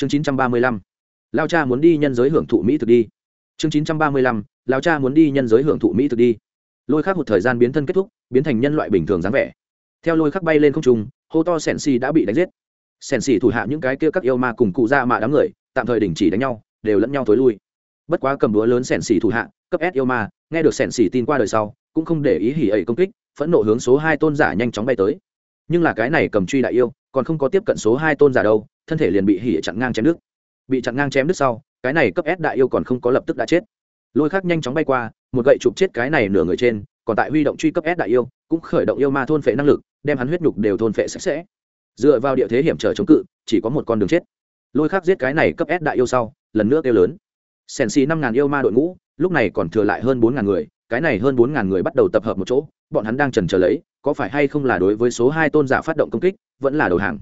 chương chín trăm ba mươi lăm. Lao cha muốn đi nhân giới hưởng thụ mỹ thực đi. Chương chín trăm ba mươi lăm. Lao cha muốn đi nhân giới hưởng thụ mỹ thực đi. Lôi khắc một thời gian biến thân kết thúc, biến thành nhân loại bình thường dáng vẻ. Theo lôi khắc bay lên không trung, hô to sẻn xì đã bị đánh giết. Sẻn xì thủ hạ những cái kia các yêu ma cùng cụ ra mạ đám người, tạm thời đình chỉ đánh nhau, đều lẫn nhau thối lui. Bất quá cầm đũa lớn sẻn xì thủ hạ, cấp s yêu ma, nghe được sẻn xì tin qua đời sau, cũng không để ý hỉ ẩy công kích, phẫn nộ hướng số hai tôn giả nhanh chóng bay tới. Nhưng là cái này cầm truy đại yêu, còn không có tiếp cận số hai tôn giả đâu thân thể liền bị hỉ chặn ngang chém đứt bị chặn ngang chém đứt sau, cái này cấp s đại yêu còn không có lập tức đã chết. Lôi khác nhanh chóng bay qua, một gậy chụp chết cái này nửa người trên, còn tại huy động truy cấp s đại yêu, cũng khởi động yêu ma thôn phệ năng lực, đem hắn huyết nhục đều thôn phệ sạch sẽ. Dựa vào địa thế hiểm trở chống cự, chỉ có một con đường chết. Lôi khác giết cái này cấp s đại yêu sau, lần nữa kêu lớn. Sèn xì năm ngàn yêu ma đội ngũ, lúc này còn thừa lại hơn bốn ngàn người, cái này hơn bốn ngàn người bắt đầu tập hợp một chỗ, bọn hắn đang trần trở lấy, có phải hay không là đối với số hai tôn giả phát động công kích, vẫn là đầu hàng.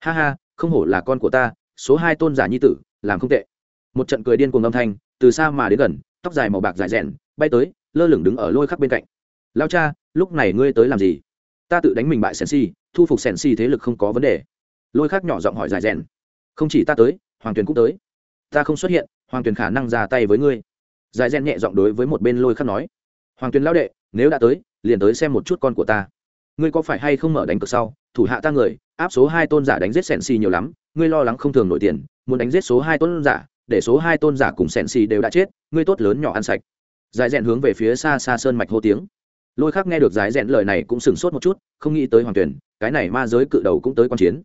Ha ha không hổ là con của ta, số hai tôn giả nhi tử, làm không tệ. Một trận cười điên cuồng âm thanh, từ xa mà đến gần, tóc dài màu bạc dài rẽn bay tới, lơ lửng đứng ở lôi khắc bên cạnh. Lao cha, lúc này ngươi tới làm gì? Ta tự đánh mình bại sèn si, thu phục sèn si thế lực không có vấn đề. Lôi khắc nhỏ giọng hỏi dài rẽn không chỉ ta tới, hoàng tuyền cũng tới. Ta không xuất hiện, hoàng tuyền khả năng ra tay với ngươi. Dài rẽn nhẹ giọng đối với một bên lôi khắc nói. Hoàng tuyền lao đệ, nếu đã tới, liền tới xem một chút con của ta. Ngươi có phải hay không mở đánh cược sau? Thủ hạ ta người, áp số hai tôn giả đánh giết sèn xì nhiều lắm, ngươi lo lắng không thường nổi tiền, muốn đánh giết số hai tôn giả, để số hai tôn giả cùng sèn xì đều đã chết, ngươi tốt lớn nhỏ ăn sạch. Dài rẽn hướng về phía xa xa sơn mạch hô tiếng. Lôi khác nghe được dài rẽn lời này cũng sửng sốt một chút, không nghĩ tới hoàng tuyển, cái này ma giới cự đầu cũng tới quan chiến.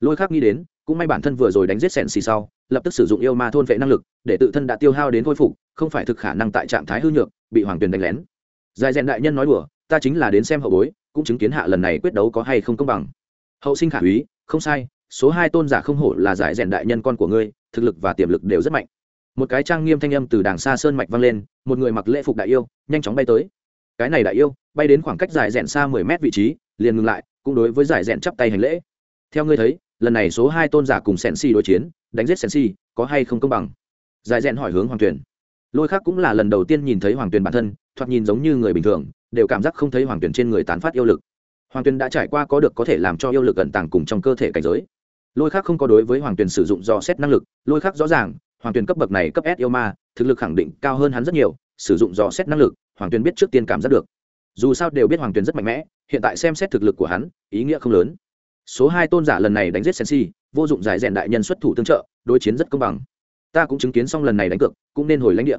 Lôi khác nghĩ đến, cũng may bản thân vừa rồi đánh giết sèn xì sau, lập tức sử dụng yêu ma thôn vệ năng lực, để tự thân đã tiêu hao đến khôi phục, không phải thực khả năng tại trạng thái hư nhược, bị hoàng tuyền đánh lén. Dài rèn đại nhân nói đùa, ta chính là đến xem hậu bối cũng chứng kiến hạ lần này quyết đấu có hay không công bằng. Hậu sinh khả úy, không sai, số hai tôn giả không hổ là giải rèn đại nhân con của ngươi, thực lực và tiềm lực đều rất mạnh. Một cái trang nghiêm thanh âm từ đàng xa sơn mạch vang lên, một người mặc lễ phục đại yêu, nhanh chóng bay tới. Cái này đại yêu, bay đến khoảng cách giải rèn xa mười mét vị trí, liền ngừng lại, cũng đối với giải rèn chắp tay hành lễ. Theo ngươi thấy, lần này số hai tôn giả cùng sèn si đối chiến, đánh giết sèn si, có hay không công bằng? Giải rèn hỏi hướng hoàng tuyền. Lôi khác cũng là lần đầu tiên nhìn thấy hoàng tuyền bản thân, thoạt nhìn giống như người bình thường đều cảm giác không thấy hoàng tuyền trên người tán phát yêu lực. Hoàng tuyền đã trải qua có được có thể làm cho yêu lực ẩn tàng cùng trong cơ thể cảnh giới. Lôi khác không có đối với hoàng tuyền sử dụng dò xét năng lực, lôi khác rõ ràng, hoàng tuyền cấp bậc này cấp s yêu ma, thực lực khẳng định cao hơn hắn rất nhiều, sử dụng dò xét năng lực, hoàng tuyền biết trước tiên cảm giác được. Dù sao đều biết hoàng tuyền rất mạnh mẽ, hiện tại xem xét thực lực của hắn, ý nghĩa không lớn. Số hai tôn giả lần này đánh giết sensi, vô dụng giải rèn đại nhân xuất thủ tương trợ, đối chiến rất công bằng. Ta cũng chứng kiến xong lần này đánh cược, cũng nên hồi lãnh địa.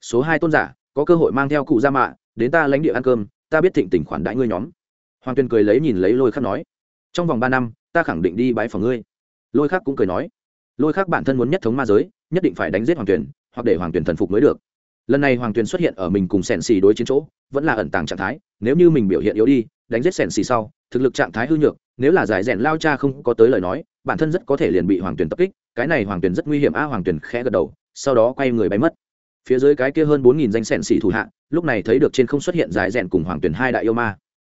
Số hai tôn giả, có cơ hội mang theo cụ ra mạ đến ta lãnh địa ăn cơm, ta biết thịnh tỉnh khoản đãi ngươi nhóm. Hoàng tuyền cười lấy nhìn lấy lôi khắc nói, trong vòng ba năm, ta khẳng định đi bãi phòng ngươi. Lôi khắc cũng cười nói, lôi khắc bản thân muốn nhất thống ma giới, nhất định phải đánh giết hoàng tuyền, hoặc để hoàng tuyền thần phục mới được. Lần này hoàng tuyền xuất hiện ở mình cùng sẻn xì đối chiến chỗ, vẫn là ẩn tàng trạng thái, nếu như mình biểu hiện yếu đi, đánh giết sẻn xì sau, thực lực trạng thái hư nhược, nếu là giải rèn lao cha không có tới lời nói, bản thân rất có thể liền bị hoàng tuyền tập kích, cái này hoàng tuyền rất nguy hiểm a, hoàng tuyền khẽ gật đầu, sau đó quay người bay mất phía dưới cái kia hơn bốn nghìn danh sẻn xì thủ hạ, lúc này thấy được trên không xuất hiện dài rèn cùng hoàng tuyển hai đại yêu ma.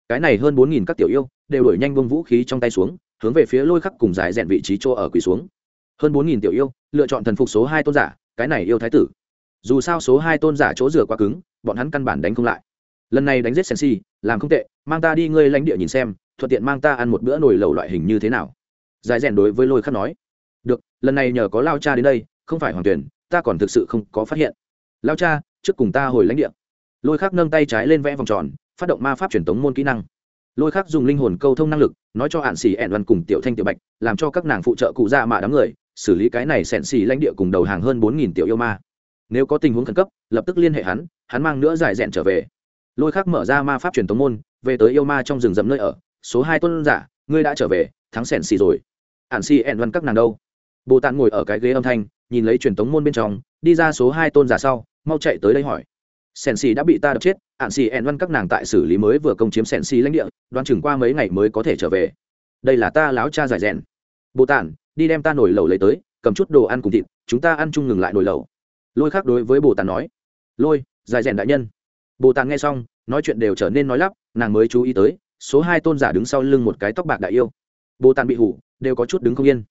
Cái này hơn bốn nghìn các tiểu yêu, đều đổi nhanh bông vũ khí trong tay xuống, hướng về phía lôi khắc cùng dài rèn vị trí chỗ ở quỳ xuống. Hơn bốn nghìn tiểu yêu, lựa chọn thần phục số hai tôn giả, cái này yêu thái tử. Dù sao số hai tôn giả chỗ rửa quá cứng, bọn hắn căn bản đánh không lại. Lần này đánh giết sen si làm không tệ, mang ta đi ngươi lãnh địa nhìn xem, thuận tiện mang ta ăn một bữa nồi lẩu loại hình như thế nào. Dài rèn đối với lôi khắc nói. Được, lần này nhờ có lao cha đến đây, không phải hoàng tuyển, ta còn thực sự không có phát hiện lao cha, trước cùng ta hồi lãnh địa. Lôi khắc nâng tay trái lên vẽ vòng tròn, phát động ma pháp truyền tống môn kỹ năng. Lôi khắc dùng linh hồn câu thông năng lực, nói cho hạn xỉ ẹn văn cùng tiểu thanh tiểu bạch, làm cho các nàng phụ trợ cụ già mạ đám người, xử lý cái này sẹn xỉ lãnh địa cùng đầu hàng hơn bốn nghìn tiểu yêu ma. Nếu có tình huống khẩn cấp, lập tức liên hệ hắn hắn mang nữa giải rẽn trở về. Lôi khắc mở ra ma pháp truyền tống môn, về tới yêu ma trong rừng rậm nơi ở. Số hai tuân giả, ngươi đã trở về, thắng xẻn xì rồi. Ản xì ẹn văn các nàng đâu? Bồ tàn ngồi ở cái ghế âm thanh, nhìn lấy truyền tống môn bên trong, đi ra số hai tôn giả sau mau chạy tới đây hỏi. Sèn xì đã bị ta đập chết ạn xì ẹn văn các nàng tại xử lý mới vừa công chiếm sèn xì lãnh địa đoán chừng qua mấy ngày mới có thể trở về. Đây là ta láo cha giải rèn. Bồ Tản, đi đem ta nổi lẩu lấy tới cầm chút đồ ăn cùng thịt chúng ta ăn chung ngừng lại nổi lẩu. Lôi khác đối với bồ Tản nói. Lôi giải rèn đại nhân. Bồ Tản nghe xong nói chuyện đều trở nên nói lắp nàng mới chú ý tới số hai tôn giả đứng sau lưng một cái tóc bạc đại yêu. Bồ Tản bị hủ đều có chút đứng không yên.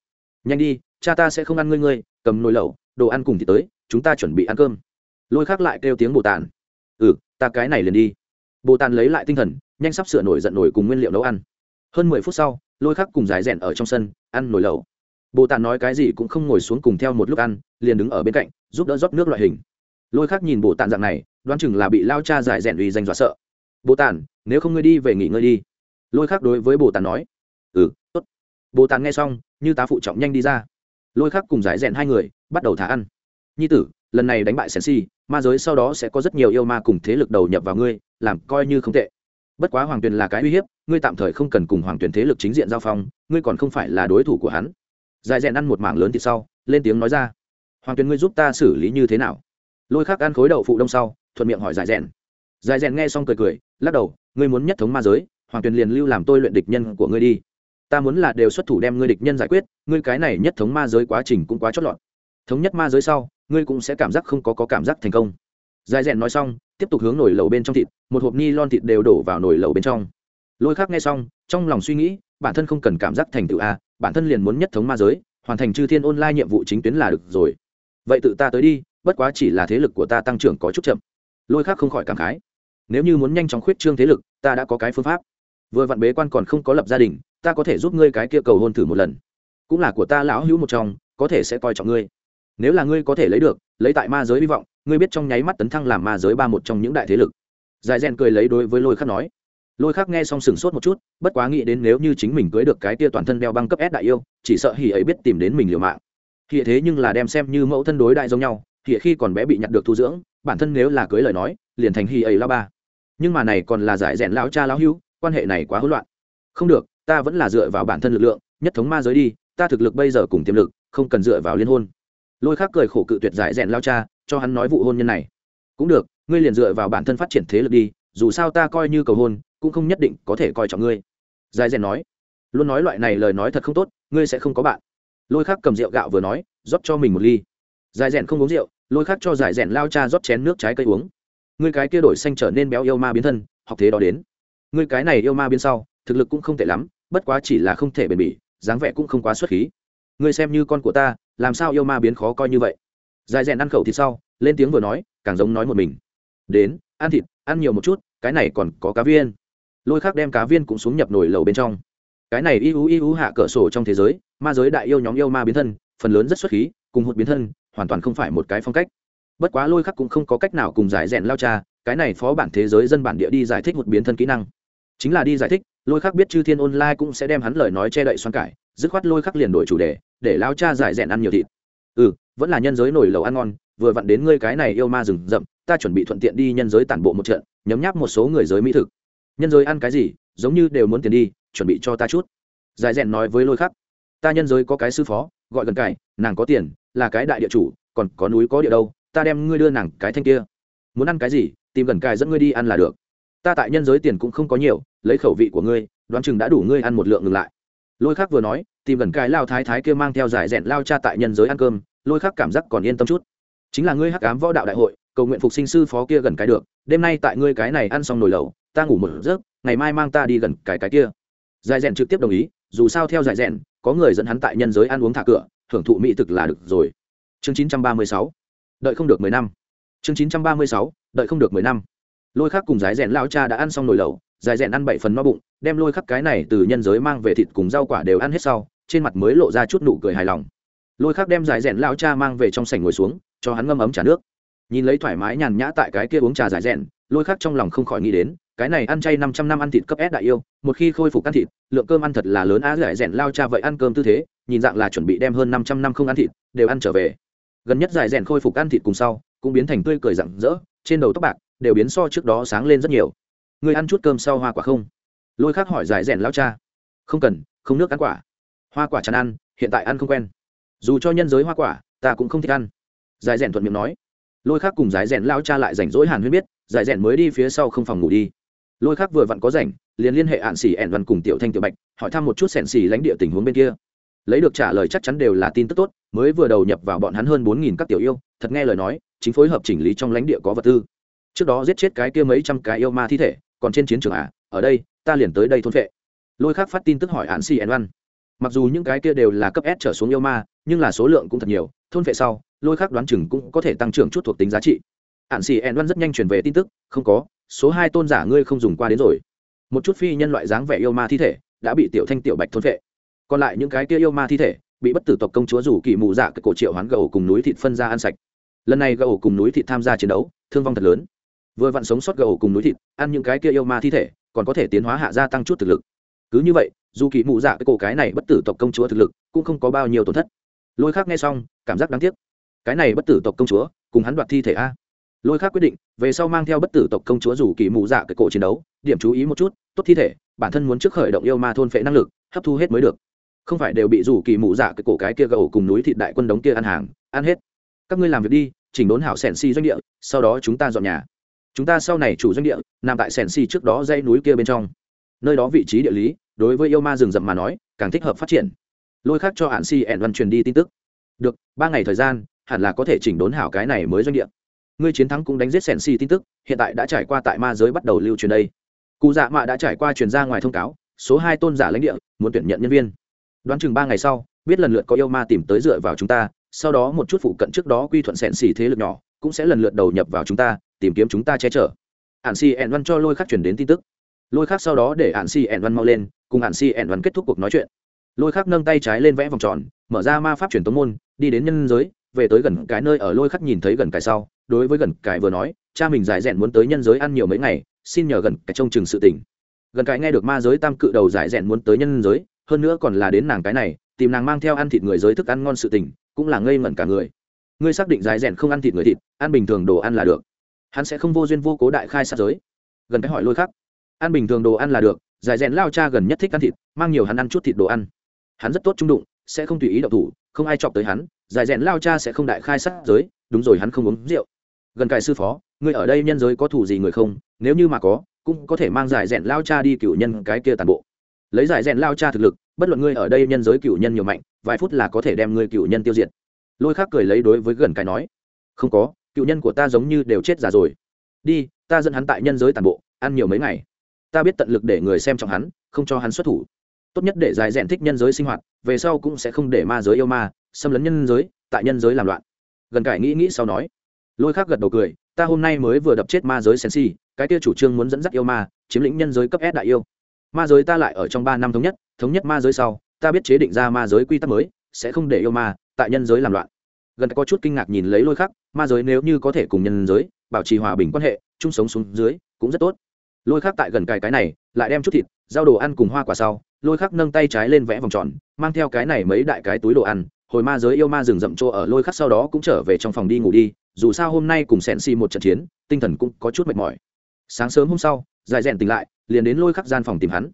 Nhanh đi cha ta sẽ không ăn ngươi ngươi cầm nồi lẩu đồ ăn cùng thì tới chúng ta chuẩn bị ăn cơm lôi khác lại kêu tiếng bồ tàn. Ừ ta cái này liền đi. Bồ tàn lấy lại tinh thần, nhanh sắp sửa nổi giận nổi cùng nguyên liệu nấu ăn. Hơn mười phút sau, lôi khắc cùng giải rẽn ở trong sân, ăn nồi lẩu. Bồ tàn nói cái gì cũng không ngồi xuống cùng theo một lúc ăn, liền đứng ở bên cạnh, giúp đỡ rót nước loại hình. Lôi khác nhìn bồ tàn dạng này, đoán chừng là bị lao cha giải rẽn uy danh dọa sợ. Bồ tàn, nếu không ngươi đi về nghỉ ngơi đi. Lôi khác đối với bồ tàn nói. Ừ tốt. Bồ tàn nghe xong, như tá phụ trọng nhanh đi ra. Lôi khác cùng giải rèn hai người, bắt đầu thả ăn. Nhi tử, lần này đánh bại sen si ma giới sau đó sẽ có rất nhiều yêu ma cùng thế lực đầu nhập vào ngươi, làm coi như không tệ. Bất quá hoàng tuyền là cái uy hiếp, ngươi tạm thời không cần cùng hoàng tuyền thế lực chính diện giao phong, ngươi còn không phải là đối thủ của hắn. Dài rèn ăn một mảng lớn thì sau, lên tiếng nói ra. Hoàng tuyền ngươi giúp ta xử lý như thế nào? Lôi khắc ăn khối đậu phụ đông sau, thuận miệng hỏi dài rèn. Dài rèn nghe xong cười cười, lắc đầu, ngươi muốn nhất thống ma giới, hoàng tuyền liền lưu làm tôi luyện địch nhân của ngươi đi. Ta muốn là đều xuất thủ đem ngươi địch nhân giải quyết, ngươi cái này nhất thống ma giới quá trình cũng quá chót lọt thống nhất ma giới sau ngươi cũng sẽ cảm giác không có, có cảm giác thành công. Dài rèn nói xong tiếp tục hướng nổi lẩu bên trong thịt một hộp ni lon thịt đều đổ vào nồi lẩu bên trong. Lôi khác nghe xong trong lòng suy nghĩ bản thân không cần cảm giác thành tựu a bản thân liền muốn nhất thống ma giới hoàn thành chư thiên online nhiệm vụ chính tuyến là được rồi. Vậy tự ta tới đi bất quá chỉ là thế lực của ta tăng trưởng có chút chậm. Lôi khác không khỏi cảm khái. Nếu như muốn nhanh chóng khuyết trương thế lực ta đã có cái phương pháp. Vừa vặn bế quan còn không có lập gia đình ta có thể giúp ngươi cái kia cầu hôn thử một lần. Cũng là của ta lão hữu một trong có thể sẽ coi trọng ngươi nếu là ngươi có thể lấy được, lấy tại ma giới hy vọng, ngươi biết trong nháy mắt tấn thăng làm ma giới ba một trong những đại thế lực. Giải rèn cười lấy đối với lôi khắc nói. Lôi khắc nghe xong sừng sốt một chút, bất quá nghĩ đến nếu như chính mình cưới được cái tia toàn thân đeo băng cấp s đại yêu, chỉ sợ hỉ ấy biết tìm đến mình liều mạng. Hỉ thế nhưng là đem xem như mẫu thân đối đại giống nhau, hỉ khi còn bé bị nhặt được thu dưỡng, bản thân nếu là cưới lời nói, liền thành hỉ ấy lao ba. Nhưng mà này còn là giải rèn lão cha lão hưu quan hệ này quá hỗn loạn. Không được, ta vẫn là dựa vào bản thân lực lượng, nhất thống ma giới đi, ta thực lực bây giờ cùng tiềm lực, không cần dựa vào liên hôn lôi khắc cười khổ cự tuyệt giải rèn lao cha, cho hắn nói vụ hôn nhân này. Cũng được, ngươi liền dựa vào bản thân phát triển thế lực đi, dù sao ta coi như cầu hôn, cũng không nhất định có thể coi trọng ngươi. Giải rèn nói, luôn nói loại này lời nói thật không tốt, ngươi sẽ không có bạn. Lôi khắc cầm rượu gạo vừa nói, rót cho mình một ly. Giải rèn không uống rượu, lôi khắc cho giải rèn lao cha rót chén nước trái cây uống. Ngươi cái kia đổi xanh trở nên béo yêu ma biến thân, học thế đó đến. Ngươi cái này yêu ma biến sau, thực lực cũng không tệ lắm, bất quá chỉ là không thể bền bỉ, dáng vẻ cũng không quá xuất khí. Ngươi xem như con của ta làm sao yêu ma biến khó coi như vậy? Dài rèn ăn khẩu thịt sau, lên tiếng vừa nói, càng giống nói một mình. Đến, ăn thịt, ăn nhiều một chút, cái này còn có cá viên. Lôi khác đem cá viên cũng xuống nhập nổi lầu bên trong. Cái này y ú y ú hạ cửa sổ trong thế giới, ma giới đại yêu nhóm yêu ma biến thân, phần lớn rất xuất khí, cùng hụt biến thân, hoàn toàn không phải một cái phong cách. Bất quá lôi khắc cũng không có cách nào cùng giải rèn lao cha, cái này phó bản thế giới dân bản địa đi giải thích một biến thân kỹ năng. Chính là đi giải thích, lôi khắc biết chư thiên online cũng sẽ đem hắn lời nói che đậy xoan cải, dứt khoát lôi khắc liền đổi chủ đề để lao cha giải rèn ăn nhiều thịt. Ừ vẫn là nhân giới nổi lầu ăn ngon, vừa vặn đến ngươi cái này yêu ma rừng rậm, ta chuẩn bị thuận tiện đi nhân giới tản bộ một trận, nhấm nháp một số người giới mỹ thực. Nhân giới ăn cái gì, giống như đều muốn tiền đi, chuẩn bị cho ta chút. Giải rèn nói với lôi khắc. Ta nhân giới có cái sư phó, gọi gần cải, nàng có tiền, là cái đại địa chủ, còn có núi có địa đâu, ta đem ngươi đưa nàng cái thanh kia. Muốn ăn cái gì, tìm gần cải dẫn ngươi đi ăn là được. Ta tại nhân giới tiền cũng không có nhiều, lấy khẩu vị của ngươi, đoán chừng đã đủ ngươi ăn một lượng ngừng lại lôi khác vừa nói, tìm gần cái lao thái thái kia mang theo giải rẽn lao cha tại nhân giới ăn cơm, lôi khác cảm giác còn yên tâm chút. Chính là ngươi hắc ám võ đạo đại hội, cầu nguyện phục sinh sư phó kia gần cái được, đêm nay tại ngươi cái này ăn xong nồi lẩu, ta ngủ một giấc, ngày mai mang ta đi gần cái cái kia. Giải rẽn trực tiếp đồng ý, dù sao theo giải rẽn có người dẫn hắn tại nhân giới ăn uống thả cửa hưởng thụ mỹ thực là được rồi. Chương 936 đợi không được mười năm. Chương 936 đợi không được mười năm. Lôi khác cùng giải rẽn lao cha đã ăn xong nồi lẩu dài rẽn ăn bảy phần no bụng đem lôi khắc cái này từ nhân giới mang về thịt cùng rau quả đều ăn hết sau trên mặt mới lộ ra chút nụ cười hài lòng lôi khắc đem dài rẽn lao cha mang về trong sảnh ngồi xuống cho hắn ngâm ấm trà nước nhìn lấy thoải mái nhàn nhã tại cái kia uống trà dài rẽn lôi khắc trong lòng không khỏi nghĩ đến cái này ăn chay năm trăm năm ăn thịt cấp S đại yêu, một khi khôi phục ăn thịt, lượng cơm ăn thật là lớn á giải rèn lao cha vậy ăn cơm tư thế, nhìn dạng là chuẩn bị đem hơn năm trăm năm không ăn thịt, đều ăn trở về. Gần nhất giải rèn khôi phục ăn thịt cùng sau, cũng biến thành tươi cười rạng rỡ, trên đầu tóc bạc đều biến so trước đó sáng lên rất nhiều. Người ăn chút cơm sau hoa quả không? lôi khác hỏi giải rèn lao cha. Không cần, không nước ăn quả. Hoa quả chẳng ăn, hiện tại ăn không quen. Dù cho nhân giới hoa quả, ta cũng không thích ăn. Giải rèn thuận miệng nói. Lôi khác cùng giải rèn lao cha lại rảnh rỗi hàn huyên biết, giải rèn mới đi phía sau không phòng ngủ đi. Lôi khác vừa vặn có rảnh, liền liên hệ hạn xỉ ẻn văn cùng tiểu thanh tiểu bạch, hỏi thăm một chút sẻn xỉ lãnh địa tình huống bên kia. Lấy được trả lời chắc chắn đều là tin tức tốt, mới vừa đầu nhập vào bọn hắn hơn bốn nghìn các tiểu yêu, thật nghe lời nói, chính phối hợp chỉnh lý trong lãnh địa có vật tư. Trước đó giết chết cái kia mấy trăm cái yêu ma thi thể còn trên chiến trường à ở đây, ta liền tới đây thôn vệ lôi khác phát tin tức hỏi hạn cn văn mặc dù những cái kia đều là cấp s trở xuống yêu ma, nhưng là số lượng cũng thật nhiều, thôn vệ sau, lôi khác đoán chừng cũng có thể tăng trưởng chút thuộc tính giá trị. Hạn cn văn rất nhanh truyền về tin tức, không có, số hai tôn giả ngươi không dùng qua đến rồi. Một chút phi nhân loại dáng vẻ yêu ma thi thể, đã bị tiểu thanh tiểu bạch thôn vệ còn lại những cái kia yêu ma thi thể, bị bất tử tộc công chúa rủ kỳ mù dạ cái cổ triệu hoán gầu cùng núi thịt phân ra ăn sạch. Lần này gầu cùng núi thịt tham gia chiến đấu, thương vong thật lớn vừa vặn sống sót gầu cùng núi thịt, ăn những cái kia yêu ma thi thể, còn có thể tiến hóa hạ gia tăng chút thực lực. Cứ như vậy, dù kỳ mụ dạ cái cổ cái này bất tử tộc công chúa thực lực cũng không có bao nhiêu tổn thất. Lôi khác nghe xong, cảm giác đáng tiếc. Cái này bất tử tộc công chúa, cùng hắn đoạt thi thể a? Lôi khác quyết định, về sau mang theo bất tử tộc công chúa dù kỳ mụ dạ cái cổ chiến đấu, điểm chú ý một chút, tốt thi thể, bản thân muốn trước khởi động yêu ma thôn phệ năng lực, hấp thu hết mới được. Không phải đều bị rủ kỳ mụ dạ cái cổ cái kia gầu cùng núi thịt đại quân đống kia ăn hàng, ăn hết. Các ngươi làm việc đi, chỉnh đốn hảo sẻn si doanh địa, sau đó chúng ta dọn nhà chúng ta sau này chủ doanh địa, nằm tại sèn xì trước đó dây núi kia bên trong. Nơi đó vị trí địa lý, đối với yêu ma rừng rậm mà nói, càng thích hợp phát triển. Lôi khác cho hạn si ẻn văn truyền đi tin tức. Được, ba ngày thời gian, hẳn là có thể chỉnh đốn hảo cái này mới doanh địa. Ngươi chiến thắng cũng đánh giết sèn xì tin tức, hiện tại đã trải qua tại ma giới bắt đầu lưu truyền đây. Cụ dạ mạ đã trải qua truyền ra ngoài thông cáo, số hai tôn giả lãnh địa, muốn tuyển nhận nhân viên. Đoán chừng ba ngày sau, biết lần lượt có yêu ma tìm tới dựa vào chúng ta, sau đó một chút phụ cận trước đó quy thuận sẻn xì thế lực nhỏ, cũng sẽ lần lượt đầu nhập vào chúng ta tìm kiếm chúng ta che chở. Ạn xì ẹn văn cho lôi khắc chuyển đến tin tức. Lôi khắc sau đó để ạn xì ẹn văn mau lên, cùng ạn xì ẹn văn kết thúc cuộc nói chuyện. Lôi khắc nâng tay trái lên vẽ vòng tròn, mở ra ma pháp truyền tống môn, đi đến nhân giới, về tới gần cái nơi ở lôi khắc nhìn thấy gần cái sau, đối với gần cái vừa nói, cha mình giải rẽn muốn tới nhân giới ăn nhiều mấy ngày, xin nhờ gần cái trông chừng sự tình. Gần cái nghe được ma giới tam cự đầu giải rẽn muốn tới nhân giới, hơn nữa còn là đến nàng cái này, tìm nàng mang theo ăn thịt người giới thức ăn ngon sự tình, cũng là ngây ngẩn cả người. Ngươi xác định giải rẽn không ăn thịt người thịt, ăn bình thường đồ ăn là được hắn sẽ không vô duyên vô cố đại khai sát giới. Gần cái hỏi lôi khắc. Ăn bình thường đồ ăn là được, giải rèn lao cha gần nhất thích ăn thịt, mang nhiều hắn ăn chút thịt đồ ăn. Hắn rất tốt trung đụng, sẽ không tùy ý đậu thủ, không ai chọc tới hắn, giải rèn lao cha sẽ không đại khai sát giới, đúng rồi hắn không uống rượu. Gần cài sư phó người ở đây nhân giới có thủ gì người không? Nếu như mà có, cũng có thể mang giải rèn lao cha đi cựu nhân cái kia tàn bộ. Lấy giải rèn lao cha thực lực, bất luận ngươi ở đây nhân giới cựu nhân nhiều mạnh, vài phút là có thể đem ngươi cựu nhân tiêu diệt. Lôi khác cười lấy đối với gần cái nói, không có cựu nhân của ta giống như đều chết già rồi. Đi, ta dẫn hắn tại nhân giới tàn bộ, ăn nhiều mấy ngày. Ta biết tận lực để người xem trọng hắn, không cho hắn xuất thủ. Tốt nhất để giải rèn thích nhân giới sinh hoạt, về sau cũng sẽ không để ma giới yêu ma, xâm lấn nhân giới, tại nhân giới làm loạn. Gần cải nghĩ nghĩ sau nói. Lôi khác gật đầu cười, ta hôm nay mới vừa đập chết ma giới sen si cái kia chủ trương muốn dẫn dắt yêu ma, chiếm lĩnh nhân giới cấp s đại yêu. Ma giới ta lại ở trong ba năm thống nhất thống nhất ma giới sau, ta biết chế định ra ma giới quy tắc mới, sẽ không để yêu ma, tại nhân giới làm loạn gần có chút kinh ngạc nhìn lấy lôi khắc, ma giới nếu như có thể cùng nhân giới, bảo trì hòa bình quan hệ, chung sống xuống dưới, cũng rất tốt. Lôi khắc tại gần cài cái này, lại đem chút thịt, giao đồ ăn cùng hoa quả sau, lôi khắc nâng tay trái lên vẽ vòng tròn, mang theo cái này mấy đại cái túi đồ ăn, hồi ma giới yêu ma rừng rậm chỗ ở lôi khắc sau đó cũng trở về trong phòng đi ngủ đi, dù sao hôm nay cùng sẹn xì một trận chiến, tinh thần cũng có chút mệt mỏi. Sáng sớm hôm sau dài rèn tỉnh lại, liền đến lôi khắc gian phòng tìm hắn.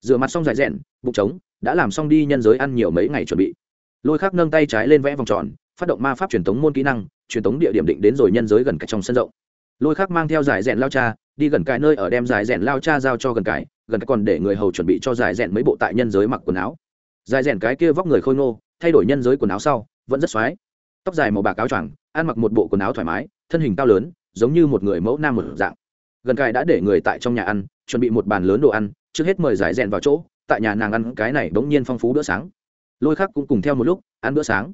Rửa mặt xong dài rèn, bụng trống, đã làm xong đi nhân giới ăn nhiều mấy ngày chuẩn bị. Lôi khắc nâng tay trái lên vẽ vòng tròn phát động ma pháp truyền thống môn kỹ năng, truyền thống địa điểm định đến rồi nhân giới gần cả trong sân rộng. Lôi khác mang theo giải rèn lao cha, đi gần cái nơi ở đem giải rèn lao cha giao cho gần cái gần cái còn để người hầu chuẩn bị cho giải rèn mấy bộ tại nhân giới mặc quần áo. Giải rèn cái kia vóc người khôi ngô, thay đổi nhân giới quần áo sau, vẫn rất xoái. Tóc dài màu bạc áo choàng, ăn mặc một bộ quần áo thoải mái, thân hình cao lớn, giống như một người mẫu nam một dạng. Gần cái đã để người tại trong nhà ăn, chuẩn bị một bàn lớn đồ ăn, trước hết mời giải rèn vào chỗ, tại nhà nàng ăn cái này bỗng nhiên phong phú bữa sáng. Lôi khác cũng cùng theo một lúc, ăn bữa sáng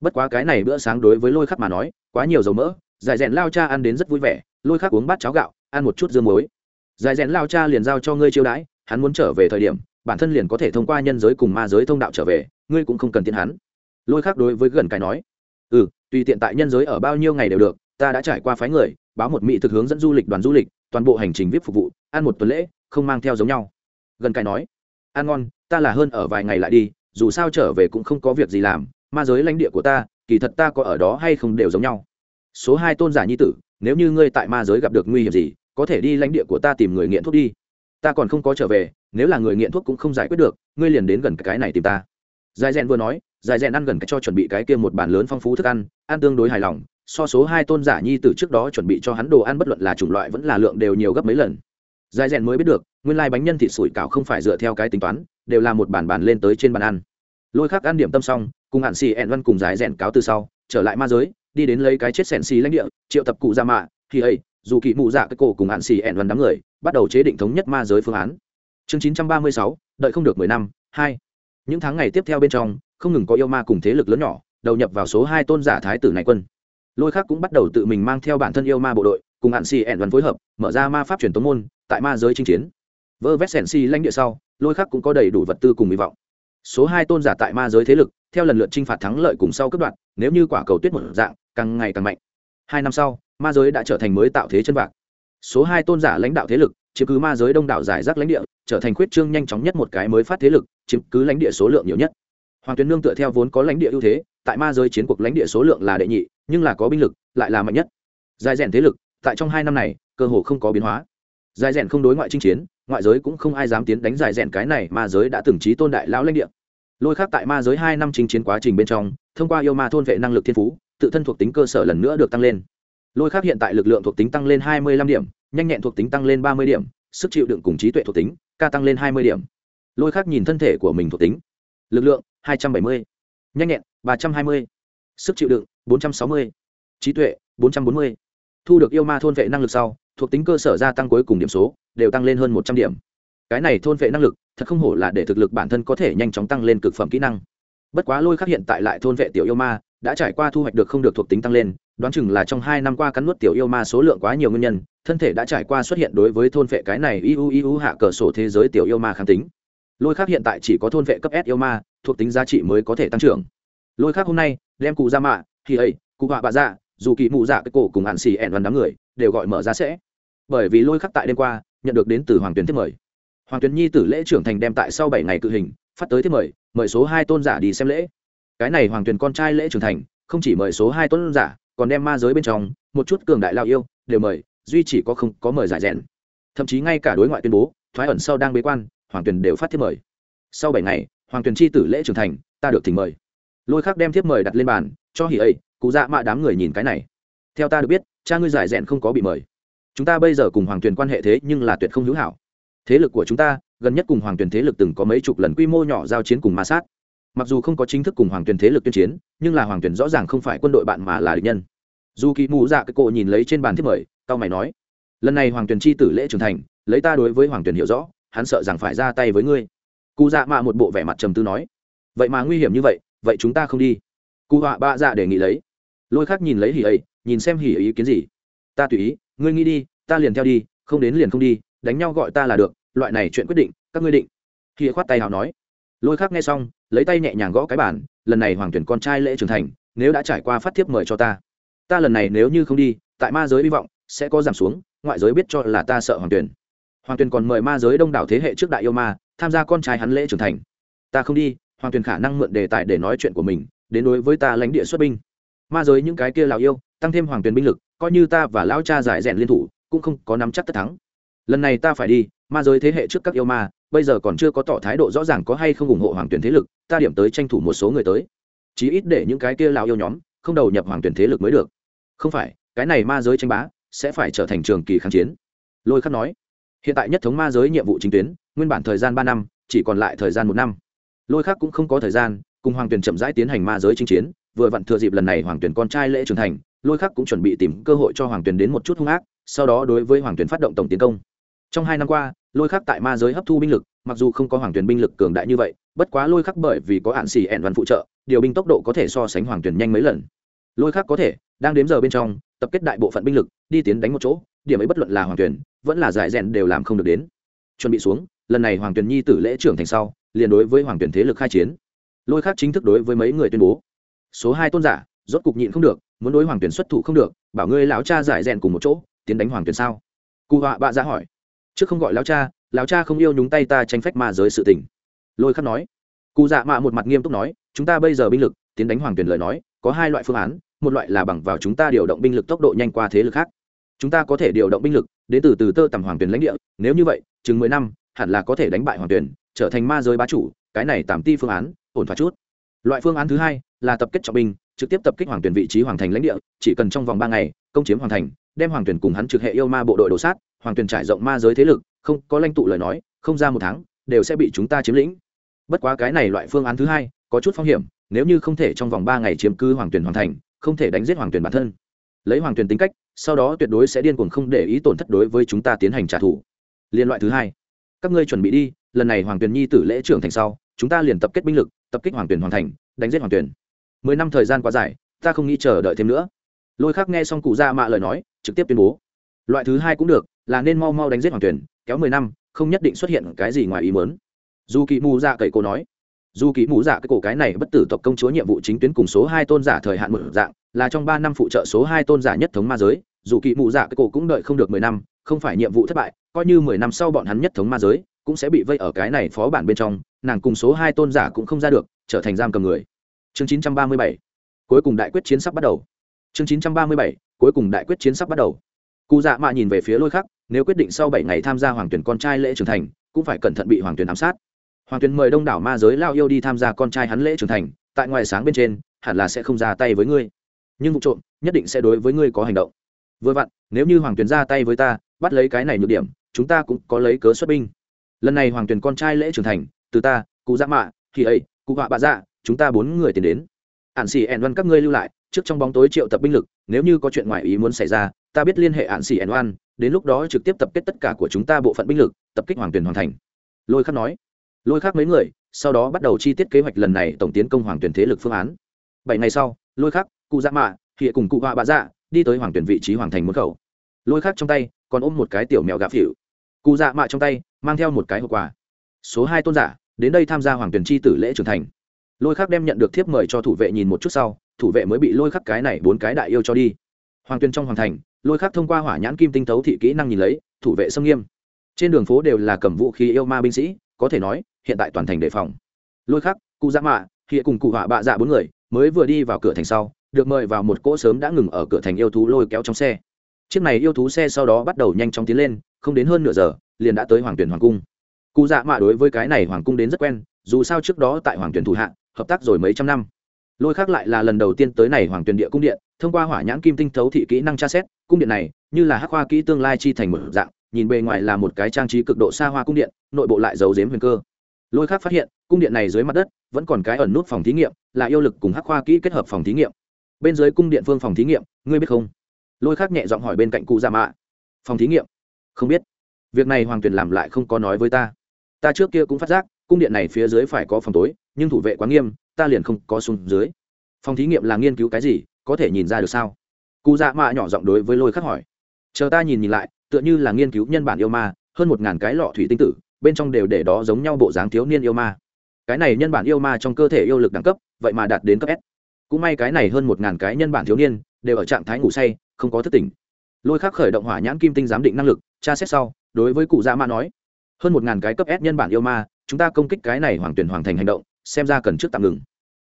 bất quá cái này bữa sáng đối với lôi khắc mà nói, quá nhiều dầu mỡ, giải rèn lao cha ăn đến rất vui vẻ, lôi khắc uống bát cháo gạo, ăn một chút dương muối. Giải rèn lao cha liền giao cho ngươi chiêu đãi, hắn muốn trở về thời điểm, bản thân liền có thể thông qua nhân giới cùng ma giới thông đạo trở về, ngươi cũng không cần tiến hắn. Lôi khắc đối với gần cái nói ừ tùy tiện tại nhân giới ở bao nhiêu ngày đều được, ta đã trải qua phái người, báo một mỹ thực hướng dẫn du lịch đoàn du lịch, toàn bộ hành trình vip phục vụ, ăn một tuần lễ, không mang theo giống nhau. Gần cái nói, ăn ngon, ta là hơn ở vài ngày lại đi, dù sao trở về cũng không có việc gì làm ma giới lãnh địa của ta, kỳ thật ta có ở đó hay không đều giống nhau. Số hai tôn giả nhi tử, nếu như ngươi tại ma giới gặp được nguy hiểm gì, có thể đi lãnh địa của ta tìm người nghiện thuốc đi. Ta còn không có trở về, nếu là người nghiện thuốc cũng không giải quyết được, ngươi liền đến gần cái này tìm ta. Dài rèn vừa nói dài rèn ăn gần cái cho chuẩn bị cái kia một bàn lớn phong phú thức ăn ăn tương đối hài lòng, so số hai tôn giả nhi từ trước đó chuẩn bị cho hắn đồ ăn bất luận là chủng loại vẫn là lượng đều nhiều gấp mấy lần. Dài rèn mới biết được, nguyên lai bánh nhân thịt sủi cảo không phải dựa theo cái tính toán, đều là một bàn bàn lên tới trên bàn ăn. Lôi khắc ăn điểm tâm xong cùng hạn xì ẹn văn cùng giải rèn cáo từ sau, trở lại ma giới, đi đến lấy cái chết sẻn xì lãnh địa, triệu tập cụ ra mạ, thì ấy, dù kỵ mụ dạ cái cổ cùng hạn xì ẹn văn đám người, bắt đầu chế định thống nhất ma giới phương án. Chương chín trăm ba mươi sáu, đợi không được mười năm, hai. Những tháng ngày tiếp theo bên trong, không ngừng có yêu ma cùng thế lực lớn nhỏ, đầu nhập vào số hai tôn giả thái tử này quân. Lôi khác cũng bắt đầu tự mình mang theo bản thân yêu ma bộ đội, cùng hạn xì ẹn văn phối hợp, mở ra ma pháp truyền tống môn, tại ma giới chinh chiến. Vơ vét sẻn xì lãnh địa sau, lôi khác cũng có đầy đủ vật tư cùng hy vọng. Số hai tôn giả tại ma giới thế lực theo lần lượt chinh phạt thắng lợi cùng sau cấp đoạn nếu như quả cầu tuyết một dạng, càng ngày càng mạnh. Hai năm sau, ma giới đã trở thành mới tạo thế chân vạc. Số hai tôn giả lãnh đạo thế lực, chiếm cứ ma giới đông đảo giải rác lãnh địa, trở thành khuyết trương nhanh chóng nhất một cái mới phát thế lực, chiếm cứ lãnh địa số lượng nhiều nhất. Hoàng tuyến nương tựa theo vốn có lãnh địa ưu thế, tại ma giới chiến cuộc lãnh địa số lượng là đệ nhị, nhưng là có binh lực, lại là mạnh nhất. Giải rèn thế lực, tại trong hai năm này, cơ hồ không có biến hóa. Giải rèn không đối ngoại chinh chiến, ngoại giới cũng không ai dám tiến đánh giải rèn cái này, ma giới đã từng trí tôn đại lão lãnh địa lôi khác tại ma giới hai năm chinh chiến quá trình bên trong, thông qua yêu ma thôn vệ năng lực thiên phú, tự thân thuộc tính cơ sở lần nữa được tăng lên. Lôi khác hiện tại lực lượng thuộc tính tăng lên hai mươi lăm điểm, nhanh nhẹn thuộc tính tăng lên ba mươi điểm, sức chịu đựng cùng trí tuệ thuộc tính, ca tăng lên hai mươi điểm. Lôi khác nhìn thân thể của mình thuộc tính. Lực lượng, hai trăm bảy mươi. Nhanh nhẹn, ba trăm hai mươi. Sức chịu đựng, bốn trăm sáu mươi. Trí tuệ, bốn trăm bốn mươi. Thu được yêu ma thôn vệ năng lực sau, thuộc tính cơ sở gia tăng cuối cùng điểm số, đều tăng lên hơn một trăm điểm. Cái này thôn vệ năng lực thật không hổ là để thực lực bản thân có thể nhanh chóng tăng lên cực phẩm kỹ năng. Bất quá lôi khắc hiện tại lại thôn vệ tiểu yêu ma, đã trải qua thu hoạch được không được thuộc tính tăng lên, đoán chừng là trong hai năm qua cắn nuốt tiểu yêu ma số lượng quá nhiều nguyên nhân, thân thể đã trải qua xuất hiện đối với thôn vệ cái này iu iu hạ cửa sổ thế giới tiểu yêu ma kháng tính. Lôi khắc hiện tại chỉ có thôn vệ cấp s yêu ma, thuộc tính giá trị mới có thể tăng trưởng. Lôi khắc hôm nay, đem cụ ra mạ, thì ấy, cụ họa bạ dạ dù kỳ mụ dạ cái cổ cùng hạn xì ẻn văn đám người, đều gọi mở ra sẽ. Bởi vì lôi khắc tại đêm qua, nhận được đến từ hoàng tuyến thiết mời hoàng tuyến nhi tử lễ trưởng thành đem tại sau bảy ngày cự hình, phát tới thiết mời mời số hai tôn giả đi xem lễ. Cái này hoàng tuyến con trai lễ trưởng thành, không chỉ mời số hai tôn giả, còn đem ma giới bên trong, một chút cường đại lao yêu, đều mời, duy chỉ có không có mời giải rèn. Thậm chí ngay cả đối ngoại tuyên bố, thoái ẩn sau đang bế quan, hoàng tuyền đều phát thiết mời. Sau bảy ngày, hoàng tuyền chi tử lễ trưởng thành, ta được thỉnh mời. Lôi khắc đem thiếp mời đặt lên bàn, cho hỉ ấy, cụ dạ mạ đám người nhìn cái này. Theo ta được biết, cha ngươi giải rèn không có bị mời. Chúng ta bây giờ cùng hoàng tuyền quan hệ thế nhưng là tuyệt không hữu hảo thế lực của chúng ta, gần nhất cùng hoàng tuyển thế lực từng có mấy chục lần quy mô nhỏ giao chiến cùng ma sát. Mặc dù không có chính thức cùng hoàng tuyển thế lực tuyên chiến, nhưng là hoàng tuyển rõ ràng không phải quân đội bạn mà là địch nhân. Dù kỳ mù dạ cái cộ nhìn lấy trên bàn thiết mời tao mày nói, lần này hoàng tuyền chi tử lễ trưởng thành, lấy ta đối với hoàng tuyển hiểu rõ, hắn sợ rằng phải ra tay với ngươi. Cụ dạ mạ một bộ vẻ mặt trầm tư nói, vậy mà nguy hiểm như vậy vậy chúng ta không đi. Cụ họa ba dạ đề nghị lấy. Lôi khác nhìn lấy hỉ ấy, nhìn xem hỉ ý kiến gì. Ta tùy ý, ngươi nghĩ đi, ta liền theo đi, không đến liền không đi, đánh nhau gọi ta là được loại này chuyện quyết định, các ngươi định. Khi khoát tay hào nói. Lôi khác nghe xong, lấy tay nhẹ nhàng gõ cái bản lần này hoàng tuyển con trai lễ trưởng thành, nếu đã trải qua phát thiếp mời cho ta. Ta lần này nếu như không đi, tại ma giới hy vọng sẽ có giảm xuống, ngoại giới biết cho là ta sợ hoàng tuyển. Hoàng tuyển còn mời ma giới đông đảo thế hệ trước đại yêu ma, tham gia con trai hắn lễ trưởng thành. Ta không đi, hoàng tuyển khả năng mượn đề tài để nói chuyện của mình, đến đối với ta lãnh địa xuất binh. Ma giới những cái kia lào yêu, tăng thêm hoàng tuyển binh lực, coi như ta và lão cha giải rèn liên thủ, cũng không có nắm chắc tất thắng lần này ta phải đi, ma giới thế hệ trước các yêu ma, bây giờ còn chưa có tỏ thái độ rõ ràng có hay không ủng hộ hoàng tuyển thế lực, ta điểm tới tranh thủ một số người tới. Chí ít để những cái kia lào yêu nhóm, không đầu nhập hoàng tuyển thế lực mới được. Không phải, cái này ma giới tranh bá, sẽ phải trở thành trường kỳ kháng chiến. Lôi khắc nói, hiện tại nhất thống ma giới nhiệm vụ chính tuyến, nguyên bản thời gian ba năm, chỉ còn lại thời gian một năm. Lôi khắc cũng không có thời gian, cùng hoàng tuyển chậm rãi tiến hành ma giới chinh chiến, vừa vặn thừa dịp lần này hoàng tuyển con trai lễ trưởng thành, lôi khắc cũng chuẩn bị tìm cơ hội cho hoàng tuyển đến một chút hung ác, sau đó đối với hoàng tuyển phát động tổng tiến công trong hai năm qua, lôi khắc tại ma giới hấp thu binh lực, mặc dù không có hoàng tuyển binh lực cường đại như vậy, bất quá lôi khắc bởi vì có hạn xì ẹn văn phụ trợ, điều binh tốc độ có thể so sánh hoàng tuyển nhanh mấy lần. Lôi khắc có thể, đang đếm giờ bên trong, tập kết đại bộ phận binh lực, đi tiến đánh một chỗ, điểm ấy bất luận là hoàng tuyển, vẫn là giải rèn đều làm không được đến. Chuẩn bị xuống, lần này hoàng tuyển nhi tử lễ trưởng thành sau, liền đối với hoàng tuyển thế lực khai chiến. Lôi khắc chính thức đối với mấy người tuyên bố. Số hai tôn giả, rốt cục nhịn không được, muốn đối hoàng tuyển xuất thủ không được, bảo ngươi lão cha giải rèn cùng một chỗ, tiến đánh hoàng tuyển sao? Cụ họa bạ ra hỏi trước không gọi lão cha lão cha không yêu nhúng tay ta tranh phách ma giới sự tình. Lôi khắc nói. Cụ dạ mạ một mặt nghiêm túc nói, chúng ta bây giờ binh lực, tiến đánh hoàng tuyển lời nói, có hai loại phương án, một loại là bằng vào chúng ta điều động binh lực tốc độ nhanh qua thế lực khác. Chúng ta có thể điều động binh lực, đến từ từ tơ tầm hoàng tuyển lãnh địa, nếu như vậy, chừng mười năm, hẳn là có thể đánh bại hoàng tuyển trở thành ma giới bá chủ, cái này tạm ti phương án, ổn thoát chút. Loại phương án thứ hai là tập kết trọng binh, trực tiếp tập kích hoàng tuyển vị trí hoàng thành lãnh địa, chỉ cần trong vòng ba ngày, công chiếm hoàng thành đem hoàng tuyển cùng hắn trực hệ yêu ma bộ đội đổ sát, hoàng tuyển trải rộng ma giới thế lực, không có lãnh tụ lời nói, không ra một tháng, đều sẽ bị chúng ta chiếm lĩnh. Bất quá cái này loại phương án thứ hai, có chút phong hiểm, nếu như không thể trong vòng ba ngày chiếm cư hoàng tuyển hoàn thành, không thể đánh giết hoàng tuyển bản thân. Lấy hoàng tuyển tính cách, sau đó tuyệt đối sẽ điên cuồng không để ý tổn thất đối với chúng ta tiến hành trả thù. Liên loại thứ hai, các ngươi chuẩn bị đi, lần này hoàng tuyển nhi tử lễ trưởng thành sau, chúng ta liền tập kết binh lực, tập kích hoàng tuyển hoàn thành, đánh giết hoàng tuyển. Mười năm thời gian quá dài, ta không nghĩ chờ đợi thêm nữa lôi khắc nghe xong cụ ra mạ lời nói, trực tiếp tuyên bố. Loại thứ hai cũng được, là nên mau mau đánh giết hoàng tuyển, kéo mười năm, không nhất định xuất hiện cái gì ngoài ý mớn dù kỳ mù dạ cậy cô nói, dù kỳ mù dạ cái cổ cái này bất tử tộc công chúa nhiệm vụ chính tuyến cùng số hai tôn giả thời hạn một dạng, là trong ba năm phụ trợ số hai tôn giả nhất thống ma giới, dù kỳ mù dạ cái cổ cũng đợi không được mười năm, không phải nhiệm vụ thất bại, coi như mười năm sau bọn hắn nhất thống ma giới, cũng sẽ bị vây ở cái này phó bản bên trong, nàng cùng số hai tôn giả cũng không ra được, trở thành giam cầm người. Chương chín trăm ba mươi bảy. Cuối cùng đại quyết chiến sắp bắt đầu chương chín trăm ba mươi bảy, cuối cùng đại quyết chiến sắp bắt đầu. Cụ dạ mạ nhìn về phía lôi khắc, nếu quyết định sau bảy ngày tham gia hoàng tuyển con trai lễ trưởng thành, cũng phải cẩn thận bị hoàng tuyển ám sát. Hoàng tuyển mời đông đảo ma giới lao yêu đi tham gia con trai hắn lễ trưởng thành, tại ngoài sáng bên trên, hẳn là sẽ không ra tay với ngươi. Nhưng vụ trộm, nhất định sẽ đối với ngươi có hành động. Vừa vặn, nếu như hoàng tuyển ra tay với ta, bắt lấy cái này nhược điểm, chúng ta cũng có lấy cớ xuất binh. Lần này hoàng tuyển con trai lễ trưởng thành, từ ta, cụ dạ mạ, thì ấy, cụ họa bạ dạ chúng ta bốn người tiến đến. Ạn xì ẻn văn các ngươi lưu lại trước trong bóng tối triệu tập binh lực, nếu như có chuyện ngoài ý muốn xảy ra, ta biết liên hệ hạn xì ẩn oan, đến lúc đó trực tiếp tập kết tất cả của chúng ta bộ phận binh lực, tập kích hoàng tuyển hoàn thành. Lôi khắc nói. Lôi khắc mấy người, sau đó bắt đầu chi tiết kế hoạch lần này tổng tiến công hoàng tuyển thế lực phương án. Bảy ngày sau, lôi khắc, cụ dạ mạ hiện cùng cụ họa bạ dạ đi tới hoàng tuyển vị trí hoàng thành môn khẩu. Lôi khắc trong tay còn ôm một cái tiểu mèo gạ phỉu. Cụ dạ mạ trong tay mang theo một cái hộp quà. Số hai tôn giả, đến đây tham gia hoàng tuyển chi tử lễ trưởng thành. Lôi khắc đem nhận được thiếp mời cho thủ vệ nhìn một chút sau thủ vệ mới bị lôi khắc cái này bốn cái đại yêu cho đi. Hoàng tuyên trong hoàng thành, lôi khắc thông qua hỏa nhãn kim tinh tấu thị kỹ năng nhìn lấy, thủ vệ xâm nghiêm. Trên đường phố đều là cầm vũ khí yêu ma binh sĩ, có thể nói, hiện tại toàn thành đề phòng. Lôi khắc, cụ giã mạ hiện cùng cụ họa bạ dạ bốn người mới vừa đi vào cửa thành sau, được mời vào một cỗ sớm đã ngừng ở cửa thành yêu thú lôi kéo trong xe. Chiếc này yêu thú xe sau đó bắt đầu nhanh chóng tiến lên, không đến hơn nửa giờ, liền đã tới hoàng tuyển hoàng cung. Cụ dạ mạ đối với cái này hoàng cung đến rất quen, dù sao trước đó tại hoàng tuyển thủ hạ, hợp tác rồi mấy trăm năm lôi khác lại là lần đầu tiên tới này hoàng Tuyền địa cung điện, thông qua hỏa nhãn kim tinh thấu thị kỹ năng tra xét, cung điện này như là hắc hoa kỹ tương lai chi thành một dạng, nhìn bề ngoài là một cái trang trí cực độ xa hoa cung điện, nội bộ lại giấu dếm huyền cơ. Lôi khác phát hiện, cung điện này dưới mặt đất vẫn còn cái ẩn nút phòng thí nghiệm, là yêu lực cùng hắc hoa kỹ kết hợp phòng thí nghiệm. Bên dưới cung điện phương phòng thí nghiệm, ngươi biết không? Lôi khác nhẹ giọng hỏi bên cạnh cụ già mạ. Phòng thí nghiệm? Không biết. Việc này hoàng tuyền làm lại không có nói với ta. Ta trước kia cũng phát giác, cung điện này phía dưới phải có phòng tối, nhưng thủ vệ quá nghiêm ta liền không có xuống dưới. Phòng thí nghiệm là nghiên cứu cái gì, có thể nhìn ra được sao? Cụ dạ mạ nhỏ giọng đối với lôi khắc hỏi. Chờ ta nhìn nhìn lại, tựa như là nghiên cứu nhân bản yêu ma, hơn một ngàn cái lọ thủy tinh tử, bên trong đều để đó giống nhau bộ dáng thiếu niên yêu ma. Cái này nhân bản yêu ma trong cơ thể yêu lực đẳng cấp, vậy mà đạt đến cấp s. Cũng may cái này hơn một ngàn cái nhân bản thiếu niên, đều ở trạng thái ngủ say, không có thức tỉnh. Lôi khắc khởi động hỏa nhãn kim tinh giám định năng lực, tra xét sau, đối với cụ dạ mạ nói, hơn một ngàn cái cấp s nhân bản yêu ma, chúng ta công kích cái này hoàng tuyển hoàng thành hành động xem ra cần trước tạm ngừng.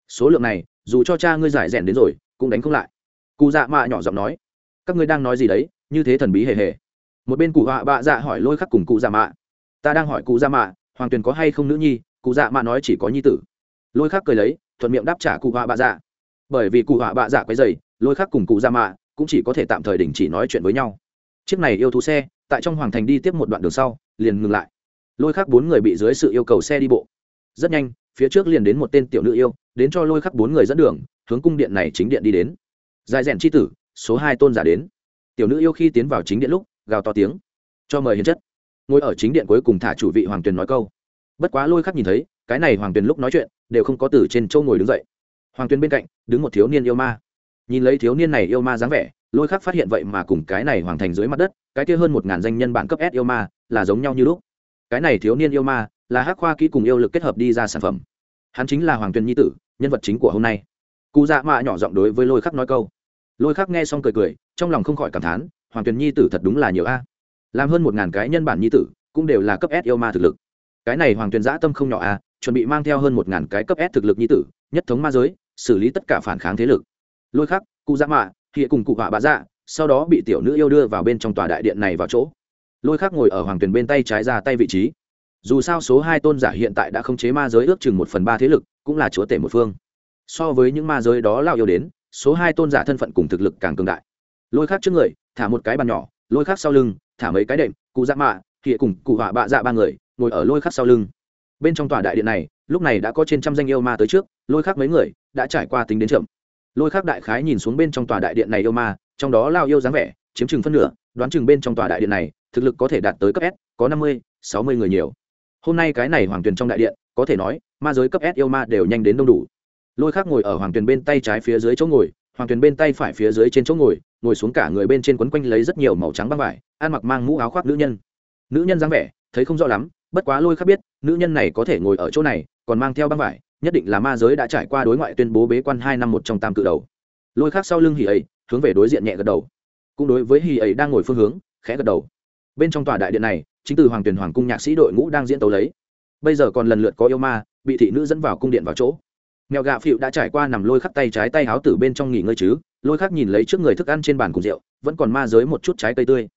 Số lượng này, dù cho cha ngươi giải rèn đến rồi, cũng đánh không lại. Cụ dạ mạ nhỏ giọng nói, các ngươi đang nói gì đấy, như thế thần bí hề hề. Một bên cụ họa bạ dạ hỏi lôi khắc cùng cụ dạ mạ. Ta đang hỏi cụ dạ mạ, hoàng tuyền có hay không nữ nhi? Cụ dạ mạ nói chỉ có nhi tử. Lôi khắc cười lấy, thuận miệng đáp trả cụ họa bạ dạ. Bởi vì cụ họa bạ dạ quấy dày lôi khắc cùng cụ dạ mạ cũng chỉ có thể tạm thời đình chỉ nói chuyện với nhau. Chiếc này yêu thú xe, tại trong hoàng thành đi tiếp một đoạn đường sau, liền ngừng lại. Lôi khắc bốn người bị dưới sự yêu cầu xe đi bộ. Rất nhanh phía trước liền đến một tên tiểu nữ yêu, đến cho lôi khắc bốn người dẫn đường, hướng cung điện này chính điện đi đến. Dài rèn c h i tử, số hai tôn giả đến. Tiểu nữ yêu khi tiến vào chính điện lúc, gào to tiếng. Cho mời hiền chất. Ngồi ở chính điện cuối cùng thả chủ vị hoàng tuyền nói câu. Bất quá lôi khắc nhìn thấy, cái này hoàng tuyền lúc nói chuyện, đều không có từ trên châu ngồi đứng dậy. Hoàng tuyền bên cạnh, đứng một thiếu niên yêu ma. Nhìn lấy thiếu niên này yêu ma dáng vẻ, lôi khắc phát hiện vậy mà cùng cái này hoàng thành dưới mặt đất, cái kia hơn một ngàn danh nhân bản cấp s yêu ma, là giống nhau như lúc. Cái này thiếu niên yêu ma là hắc khoa kỹ cùng yêu lực kết hợp đi ra sản phẩm. Hắn chính là hoàng tuyền nhi tử, nhân vật chính của hôm nay. Cụ dạ mạ nhỏ giọng đối với lôi khắc nói câu. Lôi khắc nghe xong cười cười, trong lòng không khỏi cảm thán, hoàng tuyền nhi tử thật đúng là nhiều a. Làm hơn một ngàn cái nhân bản nhi tử, cũng đều là cấp s yêu ma thực lực. Cái này hoàng tuyền giã tâm không nhỏ a, chuẩn bị mang theo hơn một ngàn cái cấp s thực lực nhi tử, nhất thống ma giới, xử lý tất cả phản kháng thế lực. Lôi khắc, cụ dạ mạ hiện cùng cụ họa bạ dạ sau đó bị tiểu nữ yêu đưa vào bên trong tòa đại điện này vào chỗ. Lôi khắc ngồi ở hoàng tuyền bên tay trái ra tay vị trí dù sao số hai tôn giả hiện tại đã không chế ma giới ước chừng một phần ba thế lực, cũng là chúa tể một phương. So với những ma giới đó lao yêu đến, số hai tôn giả thân phận cùng thực lực càng cường đại. Lôi khác trước người, thả một cái bàn nhỏ, lôi khác sau lưng, thả mấy cái đệm, cụ dạ mạ hiện cùng cụ họa bạ dạ ba người, ngồi ở lôi khác sau lưng. Bên trong tòa đại điện này, lúc này đã có trên trăm danh yêu ma tới trước, lôi khác mấy người đã trải qua tính đến chậm. Lôi khác đại khái nhìn xuống bên trong tòa đại điện này yêu ma, trong đó lao yêu dáng vẻ, chiếm chừng phân nửa, đoán chừng bên trong tòa đại điện này, thực lực có thể đạt tới cấp s, có năm mươi, sáu mươi người nhiều hôm nay cái này hoàng tuyền trong đại điện, có thể nói, ma giới cấp s yêu ma đều nhanh đến đông đủ. Lôi khác ngồi ở hoàng tuyền bên tay trái phía dưới chỗ ngồi, hoàng tuyền bên tay phải phía dưới trên chỗ ngồi ngồi xuống cả người bên trên quấn quanh lấy rất nhiều màu trắng băng vải, ăn mặc mang mũ áo khoác nữ nhân. Nữ nhân dáng vẻ, thấy không rõ lắm, bất quá lôi khác biết, nữ nhân này có thể ngồi ở chỗ này, còn mang theo băng vải, nhất định là ma giới đã trải qua đối ngoại tuyên bố bế quan hai năm một trong tam cự đầu. Lôi khác sau lưng hỉ ấy hướng về đối diện nhẹ gật đầu. Cũng đối với hỉ ấy đang ngồi phương hướng, khẽ gật đầu. Bên trong tòa đại điện này chính từ hoàng tuyển hoàng cung nhạc sĩ đội ngũ đang diễn tấu lấy. Bây giờ còn lần lượt có yêu ma, bị thị nữ dẫn vào cung điện vào chỗ. Mèo gạ phịu đã trải qua nằm lôi khắc tay trái tay háo tử bên trong nghỉ ngơi chứ, lôi khắc nhìn lấy trước người thức ăn trên bàn cùng rượu, vẫn còn ma giới một chút trái cây tươi.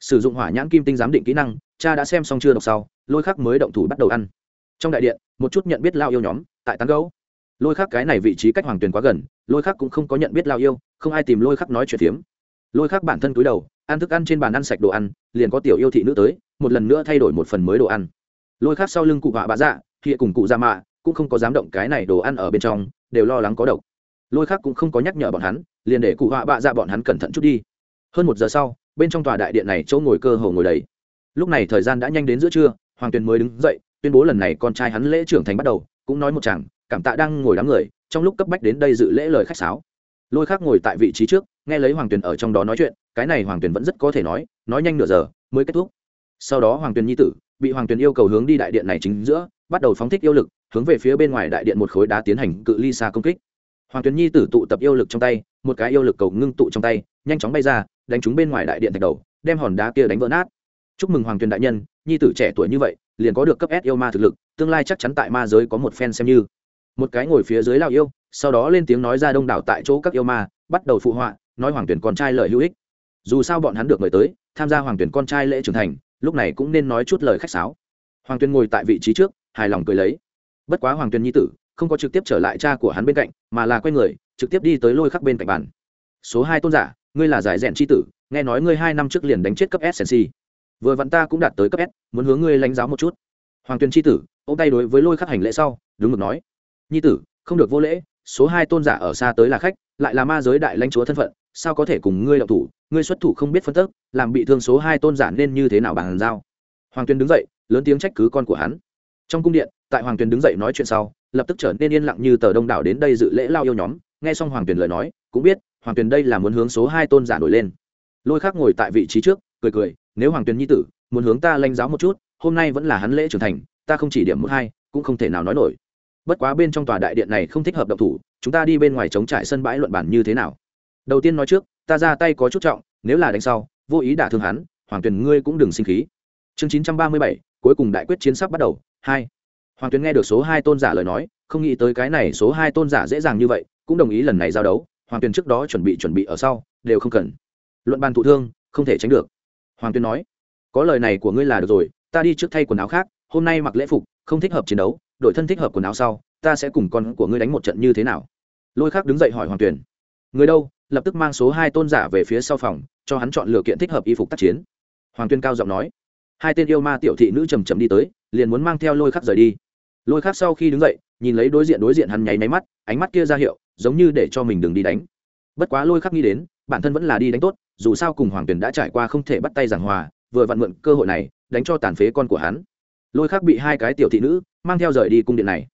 Sử dụng hỏa nhãn kim tinh giám định kỹ năng, cha đã xem xong chưa đọc sau, lôi khắc mới động thủ bắt đầu ăn. Trong đại điện, một chút nhận biết lao yêu nhóm, tại tán gấu lôi khắc cái này vị trí cách hoàng tuyền quá gần, lôi khắc cũng không có nhận biết lao yêu, không ai tìm lôi khắc nói chuyện phiếm. Lôi khắc bản thân cúi đầu, ăn thức ăn trên bàn ăn sạch đồ ăn, liền có tiểu yêu thị nữ tới một lần nữa thay đổi một phần mới đồ ăn. Lôi khác sau lưng cụ họa bạ dạ hiện cùng cụ ra dạ mạ, cũng không có dám động cái này đồ ăn ở bên trong, đều lo lắng có độc. Lôi khác cũng không có nhắc nhở bọn hắn, liền để cụ họa bạ dạ bọn hắn cẩn thận chút đi. Hơn một giờ sau, bên trong tòa đại điện này chỗ ngồi cơ hồ ngồi đầy. Lúc này thời gian đã nhanh đến giữa trưa, hoàng tuyền mới đứng dậy, tuyên bố lần này con trai hắn lễ trưởng thành bắt đầu, cũng nói một chàng, cảm tạ đang ngồi đám người, trong lúc cấp bách đến đây dự lễ lời khách sáo. Lôi khác ngồi tại vị trí trước, nghe lấy hoàng tuyền ở trong đó nói chuyện, cái này hoàng tuyền vẫn rất có thể nói nói nhanh nửa giờ, mới kết thúc sau đó hoàng tuyền nhi tử bị hoàng tuyền yêu cầu hướng đi đại điện này chính giữa, bắt đầu phóng thích yêu lực, hướng về phía bên ngoài đại điện một khối đá tiến hành cự ly xa công kích. Hoàng tuyền nhi tử tụ tập yêu lực trong tay, một cái yêu lực cầu ngưng tụ trong tay, nhanh chóng bay ra, đánh trúng bên ngoài đại điện thạch đầu, đem hòn đá kia đánh vỡ nát. Chúc mừng hoàng tuyền đại nhân, nhi tử trẻ tuổi như vậy, liền có được cấp s yêu ma thực lực, tương lai chắc chắn tại ma giới có một phen xem như. Một cái ngồi phía dưới lao yêu, sau đó lên tiếng nói ra đông đảo tại chỗ các yêu ma, bắt đầu phụ họa, nói hoàng tuyển con trai lời hữu ích. Dù sao bọn hắn được mời tới, tham gia hoàng tuyển con trai lễ trưởng thành lúc này cũng nên nói chút lời khách sáo. Hoàng tuyên ngồi tại vị trí trước, hài lòng cười lấy. Bất quá hoàng tuyên nhi tử, không có trực tiếp trở lại cha của hắn bên cạnh, mà là quay người, trực tiếp đi tới lôi khắc bên cạnh bàn. Số hai tôn giả, ngươi là giải rèn c tử, nghe nói ngươi hai năm trước liền đánh chết cấp snc vừa vặn ta cũng đạt tới cấp s, muốn hướng ngươi lãnh giáo một chút. Hoàng Tuyên c tử ô tay đối với lôi khắc hành lễ sau, đúng mực nói. Nhi tử, không được vô lễ, số hai tôn giả ở xa tới là khách, lại là ma giới đại lãnh chúa thân phận, sao có thể cùng ngươi đậu thủ? Ngươi xuất thủ không biết phân tức, làm bị thương số hai tôn giả nên như thế nào bàn giao? Hoàng tuyền đứng dậy, lớn tiếng trách cứ con của hắn. Trong cung điện, tại hoàng tuyền đứng dậy nói chuyện sau, lập tức trở nên yên lặng như tờ đông đảo đến đây dự lễ lao yêu nhóm. Nghe xong hoàng tuyền lời nói, cũng biết, hoàng tuyền đây là muốn hướng số hai tôn giả nổi lên. Lôi khác ngồi tại vị trí trước, cười cười, nếu hoàng tuyền nhi tử muốn hướng ta lanh giáo một chút, hôm nay vẫn là hắn lễ trưởng thành, ta không chỉ điểm một hai, cũng không thể nào nói nổi. Bất quá bên trong tòa đại điện này không thích hợp động thủ, chúng ta đi bên ngoài chống trại sân bãi luận bản như thế nào? Đầu tiên nói trước ta ra tay có chút trọng, nếu là đánh sau, vô ý đả thương hắn, hoàng tuyền ngươi cũng đừng sinh khí. Chương chín trăm ba mươi bảy, cuối cùng đại quyết chiến sắp bắt đầu, hai. Hoàng tuyền nghe được số hai tôn giả lời nói, không nghĩ tới cái này số hai tôn giả dễ dàng như vậy, cũng đồng ý lần này giao đấu, hoàng tuyền trước đó chuẩn bị chuẩn bị ở sau, đều không cần. Luận bàn thụ thương, không thể tránh được. Hoàng tuyền nói, có lời này của ngươi là được rồi, ta đi trước thay quần áo khác, hôm nay mặc lễ phục, không thích hợp chiến đấu đội thân thích hợp quần áo sau, ta sẽ cùng con của ngươi đánh một trận như thế nào? Lôi khác đứng dậy hỏi hoàng tuyền người đâu? Lập tức mang số hai tôn giả về phía sau phòng, cho hắn chọn lựa kiện thích hợp y phục tác chiến. Hoàng tuyên cao giọng nói. Hai tên yêu ma tiểu thị nữ trầm trầm đi tới, liền muốn mang theo lôi khắc rời đi. Lôi khắc sau khi đứng dậy, nhìn lấy đối diện đối diện hắn nháy máy mắt, ánh mắt kia ra hiệu, giống như để cho mình đừng đi đánh. Bất quá lôi khắc nghĩ đến, bản thân vẫn là đi đánh tốt, dù sao cùng hoàng tuyền đã trải qua không thể bắt tay giảng hòa, vừa vặn mượn cơ hội này, đánh cho tàn phế con của hắn. Lôi khắc bị hai cái tiểu thị nữ mang theo rời đi cung điện này.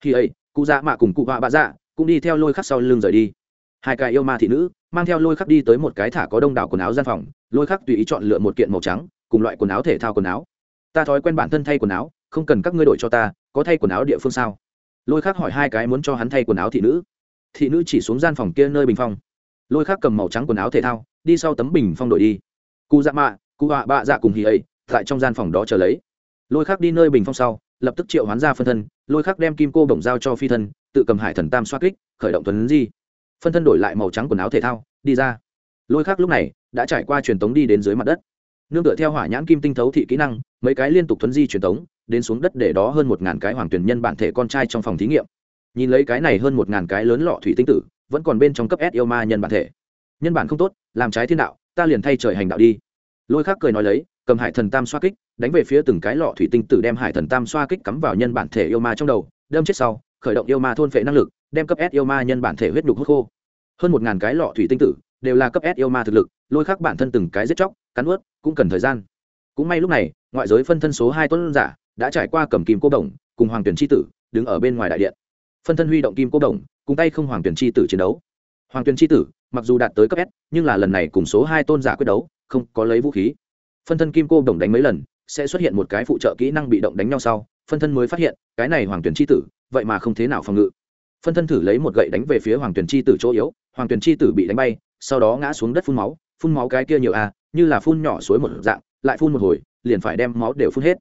Khi ấy, cụ dạ mạ cùng cụ họa bạ dạ cũng đi theo lôi khắc sau lưng rời đi hai cái yêu ma thị nữ mang theo lôi khắc đi tới một cái thả có đông đảo quần áo gian phòng, lôi khắc tùy ý chọn lựa một kiện màu trắng, cùng loại quần áo thể thao quần áo. Ta thói quen bản thân thay quần áo, không cần các ngươi đổi cho ta, có thay quần áo địa phương sao? Lôi khắc hỏi hai cái muốn cho hắn thay quần áo thị nữ. Thị nữ chỉ xuống gian phòng kia nơi bình phong. Lôi khắc cầm màu trắng quần áo thể thao, đi sau tấm bình phong đổi đi. Cụ dạ mạ cụ họa bạ dạ cùng hì ấy, tại trong gian phòng đó chờ lấy. Lôi khắc đi nơi bình phong sau, lập tức triệu hoán ra phân thân, lôi khắc đem kim cô bổng giao cho phi thân, tự cầm hải thần tam xoa kích, khởi động tuấn di phân thân đổi lại màu trắng quần áo thể thao, đi ra. Lôi khắc lúc này đã trải qua truyền tống đi đến dưới mặt đất. Nương tựa theo hỏa nhãn kim tinh thấu thị kỹ năng, mấy cái liên tục thuấn di truyền tống, đến xuống đất để đó hơn một ngàn cái hoàng tuyển nhân bản thể con trai trong phòng thí nghiệm. Nhìn lấy cái này hơn một ngàn cái lớn lọ thủy tinh tử, vẫn còn bên trong cấp s yêu ma nhân bản thể. Nhân bản không tốt, làm trái thiên đạo, ta liền thay trời hành đạo đi. Lôi khắc cười nói lấy, cầm hải thần tam xoa kích, đánh về phía từng cái lọ thủy tinh tử đem hải thần tam xoa kích cắm vào nhân bản thể yêu ma trong đầu, đâm chết sau, khởi động yêu ma thôn phệ năng lực đem cấp s yêu ma nhân bản thể huyết đục hút khô. Hơn một ngàn cái lọ thủy tinh tử đều là cấp s yêu ma thực lực, lôi khắc bản thân từng cái giết chóc, cắn nuốt, cũng cần thời gian. Cũng may lúc này, ngoại giới phân thân số hai tuấn giả đã trải qua cầm kim cô đồng cùng hoàng tuyển chi tử đứng ở bên ngoài đại điện. Phân thân huy động kim cô đồng cùng tay không hoàng tuyển chi tử chiến đấu. Hoàng tuyển chi tử mặc dù đạt tới cấp s, nhưng là lần này cùng số hai tôn giả quyết đấu, không có lấy vũ khí. Phân thân kim cô đồng đánh mấy lần, sẽ xuất hiện một cái phụ trợ kỹ năng bị động đánh nhau sau, phân thân mới phát hiện, cái này hoàng tuyển chi tử, vậy mà không thế nào phòng ngự phân thân thử lấy một gậy đánh về phía hoàng tuyền chi tử chỗ yếu, hoàng tuyền chi tử bị đánh bay, sau đó ngã xuống đất phun máu phun máu cái kia nhiều à như là phun nhỏ suối một dạng, lại phun một hồi, liền phải đem máu đều phun hết.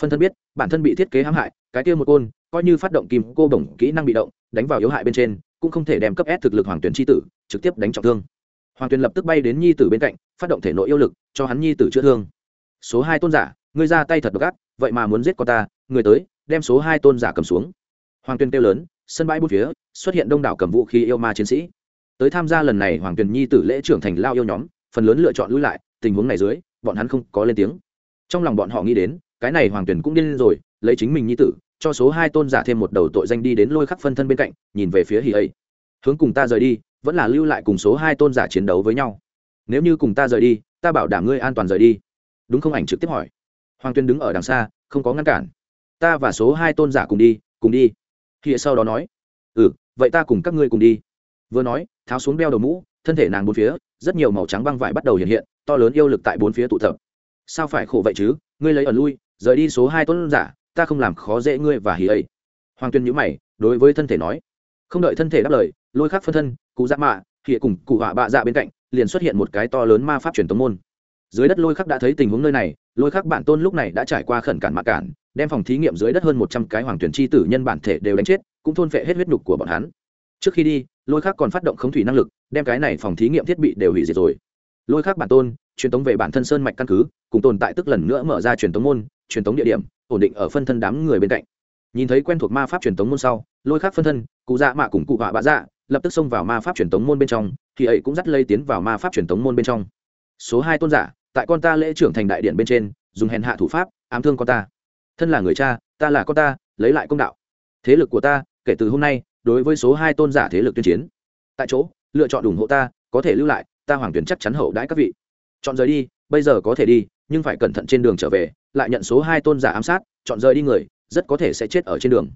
Phân thân biết, bản thân bị thiết kế hãm hại, cái kia một côn, coi như phát động kim cô bổng kỹ năng bị động, đánh vào yếu hại bên trên, cũng không thể đem cấp ép thực lực hoàng Tuyền Chi tử trực tiếp đánh trọng thương. Hoàng tuyền lập tức bay đến nhi tử bên cạnh, phát động thể nội yêu lực, cho hắn nhi tử chữa thương. Số hai tôn giả, ngươi ra tay thật độc ác, vậy mà muốn giết con ta, người tới, đem số hai tôn giả cầm xuống. Hoàng tuyền kêu lớn sân bãi bốn phía, xuất hiện đông đảo cầm vũ khí yêu ma chiến sĩ. Tới tham gia lần này hoàng tuyền nhi tử lễ trưởng thành lao yêu nhóm, phần lớn lựa chọn lui lại, tình huống này dưới, bọn hắn không có lên tiếng. Trong lòng bọn họ nghĩ đến, cái này hoàng tuyền cũng điên rồi, lấy chính mình nhi tử, cho số hai tôn giả thêm một đầu tội danh đi đến lôi khắc phân thân bên cạnh, nhìn về phía hì ấy hướng cùng ta rời đi, vẫn là lưu lại cùng số hai tôn giả chiến đấu với nhau. Nếu như cùng ta rời đi, ta bảo đảm ngươi an toàn rời đi. Đúng không ảnh trực tiếp hỏi. Hoàng tuyên đứng ở đằng xa, không có ngăn cản. Ta và số hai tôn giả cùng đi cùng đi hiện sau đó nói ừ vậy ta cùng các ngươi cùng đi. Vừa nói, tháo xuống đeo đầu mũ, thân thể nàng bốn phía, rất nhiều màu trắng băng vải bắt đầu hiện hiện, to lớn yêu lực tại bốn phía tụ tập. Sao phải khổ vậy chứ? Ngươi lấy ở lui, rời đi số hai tôn giả, ta không làm khó dễ ngươi và hì ấy. Hoàng tuyên nhữ mày, đối với thân thể nói. Không đợi thân thể đáp lời, lôi khắc phân thân, cụ dạ mạ hiện cùng cụ họa bạ dạ bên cạnh, liền xuất hiện một cái to lớn ma pháp truyền tống môn. Dưới đất lôi khắc đã thấy tình huống nơi này, lôi khắc bản tôn lúc này đã trải qua khẩn cản mạ cản đem phòng thí nghiệm dưới đất hơn một trăm cái hoàng tuyển chi tử nhân bản thể đều đánh chết, cũng thôn phệ hết huyết nhục của bọn hắn. Trước khi đi, lôi khắc còn phát động khống thủy năng lực, đem cái này phòng thí nghiệm thiết bị đều hủy diệt rồi. Lôi khắc bản tôn, truyền tống về bản thân sơn mạch căn cứ, cùng tồn tại tức lần nữa mở ra truyền tống môn, truyền tống địa điểm, ổn định ở phân thân đám người bên cạnh. Nhìn thấy quen thuộc ma pháp truyền tống môn sau, lôi khắc phân thân, cụ dạ mạ cùng cụ họa bạ dạ lập tức xông vào ma pháp truyền tống môn bên trong, thì ấy cũng dắt lây tiến vào ma pháp truyền tống môn bên trong. Số hai tôn giả, tại con ta lễ trưởng thành đại điện bên trên, dùng hèn hạ thủ pháp, ám thương con ta thân là người cha ta là con ta lấy lại công đạo. Thế lực của ta kể từ hôm nay đối với số hai tôn giả thế lực tuyên chiến. Tại chỗ lựa chọn ủng hộ ta có thể lưu lại ta hoàng tuyển chắc chắn hậu đãi các vị. Chọn rời đi bây giờ có thể đi nhưng phải cẩn thận trên đường trở về lại nhận số hai tôn giả ám sát chọn rời đi người rất có thể sẽ chết ở trên đường.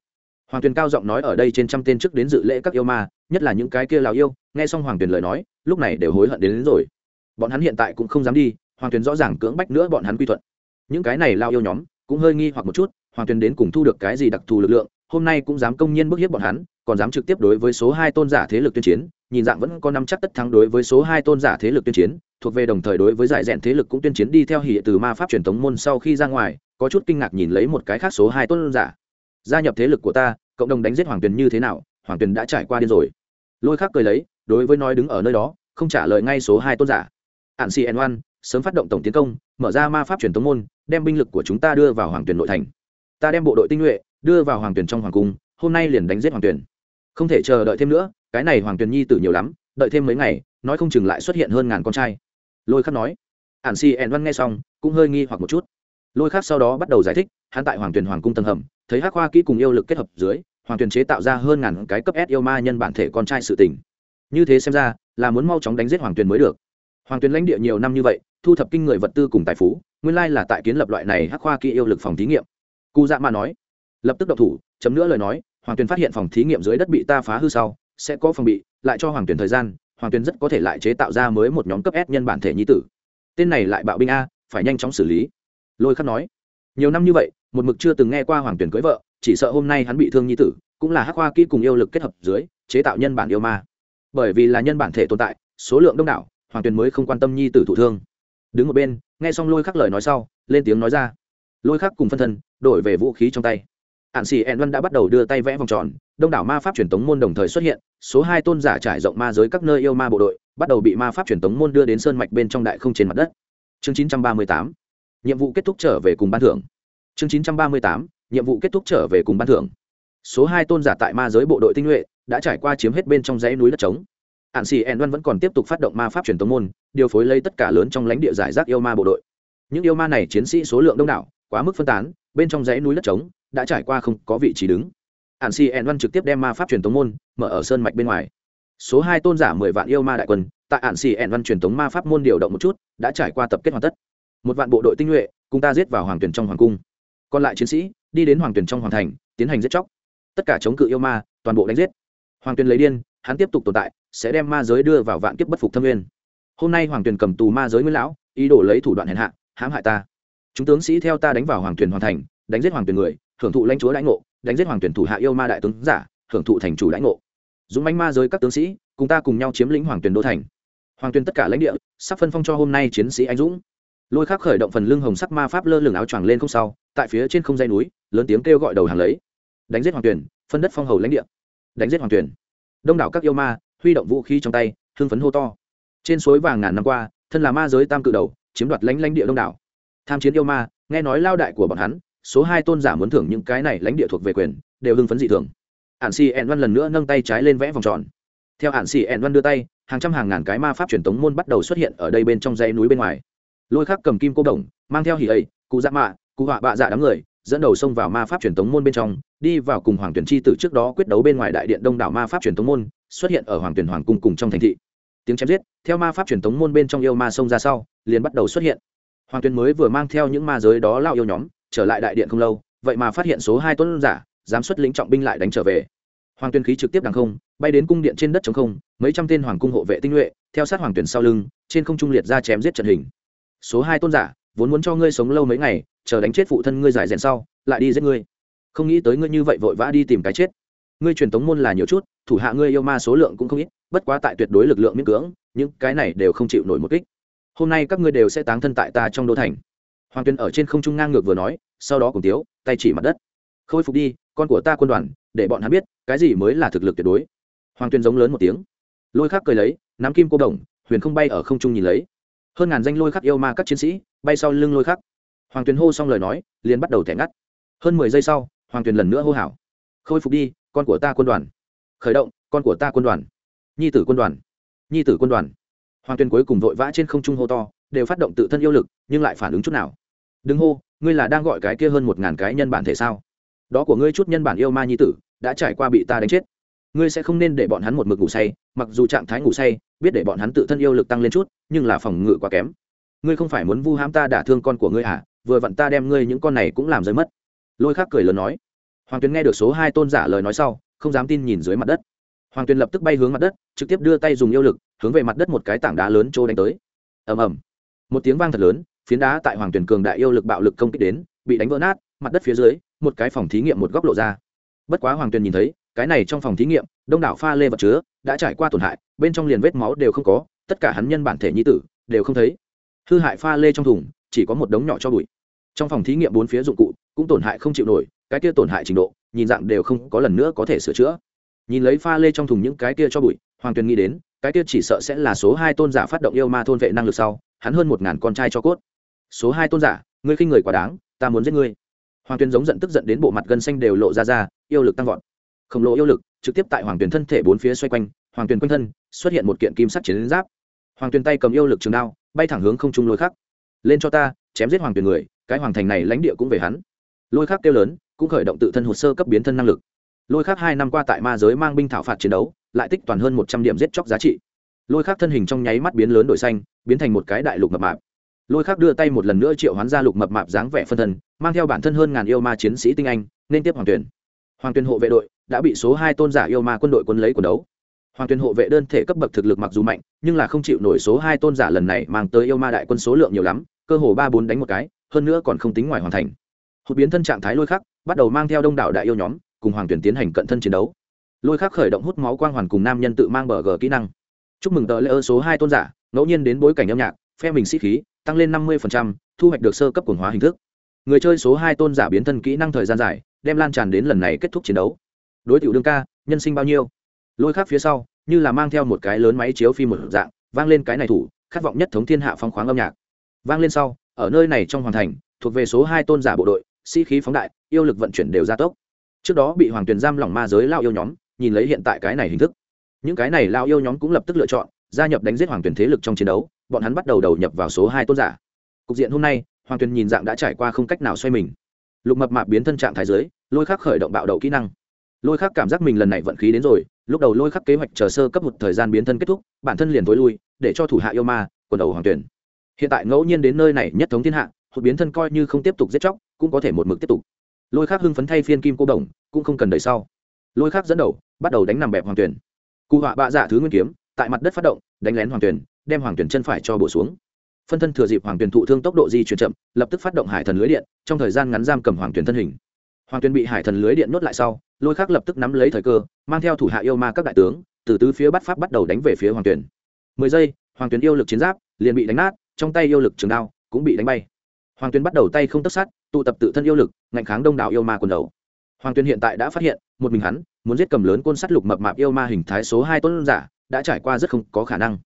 Hoàng tuyền cao giọng nói ở đây trên trăm tên trước đến dự lễ các yêu ma nhất là những cái kia lào yêu nghe xong hoàng tuyền lời nói lúc này đều hối hận đến, đến rồi. Bọn hắn hiện tại cũng không dám đi hoàng tuyền rõ ràng cưỡng bách nữa bọn hắn quy thuận. Những cái này lao yêu nhóm cũng hơi nghi hoặc một chút, hoàng tuyền đến cùng thu được cái gì đặc thù lực lượng, hôm nay cũng dám công nhiên bức hiếp bọn hắn, còn dám trực tiếp đối với số hai tôn giả thế lực tuyên chiến, nhìn dạng vẫn có năm chắc tất thắng đối với số hai tôn giả thế lực tuyên chiến, thuộc về đồng thời đối với giải rèn thế lực cũng tuyên chiến đi theo hỷ từ ma pháp truyền thống môn sau khi ra ngoài, có chút kinh ngạc nhìn lấy một cái khác số hai tôn giả. Gia nhập thế lực của ta, cộng đồng đánh giết hoàng tuyền như thế nào, hoàng tuyền đã trải qua điên rồi. Lôi khác cười lấy, đối với nói đứng ở nơi đó, không trả lời ngay số hai tôn giả. Ạn xì n oan sớm phát động tổng tiến công mở ra ma pháp truyền tống môn, đem binh lực của chúng ta đưa vào hoàng tuyển nội thành. Ta đem bộ đội tinh nhuệ đưa vào hoàng tuyển trong hoàng cung, hôm nay liền đánh giết hoàng tuyển. Không thể chờ đợi thêm nữa, cái này hoàng tuyển nhi tử nhiều lắm, đợi thêm mấy ngày, nói không chừng lại xuất hiện hơn ngàn con trai. Lôi khắc nói. Hàn Si ẻn văn nghe xong, cũng hơi nghi hoặc một chút. Lôi khắc sau đó bắt đầu giải thích, hắn tại hoàng tuyển hoàng cung tầng hầm, thấy hắc hoa kỹ cùng yêu lực kết hợp dưới, hoàng tuyển chế tạo ra hơn ngàn cái cấp s yêu ma nhân bản thể con trai sự tình. Như thế xem ra, là muốn mau chóng đánh giết hoàng tuyển mới được hoàng tuyến lãnh địa nhiều năm như vậy, thu thập kinh người vật tư cùng tài phú, nguyên lai là tại kiến lập loại này hắc khoa kỹ yêu lực phòng thí nghiệm. Cụ dạ mà nói, lập tức độc thủ, chấm nữa lời nói, hoàng tuyến phát hiện phòng thí nghiệm dưới đất bị ta phá hư sau, sẽ có phòng bị, lại cho hoàng tuyến thời gian, hoàng tuyến rất có thể lại chế tạo ra mới một nhóm cấp s nhân bản thể nhi tử. Tên này lại bạo binh a, phải nhanh chóng xử lý. Lôi khắc nói, nhiều năm như vậy, một mực chưa từng nghe qua hoàng tuyển cưới vợ, chỉ sợ hôm nay hắn bị thương nhi tử, cũng là hắc hoa kỹ cùng yêu lực kết hợp dưới, chế tạo nhân bản yêu ma. Bởi vì là nhân bản thể tồn tại, số lượng đông đảo hoàng tuyền mới không quan tâm nhi tử thụ thương. Đứng một bên, nghe xong lôi khắc lời nói sau, lên tiếng nói ra. Lôi khắc cùng phân thân, đổi về vũ khí trong tay. Ạn xì ẹn văn đã bắt đầu đưa tay vẽ vòng tròn, đông đảo ma pháp truyền tống môn đồng thời xuất hiện, số hai tôn giả trải rộng ma giới các nơi yêu ma bộ đội, bắt đầu bị ma pháp truyền tống môn đưa đến sơn mạch bên trong đại không trên mặt đất. Chương chín trăm ba mươi tám, nhiệm vụ kết thúc trở về cùng ban thưởng. Chương chín trăm ba mươi tám, nhiệm vụ kết thúc trở về cùng ban thưởng. Số hai tôn giả tại ma giới bộ đội tinh nhuệ đã trải qua chiếm hết bên trong dãy núi đất trống ạn xì ẹn văn vẫn còn tiếp tục phát động ma pháp truyền tống môn, điều phối lấy tất cả lớn trong lãnh địa giải rác yêu ma bộ đội. Những yêu ma này chiến sĩ số lượng đông đảo, quá mức phân tán, bên trong dãy núi đất trống đã trải qua không có vị trí đứng. Ạn xì ẹn văn trực tiếp đem ma pháp truyền tống môn mở ở sơn mạch bên ngoài. Số hai tôn giả mười vạn yêu ma đại quân, tại ạn xì ẹn văn truyền tống ma pháp môn điều động một chút, đã trải qua tập kết hoàn tất. Một vạn bộ đội tinh nhuệ, cùng ta giết vào hoàng tuyển trong hoàng cung. Còn lại chiến sĩ, đi đến hoàng tuyển trong hoàng thành, tiến hành giết chóc. Tất cả chống cự yêu ma, toàn bộ đánh giết. Hoàng tuyển lấy điên hắn tiếp tục tồn tại, sẽ đem ma giới đưa vào vạn kiếp bất phục thâm nguyên. Hôm nay hoàng tuyền cầm tù ma giới nguyên lão, ý đồ lấy thủ đoạn hèn hạ, hãm hại ta. Chúng tướng sĩ theo ta đánh vào hoàng tuyền hoàn thành, đánh giết hoàng tuyền người, hưởng thụ lãnh chúa lãnh ngộ, đánh giết hoàng tuyển thủ hạ yêu ma đại tướng giả, hưởng thụ thành chủ lãnh ngộ. Dũng bánh ma giới các tướng sĩ, cùng ta cùng nhau chiếm lĩnh hoàng tuyển đô thành. Hoàng tuyển tất cả lãnh địa, sắp phân phong cho hôm nay chiến sĩ anh dũng. Lôi khắc khởi động phần lưng hồng sắc ma pháp lơ lửng áo choàng lên không sau, tại phía trên không dây núi, lớn tiếng kêu gọi đầu hàng lấy. Đánh giết hoàng tuyển phân đất phong hầu lãnh địa. Đánh giết hoàng tuyển đông đảo các yêu ma, huy động vũ khí trong tay, hưng phấn hô to. Trên suối vàng ngàn năm qua, thân là ma giới tam cự đầu, chiếm đoạt lãnh lãnh địa đông đảo. Tham chiến yêu ma, nghe nói lao đại của bọn hắn, số hai tôn giả muốn thưởng những cái này lãnh địa thuộc về quyền, đều hưng phấn dị thường. Ạn xì ẹn văn lần nữa nâng tay trái lên vẽ vòng tròn. Theo ạn xì ẹn văn đưa tay, hàng trăm hàng ngàn cái ma pháp truyền tống môn bắt đầu xuất hiện ở đây bên trong dãy núi bên ngoài. Lôi khắc cầm kim cô đồng, mang theo hỉ ấy cụ dạ mạ, cụ họa bạ dạ đám người dẫn đầu xông vào ma pháp truyền tống môn bên trong, đi vào cùng hoàng tuyển chi từ trước đó quyết đấu bên ngoài đại điện đông đảo ma pháp truyền tống môn, xuất hiện ở hoàng tuyển hoàng cung cùng trong thành thị. Tiếng chém giết, theo ma pháp truyền tống môn bên trong yêu ma xông ra sau, liền bắt đầu xuất hiện. Hoàng tuyển mới vừa mang theo những ma giới đó lao yêu nhóm, trở lại đại điện không lâu, vậy mà phát hiện số hai tuấn giả, dám xuất lĩnh trọng binh lại đánh trở về. Hoàng tuyên khí trực tiếp đằng không, bay đến cung điện trên đất chống không, mấy trăm tên hoàng cung hộ vệ tinh nhuệ, theo sát hoàng tuyển sau lưng, trên không trung liệt ra chém giết trận hình. Số hai tôn giả, vốn muốn cho ngươi sống lâu mấy ngày chờ đánh chết phụ thân ngươi giải rèn sau, lại đi giết ngươi. Không nghĩ tới ngươi như vậy vội vã đi tìm cái chết. Ngươi truyền tống môn là nhiều chút, thủ hạ ngươi yêu ma số lượng cũng không ít, bất quá tại tuyệt đối lực lượng miễn cưỡng, những cái này đều không chịu nổi một kích. Hôm nay các ngươi đều sẽ táng thân tại ta trong đô thành. Hoàng tuyên ở trên không trung ngang ngược vừa nói, sau đó cùng tiếu, tay chỉ mặt đất. Khôi phục đi, con của ta quân đoàn, để bọn hắn biết, cái gì mới là thực lực tuyệt đối. Hoàng tuyên giống lớn một tiếng. Lôi khắc cười lấy, nắm kim cô đồng, huyền không bay ở không trung nhìn lấy. Hơn ngàn danh lôi khắc yêu ma các chiến sĩ, bay sau lưng lôi khắc hoàng tuyền hô xong lời nói, liền bắt đầu thẻ ngắt. Hơn mười giây sau, hoàng tuyền lần nữa hô hào. Khôi phục đi, con của ta quân đoàn. Khởi động, con của ta quân đoàn. Nhi tử quân đoàn. Nhi tử quân đoàn. Hoàng tuyền cuối cùng vội vã trên không trung hô to, đều phát động tự thân yêu lực, nhưng lại phản ứng chút nào. Đừng hô, ngươi là đang gọi cái kia hơn một ngàn cái nhân bản thể sao? Đó của ngươi chút nhân bản yêu ma nhi tử, đã trải qua bị ta đánh chết. Ngươi sẽ không nên để bọn hắn một mực ngủ say, mặc dù trạng thái ngủ say, biết để bọn hắn tự thân yêu lực tăng lên chút, nhưng là phòng ngự quá kém. Ngươi không phải muốn vu hãm ta đả thương con của ngươi à? Vừa vặn ta đem ngươi những con này cũng làm rơi mất. Lôi khắc cười lớn nói. Hoàng tuyền nghe được số hai tôn giả lời nói sau, không dám tin nhìn dưới mặt đất. Hoàng tuyền lập tức bay hướng mặt đất, trực tiếp đưa tay dùng yêu lực, hướng về mặt đất một cái tảng đá lớn trô đánh tới. Ầm ầm. Một tiếng vang thật lớn, phiến đá tại hoàng tuyền cường đại yêu lực bạo lực công kích đến, bị đánh vỡ nát, mặt đất phía dưới, một cái phòng thí nghiệm một góc lộ ra. Bất quá hoàng tuyền nhìn thấy, cái này trong phòng thí nghiệm, đông đảo pha lê vật chứa, đã trải qua tổn hại, bên trong liền vết máu đều không có, tất cả hắn nhân bản thể nhi tử, đều không thấy. Hư hại pha lê trong thùng, chỉ có một đống nhỏ cho bụi trong phòng thí nghiệm bốn phía dụng cụ, cũng tổn hại không chịu nổi, cái kia tổn hại trình độ, nhìn dạng đều không có lần nữa có thể sửa chữa. Nhìn lấy pha lê trong thùng những cái kia cho bụi, hoàng tuyền nghĩ đến, cái kia chỉ sợ sẽ là số hai tôn giả phát động yêu ma thôn vệ năng lực sau, hắn hơn một ngàn con trai cho cốt. Số hai tôn giả, ngươi khinh người quá đáng, ta muốn giết ngươi. Hoàng tuyền giống giận tức giận đến bộ mặt gân xanh đều lộ ra ra, yêu lực tăng vọt. Khổng lồ yêu lực, trực tiếp tại hoàng tuyền thân thể bốn phía xoay quanh, hoàng tuyền quanh thân, xuất hiện một kiện kim sắt chiến giáp. Hoàng tuyền tay cầm yêu lực trường đao, bay thẳng hướng không trung lối khắc. Lên cho ta, chém giết hoàng tuyền người cái hoàng thành này lãnh địa cũng về hắn. Lôi khắc kêu lớn, cũng khởi động tự thân hồ sơ cấp biến thân năng lực. Lôi khắc hai năm qua tại ma giới mang binh thảo phạt chiến đấu, lại tích toàn hơn một trăm điểm giết chóc giá trị. Lôi khắc thân hình trong nháy mắt biến lớn đổi xanh, biến thành một cái đại lục mập mạp. Lôi khắc đưa tay một lần nữa triệu hoán ra lục mập mạp dáng vẻ phân thân, mang theo bản thân hơn ngàn yêu ma chiến sĩ tinh anh, nên tiếp hoàng tuyển. Hoàng tuyển hộ vệ đội đã bị số hai tôn giả yêu ma quân đội quân lấy quần đấu. Hoàng tuyển hộ vệ đơn thể cấp bậc thực lực mặc dù mạnh, nhưng là không chịu nổi số hai tôn giả lần này mang tới yêu ma đại quân số lượng nhiều lắm, cơ hồ ba bốn đánh một cái hơn nữa còn không tính ngoài hoàn thành. Hụt biến thân trạng thái lôi khắc, bắt đầu mang theo đông đảo đại yêu nhóm, cùng hoàng tuyển tiến hành cận thân chiến đấu. Lôi khắc khởi động hút máu quang hoàn cùng nam nhân tự mang bờ gờ kỹ năng. Chúc mừng tờ lễ ơ số hai tôn giả, ngẫu nhiên đến bối cảnh âm nhạc, phe mình sĩ khí, tăng lên năm mươi thu hoạch được sơ cấp quần hóa hình thức. Người chơi số hai tôn giả biến thân kỹ năng thời gian dài, đem lan tràn đến lần này kết thúc chiến đấu. Đối tiểu đương ca, nhân sinh bao nhiêu? Lôi khác phía sau, như là mang theo một cái lớn máy chiếu phim một dạng, vang lên cái này thủ, khát vọng nhất thống thiên hạ phong khoáng âm nhạc. Vang lên sau ở nơi này trong hoàng thành, thuộc về số hai tôn giả bộ đội, sĩ、si、khí phóng đại, yêu lực vận chuyển đều gia tốc. Trước đó bị hoàng tuyền giam lỏng ma giới lao yêu nhóm, nhìn lấy hiện tại cái này hình thức. Những cái này lao yêu nhóm cũng lập tức lựa chọn, gia nhập đánh giết hoàng tuyền thế lực trong chiến đấu, bọn hắn bắt đầu đầu nhập vào số hai tôn giả. Cục diện hôm nay, hoàng tuyền nhìn dạng đã trải qua không cách nào xoay mình. Lục mập mạp biến thân trạng thái giới lôi khắc khởi động bạo đậu kỹ năng. Lôi khắc cảm giác mình lần này vận khí đến rồi, lúc đầu lôi khắc kế hoạch chờ sơ cấp một thời gian biến thân kết thúc, bản thân liền t ố i lui, để cho thủ hạ yêu ma quần đầu hoàng tuyển hiện tại ngẫu nhiên đến nơi này nhất thống thiên hạ, hụt biến thân coi như không tiếp tục giết chóc, cũng có thể một mực tiếp tục. Lôi khắc hưng phấn thay phiên kim cô đồng, cũng không cần đợi sau. Lôi khắc dẫn đầu, bắt đầu đánh nằm bẹp hoàng tuyển. Cụ họa bạ giả thứ nguyên kiếm, tại mặt đất phát động, đánh lén hoàng tuyển, đem hoàng tuyển chân phải cho bổ xuống. Phân thân thừa dịp hoàng tuyển thụ thương tốc độ di chuyển chậm, lập tức phát động hải thần lưới điện, trong thời gian ngắn giam cầm hoàng tuyển thân hình. Hoàng tuyển bị hải thần lưới điện nuốt lại sau, lôi khác lập tức nắm lấy thời cơ, mang theo thủ hạ yêu ma các đại tướng, từ tứ phía bắt pháp bắt đầu đánh về phía hoàng tuyển. mười giây, hoàng tuyển yêu lực chiến giáp liền bị đánh nát trong tay yêu lực trường đao cũng bị đánh bay. Hoàng tuyên bắt đầu tay không tất sát, tụ tập tự thân yêu lực, ngạnh kháng đông đảo yêu ma quần đầu. Hoàng tuyên hiện tại đã phát hiện, một mình hắn, muốn giết cầm lớn côn sắt lục mập mạp yêu ma hình thái số hai tôn giả, đã trải qua rất không có khả năng.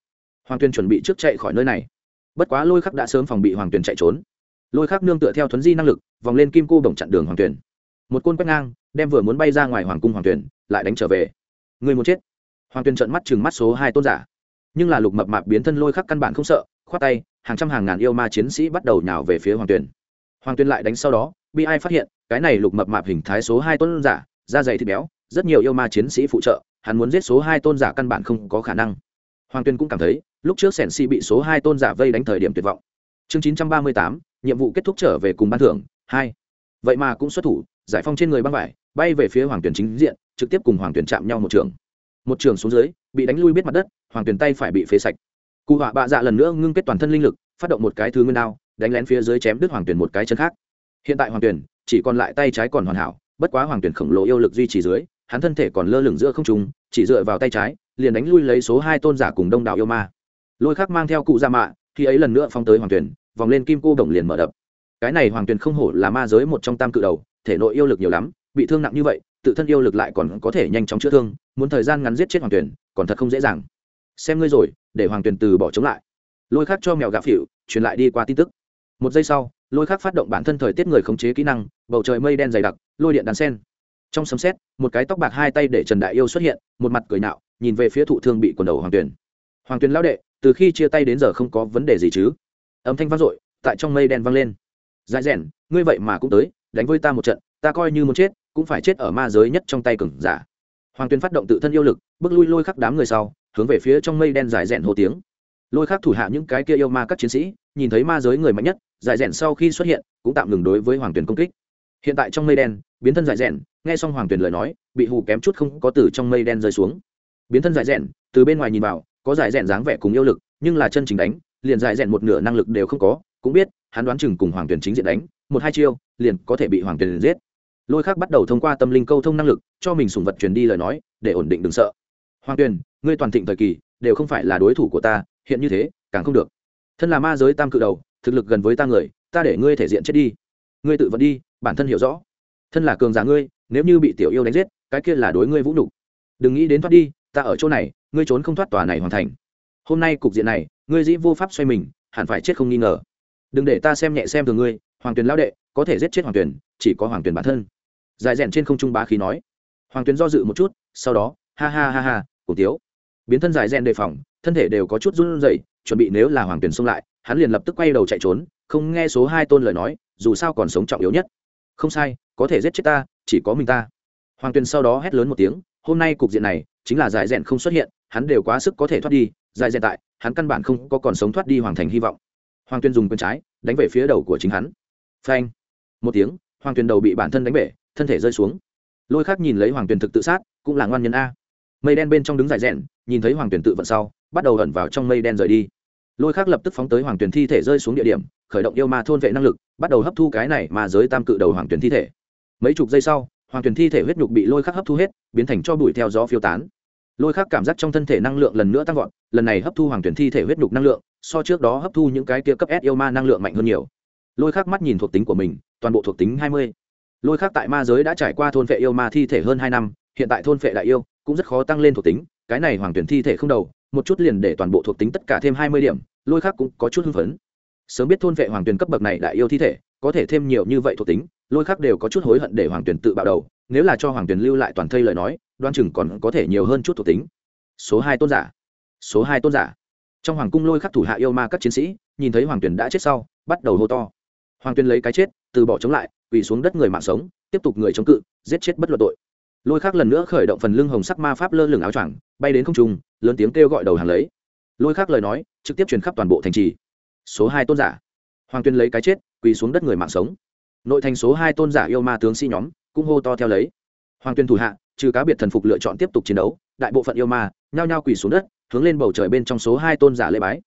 Hoàng tuyên chuẩn bị trước chạy khỏi nơi này. Bất quá lôi khắc đã sớm phòng bị hoàng tuyên chạy trốn. Lôi khắc nương tựa theo thuấn di năng lực, vòng lên kim cô bổng chặn đường hoàng tuyển một côn quét ngang, đem vừa muốn bay ra ngoài hoàng cung hoàng tuyển lại đánh trở về. Người muốn chết. Hoàng tuyên trợn mắt chừng mắt số hai tôn giả. Nhưng là lục mập mạp biến thân lôi khắc căn bản không sợ khoát tay, hàng trăm hàng ngàn yêu ma chiến sĩ bắt đầu nhào về phía hoàng tuyền. Hoàng tuyền lại đánh sau đó bi ai phát hiện, cái này lục mập mạp hình thái số hai tôn giả, da dày thịt béo, rất nhiều yêu ma chiến sĩ phụ trợ, hắn muốn giết số hai tôn giả căn bản không có khả năng. Hoàng tuyên cũng cảm thấy, lúc trước sẻn si bị số hai tôn giả vây đánh thời điểm tuyệt vọng. Chương chín trăm ba mươi tám, nhiệm vụ kết thúc trở về cùng ban thưởng, hai. Vậy mà cũng xuất thủ, giải phong trên người băng vải, bay về phía hoàng tuyển chính diện, trực tiếp cùng hoàng tuyển chạm nhau một trường. Một trường xuống dưới, bị đánh lui biết mặt đất, hoàng tuyển tay phải bị phế sạch cụ họa bạ dạ lần nữa ngưng kết toàn thân linh lực, phát động một cái thứ nguyên đao, đánh lén phía dưới chém đứt hoàng tuyển một cái chân khác. Hiện tại hoàng tuyển chỉ còn lại tay trái còn hoàn hảo, bất quá hoàng tuyển khổng lồ yêu lực duy trì dưới, hắn thân thể còn lơ lửng giữa không trung, chỉ dựa vào tay trái, liền đánh lui lấy số hai tôn giả cùng đông đảo yêu ma. Lôi khắc mang theo cụ gia mạ, khi ấy lần nữa phong tới hoàng tuyển, vòng lên kim cô đồng liền mở đập. Cái này hoàng tuyển không hổ là ma giới một trong tam cự đầu, thể nội yêu lực nhiều lắm, bị thương nặng như vậy, tự thân yêu lực lại còn có thể nhanh chóng chữa thương, muốn thời gian ngắn giết chết hoàng tuyển, còn thật không dễ dàng. Xem ngươi rồi để hoàng Tuyền từ bỏ chống lại. Lôi khắc cho mèo gạ phịu truyền lại đi qua tin tức. Một giây sau, lôi khắc phát động bản thân thời tiết người khống chế kỹ năng, bầu trời mây đen dày đặc, lôi điện đàn sen. Trong sấm xét một cái tóc bạc hai tay để trần đại yêu xuất hiện, một mặt cười nạo, nhìn về phía thụ thương bị quần đầu hoàng tuyền. Hoàng tuyền lão đệ, từ khi chia tay đến giờ không có vấn đề gì chứ? Âm thanh vang dội, tại trong mây đen vang lên. Dại rẻn ngươi vậy mà cũng tới, đánh với ta một trận, ta coi như muốn chết, cũng phải chết ở ma giới nhất trong tay cừng giả. Hoàng tuyền phát động tự thân yêu lực, bước lui lôi khắc đám người sau hướng về phía trong mây đen dài rẽn hô tiếng. Lôi khắc thủ hạ những cái kia yêu ma các chiến sĩ, nhìn thấy ma giới người mạnh nhất, dài rẽn sau khi xuất hiện, cũng tạm ngừng đối với hoàng tuyển công kích. Hiện tại trong mây đen, biến thân dài rẽn nghe xong hoàng tuyển lời nói, bị hù kém chút không có từ trong mây đen rơi xuống. Biến thân dài rẽn từ bên ngoài nhìn vào, có dài rẽn dáng vẻ cùng yêu lực, nhưng là chân chính đánh, liền dài rẽn một nửa năng lực đều không có, cũng biết, hắn đoán chừng cùng hoàng tuyển chính diện đánh, một hai chiêu, liền có thể bị hoàng tuyển giết. Lôi khác bắt đầu thông qua tâm linh câu thông năng lực, cho mình sùng vật truyền đi lời nói, để ổn định đừng sợ. Hoàng tuyền ngươi toàn thịnh thời kỳ, đều không phải là đối thủ của ta, hiện như thế, càng không được. Thân là ma giới tam cự đầu, thực lực gần với ta người, ta để ngươi thể diện chết đi. Ngươi tự vẫn đi, bản thân hiểu rõ. Thân là cường giả ngươi, nếu như bị tiểu yêu đánh giết, cái kia là đối ngươi vũ nhục. Đừng nghĩ đến thoát đi, ta ở chỗ này, ngươi trốn không thoát tòa này hoàn thành. Hôm nay cục diện này, ngươi dĩ vô pháp xoay mình, hẳn phải chết không nghi ngờ. Đừng để ta xem nhẹ xem thường ngươi, hoàng tuyền lao đệ, có thể giết chết hoàng tuyền, chỉ có hoàng tuyền bản thân. Dài rèn trên không trung bá khí nói. Hoàng tuyền do dự một chút, sau đó, ha ha ha ha cùng tiếu biến thân dài gen đề phòng, thân thể đều có chút run rẩy, chuẩn bị nếu là hoàng tuyển xông lại, hắn liền lập tức quay đầu chạy trốn, không nghe số hai tôn lời nói, dù sao còn sống trọng yếu nhất. Không sai, có thể giết chết ta, chỉ có mình ta. Hoàng tuyển sau đó hét lớn một tiếng, hôm nay cục diện này, chính là giải rèn không xuất hiện, hắn đều quá sức có thể thoát đi giải rèn tại, hắn căn bản không có còn sống thoát đi hoàng thành hy vọng. Hoàng tuyên dùng quyền trái, đánh về phía đầu của chính hắn. Phanh. Một tiếng, hoàng tuyên đầu bị bản thân đánh bể, thân thể rơi xuống. Lôi khác nhìn lấy hoàng tuyên thực tự sát, cũng là ngoan nhân a mây đen bên trong đứng dài rẽn nhìn thấy hoàng tuyền tự vận sau, bắt đầu ẩn vào trong mây đen rời đi. Lôi khác lập tức phóng tới hoàng tuyền thi thể rơi xuống địa điểm, khởi động yêu ma thôn vệ năng lực, bắt đầu hấp thu cái này mà giới tam cự đầu hoàng tuyền thi thể. Mấy chục giây sau, hoàng tuyền thi thể huyết nhục bị lôi khắc hấp thu hết, biến thành cho bụi theo gió phiêu tán. Lôi khắc cảm giác trong thân thể năng lượng lần nữa tăng vọt, lần này hấp thu hoàng tuyền thi thể huyết nhục năng lượng, so trước đó hấp thu những cái kia cấp s yêu ma năng lượng mạnh hơn nhiều. Lôi khắc mắt nhìn thuộc tính của mình, toàn bộ thuộc tính hai mươi. Lôi khắc tại ma giới đã trải qua thôn vệ yêu ma thi thể hơn hai năm hiện tại thôn vệ đại yêu cũng rất khó tăng lên thuộc tính, cái này hoàng tuyển thi thể không đầu, một chút liền để toàn bộ thuộc tính tất cả thêm hai mươi điểm, lôi khắc cũng có chút hưng phấn. Sớm biết thôn vệ hoàng tuyển cấp bậc này đại yêu thi thể, có thể thêm nhiều như vậy thuộc tính, lôi khắc đều có chút hối hận để hoàng tuyển tự bạo đầu, nếu là cho hoàng tuyển lưu lại toàn thây lời nói, đoan chừng còn có thể nhiều hơn chút thuộc tính. Số hai tôn giả. Số hai tôn giả. Trong hoàng cung lôi khắc thủ hạ yêu ma các chiến sĩ, nhìn thấy hoàng tuyển đã chết sau, bắt đầu hô to. Hoàng tuyển lấy cái chết, từ bỏ chống lại, quỳ xuống đất người mạng sống, tiếp tục người chống cự, giết chết bất luận tội lôi khác lần nữa khởi động phần lưng hồng sắc ma pháp lơ lửng áo choàng, bay đến không trung, lớn tiếng kêu gọi đầu hàng lấy. Lôi khác lời nói, trực tiếp truyền khắp toàn bộ thành trì. Số hai tôn giả. Hoàng tuyên lấy cái chết, quỳ xuống đất người mạng sống. Nội thành số hai tôn giả yêu ma tướng sĩ nhóm, cũng hô to theo lấy. Hoàng tuyên thủ hạ, trừ cá biệt thần phục lựa chọn tiếp tục chiến đấu, đại bộ phận yêu ma, nhao nhao quỳ xuống đất, hướng lên bầu trời bên trong số hai tôn giả lễ bái.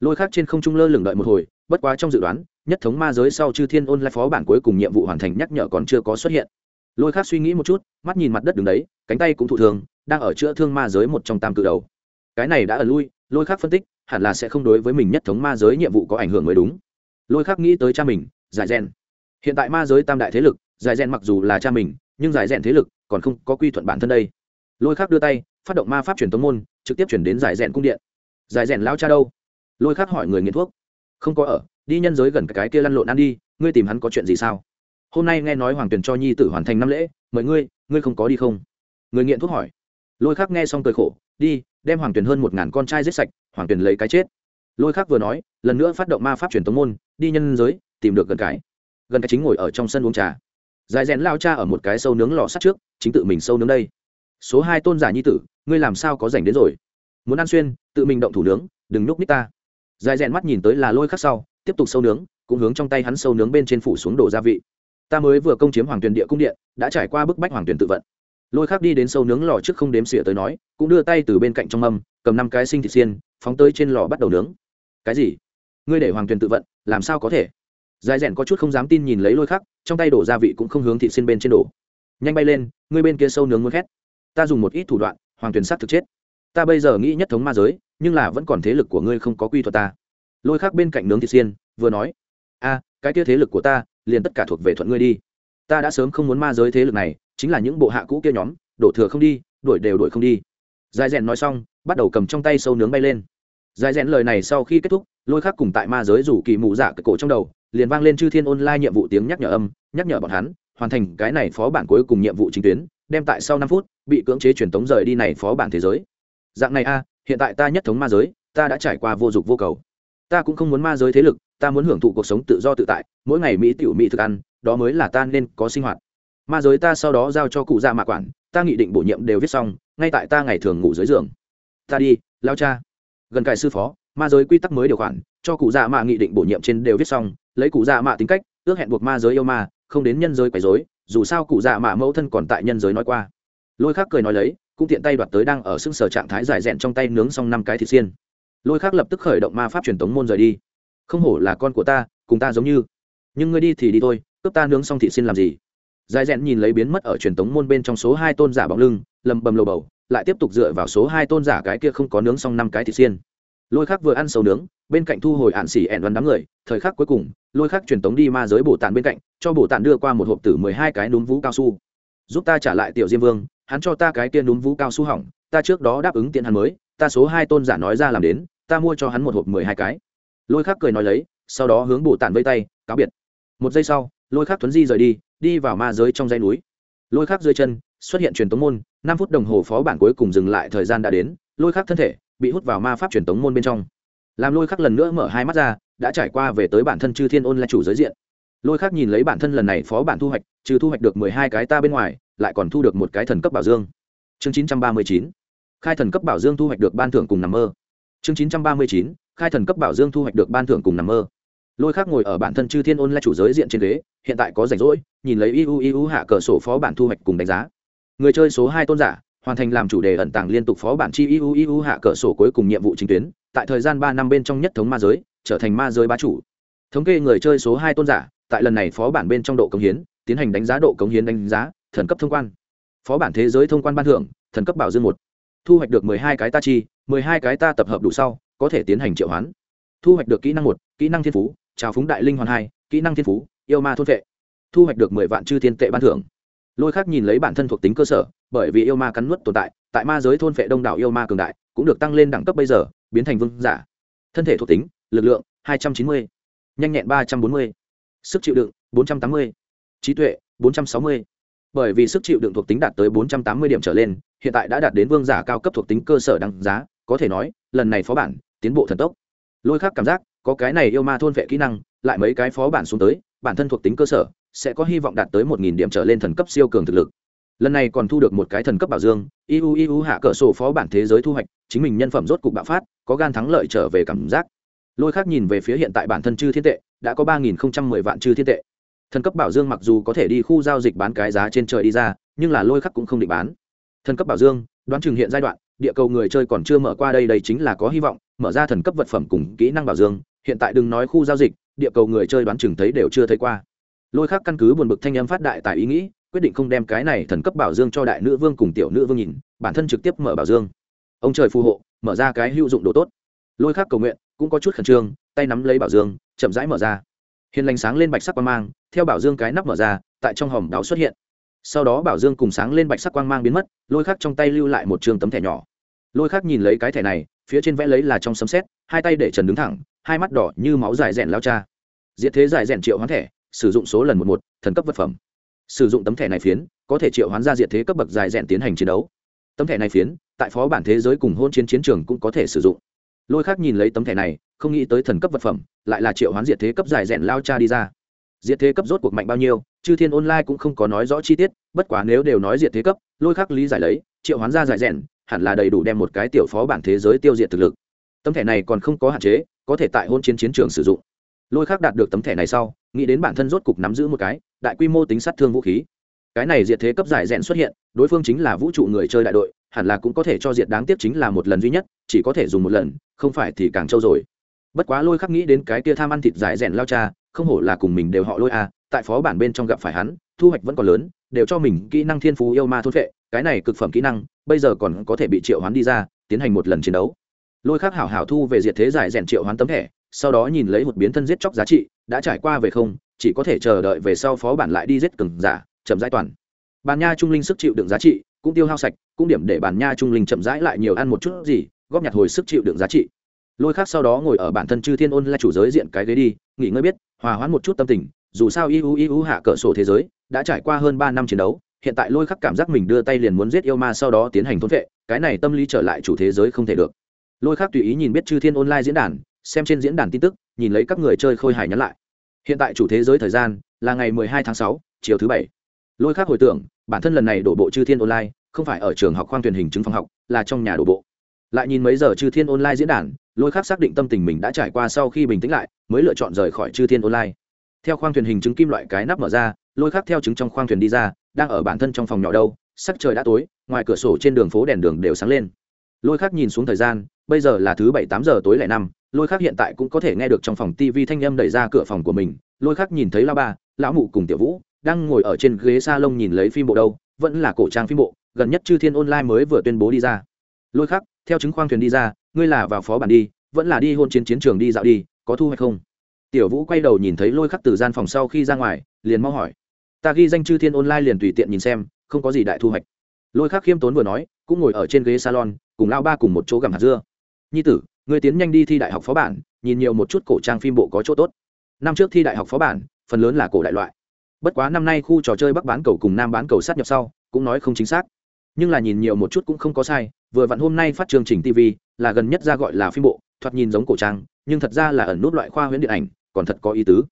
Lôi khác trên không trung lơ lửng đợi một hồi, bất quá trong dự đoán, nhất thống ma giới sau chư thiên ôn lại phó bản cuối cùng nhiệm vụ hoàn thành nhắc nhở còn chưa có xuất hiện lôi khác suy nghĩ một chút, mắt nhìn mặt đất đứng đấy, cánh tay cũng thụ thường, đang ở chữa thương ma giới một trong tam cự đầu. Cái này đã ở lui, lôi khác phân tích, hẳn là sẽ không đối với mình nhất thống ma giới nhiệm vụ có ảnh hưởng mới đúng. Lôi khác nghĩ tới cha mình, giải rèn. Hiện tại ma giới tam đại thế lực, giải rèn mặc dù là cha mình, nhưng giải rèn thế lực còn không có quy thuận bản thân đây. Lôi khác đưa tay, phát động ma pháp truyền tống môn, trực tiếp chuyển đến giải rèn cung điện. Giải rèn lao cha đâu? Lôi khác hỏi người nghiện thuốc. Không có ở, đi nhân giới gần cái kia lăn lộn ăn đi, ngươi tìm hắn có chuyện gì sao? Hôm nay nghe nói hoàng tuyền cho nhi tử hoàn thành năm lễ, mời ngươi ngươi không có đi không? Người nghiện thuốc hỏi. Lôi Khắc nghe xong cười khổ, đi, đem hoàng tuyền hơn một ngàn con trai giết sạch, hoàng tuyền lấy cái chết. Lôi Khắc vừa nói, lần nữa phát động ma pháp truyền tống môn, đi nhân giới, tìm được gần cái. Gần cái chính ngồi ở trong sân uống trà. Dài rèn lao cha ở một cái sâu nướng lò sắt trước, chính tự mình sâu nướng đây. Số hai tôn giả nhi tử, ngươi làm sao có rảnh đến rồi? Muốn ăn xuyên, tự mình động thủ nướng, đừng núp nít ta. Dài rèn mắt nhìn tới là lôi khắc sau, tiếp tục sâu nướng, cũng hướng trong tay hắn sâu nướng bên trên phủ xuống đổ gia vị ta mới vừa công chiếm hoàng tuyền địa cung điện, đã trải qua bức bách hoàng tuyền tự vận. Lôi khắc đi đến sâu nướng lò trước không đếm xỉa tới nói, cũng đưa tay từ bên cạnh trong mâm, cầm năm cái sinh thịt xiên, phóng tới trên lò bắt đầu nướng. Cái gì? Ngươi để hoàng tuyền tự vận, làm sao có thể? Dài rẽn có chút không dám tin nhìn lấy lôi khắc, trong tay đổ gia vị cũng không hướng thịt xiên bên trên đổ. Nhanh bay lên, ngươi bên kia sâu nướng muốn khét. Ta dùng một ít thủ đoạn, hoàng tuyền sát thực chết. Ta bây giờ nghĩ nhất thống ma giới, nhưng là vẫn còn thế lực của ngươi không có quy thuật ta. Lôi khác bên cạnh nướng thịt xiên, vừa nói, a, cái kia thế lực của ta liền tất cả thuộc về thuận ngươi đi. Ta đã sớm không muốn ma giới thế lực này, chính là những bộ hạ cũ kia nhóm, đổ thừa không đi, đuổi đều đuổi không đi. Dài rèn nói xong, bắt đầu cầm trong tay sâu nướng bay lên. Dài rèn lời này sau khi kết thúc, lôi khác cùng tại ma giới rủ kỳ mù giả cái cổ trong đầu, liền vang lên chư thiên online nhiệm vụ tiếng nhắc nhở âm, nhắc nhở bọn hắn, hoàn thành cái này phó bản cuối cùng nhiệm vụ chính tuyến, đem tại sau năm phút, bị cưỡng chế truyền tống rời đi này phó bản thế giới. Dạng này a, hiện tại ta nhất thống ma giới, ta đã trải qua vô dụng vô cầu ta cũng không muốn ma giới thế lực, ta muốn hưởng thụ cuộc sống tự do tự tại, mỗi ngày mỹ tiểu mỹ thực ăn, đó mới là ta nên có sinh hoạt. Ma giới ta sau đó giao cho cụ già mạ quản, ta nghị định bổ nhiệm đều viết xong, ngay tại ta ngày thường ngủ dưới giường. Ta đi, lao cha. Gần cài sư phó, ma giới quy tắc mới điều khoản, cho cụ già mạ nghị định bổ nhiệm trên đều viết xong, lấy cụ già mạ tính cách, ước hẹn buộc ma giới yêu ma, không đến nhân giới quấy dối dù sao cụ già mạ mẫu thân còn tại nhân giới nói qua. Lôi khác cười nói lấy, cũng tiện tay đoạt tới đang ở xưng sở trạng thái dài rẽn trong tay nướng xong năm cái thịt xiên lôi khác lập tức khởi động ma pháp truyền tống môn rời đi. Không hổ là con của ta, cùng ta giống như. Nhưng ngươi đi thì đi thôi, cướp ta nướng xong thị xin làm gì? Dài rẽn nhìn lấy biến mất ở truyền tống môn bên trong số hai tôn giả bóng lưng, lầm bầm lầu bầu, lại tiếp tục dựa vào số hai tôn giả cái kia không có nướng xong năm cái thịt xiên. Lôi khác vừa ăn sầu nướng, bên cạnh thu hồi ạn xỉ ẹn đoán đám người, thời khắc cuối cùng, lôi khác truyền tống đi ma giới bổ tàn bên cạnh, cho bổ tàn đưa qua một hộp tử mười hai cái núm vũ cao su. Giúp ta trả lại tiểu diêm vương, hắn cho ta cái kia núm vũ cao su hỏng, ta trước đó đáp ứng tiện hắn mới ta số hai tôn giả nói ra làm đến, ta mua cho hắn một hộp mười hai cái. Lôi khắc cười nói lấy, sau đó hướng bồ tản vây tay, cáo biệt. Một giây sau, lôi khắc tuấn di rời đi đi vào ma giới trong dãy núi. Lôi khắc dưới chân, xuất hiện truyền tống môn, năm phút đồng hồ phó bản cuối cùng dừng lại thời gian đã đến, lôi khắc thân thể bị hút vào ma pháp truyền tống môn bên trong. Làm lôi khắc lần nữa mở hai mắt ra, đã trải qua về tới bản thân chư thiên ôn là chủ giới diện. Lôi khắc nhìn lấy bản thân lần này phó bản thu hoạch, trừ thu hoạch được mười hai cái ta bên ngoài, lại còn thu được một cái thần cấp bảo dương. Chương chín trăm ba mươi chín khai thần cấp bảo dương thu hoạch được ban thưởng cùng nằm mơ. Chương chín trăm ba mươi chín, khai thần cấp bảo dương thu hoạch được ban thưởng cùng nằm mơ. Lôi khác ngồi ở bản thân chư thiên ôn lại chủ giới diện trên ghế, hiện tại có rảnh rỗi, nhìn lấy iu iu hạ cờ sổ phó bản thu hoạch cùng đánh giá. Người chơi số hai tôn giả, hoàn thành làm chủ đề ẩn tàng liên tục phó bản chi iu iu hạ cờ sổ cuối cùng nhiệm vụ chính tuyến, tại thời gian ba năm bên trong nhất thống ma giới, trở thành ma giới bá chủ. Thống kê người chơi số hai tôn giả, tại lần này phó bản bên trong độ cống hiến, tiến hành đánh giá độ cống hiến đánh giá, thần cấp thông quan. Phó bản thế giới thông quan ban thưởng, thần cấp bảo dương một thu hoạch được mười hai cái ta chi, mười hai cái ta tập hợp đủ sau, có thể tiến hành triệu hoán. Thu hoạch được kỹ năng một, kỹ năng thiên phú, trào phúng đại linh hoàn hai, kỹ năng thiên phú, yêu ma thôn vệ. Thu hoạch được mười vạn chư thiên tệ ban thưởng. Lôi khác nhìn lấy bản thân thuộc tính cơ sở, bởi vì yêu ma cắn nuốt tồn tại tại ma giới thôn vệ đông đảo yêu ma cường đại, cũng được tăng lên đẳng cấp bây giờ, biến thành vương giả. Thân thể thuộc tính, lực lượng, hai trăm chín mươi, nhanh nhẹn ba trăm bốn mươi, sức chịu đựng, bốn trăm tám mươi, trí tuệ, bốn trăm sáu mươi. Bởi vì sức chịu đựng thuộc tính đạt tới 480 điểm trở lên hiện tại đã đạt đến vương giả cao cấp thuộc tính cơ sở đăng giá, có thể nói, lần này phó bản, tiến bộ thần tốc. Lôi khác cảm giác, có cái này yêu ma thôn vệ kỹ năng, lại mấy cái phó bản xuống tới, bản thân thuộc tính cơ sở, sẽ có hy vọng đạt tới 1.000 điểm trở lên thần cấp siêu cường thực lực. Lần này còn thu được một cái thần cấp bảo dương, iu iu hạ cỡ sổ phó bản thế giới thu hoạch, chính mình nhân phẩm rốt cục bạo phát, có gan thắng lợi trở về cảm giác. Lôi khác nhìn về phía hiện tại bản thân chư thiên tệ, đã có ba nghìn không trăm mười vạn chư thiên tệ. Thần cấp bảo dương mặc dù có thể đi khu giao dịch bán cái giá trên trời đi ra, nhưng là lôi khắc cũng không định bán thần cấp bảo dương, đoán chừng hiện giai đoạn, địa cầu người chơi còn chưa mở qua đây đây chính là có hy vọng, mở ra thần cấp vật phẩm cùng kỹ năng bảo dương. Hiện tại đừng nói khu giao dịch, địa cầu người chơi đoán chừng thấy đều chưa thấy qua. Lôi khắc căn cứ buồn bực thanh âm phát đại tại ý nghĩ, quyết định không đem cái này thần cấp bảo dương cho đại nữ vương cùng tiểu nữ vương nhìn, bản thân trực tiếp mở bảo dương. Ông trời phù hộ, mở ra cái hữu dụng đồ tốt. Lôi khác cầu nguyện, cũng có chút khẩn trương, tay nắm lấy bảo dương, chậm rãi mở ra. Hiền lành sáng lên bạch sắc quang mang, theo bảo dương cái nắp mở ra, tại trong hòm đáo xuất hiện sau đó bảo dương cùng sáng lên bạch sắc quang mang biến mất, lôi khắc trong tay lưu lại một trường tấm thẻ nhỏ. Lôi khắc nhìn lấy cái thẻ này, phía trên vẽ lấy là trong sấm xét hai tay để trần đứng thẳng, hai mắt đỏ như máu dài rẽn lao cha. Diệt thế dài rẽn triệu hoán thẻ, sử dụng số lần một một, thần cấp vật phẩm. Sử dụng tấm thẻ này phiến, có thể triệu hoán ra diệt thế cấp bậc dài rẽn tiến hành chiến đấu. Tấm thẻ này phiến, tại phó bản thế giới cùng hôn chiến chiến trường cũng có thể sử dụng. Lôi khác nhìn lấy tấm thẻ này, không nghĩ tới thần cấp vật phẩm, lại là triệu hoán diệt thế cấp dài rẽn lao cha đi ra diệt thế cấp rốt cuộc mạnh bao nhiêu, chư thiên online cũng không có nói rõ chi tiết, bất quá nếu đều nói diệt thế cấp, lôi khắc lý giải lấy, triệu hoán ra giải rẽn hẳn là đầy đủ đem một cái tiểu phó bản thế giới tiêu diệt thực lực. Tấm thẻ này còn không có hạn chế, có thể tại hôn chiến chiến trường sử dụng. Lôi khắc đạt được tấm thẻ này sau, nghĩ đến bản thân rốt cục nắm giữ một cái, đại quy mô tính sát thương vũ khí. Cái này diệt thế cấp giải rẽn xuất hiện, đối phương chính là vũ trụ người chơi đại đội, hẳn là cũng có thể cho diệt đáng tiếc chính là một lần duy nhất, chỉ có thể dùng một lần, không phải thì càng trâu rồi. Bất quá lôi khắc nghĩ đến cái kia tham ăn thịt giải rẽn lao cha không hổ là cùng mình đều họ lôi a tại phó bản bên trong gặp phải hắn, thu hoạch vẫn còn lớn, đều cho mình kỹ năng thiên phú yêu ma thôn vệ cái này cực phẩm kỹ năng, bây giờ còn có thể bị triệu hoán đi ra, tiến hành một lần chiến đấu. Lôi khác hảo hảo thu về diệt thế giải rèn triệu hoán tấm thẻ, sau đó nhìn lấy một biến thân giết chóc giá trị, đã trải qua về không, chỉ có thể chờ đợi về sau phó bản lại đi giết cừng giả, chậm rãi toàn. Bàn nha trung linh sức chịu đựng giá trị, cũng tiêu hao sạch, cũng điểm để bàn nha trung linh chậm rãi lại nhiều ăn một chút gì, góp nhặt hồi sức chịu đựng giá trị lôi khác sau đó ngồi ở bản thân chư thiên ôn là chủ giới diện cái ghế đi nghỉ ngơi biết hòa hoãn một chút tâm tình dù sao iu iu hạ cỡ sổ thế giới đã trải qua hơn ba năm chiến đấu hiện tại lôi khắc cảm giác mình đưa tay liền muốn giết yêu ma sau đó tiến hành thôn vệ cái này tâm lý trở lại chủ thế giới không thể được. Lôi khắc tùy ý nhìn biết chư thiên online diễn đàn xem trên diễn đàn tin tức nhìn lấy các người chơi khôi hài nhắn lại. Hiện tại chủ thế giới thời gian là ngày mười hai tháng 6, chiều thứ bảy. Lôi khắc hồi tưởng bản thân lần này đổ bộ chư thiên online không phải ở trường học khoang truyền hình chứng phòng học là trong nhà đổ bộ lại nhìn mấy giờ chư thiên online diễn đàn, lôi khắc xác định tâm tình mình đã trải qua sau khi bình tĩnh lại, mới lựa chọn rời khỏi chư thiên online. Theo khoang thuyền hình chứng kim loại cái nắp mở ra, lôi khắc theo chứng trong khoang thuyền đi ra, đang ở bản thân trong phòng nhỏ đâu, sắc trời đã tối, ngoài cửa sổ trên đường phố đèn đường đều sáng lên. Lôi khắc nhìn xuống thời gian, bây giờ là thứ bảy tám giờ tối lẻ năm, lôi khắc hiện tại cũng có thể nghe được trong phòng tv thanh âm đẩy ra cửa phòng của mình. Lôi khắc nhìn thấy la ba, lão mụ cùng tiểu vũ đang ngồi ở trên ghế s a lông nhìn lấy phim bộ đâu, vẫn là cổ trang phim bộ, gần nhất chư thiên online mới vừa tuyên bố đi ra. Lôi khắc theo chứng khoang thuyền đi ra, ngươi là vào phó bản đi, vẫn là đi hôn chiến chiến trường đi dạo đi, có thu hay không? Tiểu vũ quay đầu nhìn thấy lôi khắc từ gian phòng sau khi ra ngoài, liền mau hỏi. Ta ghi danh chư thiên online liền tùy tiện nhìn xem, không có gì đại thu hoạch. Lôi khắc khiêm tốn vừa nói, cũng ngồi ở trên ghế salon, cùng lao ba cùng một chỗ gặm hạt dưa. Nhi tử người tiến nhanh đi thi đại học phó bản, nhìn nhiều một chút cổ trang phim bộ có chỗ tốt. Năm trước thi đại học phó bản, phần lớn là cổ đại loại. Bất quá năm nay khu trò chơi bắc bán cầu cùng nam bán cầu sát nhập sau, cũng nói không chính xác nhưng là nhìn nhiều một chút cũng không có sai vừa vặn hôm nay phát chương trình tv là gần nhất ra gọi là phim bộ thoạt nhìn giống cổ trang nhưng thật ra là ẩn nút loại khoa huyễn điện ảnh còn thật có ý tứ.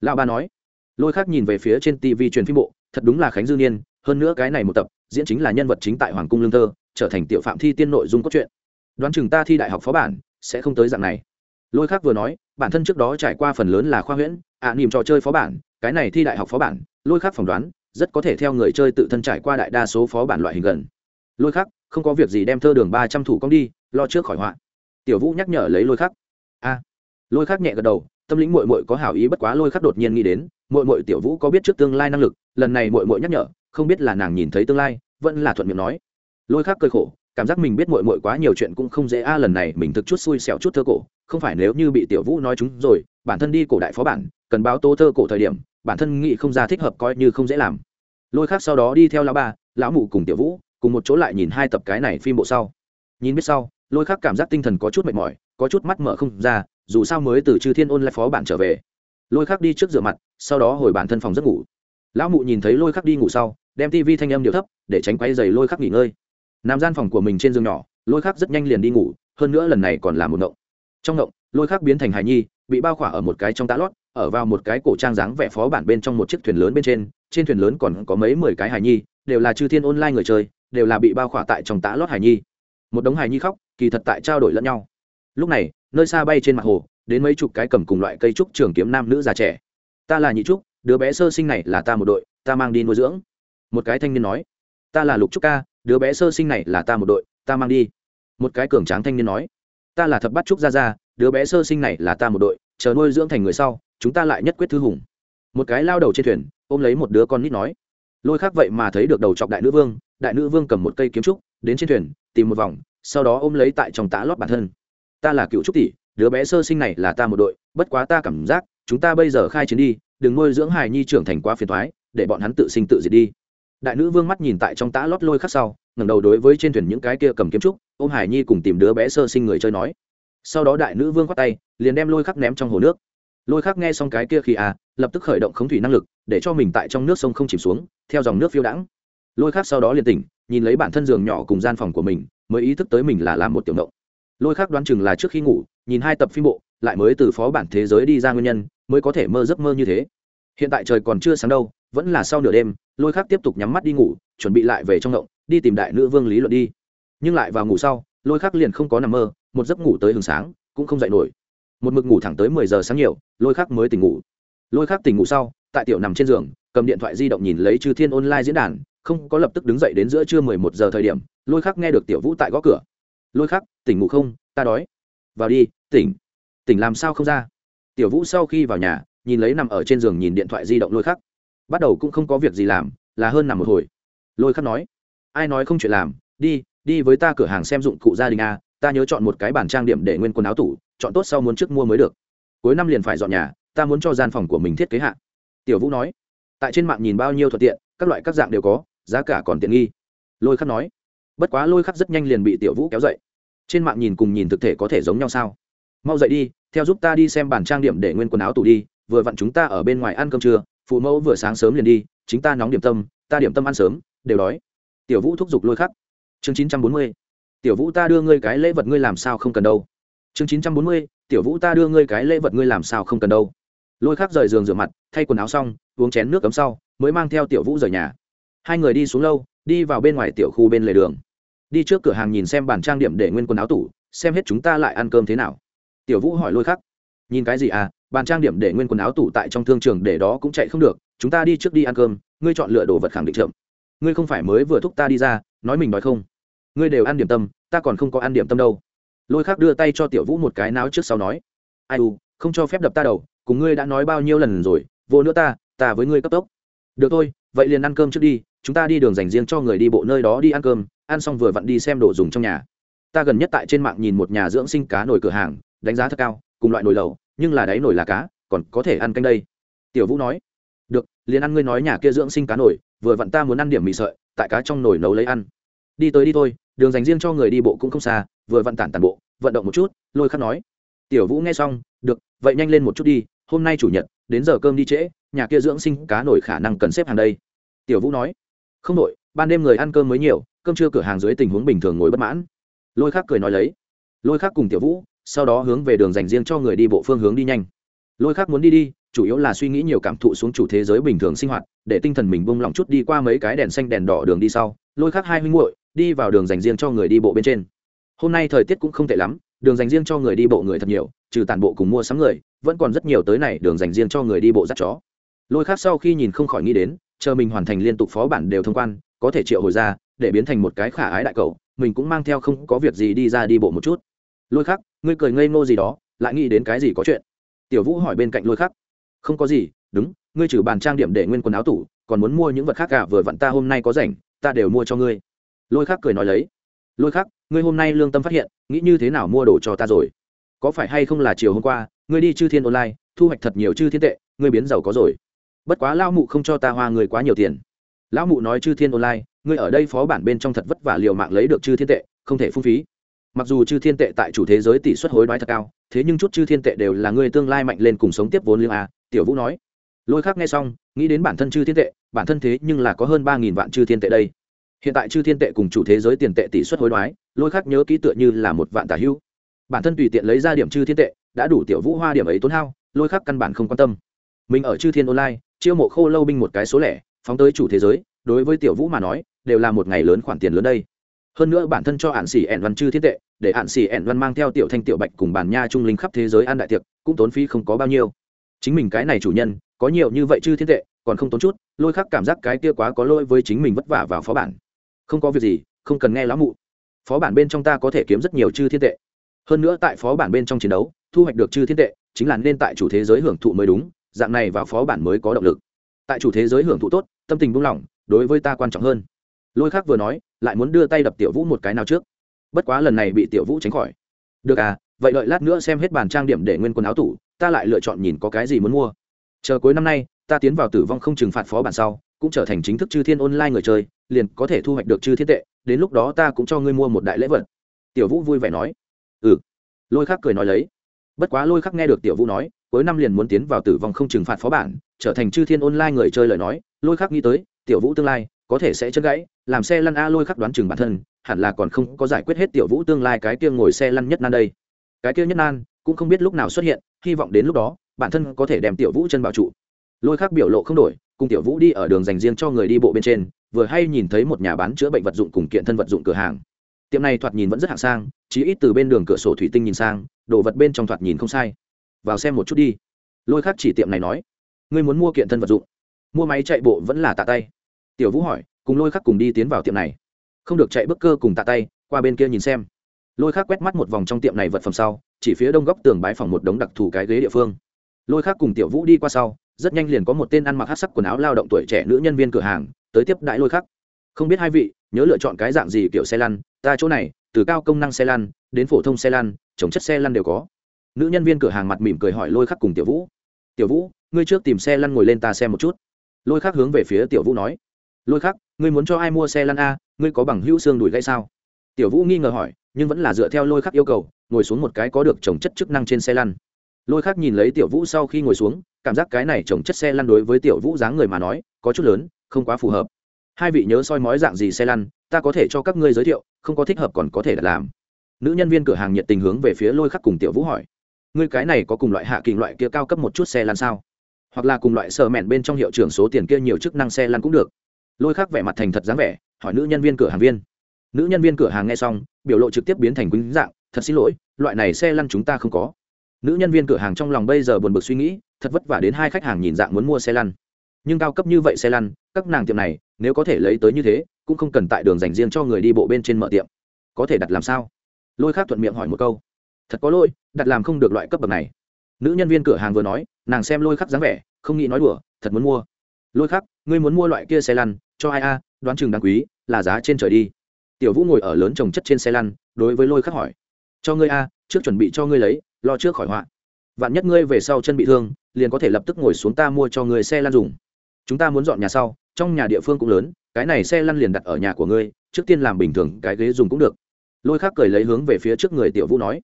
Lão ba nói lôi khác nhìn về phía trên tv truyền phim bộ thật đúng là khánh dư niên hơn nữa cái này một tập diễn chính là nhân vật chính tại hoàng cung lương thơ trở thành tiểu phạm thi tiên nội dung cốt truyện. Đoán chừng ta thi đại học phó bản sẽ không tới dạng này. Lôi khác vừa nói bản thân trước đó trải qua phần lớn là khoa huyễn ạ à, niềm trò chơi phó bản cái này thi đại học phó bản lôi khác phỏng đoán rất có thể theo người chơi tự thân trải qua đại đa số phó bản loại hình gần. Lôi khắc, không có việc gì đem thơ đường ba trăm thủ công đi, lo trước khỏi họa. Tiểu vũ nhắc nhở lấy lôi khắc. A. Lôi khắc nhẹ gật đầu, tâm lĩnh mội mội có hảo ý bất quá lôi khắc đột nhiên nghĩ đến mội mội tiểu vũ có biết trước tương lai năng lực, lần này mội mội nhắc nhở, không biết là nàng nhìn thấy tương lai, vẫn là thuận miệng nói. Lôi khắc cơi khổ, cảm giác mình biết mội mội quá nhiều chuyện cũng không dễ a, lần này mình thực chút xui xẻo chút thơ cổ, không phải nếu như bị tiểu vũ nói chúng rồi, bản thân đi cổ đại phó bản, cần báo tố thơ cổ thời điểm bản thân nghĩ không ra thích hợp coi như không dễ làm. Lôi khắc sau đó đi theo lão ba lão mụ cùng tiểu vũ, cùng một chỗ lại nhìn hai tập cái này phim bộ sau. Nhìn biết sau, lôi khắc cảm giác tinh thần có chút mệt mỏi, có chút mắt mở không ra, dù sao mới từ chư thiên ôn lại phó bản trở về. Lôi khắc đi trước rửa mặt, sau đó hồi bản thân phòng giấc ngủ. Lão mụ nhìn thấy lôi khắc đi ngủ sau, đem tivi thanh âm điều thấp, để tránh quay dày lôi khắc nghỉ ngơi. Nằm gian phòng của mình trên giường nhỏ, lôi khắc rất nhanh liền đi ngủ, hơn nữa lần này còn là một ngộng. Trong ngộng, lôi khắc biến thành hài nhi, bị bao khỏa ở một cái trong tã lót ở vào một cái cổ trang dáng vẻ phó bản bên trong một chiếc thuyền lớn bên trên trên thuyền lớn còn có mấy mười cái hài nhi, đều là chư thiên online người chơi, đều là bị bao khỏa tại trong tã lót hài nhi. Một đống hài nhi khóc, kỳ thật tại trao đổi lẫn nhau. Lúc này, nơi xa bay trên mặt hồ, đến mấy chục cái cầm cùng loại cây trúc trường kiếm nam nữ già trẻ. Ta là nhị trúc, đứa bé sơ sinh này là ta một đội, ta mang đi nuôi dưỡng. Một cái thanh niên nói. Ta là lục trúc ca, đứa bé sơ sinh này là ta một đội, ta mang đi. Một cái cường tráng thanh niên nói. Ta là thập bát trúc gia gia, đứa bé sơ sinh này là ta một đội, chờ nuôi dưỡng thành người sau chúng ta lại nhất quyết thư hùng. Một cái lao đầu trên thuyền, ôm lấy một đứa con nít nói. Lôi khác vậy mà thấy được đầu chọc đại nữ vương, đại nữ vương cầm một cây kiếm trúc, đến trên thuyền, tìm một vòng, sau đó ôm lấy tại trong tã lót bản thân. Ta là cựu trúc tỷ, đứa bé sơ sinh này là ta một đội, bất quá ta cảm giác, chúng ta bây giờ khai chiến đi, đừng nuôi dưỡng hài nhi trưởng thành quá phiền thoái để bọn hắn tự sinh tự diệt đi. Đại nữ vương mắt nhìn tại trong tã lót lôi khắc sau, ngẩng đầu đối với trên thuyền những cái kia cầm kiếm trúc, ôm hải nhi cùng tìm đứa bé sơ sinh người chơi nói. Sau đó đại nữ vương khoát tay, liền đem lôi khắc ném trong hồ nước lôi khắc nghe xong cái kia khi à lập tức khởi động khống thủy năng lực, để cho mình tại trong nước sông không chìm xuống, theo dòng nước phiêu đãng. Lôi khắc sau đó liền tỉnh, nhìn lấy bản thân giường nhỏ cùng gian phòng của mình, mới ý thức tới mình là làm một tiểu động lôi khắc đoán chừng là trước khi ngủ, nhìn hai tập phim bộ, lại mới từ phó bản thế giới đi ra nguyên nhân, mới có thể mơ giấc mơ như thế. Hiện tại trời còn chưa sáng đâu, vẫn là sau nửa đêm, lôi khắc tiếp tục nhắm mắt đi ngủ, chuẩn bị lại về trong động đi tìm đại nữ vương lý luận đi. Nhưng lại vào ngủ sau, lôi khắc liền không có nằm mơ, một giấc ngủ tới hừng sáng, cũng không dậy nổi một mực ngủ thẳng tới mười giờ sáng nhiều, lôi khắc mới tỉnh ngủ. Lôi khắc tỉnh ngủ sau, tại tiểu nằm trên giường, cầm điện thoại di động nhìn lấy chư thiên online diễn đàn, không có lập tức đứng dậy đến giữa trưa mười một giờ thời điểm, lôi khắc nghe được tiểu vũ tại gõ cửa. Lôi khắc, tỉnh ngủ không? Ta đói. Vào đi, tỉnh. Tỉnh làm sao không ra? Tiểu vũ sau khi vào nhà, nhìn lấy nằm ở trên giường nhìn điện thoại di động lôi khắc. Bắt đầu cũng không có việc gì làm, là hơn nằm một hồi. Lôi khắc nói, ai nói không chuyện làm? Đi đi với ta cửa hàng xem dụng cụ gia đình a ta nhớ chọn một cái bản trang điểm để nguyên quần áo tủ, chọn tốt sau muốn trước mua mới được. Cuối năm liền phải dọn nhà, ta muốn cho gian phòng của mình thiết kế hạ. Tiểu vũ nói. Tại trên mạng nhìn bao nhiêu thuận tiện, các loại các dạng đều có, giá cả còn tiện nghi. Lôi khắc nói. Bất quá lôi khắc rất nhanh liền bị tiểu vũ kéo dậy. Trên mạng nhìn cùng nhìn thực thể có thể giống nhau sao? Mau dậy đi, theo giúp ta đi xem bản trang điểm để nguyên quần áo tủ đi, vừa vặn chúng ta ở bên ngoài ăn cơm trưa, phụ mẫu vừa sáng sớm liền đi, chính ta nóng điểm tâm, ta điểm tâm ăn sớm, đều đói. Tiểu vũ thúc giục lôi khắc. Chương chín trăm bốn mươi tiểu vũ ta đưa ngươi cái lễ vật ngươi làm sao không cần đâu. Chương chín trăm bốn mươi, tiểu vũ ta đưa ngươi cái lễ vật ngươi làm sao không cần đâu. Lôi khắc rời giường rửa mặt, thay quần áo xong, uống chén nước cấm sau, mới mang theo tiểu vũ rời nhà. Hai người đi xuống lâu, đi vào bên ngoài tiểu khu bên lề đường. Đi trước cửa hàng nhìn xem bản trang điểm để nguyên quần áo tủ, xem hết chúng ta lại ăn cơm thế nào. Tiểu vũ hỏi lôi khắc. Nhìn cái gì à bàn trang điểm để nguyên quần áo tủ tại trong thương trường để đó cũng chạy không được, chúng ta đi trước đi ăn cơm, ngươi chọn lựa đồ vật khẳng định chậm. Ngươi không phải mới vừa thúc ta đi ra, nói mình nói không? Ngươi đều ăn điểm tâm ta còn không có ăn điểm tâm đâu. Lôi khác đưa tay cho tiểu vũ một cái náo trước sau nói, ai u, không cho phép đập ta đầu, cùng ngươi đã nói bao nhiêu lần rồi, vô nữa ta ta với ngươi cấp tốc. Được thôi, vậy liền ăn cơm trước đi, chúng ta đi đường dành riêng cho người đi bộ nơi đó đi ăn cơm, ăn xong vừa vặn đi xem đồ dùng trong nhà. Ta gần nhất tại trên mạng nhìn một nhà dưỡng sinh cá nổi cửa hàng, đánh giá thật cao, cùng loại nồi lẩu, nhưng là đáy nổi là cá, còn có thể ăn canh đây. Tiểu vũ nói, được, liền ăn ngươi nói nhà kia dưỡng sinh cá nổi, vừa vặn ta muốn ăn điểm mì sợi, tại cá trong nồi nấu lấy ăn. Đi tới đi thôi đường dành riêng cho người đi bộ cũng không xa, vừa vận tản tàn bộ, vận động một chút, lôi khắc nói. Tiểu vũ nghe xong, được, vậy nhanh lên một chút đi, hôm nay chủ nhật, đến giờ cơm đi trễ, nhà kia dưỡng sinh cá nổi khả năng cần xếp hàng đây. Tiểu vũ nói. Không đội, ban đêm người ăn cơm mới nhiều, cơm trưa cửa hàng dưới tình huống bình thường ngồi bất mãn. Lôi khắc cười nói lấy. Lôi khắc cùng tiểu vũ, sau đó hướng về đường dành riêng cho người đi bộ phương hướng đi nhanh. Lôi khắc muốn đi đi, chủ yếu là suy nghĩ nhiều cảm thụ xuống chủ thế giới bình thường sinh hoạt, để tinh thần mình bung lỏng chút đi qua mấy cái đèn xanh đèn đỏ đường đi sau. Lôi khắc hai huynh muội đi vào đường dành riêng cho người đi bộ bên trên. Hôm nay thời tiết cũng không tệ lắm, đường dành riêng cho người đi bộ người thật nhiều, trừ tản bộ cùng mua sắm người, vẫn còn rất nhiều tới này đường dành riêng cho người đi bộ dắt chó. Lôi khác sau khi nhìn không khỏi nghĩ đến, chờ mình hoàn thành liên tục phó bản đều thông quan, có thể triệu hồi ra, để biến thành một cái khả ái đại cầu mình cũng mang theo không có việc gì đi ra đi bộ một chút. Lôi khắc, ngươi cười ngây ngô gì đó, lại nghĩ đến cái gì có chuyện? Tiểu vũ hỏi bên cạnh lôi khắc. Không có gì, đúng, ngươi trừ bàn trang điểm để nguyên quần áo tủ, còn muốn mua những vật khác cả vừa vặn ta hôm nay có rảnh, ta đều mua cho ngươi lôi khắc cười nói lấy, lôi khắc, ngươi hôm nay lương tâm phát hiện, nghĩ như thế nào mua đồ cho ta rồi? Có phải hay không là chiều hôm qua, ngươi đi chư thiên online, thu hoạch thật nhiều chư thiên tệ, ngươi biến giàu có rồi. Bất quá lao mụ không cho ta hoa người quá nhiều tiền. Lão mụ nói chư thiên online, ngươi ở đây phó bản bên trong thật vất vả liều mạng lấy được chư thiên tệ, không thể phung phí. Mặc dù chư thiên tệ tại chủ thế giới tỷ suất hối đoái thật cao, thế nhưng chút chư thiên tệ đều là người tương lai mạnh lên cùng sống tiếp vốn lương a à, tiểu vũ nói. Lôi khác nghe xong, nghĩ đến bản thân chư thiên tệ, bản thân thế nhưng là có hơn ba nghìn vạn chư thiên tệ đây hiện tại chư thiên tệ cùng chủ thế giới tiền tệ tỷ suất hối đoái, lôi khác nhớ kỹ tựa như là một vạn tả hưu. bản thân tùy tiện lấy ra điểm chư thiên tệ, đã đủ tiểu vũ hoa điểm ấy tốn hao, lôi khác căn bản không quan tâm. Mình ở chư thiên online, chiêu mộ khô lâu binh một cái số lẻ, phóng tới chủ thế giới, đối với tiểu vũ mà nói, đều là một ngày lớn khoản tiền lớn đây. Hơn nữa bản thân cho hạn xỉ ẻn văn chư thiên tệ, để hạn xỉ ẻn văn mang theo tiểu thanh tiểu bạch cùng bản nha trung linh khắp thế giới ăn đại tiệc, cũng tốn phí không có bao nhiêu. Chính mình cái này chủ nhân, có nhiều như vậy chư thiên tệ, còn không tốn chút, lôi khắc cảm giác cái kia quá có lỗi với chính mình vất vả vào phó bản không có việc gì, không cần nghe lão mụ. Phó bản bên trong ta có thể kiếm rất nhiều chư thiên tệ. Hơn nữa tại phó bản bên trong chiến đấu, thu hoạch được chư thiên tệ, chính là nên tại chủ thế giới hưởng thụ mới đúng, dạng này vào phó bản mới có động lực. Tại chủ thế giới hưởng thụ tốt, tâm tình buông lỏng, đối với ta quan trọng hơn. Lôi khác vừa nói, lại muốn đưa tay đập tiểu vũ một cái nào trước. Bất quá lần này bị tiểu vũ tránh khỏi. Được à vậy đợi lát nữa xem hết bàn trang điểm để nguyên quần áo tủ, ta lại lựa chọn nhìn có cái gì muốn mua. Chờ cuối năm nay, ta tiến vào tử vong không trừng phạt phó bản sau cũng trở thành chính thức chư thiên online người chơi, liền có thể thu hoạch được chư thiên tệ, đến lúc đó ta cũng cho ngươi mua một đại lễ vật. Tiểu vũ vui vẻ nói. Ừ. Lôi khắc cười nói lấy. Bất quá lôi khắc nghe được tiểu vũ nói, cuối năm liền muốn tiến vào tử vong không trừng phạt phó bản, trở thành chư thiên online người chơi lời nói, lôi khắc nghĩ tới, tiểu vũ tương lai có thể sẽ chân gãy, làm xe lăn a. Lôi khắc đoán chừng bản thân, hẳn là còn không có giải quyết hết tiểu vũ tương lai cái kia ngồi xe lăn nhất nan đây. Cái kia nhất nan cũng không biết lúc nào xuất hiện, hy vọng đến lúc đó, bản thân có thể đem tiểu vũ chân bảo trụ. Lôi khắc biểu lộ không đổi cùng tiểu vũ đi ở đường dành riêng cho người đi bộ bên trên, vừa hay nhìn thấy một nhà bán chữa bệnh vật dụng cùng kiện thân vật dụng cửa hàng. Tiệm này thoạt nhìn vẫn rất hạng sang, chí ít từ bên đường cửa sổ thủy tinh nhìn sang, đồ vật bên trong thoạt nhìn không sai. Vào xem một chút đi. Lôi khắc chỉ tiệm này nói. Ngươi muốn mua kiện thân vật dụng? Mua máy chạy bộ vẫn là tạ tay? Tiểu vũ hỏi, cùng lôi khắc cùng đi tiến vào tiệm này. Không được chạy bước cơ cùng tạ tay, qua bên kia nhìn xem. Lôi khắc quét mắt một vòng trong tiệm này vật phẩm sau, chỉ phía đông góc tường bái phòng một đống đặc thù cái ghế địa phương. Lôi khắc cùng tiểu vũ đi qua sau rất nhanh liền có một tên ăn mặc hát sắc quần áo lao động tuổi trẻ nữ nhân viên cửa hàng tới tiếp đại lôi khắc. Không biết hai vị, nhớ lựa chọn cái dạng gì kiểu xe lăn? Ta chỗ này, từ cao công năng xe lăn đến phổ thông xe lăn chống chất xe lăn đều có. Nữ nhân viên cửa hàng mặt mỉm cười hỏi lôi khắc cùng tiểu vũ. Tiểu vũ, ngươi trước tìm xe lăn ngồi lên ta xem một chút. Lôi khắc hướng về phía tiểu vũ nói. Lôi khắc, ngươi muốn cho ai mua xe lăn a, ngươi có bằng hữu xương đùi gãy sao? Tiểu vũ nghi ngờ hỏi, nhưng vẫn là dựa theo lôi khắc yêu cầu, ngồi xuống một cái có được trồng chất chức năng trên xe lăn lôi khắc nhìn lấy tiểu vũ sau khi ngồi xuống, cảm giác cái này trồng chất xe lăn đối với tiểu vũ dáng người mà nói, có chút lớn, không quá phù hợp. Hai vị nhớ soi mói dạng gì xe lăn, ta có thể cho các ngươi giới thiệu, không có thích hợp còn có thể làm. Nữ nhân viên cửa hàng nhiệt tình hướng về phía lôi khắc cùng tiểu vũ hỏi. Ngươi cái này có cùng loại hạ kình loại kia cao cấp một chút xe lăn sao? Hoặc là cùng loại sờ mẹn bên trong hiệu trưởng số tiền kia nhiều chức năng xe lăn cũng được. Lôi khắc vẻ mặt thành thật dáng vẻ, hỏi nữ nhân viên cửa hàng viên. Nữ nhân viên cửa hàng nghe xong, biểu lộ trực tiếp biến thành quýnh dạng, thật xin lỗi, loại này xe lăn chúng ta không có nữ nhân viên cửa hàng trong lòng bây giờ buồn bực suy nghĩ, thật vất vả đến hai khách hàng nhìn dạng muốn mua xe lăn. Nhưng cao cấp như vậy xe lăn, các nàng tiệm này, nếu có thể lấy tới như thế, cũng không cần tại đường dành riêng cho người đi bộ bên trên mở tiệm. Có thể đặt làm sao? Lôi khác thuận miệng hỏi một câu. Thật có lỗi, đặt làm không được loại cấp bậc này. Nữ nhân viên cửa hàng vừa nói, nàng xem lôi khắc dáng vẻ, không nghĩ nói đùa, thật muốn mua. Lôi khắc ngươi muốn mua loại kia xe lăn, cho ai a, đoán chừng đáng quý, là giá trên trời đi. Tiểu vũ ngồi ở lớn trồng chất trên xe lăn, đối với lôi khắc hỏi. Cho ngươi a, trước chuẩn bị cho ngươi lấy lo trước khỏi họa. Vạn nhất ngươi về sau chân bị thương, liền có thể lập tức ngồi xuống ta mua cho người xe lăn dùng. Chúng ta muốn dọn nhà sau, trong nhà địa phương cũng lớn, cái này xe lăn liền đặt ở nhà của ngươi, trước tiên làm bình thường cái ghế dùng cũng được. Lôi khác cười lấy hướng về phía trước người tiểu vũ nói,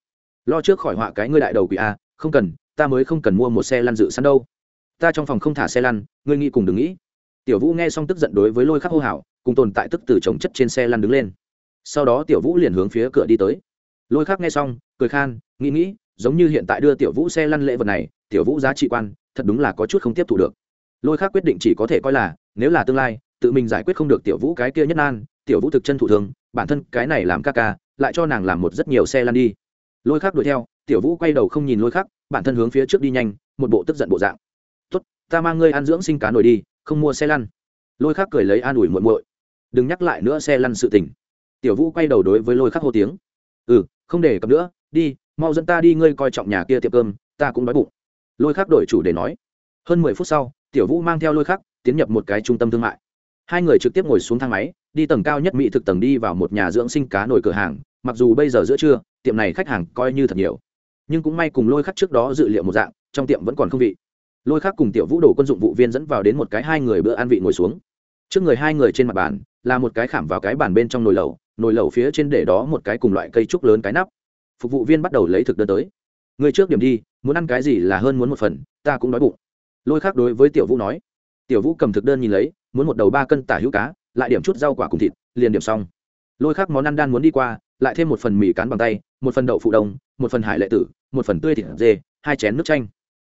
lo trước khỏi họa cái ngươi đại đầu quỷ a, không cần, ta mới không cần mua một xe lăn dự sẵn đâu. Ta trong phòng không thả xe lăn, ngươi nghĩ cùng đừng nghĩ. Tiểu vũ nghe xong tức giận đối với lôi khắc hô hào, cùng tồn tại tức từ trồng chất trên xe lăn đứng lên. Sau đó tiểu vũ liền hướng phía cửa đi tới. Lôi khắc nghe xong, cười khan, nghĩ nghĩ giống như hiện tại đưa tiểu vũ xe lăn lễ vật này, tiểu vũ giá trị quan, thật đúng là có chút không tiếp thu được. Lôi khác quyết định chỉ có thể coi là, nếu là tương lai, tự mình giải quyết không được tiểu vũ cái kia nhất nan, tiểu vũ thực chân thủ thường, bản thân cái này làm ca ca, lại cho nàng làm một rất nhiều xe lăn đi. Lôi khác đuổi theo, tiểu vũ quay đầu không nhìn lôi khác, bản thân hướng phía trước đi nhanh, một bộ tức giận bộ dạng. Tốt, ta mang ngươi ăn dưỡng sinh cá nổi đi, không mua xe lăn. Lôi khác cười lấy an ủi muội muội. Đừng nhắc lại nữa xe lăn sự tình. Tiểu vũ quay đầu đối với lôi khắc hô tiếng. Ừ không để cập nữa, đi mau dẫn ta đi, ngươi coi trọng nhà kia tiệm cơm, ta cũng đói bụng. Lôi khắc đổi chủ để nói. Hơn mười phút sau, tiểu vũ mang theo lôi khắc tiến nhập một cái trung tâm thương mại. Hai người trực tiếp ngồi xuống thang máy, đi tầng cao nhất mỹ thực tầng đi vào một nhà dưỡng sinh cá nổi cửa hàng. Mặc dù bây giờ giữa trưa, tiệm này khách hàng coi như thật nhiều, nhưng cũng may cùng lôi khắc trước đó dự liệu một dạng, trong tiệm vẫn còn không vị. Lôi khắc cùng tiểu vũ đồ quân dụng vụ viên dẫn vào đến một cái hai người bữa ăn vị ngồi xuống. Trước người hai người trên mặt bàn là một cái khảm vào cái bàn bên trong nồi lẩu nồi lẩu phía trên để đó một cái cùng loại cây trúc lớn cái nắp phục vụ viên bắt đầu lấy thực đơn tới. Người trước điểm đi, muốn ăn cái gì là hơn muốn một phần, ta cũng đói bụng. Lôi khác đối với tiểu vũ nói. Tiểu vũ cầm thực đơn nhìn lấy, muốn một đầu ba cân tả hữu cá, lại điểm chút rau quả cùng thịt, liền điểm xong. Lôi khác món ăn đan muốn đi qua, lại thêm một phần mì cán bằng tay, một phần đậu phụ đông, một phần hải lệ tử, một phần tươi thịt dê, hai chén nước chanh.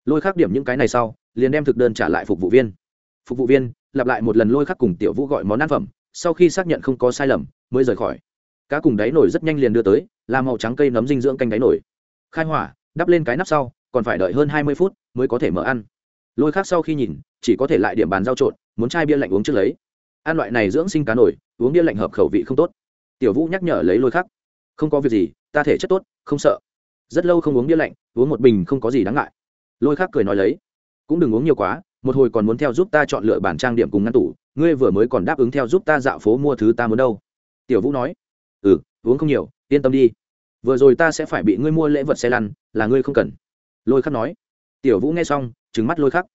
Lôi khác điểm những cái này sau, liền đem thực đơn trả lại phục vụ viên. Phục vụ viên, lặp lại một lần lôi khác cùng tiểu vũ gọi món ăn phẩm, sau khi xác nhận không có sai lầm, mới rời khỏi cá cùng đáy nổi rất nhanh liền đưa tới, là màu trắng cây nấm dinh dưỡng canh đáy nổi khai hỏa, đắp lên cái nắp sau, còn phải đợi hơn hai mươi phút mới có thể mở ăn. Lôi khác sau khi nhìn, chỉ có thể lại điểm bàn giao trộn, muốn chai bia lạnh uống trước lấy. Ăn loại này dưỡng sinh cá nổi uống bia lạnh hợp khẩu vị không tốt. Tiểu vũ nhắc nhở lấy lôi khác. Không có việc gì, ta thể chất tốt, không sợ. Rất lâu không uống bia lạnh, uống một bình không có gì đáng ngại. Lôi khác cười nói lấy. Cũng đừng uống nhiều quá, một hồi còn muốn theo giúp ta chọn lựa bản trang điểm cùng ngăn tủ, ngươi vừa mới còn đáp ứng theo giúp ta dạo phố mua thứ ta muốn đâu. Tiểu vũ nói ừ uống không nhiều, yên tâm đi. Vừa rồi ta sẽ phải bị ngươi mua lễ vật xe lăn, là ngươi không cần. Lôi khắc nói. Tiểu vũ nghe xong trứng mắt lôi khắc.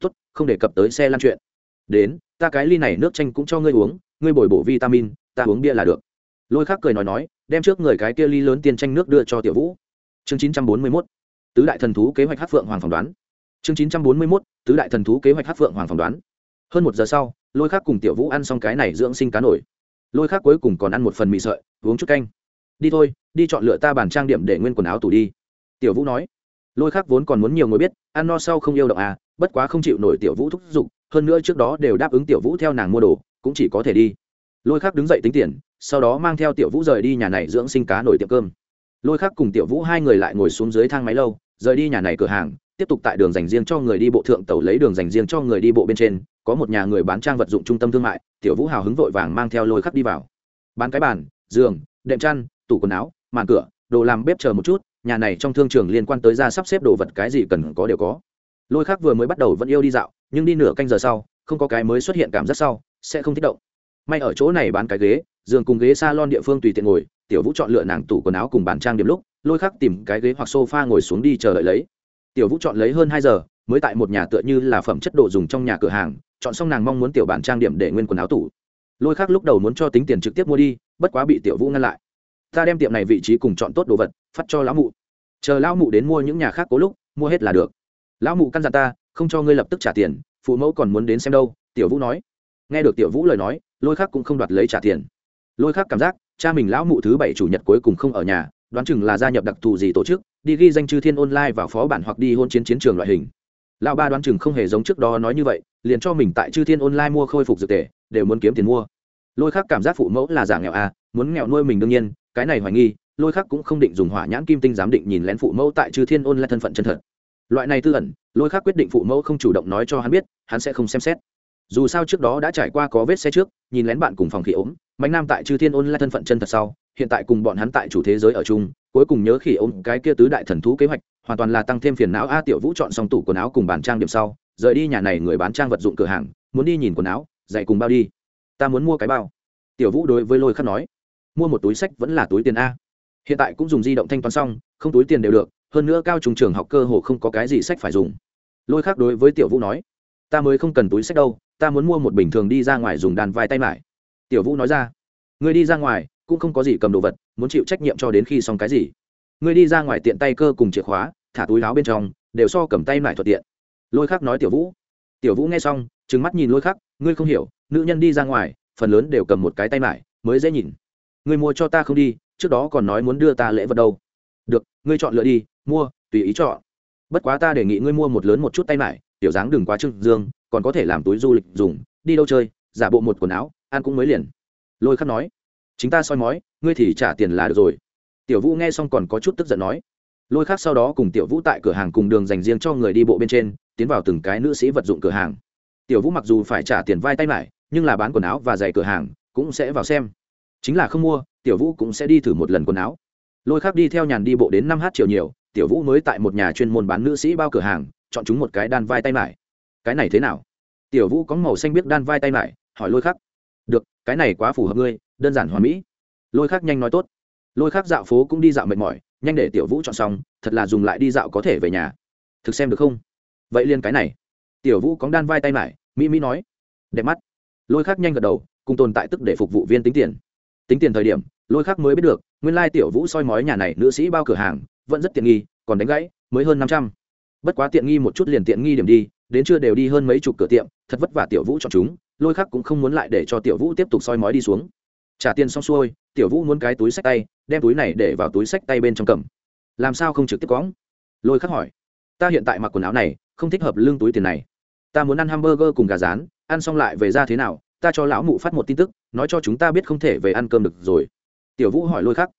Tốt, không đề cập tới xe lăn chuyện. Đến, ta cái ly này nước chanh cũng cho ngươi uống, ngươi bồi bổ vitamin, ta uống bia là được. Lôi khắc cười nói nói, đem trước người cái kia ly lớn tiền tranh nước đưa cho tiểu vũ. Chương chín trăm bốn mươi mốt, tứ đại thần thú kế hoạch hát phượng hoàng phỏng đoán. Chương chín trăm bốn mươi mốt, tứ đại thần thú kế hoạch hát phượng hoàng phỏng đoán. Hơn một giờ sau, lôi khắc cùng tiểu vũ ăn xong cái này dưỡng sinh cá nổi lôi khác cuối cùng còn ăn một phần mì sợi, uống chút canh. Đi thôi, đi chọn lựa ta bàn trang điểm để nguyên quần áo tủ đi. Tiểu vũ nói. Lôi khác vốn còn muốn nhiều người biết, ăn no sau không yêu động à bất quá không chịu nổi tiểu vũ thúc giục, hơn nữa trước đó đều đáp ứng tiểu vũ theo nàng mua đồ, cũng chỉ có thể đi. Lôi khác đứng dậy tính tiền, sau đó mang theo tiểu vũ rời đi nhà này dưỡng sinh cá nổi tiệm cơm. Lôi khác cùng tiểu vũ hai người lại ngồi xuống dưới thang máy lâu, rời đi nhà này cửa hàng, tiếp tục tại đường dành riêng cho người đi bộ thượng tàu lấy đường dành riêng cho người đi bộ bên trên có một nhà người bán trang vật dụng trung tâm thương mại, tiểu vũ hào hứng vội vàng mang theo lôi khắc đi vào. Bán cái bàn, giường, đệm chăn, tủ quần áo, màn cửa, đồ làm bếp chờ một chút, nhà này trong thương trường liên quan tới ra sắp xếp đồ vật cái gì cần có đều có. Lôi khắc vừa mới bắt đầu vẫn yêu đi dạo, nhưng đi nửa canh giờ sau, không có cái mới xuất hiện cảm giác sau, sẽ không thích động. May ở chỗ này bán cái ghế, giường cùng ghế salon địa phương tùy tiện ngồi, tiểu vũ chọn lựa nàng tủ quần áo cùng bàn trang điểm lúc, lôi khắc tìm cái ghế hoặc sofa ngồi xuống đi chờ đợi lấy. Tiểu vũ chọn lấy hơn hai giờ, mới tại một nhà tựa như là phẩm chất đồ dùng trong nhà cửa hàng chọn xong nàng mong muốn tiểu bản trang điểm để nguyên quần áo tủ. Lôi khác lúc đầu muốn cho tính tiền trực tiếp mua đi, bất quá bị tiểu vũ ngăn lại. Ta đem tiệm này vị trí cùng chọn tốt đồ vật, phát cho lão mụ. Chờ lão mụ đến mua những nhà khác cố lúc, mua hết là được. Lão mụ căn dặn ta, không cho ngươi lập tức trả tiền, phụ mẫu còn muốn đến xem đâu, tiểu vũ nói. Nghe được tiểu vũ lời nói, lôi khác cũng không đoạt lấy trả tiền. Lôi khác cảm giác, cha mình lão mụ thứ bảy chủ nhật cuối cùng không ở nhà, đoán chừng là gia nhập đặc thù gì tổ chức, đi ghi danh chư thiên online vào phó bản hoặc đi hôn chiến chiến trường loại hình lão ba đoán chừng không hề giống trước đó nói như vậy, liền cho mình tại chư thiên online mua khôi phục dược tề, đều muốn kiếm tiền mua. Lôi khắc cảm giác phụ mẫu là giả nghèo à muốn nghèo nuôi mình đương nhiên, cái này hoài nghi, lôi khắc cũng không định dùng hỏa nhãn kim tinh giám định nhìn lén phụ mẫu tại chư thiên Online thân phận chân thật. Loại này tư ẩn, lôi khắc quyết định phụ mẫu không chủ động nói cho hắn biết, hắn sẽ không xem xét dù sao trước đó đã trải qua có vết xe trước, nhìn lén bạn cùng phòng khỉ ốm, mạnh nam tại chư thiên ôn lại thân phận chân thật sau, hiện tại cùng bọn hắn tại chủ thế giới ở chung, cuối cùng nhớ khỉ ốm cái kia tứ đại thần thú kế hoạch, hoàn toàn là tăng thêm phiền não a tiểu vũ chọn xong tủ quần áo cùng bàn trang điểm sau, rời đi nhà này người bán trang vật dụng cửa hàng, muốn đi nhìn quần áo, dạy cùng bao đi. Ta muốn mua cái bao. Tiểu vũ đối với lôi khắc nói, mua một túi sách vẫn là túi tiền a. Hiện tại cũng dùng di động thanh toán xong, không túi tiền đều được, hơn nữa cao trùng trường học cơ hồ không có cái gì sách phải dùng. Lôi khắc đối với tiểu vũ nói, ta mới không cần túi sách đâu ta muốn mua một bình thường đi ra ngoài dùng đàn vai tay mải. Tiểu vũ nói ra. Người đi ra ngoài, cũng không có gì cầm đồ vật, muốn chịu trách nhiệm cho đến khi xong cái gì. Người đi ra ngoài tiện tay cơ cùng chìa khóa, thả túi láo bên trong, đều so cầm tay mải thuận tiện. Lôi khắc nói tiểu vũ. Tiểu vũ nghe xong, trừng mắt nhìn lôi khắc, ngươi không hiểu, nữ nhân đi ra ngoài, phần lớn đều cầm một cái tay mải, mới dễ nhìn. Ngươi mua cho ta không đi, trước đó còn nói muốn đưa ta lễ vật đâu. Được, ngươi chọn lựa đi, mua, tùy ý chọn. Bất quá ta đề nghị ngươi mua một lớn một chút tay mải tiểu dáng đừng quá trưng dương, còn có thể làm túi du lịch dùng, đi đâu chơi, giả bộ một quần áo, ăn cũng mới liền. Lôi khắc nói. Chính ta soi mói, ngươi thì trả tiền là được rồi. Tiểu vũ nghe xong còn có chút tức giận nói. Lôi khắc sau đó cùng tiểu vũ tại cửa hàng cùng đường dành riêng cho người đi bộ bên trên, tiến vào từng cái nữ sĩ vật dụng cửa hàng. Tiểu vũ mặc dù phải trả tiền vai tay lại nhưng là bán quần áo và giày cửa hàng cũng sẽ vào xem. Chính là không mua, tiểu vũ cũng sẽ đi thử một lần quần áo. Lôi khắc đi theo nhàn đi bộ đến năm h chiều nhiều, tiểu vũ mới tại một nhà chuyên môn bán nữ sĩ bao cửa hàng chọn chúng một cái đan vai tay mải. Cái này thế nào? Tiểu vũ có màu xanh biết đan vai tay mải, hỏi lôi khắc. Được, cái này quá phù hợp ngươi, đơn giản hoàn mỹ. Lôi khắc nhanh nói tốt. Lôi khắc dạo phố cũng đi dạo mệt mỏi, nhanh để tiểu vũ chọn xong, thật là dùng lại đi dạo có thể về nhà. Thực xem được không? Vậy liên cái này. Tiểu vũ có đan vai tay mải, mỹ mỹ nói. Đẹp mắt. Lôi khắc nhanh gật đầu, cùng tồn tại tức để phục vụ viên tính tiền. Tính tiền thời điểm, lôi khắc mới biết được, nguyên lai tiểu vũ soi mói nhà này nữ sĩ bao cửa hàng, vẫn rất tiện nghi, còn đánh gãy, mới hơn năm trăm bất quá tiện nghi một chút liền tiện nghi điểm đi, đến chưa đều đi hơn mấy chục cửa tiệm, thật vất vả tiểu vũ chọn chúng, lôi khắc cũng không muốn lại để cho tiểu vũ tiếp tục soi mói đi xuống. Trả tiền xong xuôi, tiểu vũ muốn cái túi sách tay, đem túi này để vào túi sách tay bên trong cầm. Làm sao không trực tiếp cóng lôi khắc hỏi. Ta hiện tại mặc quần áo này, không thích hợp lương túi tiền này. Ta muốn ăn hamburger cùng gà rán, ăn xong lại về ra thế nào, ta cho lão mụ phát một tin tức, nói cho chúng ta biết không thể về ăn cơm được rồi. Tiểu vũ hỏi lôi khắc.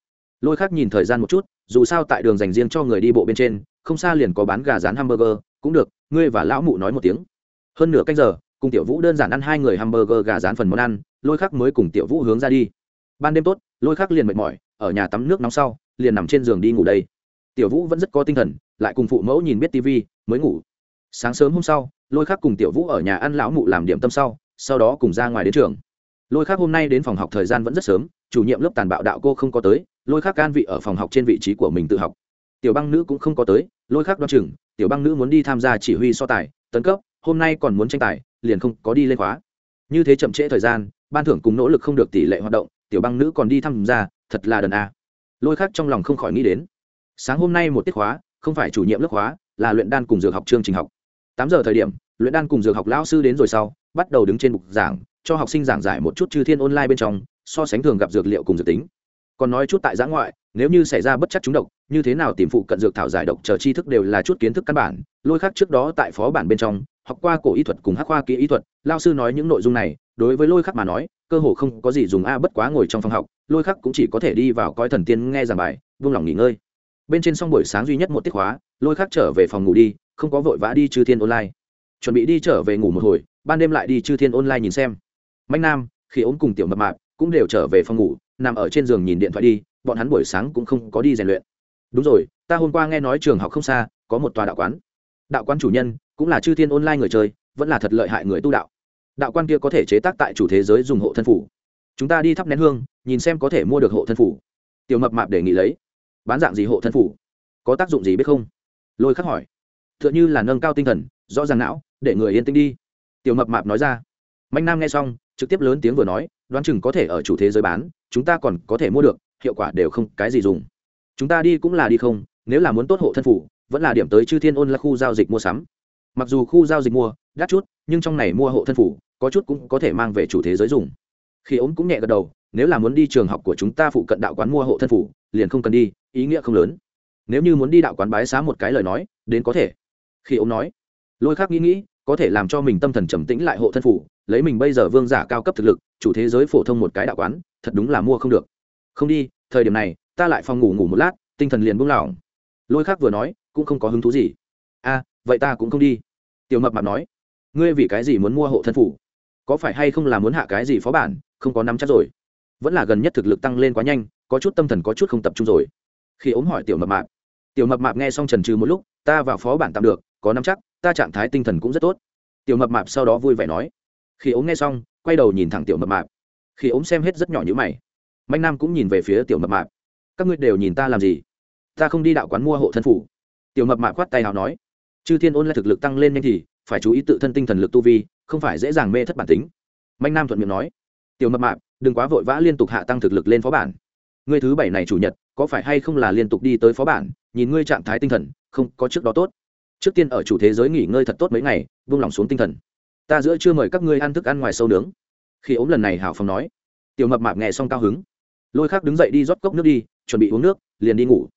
Lôi khắc nhìn thời gian một chút, dù sao tại đường dành riêng cho người đi bộ bên trên không xa liền có bán gà rán hamburger, cũng được, ngươi và lão mụ nói một tiếng. Hơn nửa canh giờ, cùng tiểu vũ đơn giản ăn hai người hamburger gà rán phần món ăn, lôi khắc mới cùng tiểu vũ hướng ra đi. Ban đêm tốt, lôi khắc liền mệt mỏi, ở nhà tắm nước nóng sau, liền nằm trên giường đi ngủ đây. Tiểu vũ vẫn rất có tinh thần, lại cùng phụ mẫu nhìn biết tv mới ngủ. Sáng sớm hôm sau, lôi khắc cùng tiểu vũ ở nhà ăn lão mụ làm điểm tâm sau sau đó cùng ra ngoài đến trường. Lôi khắc hôm nay đến phòng học thời gian vẫn rất sớm, chủ nhiệm lớp tàn bạo đạo cô không có tới, lôi khắc can vị ở phòng học trên vị trí của mình tự học. Tiểu băng nữ cũng không có tới lôi khác đoan chừng, tiểu băng nữ muốn đi tham gia chỉ huy so tài, tấn cấp, hôm nay còn muốn tranh tài, liền không có đi lên khóa. Như thế chậm trễ thời gian, ban thưởng cùng nỗ lực không được tỷ lệ hoạt động, tiểu băng nữ còn đi tham gia, thật là đần a. Lôi khác trong lòng không khỏi nghĩ đến. Sáng hôm nay một tiết khóa, không phải chủ nhiệm lớp khóa, là luyện đan cùng dược học chương trình học. Tám giờ thời điểm, luyện đan cùng dược học lão sư đến rồi sau, bắt đầu đứng trên bục giảng, cho học sinh giảng giải một chút chư thiên online bên trong, so sánh thường gặp dược liệu cùng dược tính còn nói chút tại giã ngoại, nếu như xảy ra bất chắc trúng độc, như thế nào tìm phụ cận dược thảo giải độc chờ tri thức đều là chút kiến thức căn bản. Lôi khác trước đó tại phó bản bên trong, học qua cổ y thuật cùng hắc khoa kỹ y thuật lao sư nói những nội dung này, đối với lôi khắc mà nói, cơ hồ không có gì dùng a, bất quá ngồi trong phòng học, lôi khắc cũng chỉ có thể đi vào coi thần tiên nghe giảng bài vung lòng nghỉ ngơi. Bên trên xong buổi sáng duy nhất một tiết khóa, lôi khắc trở về phòng ngủ đi, không có vội vã đi chư thiên online. Chuẩn bị đi trở về ngủ một hồi, ban đêm lại đi chư thiên online nhìn xem. Mạnh nam khi ốm cùng tiểu mập mạp cũng đều trở về phòng ngủ nằm ở trên giường nhìn điện thoại đi, bọn hắn buổi sáng cũng không có đi rèn luyện. Đúng rồi, ta hôm qua nghe nói trường học không xa, có một tòa đạo quán. Đạo quán chủ nhân cũng là chư thiên online người chơi, vẫn là thật lợi hại người tu đạo. Đạo quan kia có thể chế tác tại chủ thế giới dùng hộ thân phủ. Chúng ta đi thắp nén hương, nhìn xem có thể mua được hộ thân phủ. Tiểu mập mạp đề nghị lấy. Bán dạng gì hộ thân phủ? Có tác dụng gì biết không? Lôi khắc hỏi. T h ư ợ n h ư là nâng cao tinh thần, rõ ràng não, để người yên tĩnh đi. Tiểu mập mạp nói ra. Mạnh nam nghe xong, trực tiếp lớn tiếng vừa nói, đoán chừng có thể ở chủ thế giới bán chúng ta còn có thể mua được, hiệu quả đều không cái gì dùng. Chúng ta đi cũng là đi không, nếu là muốn tốt hộ thân phủ, vẫn là điểm tới chư thiên ôn là khu giao dịch mua sắm. Mặc dù khu giao dịch mua, đắt chút, nhưng trong này mua hộ thân phủ, có chút cũng có thể mang về chủ thế giới dùng. Khi ống cũng nhẹ gật đầu, nếu là muốn đi trường học của chúng ta phụ cận đạo quán mua hộ thân phủ, liền không cần đi, ý nghĩa không lớn. Nếu như muốn đi đạo quán bái xá một cái lời nói, đến có thể. Khi ông nói, lôi khác nghĩ nghĩ, có thể làm cho mình tâm thần trầm tĩnh lại hộ thân phủ lấy mình bây giờ vương giả cao cấp thực lực, chủ thế giới phổ thông một cái đạo quán, thật đúng là mua không được. Không đi, thời điểm này, ta lại phòng ngủ ngủ một lát, tinh thần liền buông lỏng. Lôi khác vừa nói, cũng không có hứng thú gì. A vậy ta cũng không đi. Tiểu mập mạp nói, ngươi vì cái gì muốn mua hộ thân phủ? Có phải hay không là muốn hạ cái gì phó bản, không có nắm chắc rồi. Vẫn là gần nhất thực lực tăng lên quá nhanh, có chút tâm thần có chút không tập trung rồi. Khi ốm hỏi tiểu mập mạp, tiểu mập mạp nghe xong trần trừ một lúc, ta vào phó bản tạm được, có nắm chắc, ta trạng thái tinh thần cũng rất tốt. Tiểu mập mạp sau đó vui vẻ nói khi ốm nghe xong, quay đầu nhìn thẳng tiểu mập mạp. Khi ốm xem hết rất nhỏ như mày. Mạnh nam cũng nhìn về phía tiểu mập mạp. Các ngươi đều nhìn ta làm gì? Ta không đi đạo quán mua hộ thân phủ. Tiểu mập mạp khoát tay nào nói. Chư thiên ôn lại thực lực tăng lên nhanh thì, phải chú ý tự thân tinh thần lực tu vi, không phải dễ dàng mê thất bản tính. Mạnh nam thuận miệng nói. Tiểu mập mạp, đừng quá vội vã liên tục hạ tăng thực lực lên phó bản. Ngươi thứ bảy này chủ nhật, có phải hay không là liên tục đi tới phó bản, nhìn ngươi trạng thái tinh thần, không có trước đó tốt. Trước tiên ở chủ thế giới nghỉ ngơi thật tốt mấy ngày, vung lòng xuống tinh thần ta giữa chưa mời các ngươi ăn thức ăn ngoài sâu nướng. Khi ốm lần này hảo phong nói. Tiểu mập mạp nghe xong cao hứng. Lôi khắc đứng dậy đi rót cốc nước đi chuẩn bị uống nước liền đi ngủ.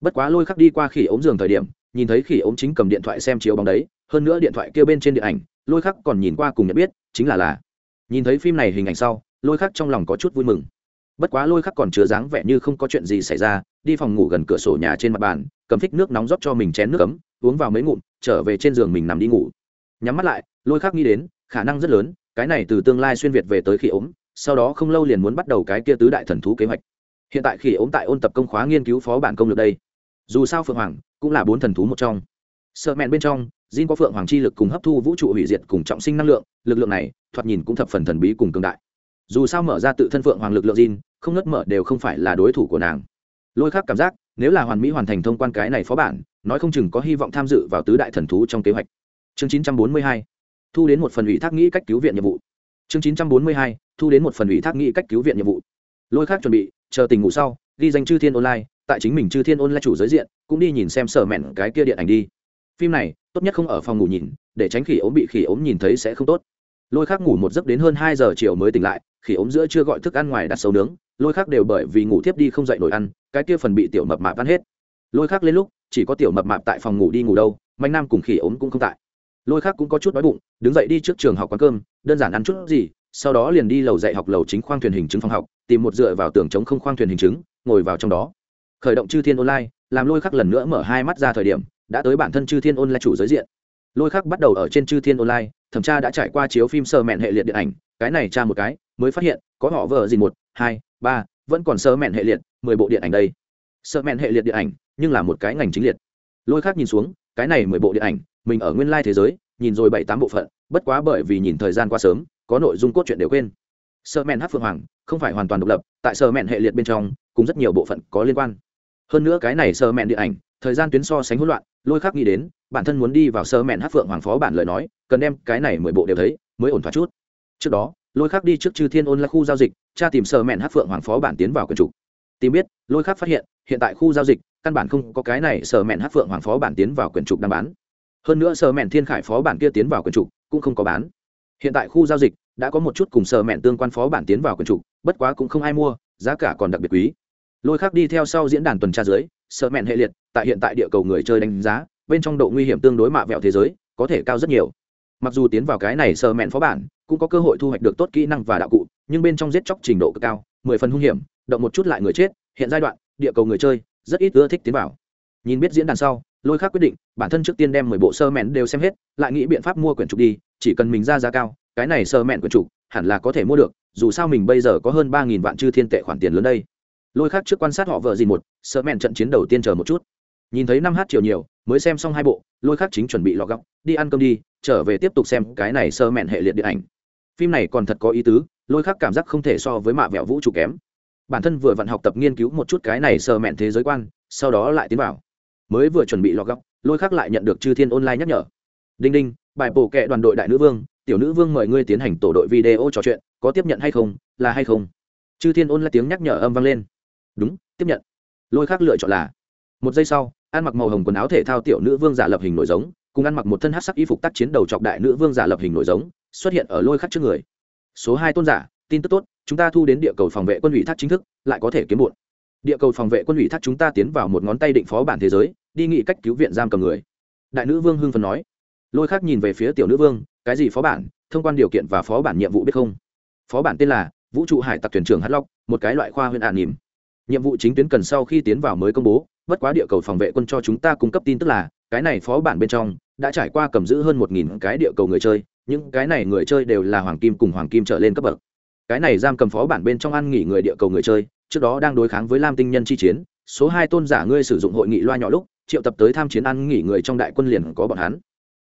Bất quá lôi khắc đi qua khỉ ống giường thời điểm nhìn thấy khỉ ống chính cầm điện thoại xem chiếu bóng đấy hơn nữa điện thoại kia bên trên điện ảnh lôi khắc còn nhìn qua cùng nhận biết chính là là. Nhìn thấy phim này hình ảnh sau lôi khắc trong lòng có chút vui mừng. Bất quá lôi khắc còn chứa dáng vẻ như không có chuyện gì xảy ra đi phòng ngủ gần cửa sổ nhà trên mặt bàn cầm thích nước nóng rót cho mình chén nước cấm, uống vào mấy ngụm trở về trên giường mình nằm đi ngủ. Nhắm mắt lại lôi khắc nghĩ đến khả năng rất lớn cái này từ tương lai xuyên việt về tới khi ốm sau đó không lâu liền muốn bắt đầu cái kia tứ đại thần thú kế hoạch hiện tại khi ốm tại ôn tập công khóa nghiên cứu phó bản công lược đây dù sao phượng hoàng cũng là bốn thần thú một trong sợ mẹn bên trong Jin có phượng hoàng chi lực cùng hấp thu vũ trụ hủy diệt cùng trọng sinh năng lượng, lực lượng này, thoạt nhìn cũng thập phần thần bí cùng cường đại. Dù sao mở ra tự thân phượng hoàng lực lượng Jin, không ngất mở đều không phải là đối thủ của nàng. Lôi khác cảm giác, nếu là hoàn mỹ hoàn thành thông quan cái này phó bản, nói không chừng có hy vọng tham dự vào tứ đại thần thú trong kế hoạch. Chương 942. Thu đến một phần ủy thác nghĩ cách cứu viện nhiệm vụ. Chương 942. Thu đến một phần ủy thác nghĩ cách cứu viện nhiệm vụ. Lôi khác chuẩn bị, chờ tình ngủ sau, ghi danh chư thiên online, tại chính mình chư thiên online chủ giới diện, cũng đi nhìn xem sở mẹn cái kia điện ảnh đi. Phim này, tốt nhất không ở phòng ngủ nhìn để tránh khỉ ốm bị khỉ ốm nhìn thấy sẽ không tốt lôi khác ngủ một giấc đến hơn hai giờ chiều mới tỉnh lại khỉ ốm giữa chưa gọi thức ăn ngoài đặt sâu nướng lôi khác đều bởi vì ngủ thiếp đi không dậy nổi ăn cái kia phần bị tiểu mập mạp ăn hết lôi khác lên lúc chỉ có tiểu mập mạp tại phòng ngủ đi ngủ đâu mạnh nam cùng khỉ ốm cũng không tại lôi khác cũng có chút đói bụng, đứng dậy đi trước trường học quán cơm, đơn giản ăn chút gì, sau đó liền đi lầu dạy học lầu chính khoang thuyền hình chứng phòng học, tìm một dựa vào tường chống không khoang thuyền hình chứng, ngồi vào trong đó. Khởi động chư thiên online, làm lôi khắc lần nữa mở hai mắt ra thời điểm, đã tới bản thân chư thiên online chủ giới diện. Lôi khắc bắt đầu ở trên chư thiên online, thẩm tra đã trải qua chiếu phim sơ mẹn hệ liệt điện ảnh, cái này tra một cái, mới phát hiện, có họ vợ gì một, hai, ba, vẫn còn sơ mẹn hệ liệt, mười bộ điện ảnh đây. Sơ mẹn hệ liệt điện ảnh, nhưng là một cái ngành chính liệt. Lôi khắc nhìn xuống cái này mười bộ điện ảnh, mình ở nguyên lai thế giới, nhìn rồi bảy tám bộ phận, bất quá bởi vì nhìn thời gian qua sớm, có nội dung cốt truyện đều quên. Sơ mẹn hát phượng hoàng, không phải hoàn toàn độc lập, tại sơ mẹn hệ liệt bên trong, cùng rất nhiều bộ phận có liên quan. Hơn nữa cái này sơ mẹn điện ảnh, thời gian tuyến so sánh hỗn loạn, lôi khắc nghĩ đến, bản thân muốn đi vào sơ mẹn hát phượng hoàng phó bản lời nói, cần đem cái này mười bộ đều thấy, mới ổn thoát chút. Trước đó, lôi khắc đi trước chư thiên ôn là khu giao dịch, tra tìm sơ mẹn hát phượng hoàng phó bản tiến vào quần chủ tìm biết, lôi khắc phát hiện hiện tại khu giao dịch căn bản không có cái này sở mẹn hát phượng hoàng phó bản tiến vào quyển trục đang bán. Hơn nữa sở mẹn thiên khải phó bản kia tiến vào quyển trục cũng không có bán. Hiện tại khu giao dịch đã có một chút cùng sở mẹn tương quan phó bản tiến vào quyển trục, bất quá cũng không ai mua, giá cả còn đặc biệt quý. Lôi khác đi theo sau diễn đàn tuần tra dưới sở mẹn hệ liệt, tại hiện tại địa cầu người chơi đánh giá, bên trong độ nguy hiểm tương đối mạ vẹo thế giới, có thể cao rất nhiều. Mặc dù tiến vào cái này sở mẹn phó bản, cũng có cơ hội thu hoạch được tốt kỹ năng và đạo cụ, nhưng bên trong giết chóc trình độ cực cao, mười phần hung hiểm, động một chút lại người chết, hiện giai đoạn, địa cầu người chơi rất ít ưa thích tiến bảo nhìn biết diễn đàn sau, lôi khác quyết định, bản thân trước tiên đem mười bộ sơ mẹn đều xem hết, lại nghĩ biện pháp mua quyển trục đi, chỉ cần mình ra giá cao, cái này sơ mẹn quyển trục hẳn là có thể mua được, dù sao mình bây giờ có hơn ba nghìn vạn chư thiên tệ khoản tiền lớn đây. Lôi khác trước quan sát họ vợ gì một, sơ mẹn trận chiến đầu tiên chờ một chút. Nhìn thấy năm h chiều nhiều, mới xem xong hai bộ, lôi khác chính chuẩn bị lọ góc, đi ăn cơm đi, trở về tiếp tục xem cái này sơ mẹn hệ liệt điện ảnh. Phim này còn thật có ý tứ, lôi khác cảm giác không thể so với mạ vẹo vũ trụ kém bản thân vừa vặn học tập nghiên cứu một chút cái này sờ mẹn thế giới quan, sau đó lại tiến vào. Mới vừa chuẩn bị lọt góc, lôi khác lại nhận được chư thiên online nhắc nhở. Đinh đinh, bài bổ kệ đoàn đội đại nữ vương, tiểu nữ vương mời ngươi tiến hành tổ đội video trò chuyện, có tiếp nhận hay không, là hay không? Chư thiên ôn lại tiếng nhắc nhở âm vang lên. Đúng, tiếp nhận. Lôi khác lựa chọn là. Một giây sau, ăn mặc màu hồng quần áo thể thao tiểu nữ vương giả lập hình nổi giống, cùng ăn mặc một thân hát sắc y phục tác chiến đầu chọc đại nữ vương giả lập hình nổi giống, xuất hiện ở lôi khắc trước người. Số hai tôn giả, tin tức tốt chúng ta thu đến địa cầu phòng vệ quân ủy thác chính thức, lại có thể kiếm bụn địa cầu phòng vệ quân ủy thác chúng ta tiến vào một ngón tay định phó bản thế giới, đi nghị cách cứu viện giam cầm người. Đại nữ vương hưng phần nói. Lôi khác nhìn về phía tiểu nữ vương, cái gì phó bản? Thông quan điều kiện và phó bản nhiệm vụ biết không? Phó bản tên là vũ trụ hải tặc thuyền trưởng hát lóc một cái loại khoa huyện ạn nỉm. Nhiệm vụ chính tuyến cần sau khi tiến vào mới công bố, bất quá địa cầu phòng vệ quân cho chúng ta cung cấp tin tức là, cái này phó bản bên trong đã trải qua cầm giữ hơn một nghìn cái địa cầu người chơi, những cái này người chơi đều là hoàng kim cùng hoàng kim trở lên cấp bậc cái này giam cầm phó bản bên trong ăn nghỉ người địa cầu người chơi, trước đó đang đối kháng với lam tinh nhân chi chiến, số hai tôn giả ngươi sử dụng hội nghị loa nhỏ lúc, triệu tập tới tham chiến ăn nghỉ người trong đại quân liền có bọn hắn.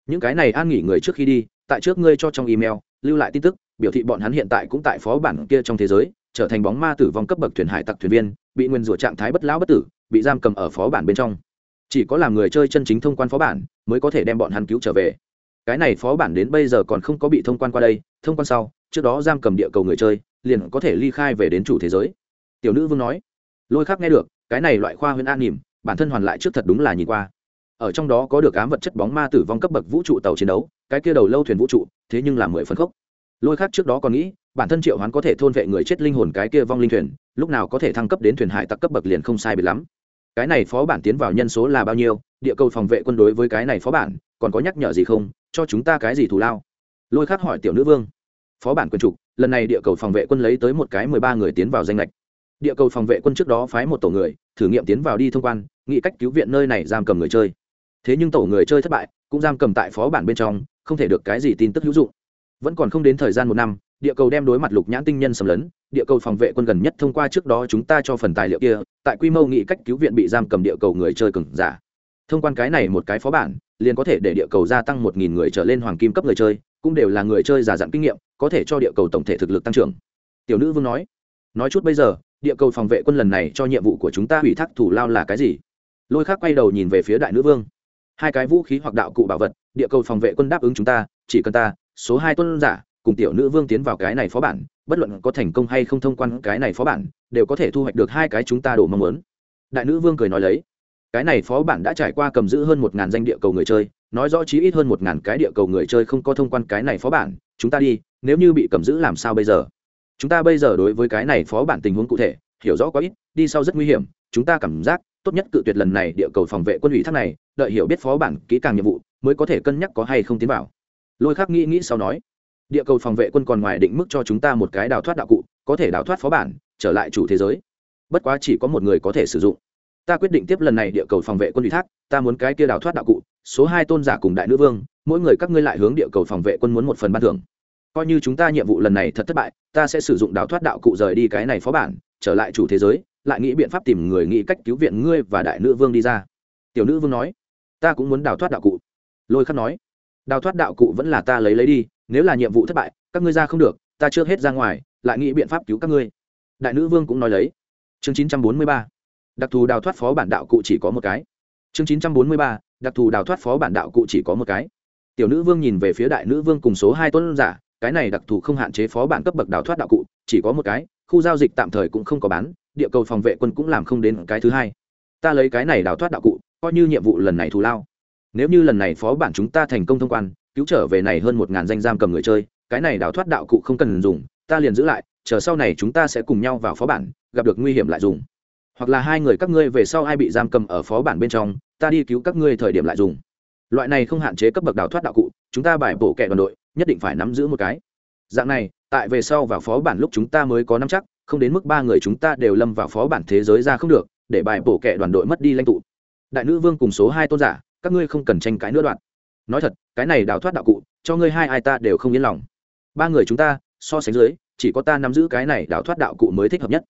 Những cái này ăn nghỉ người trước khi đi, tại trước ngươi cho trong email, lưu lại tin tức, biểu thị bọn hắn hiện tại cũng tại phó bản kia trong thế giới, trở thành bóng ma tử vong cấp bậc thuyền hải tặc thuyền viên, bị nguyên rủa trạng thái bất lão bất tử, bị giam cầm ở phó bản bên trong. Chỉ có làm người chơi chân chính thông quan phó bản, mới có thể đem bọn hắn cứu trở về. Cái này phó bản đến bây giờ còn không có bị thông quan qua đây, thông quan sau trước đó giam cầm địa cầu người chơi, liền có thể ly khai về đến chủ thế giới. Tiểu nữ vương nói. Lôi khác nghe được, cái này loại khoa huyễn an nỉm, bản thân hoàn lại trước thật đúng là nhìn qua. Ở trong đó có được ám vật chất bóng ma tử vong cấp bậc vũ trụ tàu chiến đấu, cái kia đầu lâu thuyền vũ trụ, thế nhưng là mười phân khốc. Lôi khác trước đó còn nghĩ, bản thân triệu hoán có thể thôn vệ người chết linh hồn cái kia vong linh thuyền, lúc nào có thể thăng cấp đến thuyền hải tặc cấp bậc liền không sai bị lắm. Cái này phó bản tiến vào nhân số là bao nhiêu, địa cầu phòng vệ quân đối với cái này phó bản, còn có nhắc nhở gì không? Cho chúng ta cái gì thù lao? Lôi khác hỏi tiểu nữ vương phó bản quân trục, lần này địa cầu phòng vệ quân lấy tới một cái mười ba người tiến vào danh lệch. Địa cầu phòng vệ quân trước đó phái một tổ người, thử nghiệm tiến vào đi thông quan, nghĩ cách cứu viện nơi này giam cầm người chơi. Thế nhưng tổ người chơi thất bại, cũng giam cầm tại phó bản bên trong, không thể được cái gì tin tức hữu dụng. Vẫn còn không đến thời gian một năm, địa cầu đem đối mặt lục nhãn tinh nhân xâm lấn, địa cầu phòng vệ quân gần nhất thông qua trước đó chúng ta cho phần tài liệu kia, tại quy mô nghị cách cứu viện bị giam cầm địa cầu người chơi cừng giả. Thông quan cái này một cái phó bản liền có thể để địa cầu gia tăng một nghìn người trở lên hoàng kim cấp người chơi, cũng đều là người chơi giả dặn kinh nghiệm, có thể cho địa cầu tổng thể thực lực tăng trưởng. Tiểu nữ vương nói nói chút bây giờ, địa cầu phòng vệ quân lần này cho nhiệm vụ của chúng ta hủy thác thủ lao là cái gì? Lôi khác quay đầu nhìn về phía đại nữ vương. Hai cái vũ khí hoặc đạo cụ bảo vật, địa cầu phòng vệ quân đáp ứng chúng ta, chỉ cần ta, số hai tuân giả, cùng tiểu nữ vương tiến vào cái này phó bản, bất luận có thành công hay không thông quan cái này phó bản, đều có thể thu hoạch được hai cái chúng ta đổ mong muốn. Đại nữ vương cười nói lấy cái này phó bản đã trải qua cầm giữ hơn một ngàn danh địa cầu người chơi, nói rõ chí ít hơn một ngàn cái địa cầu người chơi không có thông quan cái này phó bản, chúng ta đi, nếu như bị cầm giữ làm sao bây giờ? Chúng ta bây giờ đối với cái này phó bản tình huống cụ thể, hiểu rõ quá ít, đi sau rất nguy hiểm, chúng ta cảm giác, tốt nhất cự tuyệt lần này địa cầu phòng vệ quân ủy thác này, đợi hiểu biết phó bản, kỹ càng nhiệm vụ, mới có thể cân nhắc có hay không tiến vào. Lôi khắc nghĩ nghĩ sau nói, địa cầu phòng vệ quân còn ngoài định mức cho chúng ta một cái đào thoát đạo cụ, có thể đào thoát phó bản, trở lại chủ thế giới. Bất quá chỉ có một người có thể sử dụng ta quyết định tiếp lần này địa cầu phòng vệ quân ủy thác, ta muốn cái kia đào thoát đạo cụ, số hai tôn giả cùng đại nữ vương, mỗi người các ngươi lại hướng địa cầu phòng vệ quân muốn một phần ban thưởng. Coi như chúng ta nhiệm vụ lần này thật thất bại, ta sẽ sử dụng đào thoát đạo cụ rời đi cái này phó bản, trở lại chủ thế giới, lại nghĩ biện pháp tìm người nghĩ cách cứu viện ngươi và đại nữ vương đi ra. Tiểu nữ vương nói. Ta cũng muốn đào thoát đạo cụ. Lôi khắc nói. Đào thoát đạo cụ vẫn là ta lấy lấy đi, nếu là nhiệm vụ thất bại, các ngươi ra không được, ta trước hết ra ngoài, lại nghĩ biện pháp cứu các ngươi. Đại nữ vương cũng nói lấy. Chương chín trăm bốn mươi ba đặc thù đào thoát phó bản đạo cụ chỉ có một cái. Chương chín trăm bốn mươi ba, đặc thù đào thoát phó bản đạo cụ chỉ có một cái. Tiểu nữ vương nhìn về phía đại nữ vương cùng số hai tuấn giả, cái này đặc thù không hạn chế phó bản cấp bậc đào thoát đạo cụ, chỉ có một cái, khu giao dịch tạm thời cũng không có bán, địa cầu phòng vệ quân cũng làm không đến cái thứ hai. Ta lấy cái này đào thoát đạo cụ, coi như nhiệm vụ lần này thù lao. Nếu như lần này phó bản chúng ta thành công thông quan, cứu trở về này hơn một ngàn danh giam cầm người chơi, cái này đào thoát đạo cụ không cần dùng, ta liền giữ lại, chờ sau này chúng ta sẽ cùng nhau vào phó bản, gặp được nguy hiểm lại dùng hoặc là hai người các ngươi về sau ai bị giam cầm ở phó bản bên trong, ta đi cứu các ngươi thời điểm lại dùng. Loại này không hạn chế cấp bậc đào thoát đạo cụ, chúng ta bài bổ kẻ đoàn đội, nhất định phải nắm giữ một cái. Dạng này, tại về sau vào phó bản lúc chúng ta mới có nắm chắc, không đến mức ba người chúng ta đều lâm vào phó bản thế giới ra không được, để bài bổ kẻ đoàn đội mất đi lãnh tụ. Đại nữ vương cùng số hai tôn giả, các ngươi không cần tranh cãi nữa đoạn. Nói thật, cái này đào thoát đạo cụ, cho ngươi hai ai ta đều không yên lòng. Ba người chúng ta, so sánh dưới, chỉ có ta nắm giữ cái này đào thoát đạo cụ mới thích hợp nhất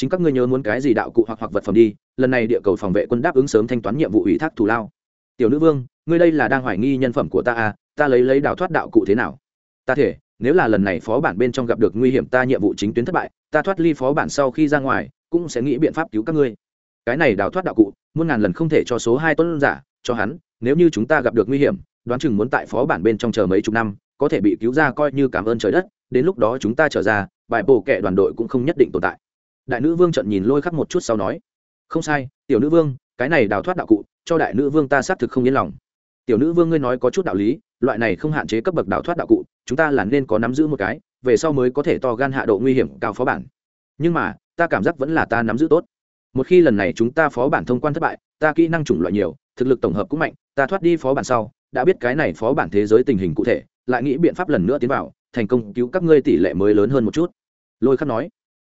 chính các ngươi nhớ muốn cái gì đạo cụ hoặc hoặc vật phẩm đi, lần này địa cầu phòng vệ quân đáp ứng sớm thanh toán nhiệm vụ ủy thác thù lao. Tiểu nữ vương, ngươi đây là đang hoài nghi nhân phẩm của ta à ta lấy lấy đào thoát đạo cụ thế nào? Ta thể, nếu là lần này phó bản bên trong gặp được nguy hiểm ta nhiệm vụ chính tuyến thất bại, ta thoát ly phó bản sau khi ra ngoài, cũng sẽ nghĩ biện pháp cứu các ngươi. Cái này đào thoát đạo cụ, muôn ngàn lần không thể cho số hai tuấn giả, cho hắn, nếu như chúng ta gặp được nguy hiểm, đoán chừng muốn tại phó bản bên trong chờ mấy chục năm, có thể bị cứu ra coi như cảm ơn trời đất, đến lúc đó chúng ta trở ra, bài bổ kệ đoàn đội cũng không nhất định tồn tại đại nữ vương trận nhìn lôi khắc một chút sau nói, không sai, tiểu nữ vương, cái này đào thoát đạo cụ, cho đại nữ vương ta xác thực không yên lòng. Tiểu nữ vương ngươi nói có chút đạo lý, loại này không hạn chế cấp bậc đào thoát đạo cụ, chúng ta là nên có nắm giữ một cái, về sau mới có thể to gan hạ độ nguy hiểm, cao phó bản. Nhưng mà, ta cảm giác vẫn là ta nắm giữ tốt. Một khi lần này chúng ta phó bản thông quan thất bại, ta kỹ năng chủng loại nhiều, thực lực tổng hợp cũng mạnh, ta thoát đi phó bản sau, đã biết cái này phó bản thế giới tình hình cụ thể, lại nghĩ biện pháp lần nữa tiến vào, thành công cứu các ngươi tỷ lệ mới lớn hơn một chút. Lôi khắc nói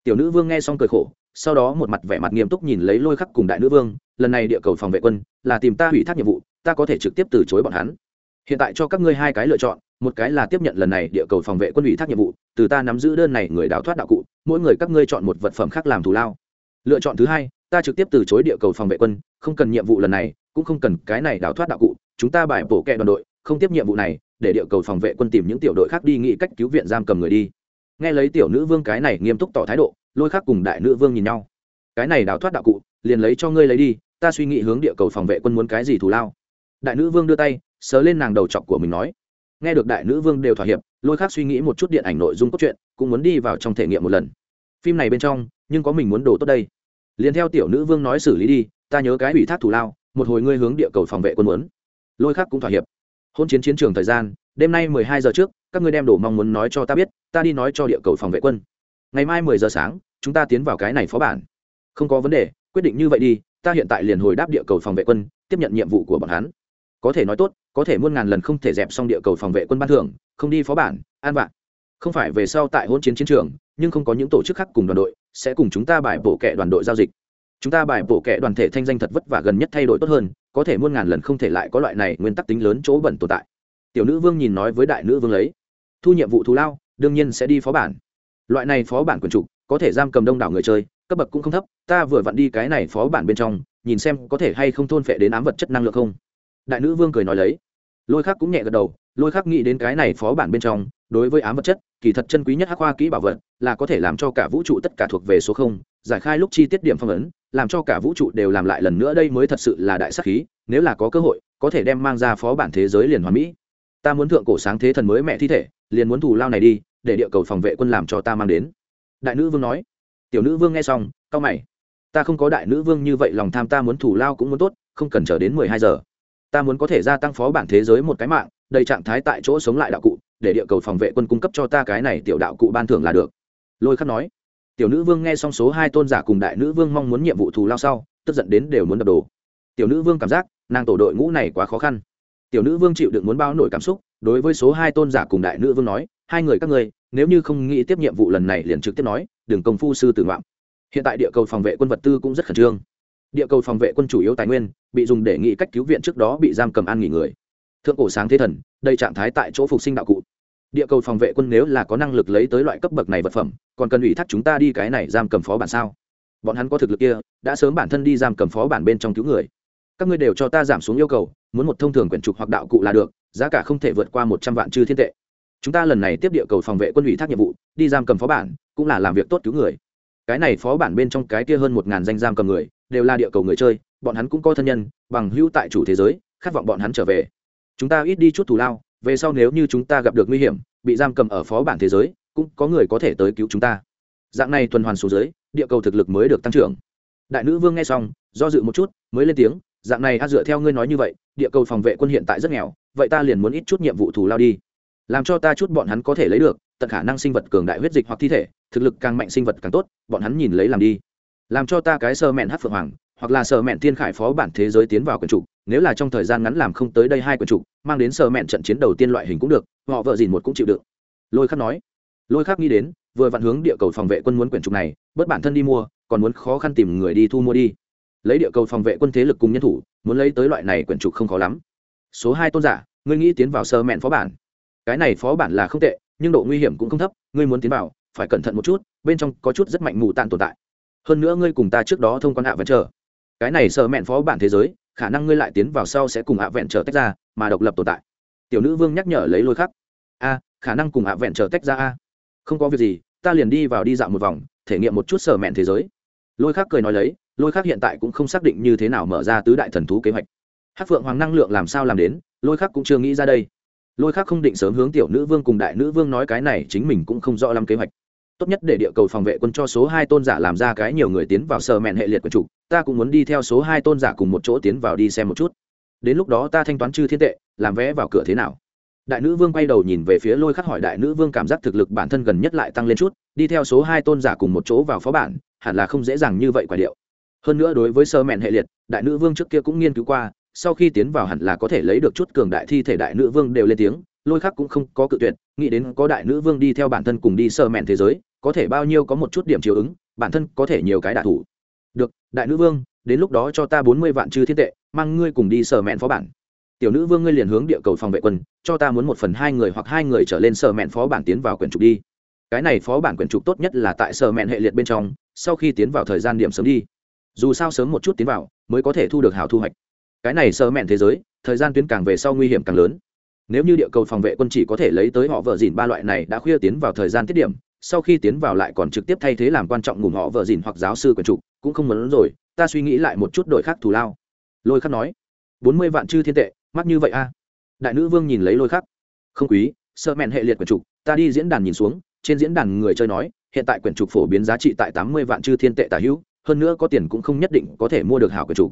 tiểu nữ vương nghe xong cười khổ, sau đó một mặt vẻ mặt nghiêm túc nhìn lấy lôi khắc cùng đại nữ vương, lần này địa cầu phòng vệ quân là tìm ta hủy thác nhiệm vụ, ta có thể trực tiếp từ chối bọn hắn. Hiện tại cho các ngươi hai cái lựa chọn, một cái là tiếp nhận lần này địa cầu phòng vệ quân ủy thác nhiệm vụ, từ ta nắm giữ đơn này người đào thoát đạo cụ, mỗi người các ngươi chọn một vật phẩm khác làm thù lao. Lựa chọn thứ hai, ta trực tiếp từ chối địa cầu phòng vệ quân, không cần nhiệm vụ lần này, cũng không cần cái này đào thoát đạo cụ, chúng ta bài bổ kẹ đoàn đội, không tiếp nhiệm vụ này, để địa cầu phòng vệ quân tìm những tiểu đội khác đi nghĩ cách cứu viện giam cầm người đi nghe lấy tiểu nữ vương cái này nghiêm túc tỏ thái độ, lôi khác cùng đại nữ vương nhìn nhau. Cái này đào thoát đạo cụ, liền lấy cho ngươi lấy đi, ta suy nghĩ hướng địa cầu phòng vệ quân muốn cái gì thù lao. Đại nữ vương đưa tay, sờ lên nàng đầu chọc của mình nói. Nghe được đại nữ vương đều thỏa hiệp, lôi khác suy nghĩ một chút điện ảnh nội dung cốt truyện, cũng muốn đi vào trong thể nghiệm một lần. Phim này bên trong, nhưng có mình muốn đồ tốt đây. Liền theo tiểu nữ vương nói xử lý đi, ta nhớ cái ủy thác thủ lao, một hồi ngươi hướng địa cầu phòng vệ quân muốn. Lôi khác cũng thỏa hiệp. Hôn chiến chiến trường thời gian, đêm nay mười hai giờ trước các ngươi đem đồ mong muốn nói cho ta biết, ta đi nói cho địa cầu phòng vệ quân. Ngày mai mười giờ sáng, chúng ta tiến vào cái này phó bản. Không có vấn đề, quyết định như vậy đi, ta hiện tại liền hồi đáp địa cầu phòng vệ quân, tiếp nhận nhiệm vụ của bọn hắn. Có thể nói tốt, có thể muôn ngàn lần không thể dẹp xong địa cầu phòng vệ quân ban thưởng, không đi phó bản, an vạn không phải về sau tại hôn chiến chiến trường, nhưng không có những tổ chức khác cùng đoàn đội, sẽ cùng chúng ta bài bổ kệ đoàn đội giao dịch. Chúng ta bài bổ kệ đoàn thể thanh danh thật vất vả gần nhất thay đổi tốt hơn, có thể muôn ngàn lần không thể lại có loại này nguyên tắc tính lớn chỗ bẩn tồn tại tiểu nữ vương nhìn nói với đại nữ vương lấy. Thu nhiệm vụ thù lao, đương nhiên sẽ đi phó bản. Loại này phó bản quần trục có thể giam cầm đông đảo người chơi, cấp bậc cũng không thấp, ta vừa vặn đi cái này phó bản bên trong, nhìn xem có thể hay không thôn phệ đến ám vật chất năng lượng không. Đại nữ vương cười nói lấy. Lôi khắc cũng nhẹ gật đầu, lôi khắc nghĩ đến cái này phó bản bên trong, đối với ám vật chất, kỳ thật chân quý nhất hắc hoa kỹ bảo vật, là có thể làm cho cả vũ trụ tất cả thuộc về số không, giải khai lúc chi tiết điểm phong ấn, làm cho cả vũ trụ đều làm lại lần nữa, đây mới thật sự là đại sắc khí, nếu là có cơ hội, có thể đem mang ra phó bản thế giới liền hoàn mỹ ta muốn thượng cổ sáng thế thần mới mẹ thi thể, liền muốn thủ lao này đi, để địa cầu phòng vệ quân làm cho ta mang đến. Đại nữ vương nói. Tiểu nữ vương nghe xong, cau mày. Ta không có đại nữ vương như vậy, lòng tham ta muốn thủ lao cũng muốn tốt, không cần chờ đến mười hai giờ. Ta muốn có thể gia tăng phó bản thế giới một cái mạng, đầy trạng thái tại chỗ sống lại đạo cụ, để địa cầu phòng vệ quân cung cấp cho ta cái này tiểu đạo cụ ban thưởng là được. Lôi khắc nói. Tiểu nữ vương nghe xong số hai tôn giả cùng đại nữ vương mong muốn nhiệm vụ thù lao sau, tức giận đến đều muốn đập đồ. Tiểu nữ vương cảm giác, nàng tổ đội ngũ này quá khó khăn tiểu nữ vương chịu đựng muốn bao nổi cảm xúc, đối với số hai tôn giả cùng đại nữ vương nói, hai người các ngươi, nếu như không nghĩ tiếp nhiệm vụ lần này liền trực tiếp nói, đừng công phu sư tử ngoạm. Hiện tại địa cầu phòng vệ quân vật tư cũng rất khẩn trương. Địa cầu phòng vệ quân chủ yếu tài nguyên bị dùng để nghĩ cách cứu viện trước đó bị giam cầm an nghỉ người. Thượng cổ sáng thế thần, đây trạng thái tại chỗ phục sinh đạo cụ. Địa cầu phòng vệ quân nếu là có năng lực lấy tới loại cấp bậc này vật phẩm, còn cần ủy thác chúng ta đi cái này giam cầm phó bản sao? Bọn hắn có thực lực kia, đã sớm bản thân đi giam cầm phó bản bên trong cứu người. Các ngươi đều cho ta giảm xuống yêu cầu muốn một thông thường quyển trục hoặc đạo cụ là được, giá cả không thể vượt qua một trăm vạn chư thiên tệ. Chúng ta lần này tiếp địa cầu phòng vệ quân ủy thác nhiệm vụ, đi giam cầm phó bản, cũng là làm việc tốt cứu người. Cái này phó bản bên trong cái kia hơn một ngàn danh giam cầm người, đều là địa cầu người chơi, bọn hắn cũng có thân nhân, bằng hữu tại chủ thế giới, khát vọng bọn hắn trở về. Chúng ta ít đi chút thù lao, về sau nếu như chúng ta gặp được nguy hiểm, bị giam cầm ở phó bản thế giới, cũng có người có thể tới cứu chúng ta. Dạng này tuần hoàn xuống dưới địa cầu thực lực mới được tăng trưởng. Đại nữ vương nghe xong, do dự một chút, mới lên tiếng dạng này a dựa theo ngươi nói như vậy, địa cầu phòng vệ quân hiện tại rất nghèo, vậy ta liền muốn ít chút nhiệm vụ thù lao đi. Làm cho ta chút bọn hắn có thể lấy được, tận khả năng sinh vật cường đại huyết dịch hoặc thi thể, thực lực càng mạnh, sinh vật càng tốt, bọn hắn nhìn lấy làm đi. Làm cho ta cái sơ mẹn hát phượng hoàng, hoặc là sơ mẹn thiên khải phó bản thế giới tiến vào quần trục nếu là trong thời gian ngắn làm không tới đây hai quần trục mang đến sơ mẹn trận chiến đầu tiên loại hình cũng được, họ vợ dìn một cũng chịu được lôi khắc nói. Lôi khắc nghĩ đến, vừa vặn hướng địa cầu phòng vệ quân muốn quyển trục này, bớt bản thân đi mua, còn muốn khó khăn tìm người đi thu mua đi lấy địa cầu phòng vệ quân thế lực cùng nhân thủ, muốn lấy tới loại này quyển trục không khó lắm. Số hai tôn giả, ngươi nghĩ tiến vào sơ mẹn phó bản. Cái này phó bản là không tệ, nhưng độ nguy hiểm cũng không thấp, ngươi muốn tiến vào, phải cẩn thận một chút, bên trong có chút rất mạnh mù tàn tồn tại. Hơn nữa ngươi cùng ta trước đó thông quan hạ vẫn chờ cái này sơ mẹn phó bản thế giới, khả năng ngươi lại tiến vào sau sẽ cùng hạ vẹn trở tách ra, mà độc lập tồn tại. Tiểu nữ vương nhắc nhở lấy lôi khắc. A, khả năng cùng hạ vẹn trở tách ra a. Không có việc gì, ta liền đi vào đi dạo một vòng, thể nghiệm một chút sở mẹn thế giới. Lôi khắc cười nói lấy lôi khác hiện tại cũng không xác định như thế nào mở ra tứ đại thần thú kế hoạch. Hát phượng hoàng năng lượng làm sao làm đến, lôi khác cũng chưa nghĩ ra đây. Lôi khác không định sớm hướng tiểu nữ vương cùng đại nữ vương nói cái này, chính mình cũng không rõ lắm kế hoạch. Tốt nhất để địa cầu phòng vệ quân cho số hai tôn giả làm ra cái nhiều người tiến vào sở mẹn hệ liệt của chủ, ta cũng muốn đi theo số hai tôn giả cùng một chỗ tiến vào đi xem một chút. Đến lúc đó ta thanh toán chư thiên tệ, làm vé vào cửa thế nào? Đại nữ vương quay đầu nhìn về phía lôi khắc hỏi đại nữ vương cảm giác thực lực bản thân gần nhất lại tăng lên chút, đi theo số hai tôn giả cùng một chỗ vào phó bản, hẳn là không dễ dàng như vậy quả điệu hơn nữa đối với sơ mẹn hệ liệt, đại nữ vương trước kia cũng nghiên cứu qua, sau khi tiến vào hẳn là có thể lấy được chút cường đại thi thể đại nữ vương đều lên tiếng, lôi khắc cũng không có cự tuyệt, nghĩ đến có đại nữ vương đi theo bản thân cùng đi sơ mẹn thế giới, có thể bao nhiêu có một chút điểm chiều ứng, bản thân có thể nhiều cái đạ thủ. Được, đại nữ vương, đến lúc đó cho ta bốn mươi vạn chư thiên tệ, mang ngươi cùng đi sơ mẹn phó bản. Tiểu nữ vương ngươi liền hướng địa cầu phòng vệ quân, cho ta muốn một phần hai người hoặc hai người trở lên sở mẹn phó bản tiến vào quyển trục đi. Cái này phó bản quyển trục tốt nhất là tại sở mẹn hệ liệt bên trong, sau khi tiến vào thời gian điểm sớm đi dù sao sớm một chút tiến vào, mới có thể thu được hào thu hoạch. Cái này sơ mẹn thế giới, thời gian tuyến càng về sau nguy hiểm càng lớn. Nếu như địa cầu phòng vệ quân chỉ có thể lấy tới họ vợ dìn ba loại này đã khuya tiến vào thời gian tiết điểm, sau khi tiến vào lại còn trực tiếp thay thế làm quan trọng ngủm họ vợ dìn hoặc giáo sư quyền trục cũng không muốn rồi, ta suy nghĩ lại một chút đổi khác thù lao. Lôi khắc nói. Bốn mươi vạn chư thiên tệ, mắc như vậy a? Đại nữ vương nhìn lấy lôi khắc. Không quý sợ mẹn hệ liệt quyển trục ta đi diễn đàn nhìn xuống, trên diễn đàn người chơi nói, hiện tại quyển trục phổ biến giá trị tại tám mươi vạn chư thiên tệ tả hữu hơn nữa có tiền cũng không nhất định có thể mua được hảo quyển trục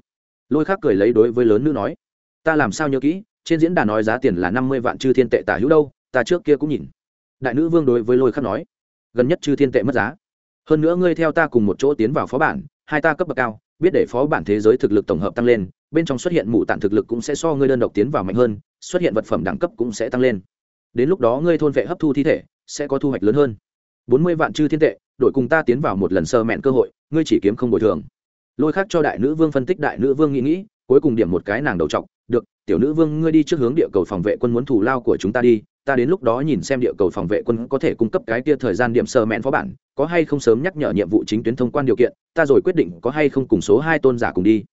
lôi khắc cười lấy đối với lớn nữ nói, ta làm sao nhớ kỹ, trên diễn đàn nói giá tiền là năm mươi vạn chư thiên tệ tả hữu đâu, ta trước kia cũng nhìn. Đại nữ vương đối với lôi khắc nói, gần nhất chư thiên tệ mất giá. Hơn nữa ngươi theo ta cùng một chỗ tiến vào phó bản, hai ta cấp bậc cao, biết để phó bản thế giới thực lực tổng hợp tăng lên, bên trong xuất hiện mụ tản thực lực cũng sẽ so ngươi đơn độc tiến vào mạnh hơn, xuất hiện vật phẩm đẳng cấp cũng sẽ tăng lên. Đến lúc đó ngươi thôn vệ hấp thu thi thể, sẽ có thu hoạch lớn hơn. Bốn mươi vạn chư thiên tệ đội cùng ta tiến vào một lần sơ mẹn cơ hội ngươi chỉ kiếm không bồi thường. Lôi khác cho đại nữ vương phân tích đại nữ vương nghĩ nghĩ cuối cùng điểm một cái nàng đầu t được tiểu nữ vương ngươi đi trước hướng địa cầu phòng vệ quân muốn thủ lao của chúng ta đi ta đến lúc đó nhìn xem địa cầu phòng vệ quân có thể cung cấp cái kia thời gian điểm sơ mẹn phó bản có hay không sớm nhắc nhở nhiệm vụ chính tuyến thông quan điều kiện ta rồi quyết định có hay không cùng số hai tôn giả cùng đi.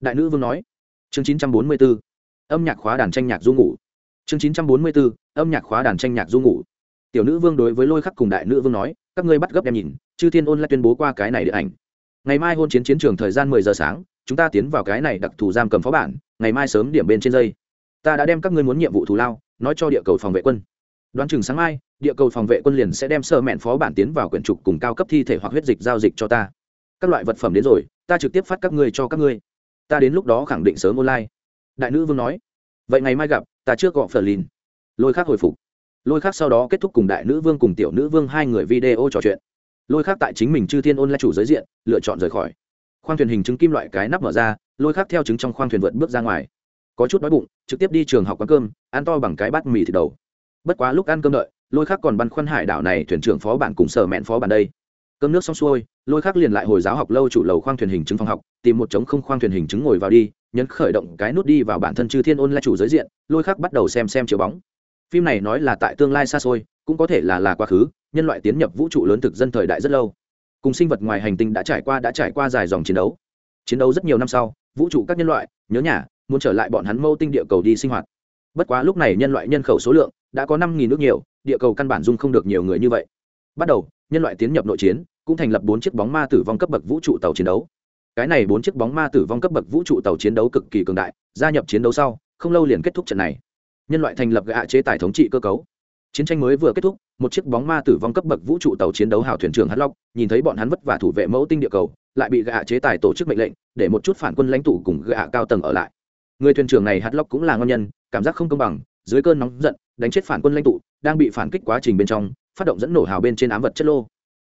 Đại nữ vương nói. Chương chín trăm bốn mươi 944, âm nhạc khóa đàn tranh nhạc du ngủ. Chương chín trăm bốn mươi 944, âm nhạc khóa đàn tranh nhạc du ngủ. Tiểu nữ vương đối với lôi khắc cùng đại nữ vương nói các ngươi bắt gấp đem nhìn, chư thiên ôn lại tuyên bố qua cái này điện ảnh. Ngày mai hôn chiến chiến trường thời gian mười giờ sáng, chúng ta tiến vào cái này đặc thù giam cầm phó bản, ngày mai sớm điểm bên trên dây. Ta đã đem các ngươi muốn nhiệm vụ thù lao, nói cho địa cầu phòng vệ quân. Đoán chừng sáng mai, địa cầu phòng vệ quân liền sẽ đem sơ mẹn phó bản tiến vào quyển trục cùng cao cấp thi thể hoặc huyết dịch giao dịch cho ta. Các loại vật phẩm đến rồi, ta trực tiếp phát các ngươi cho các ngươi. Ta đến lúc đó khẳng định sớm online. Đại nữ vương nói, vậy ngày mai gặp, ta trước gọi phờ lìn. Lôi khác hồi phục lôi khác sau đó kết thúc cùng đại nữ vương cùng tiểu nữ vương hai người video trò chuyện. Lôi khác tại chính mình chư thiên ôn lại chủ giới diện, lựa chọn rời khỏi. Khoang thuyền hình chứng kim loại cái nắp mở ra, lôi khác theo chứng trong khoang thuyền vượt bước ra ngoài. Có chút đói bụng, trực tiếp đi trường học quán cơm, ăn to bằng cái bát mì thịt đầu. Bất quá lúc ăn cơm đợi, lôi khác còn băn khoăn hải đảo này thuyền trưởng phó bản cùng sở mẹn phó bản đây. Cơm nước xong xuôi, lôi khác liền lại hồi giáo học lâu chủ lầu khoang thuyền hình chứng phòng học, tìm một trống không khoang thuyền hình chứng ngồi vào đi, nhấn khởi động cái nút đi vào bản thân chư thiên ôn lại chủ giới diện, lôi khác bắt đầu xem xem chiếu bóng phim này nói là tại tương lai xa xôi, cũng có thể là là quá khứ, nhân loại tiến nhập vũ trụ lớn thực dân thời đại rất lâu. Cùng sinh vật ngoài hành tinh đã trải qua đã trải qua dài dòng chiến đấu. Chiến đấu rất nhiều năm sau, vũ trụ các nhân loại, nhớ nhà, muốn trở lại bọn hắn mâu tinh địa cầu đi sinh hoạt. Bất quá lúc này nhân loại nhân khẩu số lượng đã có năm nghìn nước nhiều, địa cầu căn bản dung không được nhiều người như vậy. Bắt đầu, nhân loại tiến nhập nội chiến, cũng thành lập bốn chiếc bóng ma tử vong cấp bậc vũ trụ tàu chiến đấu. Cái này bốn chiếc bóng ma tử vong cấp bậc vũ trụ tàu chiến đấu cực kỳ cường đại, gia nhập chiến đấu sau, không lâu liền kết thúc trận này nhân loại thành lập gạ chế tài thống trị cơ cấu. Chiến tranh mới vừa kết thúc, một chiếc bóng ma tử vong cấp bậc vũ trụ tàu chiến đấu hào thuyền trưởng hát lóc nhìn thấy bọn hắn vất vả thủ vệ mẫu tinh địa cầu, lại bị gạ chế tài tổ chức mệnh lệnh, để một chút phản quân lãnh tụ cùng gạ cao tầng ở lại. Người thuyền trưởng này hát lóc cũng là ngon nhân, cảm giác không công bằng, dưới cơn nóng giận, đánh chết phản quân lãnh tụ, đang bị phản kích quá trình bên trong, phát động dẫn nổ hào bên trên ám vật chất lô.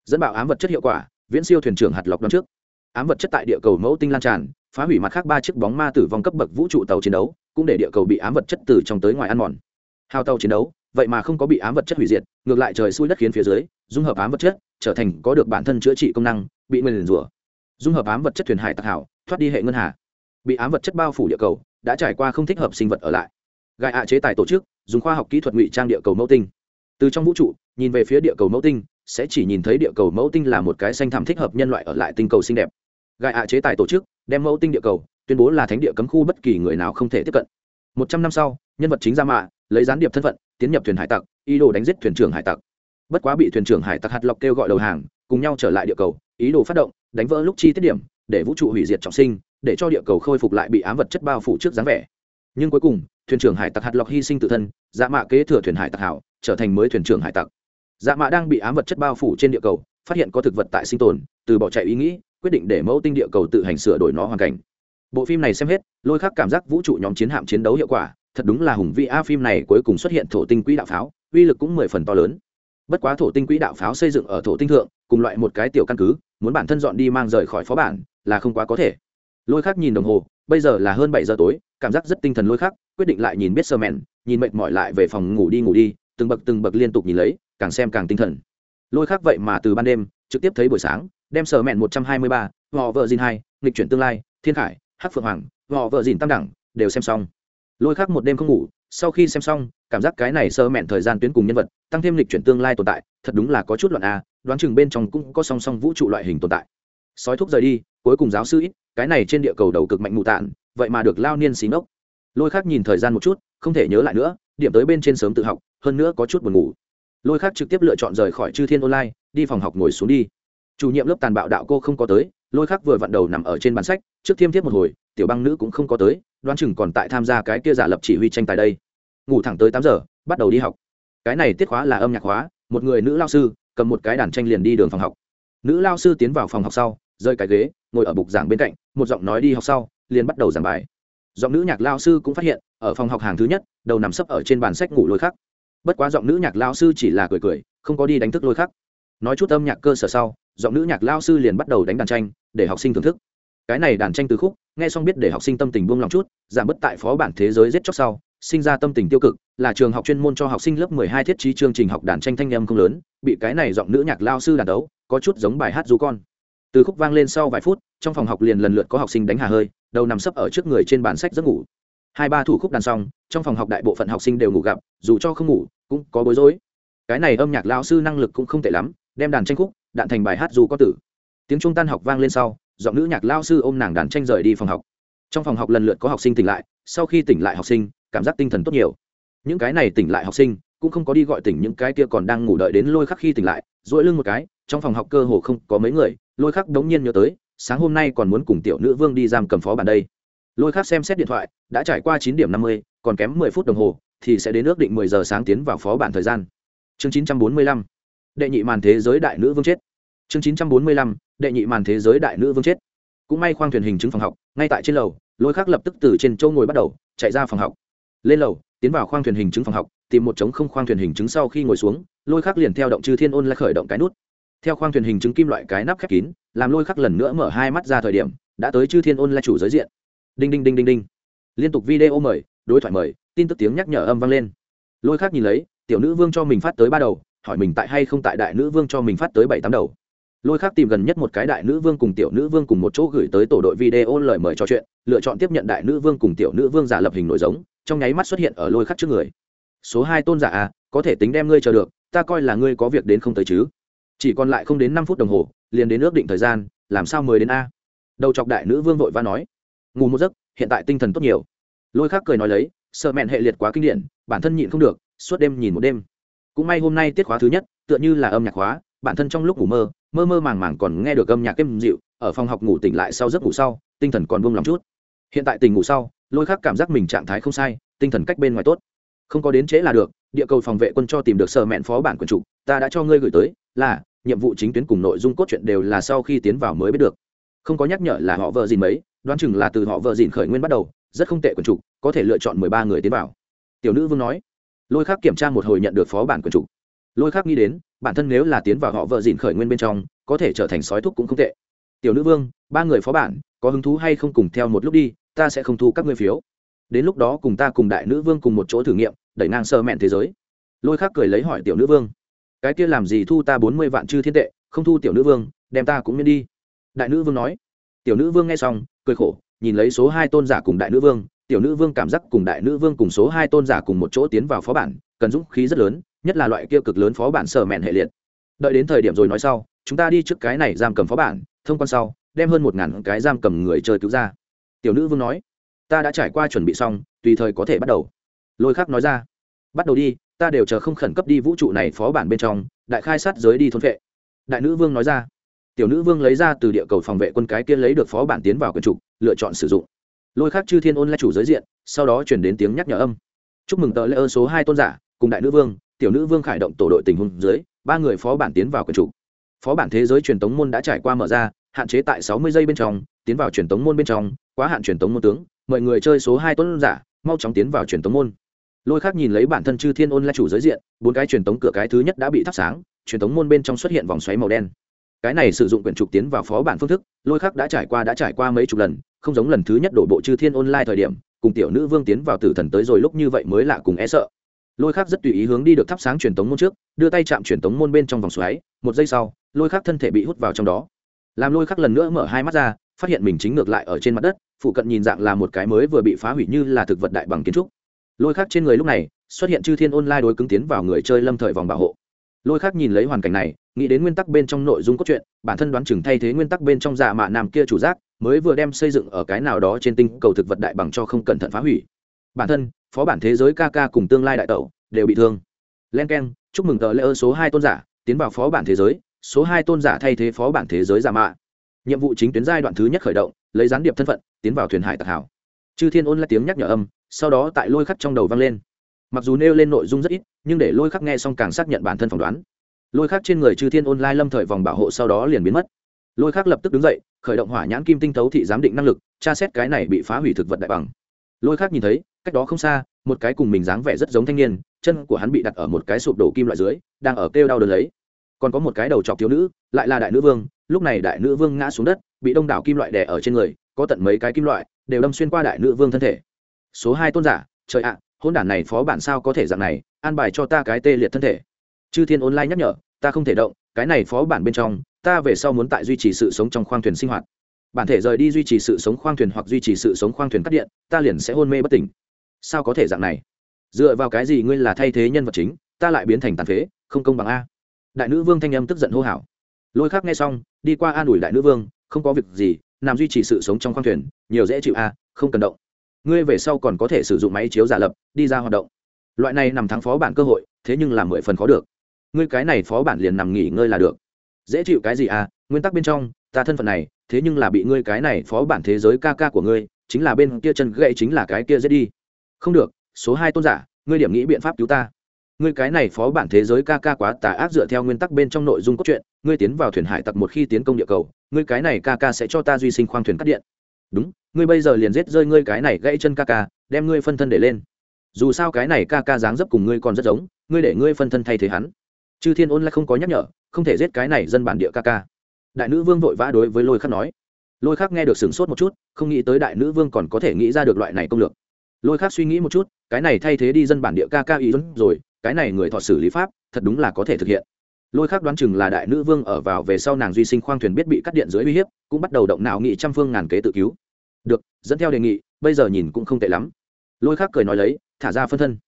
Dẫn bạo ám vật chất hiệu quả, viễn siêu thuyền trưởng hạt lọc đón trước. Ám vật chất tại địa cầu mẫu tinh lan tràn phá hủy mặt khác ba chiếc bóng ma tử vong cấp bậc vũ trụ tàu chiến đấu, cũng để địa cầu bị ám vật chất từ trong tới ngoài ăn mòn. Hào tàu chiến đấu, vậy mà không có bị ám vật chất hủy diệt, ngược lại trời xui đất khiến phía dưới, dung hợp ám vật chất, trở thành có được bản thân chữa trị công năng, bị nguyền rủa. Dung hợp ám vật chất thuyền hải tặc hảo, thoát đi hệ ngân hà. Bị ám vật chất bao phủ địa cầu, đã trải qua không thích hợp sinh vật ở lại. Gai ạ chế tài tổ chức, dùng khoa học kỹ thuật ngụy trang địa cầu mẫu tinh. Từ trong vũ trụ, nhìn về phía địa cầu mẫu tinh, sẽ chỉ nhìn thấy địa cầu mẫu tinh là một cái xanh thảm thích hợp nhân loại ở lại tinh cầu xinh đẹp gại ạ chế tài tổ chức, đem mẫu tinh địa cầu, tuyên bố là thánh địa cấm khu bất kỳ người nào không thể tiếp cận. Một trăm năm sau, nhân vật chính ra mạ, lấy gián điệp thân phận, tiến nhập thuyền hải tặc, ý đồ đánh giết thuyền trưởng hải tặc. Bất quá bị thuyền trưởng hải tặc hạt lọc kêu gọi đầu hàng, cùng nhau trở lại địa cầu, ý đồ phát động, đánh vỡ lúc chi tiết điểm, để vũ trụ hủy diệt trọng sinh, để cho địa cầu khôi phục lại bị ám vật chất bao phủ trước dáng vẻ. Nhưng cuối cùng, thuyền trưởng hải tặc hạt lọc hy sinh tự thân dạ mạ kế thừa thuyền hải tặc hảo, trở thành mới thuyền trưởng hải tặc. Dạ mạ đang bị ám vật chất bao phủ trên địa cầu, phát hiện có thực vật tại sinh tồn, từ bỏ chạy ý nghĩ quyết định để mẫu tinh địa cầu tự hành sửa đổi nó hoàn cảnh. Bộ phim này xem hết, lôi khắc cảm giác vũ trụ nhóm chiến hạm chiến đấu hiệu quả, thật đúng là hùng vĩ. A, phim này cuối cùng xuất hiện thổ tinh quỹ đạo pháo, uy lực cũng mười phần to lớn. Bất quá thổ tinh quỹ đạo pháo xây dựng ở thổ tinh thượng, cùng loại một cái tiểu căn cứ, muốn bản thân dọn đi mang rời khỏi phó bản, là không quá có thể. Lôi khắc nhìn đồng hồ, bây giờ là hơn bảy giờ tối, cảm giác rất tinh thần lôi khắc, quyết định lại nhìn biết sơ mèn nhìn mệt mỏi lại về phòng ngủ đi ngủ đi, từng bậc từng bậc liên tục nhìn lấy, càng xem càng tinh thần. Lôi khắc vậy mà từ ban đêm, trực tiếp thấy buổi sáng đem sở mẹn một trăm hai mươi ba họ vợ dìn hai, nghịch chuyển tương lai, thiên khải, hắc phượng hoàng họ vợ dìn tam đẳng, đều xem xong. Lôi khắc một đêm không ngủ, sau khi xem xong, cảm giác cái này sơ mẹn thời gian tuyến cùng nhân vật, tăng thêm lịch chuyển tương lai tồn tại, thật đúng là có chút loạn a, đoán chừng bên trong cũng có song song vũ trụ loại hình tồn tại. Sói thúc rời đi, cuối cùng giáo sư ít, cái này trên địa cầu đầu cực mạnh mù tạn, vậy mà được lao niên xí ngốc. Lôi khác nhìn thời gian một chút, không thể nhớ lại nữa, điểm tới bên trên sớm tự học, hơn nữa có chút buồn ngủ. Lôi khác trực tiếp lựa chọn rời khỏi chư thiên online, đi phòng học ngồi xuống đi chủ nhiệm lớp tàn bạo đạo cô không có tới, lôi khắc vừa vặn đầu nằm ở trên bàn sách, trước thiêm thiếp một hồi, tiểu băng nữ cũng không có tới, đoán chừng còn tại tham gia cái kia giả lập chỉ huy tranh tài đây. Ngủ thẳng tới tám giờ, bắt đầu đi học. Cái này tiết khóa là âm nhạc khóa, một người nữ lao sư, cầm một cái đàn tranh liền đi đường phòng học. Nữ lao sư tiến vào phòng học sau rơi cái ghế, ngồi ở bục giảng bên cạnh, một giọng nói đi học sau, liền bắt đầu giảng bài. Giọng nữ nhạc lao sư cũng phát hiện, ở phòng học hàng thứ nhất, đầu nằm sấp ở trên bàn sách ngủ lôi khắc. Bất quá giọng nữ nhạc lao sư chỉ là cười cười, không có đi đánh thức lôi khắc nói chút âm nhạc cơ sở sau, giọng nữ nhạc lao sư liền bắt đầu đánh đàn tranh, để học sinh thưởng thức. Cái này đàn tranh từ khúc, nghe xong biết để học sinh tâm tình buông lòng chút, giảm bớt tại phó bản thế giới giết chóc sau, sinh ra tâm tình tiêu cực, là trường học chuyên môn cho học sinh lớp 12 thiết trí chương trình học đàn tranh thanh âm không lớn, bị cái này giọng nữ nhạc lao sư đàn đấu, có chút giống bài hát du con. Từ khúc vang lên sau vài phút, trong phòng học liền lần lượt có học sinh đánh hà hơi, đầu nằm sấp ở trước người trên bàn sách giấc ngủ. Hai ba thủ khúc đàn xong, trong phòng học đại bộ phận học sinh đều ngủ gặp, dù cho không ngủ, cũng có bối rối. Cái này âm nhạc lao sư năng lực cũng không tệ lắm đem đàn tranh khúc, đạn thành bài hát dù có tử. Tiếng trung tan học vang lên sau, giọng nữ nhạc lao sư ôm nàng đàn tranh rời đi phòng học. Trong phòng học lần lượt có học sinh tỉnh lại, sau khi tỉnh lại học sinh, cảm giác tinh thần tốt nhiều. Những cái này tỉnh lại học sinh, cũng không có đi gọi tỉnh những cái kia còn đang ngủ đợi đến lôi khắc khi tỉnh lại, duỗi lưng một cái, trong phòng học cơ hồ không có mấy người, lôi khắc đống nhiên nhớ tới, sáng hôm nay còn muốn cùng tiểu nữ vương đi giam cầm phó bản đây. Lôi khắc xem xét điện thoại, đã trải qua chín điểm năm mươi, còn kém mười phút đồng hồ, thì sẽ đến ước định mười giờ sáng tiến vào phó bản thời gian. Chương chín trăm bốn mươi lăm đệ nhị màn thế giới đại nữ vương chết. Chương chín trăm bốn mươi lăm, đệ nhị màn thế giới đại nữ vương chết. Cũng may khoang thuyền hình chứng phòng học, ngay tại trên lầu, lôi khắc lập tức từ trên châu ngồi bắt đầu, chạy ra phòng học. Lên lầu, tiến vào khoang thuyền hình chứng phòng học, tìm một trống không khoang thuyền hình chứng sau khi ngồi xuống, lôi khắc liền theo động chư thiên ôn lại khởi động cái nút. Theo khoang thuyền hình chứng kim loại cái nắp khép kín, làm lôi khắc lần nữa mở hai mắt ra thời điểm, đã tới chư thiên ôn lại chủ giới diện. Đinh đinh đinh đinh đinh. Liên tục video mời, đối thoại mời, tin tức tiếng nhắc nhở âm vang lên. Lôi khắc nhìn lấy, tiểu nữ vương cho mình phát tới ba đầu hỏi mình tại hay không tại đại nữ vương cho mình phát tới bảy tám đầu. Lôi khác tìm gần nhất một cái đại nữ vương cùng tiểu nữ vương cùng một chỗ gửi tới tổ đội video lời mời trò chuyện, lựa chọn tiếp nhận đại nữ vương cùng tiểu nữ vương giả lập hình nổi giống, trong nháy mắt xuất hiện ở lôi khắc trước người. Số hai tôn giả à có thể tính đem ngươi chờ được, ta coi là ngươi có việc đến không tới chứ. Chỉ còn lại không đến năm phút đồng hồ, liền đến ước định thời gian, làm sao mới đến a? Đầu chọc đại nữ vương vội va nói. Ngủ một giấc, hiện tại tinh thần tốt nhiều. Lôi khác cười nói lấy, sợ mẹn hệ liệt quá kinh điển, bản thân nhịn không được, suốt đêm nhìn một đêm cũng may hôm nay tiết khóa thứ nhất, tựa như là âm nhạc khóa, bản thân trong lúc ngủ mơ mơ mơ màng màng còn nghe được âm nhạc êm dịu, ở phòng học ngủ tỉnh lại sau giấc ngủ sau, tinh thần còn buông lòng chút. Hiện tại tình ngủ sau, lôi khắc cảm giác mình trạng thái không sai, tinh thần cách bên ngoài tốt. Không có đến trễ là được, địa cầu phòng vệ quân cho tìm được sở mẹn phó bản quần chủ, ta đã cho ngươi gửi tới, là, nhiệm vụ chính tuyến cùng nội dung cốt truyện đều là sau khi tiến vào mới biết được. Không có nhắc nhở là họ vợ dìn mấy, đoán chừng là từ họ vợ dìn khởi nguyên bắt đầu, rất không tệ quần chủ, có thể lựa chọn mười ba người tiến vào. Tiểu nữ vương nói lôi khác kiểm tra một hồi nhận được phó bản quyền chủ. Lôi khác nghĩ đến, bản thân nếu là tiến vào họ vợ dìn khởi nguyên bên trong, có thể trở thành sói thúc cũng không tệ. Tiểu nữ vương, ba người phó bản, có hứng thú hay không cùng theo một lúc đi, ta sẽ không thu các ngươi phiếu. Đến lúc đó cùng ta cùng đại nữ vương cùng một chỗ thử nghiệm, đẩy ngang sơ mẹn thế giới. Lôi khác cười lấy hỏi tiểu nữ vương, cái kia làm gì thu ta bốn mươi vạn chư thiên tệ, không thu tiểu nữ vương, đem ta cũng miễn đi. Đại nữ vương nói. Tiểu nữ vương nghe xong, cười khổ, nhìn lấy số hai tôn giả cùng đại nữ vương tiểu nữ vương cảm giác cùng đại nữ vương cùng số hai tôn giả cùng một chỗ tiến vào phó bản, cần dũng khí rất lớn, nhất là loại kia cực lớn phó bản sở mẹn hệ liệt. Đợi đến thời điểm rồi nói sau, chúng ta đi trước cái này giam cầm phó bản, thông quan sau, đem hơn một ngàn cái giam cầm người chơi cứu ra. Tiểu nữ vương nói, ta đã trải qua chuẩn bị xong, tùy thời có thể bắt đầu. Lôi khắc nói ra, bắt đầu đi, ta đều chờ không khẩn cấp đi vũ trụ này phó bản bên trong, đại khai sát giới đi thôn vệ. Đại nữ vương nói ra, tiểu nữ vương lấy ra từ địa cầu phòng vệ quân cái kia lấy được phó bản tiến vào quần trục lựa chọn sử dụng lôi khác chư thiên ôn lại chủ giới diện, sau đó chuyển đến tiếng nhắc nhở âm. Chúc mừng tờ lễ ơn số hai tôn giả, cùng đại nữ vương, tiểu nữ vương khải động tổ đội tình huống dưới, ba người phó bản tiến vào quần chủ. Phó bản thế giới truyền tống môn đã trải qua mở ra, hạn chế tại sáu mươi giây bên trong, tiến vào truyền tống môn bên trong, quá hạn truyền tống môn tướng mọi người chơi số hai tôn giả, mau chóng tiến vào truyền tống môn. Lôi khác nhìn lấy bản thân chư thiên ôn là chủ giới diện, bốn cái truyền tống cửa cái thứ nhất đã bị thắp sáng, truyền tống môn bên trong xuất hiện vòng xoáy màu đen. Cái này sử dụng quyển trục tiến vào phó bản phương thức, lôi khác đã trải qua đã trải qua mấy chục lần không giống lần thứ nhất đổ bộ chư thiên online thời điểm, cùng tiểu nữ vương tiến vào tử thần tới rồi lúc như vậy mới lạ cùng e sợ. Lôi khác rất tùy ý hướng đi được thắp sáng truyền tống môn trước, đưa tay chạm truyền tống môn bên trong vòng xoáy, một giây sau, lôi khác thân thể bị hút vào trong đó. Làm lôi khác lần nữa mở hai mắt ra, phát hiện mình chính ngược lại ở trên mặt đất, phụ cận nhìn dạng là một cái mới vừa bị phá hủy như là thực vật đại bằng kiến trúc. Lôi khác trên người lúc này, xuất hiện chư thiên online đối cứng tiến vào người chơi lâm thời vòng bảo hộ. Lôi khác nhìn lấy hoàn cảnh này, nghĩ đến nguyên tắc bên trong nội dung cốt truyện, bản thân đoán chừng thay thế nguyên tắc bên trong dạ mạ nam kia chủ giác mới vừa đem xây dựng ở cái nào đó trên tinh cầu thực vật đại bằng cho không cẩn thận phá hủy. Bản thân, phó bản thế giới ca ca cùng tương lai đại tẩu đều bị thương. Len k e n chúc mừng tờ lễ ơn số hai tôn giả, tiến vào phó bản thế giới, số hai tôn giả thay thế phó bản thế giới giả mạ. Nhiệm vụ chính tuyến giai đoạn thứ nhất khởi động, lấy gián điệp thân phận, tiến vào thuyền hải tạc hảo. Chư thiên ôn là tiếng nhắc nhở âm, sau đó tại lôi khắc trong đầu vang lên. Mặc dù nêu lên nội dung rất ít, nhưng để lôi khắc nghe xong càng xác nhận bản thân phỏng đoán. Lôi khắc trên người chư thiên ôn lai lâm thời vòng bảo hộ sau đó liền biến mất. Lôi khắc lập tức đứng dậy khởi động hỏa nhãn kim tinh tấu thị giám định năng lực, tra xét cái này bị phá hủy thực vật đại bằng. Lôi khác nhìn thấy, cách đó không xa, một cái cùng mình dáng vẻ rất giống thanh niên, chân của hắn bị đặt ở một cái sụp đổ kim loại dưới, đang ở kêu đau đớn lấy. Còn có một cái đầu chọc thiếu nữ, lại là đại nữ vương, lúc này đại nữ vương ngã xuống đất, bị đông đảo kim loại đè ở trên người, có tận mấy cái kim loại, đều đâm xuyên qua đại nữ vương thân thể. Số hai tôn giả, trời ạ hôn đản này phó bản sao có thể dạng này, an bài cho ta cái tê liệt thân thể. Chư thiên online nhắc nhở, ta không thể động, cái này phó bản bên trong ta về sau muốn tại duy trì sự sống trong khoang thuyền sinh hoạt. Bản thể rời đi duy trì sự sống khoang thuyền hoặc duy trì sự sống khoang thuyền cắt điện, ta liền sẽ hôn mê bất tỉnh. Sao có thể dạng này? Dựa vào cái gì ngươi là thay thế nhân vật chính, ta lại biến thành tàn phế, không công bằng a? Đại nữ vương thanh âm tức giận hô hào. Lôi khác nghe xong, đi qua an ủi đại nữ vương, không có việc gì làm duy trì sự sống trong khoang thuyền, nhiều dễ chịu a, không cần động. Ngươi về sau còn có thể sử dụng máy chiếu giả lập, đi ra hoạt động. Loại này nằm thắng phó bản cơ hội, thế nhưng là mười phần khó được. Ngươi cái này phó bản liền nằm nghỉ ngơi là được dễ chịu cái gì à? Nguyên tắc bên trong, ta thân phận này, thế nhưng là bị ngươi cái này phó bản thế giới ca ca của ngươi, chính là bên kia chân gậy chính là cái kia dễ đi. Không được, số hai tôn giả, ngươi điểm nghĩ biện pháp cứu ta. Ngươi cái này phó bản thế giới ca ca quá tà ác dựa theo nguyên tắc bên trong nội dung cốt truyện, ngươi tiến vào thuyền hải tặc một khi tiến công địa cầu, ngươi cái này ca ca sẽ cho ta duy sinh khoang thuyền cắt điện. Đúng, ngươi bây giờ liền giết rơi ngươi cái này gãy chân ca ca, đem ngươi phân thân để lên. Dù sao cái này ca ca dáng dấp cùng ngươi còn rất giống, ngươi để ngươi phân thân thay thế hắn chư thiên ôn lại không có nhắc nhở, không thể giết cái này dân bản địa ca ca. Đại nữ vương vội vã đối với lôi khắc nói. Lôi khắc nghe được sửng sốt một chút, không nghĩ tới đại nữ vương còn có thể nghĩ ra được loại này công lược. Lôi khắc suy nghĩ một chút, cái này thay thế đi dân bản địa ca ca ý dẫn rồi, cái này người thọ xử lý pháp, thật đúng là có thể thực hiện. Lôi khắc đoán chừng là đại nữ vương ở vào về sau nàng duy sinh khoang thuyền biết bị cắt điện dưới uy hiếp, cũng bắt đầu động não nghị trăm phương ngàn kế tự cứu. Được, dẫn theo đề nghị, bây giờ nhìn cũng không tệ lắm. Lôi khắc cười nói lấy, thả ra phân thân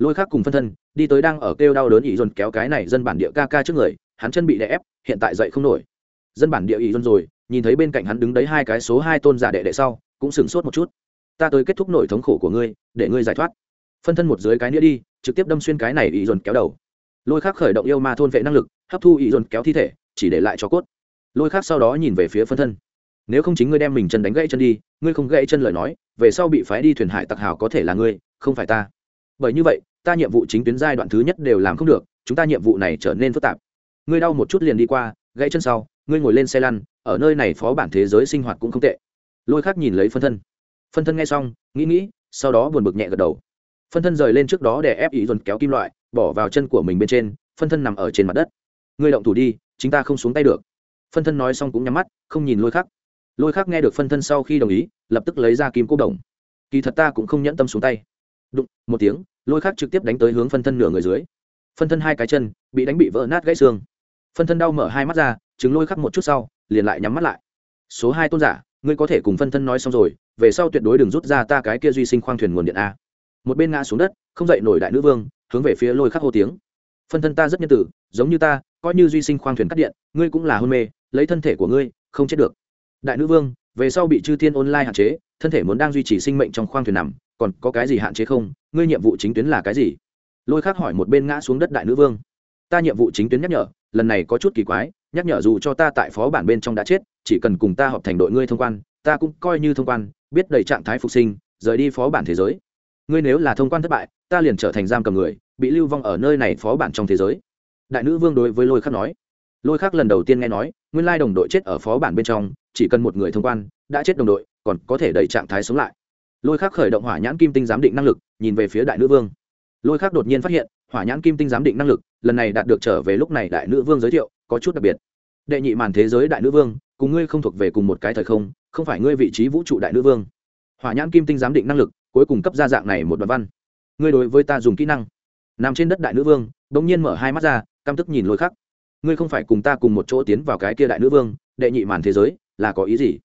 lôi khắc cùng phân thân, đi tới đang ở kêu đau đớn ý dồn kéo cái này dân bản địa ca ca trước người, hắn chân bị đè ép, hiện tại dậy không nổi. Dân bản địa ý dồn rồi, nhìn thấy bên cạnh hắn đứng đấy hai cái số hai tôn giả đệ đệ sau, cũng sửng sốt một chút. Ta tới kết thúc nổi thống khổ của ngươi, để ngươi giải thoát. Phân thân một dưới cái nữa đi, trực tiếp đâm xuyên cái này ý dồn kéo đầu. Lôi khác khởi động yêu ma thôn vệ năng lực, hấp thu ý dồn kéo thi thể, chỉ để lại cho cốt. Lôi khác sau đó nhìn về phía phân thân. Nếu không chính ngươi đem mình chân đánh gãy chân đi, ngươi không gãy chân lời nói, về sau bị phái đi thuyền hải tặc hào có thể là ngươi, không phải ta bởi như vậy, ta nhiệm vụ chính tuyến giai đoạn thứ nhất đều làm không được, chúng ta nhiệm vụ này trở nên phức tạp. Ngươi đau một chút liền đi qua, gãy chân sau, ngươi ngồi lên xe lăn, ở nơi này phó bản thế giới sinh hoạt cũng không tệ. Lôi khác nhìn lấy phân thân. Phân thân nghe xong, nghĩ nghĩ, sau đó buồn bực nhẹ gật đầu. Phân thân rời lên trước đó để ép ý dồn kéo kim loại, bỏ vào chân của mình bên trên, phân thân nằm ở trên mặt đất. Ngươi động thủ đi chúng ta không xuống tay được. Phân thân nói xong cũng nhắm mắt, không nhìn lôi khắc. Lôi khắc nghe được phân thân sau khi đồng ý, lập tức lấy ra kim cố đồng. Kỳ thật ta cũng không nhẫn tâm xuống tay đụng, một tiếng, lôi khắc trực tiếp đánh tới hướng phân thân nửa người dưới. Phân thân hai cái chân bị đánh bị vỡ nát gãy xương. Phân thân đau mở hai mắt ra chứng lôi khắc một chút sau, liền lại nhắm mắt lại. Số hai tôn giả, ngươi có thể cùng phân thân nói xong rồi, về sau tuyệt đối đừng rút ra ta cái kia duy sinh khoang thuyền nguồn điện a. Một bên ngã xuống đất, không dậy nổi đại nữ vương, hướng về phía lôi khắc hô tiếng. Phân thân ta rất nhân tử, giống như ta, coi như duy sinh khoang thuyền cắt điện, ngươi cũng là hôn mê, lấy thân thể của ngươi, không chết được. Đại nữ vương, về sau bị chư thiên online hạn chế, thân thể muốn đang duy trì sinh mệnh trong khoang thuyền nằm còn có cái gì hạn chế không? Ngươi nhiệm vụ chính tuyến là cái gì? Lôi khắc hỏi một bên ngã xuống đất đại nữ vương. Ta nhiệm vụ chính tuyến nhắc nhở, lần này có chút kỳ quái, nhắc nhở dù cho ta tại phó bản bên trong đã chết, chỉ cần cùng ta họp thành đội ngươi thông quan, ta cũng coi như thông quan, biết đầy trạng thái phục sinh, rời đi phó bản thế giới. Ngươi nếu là thông quan thất bại, ta liền trở thành giam cầm người, bị lưu vong ở nơi này phó bản trong thế giới. Đại nữ vương đối với lôi khắc nói. Lôi khắc lần đầu tiên nghe nói, nguyên lai đồng đội chết ở phó bản bên trong, chỉ cần một người thông quan, đã chết đồng đội, còn có thể đẩy trạng thái sống lại lôi khắc khởi động hỏa nhãn kim tinh giám định năng lực, nhìn về phía đại nữ vương. Lôi khắc đột nhiên phát hiện, hỏa nhãn kim tinh giám định năng lực, lần này đạt được trở về lúc này đại nữ vương giới thiệu, có chút đặc biệt. Đệ nhị màn thế giới đại nữ vương, cùng ngươi không thuộc về cùng một cái thời không không phải ngươi vị trí vũ trụ đại nữ vương. Hỏa nhãn kim tinh giám định năng lực, cuối cùng cấp ra dạng này một đoạn văn. Ngươi đối với ta dùng kỹ năng. Nằm trên đất đại nữ vương đ ỗ n g nhiên mở hai mắt ra, căm tức nhìn lôi khắc. Ngươi không phải cùng ta cùng một chỗ tiến vào cái kia đại nữ vương, đệ nhị màn thế giới, là có ý gì?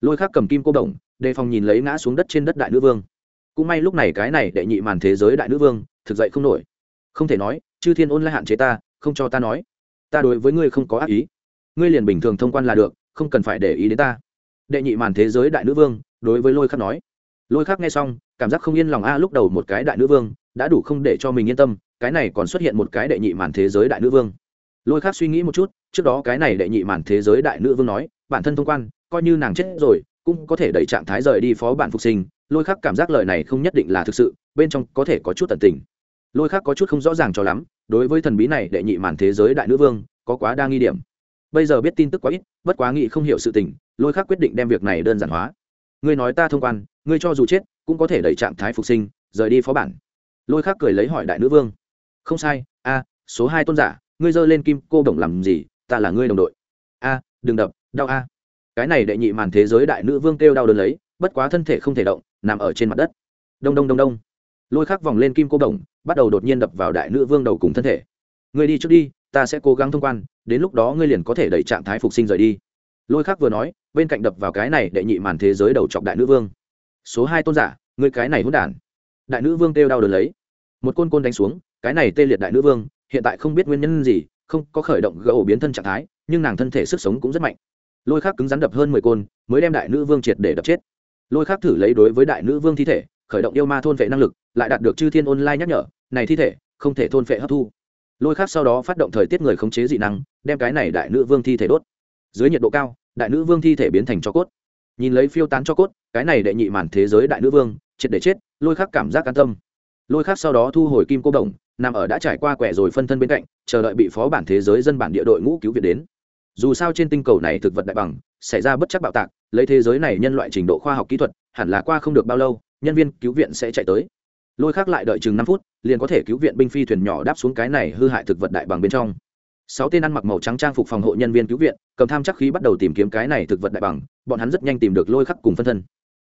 Lôi khắc cầm kim cô đồng đề phòng nhìn lấy ngã xuống đất trên đất đại nữ vương. Cũng may lúc này cái này đệ nhị màn thế giới đại nữ vương, thực dậy không nổi. Không thể nói, chư thiên ôn lại hạn chế ta, không cho ta nói. Ta đối với ngươi không có ác ý. Ngươi liền bình thường thông quan là được, không cần phải để ý đến ta. Đệ nhị màn thế giới đại nữ vương, đối với lôi khắc nói. Lôi khắc nghe xong, cảm giác không yên lòng a, lúc đầu một cái đại nữ vương, đã đủ không để cho mình yên tâm, cái này còn xuất hiện một cái đệ nhị màn thế giới đại nữ vương. Lôi khắc suy nghĩ một chút, trước đó cái này đệ nhị màn thế giới đại nữ vương nói, bản thân thông quan, coi như nàng chết rồi cũng có thể đẩy trạng thái rời đi phó bản phục sinh, lôi khắc cảm giác lời này không nhất định là thực sự, bên trong có thể có chút tận tình. Lôi khắc có chút không rõ ràng cho lắm, đối với thần bí này đệ nhị màn thế giới đại nữ vương, có quá đa nghi điểm. Bây giờ biết tin tức quá ít, bất quá nghị không hiểu sự tình, lôi khắc quyết định đem việc này đơn giản hóa. Ngươi nói ta thông quan, ngươi cho dù chết, cũng có thể đẩy trạng thái phục sinh, rời đi phó bản. Lôi khắc cười lấy hỏi đại nữ vương. Không sai, a, số hai tôn giả, ngươi giơ lên kim cô đồng làm gì, ta là ngươi đồng đội. A, đừng đập, đau a cái này đệ nhị màn thế giới đại nữ vương kêu đau đớn lấy, bất quá thân thể không thể động, nằm ở trên mặt đất. Đông đông đông đông. Lôi khắc vòng lên kim cô đồng bắt đầu đột nhiên đập vào đại nữ vương đầu cùng thân thể. Ngươi đi trước đi, ta sẽ cố gắng thông quan, đến lúc đó ngươi liền có thể đẩy trạng thái phục sinh rời đi. Lôi khắc vừa nói, bên cạnh đập vào cái này đệ nhị màn thế giới đầu chọc đại nữ vương. Số hai tôn giả, ngươi cái này hôn đản. Đại nữ vương kêu đau đớn lấy. Một côn côn đánh xuống, cái này tê liệt đại nữ vương, hiện tại không biết nguyên nhân gì, không có khởi động gỡ biến thân trạng thái, nhưng nàng thân thể sức sống cũng rất mạnh lôi khắc cứng rắn đập hơn mười côn, mới đem đại nữ vương triệt để đập chết. Lôi khắc thử lấy đối với đại nữ vương thi thể, khởi động yêu ma thôn vệ năng lực, lại đạt được chư thiên online nhắc nhở, này thi thể, không thể thôn vệ hấp thu. Lôi khắc sau đó phát động thời tiết người khống chế dị năng, đem cái này đại nữ vương thi thể đốt. Dưới nhiệt độ cao, đại nữ vương thi thể biến thành cho cốt. Nhìn lấy phiêu tán cho cốt, cái này đệ nhị màn thế giới đại nữ vương, triệt để chết, lôi khắc cảm giác an tâm. Lôi khắc sau đó thu hồi kim cô đồng, nằm ở đã trải qua quẻ rồi phân thân bên cạnh, chờ đợi bị phó bản thế giới dân bản địa đội ngũ cứu viện đến dù sao trên tinh cầu này thực vật đại bằng, xảy ra bất chắc bạo tạc, lấy thế giới này nhân loại trình độ khoa học kỹ thuật, hẳn là qua không được bao lâu, nhân viên cứu viện sẽ chạy tới. Lôi khác lại đợi chừng năm phút, liền có thể cứu viện binh phi thuyền nhỏ đáp xuống cái này hư hại thực vật đại bằng bên trong. Sáu tên ăn mặc màu trắng trang phục phòng hộ nhân viên cứu viện, cầm tham chắc khí bắt đầu tìm kiếm cái này thực vật đại bằng, bọn hắn rất nhanh tìm được lôi khắc cùng phân thân.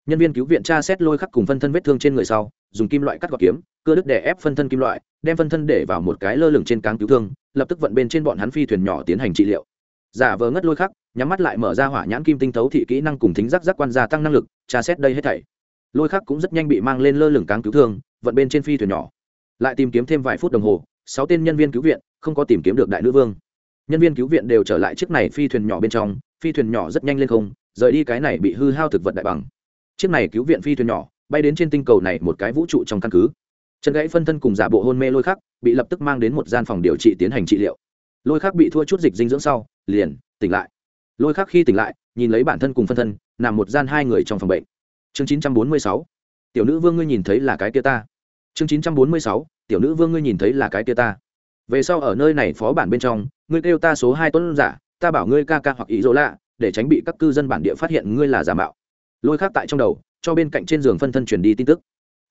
Nhân viên cứu viện tra xét lôi khắc cùng phân thân vết thương trên người sau, dùng kim loại cắt gọt kiếm, cưa đứt để ép phân thân kim loại, đem phân thân để vào một cái lơ lửng trên cáng cứu thương, lập tức vận bên trên bọn hắn phi thuyền nhỏ tiến hành trị liệu giả vờ ngất lôi khắc, nhắm mắt lại mở ra hỏa nhãn kim tinh thấu thị kỹ năng cùng thính giác giác quan gia tăng năng lực, tra xét đây hết thảy. Lôi khắc cũng rất nhanh bị mang lên lơ lửng cáng cứu thương, vận bên trên phi thuyền nhỏ. Lại tìm kiếm thêm vài phút đồng hồ, sáu tên nhân viên cứu viện, không có tìm kiếm được đại nữ vương. Nhân viên cứu viện đều trở lại chiếc này phi thuyền nhỏ bên trong, phi thuyền nhỏ rất nhanh lên không, rời đi cái này bị hư hao thực vật đại bằng. Chiếc này cứu viện phi thuyền nhỏ, bay đến trên tinh cầu này một cái vũ trụ trong căn cứ. Chân gãy phân thân cùng giả bộ hôn mê lôi khắc, bị lập tức mang đến một gian phòng điều trị tiến hành trị liệu. Lôi khắc bị thua chút dịch dinh dưỡng sau liền, tỉnh lại. Lôi khắc khi tỉnh lại, nhìn lấy bản thân cùng phân thân, nằm một gian hai người trong phòng bệnh. Chương chín trăm bốn mươi sáu, tiểu nữ vương ngươi nhìn thấy là cái kia ta. Chương chín trăm bốn mươi sáu, tiểu nữ vương ngươi nhìn thấy là cái kia ta. Về sau ở nơi này phó bản bên trong, ngươi kêu ta số hai tuấn giả, ta bảo ngươi ca ca hoặc ý dỗ lạ, để tránh bị các cư dân bản địa phát hiện ngươi là giả mạo. Lôi khác tại trong đầu, cho bên cạnh trên giường phân thân truyền đi tin tức.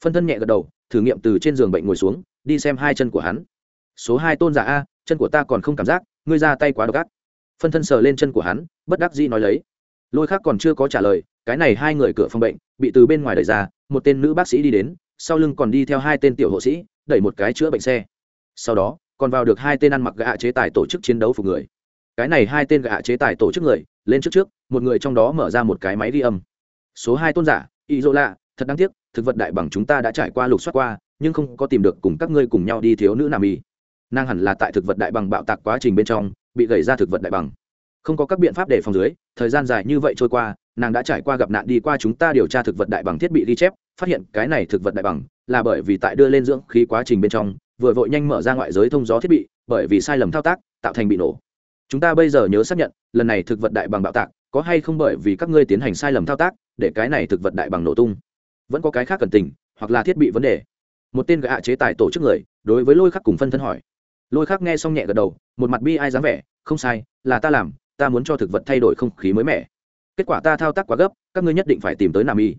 Phân thân nhẹ gật đầu, thử nghiệm từ trên giường bệnh ngồi xuống, đi xem hai chân của hắn. Số hai tôn giả a, chân của ta còn không cảm giác, ngươi ra tay quá độc ác phân thân sờ lên chân của hắn, bất đắc dĩ nói lấy. Lôi khác còn chưa có trả lời, cái này hai người cửa phòng bệnh, bị từ bên ngoài đẩy ra, một tên nữ bác sĩ đi đến, sau lưng còn đi theo hai tên tiểu hộ sĩ, đẩy một cái chữa bệnh xe. Sau đó, còn vào được hai tên ăn mặc gạ chế tài tổ chức chiến đấu phục người. Cái này hai tên gạ chế tài tổ chức người, lên trước trước, một người trong đó mở ra một cái máy ghi âm. Số hai tôn giả ý dỗ lạ thật đáng tiếc, thực vật đại bằng chúng ta đã trải qua lục soát qua, nhưng không có tìm được cùng các ngươi cùng nhau đi thiếu nữ nam y nàng hẳn là tại thực vật đại bằng bạo tạc quá trình bên trong bị gầy ra thực vật đại bằng. Không có các biện pháp để phòng dưới, thời gian dài như vậy trôi qua, nàng đã trải qua gặp nạn đi qua chúng ta điều tra thực vật đại bằng thiết bị ghi chép, phát hiện cái này thực vật đại bằng là bởi vì tại đưa lên dưỡng khí quá trình bên trong, vừa vội nhanh mở ra ngoại giới thông gió thiết bị, bởi vì sai lầm thao tác, tạo thành bị nổ. Chúng ta bây giờ nhớ xác nhận, lần này thực vật đại bằng bạo tạc, có hay không bởi vì các ngươi tiến hành sai lầm thao tác, để cái này thực vật đại bằng nổ tung. Vẫn có cái khác cần tình, hoặc là thiết bị vấn đề. Một tên gạ chế tài tổ chức người, đối với lôi khắc cùng phân thân hỏi lôi Khác nghe xong nhẹ gật đầu, một mặt bi ai dáng vẻ, không sai, là ta làm, ta muốn cho thực vật thay đổi không khí mới mẻ. Kết quả ta thao tác quá gấp, các ngươi nhất định phải tìm tới nam y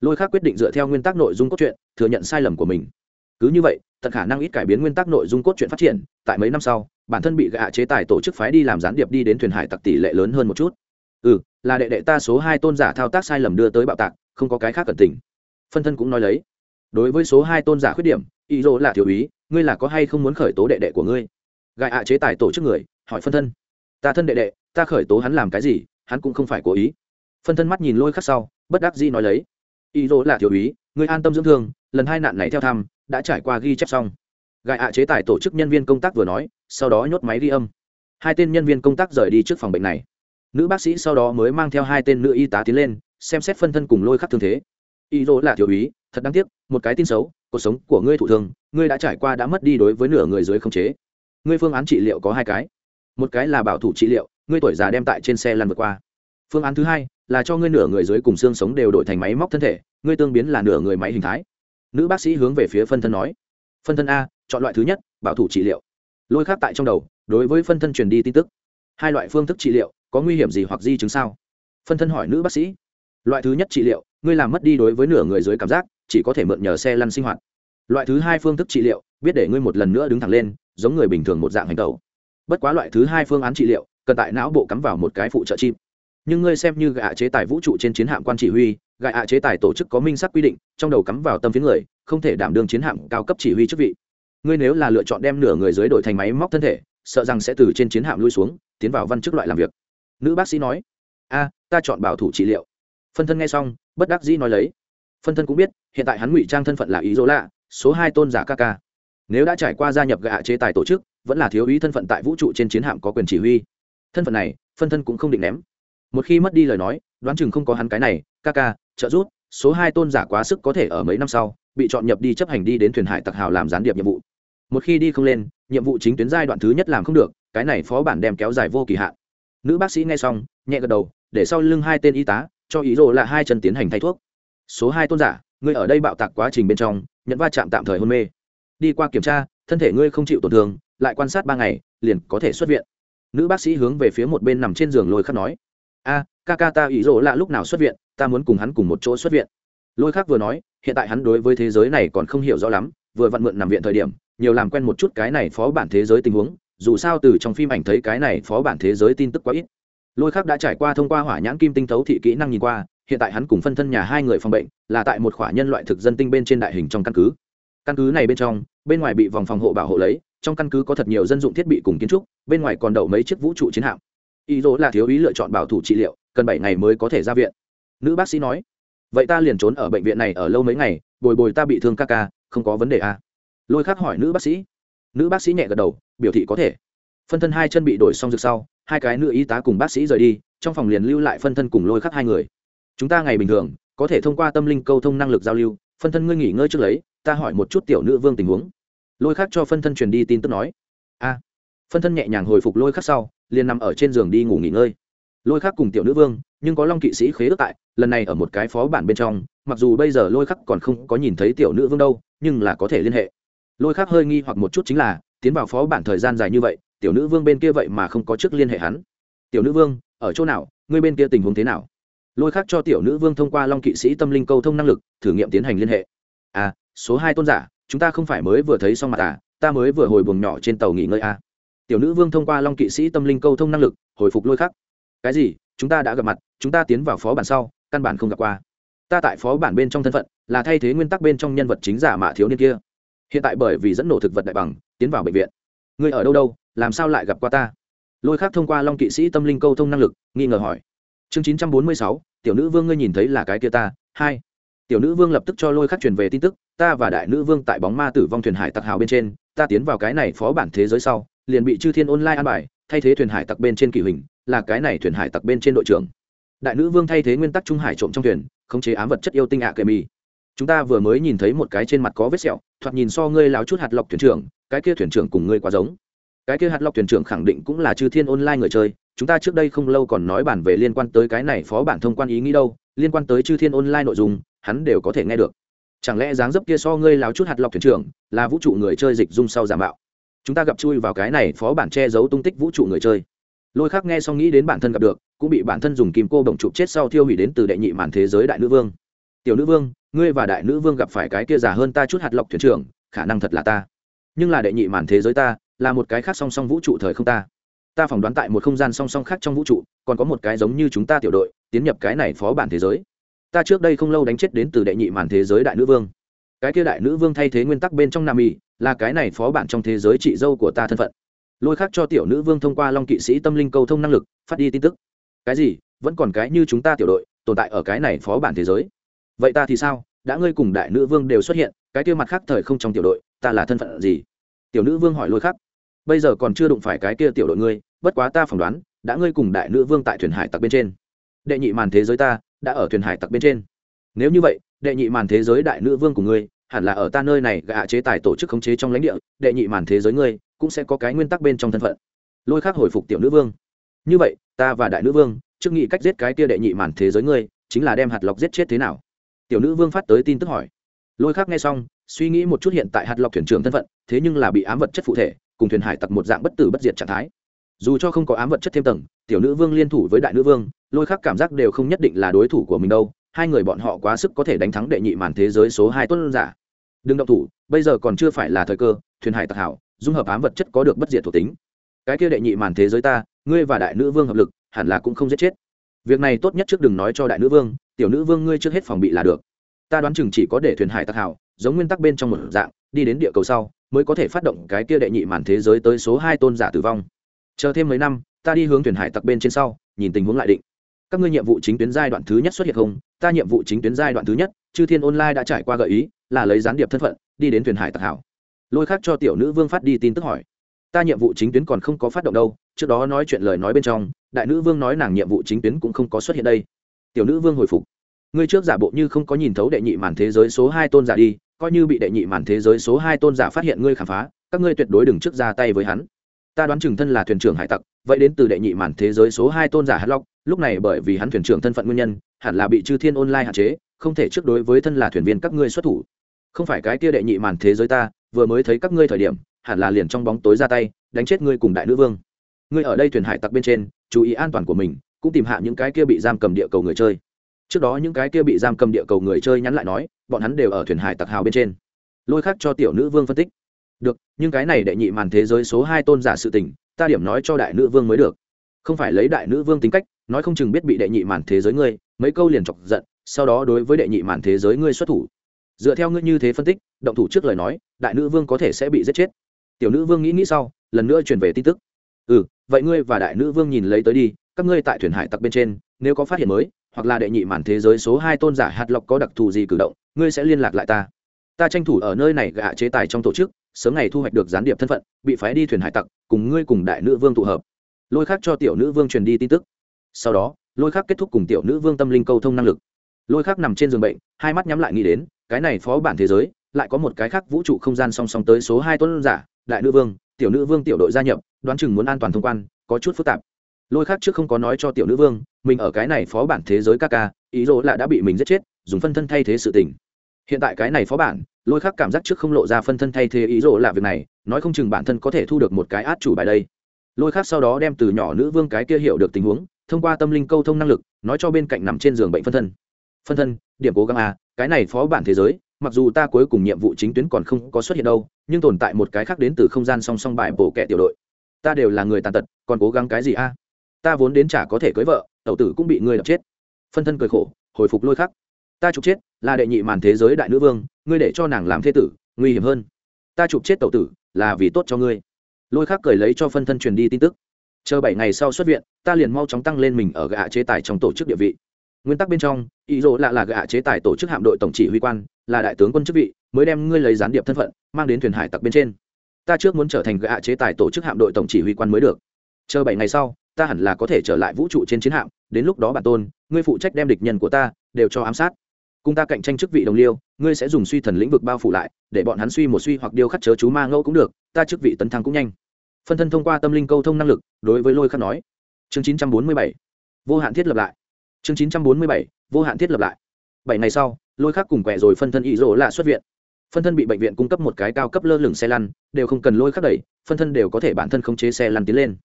lôi Khác quyết định dựa theo nguyên tắc nội dung cốt truyện, thừa nhận sai lầm của mình. Cứ như vậy, tận khả năng ít cải biến nguyên tắc nội dung cốt truyện phát triển, tại mấy năm sau, bản thân bị gạ chế tài tổ chức phái đi làm gián điệp đi đến thuyền hải tặc tỷ lệ lớn hơn một chút. Ừ là đệ đệ ta số hai tôn giả thao tác sai lầm đưa tới bạo tạc, không có cái khác cẩn tình. Phân thân cũng nói lấy. Đối với số hai tôn giả khuyết điểm ý dỗ là thiếu úy, ngươi là có hay không muốn khởi tố đệ đệ của ngươi? Gài ạ chế tài tổ chức người, hỏi phân thân. Ta thân đệ đệ, ta khởi tố hắn làm cái gì, hắn cũng không phải cố ý. Phân thân mắt nhìn lôi khắc sau, bất đắc dĩ nói lấy. Ý dỗ là thiếu úy, ngươi an tâm dưỡng thương, lần hai nạn này theo thăm, đã trải qua ghi chép xong. Gài ạ chế tài tổ chức nhân viên công tác vừa nói, sau đó nhốt máy ghi âm. Hai tên nhân viên công tác rời đi trước phòng bệnh này. Nữ bác sĩ sau đó mới mang theo hai tên nữ y tá tiến lên, xem xét phân thân cùng lôi khắc thương thế. Ý dỗ là thiếu úy, thật đáng tiếc, một cái tin xấu cuộc sống của ngươi thụ thương, ngươi đã trải qua đã mất đi đối với nửa người dưới không chế. Ngươi phương án trị liệu có hai cái. Một cái là bảo thủ trị liệu, ngươi tuổi già đem tại trên xe lăn vượt qua. Phương án thứ hai là cho ngươi nửa người dưới cùng xương sống đều đổi thành máy móc thân thể, ngươi tương biến là nửa người máy hình thái. Nữ bác sĩ hướng về phía phân thân nói, phân thân a, chọn loại thứ nhất, bảo thủ trị liệu. Lôi khác tại trong đầu, đối với phân thân truyền đi tin tức. Hai loại phương thức trị liệu, có nguy hiểm gì hoặc di chứng sao? Phân thân hỏi nữ bác sĩ, loại thứ nhất trị liệu, ngươi làm mất đi đối với nửa người dưới cảm giác chỉ có thể mượn nhờ xe lăn sinh hoạt. Loại thứ hai phương thức trị liệu, biết để ngươi một lần nữa đứng thẳng lên, giống người bình thường một dạng hành tẩu. Bất quá loại thứ hai phương án trị liệu, cần tại não bộ cắm vào một cái phụ trợ chim nhưng ngươi xem như gạ chế tài vũ trụ trên chiến hạm quan chỉ huy, gạ chế tài tổ chức có minh sắc quy định, trong đầu cắm vào tâm phiến người, không thể đảm đương chiến hạm cao cấp chỉ huy chức vị. Ngươi nếu là lựa chọn đem nửa người dưới đổi thành máy móc thân thể, sợ rằng sẽ từ trên chiến hạm lui xuống, tiến vào văn chức loại làm việc. Nữ bác sĩ nói, a, ta chọn bảo thủ trị liệu. Phân thân nghe xong, bất đắc dĩ nói lấy phân thân cũng biết, hiện tại hắn ngụy trang thân phận là ý dỗ lạ số hai tôn giả ca ca nếu đã trải qua gia nhập gạ chế tài tổ chức, vẫn là thiếu ý thân phận tại vũ trụ trên chiến hạm có quyền chỉ huy. Thân phận này, phân thân cũng không định ném. Một khi mất đi lời nói, đoán chừng không có hắn cái này ca ca trợ rút số hai tôn giả quá sức có thể ở mấy năm sau, bị chọn nhập đi chấp hành đi đến thuyền hải tặc hào làm gián điệp nhiệm vụ. Một khi đi không lên, nhiệm vụ chính tuyến giai đoạn thứ nhất làm không được, cái này phó bản đem kéo dài vô kỳ hạn. Nữ bác sĩ nghe xong, nhẹ gật đầu, để sau lưng hai tên y tá, cho ý rồ là hai chân tiến hành thay thuốc số hai tôn giả, ngươi ở đây bạo tạc quá trình bên trong, nhận va chạm tạm thời hôn mê. Đi qua kiểm tra, thân thể ngươi không chịu tổn thương, lại quan sát ba ngày, liền có thể xuất viện. Nữ bác sĩ hướng về phía một bên nằm trên giường lôi khắc nói, a, ca ca ta ý rỗ lạ lúc nào xuất viện, ta muốn cùng hắn cùng một chỗ xuất viện. Lôi khắc vừa nói, hiện tại hắn đối với thế giới này còn không hiểu rõ lắm, vừa vặn mượn nằm viện thời điểm, nhiều làm quen một chút cái này phó bản thế giới tình huống, dù sao từ trong phim ảnh thấy cái này phó bản thế giới tin tức quá ít. Lôi khắc đã trải qua thông qua hỏa nhãn kim tinh thấu thị kỹ năng nhìn qua hiện tại hắn cùng phân thân nhà hai người phòng bệnh, là tại một khỏa nhân loại thực dân tinh bên trên đại hình trong căn cứ. Căn cứ này bên trong, bên ngoài bị vòng phòng hộ bảo hộ lấy, trong căn cứ có thật nhiều dân dụng thiết bị cùng kiến trúc, bên ngoài còn đậu mấy chiếc vũ trụ chiến hạm. Ý dỗ là thiếu ý lựa chọn bảo thủ trị liệu, cần bảy ngày mới có thể ra viện. Nữ bác sĩ nói, vậy ta liền trốn ở bệnh viện này ở lâu mấy ngày, bồi bồi ta bị thương ca ca, không có vấn đề à. lôi khắc hỏi nữ bác sĩ. Nữ bác sĩ nhẹ gật đầu, biểu thị có thể. Phân thân hai chân bị đổi xong rực sau, hai cái nữ y tá cùng bác sĩ rời đi, trong phòng liền lưu lại phân thân cùng lôi khắc hai người chúng ta ngày bình thường, có thể thông qua tâm linh câu thông năng lực giao lưu, phân thân ngươi nghỉ ngơi trước lấy, ta hỏi một chút tiểu nữ vương tình huống. Lôi khác cho phân thân truyền đi tin tức nói. A. Phân thân nhẹ nhàng hồi phục lôi khắc sau, liền nằm ở trên giường đi ngủ nghỉ ngơi. Lôi khắc cùng tiểu nữ vương, nhưng có long kỵ sĩ khế ước tại, lần này ở một cái phó bản bên trong, mặc dù bây giờ lôi khắc còn không có nhìn thấy tiểu nữ vương đâu, nhưng là có thể liên hệ. Lôi khắc hơi nghi hoặc một chút chính là, tiến vào phó bản thời gian dài như vậy, tiểu nữ vương bên kia vậy mà không có trước liên hệ hắn. Tiểu nữ vương, ở chỗ nào, ngươi bên kia tình huống thế nào? Lôi khác cho tiểu nữ vương thông qua long kỵ sĩ tâm linh câu thông năng lực, thử nghiệm tiến hành liên hệ. À số hai tôn giả, chúng ta không phải mới vừa thấy xong mặt à ta mới vừa hồi buồng nhỏ trên tàu nghỉ ngơi à. tiểu nữ vương thông qua long kỵ sĩ tâm linh câu thông năng lực, hồi phục lôi khắc cái gì? Chúng ta đã gặp mặt, chúng ta tiến vào phó bản sau, căn bản không gặp qua. Ta tại phó bản bên trong thân phận, là thay thế nguyên tắc bên trong nhân vật chính giả mạ thiếu niên kia. Hiện tại bởi vì dẫn nổ thực vật đại bằng, tiến vào bệnh viện. Ngươi ở đâu đâu, làm sao lại gặp qua ta? Lôi khác thông qua long kỵ sĩ tâm linh câu thông năng lực, nghi ngờ hỏi chương chín trăm bốn mươi sáu, tiểu nữ vương ngươi nhìn thấy là cái kia ta, hai. Tiểu nữ vương lập tức cho lôi khắc truyền về tin tức, ta và đại nữ vương tại bóng ma tử vong thuyền hải tặc hào bên trên, ta tiến vào cái này phó bản thế giới sau, liền bị chư thiên online an bài, thay thế thuyền hải tặc bên trên kỷ hình, là cái này thuyền hải tặc bên trên đội trưởng. Đại nữ vương thay thế nguyên tắc trung hải trộm trong thuyền, khống chế ám vật chất yêu tinh ạ à kề mì. Chúng ta vừa mới nhìn thấy một cái trên mặt có vết sẹo, thoạt nhìn so ngươi láo chút hạt lọc thuyền trưởng, cái kia thuyền trưởng cùng ngươi quá giống. Cái kia hạt lọc thuyền trưởng khẳng định cũng là chư thiên online người chơi chúng ta trước đây không lâu còn nói bản về liên quan tới cái này phó bản thông quan ý nghĩ đâu, liên quan tới chư thiên online nội dung, hắn đều có thể nghe được. Chẳng lẽ dáng dấp kia so ngươi láo chút hạt lọc thuyền trưởng, là vũ trụ người chơi dịch dung sau giả mạo? Chúng ta gặp chui vào cái này phó bản che giấu tung tích vũ trụ người chơi. Lôi khác nghe xong nghĩ đến bản thân gặp được, cũng bị bản thân dùng kim cô bồng chụp chết sau thiêu hủy đến từ đệ nhị màn thế giới đại nữ vương. Tiểu nữ vương, ngươi và đại nữ vương gặp phải cái kia già hơn ta chút hạt lọc thuyền trưởng, khả năng thật là ta. Nhưng là đệ nhị màn thế giới ta, là một cái khác song song vũ trụ thời không ta ta phỏng đoán tại một không gian song song khác trong vũ trụ, còn có một cái giống như chúng ta tiểu đội, tiến nhập cái này phó bản thế giới. Ta trước đây không lâu đánh chết đến từ đệ nhị màn thế giới đại nữ vương. Cái kia đại nữ vương thay thế nguyên tắc bên trong nam y là cái này phó bản trong thế giới chị dâu của ta thân phận. Lôi khác cho tiểu nữ vương thông qua long kỵ sĩ tâm linh cầu thông năng lực, phát đi tin tức. Cái gì? Vẫn còn cái như chúng ta tiểu đội, tồn tại ở cái này phó bản thế giới. Vậy ta thì sao? Đã ngươi cùng đại nữ vương đều xuất hiện, cái kia mặt khác thời không trong tiểu đội, ta là thân phận gì? Tiểu nữ vương hỏi lôi khắc bây giờ còn chưa đụng phải cái kia tiểu đội ngươi bất quá ta phỏng đoán, đã ngươi cùng đại nữ vương tại thuyền hải tặc bên trên. Đệ nhị màn thế giới ta, đã ở thuyền hải tặc bên trên. Nếu như vậy, đệ nhị màn thế giới đại nữ vương của ngươi, hẳn là ở ta nơi này gạ chế tài tổ chức khống chế trong lãnh địa, đệ nhị màn thế giới ngươi, cũng sẽ có cái nguyên tắc bên trong thân phận. Lôi khác hồi phục tiểu nữ vương. Như vậy, ta và đại nữ vương, trước nghĩ cách giết cái kia đệ nhị màn thế giới ngươi, chính là đem hạt lọc giết chết thế nào? Tiểu nữ vương phát tới tin tức hỏi. Lôi khác nghe xong, suy nghĩ một chút hiện tại hạt lọc thuyền trưởng thân phận, thế nhưng là bị ám vật chất phụ thể, cùng thuyền hải tặc một dạng bất tử bất diệt trạng thái dù cho không có ám vật chất thêm tầng, tiểu nữ vương liên thủ với đại nữ vương, lôi khắc cảm giác đều không nhất định là đối thủ của mình đâu, hai người bọn họ quá sức có thể đánh thắng đệ nhị màn thế giới số hai tuân giả. Đừng động thủ, bây giờ còn chưa phải là thời cơ, thuyền hải tặc hảo, dung hợp ám vật chất có được bất diệt thuộc tính. Cái kia đệ nhị màn thế giới ta, ngươi và đại nữ vương hợp lực, hẳn là cũng không giết chết. Việc này tốt nhất trước đừng nói cho đại nữ vương, tiểu nữ vương ngươi trước hết phòng bị là được. Ta đoán chừng chỉ có để thuyền hải tặc hảo, giống nguyên tắc bên trong một dạng, đi đến địa cầu sau, mới có thể phát động cái kia đệ nhị màn thế giới tới số hai tôn giả tử vong chờ thêm mấy năm, ta đi hướng thuyền hải tặc bên trên sau, nhìn tình huống lại định. Các ngươi nhiệm vụ chính tuyến giai đoạn thứ nhất xuất hiện không? Ta nhiệm vụ chính tuyến giai đoạn thứ nhất, chư thiên online đã trải qua gợi ý, là lấy gián điệp thân phận, đi đến thuyền hải tặc hảo. Lôi khác cho tiểu nữ vương phát đi tin tức hỏi. Ta nhiệm vụ chính tuyến còn không có phát động đâu, trước đó nói chuyện lời nói bên trong, đại nữ vương nói nàng nhiệm vụ chính tuyến cũng không có xuất hiện đây. Tiểu nữ vương hồi phục. Ngươi trước giả bộ như không có nhìn thấu đệ nhị màn thế giới số hai tôn giả đi, coi như bị đệ nhị màn thế giới số hai tôn giả phát hiện ngươi khám phá, các ngươi tuyệt đối đừng trước ra tay với hắn ta đoán chừng thân là thuyền trưởng hải tặc, vậy đến từ đệ nhị màn thế giới số hai tôn giả hát lóc lúc này bởi vì hắn thuyền trưởng thân phận nguyên nhân, hẳn là bị chư thiên online hạn chế, không thể trước đối với thân là thuyền viên các ngươi xuất thủ. Không phải cái kia đệ nhị màn thế giới ta, vừa mới thấy các ngươi thời điểm, hẳn là liền trong bóng tối ra tay, đánh chết ngươi cùng đại nữ vương. Ngươi ở đây thuyền hải tặc bên trên, chú ý an toàn của mình, cũng tìm hạ những cái kia bị giam cầm địa cầu người chơi. Trước đó những cái kia bị giam cầm địa cầu người chơi nhắn lại nói, bọn hắn đều ở thuyền hải tặc hào bên trên. Lôi khác cho tiểu nữ vương phân tích được, nhưng cái này đệ nhị màn thế giới số hai tôn giả sự tình, ta điểm nói cho đại nữ vương mới được. Không phải lấy đại nữ vương tính cách, nói không chừng biết bị đệ nhị màn thế giới ngươi, mấy câu liền chọc giận, sau đó đối với đệ nhị màn thế giới ngươi xuất thủ. Dựa theo ngươi như thế phân tích, động thủ trước lời nói, đại nữ vương có thể sẽ bị giết chết. Tiểu nữ vương nghĩ nghĩ sau, lần nữa truyền về tin tức. Ừ vậy ngươi và đại nữ vương nhìn lấy tới đi, các ngươi tại thuyền hải tặc bên trên, nếu có phát hiện mới, hoặc là đệ nhị màn thế giới số hai tôn giả hạt lộc có đặc thù gì cử động, ngươi sẽ liên lạc lại ta ta tranh thủ ở nơi này gạ chế tài trong tổ chức, sớm ngày thu hoạch được gián điệp thân phận, bị phái đi thuyền hải tặc, cùng ngươi cùng đại nữ vương tụ hợp. Lôi khác cho tiểu nữ vương truyền đi tin tức. Sau đó, lôi khác kết thúc cùng tiểu nữ vương tâm linh câu thông năng lực. Lôi khác nằm trên giường bệnh, hai mắt nhắm lại nghĩ đến, cái này phó bản thế giới, lại có một cái khác vũ trụ không gian song song tới số hai tuấn giả, đại nữ vương, tiểu nữ vương tiểu đội gia nhập, đoán chừng muốn an toàn thông quan, có chút phức tạp. Lôi khác trước không có nói cho tiểu nữ vương, mình ở cái này phó bản thế giới ca ca, ý dỗ là đã bị mình giết chết, dùng phân thân thay thế sự tình hiện tại cái này phó bản, lôi khắc cảm giác trước không lộ ra phân thân thay thế ý rộ là việc này, nói không chừng bản thân có thể thu được một cái át chủ bài đây. Lôi khắc sau đó đem từ nhỏ nữ vương cái kia hiểu được tình huống, thông qua tâm linh câu thông năng lực, nói cho bên cạnh nằm trên giường bệnh phân thân. Phân thân, điểm cố gắng à cái này phó bản thế giới, mặc dù ta cuối cùng nhiệm vụ chính tuyến còn không có xuất hiện đâu, nhưng tồn tại một cái khác đến từ không gian song song bài bổ kẻ tiểu đội. Ta đều là người tàn tật, còn cố gắng cái gì a ta vốn đến chả có thể cưới vợ, tẩu tử cũng bị ngươi đập chết. Phân thân cười khổ, hồi phục lôi khắc ta chụp chết là đệ nhị màn thế giới đại nữ vương, ngươi để cho nàng làm thế tử, nguy hiểm hơn. Ta chụp chết tẩu tử là vì tốt cho ngươi. Lôi khác cười lấy cho phân thân truyền đi tin tức. Chờ bảy ngày sau xuất viện, ta liền mau chóng tăng lên mình ở gạ chế tài trong tổ chức địa vị. Nguyên tắc bên trong, ý dỗ lạ là gạ chế tài tổ chức hạm đội tổng chỉ huy quan, là đại tướng quân chức vị, mới đem ngươi lấy gián điệp thân phận, mang đến thuyền hải tặc bên trên. Ta trước muốn trở thành gạ chế tài tổ chức hạm đội tổng chỉ huy quan mới được. Chờ bảy ngày sau, ta hẳn là có thể trở lại vũ trụ trên chiến hạm, đến lúc đó bản tôn, ngươi phụ trách đem địch nhân của ta đều cho ám sát cùng ta cạnh tranh chức vị đồng liêu, ngươi sẽ dùng suy thần lĩnh vực bao phủ lại, để bọn hắn suy một suy hoặc điêu khắc chớ chú ma ngẫu cũng được, ta chức vị tấn thăng cũng nhanh. Phân thân thông qua tâm linh câu thông năng lực, đối với lôi khắc nói. Chương chín trăm bốn mươi bảy. Vô hạn thiết lập lại. Chương chín trăm bốn mươi bảy. Vô hạn thiết lập lại. Bảy ngày sau, lôi khắc cùng quẹ rồi phân thân ý rỗ lạ xuất viện. Phân thân bị bệnh viện cung cấp một cái cao cấp lơ lửng xe lăn, đều không cần lôi khắc đẩy, phân thân đều có thể bản thân khống chế xe lăn tiến lên.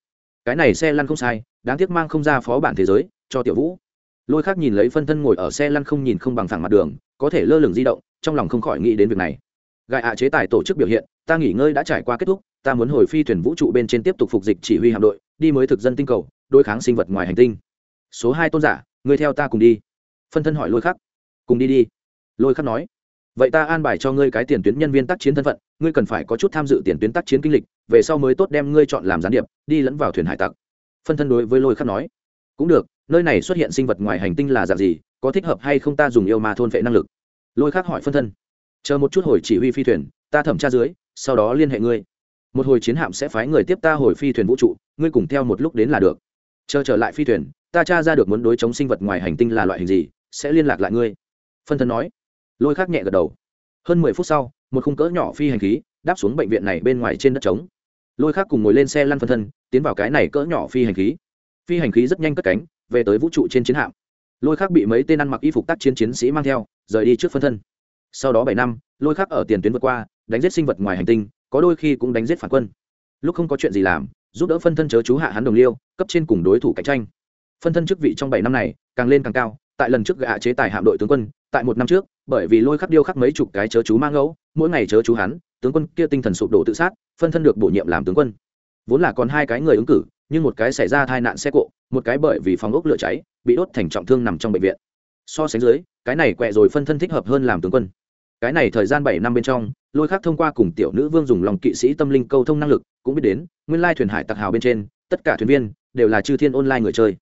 Cái này xe lăn không sai, đáng tiếc mang không ra phó bản thế giới, cho tiểu vũ lôi khác nhìn lấy phân thân ngồi ở xe lăn không nhìn không bằng thẳng mặt đường, có thể lơ lửng di động, trong lòng không khỏi nghĩ đến việc này. Gại ạ chế tài tổ chức biểu hiện, ta nghỉ ngơi đã trải qua kết thúc, ta muốn hồi phi thuyền vũ trụ bên trên tiếp tục phục dịch chỉ huy hạm đội, đi mới thực dân tinh cầu, đối kháng sinh vật ngoài hành tinh. Số hai tôn giả, người theo ta cùng đi. Phân thân hỏi lôi khắc cùng đi đi. Lôi khắc nói. Vậy ta an bài cho ngươi cái tiền tuyến nhân viên tác chiến thân phận, ngươi cần phải có chút tham dự tiền tuyến tác chiến kinh lịch, về sau mới tốt đem ngươi chọn làm gián điệp, đi lẫn vào thuyền hải tặc. Phân thân đối với lôi khắc nói. Cũng được nơi này xuất hiện sinh vật ngoài hành tinh là dạng gì, có thích hợp hay không ta dùng yêu ma thôn vệ năng lực? Lôi khắc hỏi phân thân. Chờ một chút hồi chỉ huy phi thuyền, ta thẩm tra dưới, sau đó liên hệ ngươi. Một hồi chiến hạm sẽ phái người tiếp ta hồi phi thuyền vũ trụ, ngươi cùng theo một lúc đến là được. Chờ trở lại phi thuyền, ta tra ra được muốn đối chống sinh vật ngoài hành tinh là loại hình gì, sẽ liên lạc lại ngươi. Phân thân nói. Lôi khắc nhẹ gật đầu. Hơn mười phút sau, một khung cỡ nhỏ phi hành khí đáp xuống bệnh viện này bên ngoài trên đất trống. Lôi khắc cùng ngồi lên xe lăn phân thân, tiến vào cái này cỡ nhỏ phi hành khí. Phi hành khí rất nhanh cất cánh về tới vũ trụ trên chiến hạm. Lôi khắc bị mấy tên ăn mặc y phục tác chiến chiến sĩ mang theo, rời đi trước phân thân. Sau đó bảy năm, lôi khắc ở tiền tuyến vượt qua, đánh giết sinh vật ngoài hành tinh, có đôi khi cũng đánh giết phản quân. Lúc không có chuyện gì làm, giúp đỡ phân thân chớ chú hạ hắn đồng liêu, cấp trên cùng đối thủ cạnh tranh. Phân thân chức vị trong bảy năm này, càng lên càng cao, tại lần trước gạ chế tài hạm đội tướng quân, tại một năm trước, bởi vì lôi khắc điêu khắc mấy chục cái chớ chú mang ngẫu, mỗi ngày chớ chú hắn, tướng quân kia tinh thần sụp đổ tự sát, phân thân được bổ nhiệm làm tướng quân. Vốn là còn hai cái người ứng cử nhưng một cái xảy ra tai nạn xe cộ, một cái bởi vì phòng ốc lửa cháy, bị đốt thành trọng thương nằm trong bệnh viện. So sánh dưới, cái này quẹ rồi phân thân thích hợp hơn làm tướng quân. Cái này thời gian bảy năm bên trong, lôi khắc thông qua cùng tiểu nữ vương dùng lòng kỵ sĩ tâm linh câu thông năng lực, cũng biết đến, nguyên lai thuyền hải tặc hào bên trên, tất cả thuyền viên đều là chư thiên online người chơi.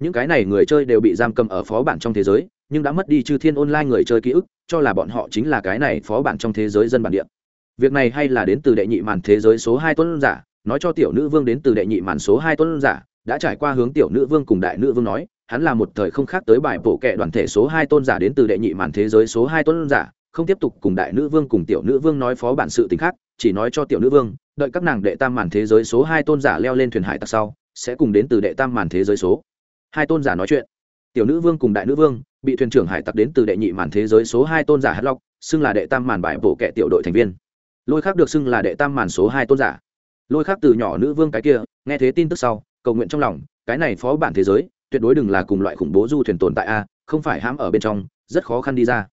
Những cái này người chơi đều bị giam cầm ở phó bản trong thế giới, nhưng đã mất đi chư thiên online người chơi ký ức, cho là bọn họ chính là cái này phó bản trong thế giới dân bản địa. Việc này hay là đến từ đệ nhị màn thế giới số hai tuấn giả nói cho tiểu nữ vương đến từ đệ nhị màn số hai tuấn giả, đã trải qua hướng tiểu nữ vương cùng đại nữ vương nói, hắn là một thời không khác tới bài bộ kệ đoàn thể số hai tôn giả đến từ đệ nhị màn thế giới số hai tôn giả, không tiếp tục cùng đại nữ vương cùng tiểu nữ vương nói phó bản sự tình khác, chỉ nói cho tiểu nữ vương, đợi các nàng đệ tam màn thế giới số hai tôn giả leo lên thuyền hải tặc sau, sẽ cùng đến từ đệ tam màn thế giới số hai tôn giả nói chuyện. Tiểu nữ vương cùng đại nữ vương, bị thuyền trưởng hải tặc đến từ đệ nhị màn thế giới số hai tôn giả hát lộc xưng là đệ tam màn bài bổ kệ tiểu đội thành viên. Lôi khác được xưng là đệ tam màn số hai tôn giả lôi khác từ nhỏ nữ vương cái kia, nghe thế tin tức sau, cầu nguyện trong lòng, cái này phó bản thế giới, tuyệt đối đừng là cùng loại khủng bố du thuyền tồn tại a, không phải hãm ở bên trong, rất khó khăn đi ra.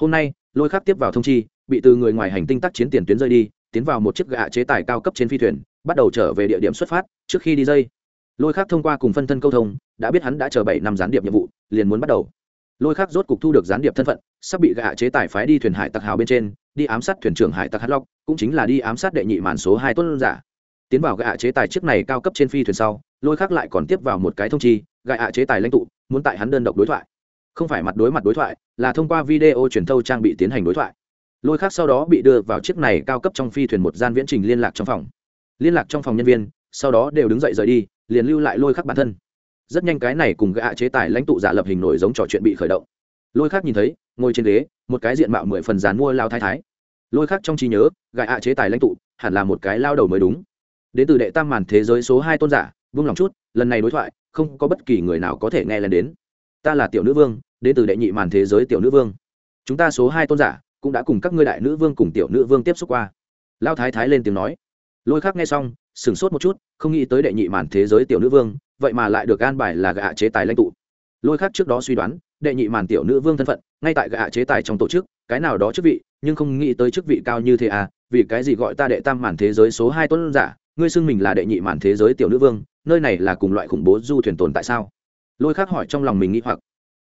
Hôm nay, lôi khác tiếp vào thông chi, bị từ người ngoài hành tinh tác chiến tiền tuyến rơi đi, tiến vào một chiếc gạ chế tài cao cấp trên phi thuyền, bắt đầu trở về địa điểm xuất phát, trước khi đi dây. Lôi khác thông qua cùng phân thân câu thông, đã biết hắn đã chờ bảy năm gián điệp nhiệm vụ, liền muốn bắt đầu. Lôi khác rốt cục thu được gián điệp thân phận, sắp bị gạ chế tài phái đi thuyền hải tặc hào bên trên, đi ám sát thuyền trưởng hải tặc hát lóc cũng chính là đi ám sát đệ nhị màn số hai tuân giả tiến vào gạ chế tài chiếc này cao cấp trên phi thuyền sau, lôi khác lại còn tiếp vào một cái thông chi, gạ chế tài lãnh tụ, muốn tại hắn đơn độc đối thoại. Không phải mặt đối mặt đối thoại, là thông qua video truyền thâu trang bị tiến hành đối thoại. Lôi khác sau đó bị đưa vào chiếc này cao cấp trong phi thuyền một gian viễn trình liên lạc trong phòng. Liên lạc trong phòng nhân viên, sau đó đều đứng dậy rời đi, liền lưu lại lôi khắc bản thân. Rất nhanh cái này cùng gạ chế tài lãnh tụ giả lập hình nổi giống trò chuyện bị khởi động. Lôi khắc nhìn thấy, ngồi trên ghế, một cái diện mạo mười phần dàn mua lao thái thái. Lôi khác trong trí nhớ, gạ chế tài lãnh tụ, hẳn là một cái lao đầu mới đúng đến từ đệ tam màn thế giới số hai tôn giả, vung lòng chút, lần này đối thoại, không có bất kỳ người nào có thể nghe lên đến. Ta là tiểu nữ vương, đến từ đệ nhị màn thế giới tiểu nữ vương. Chúng ta số hai tôn giả cũng đã cùng các ngươi đại nữ vương cùng tiểu nữ vương tiếp xúc qua. Lao thái thái lên tiếng nói. Lôi khác nghe xong, sửng sốt một chút, không nghĩ tới đệ nhị màn thế giới tiểu nữ vương, vậy mà lại được an bài là gạ chế tài lãnh tụ. Lôi khác trước đó suy đoán, đệ nhị màn tiểu nữ vương thân phận, ngay tại gạ chế tài trong tổ chức, cái nào đó chức vị, nhưng không nghĩ tới chức vị cao như thế à vì cái gì gọi ta đệ tam màn thế giới số hai tôn giả ngươi xưng mình là đệ nhị màn thế giới tiểu nữ vương, nơi này là cùng loại khủng bố du thuyền tồn tại sao? Lôi khác hỏi trong lòng mình nghĩ hoặc.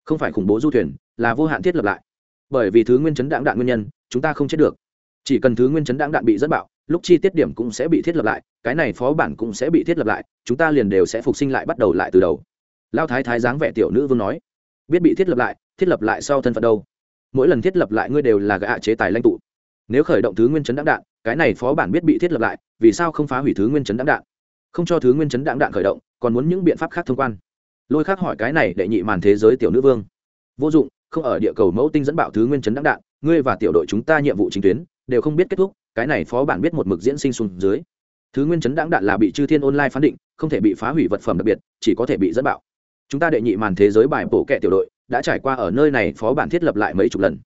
Không phải khủng bố du thuyền, là vô hạn thiết lập lại. Bởi vì thứ nguyên chấn đạn đạn nguyên nhân, chúng ta không chết được. Chỉ cần thứ nguyên chấn đạn đạn bị dẫn bạo, lúc chi tiết điểm cũng sẽ bị thiết lập lại, cái này phó bản cũng sẽ bị thiết lập lại, chúng ta liền đều sẽ phục sinh lại bắt đầu lại từ đầu. Lao thái thái dáng vẻ tiểu nữ vương nói. Biết bị thiết lập lại, thiết lập lại sau thân phận đâu? Mỗi lần thiết lập lại ngươi đều là gạ chế tài lãnh tụ. Nếu khởi động thứ nguyên chấn đạn đạn, cái này phó bản biết bị thiết lập lại vì sao không phá hủy thứ nguyên chấn đáng đạn? Không cho thứ nguyên chấn đáng đạn khởi động, còn muốn những biện pháp khác thông quan. Lôi khác hỏi cái này đệ nhị màn thế giới tiểu nữ vương. Vô dụng, không ở địa cầu mẫu tinh dẫn bạo thứ nguyên chấn đáng đạn, ngươi và tiểu đội chúng ta nhiệm vụ chính tuyến, đều không biết kết thúc, cái này phó bản biết một mực diễn sinh xuống dưới. Thứ nguyên chấn đáng đạn là bị chư thiên online phán định, không thể bị phá hủy vật phẩm đặc biệt, chỉ có thể bị dẫn bạo. Chúng ta đệ nhị màn thế giới bài bổ kệ tiểu đội, đã trải qua ở nơi này phó bản thiết lập lại mấy chục lần.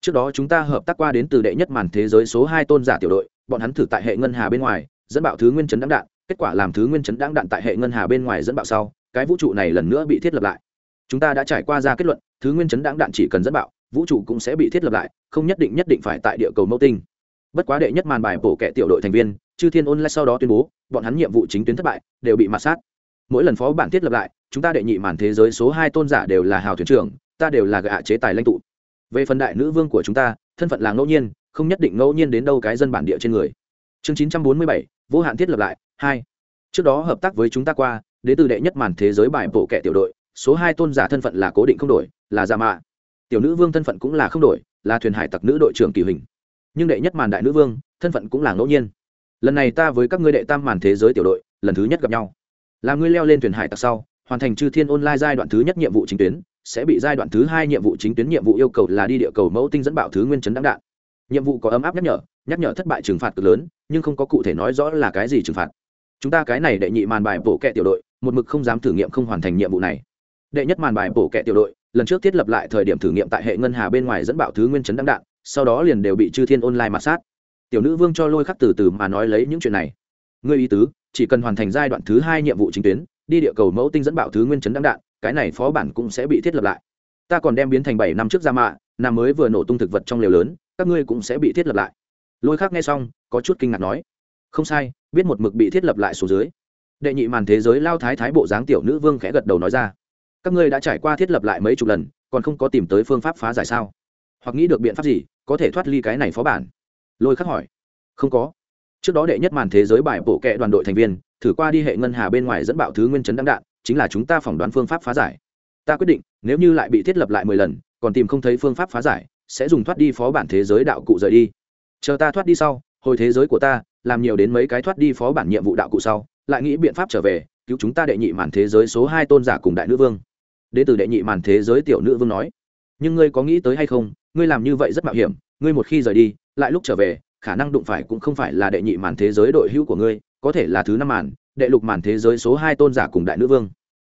Trước đó chúng ta hợp tác qua đến từ đệ nhất màn thế giới số hai tôn giả tiểu đội bọn hắn thử tại hệ ngân hà bên ngoài, dẫn bạo thứ nguyên chấn đáng đạn, kết quả làm thứ nguyên chấn đáng đạn tại hệ ngân hà bên ngoài dẫn bạo sau, cái vũ trụ này lần nữa bị thiết lập lại. Chúng ta đã trải qua ra kết luận, thứ nguyên chấn đáng đạn chỉ cần dẫn bạo, vũ trụ cũng sẽ bị thiết lập lại, không nhất định nhất định phải tại địa cầu mẫu tinh. Bất quá đệ nhất màn bài bổ kẻ tiểu đội thành viên, chư thiên ôn lại sau đó tuyên bố, bọn hắn nhiệm vụ chính tuyến thất bại, đều bị mặt sát. Mỗi lần phó bản thiết lập lại, chúng ta đệ nhị màn thế giới số hai tôn giả đều là hào thuyền trưởng, ta đều là gạ chế tài lãnh tụ. Về phần đại nữ vương của chúng ta, thân phận là ngẫu nhiên không nhất định ngẫu nhiên đến đâu cái dân bản địa trên người. Chương chín trăm bốn mươi bảy, vô hạn thiết lập lại, hai. Trước đó hợp tác với chúng ta qua, đến từ đệ nhất màn thế giới bài bộ kệ tiểu đội, số hai tôn giả thân phận là cố định không đổi, là giả mạ. Tiểu nữ vương thân phận cũng là không đổi, là thuyền hải tặc nữ đội trưởng kỳ hình. Nhưng đệ nhất màn đại nữ vương, thân phận cũng là ngẫu nhiên. Lần này ta với các ngươi đệ tam màn thế giới tiểu đội, lần thứ nhất gặp nhau. Là ngươi leo lên thuyền hải tặc sau, hoàn thành chư thiên online giai đoạn thứ nhất nhiệm vụ chính tuyến, sẽ bị giai đoạn thứ hai nhiệm vụ chính tuyến nhiệm vụ yêu cầu là đi địa cầu mẫu tinh dẫn bạo thứ nguyên chấn đáng đạn nhiệm vụ có ấm áp nhắc nhở nhắc nhở thất bại trừng phạt cực lớn, nhưng không có cụ thể nói rõ là cái gì trừng phạt. Chúng ta cái này đệ nhị màn bài bổ kẹ tiểu đội, một mực không dám thử nghiệm không hoàn thành nhiệm vụ này. Đệ nhất màn bài bổ kẹ tiểu đội, lần trước thiết lập lại thời điểm thử nghiệm tại hệ ngân hà bên ngoài dẫn bạo thứ nguyên chấn đáng đạn, sau đó liền đều bị chư thiên online mặt sát. Tiểu nữ vương cho lôi khắc từ từ mà nói lấy những chuyện này. Ngươi ý tứ, chỉ cần hoàn thành giai đoạn thứ hai nhiệm vụ chính tuyến, đi địa cầu mẫu tinh dẫn bạo thứ nguyên chấn đáng đạn, cái này phó bản cũng sẽ bị thiết lập lại. Ta còn đem biến thành bảy năm trước ra mạ, năm mới vừa nổ tung thực vật trong liều lớn các ngươi cũng sẽ bị thiết lập lại. Lôi khác nghe xong, có chút kinh ngạc nói, không sai, biết một mực bị thiết lập lại số dưới. Đệ nhị màn thế giới lao thái thái bộ dáng tiểu nữ vương khẽ gật đầu nói ra, các ngươi đã trải qua thiết lập lại mấy chục lần, còn không có tìm tới phương pháp phá giải sao? Hoặc nghĩ được biện pháp gì, có thể thoát ly cái này phó bản? Lôi khắc hỏi, không có. Trước đó đệ nhất màn thế giới bài bộ kệ đoàn đội thành viên, thử qua đi hệ ngân hà bên ngoài dẫn bạo thứ nguyên chấn đáng đạn, chính là chúng ta phỏng đoán phương pháp phá giải. Ta quyết định, nếu như lại bị thiết lập lại mười lần, còn tìm không thấy phương pháp phá giải sẽ dùng thoát đi phó bản thế giới đạo cụ rời đi. Chờ ta thoát đi sau, hồi thế giới của ta, làm nhiều đến mấy cái thoát đi phó bản nhiệm vụ đạo cụ sau, lại nghĩ biện pháp trở về, cứu chúng ta đệ nhị màn thế giới số hai tôn giả cùng đại nữ vương. Đến từ đệ nhị màn thế giới tiểu nữ vương nói, nhưng ngươi có nghĩ tới hay không? Ngươi làm như vậy rất mạo hiểm, ngươi một khi rời đi, lại lúc trở về, khả năng đụng phải cũng không phải là đệ nhị màn thế giới đội hữu của ngươi, có thể là thứ năm màn, đệ lục màn thế giới số hai tôn giả cùng đại nữ vương.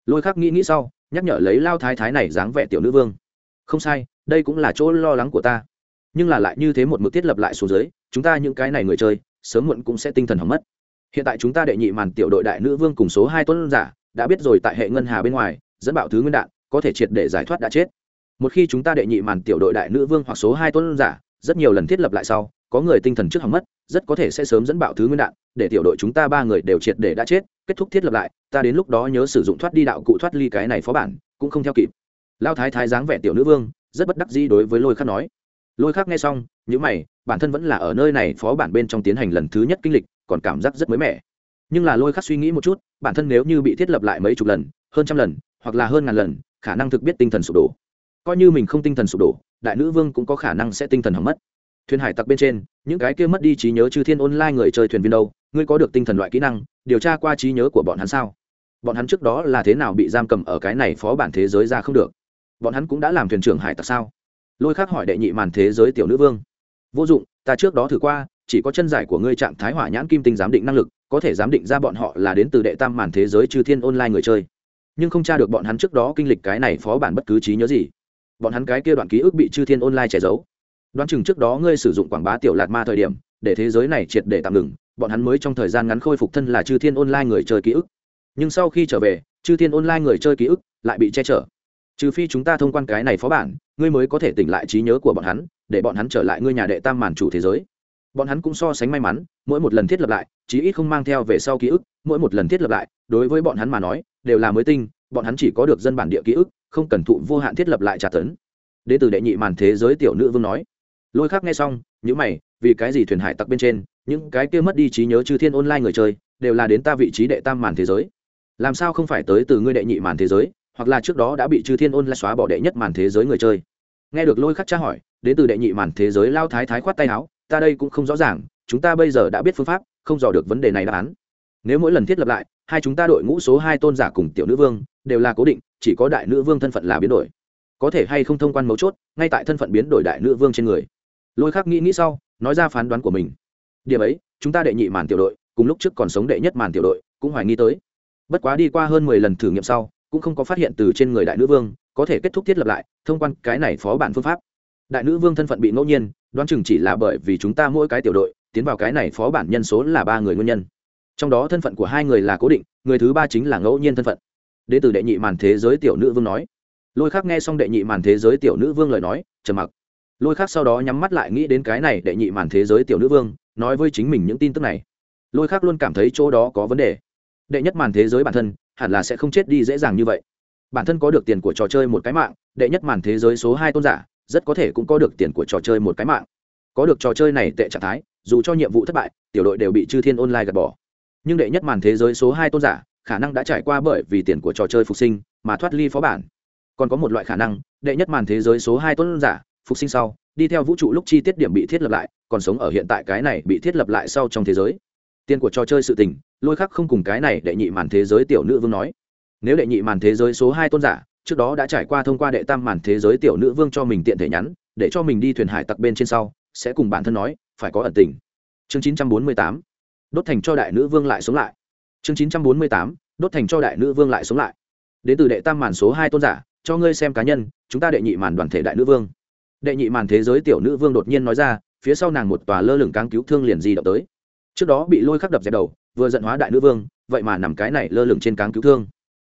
Lôi khắc nghĩ nghĩ sau, nhắc nhở lấy lao thái thái này dáng vẻ tiểu nữ vương không sai, đây cũng là chỗ lo lắng của ta. Nhưng là lại như thế một mực thiết lập lại số dưới chúng ta những cái này người chơi, sớm muộn cũng sẽ tinh thần hỏng mất. Hiện tại chúng ta đệ nhị màn tiểu đội đại nữ vương cùng số hai tôn giả, đã biết rồi tại hệ ngân hà bên ngoài, dẫn bạo thứ nguyên đạn, có thể triệt để giải thoát đã chết. Một khi chúng ta đệ nhị màn tiểu đội đại nữ vương hoặc số hai tôn giả, rất nhiều lần thiết lập lại sau, có người tinh thần trước hỏng mất, rất có thể sẽ sớm dẫn bạo thứ nguyên đạn, để tiểu đội chúng ta ba người đều triệt để đã chết. Kết thúc thiết lập lại, ta đến lúc đó nhớ sử dụng thoát đi đạo cụ thoát ly cái này phó bản, cũng không theo kịp lao thái thái dáng vẻ tiểu nữ vương, rất bất đắc dĩ đối với lôi khắc nói. Lôi khắc nghe xong những mày, bản thân vẫn là ở nơi này phó bản bên trong tiến hành lần thứ nhất kinh lịch, còn cảm giác rất mới mẻ. Nhưng là lôi khắc suy nghĩ một chút, bản thân nếu như bị thiết lập lại mấy chục lần, hơn trăm lần, hoặc là hơn ngàn lần, khả năng thực biết tinh thần sụp đổ. Coi như mình không tinh thần sụp đổ, đại nữ vương cũng có khả năng sẽ tinh thần hỏng mất. Thuyền hải tặc bên trên, những cái kia mất đi trí nhớ chư thiên online người chơi thuyền viên đâu, ngươi có được tinh thần loại kỹ năng, điều tra qua trí nhớ của bọn hắn sao? Bọn hắn trước đó là thế nào bị giam cầm ở cái này phó bản thế giới ra không được? Bọn hắn cũng đã làm thuyền trưởng hải tặc sao? Lôi khác hỏi đệ nhị màn thế giới tiểu nữ vương. Vô dụng, ta trước đó thử qua, chỉ có chân giải của ngươi trạng thái hỏa nhãn kim tinh giám định năng lực, có thể giám định ra bọn họ là đến từ đệ tam màn thế giới chư thiên online người chơi. Nhưng không tra được bọn hắn trước đó kinh lịch cái này phó bản bất cứ trí nhớ gì. Bọn hắn cái kia đoạn ký ức bị chư thiên online che giấu. Đoán chừng trước đó ngươi sử dụng quảng bá tiểu lạt ma thời điểm, để thế giới này triệt để tạm ngừng, bọn hắn mới trong thời gian ngắn khôi phục thân là chư thiên online người chơi ký ức. Nhưng sau khi trở về, chư thiên online người chơi ký ức lại bị che chở trừ phi chúng ta thông quan cái này phó bản, ngươi mới có thể tỉnh lại trí nhớ của bọn hắn, để bọn hắn trở lại ngươi nhà đệ tam màn chủ thế giới. Bọn hắn cũng so sánh may mắn, mỗi một lần thiết lập lại, chí ít không mang theo về sau ký ức, mỗi một lần thiết lập lại, đối với bọn hắn mà nói, đều là mới tinh, bọn hắn chỉ có được dân bản địa ký ức, không cần thụ vô hạn thiết lập lại trả tấn. Đến từ đệ nhị màn thế giới tiểu nữ vương nói. Lôi khác nghe xong những mày, vì cái gì thuyền hải tặc bên trên, những cái kia mất đi trí nhớ chư thiên online người chơi, đều là đến ta vị trí đệ tam màn thế giới? Làm sao không phải tới từ ngươi đệ nhị màn thế giới? Hoặc là trước đó đã bị chư thiên ôn lại xóa bỏ đệ nhất màn thế giới người chơi. Nghe được lôi khắc tra hỏi, đến từ đệ nhị màn thế giới lao thái thái khoát tay áo, ta đây cũng không rõ ràng, chúng ta bây giờ đã biết phương pháp, không dò được vấn đề này đáp án. Nếu mỗi lần thiết lập lại, hai chúng ta đội ngũ số hai tôn giả cùng tiểu nữ vương, đều là cố định, chỉ có đại nữ vương thân phận là biến đổi. Có thể hay không thông quan mấu chốt, ngay tại thân phận biến đổi đại nữ vương trên người. Lôi khắc nghĩ nghĩ sau, nói ra phán đoán của mình. Điểm ấy, chúng ta đệ nhị màn tiểu đội, cùng lúc trước còn sống đệ nhất màn tiểu đội, cũng hoài nghi tới. Bất quá đi qua hơn mười lần thử nghiệm sau cũng không có phát hiện từ trên người đại nữ vương, có thể kết thúc thiết lập lại, thông quan cái này phó bản phương pháp. Đại nữ vương thân phận bị ngẫu nhiên, đoán chừng chỉ là bởi vì chúng ta mỗi cái tiểu đội, tiến vào cái này phó bản nhân số là ba người nguyên nhân. Trong đó thân phận của hai người là cố định, người thứ ba chính là ngẫu nhiên thân phận. Đ ế từ đệ nhị màn thế giới tiểu nữ vương nói. Lôi khác nghe xong đệ nhị màn thế giới tiểu nữ vương lời nói, trầm mặc. Lôi khác sau đó nhắm mắt lại nghĩ đến cái này đệ nhị màn thế giới tiểu nữ vương, nói với chính mình những tin tức này. Lôi khác luôn cảm thấy chỗ đó có vấn đề. Đệ nhất màn thế giới bản thân hẳn là sẽ không chết đi dễ dàng như vậy. Bản thân có được tiền của trò chơi một cái mạng, đệ nhất màn thế giới số hai tôn giả, rất có thể cũng có được tiền của trò chơi một cái mạng. Có được trò chơi này tệ trạng thái, dù cho nhiệm vụ thất bại, tiểu đội đều bị chư thiên online gạt bỏ. Nhưng đệ nhất màn thế giới số hai tôn giả, khả năng đã trải qua bởi vì tiền của trò chơi phục sinh mà thoát ly phó bản. Còn có một loại khả năng, đệ nhất màn thế giới số hai tôn giả, phục sinh sau, đi theo vũ trụ lúc chi tiết điểm bị thiết lập lại, còn sống ở hiện tại cái này bị thiết lập lại sau trong thế giới tiền của trò chơi sự tình, lôi khắc không cùng cái này đệ nhị màn thế giới tiểu nữ vương nói. Nếu đệ nhị màn thế giới số hai tôn giả, trước đó đã trải qua thông qua đệ tam màn thế giới tiểu nữ vương cho mình tiện thể nhắn, để cho mình đi thuyền hải tặc bên trên sau, sẽ cùng bản thân nói, phải có ẩn tình. Chương chín trăm bốn mươi tám, đốt thành cho đại nữ vương lại sống lại. Chương chín trăm bốn mươi tám, đốt thành cho đại nữ vương lại sống lại. Đến từ đệ tam màn số hai tôn giả, cho ngươi xem cá nhân, chúng ta đệ nhị màn đoàn thể đại nữ vương. Đệ nhị màn thế giới tiểu nữ vương đột nhiên nói ra, phía sau nàng một tòa lơ lửng cáng cứu thương liền di động tới trước đó bị lôi khắc đập dẹp đầu, vừa giận hóa đại nữ vương, vậy mà nằm cái này lơ lửng trên cáng cứu thương.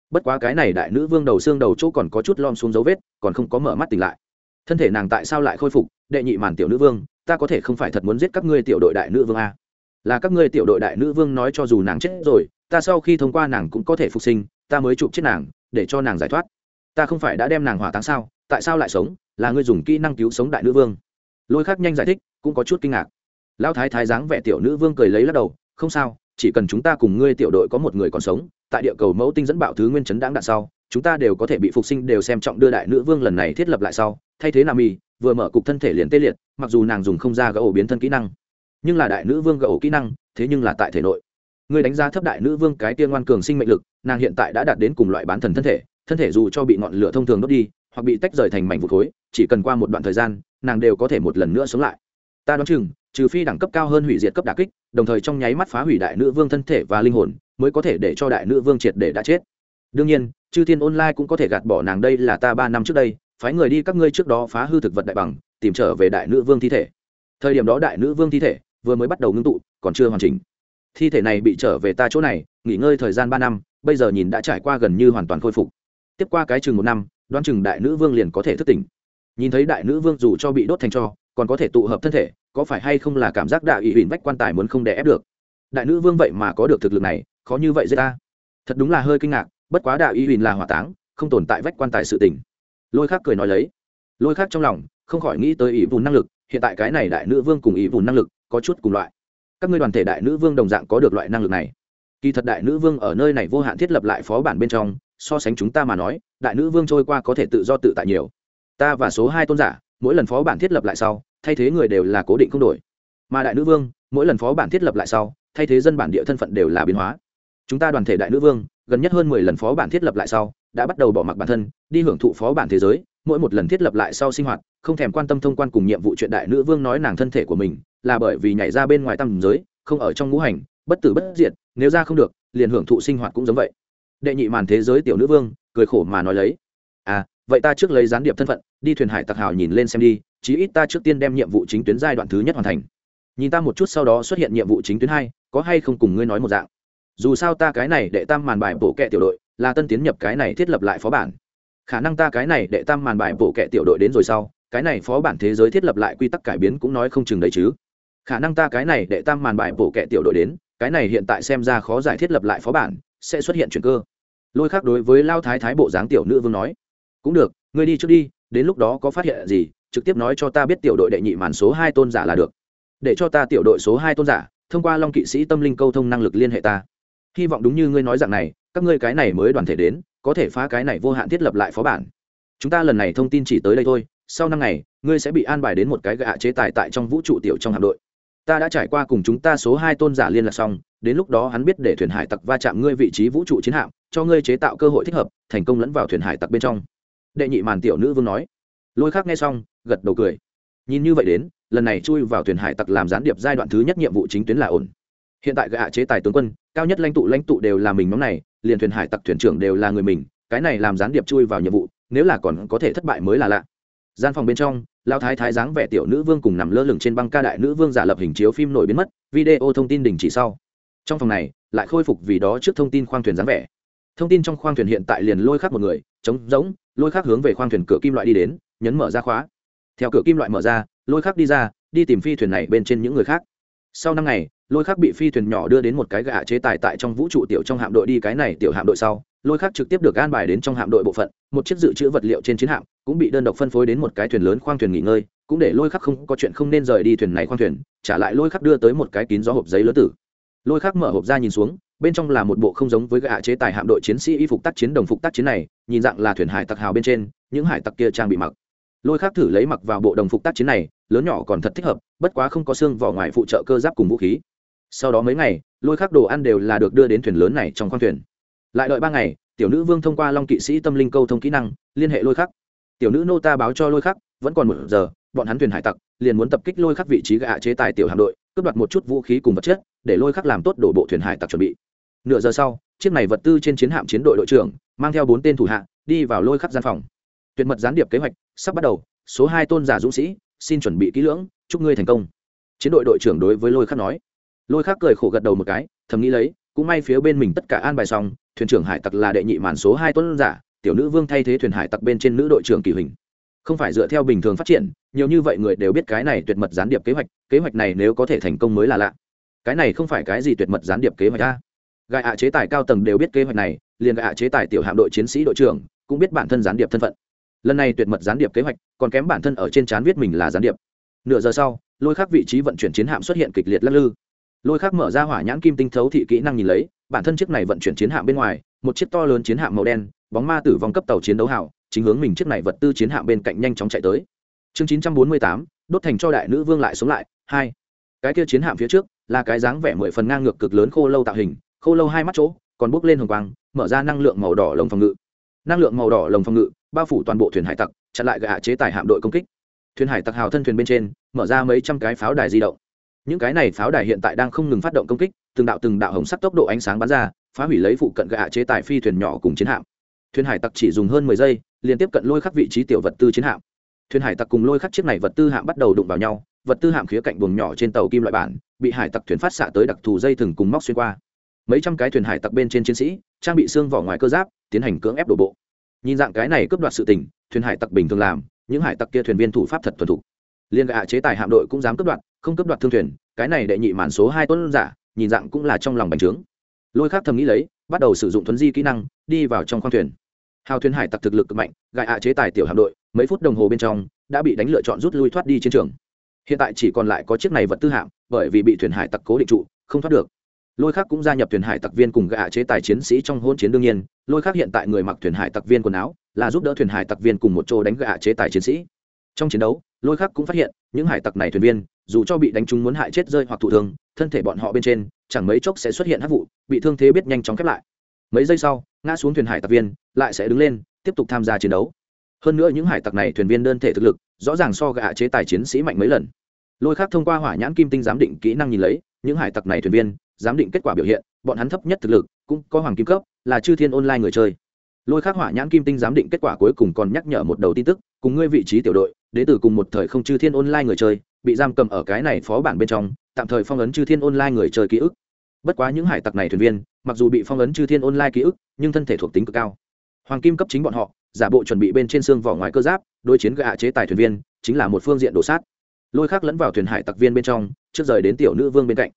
Bất quá cái này đại nữ vương đầu xương đầu chỗ còn có chút lom xuống dấu vết, còn không có mở mắt tỉnh lại. Thân thể nàng tại sao lại khôi phục? Đệ nhị màn tiểu nữ vương, ta có thể không phải thật muốn giết các ngươi tiểu đội đại nữ vương a? Là các ngươi tiểu đội đại nữ vương nói cho dù nàng chết rồi, ta sau khi thông qua nàng cũng có thể phục sinh, ta mới chụp chết nàng, để cho nàng giải thoát. Ta không phải đã đem nàng hỏa táng sao, tại sao lại sống? Là ngươi dùng kỹ năng cứu sống đại nữ vương. Lôi khắc nhanh giải thích, cũng có chút kinh ngạc lão thái thái dáng vẻ tiểu nữ vương cười lấy lắc đầu, không sao, chỉ cần chúng ta cùng ngươi tiểu đội có một người còn sống, tại địa cầu mẫu tinh dẫn bạo thứ nguyên chấn đáng đạn sau, chúng ta đều có thể bị phục sinh đều xem trọng đưa đại nữ vương lần này thiết lập lại sau. Thay thế nam y vừa mở cục thân thể liền tê liệt, mặc dù nàng dùng không ra gỡ ổ biến thân kỹ năng, nhưng là đại nữ vương gỡ ổ kỹ năng, thế nhưng là tại thể nội. Ngươi đánh giá thấp đại nữ vương cái tiên ngoan cường sinh mệnh lực, nàng hiện tại đã đạt đến cùng loại bán thần thân thể thân thể dù cho bị ngọn lửa thông thường đốt đi, hoặc bị tách rời thành mảnh vụ khối, chỉ cần qua một đoạn thời gian, nàng đều có thể một lần nữa sống lại ta đoán chừng, trừ phi đẳng cấp cao hơn hủy diệt cấp đà kích, đồng thời trong nháy mắt phá hủy đại nữ vương thân thể và linh hồn, mới có thể để cho đại nữ vương triệt để đã chết. Đương nhiên, chư thiên online cũng có thể gạt bỏ nàng đây là ta ba năm trước đây, phái người đi các ngươi trước đó phá hư thực vật đại bằng, tìm trở về đại nữ vương thi thể. Thời điểm đó đại nữ vương thi thể vừa mới bắt đầu ngưng tụ, còn chưa hoàn chỉnh. Thi thể này bị trở về ta chỗ này, nghỉ ngơi thời gian ba năm, bây giờ nhìn đã trải qua gần như hoàn toàn khôi phục. Tiếp qua cái chừng một năm, đoán chừng đại nữ vương liền có thể thức tỉnh. Nhìn thấy đại nữ vương dù cho bị đốt thành cho còn có thể tụ hợp thân thể, có phải hay không là cảm giác đại ủy huỳnh vách quan tài muốn không đè ép được? Đại nữ vương vậy mà có được thực lực này, khó như vậy dễ ta. Thật đúng là hơi kinh ngạc, bất quá đại ủy huỳnh là hỏa táng, không tồn tại vách quan tài sự tình. Lôi khác cười nói lấy. Lôi khác trong lòng, không khỏi nghĩ tới ỷ vùn năng lực, hiện tại cái này đại nữ vương cùng ỷ vùn năng lực có chút cùng loại. Các ngươi đoàn thể đại nữ vương đồng dạng có được loại năng lực này. Kỳ thật đại nữ vương ở nơi này vô hạn thiết lập lại phó bản bên trong, so sánh chúng ta mà nói, đại nữ vương trôi qua có thể tự do tự tại nhiều. Ta và số hai tôn giả mỗi lần phó bản thiết lập lại sau, thay thế người đều là cố định không đổi. Mà đại nữ vương, mỗi lần phó bản thiết lập lại sau, thay thế dân bản địa thân phận đều là biến hóa. Chúng ta đoàn thể đại nữ vương, gần nhất hơn mười lần phó bản thiết lập lại sau, đã bắt đầu bỏ mặc bản thân, đi hưởng thụ phó bản thế giới, mỗi một lần thiết lập lại sau sinh hoạt, không thèm quan tâm thông quan cùng nhiệm vụ chuyện đại nữ vương nói nàng thân thể của mình, là bởi vì nhảy ra bên ngoài tam giới, không ở trong ngũ hành, bất tử bất diệt, nếu ra không được, liền hưởng thụ sinh hoạt cũng giống vậy. Đệ nhị màn thế giới tiểu nữ vương, cười khổ mà nói lấy. À vậy ta trước lấy gián điệp thân phận đi thuyền hải tặc hào nhìn lên xem đi, chí ít ta trước tiên đem nhiệm vụ chính tuyến giai đoạn thứ nhất hoàn thành. Nhìn ta một chút sau đó xuất hiện nhiệm vụ chính tuyến hai, có hay không cùng ngươi nói một dạng? Dù sao ta cái này đệ tam màn bài bổ kẹ tiểu đội, là tân tiến nhập cái này thiết lập lại phó bản. Khả năng ta cái này đệ tam màn bài bổ kẹ tiểu đội đến rồi sau, cái này phó bản thế giới thiết lập lại quy tắc cải biến cũng nói không chừng đấy chứ. Khả năng ta cái này đệ tam màn bài bổ kẹ tiểu đội đến, cái này hiện tại xem ra khó giải thiết lập lại phó bản, sẽ xuất hiện chuyện cơ. Lôi khác đối với lao thái thái bộ dáng tiểu nữ vương nói, cũng được, ngươi đi trước đi đến lúc đó có phát hiện gì, trực tiếp nói cho ta biết tiểu đội đệ nhị màn số hai tôn giả là được. Để cho ta tiểu đội số hai tôn giả, thông qua long kỵ sĩ tâm linh câu thông năng lực liên hệ ta. Hy vọng đúng như ngươi nói rằng này, các ngươi cái này mới đoàn thể đến, có thể phá cái này vô hạn thiết lập lại phó bản. Chúng ta lần này thông tin chỉ tới đây thôi, sau năm ngày, ngươi sẽ bị an bài đến một cái gạ chế tài tại trong vũ trụ tiểu trong hạm đội. Ta đã trải qua cùng chúng ta số hai tôn giả liên lạc xong, đến lúc đó hắn biết để thuyền hải tặc va chạm ngươi vị trí vũ trụ chiến hạm, cho ngươi chế tạo cơ hội thích hợp, thành công lẫn vào thuyền hải tặc bên trong đệ nhị màn tiểu nữ vương nói. Lôi khác nghe xong, gật đầu cười. Nhìn như vậy đến, lần này chui vào thuyền hải tặc làm gián điệp giai đoạn thứ nhất nhiệm vụ chính tuyến là ổn. Hiện tại gạ chế tài tướng quân, cao nhất lãnh tụ lãnh tụ đều là mình nhóm này, liền thuyền hải tặc thuyền trưởng đều là người mình, cái này làm gián điệp chui vào nhiệm vụ, nếu là còn có thể thất bại mới là lạ. Gian phòng bên trong lao thái thái dáng vẻ tiểu nữ vương cùng nằm lơ lửng trên băng ca đại nữ vương giả lập hình chiếu phim nổi biến mất, video thông tin đình chỉ sau. Trong phòng này, lại khôi phục vì đó trước thông tin khoang thuyền dáng vẻ. Thông tin trong khoang thuyền hiện tại liền lôi khắc một người trống rỗng, lôi khắc hướng về khoang thuyền cửa kim loại đi đến, nhấn mở ra khóa. Theo cửa kim loại mở ra, lôi khắc đi ra, đi tìm phi thuyền này bên trên những người khác. Sau năm ngày, lôi khắc bị phi thuyền nhỏ đưa đến một cái gạ chế tài tại trong vũ trụ tiểu trong hạm đội đi cái này tiểu hạm đội sau, lôi khắc trực tiếp được an bài đến trong hạm đội bộ phận, một chiếc dự trữ vật liệu trên chiến hạm, cũng bị đơn độc phân phối đến một cái thuyền lớn khoang thuyền nghỉ ngơi, cũng để lôi khắc không có chuyện không nên rời đi thuyền này khoang thuyền, trả lại lôi khắc đưa tới một cái kín gió hộp giấy lớn tử. Lôi khắc mở hộp ra nhìn xuống bên trong là một bộ không giống với gạ chế tài hạm đội chiến sĩ y phục tác chiến đồng phục tác chiến này, nhìn dạng là thuyền hải tặc hào bên trên, những hải tặc kia trang bị mặc. Lôi khác thử lấy mặc vào bộ đồng phục tác chiến này, lớn nhỏ còn thật thích hợp, bất quá không có xương vỏ ngoài phụ trợ cơ giáp cùng vũ khí. Sau đó mấy ngày, lôi khác đồ ăn đều là được đưa đến thuyền lớn này trong khoang thuyền. Lại đợi ba ngày, tiểu nữ vương thông qua long kỵ sĩ tâm linh câu thông kỹ năng, liên hệ lôi khắc tiểu nữ nô ta báo cho lôi khắc vẫn còn một giờ, bọn hắn thuyền hải tặc, liền muốn tập kích lôi khắc vị trí gạ chế tài tiểu hạm đội, cướp đoạt một chút vũ khí cùng vật chất, để lôi khắc làm tốt đổ bộ thuyền hải tặc chuẩn bị nửa giờ sau, chiếc này vật tư trên chiến hạm chiến đội đội trưởng, mang theo bốn tên thủ hạ, đi vào lôi khắp gian phòng. Tuyệt mật gián điệp kế hoạch, sắp bắt đầu, số hai tôn giả dũng sĩ, xin chuẩn bị kỹ lưỡng, chúc ngươi thành công. Chiến đội đội trưởng đối với lôi khắc nói. Lôi khắc cười khổ gật đầu một cái, thầm nghĩ lấy, cũng may phía bên mình tất cả an bài xong, thuyền trưởng hải tặc là đệ nhị màn số hai tôn giả, tiểu nữ vương thay thế thuyền hải tặc bên trên nữ đội trưởng kỳ hình không phải dựa theo bình thường phát triển, nhiều như vậy người đều biết cái này tuyệt mật gián điệp kế hoạch kế hoạch này nếu có thể thành công mới là lạ. Cái này không phải cái gì tuyệt mật gián điệp kế hoạch a gai ạ chế tài cao tầng đều biết kế hoạch này, liền gai ạ chế tài tiểu hạm đội chiến sĩ đội trưởng cũng biết bản thân gián điệp thân phận. Lần này tuyệt mật gián điệp kế hoạch, còn kém bản thân ở trên trán viết mình là gián điệp. Nửa giờ sau, lôi khắc vị trí vận chuyển chiến hạm xuất hiện kịch liệt lắc lư. Lôi khắc mở ra hỏa nhãn kim tinh thấu thị kỹ năng nhìn lấy, bản thân chiếc này vận chuyển chiến hạm bên ngoài, một chiếc to lớn chiến hạm màu đen, bóng ma tử vong cấp tàu chiến đấu hảo chính hướng mình chiếc này vật tư chiến hạm bên cạnh nhanh chóng chạy tới. Chương chín trăm bốn mươi tám, đốt thành cho đại nữ vương lại sống lại, hai. Cái kia chiến hạm phía trước là cái dáng vẻ mười phần ngang ngược cực lớn khô lâu tạo hình khô lâu hai mắt chỗ, còn bốc lên hồng quang, mở ra năng lượng màu đỏ lồng phòng ngự. Năng lượng màu đỏ lồng phòng ngự, bao phủ toàn bộ thuyền hải tặc, chặn lại gạ chế tài hạm đội công kích. Thuyền hải tặc hào thân thuyền bên trên, mở ra mấy trăm cái pháo đài di động. Những cái này pháo đài hiện tại đang không ngừng phát động công kích, từng đạo từng đạo hồng sắc tốc độ ánh sáng bắn ra, phá hủy lấy phụ cận gạ chế tài phi thuyền nhỏ cùng chiến hạm. Thuyền hải tặc chỉ dùng hơn mười giây liên tiếp cận lôi khắc vị trí tiểu vật tư chiến hạm. Thuyền hải tặc cùng lôi khắc chiếc này vật tư hạm bắt đầu đụng vào nhau, vật tư hạm khía cạnh buồng nhỏ trên tàu kim loại bản, bị hải tặc thuyền phát xạ tới đặc thù dây thừng cùng móc xuyên qua mấy trăm cái thuyền hải tặc bên trên chiến sĩ, trang bị xương vỏ ngoài cơ giáp, tiến hành cưỡng ép đổ bộ. Nhìn dạng cái này cướp đoạt sự tình, thuyền hải tặc bình thường làm, những hải tặc kia thuyền viên thủ pháp thật thuần thục. Liên gạ chế tài hạm đội cũng dám cướp đoạt, không cướp đoạt thương thuyền, cái này đệ nhị màn số hai tuấn giả, nhìn dạng cũng là trong lòng bành trướng. Lôi khác thầm nghĩ lấy, bắt đầu sử dụng thuấn di kỹ năng, đi vào trong khoang thuyền. Hào thuyền hải tặc thực lực cực mạnh, gạ hạ chế tài tiểu hạm đội, mấy phút đồng hồ bên trong, đã bị đánh lựa chọn rút lui thoát đi chiến trường. Hiện tại chỉ còn lại có chiếc này vật tư hạm, bởi vì bị thuyền hải tặc cố định trụ, không thoát được lôi khác cũng gia nhập thuyền hải tặc viên cùng gạ chế tài chiến sĩ trong hôn chiến đương nhiên, lôi khác hiện tại người mặc thuyền hải tặc viên quần áo, là giúp đỡ thuyền hải tặc viên cùng một chỗ đánh gạ chế tài chiến sĩ. Trong chiến đấu, lôi khác cũng phát hiện, những hải tặc này thuyền viên, dù cho bị đánh trúng muốn hại chết rơi hoặc thụ thương, thân thể bọn họ bên trên, chẳng mấy chốc sẽ xuất hiện hát vụ, bị thương thế biết nhanh chóng khép lại. Mấy giây sau, ngã xuống thuyền hải tặc viên, lại sẽ đứng lên, tiếp tục tham gia chiến đấu. Hơn nữa những hải tặc này thuyền viên đơn thể thực lực, rõ ràng so gạ chế tài chiến sĩ mạnh mấy lần. Lôi khác thông qua hỏa nhãn kim tinh giám định kỹ năng nhìn lấy những hải tặc này thuyền viên, giám định kết quả biểu hiện, bọn hắn thấp nhất thực lực, cũng có hoàng kim cấp, là chư thiên online người chơi. Lôi khắc hỏa nhãn kim tinh giám định kết quả cuối cùng còn nhắc nhở một đầu tin tức, cùng ngươi vị trí tiểu đội đến từ cùng một thời không chư thiên online người chơi, bị giam cầm ở cái này phó bản bên trong, tạm thời phong ấn chư thiên online người chơi ký ức. Bất quá những hải tặc này thuyền viên, mặc dù bị phong ấn chư thiên online ký ức, nhưng thân thể thuộc tính cực cao. Hoàng kim cấp chính bọn họ, giả bộ chuẩn bị bên trên xương vỏ ngoài cơ giáp, đối chiến gạ chế tài thuyền viên, chính là một phương diện đổ sát lôi khác lẫn vào thuyền hải tặc viên bên trong, trước rời đến tiểu nữ vương bên cạnh.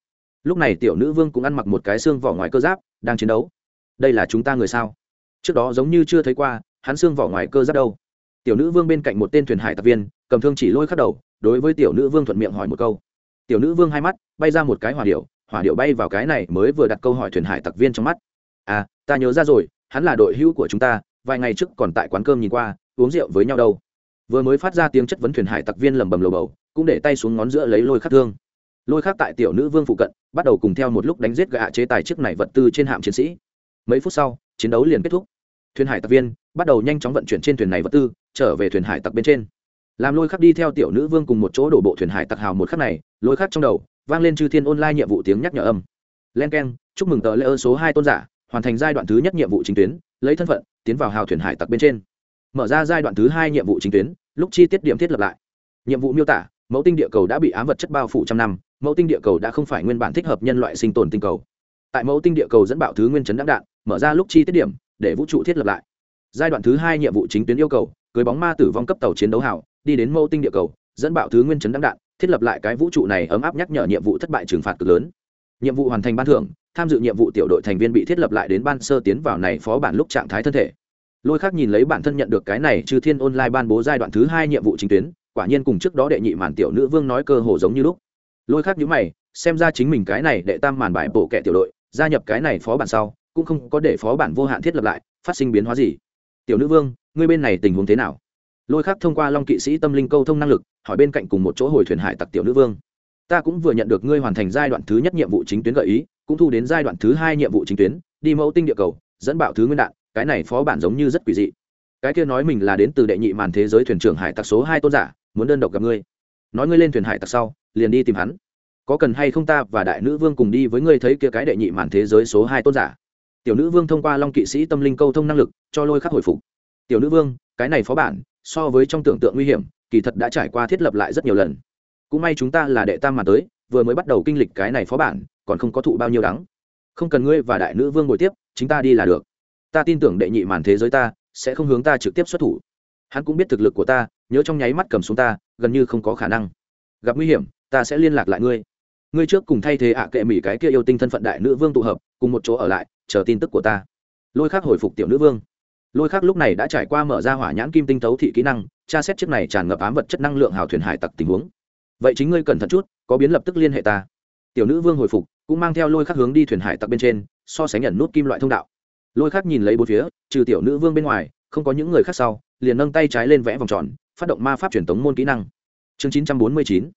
Lúc này tiểu nữ vương cũng ăn mặc một cái xương vỏ ngoài cơ giáp, đang chiến đấu. Đây là chúng ta người sao? Trước đó giống như chưa thấy qua, hắn xương vỏ ngoài cơ giáp đâu? Tiểu nữ vương bên cạnh một tên thuyền hải tặc viên, cầm thương chỉ lôi khắc đầu, đối với tiểu nữ vương thuận miệng hỏi một câu. Tiểu nữ vương hai mắt, bay ra một cái hỏa điệu hỏa điệu bay vào cái này mới vừa đặt câu hỏi thuyền hải tặc viên trong mắt. À ta nhớ ra rồi, hắn là đội hữu của chúng ta, vài ngày trước còn tại quán cơm nhìn qua, uống rượu với nhau đâu. Vừa mới phát ra tiếng chất vấn thuyền hải tặc viên lầm bầm lầu bầu cũng để tay xuống ngón giữa lấy lôi khắc thương. Lôi khắc tại tiểu nữ vương phụ cận, bắt đầu cùng theo một lúc đánh giết gạ chế tài chiếc này vật tư trên hạm chiến sĩ. Mấy phút sau, chiến đấu liền kết thúc. Thuyền hải tặc viên bắt đầu nhanh chóng vận chuyển trên thuyền này vật tư, trở về thuyền hải tặc bên trên. Làm lôi khắc đi theo tiểu nữ vương cùng một chỗ đổ bộ thuyền hải tặc hào một khắc này, lôi khắc trong đầu vang lên chư thiên online nhiệm vụ tiếng nhắc nhở âm. Len k e n chúc mừng tờ lễ ơn số hai tôn giả, hoàn thành giai đoạn thứ nhất nhiệm vụ chính tuyến, lấy thân phận, tiến vào hào thuyền hải tặc bên trên. Mở ra giai đoạn thứ hai nhiệm vụ chính tuyến, lúc chi tiết điểm thiết lập lại. Nhiệm vụ miêu tả mẫu tinh địa cầu đã bị ám vật chất bao phủ trăm năm, mẫu tinh địa cầu đã không phải nguyên bản thích hợp nhân loại sinh tồn tinh cầu. Tại mẫu tinh địa cầu dẫn bạo thứ nguyên chấn đắc đạn, mở ra lúc chi tiết điểm, để vũ trụ thiết lập lại. Giai đoạn thứ hai nhiệm vụ chính tuyến yêu cầu, cưới bóng ma tử vong cấp tàu chiến đấu hảo, đi đến mẫu tinh địa cầu, dẫn bạo thứ nguyên chấn đắc đạn, thiết lập lại cái vũ trụ này ấm áp nhắc nhở nhiệm vụ thất bại trừng phạt cực lớn. Nhiệm vụ hoàn thành ban thưởng, tham dự nhiệm vụ tiểu đội thành viên bị thiết lập lại đến ban sơ tiến vào này phó bản lúc trạng thái thân thể. Lôi khác nhìn lấy bản thân nhận được cái này trừ thiên online ban bố giai đoạn thứ hai nhiệm vụ chính tuyến quả nhiên cùng trước đó đệ nhị màn tiểu nữ vương nói cơ hồ giống như lúc. Lôi khác nhữ mày, xem ra chính mình cái này đệ tam màn bài bộ kẹ tiểu đội, gia nhập cái này phó bản sau, cũng không có để phó bản vô hạn thiết lập lại, phát sinh biến hóa gì. Tiểu nữ vương, ngươi bên này tình huống thế nào? Lôi khác thông qua long kỵ sĩ tâm linh câu thông năng lực, hỏi bên cạnh cùng một chỗ hồi thuyền hải tặc tiểu nữ vương. Ta cũng vừa nhận được ngươi hoàn thành giai đoạn thứ nhất nhiệm vụ chính tuyến gợi ý, cũng thu đến giai đoạn thứ hai nhiệm vụ chính tuyến, đi mẫu tinh địa cầu, dẫn bạo thứ nguyên đạn, cái này phó bản giống như rất quỷ dị. Cái kia nói mình là đến từ đệ nhị màn thế giới thuyền trưởng hải tặc số hai tôn giả muốn đơn độc gặp ngươi. Nói ngươi lên thuyền hải tặc sau, liền đi tìm hắn. Có cần hay không ta và đại nữ vương cùng đi với ngươi thấy kia cái đệ nhị màn thế giới số hai tôn giả? Tiểu nữ vương thông qua long kỵ sĩ tâm linh câu thông năng lực, cho lôi khắc hồi phục. Tiểu nữ vương, cái này phó bản, so với trong tưởng tượng nguy hiểm, kỳ thật đã trải qua thiết lập lại rất nhiều lần. Cũng may chúng ta là đệ tam mà tới, vừa mới bắt đầu kinh lịch cái này phó bản, còn không có thụ bao nhiêu đắng. Không cần ngươi và đại nữ vương ngồi tiếp chúng ta đi là được. Ta tin tưởng đệ nhị màn thế giới ta sẽ không hướng ta trực tiếp xuất thủ. Hắn cũng biết thực lực của ta nhớ trong nháy mắt cầm xuống ta, gần như không có khả năng. Gặp nguy hiểm, ta sẽ liên lạc lại ngươi. Ngươi trước cùng thay thế ạ kệ mỹ cái kia yêu tinh thân phận đại nữ vương tụ hợp, cùng một chỗ ở lại, chờ tin tức của ta. Lôi khác hồi phục tiểu nữ vương. Lôi khác lúc này đã trải qua mở ra hỏa nhãn kim tinh tấu thị kỹ năng, tra xét chiếc này tràn ngập ám vật chất năng lượng hào thuyền hải tặc tình huống. Vậy chính ngươi cẩn thận chút, có biến lập tức liên hệ ta. Tiểu nữ vương hồi phục, cũng mang theo lôi khắc hướng đi thuyền hải tặc bên trên, so sánh nhận nút kim loại thông đạo. Lôi khắc nhìn lấy bốn phía, trừ tiểu nữ vương bên ngoài, không có những người khác sau, liền nâng tay trái lên vẽ vòng tròn phát động ma pháp truyền tống môn kỹ năng. Chương chín trăm bốn mươi chín,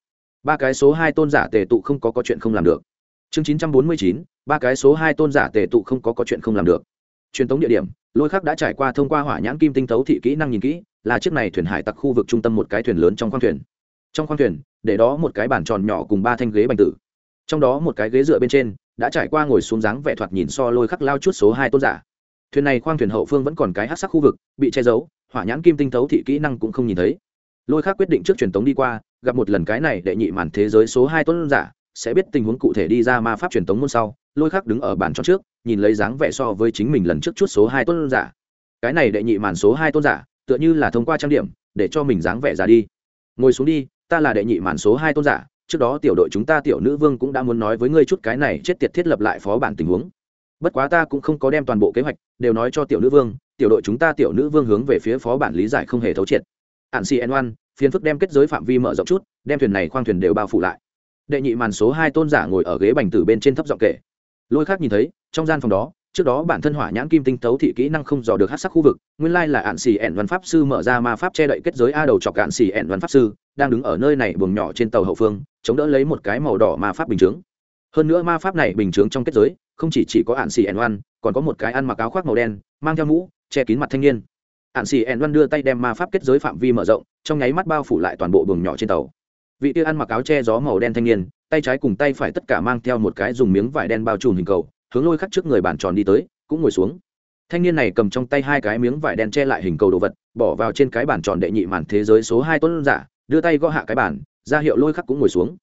ba cái số hai tôn giả tề tụ không có có chuyện không làm được. Chương chín trăm bốn mươi chín, ba cái số hai tôn giả tề tụ không có có chuyện không làm được. Truyền tống địa điểm, lôi khắc đã trải qua thông qua hỏa nhãn kim tinh thấu thị kỹ năng nhìn kỹ, là chiếc này thuyền hải tặc khu vực trung tâm một cái thuyền lớn trong khoang thuyền. Trong khoang thuyền, để đó một cái bàn tròn nhỏ cùng ba thanh ghế bành tử. Trong đó một cái ghế dựa bên trên, đã trải qua ngồi xuống dáng vẻ thoạt nhìn so lôi khắc lao chút số hai tôn giả thuyền này khoang thuyền hậu phương vẫn còn cái hát sắc khu vực, bị che giấu, hỏa nhãn kim tinh thấu thị kỹ năng cũng không nhìn thấy. Lôi khắc quyết định trước truyền tống đi qua, gặp một lần cái này đệ nhị màn thế giới số hai tôn giả, sẽ biết tình huống cụ thể đi ra ma pháp truyền tống môn sau, lôi khắc đứng ở bàn cho trước, nhìn lấy dáng vẻ so với chính mình lần trước chút số hai tôn giả. Cái này đệ nhị màn số hai tôn giả, tựa như là thông qua trang điểm, để cho mình dáng vẻ ra đi. Ngồi xuống đi, ta là đệ nhị màn số hai tôn giả, trước đó tiểu đội chúng ta tiểu nữ vương cũng đã muốn nói với ngươi chút cái này chết tiệt thiết lập lại phó bản tình huống bất quá ta cũng không có đem toàn bộ kế hoạch đều nói cho tiểu nữ vương, tiểu đội chúng ta tiểu nữ vương hướng về phía phó bản lý giải không hề thấu triệt. Hạn cn oan phiến phức đem kết giới phạm vi mở rộng chút, đem thuyền này khoang thuyền đều bao phủ lại. Đệ nhị màn số hai tôn giả ngồi ở ghế bành tử bên trên thấp giọng kể. Lôi khác nhìn thấy, trong gian phòng đó, trước đó bản thân hỏa nhãn kim tinh tấu thị kỹ năng không dò được hát sắc khu vực, nguyên lai là ạn xì ẻn văn pháp sư mở ra ma pháp che đậy kết giới a đầu chọc ạn xì ẻn văn pháp sư, đang đứng ở nơi này buồng nhỏ trên tàu hậu phương, chống đỡ lấy một cái màu đỏ ma pháp bình chướng. Hơn nữa ma pháp này bình chướng trong kết giới không chỉ chỉ có ạn xì ẻn oan, còn có một cái ăn mặc áo khoác màu đen, mang theo mũ, che kín mặt thanh niên. Ạn xì ẻn oan đưa tay đem ma pháp kết giới phạm vi mở rộng, trong nháy mắt bao phủ lại toàn bộ buồng nhỏ trên tàu. Vị kia ăn mặc áo che gió màu đen thanh niên, tay trái cùng tay phải tất cả mang theo một cái dùng miếng vải đen bao trùm hình cầu, hướng lôi khắc trước người bàn tròn đi tới, cũng ngồi xuống. Thanh niên này cầm trong tay hai cái miếng vải đen che lại hình cầu đồ vật, bỏ vào trên cái bàn tròn đệ nhị màn thế giới số hai tuấn giả, đưa tay gõ hạ cái bàn, ra hiệu lôi khắc cũng ngồi xuống.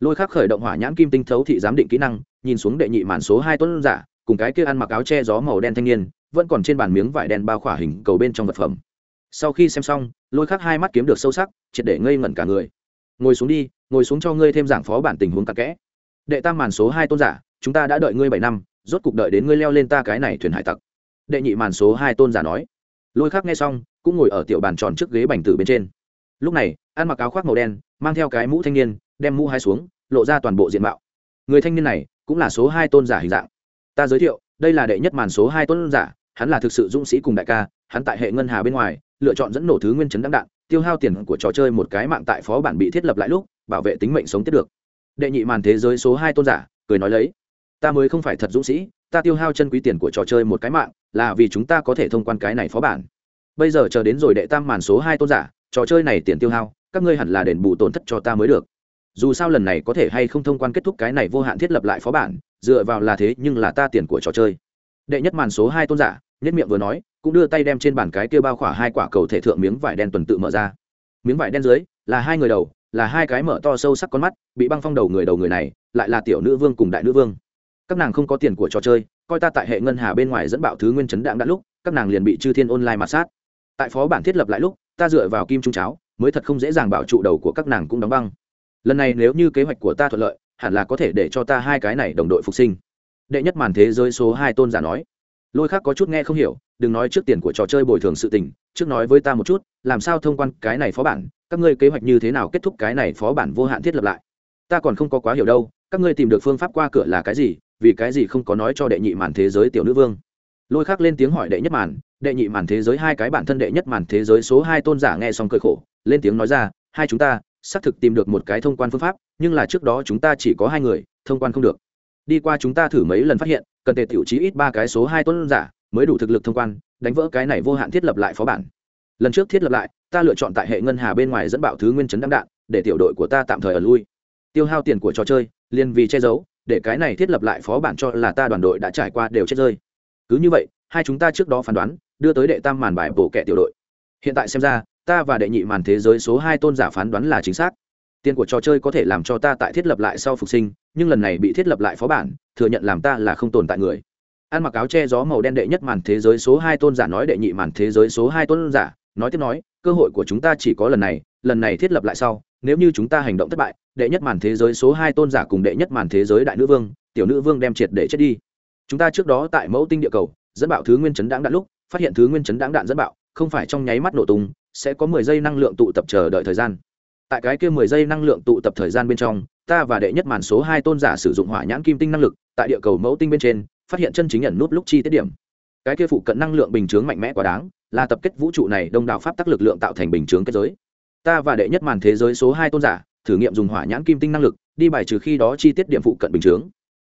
Lôi khắc khởi động hỏa nhãn kim tinh thấu thị giám định kỹ năng nhìn xuống đệ nhị màn số hai tuấn giả, cùng cái kia ăn mặc áo che gió màu đen thanh niên, vẫn còn trên bàn miếng vải đen bao khỏa hình cầu bên trong vật phẩm. Sau khi xem xong, lôi khắc hai mắt kiếm được sâu sắc, triệt để ngây ngẩn cả người. Ngồi xuống đi, ngồi xuống cho ngươi thêm giảng phó bản tình huống cặn kẽ. Đệ tam màn số hai tôn giả, chúng ta đã đợi ngươi bảy năm, rốt cục đợi đến ngươi leo lên ta cái này thuyền hải tặc. Đệ nhị màn số hai tôn giả nói. Lôi khắc nghe xong, cũng ngồi ở tiểu bàn tròn trước ghế bành tử bên trên. Lúc này, ăn mặc áo khoác màu đen, mang theo cái mũ thanh niên, đem mũ hai xuống, lộ ra toàn bộ diện mạo. Người thanh niên này cũng là số hai tôn giả hình dạng. Ta giới thiệu, đây là đệ nhất màn số hai tôn giả, hắn là thực sự dũng sĩ cùng đại ca, hắn tại hệ ngân hà bên ngoài, lựa chọn dẫn nổ thứ nguyên chấn đăng đạn, tiêu hao tiền của trò chơi một cái mạng tại phó bản bị thiết lập lại lúc, bảo vệ tính mệnh sống tiếp được. Đệ nhị màn thế giới số hai tôn giả, cười nói lấy, ta mới không phải thật dũng sĩ, ta tiêu hao chân quý tiền của trò chơi một cái mạng, là vì chúng ta có thể thông quan cái này phó bản. Bây giờ chờ đến rồi đệ tam màn số hai tôn giả, trò chơi này tiền tiêu hao, các ngươi hẳn là đền bù tổn thất cho ta mới được dù sao lần này có thể hay không thông quan kết thúc cái này vô hạn thiết lập lại phó bản, dựa vào là thế nhưng là ta tiền của trò chơi. Đệ nhất màn số hai tôn giả, nhất miệng vừa nói, cũng đưa tay đem trên bàn cái kia bao khỏa hai quả cầu thể thượng miếng vải đen tuần tự mở ra. Miếng vải đen dưới, là hai người đầu, là hai cái mở to sâu sắc con mắt, bị băng phong đầu người đầu người này, lại là tiểu nữ vương cùng đại nữ vương. Các nàng không có tiền của trò chơi, coi ta tại hệ ngân hà bên ngoài dẫn bạo thứ nguyên chấn đạn đã lúc, các nàng liền bị chư thiên online mặt sát. Tại phó bản thiết lập lại lúc, ta dựa vào kim trung cháo, mới thật không dễ dàng bảo trụ đầu của các nàng cũng đóng băng lần này nếu như kế hoạch của ta thuận lợi, hẳn là có thể để cho ta hai cái này đồng đội phục sinh. Đệ nhất màn thế giới số hai tôn giả nói. Lôi khác có chút nghe không hiểu, đừng nói trước tiền của trò chơi bồi thường sự tình, trước nói với ta một chút, làm sao thông quan cái này phó bản, các ngươi kế hoạch như thế nào kết thúc cái này phó bản vô hạn thiết lập lại? Ta còn không có quá hiểu đâu, các ngươi tìm được phương pháp qua cửa là cái gì, vì cái gì không có nói cho đệ nhị màn thế giới tiểu nữ vương? Lôi khác lên tiếng hỏi đệ nhất màn, đệ nhị màn thế giới hai cái bản thân đệ nhất màn thế giới số hai tôn giả nghe xong cười khổ, lên tiếng nói ra, hai chúng ta xác thực tìm được một cái thông quan phương pháp, nhưng là trước đó chúng ta chỉ có hai người, thông quan không được. Đi qua chúng ta thử mấy lần phát hiện, cần tề tiểu chí ít ba cái số hai tuấn giả, mới đủ thực lực thông quan, đánh vỡ cái này vô hạn thiết lập lại phó bản. Lần trước thiết lập lại, ta lựa chọn tại hệ ngân hà bên ngoài dẫn bảo thứ nguyên chấn đăng đạn, để tiểu đội của ta tạm thời ở lui. Tiêu hao tiền của trò chơi, liền vì che giấu, để cái này thiết lập lại phó bản cho là ta đoàn đội đã trải qua đều chết rơi. Cứ như vậy, hai chúng ta trước đó phán đoán, đưa tới đệ tam màn bài bổ kẻ tiểu đội. Hiện tại xem ra ta và đệ nhị màn thế giới số hai tôn giả phán đoán là chính xác. Tiền của trò chơi có thể làm cho ta tại thiết lập lại sau phục sinh, nhưng lần này bị thiết lập lại phó bản, thừa nhận làm ta là không tồn tại người. Ăn mặc áo che gió màu đen đệ nhất màn thế giới số hai tôn giả nói đệ nhị màn thế giới số hai tôn giả, nói tiếp nói, cơ hội của chúng ta chỉ có lần này lần này thiết lập lại sau, nếu như chúng ta hành động thất bại, đệ nhất màn thế giới số hai tôn giả cùng đệ nhất màn thế giới đại nữ vương, tiểu nữ vương đem triệt để chết đi. Chúng ta trước đó tại mẫu tinh địa cầu, dẫn bạo thứ nguyên chấn đáng đạn lúc, phát hiện thứ nguyên chấn đáng đạn dẫn bạo, không phải trong nháy mắt nổ tung sẽ có mười giây năng lượng tụ tập chờ đợi thời gian. Tại cái kia mười giây năng lượng tụ tập thời gian bên trong, ta và đệ nhất màn số hai tôn giả sử dụng hỏa nhãn kim tinh năng lực, tại địa cầu mẫu tinh bên trên, phát hiện chân chính nhận nút lúc chi tiết điểm. Cái kia phụ cận năng lượng bình chướng mạnh mẽ quá đáng, là tập kết vũ trụ này đông đảo pháp tắc lực lượng tạo thành bình chướng kết giới. Ta và đệ nhất màn thế giới số hai tôn giả, thử nghiệm dùng hỏa nhãn kim tinh năng lực, đi bài trừ khi đó chi tiết điểm phụ cận bình chướng.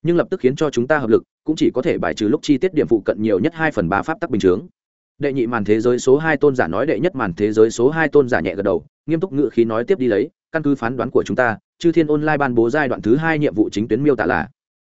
Nhưng lập tức khiến cho chúng ta hợp lực, cũng chỉ có thể bài trừ lúc chi tiết điểm phụ cận nhiều nhất hai phần ba pháp tắc bình chướng đệ nhị màn thế giới số hai tôn giả nói đệ nhất màn thế giới số hai tôn giả nhẹ gật đầu, nghiêm túc ngự khí nói tiếp đi lấy, căn cứ phán đoán của chúng ta, chư thiên online ban bố giai đoạn thứ hai nhiệm vụ chính tuyến miêu tả là,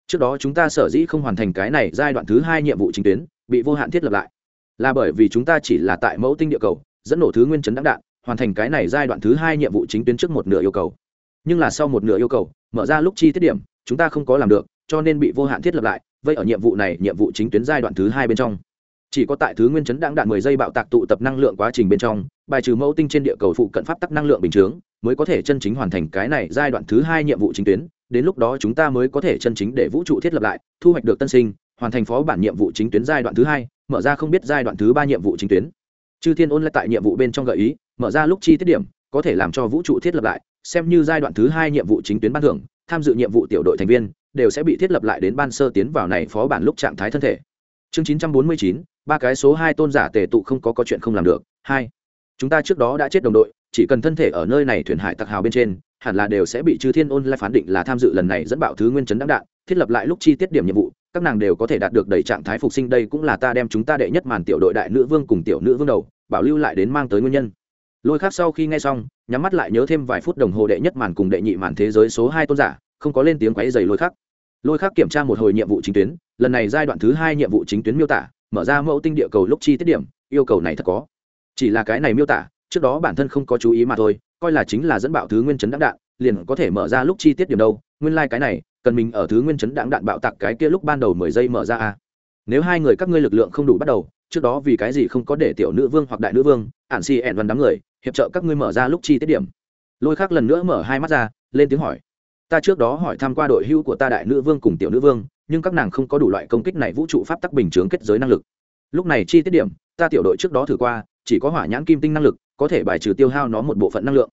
trước đó chúng ta sở dĩ không hoàn thành cái này giai đoạn thứ hai nhiệm vụ chính tuyến, bị vô hạn thiết lập lại. Là bởi vì chúng ta chỉ là tại mẫu tinh địa cầu, dẫn nổ thứ nguyên chấn đắc đạn, hoàn thành cái này giai đoạn thứ hai nhiệm vụ chính tuyến trước một nửa yêu cầu. Nhưng là sau một nửa yêu cầu, mở ra lúc chi tiết điểm, chúng ta không có làm được, cho nên bị vô hạn thiết lập lại, vậy ở nhiệm vụ này, nhiệm vụ chính tuyến giai đoạn thứ hai bên trong chỉ có tại thứ nguyên chấn đạn đạn mười giây bạo tạc tụ tập năng lượng quá trình bên trong, bài trừ mẫu tinh trên địa cầu phụ cận pháp tắc năng lượng bình chướng, mới có thể chân chính hoàn thành cái này giai đoạn thứ hai nhiệm vụ chính tuyến. Đến lúc đó chúng ta mới có thể chân chính để vũ trụ thiết lập lại, thu hoạch được tân sinh, hoàn thành phó bản nhiệm vụ chính tuyến giai đoạn thứ hai, mở ra không biết giai đoạn thứ ba nhiệm vụ chính tuyến. Chư thiên ôn lại tại nhiệm vụ bên trong gợi ý, mở ra lúc chi tiết điểm, có thể làm cho vũ trụ thiết lập lại, xem như giai đoạn thứ hai nhiệm vụ chính tuyến ban thưởng, tham dự nhiệm vụ tiểu đội thành viên, đều sẽ bị thiết lập lại đến ban sơ tiến vào này phó bản lúc trạng thái thân thể. Chương chín trăm bốn mươi chín ba cái số hai tôn giả tề tụ không có có chuyện không làm được. Hai, chúng ta trước đó đã chết đồng đội, chỉ cần thân thể ở nơi này thuyền hải tặc hào bên trên, hẳn là đều sẽ bị chư thiên ôn lại phán định là tham dự lần này dẫn bạo thứ nguyên chấn đáng đạn, thiết lập lại lúc chi tiết điểm nhiệm vụ, các nàng đều có thể đạt được đầy trạng thái phục sinh, đây cũng là ta đem chúng ta đệ nhất màn tiểu đội đại nữ vương cùng tiểu nữ vương đầu, bảo lưu lại đến mang tới nguyên nhân. Lôi khác sau khi nghe xong, nhắm mắt lại nhớ thêm vài phút đồng hồ đệ nhất màn cùng đệ nhị màn thế giới số hai tôn giả, không có lên tiếng quáy dày lôi khắc. Lôi khắc kiểm tra một hồi nhiệm vụ chính tuyến, lần này giai đoạn thứ hai nhiệm vụ chính tuyến miêu tả mở ra mẫu tinh địa cầu lúc chi tiết điểm, yêu cầu này thật có. Chỉ là cái này miêu tả, trước đó bản thân không có chú ý mà thôi, coi là chính là dẫn bạo thứ nguyên chấn đáng đạn, liền có thể mở ra lúc chi tiết điểm đâu. Nguyên lai、like、cái này, cần mình ở thứ nguyên chấn đáng đạn bạo tạc cái kia lúc ban đầu mười giây mở ra a. Nếu hai người các ngươi lực lượng không đủ bắt đầu, trước đó vì cái gì không có để tiểu nữ vương hoặc đại nữ vương, ản xì ẹn văn đám người, hiệp trợ các ngươi mở ra lúc chi tiết điểm. Lôi khác lần nữa mở hai mắt ra, lên tiếng hỏi. Ta trước đó hỏi tham q u a đội hưu của ta đại nữ vương cùng tiểu nữ vương nhưng các nàng không có đủ loại công kích này vũ trụ pháp tắc bình chướng kết giới năng lực. Lúc này chi tiết điểm, ta tiểu đội trước đó thử qua, chỉ có hỏa nhãn kim tinh năng lực, có thể bài trừ tiêu hao nó một bộ phận năng lượng.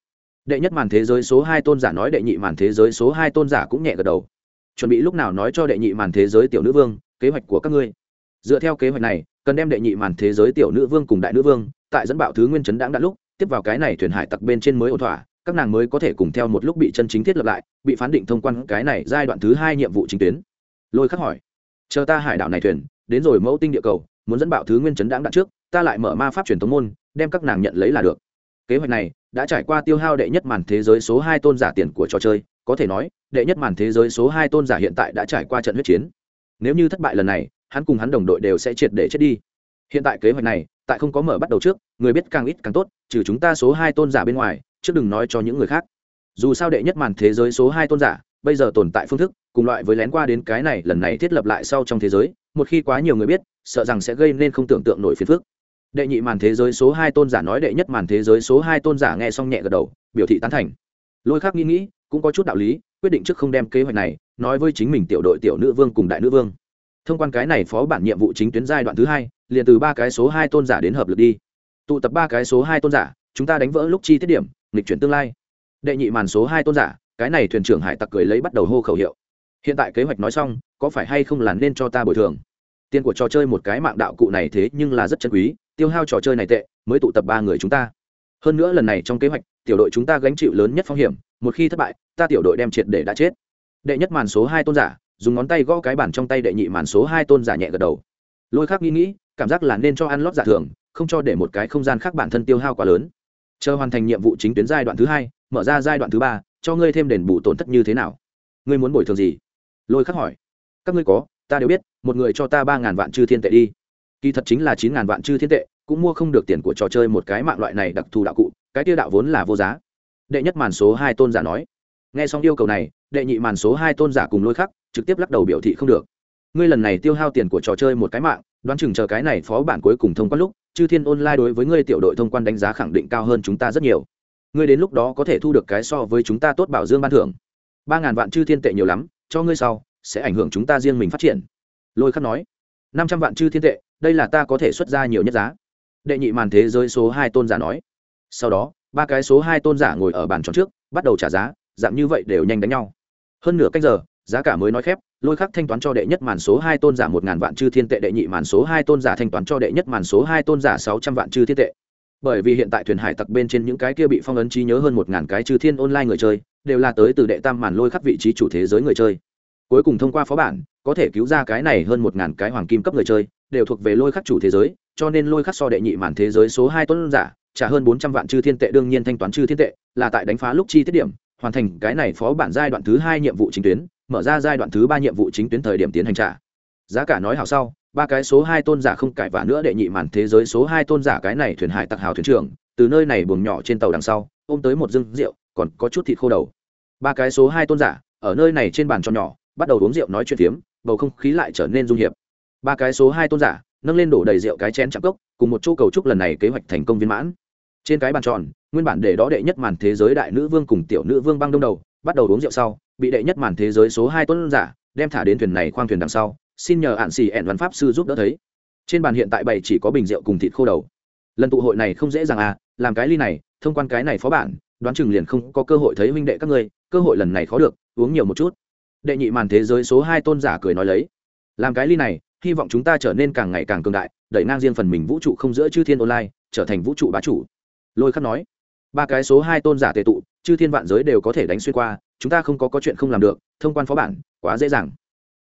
Đệ nhất màn thế giới số hai tôn giả nói đệ nhị màn thế giới số hai tôn giả cũng nhẹ gật đầu. Chuẩn bị lúc nào nói cho đệ nhị màn thế giới tiểu nữ vương, kế hoạch của các ngươi. Dựa theo kế hoạch này, cần đem đệ nhị màn thế giới tiểu nữ vương cùng đại nữ vương, tại dẫn bạo thứ nguyên chấn đáng đã lúc, tiếp vào cái này thuyền hải tặc bên trên mới ổn thỏa, các nàng mới có thể cùng theo một lúc bị chân chính thiết lập lại, bị phán định thông quan cái này giai đoạn thứ hai nhiệm vụ chính tuyến lôi khắc hỏi, chờ ta hải đảo này thuyền, đến rồi mẫu tinh địa cầu, muốn dẫn bạo thứ nguyên chấn đáng đạn trước, ta lại mở ma pháp truyền thống môn, đem các nàng nhận lấy là được. Kế hoạch này đã trải qua tiêu hao đệ nhất màn thế giới số hai tôn giả tiền của trò chơi, có thể nói, đệ nhất màn thế giới số hai tôn giả hiện tại đã trải qua trận huyết chiến. Nếu như thất bại lần này, hắn cùng hắn đồng đội đều sẽ triệt để chết đi. Hiện tại kế hoạch này, tại không có mở bắt đầu trước, người biết càng ít càng tốt, trừ chúng ta số hai tôn giả bên ngoài chứ đừng nói cho những người khác. Dù sao đệ nhất màn thế giới số hai tôn giả bây giờ tồn tại phương thức, cùng loại với lén qua đến cái này, lần này thiết lập lại sau trong thế giới, một khi quá nhiều người biết, sợ rằng sẽ gây nên không tưởng tượng nổi phiền phức. Đệ nhị màn thế giới số hai tôn giả nói đệ nhất màn thế giới số hai tôn giả nghe xong nhẹ gật đầu, biểu thị tán thành. Lôi khác nghĩ nghĩ, cũng có chút đạo lý, quyết định trước không đem kế hoạch này, nói với chính mình tiểu đội tiểu nữ vương cùng đại nữ vương. Thông quan cái này phó bản nhiệm vụ chính tuyến giai đoạn thứ hai, liền từ ba cái số hai tôn giả đến hợp lực đi. Tụ tập ba cái số hai tôn giả, chúng ta đánh vỡ lúc chi tiết điểm, nghịch chuyển tương lai. Đệ nhị màn số hai tôn giả cái này thuyền trưởng hải tặc cười lấy bắt đầu hô khẩu hiệu. Hiện tại kế hoạch nói xong, có phải hay không là nên cho ta bồi thường? Tiền của trò chơi một cái mạng đạo cụ này thế nhưng là rất chân quý, tiêu hao trò chơi này tệ, mới tụ tập ba người chúng ta. Hơn nữa lần này trong kế hoạch, tiểu đội chúng ta gánh chịu lớn nhất phong hiểm, một khi thất bại, ta tiểu đội đem triệt để đã chết. Đệ nhất màn số hai tôn giả, dùng ngón tay gõ cái bản trong tay đệ nhị màn số hai tôn giả nhẹ gật đầu. Lôi khác nghĩ nghĩ, cảm giác là nên cho ăn lót giả thường không cho để một cái không gian khác bản thân tiêu hao quá lớn. Chờ hoàn thành nhiệm vụ chính tuyến giai đoạn thứ hai, mở ra giai đoạn thứ ba cho ngươi thêm đền bù tổn thất như thế nào? Ngươi muốn bồi thường gì? Lôi khắc hỏi. Các ngươi có, ta đều biết, một người cho ta ba ngàn vạn chư thiên tệ đi. Kỳ thật chính là chín ngàn vạn chư thiên tệ, cũng mua không được tiền của trò chơi một cái mạng loại này đặc thù đạo cụ, cái tiêu đạo vốn là vô giá. Đệ nhất màn số hai tôn giả nói. Nghe xong yêu cầu này, đệ nhị màn số hai tôn giả cùng lôi khắc trực tiếp lắc đầu biểu thị không được. Ngươi lần này tiêu hao tiền của trò chơi một cái mạng, đoán chừng chờ cái này phó bản cuối cùng thông quan lúc, chư thiên online đối với ngươi tiểu đội thông quan đánh giá khẳng định cao hơn chúng ta rất nhiều ngươi đến lúc đó có thể thu được cái so với chúng ta tốt bảo dương ban thưởng. Ba ngàn vạn chư thiên tệ nhiều lắm, cho ngươi sau, sẽ ảnh hưởng chúng ta riêng mình phát triển. Lôi khắc nói. Năm trăm vạn chư thiên tệ, đây là ta có thể xuất ra nhiều nhất giá. Đệ nhị màn thế giới số hai tôn giả nói. Sau đó, ba cái số hai tôn giả ngồi ở bàn tròn trước, bắt đầu trả giá giảm như vậy đều nhanh đánh nhau. Hơn nửa cách giờ, giá cả mới nói khép, lôi khắc thanh toán cho đệ nhất màn số hai tôn giả một ngàn vạn chư thiên tệ, đệ nhị màn số hai tôn giả thanh toán cho đệ nhất màn số hai tôn giả sáu trăm vạn chư thiên tệ bởi vì hiện tại thuyền hải tặc bên trên những cái kia bị phong ấn trí nhớ hơn một ngàn cái chư thiên online người chơi, đều là tới từ đệ tam màn lôi khắp vị trí chủ thế giới người chơi. Cuối cùng thông qua phó bản, có thể cứu ra cái này hơn một ngàn cái hoàng kim cấp người chơi, đều thuộc về lôi khắc chủ thế giới, cho nên lôi khắc so đệ nhị màn thế giới số hai tuấn giả, trả hơn bốn trăm vạn chư thiên tệ, đương nhiên thanh toán chư thiên tệ, là tại đánh phá lúc chi tiết điểm, hoàn thành cái này phó bản giai đoạn thứ hai nhiệm vụ chính tuyến, mở ra giai đoạn thứ ba nhiệm vụ chính tuyến thời điểm tiến hành trả. Giá cả nói hào sau ba cái số hai tôn giả không cải vả nữa đệ nhị màn thế giới số hai tôn giả cái này thuyền hải tặc hào thuyền trưởng, từ nơi này buồng nhỏ trên tàu đằng sau, ôm tới một dưng rượu, còn có chút thịt khô đầu. Ba cái số hai tôn giả, ở nơi này trên bàn tròn nhỏ, bắt đầu uống rượu nói chuyện phiếm, bầu không khí lại trở nên dung hiệp. Ba cái số hai tôn giả, nâng lên đổ đầy rượu cái chén chạm cốc, cùng một chỗ cầu chúc lần này kế hoạch thành công viên mãn. Trên cái bàn tròn, nguyên bản để đó đệ nhất màn thế giới đại nữ vương cùng tiểu nữ vương băng đông đầu, bắt đầu uống rượu sau, bị đệ nhất màn thế giới số hai tôn giả, đem thả đến thuyền này khoang thuyền đằng sau xin nhờ ạn xì ẹn văn pháp sư giúp đỡ thấy. Trên bàn hiện tại bày chỉ có bình rượu cùng thịt khô đầu. Lần tụ hội này không dễ dàng à làm cái ly này, thông quan cái này phó bản, đoán chừng liền không có cơ hội thấy huynh đệ các ngươi, cơ hội lần này khó được, uống nhiều một chút. Đệ nhị màn thế giới số hai tôn giả cười nói lấy. Làm cái ly này, hy vọng chúng ta trở nên càng ngày càng cường đại, đẩy ngang riêng phần mình vũ trụ không giữa chư thiên online, trở thành vũ trụ bá chủ. Lôi khắc nói. Ba cái số hai tôn giả tệ tụ, chư thiên vạn giới đều có thể đánh xuyên qua, chúng ta không có có chuyện không làm được, thông quan phó bản, quá dễ dàng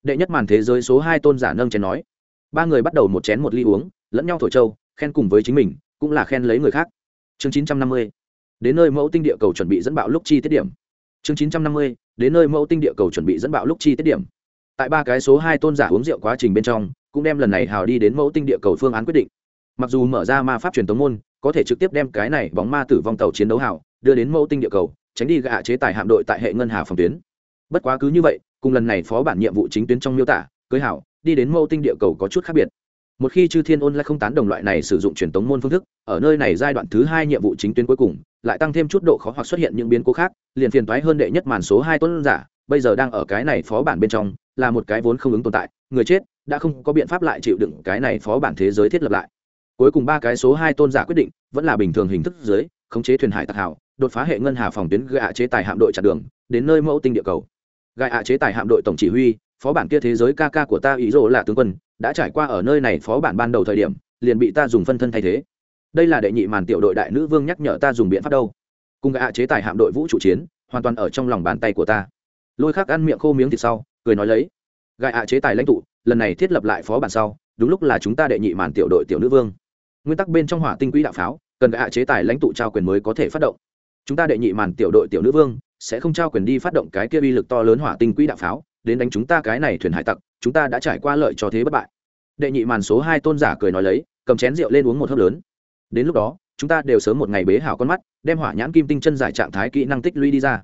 đệ nhất màn thế giới số hai tôn giả nâng chén nói. Ba người bắt đầu một chén một ly uống, lẫn nhau thổi trâu khen cùng với chính mình, cũng là khen lấy người khác. Chương chín trăm năm mươi. Đến nơi mẫu tinh địa cầu chuẩn bị dẫn bạo lúc chi tiết điểm. Chương chín trăm năm mươi. Đến nơi mẫu tinh địa cầu chuẩn bị dẫn bạo lúc chi tiết điểm. Tại ba cái số hai tôn giả uống rượu quá trình bên trong, cũng đem lần này hào đi đến mẫu tinh địa cầu phương án quyết định. Mặc dù mở ra ma pháp truyền tống môn, có thể trực tiếp đem cái này bóng ma tử vong tàu chiến đấu hào đưa đến mẫu tinh địa cầu, tránh đi gạ chế tài hạm đội tại hệ ngân hà phòng tuyến. Bất quá cứ như vậy cùng lần này phó bản nhiệm vụ chính tuyến trong miêu tả, cưới hảo, đi đến mẫu tinh địa cầu có chút khác biệt. Một khi chư thiên ôn lại không tán đồng loại này sử dụng truyền tống môn phương thức, ở nơi này giai đoạn thứ hai nhiệm vụ chính tuyến cuối cùng, lại tăng thêm chút độ khó hoặc xuất hiện những biến cố khác, liền phiền toái hơn đệ nhất màn số hai tuấn giả, bây giờ đang ở cái này phó bản bên trong, là một cái vốn không ứng tồn tại, người chết, đã không có biện pháp lại chịu đựng cái này phó bản thế giới thiết lập lại. Cuối cùng ba cái số hai tôn giả quyết định, vẫn là bình thường hình thức dưới, khống chế thuyền hải tặc hảo, đột phá hệ ngân hà phòng tuyến gạ chế tài hạm đội chặn đường, đến nơi mẫu tinh địa cầu gạ chế tài hạm đội tổng chỉ huy, phó bản kia thế giới ca ca của ta ý rỗ là tướng quân, đã trải qua ở nơi này phó bản ban đầu thời điểm, liền bị ta dùng phân thân thay thế. Đây là đệ nhị màn tiểu đội đại nữ vương nhắc nhở ta dùng biện pháp đâu. Cùng gạ chế tài hạm đội vũ trụ chiến, hoàn toàn ở trong lòng bàn tay của ta. Lôi khắc ăn miệng khô miếng thịt sau, cười nói lấy. Gạ chế tài lãnh tụ, lần này thiết lập lại phó bản sau, đúng lúc là chúng ta đệ nhị màn tiểu đội tiểu nữ vương. Nguyên tắc bên trong hỏa tinh quỹ đạo pháo, cần gạ chế tài lãnh tụ trao quyền mới có thể phát động. Chúng ta đệ nhị màn tiểu đội tiểu nữ vương sẽ không trao quyền đi phát động cái kia uy lực to lớn hỏa tinh quỹ đạo pháo, đến đánh chúng ta cái này thuyền hải tặc, chúng ta đã trải qua lợi cho thế bất bại. Đệ nhị màn số hai tôn giả cười nói lấy, cầm chén rượu lên uống một hớp lớn. Đến lúc đó, chúng ta đều sớm một ngày bế hảo con mắt, đem hỏa nhãn kim tinh chân giải trạng thái kỹ năng tích lũy đi ra.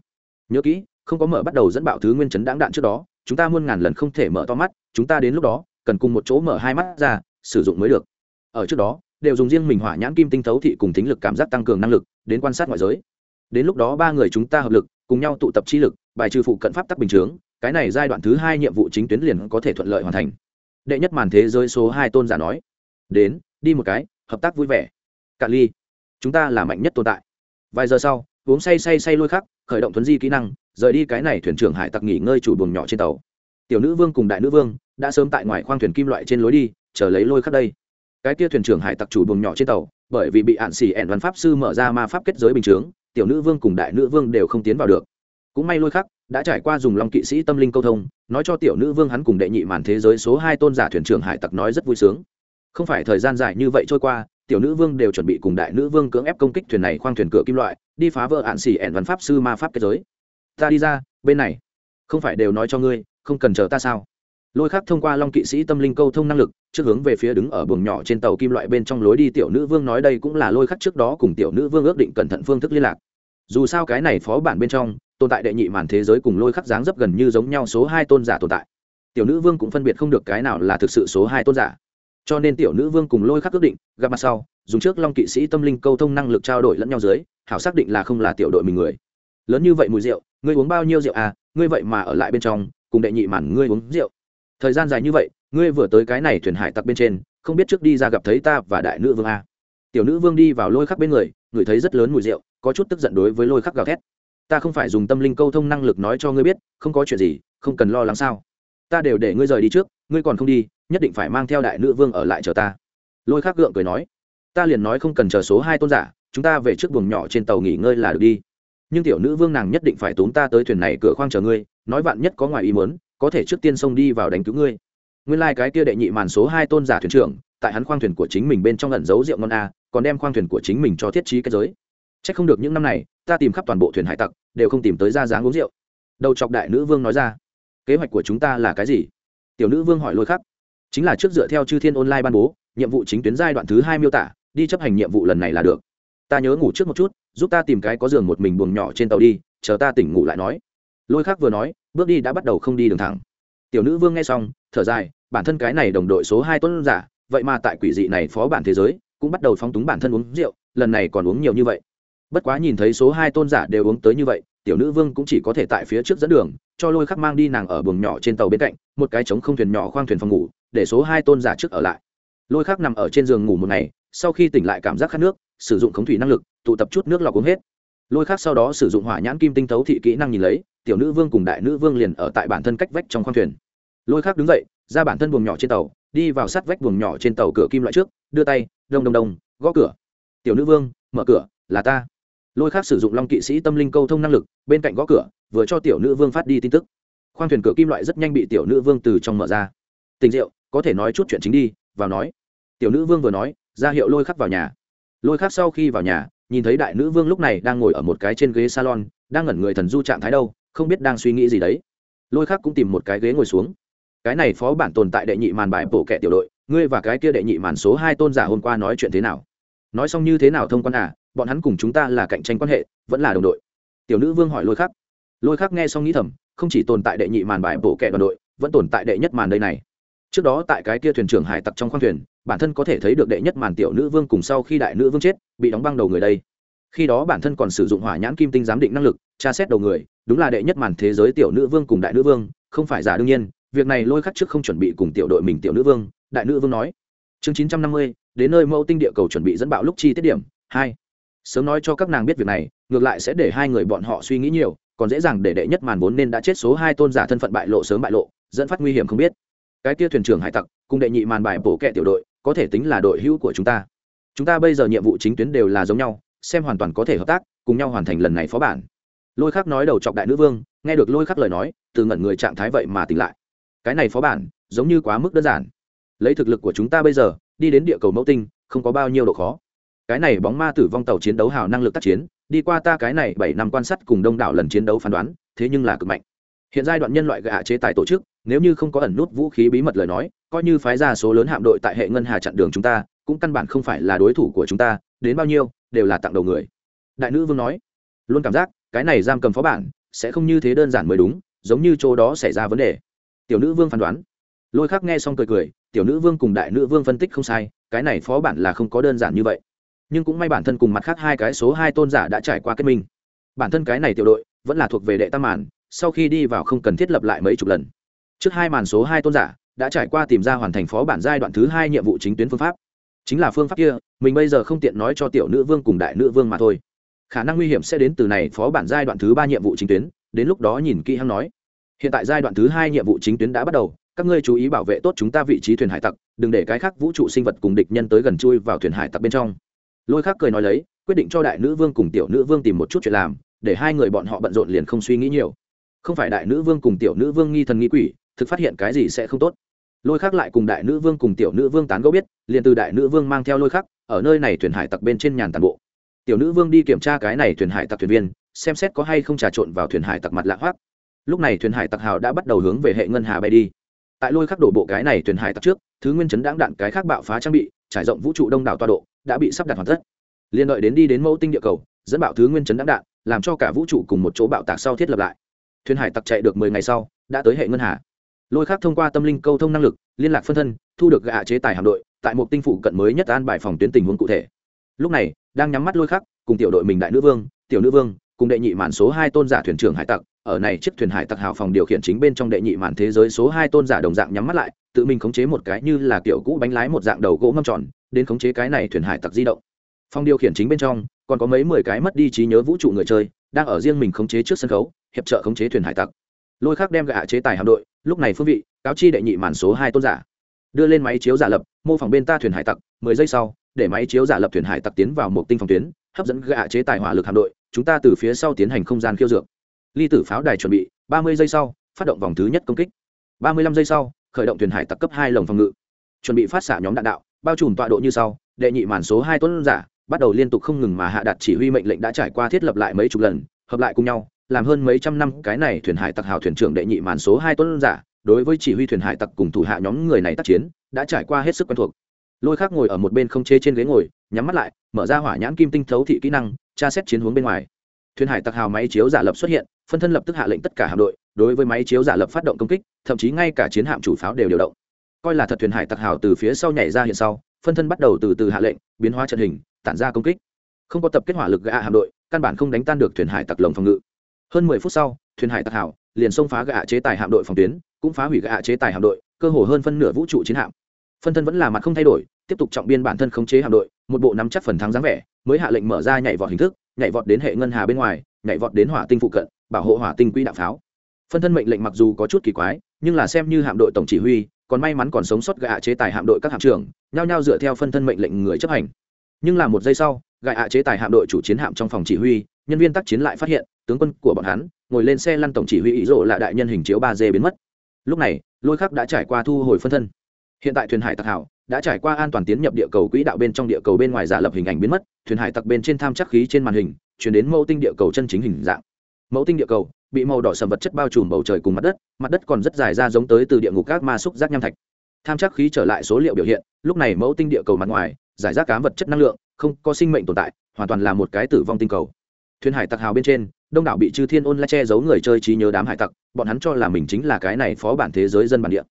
Nhớ kỹ, không có mở bắt đầu dẫn bạo thứ nguyên chấn đáng đạn trước đó, chúng ta muôn ngàn lần không thể mở to mắt, chúng ta đến lúc đó, cần cùng một chỗ mở hai mắt ra, sử dụng mới được. Ở trước đó, đều dùng riêng mình hỏa nhãn kim tinh thấu thị cùng tính lực cảm giác tăng cường năng lực, đến quan sát ngoại giới. Đến lúc đó ba người chúng ta hợp lực cùng nhau tụ tập chi lực, bài trừ phụ cận pháp tắc bình chướng, cái này giai đoạn thứ hai nhiệm vụ chính tuyến liền có thể thuận lợi hoàn thành. Đệ nhất màn thế giới số hai tôn giả nói, đến, đi một cái, hợp tác vui vẻ. Cạn ly, chúng ta là mạnh nhất tồn tại. Vài giờ sau, uống say say say lôi khắc, khởi động thuấn di kỹ năng, rời đi cái này thuyền trưởng hải tặc nghỉ ngơi chủ buồng nhỏ trên tàu. Tiểu nữ vương cùng đại nữ vương đã sớm tại ngoài khoang thuyền kim loại trên lối đi, chờ lấy lôi khắc đây. Cái kia thuyền trưởng hải tặc chủ buồng nhỏ trên tàu, bởi vì bị ạn xỉ ẹn văn pháp sư mở ra ma pháp kết giới bình chướng tiểu nữ vương cùng đại nữ vương đều không tiến vào được. Cũng may lôi khắc đã trải qua dùng long kỵ sĩ tâm linh câu thông, nói cho tiểu nữ vương hắn cùng đệ nhị màn thế giới số hai tôn giả thuyền trưởng hải tặc nói rất vui sướng. Không phải thời gian dài như vậy trôi qua, tiểu nữ vương đều chuẩn bị cùng đại nữ vương cưỡng ép công kích thuyền này khoang thuyền cửa kim loại, đi phá vỡ hạn xỉ ẻn văn pháp sư ma pháp kết giới. Ta đi ra, bên này. Không phải đều nói cho ngươi, không cần chờ ta sao? Lôi khắc thông qua long kỵ sĩ tâm linh câu thông năng lực, trước hướng về phía đứng ở buồng nhỏ trên tàu kim loại bên trong lối đi tiểu nữ vương nói đây cũng là lôi khắc trước đó cùng tiểu nữ vương ước định cẩn thận phương thức liên lạc. Dù sao cái này phó bản bên trong, tồn tại đệ nhị màn thế giới cùng lôi khắc dáng dấp gần như giống nhau số hai tôn giả tồn tại. Tiểu nữ vương cũng phân biệt không được cái nào là thực sự số hai tôn giả. Cho nên tiểu nữ vương cùng lôi khắc ước định, gặp mặt sau, dùng trước long kỵ sĩ tâm linh câu thông năng lực trao đổi lẫn nhau dưới, hảo xác định là không là tiểu đội mình người. Lớn như vậy mùi rượu, ngươi uống bao nhiêu rượu à? Ngươi vậy mà ở lại bên trong, cùng đệ nhị màn ngươi uống rượu thời gian dài như vậy, ngươi vừa tới cái này thuyền hải tặc bên trên, không biết trước đi ra gặp thấy ta và đại nữ vương a. Tiểu nữ vương đi vào lôi khắc bên người người thấy rất lớn mùi rượu, có chút tức giận đối với lôi khắc gào thét. Ta không phải dùng tâm linh câu thông năng lực nói cho ngươi biết, không có chuyện gì, không cần lo lắng sao. Ta đều để ngươi rời đi trước, ngươi còn không đi, nhất định phải mang theo đại nữ vương ở lại chờ ta. Lôi khắc gượng cười nói. Ta liền nói không cần chờ số hai tôn giả, chúng ta về trước buồng nhỏ trên tàu nghỉ ngơi là được đi. Nhưng tiểu nữ vương nàng nhất định phải tốn ta tới thuyền này cửa khoang chờ ngươi, nói vạn nhất có ngoài ý muốn có thể trước tiên xông đi vào đánh cứu ngươi. Nguyên lai、like、cái kia đệ nhị màn số hai tôn giả thuyền trưởng, tại hắn khoang thuyền của chính mình bên trong lẩn giấu rượu ngon a, còn đem khoang thuyền của chính mình cho thiết trí cái giới. C h ắ c không được những năm này, ta tìm khắp toàn bộ thuyền hải tặc, đều không tìm tới ra dáng uống rượu. Đầu chọc đại nữ vương nói ra, kế hoạch của chúng ta là cái gì? Tiểu nữ vương hỏi lôi khắc. Chính là trước dựa theo chư thiên online ban bố, nhiệm vụ chính tuyến giai đoạn thứ hai miêu tả, đi chấp hành nhiệm vụ lần này là được. Ta nhớ ngủ trước một chút, giúp ta tìm cái có giường một mình buồng nhỏ trên tàu đi, chờ ta tỉnh ngủ lại nói. Lôi khắc vừa nói bước đi đã bắt đầu không đi đường thẳng. Tiểu nữ vương nghe xong, thở dài, bản thân cái này đồng đội số hai tuấn giả, vậy mà tại quỷ dị này phó bản thế giới, cũng bắt đầu phóng túng bản thân uống rượu, lần này còn uống nhiều như vậy. Bất quá nhìn thấy số hai tôn giả đều uống tới như vậy, tiểu nữ vương cũng chỉ có thể tại phía trước dẫn đường, cho lôi khắc mang đi nàng ở buồng nhỏ trên tàu bên cạnh, một cái trống không thuyền nhỏ khoang thuyền phòng ngủ, để số hai tôn giả trước ở lại. Lôi khắc nằm ở trên giường ngủ một ngày, sau khi tỉnh lại cảm giác khát nước, sử dụng khống thủy năng lực, tụ tập chút nước lọc uống hết lôi khác sau đó sử dụng hỏa nhãn kim tinh thấu thị kỹ năng nhìn lấy, tiểu nữ vương cùng đại nữ vương liền ở tại bản thân cách vách trong khoang thuyền. Lôi khác đứng dậy, ra bản thân buồng nhỏ trên tàu, đi vào sát vách buồng nhỏ trên tàu cửa kim loại trước, đưa tay, đông đông đông, gõ cửa. Tiểu nữ vương, mở cửa, là ta. Lôi khác sử dụng long kỵ sĩ tâm linh câu thông năng lực, bên cạnh gõ cửa, vừa cho tiểu nữ vương phát đi tin tức. Khoang thuyền cửa kim loại rất nhanh bị tiểu nữ vương từ trong mở ra. Tình diệu có thể nói chút chuyện chính đi, vào nói. Tiểu nữ vương vừa nói, ra hiệu lôi khắc vào nhà. Lôi khắc sau khi vào nhà nhìn thấy đại nữ vương lúc này đang ngồi ở một cái trên ghế salon, đang ngẩn người thần du trạng thái đâu, không biết đang suy nghĩ gì đấy. Lôi khác cũng tìm một cái ghế ngồi xuống. Cái này phó bản tồn tại đệ nhị màn bài bổ kẻ tiểu đội, ngươi và cái kia đệ nhị màn số hai tôn giả hôm qua nói chuyện thế nào? Nói xong như thế nào thông quan à bọn hắn cùng chúng ta là cạnh tranh quan hệ, vẫn là đồng đội. Tiểu nữ vương hỏi lôi khắc. Lôi khắc nghe xong nghĩ thầm, không chỉ tồn tại đệ nhị màn bài bổ kẻ đoàn đội, vẫn tồn tại đệ nhất màn đây này. Trước đó tại cái kia thuyền trưởng hải tặc trong khoang thuyền bản thân có thể thấy được đệ nhất màn tiểu nữ vương cùng sau khi đại nữ vương chết, bị đóng băng đầu người đây. Khi đó bản thân còn sử dụng hỏa nhãn kim tinh giám định năng lực, tra xét đầu người, đúng là đệ nhất màn thế giới tiểu nữ vương cùng đại nữ vương, không phải giả đương nhiên, việc này lôi khắc trước không chuẩn bị cùng tiểu đội mình tiểu nữ vương, đại nữ vương nói. Chương chín trăm năm mươi, đến nơi mẫu tinh địa cầu chuẩn bị dẫn bạo lúc chi tiết điểm, hai. Sớm nói cho các nàng biết việc này, ngược lại sẽ để hai người bọn họ suy nghĩ nhiều, còn dễ dàng để đệ nhất màn vốn nên đã chết số hai tôn giả thân phận bại lộ sớm bại lộ, dẫn phát nguy hiểm không biết. Cái tia thuyền trưởng hải tặc, cùng đệ nhị màn bài bổ kẹ tiểu đội có thể tính là đội hữu của chúng ta. Chúng ta bây giờ nhiệm vụ chính tuyến đều là giống nhau, xem hoàn toàn có thể hợp tác, cùng nhau hoàn thành lần này phó bản. Lôi khắc nói đầu chọc đại nữ vương, nghe được lôi khắc lời nói, từ ngẩn người trạng thái vậy mà tỉnh lại. Cái này phó bản, giống như quá mức đơn giản. Lấy thực lực của chúng ta bây giờ, đi đến địa cầu mẫu tinh, không có bao nhiêu độ khó. Cái này bóng ma tử vong tàu chiến đấu hào năng lực tác chiến, đi qua ta cái này bảy năm quan sát cùng đông đảo lần chiến đấu phán đoán, thế nhưng là cực mạnh hiện giai đoạn nhân loại gạ chế tài tổ chức, nếu như không có ẩn nút vũ khí bí mật lời nói, coi như phái ra số lớn hạm đội tại hệ ngân hà chặn đường chúng ta, cũng căn bản không phải là đối thủ của chúng ta, đến bao nhiêu, đều là tặng đầu người. Đại nữ vương nói, luôn cảm giác, cái này giam cầm phó bản, sẽ không như thế đơn giản mới đúng, giống như chỗ đó xảy ra vấn đề. Tiểu nữ vương phán đoán. Lôi khắc nghe xong cười cười, tiểu nữ vương cùng đại nữ vương phân tích không sai, cái này phó bản là không có đơn giản như vậy. Nhưng cũng may bản thân cùng mặt khác hai cái số hai tôn giả đã trải qua kết minh. Bản thân cái này tiểu đội, vẫn là thuộc về đệ tam màn sau khi đi vào không cần thiết lập lại mấy chục lần. Trước hai màn số hai tôn giả đã trải qua tìm ra hoàn thành phó bản giai đoạn thứ hai nhiệm vụ chính tuyến phương pháp. Chính là phương pháp kia, mình bây giờ không tiện nói cho tiểu nữ vương cùng đại nữ vương mà thôi. Khả năng nguy hiểm sẽ đến từ này phó bản giai đoạn thứ ba nhiệm vụ chính tuyến, đến lúc đó nhìn kỹ hắn nói. Hiện tại giai đoạn thứ hai nhiệm vụ chính tuyến đã bắt đầu, các ngươi chú ý bảo vệ tốt chúng ta vị trí thuyền hải tặc, đừng để cái khác vũ trụ sinh vật cùng địch nhân tới gần chui vào thuyền hải tặc bên trong. Lôi khác cười nói lấy, quyết định cho đại nữ vương cùng tiểu nữ vương tìm một chút chuyện làm, để hai người bọn họ bận rộn liền không suy nghĩ nhiều không phải đại nữ vương cùng tiểu nữ vương nghi thần nghi quỷ, thực phát hiện cái gì sẽ không tốt. Lôi khắc lại cùng đại nữ vương cùng tiểu nữ vương tán gẫu biết, liền từ đại nữ vương mang theo lôi khắc, ở nơi này thuyền hải tặc bên trên nhàn tàn bộ. Tiểu nữ vương đi kiểm tra cái này thuyền hải tặc thuyền viên, xem xét có hay không trà trộn vào thuyền hải tặc mặt lạ hoác lúc này thuyền hải tặc hào đã bắt đầu hướng về hệ ngân hà bay đi. Tại lôi khắc đổ bộ cái này thuyền hải tặc trước, thứ nguyên chấn đáng đạn cái khác bạo phá trang bị, trải rộng vũ trụ đông đảo toa độ, đã bị sắp đặt hoàn tất. Liên đợi đến đi đến mẫu tinh địa cầu, dẫn bạo thứ nguyên chấn đáng đạn, làm cho cả vũ trụ cùng một chỗ bạo tạc sau thiết lập lại thuyền hải tặc chạy được mười ngày sau, đã tới hệ ngân hà. Lôi khắc thông qua tâm linh câu thông năng lực, liên lạc phân thân, thu được gạ chế tài hạm đội, tại một tinh phủ cận mới nhất an bài phòng tuyến tình huống cụ thể. Lúc này, đang nhắm mắt lôi khắc cùng tiểu đội mình đại nữ vương, tiểu nữ vương, cùng đệ nhị màn số hai tôn giả thuyền trưởng hải tặc, ở này chiếc thuyền hải tặc hào phòng điều khiển chính bên trong đệ nhị màn thế giới số hai tôn giả đồng dạng nhắm mắt lại, tự mình khống chế một cái như là kiểu cũ bánh lái một dạng đầu gỗ ngâm tròn, đến khống chế cái này thuyền hải tặc di động. Phòng điều khiển chính bên trong, còn có mấy mười cái mất đi trí nhớ vũ trụ người chơi, đang ở riêng mình khống chế trước sân khấu hiệp trợ khống chế thuyền hải tặc. Lôi khác đem gạ chế tài hạm đội, lúc này phương vị, cáo chi đệ nhị màn số hai tôn giả. Đưa lên máy chiếu giả lập, mô phỏng bên ta thuyền hải tặc, mười giây sau, để máy chiếu giả lập thuyền hải tặc tiến vào một tinh phòng tuyến, hấp dẫn gạ chế tài hỏa lực hạm đội, chúng ta từ phía sau tiến hành không gian khiêu dược. Ly tử pháo đài chuẩn bị, ba mươi giây sau, phát động vòng thứ nhất công kích. Ba mươi lăm giây sau, khởi động thuyền hải tặc cấp hai lồng phòng ngự. Chuẩn bị phát xạ nhóm đạn đạo, bao trùm tọa độ như sau, đệ nhị màn số hai tuấn giả, bắt đầu liên tục không ngừng mà hạ đặt chỉ huy mệnh lệnh đã trải qua thiết lập lại mấy chục lần, hợp lại cùng nhau làm hơn mấy trăm năm cái này thuyền hải tặc hào thuyền trưởng đệ nhị màn số hai tuấn giả, đối với chỉ huy thuyền hải tặc cùng thủ hạ nhóm người này tác chiến, đã trải qua hết sức quen thuộc. Lôi khác ngồi ở một bên không chê trên ghế ngồi, nhắm mắt lại, mở ra hỏa nhãn kim tinh thấu thị kỹ năng, tra xét chiến hướng bên ngoài. Thuyền hải tặc hào máy chiếu giả lập xuất hiện, phân thân lập tức hạ lệnh tất cả hạm đội, đối với máy chiếu giả lập phát động công kích, thậm chí ngay cả chiến hạm chủ pháo đều điều động. Coi là thật thuyền hải tặc hào từ phía sau nhảy ra hiện sau, phân thân bắt đầu từ từ hạ lệnh, biến hóa trận hình, tản ra công kích. Không có tập kết hỏa lực gạ hạm đội, căn bản không đánh tan được thuyền hải tặc lồng phòng ngự hơn mười phút sau, thuyền hải tặc hảo, liền xông phá gạ chế tài hạm đội phòng tuyến, cũng phá hủy gạ chế tài hạm đội, cơ hồ hơn phân nửa vũ trụ chiến hạm. Phân thân vẫn là mặt không thay đổi, tiếp tục trọng biên bản thân khống chế hạm đội, một bộ nắm chắc phần thắng dáng vẻ, mới hạ lệnh mở ra nhảy vọt hình thức, nhảy vọt đến hệ ngân hà bên ngoài, nhảy vọt đến hỏa tinh phụ cận, bảo hộ hỏa tinh quỹ đạo pháo. Phân thân mệnh lệnh mặc dù có chút kỳ quái, nhưng là xem như hạm đội tổng chỉ huy, còn may mắn còn sống sót gạ chế tài hạm đội các hạm trưởng, nhao nhao dựa theo phân thân mệnh lệnh người chấp hành. Nhưng là một giây sau gạ chế tài hạm đội chủ chiến hạm trong phòng chỉ huy, nhân viên tác chiến lại phát hiện, tướng quân của bọn hắn, ngồi lên xe lăn tổng chỉ huy ý rộ là đại nhân hình chiếu ba d biến mất. Lúc này, lôi khắc đã trải qua thu hồi phân thân. Hiện tại thuyền hải tặc hảo, đã trải qua an toàn tiến nhập địa cầu quỹ đạo bên trong địa cầu bên ngoài giả lập hình ảnh biến mất, thuyền hải tặc bên trên tham chắc khí trên màn hình, chuyển đến mẫu tinh địa cầu chân chính hình dạng. Mẫu tinh địa cầu, bị màu đỏ sầm vật chất bao trùm bầu trời cùng mặt đất mặt đất còn rất dài ra giống tới từ địa ngục các ma xúc giác nham thạch. Tham chắc khí trở lại số liệu biểu hiện, lúc này mẫu tinh địa cầu mặt ngoài, giải rác cám vật chất năng lượng không có sinh mệnh tồn tại, hoàn toàn là một cái tử vong tinh cầu. Thuyền hải tặc hào bên trên, đông đảo bị chư thiên ôn la che giấu người chơi trí nhớ đám hải tặc, bọn hắn cho là mình chính là cái này phó bản thế giới dân bản địa.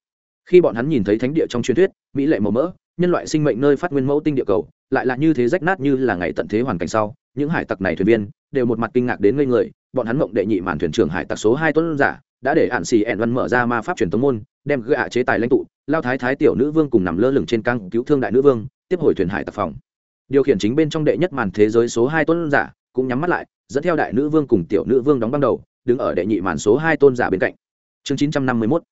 Khi bọn hắn nhìn thấy thánh địa trong truyền thuyết, mỹ lệ màu mỡ, nhân loại sinh mệnh nơi phát nguyên mẫu tinh địa cầu, lại là như thế rách nát như là ngày tận thế hoàn cảnh sau, những hải tặc này thuyền viên đều một mặt kinh ngạc đến ngây người, bọn hắn mộng đệ nhị màn thuyền trưởng hải tặc số hai tuấn giả, đã để hạn xì ẹn văn mở ra ma pháp truyền tống môn, đem gạ chế tài lãnh tụ, lao thái thái tiểu nữ vương cùng nằm lơ lửng trên căng cứu thương đại nữ vương, tiếp hồi thuyền hải tặc phòng điều khiển chính bên trong đệ nhất màn thế giới số hai tôn giả, cũng nhắm mắt lại, dẫn theo đại nữ vương cùng tiểu nữ vương đóng băng đầu, đứng ở đệ nhị màn số hai tôn giả bên cạnh. Chương chín trăm năm mươi mốt.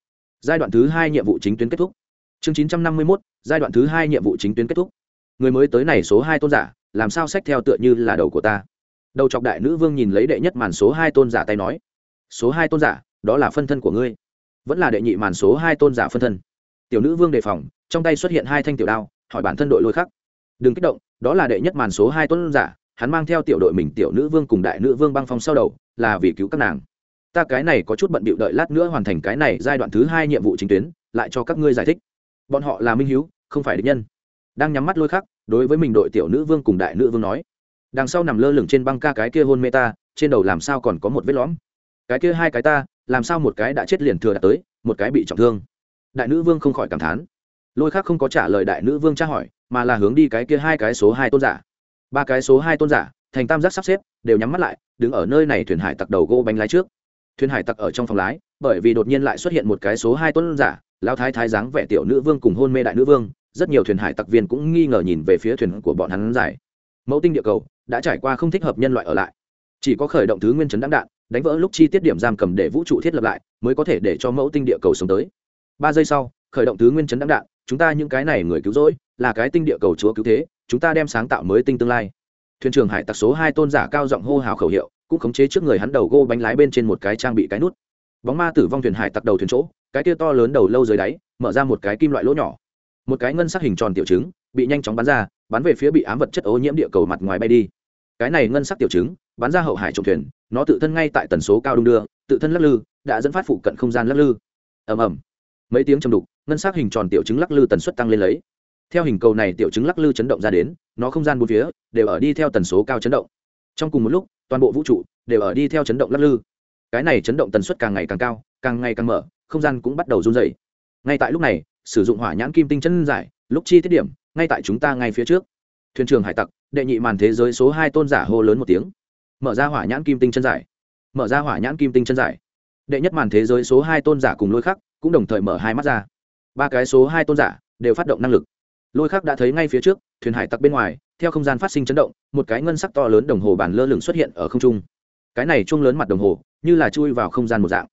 Giai đoạn thứ hai nhiệm vụ chính tuyến kết thúc. Chương chín trăm năm mươi mốt. Giai đoạn thứ hai nhiệm vụ chính tuyến kết thúc. Người mới tới này số hai tôn giả, làm sao sách theo tựa như là đầu của ta? Đầu chọc đại nữ vương nhìn lấy đệ nhất màn số hai tôn giả tay nói, số hai tôn giả, đó là phân thân của ngươi. Vẫn là đệ nhị màn số hai tôn giả phân thân. Tiểu nữ vương đề phòng, trong tay xuất hiện hai thanh tiểu đao, hỏi bản thân đội lôi khắc đừng kích động, đó là đệ nhất màn số hai tuấn giả, hắn mang theo tiểu đội mình tiểu nữ vương cùng đại nữ vương băng phong sau đầu, là vì cứu các nàng. Ta cái này có chút bận bịu đợi lát nữa hoàn thành cái này giai đoạn thứ hai nhiệm vụ chính tuyến, lại cho các ngươi giải thích. Bọn họ là minh hiếu, không phải địch nhân. Đang nhắm mắt lôi khắc, đối với mình đội tiểu nữ vương cùng đại nữ vương nói. Đằng sau nằm lơ lửng trên băng ca cái kia hôn mê ta, trên đầu làm sao còn có một vết lõm? Cái kia hai cái ta, làm sao một cái đã chết liền thừa đã tới, một cái bị trọng thương. Đại nữ vương không khỏi cảm thán. Lôi khác không có trả lời đại nữ vương tra hỏi mà là hướng đi cái kia hai cái số hai tôn giả. Ba cái số hai tôn giả, thành tam giác sắp xếp, đều nhắm mắt lại, đứng ở nơi này thuyền hải tặc đầu gỗ bánh lái trước. Thuyền hải tặc ở trong phòng lái, bởi vì đột nhiên lại xuất hiện một cái số hai tôn giả lao thái thái dáng vẻ tiểu nữ vương cùng hôn mê đại nữ vương, rất nhiều thuyền hải tặc viên cũng nghi ngờ nhìn về phía thuyền của bọn hắn giải. Mẫu tinh địa cầu đã trải qua không thích hợp nhân loại ở lại. Chỉ có khởi động thứ nguyên chấn đáng đạn, đánh vỡ lúc chi tiết điểm giam cầm để vũ trụ thiết lập lại, mới có thể để cho mẫu tinh địa cầu sống tới. Ba giây sau, khởi động thứ nguyên chấn đáng đạn chúng ta những cái này người cứu rỗi, là cái tinh địa cầu chúa cứu thế, chúng ta đem sáng tạo mới tinh tương lai. Thuyền trưởng hải tặc số hai tôn giả cao giọng hô hào khẩu hiệu, cũng khống chế trước người hắn đầu gô bánh lái bên trên một cái trang bị cái nút. Bóng ma tử vong thuyền hải tặc đầu thuyền chỗ, cái kia to lớn đầu lâu dưới đáy, mở ra một cái kim loại lỗ nhỏ. Một cái ngân sắc hình tròn tiểu trứng, bị nhanh chóng bắn ra, bắn về phía bị ám vật chất ô nhiễm địa cầu mặt ngoài bay đi. Cái này ngân sắc tiểu trứng, bắn ra hậu hải trộm thuyền, nó tự thân ngay tại tần số cao đung đưa, tự thân lắc lư, đã dẫn phát phụ cận không gian lắc lư. Ầm ầm. Mấy tiếng chầm đục ngân sắc hình tròn tiểu chứng lắc lư tần suất tăng lên lấy. Theo hình cầu này tiểu chứng lắc lư chấn động ra đến, nó không gian bốn phía đều ở đi theo tần số cao chấn động. Trong cùng một lúc, toàn bộ vũ trụ đều ở đi theo chấn động lắc lư. Cái này chấn động tần suất càng ngày càng cao, càng ngày càng mở, không gian cũng bắt đầu run dày ngay tại lúc này, sử dụng hỏa nhãn kim tinh chân giải, lúc chi tiết điểm, ngay tại chúng ta ngay phía trước. Thuyền trường hải tặc, đệ nhị màn thế giới số hai tôn giả hô lớn một tiếng. Mở ra hỏa nhãn kim tinh chân giải. Mở ra hỏa nhãn kim tinh chân giải. Đệ nhất màn thế giới số hai tôn giả cùng lôi khắc cũng đồng thời mở hai mắt ra ba cái số hai tôn giả đều phát động năng lực. Lôi khắc đã thấy ngay phía trước, thuyền hải tặc bên ngoài, theo không gian phát sinh chấn động, một cái ngân sắc to lớn đồng hồ bàn lơ lửng xuất hiện ở không trung. Cái này chung lớn mặt đồng hồ, như là chui vào không gian một dạng.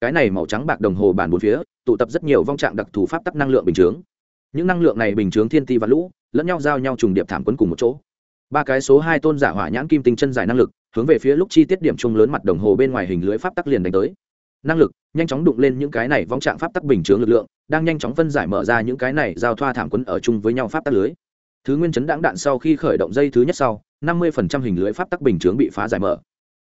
Cái này màu trắng bạc đồng hồ bàn bốn phía, tụ tập rất nhiều vong trạng đặc thù pháp tắc năng lượng bình chướng. Những năng lượng này bình chướng thiên ti và lũ, lẫn nhau giao nhau trùng điệp thảm quấn cùng một chỗ. Ba cái số hai tôn giả hỏa nhãn kim tinh chân dài năng lực, hướng về phía lúc chi tiết điểm chung lớn mặt đồng hồ bên ngoài hình lưới pháp tắc liền đánh tới. Năng lực, nhanh chóng đụng lên những cái này vong trạng pháp tắc bình chướng lực lượng đang nhanh chóng phân giải mở ra những cái này giao thoa thảm quấn ở chung với nhau pháp tắc lưới. Thứ nguyên chấn đáng đạn sau khi khởi động dây thứ nhất sau, năm mươi hình lưới pháp tắc bình chướng bị phá giải mở.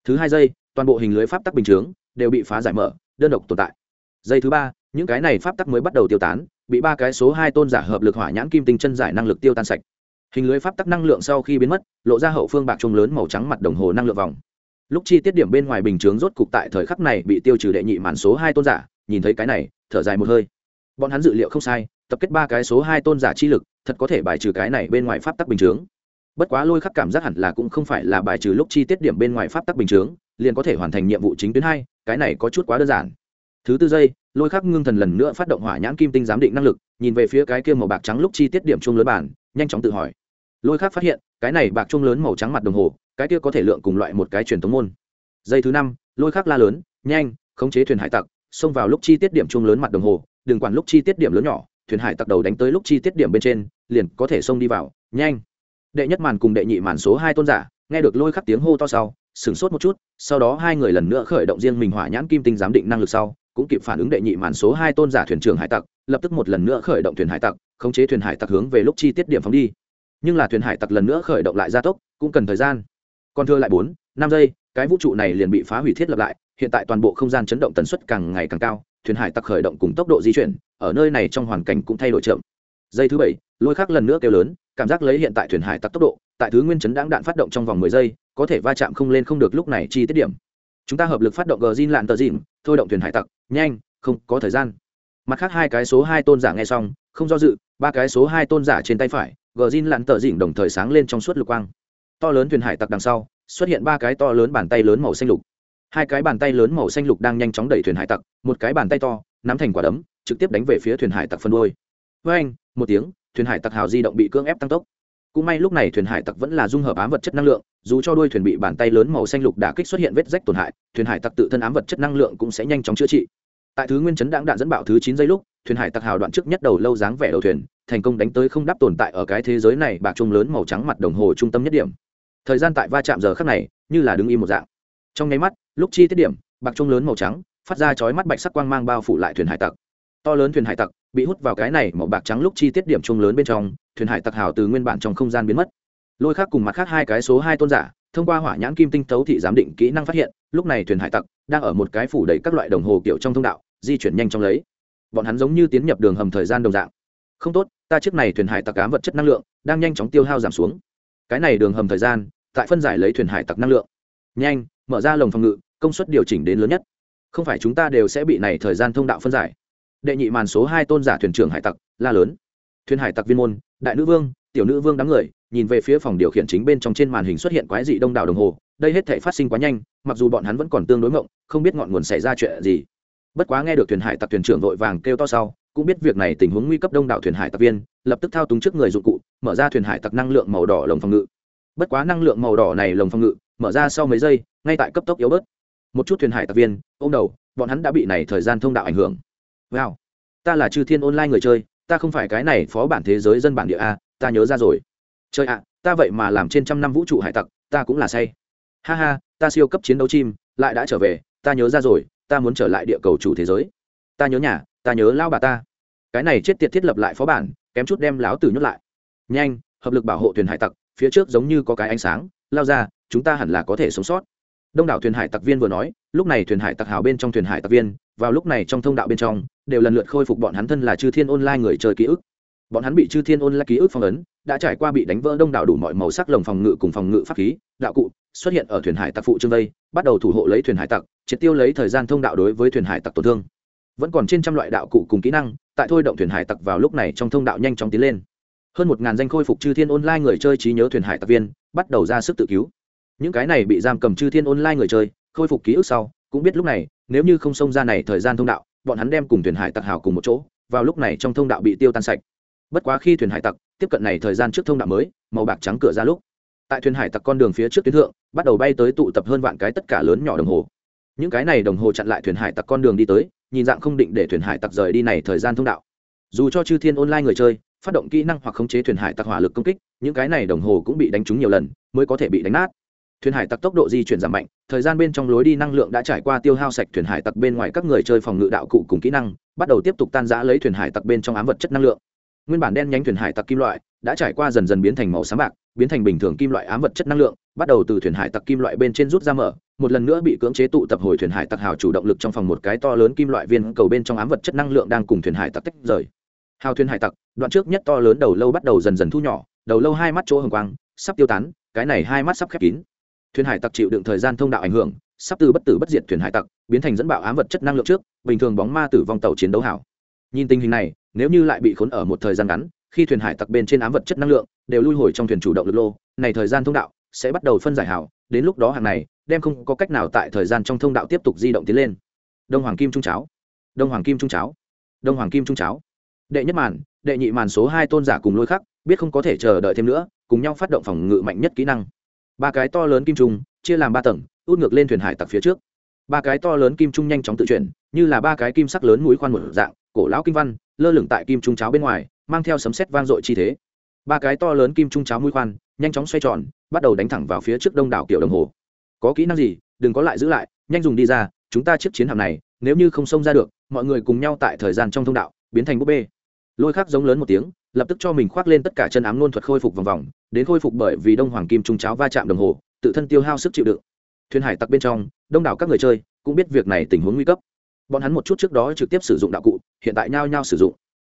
Thứ hai giây toàn bộ hình lưới pháp tắc bình chướng đều bị phá giải mở, đơn độc tồn tại. Dây thứ ba, những cái này pháp tắc mới bắt đầu tiêu tán, bị ba cái số hai tôn giả hợp lực hỏa nhãn kim tinh chân giải năng lực tiêu tan sạch. Hình lưới pháp tắc năng lượng sau khi biến mất, lộ ra hậu phương bạc trông lớn màu trắng mặt đồng hồ năng lượng vòng. Lúc chi tiết điểm bên ngoài bình chướng rốt cục tại thời khắc này bị tiêu trừ đệ nhị màn số hai tôn giả, nhìn thấy cái này, thở dài một hơi bọn hắn dự liệu không sai, tập kết ba cái số hai tôn giả chi lực, thật có thể bài trừ cái này bên ngoài pháp tắc bình chướng. Bất quá lôi khắc cảm giác hẳn là cũng không phải là bài trừ lúc chi tiết điểm bên ngoài pháp tắc bình chướng, liền có thể hoàn thành nhiệm vụ chính tuyến hai, cái này có chút quá đơn giản. Thứ tư giây, lôi khắc ngưng thần lần nữa phát động hỏa nhãn kim tinh giám định năng lực, nhìn về phía cái kia màu bạc trắng lúc chi tiết điểm chung lớn bản, nhanh chóng tự hỏi. Lôi khắc phát hiện, cái này bạc chung lớn màu trắng mặt đồng hồ, cái kia có thể lượng cùng loại một cái truyền thống môn. Giây thứ năm, lôi khắc la lớn, nhanh, khống chế thuyền hải tặc, xông vào lúc chi tiết điểm chung lớn mặt đồng hồ đừng quản lúc chi tiết điểm lớn nhỏ, thuyền hải tặc đầu đánh tới lúc chi tiết điểm bên trên, liền có thể xông đi vào. Nhanh. Đệ nhất màn cùng đệ nhị màn số hai tôn giả, nghe được lôi khắc tiếng hô to sau, sửng sốt một chút, sau đó hai người lần nữa khởi động riêng mình hỏa nhãn kim tinh giám định năng lực sau, cũng kịp phản ứng đệ nhị màn số hai tôn giả thuyền trưởng hải tặc, lập tức một lần nữa khởi động thuyền hải tặc, khống chế thuyền hải tặc hướng về lúc chi tiết điểm phóng đi. Nhưng là thuyền hải tặc lần nữa khởi động lại gia tốc, cũng cần thời gian. Còn thưa lại bốn, năm giây, cái vũ trụ này liền bị phá hủy thiết lập lại hiện tại toàn bộ không gian chấn động tần suất càng ngày càng cao, thuyền hải tặc khởi động cùng tốc độ di chuyển, ở nơi này trong hoàn cảnh cũng thay đổi chậm. Giây thứ bảy, lôi khác lần nữa kêu lớn, cảm giác lấy hiện tại thuyền hải tặc tốc độ, tại thứ nguyên chấn đáng đạn phát động trong vòng mười giây, có thể va chạm không lên không được lúc này chi tiết điểm. Chúng ta hợp lực phát động gờ zin lạn tờ dìn thôi động thuyền hải tặc, nhanh, không có thời gian. Mặt khác hai cái số hai tôn giả nghe xong, không do dự, ba cái số hai tôn giả trên tay phải gờ zin lạn tờ dìn đồng thời sáng lên trong suốt lục quang. To lớn thuyền hải tặc đằng sau, xuất hiện ba cái to lớn bàn tay lớn màu xanh lục hai cái bàn tay lớn màu xanh lục đang nhanh chóng đẩy thuyền hải tặc, một cái bàn tay to, nắm thành quả đấm, trực tiếp đánh về phía thuyền hải tặc phân đôi. Với anh, một tiếng, thuyền hải tặc hào di động bị cưỡng ép tăng tốc. Cũng may lúc này thuyền hải tặc vẫn là dung hợp ám vật chất năng lượng, dù cho đuôi thuyền bị bàn tay lớn màu xanh lục đả kích xuất hiện vết rách tổn hại, thuyền hải tặc tự thân ám vật chất năng lượng cũng sẽ nhanh chóng chữa trị. Tại thứ nguyên chấn đạn đạn dẫn bạo thứ chín giây lúc, thuyền hải tặc hào đoạn trước nhất đầu lâu dáng vẻ đầu thuyền, thành công đánh tới không đáp tồn tại ở cái thế giới này bạc trung lớn màu trắng mặt đồng hồ trung tâm nhất điểm. Thời gian tại va chạm giờ khắc này, như là đứng im một dạng. Trong nháy mắt lúc chi tiết điểm, bạc trung lớn màu trắng, phát ra chói mắt bạch sắc quang mang bao phủ lại thuyền hải tặc. To lớn thuyền hải tặc bị hút vào cái này màu bạc trắng lúc chi tiết điểm trung lớn bên trong, thuyền hải tặc hào từ nguyên bản trong không gian biến mất. Lôi khác cùng mặt khác hai cái số hai tôn giả, thông qua hỏa nhãn kim tinh tấu thị giám định kỹ năng phát hiện, lúc này thuyền hải tặc đang ở một cái phủ đầy các loại đồng hồ kiểu trong thông đạo, di chuyển nhanh trong lấy. Bọn hắn giống như tiến nhập đường hầm thời gian đồng dạng. Không tốt, ta chiếc này thuyền hải tặc cám vật chất năng lượng đang nhanh chóng tiêu hao giảm xuống. Cái này đường hầm thời gian, tại phân giải lấy thuyền hải tặc năng lượng. Nhanh, mở ra lồng phòng ngự công suất điều chỉnh đến lớn nhất. Không phải chúng ta đều sẽ bị này thời gian thông đạo phân giải. Đệ nhị màn số hai tôn giả thuyền trưởng hải tặc, la lớn. Thuyền hải tặc viên môn, đại nữ vương, tiểu nữ vương đám người, nhìn về phía phòng điều khiển chính bên trong trên màn hình xuất hiện quái dị đông đảo đồng hồ. Đây hết thể phát sinh quá nhanh, mặc dù bọn hắn vẫn còn tương đối mộng không biết ngọn nguồn xảy ra chuyện gì. Bất quá nghe được thuyền hải tặc thuyền trưởng vội vàng kêu to sau, cũng biết việc này tình huống nguy cấp đông đảo thuyền hải tặc viên, lập tức thao túng trước người dụng cụ, mở ra thuyền hải tặc năng lượng màu đỏ lồng phòng ngự. Bất quá năng lượng màu đỏ này lồng phòng ngự, mở ra sau mấy giây, ngay tại cấp tốc yếu bớt một chút thuyền hải tặc viên ô m đầu, bọn hắn đã bị này thời gian thông đạo ảnh hưởng. Wow, ta là chư thiên online người chơi, ta không phải cái này phó bản thế giới dân bản địa a, ta nhớ ra rồi. Chơi ạ, ta vậy mà làm trên trăm năm vũ trụ hải tặc, ta cũng là say. Ha ha, ta siêu cấp chiến đấu chim, lại đã trở về, ta nhớ ra rồi, ta muốn trở lại địa cầu chủ thế giới. Ta nhớ nhà, ta nhớ lao bà ta. Cái này chết tiệt thiết lập lại phó bản, kém chút đem láo tử nhốt lại. Nhanh, hợp lực bảo hộ thuyền hải tặc, phía trước giống như có cái ánh sáng, lao ra, chúng ta hẳn là có thể sống sót đông đảo thuyền hải tặc viên vừa nói, lúc này thuyền hải tặc hào bên trong thuyền hải tặc viên, vào lúc này trong thông đạo bên trong, đều lần lượt khôi phục bọn hắn thân là chư thiên online người chơi ký ức. Bọn hắn bị chư thiên online ký ức phong ấn, đã trải qua bị đánh vỡ đông đảo đủ mọi màu sắc lồng phòng ngự cùng phòng ngự pháp khí, đạo cụ, xuất hiện ở thuyền hải tặc phụ trương vây bắt đầu thủ hộ lấy thuyền hải tặc, triệt tiêu lấy thời gian thông đạo đối với thuyền hải tặc tổn thương. Vẫn còn trên trăm loại đạo cụ cùng kỹ năng, tại thôi động thuyền hải tặc vào lúc này trong thông đạo nhanh chóng tiến lên. Hơn một ngàn danh khôi phục chư thiên online người chơi trí nhớ thuyền hải tặc viên, bắt đầu ra sức tự cứu những cái này bị giam cầm chư thiên online người chơi, khôi phục ký ức sau, cũng biết lúc này, nếu như không xông ra này thời gian thông đạo, bọn hắn đem cùng thuyền hải tặc hào cùng một chỗ, vào lúc này trong thông đạo bị tiêu tan sạch. Bất quá khi thuyền hải tặc tiếp cận này thời gian trước thông đạo mới, màu bạc trắng cửa ra lúc, tại thuyền hải tặc con đường phía trước tuyến thượng, bắt đầu bay tới tụ tập hơn vạn cái tất cả lớn nhỏ đồng hồ. Những cái này đồng hồ chặn lại thuyền hải tặc con đường đi tới, nhìn dạng không định để thuyền hải tặc rời đi này thời gian thông đạo. Dù cho chư thiên online người chơi, phát động kỹ năng hoặc khống chế thuyền hải tặc hỏa lực công kích, những cái này đồng hồ cũng bị đánh trúng nhiều lần, mới có thể bị đánh nát thuyền hải tặc tốc độ di chuyển giảm mạnh, thời gian bên trong lối đi năng lượng đã trải qua tiêu hao sạch thuyền hải tặc bên ngoài các người chơi phòng ngự đạo cụ cùng kỹ năng, bắt đầu tiếp tục tan giã lấy thuyền hải tặc bên trong ám vật chất năng lượng. Nguyên bản đen nhánh thuyền hải tặc kim loại đã trải qua dần dần biến thành màu sáng bạc, biến thành bình thường kim loại ám vật chất năng lượng, bắt đầu từ thuyền hải tặc kim loại bên trên rút ra mở, một lần nữa bị cưỡng chế tụ tập hồi thuyền hải tặc hào chủ động lực trong phòng một cái to lớn kim loại viên cầu bên trong ám vật chất năng lượng đang cùng thuyền hải tặc tách rời. Hào thuyền hải tặc, đoạn trước nhất to lớn đầu lâu bắt đầu dần dần thu nhỏ, đầu lâu hai mắt chỗ hồng quang, sắp tiêu tán, cái này hai mắt sắp khép kín thuyền hải tặc chịu đựng thời gian thông đạo ảnh hưởng, sắp từ bất tử bất diệt thuyền hải tặc, biến thành dẫn bạo ám vật chất năng lượng trước, bình thường bóng ma tử vong tàu chiến đấu hảo. Nhìn tình hình này, nếu như lại bị khốn ở một thời gian ngắn, khi thuyền hải tặc bên trên ám vật chất năng lượng đều lui hồi trong thuyền chủ động lực lô, này thời gian thông đạo sẽ bắt đầu phân giải hảo, đến lúc đó hàng này, đem không có cách nào tại thời gian trong thông đạo tiếp tục di động tiến lên. Đông hoàng kim trung cháo. Đông hoàng kim trung cháo. Đông hoàng kim trung cháo. Đệ nhất màn, đệ nhị màn số hai tôn giả cùng lôi khắc, biết không có thể chờ đợi thêm nữa, cùng nhau phát động phòng ngự mạnh nhất kỹ năng ba cái to lớn kim trung, chia làm ba tầng, út ngược lên thuyền hải tặc phía trước. Ba cái to lớn kim trung nhanh chóng tự chuyển, như là ba cái kim sắc lớn mũi khoan một dạng, cổ lão kinh văn, lơ lửng tại kim trung cháo bên ngoài, mang theo sấm sét vang dội chi thế. Ba cái to lớn kim trung cháo mũi khoan, nhanh chóng xoay tròn, bắt đầu đánh thẳng vào phía trước đông đảo kiểu đồng hồ. Có kỹ năng gì, đừng có lại giữ lại, nhanh dùng đi ra, chúng ta chiếc chiến hạm này, nếu như không xông ra được, mọi người cùng nhau tại thời gian trong thông đạo, biến thành búp bê. Lôi khắc giống lớn một tiếng, lập tức cho mình khoác lên tất cả chân ám luôn thuật khôi phục vòng vòng đến khôi phục bởi vì đông hoàng kim trung cháo va chạm đồng hồ, tự thân tiêu hao sức chịu đựng. Thuyền hải tặc bên trong, đông đảo các người chơi cũng biết việc này tình huống nguy cấp. Bọn hắn một chút trước đó trực tiếp sử dụng đạo cụ, hiện tại nhao nhao sử dụng.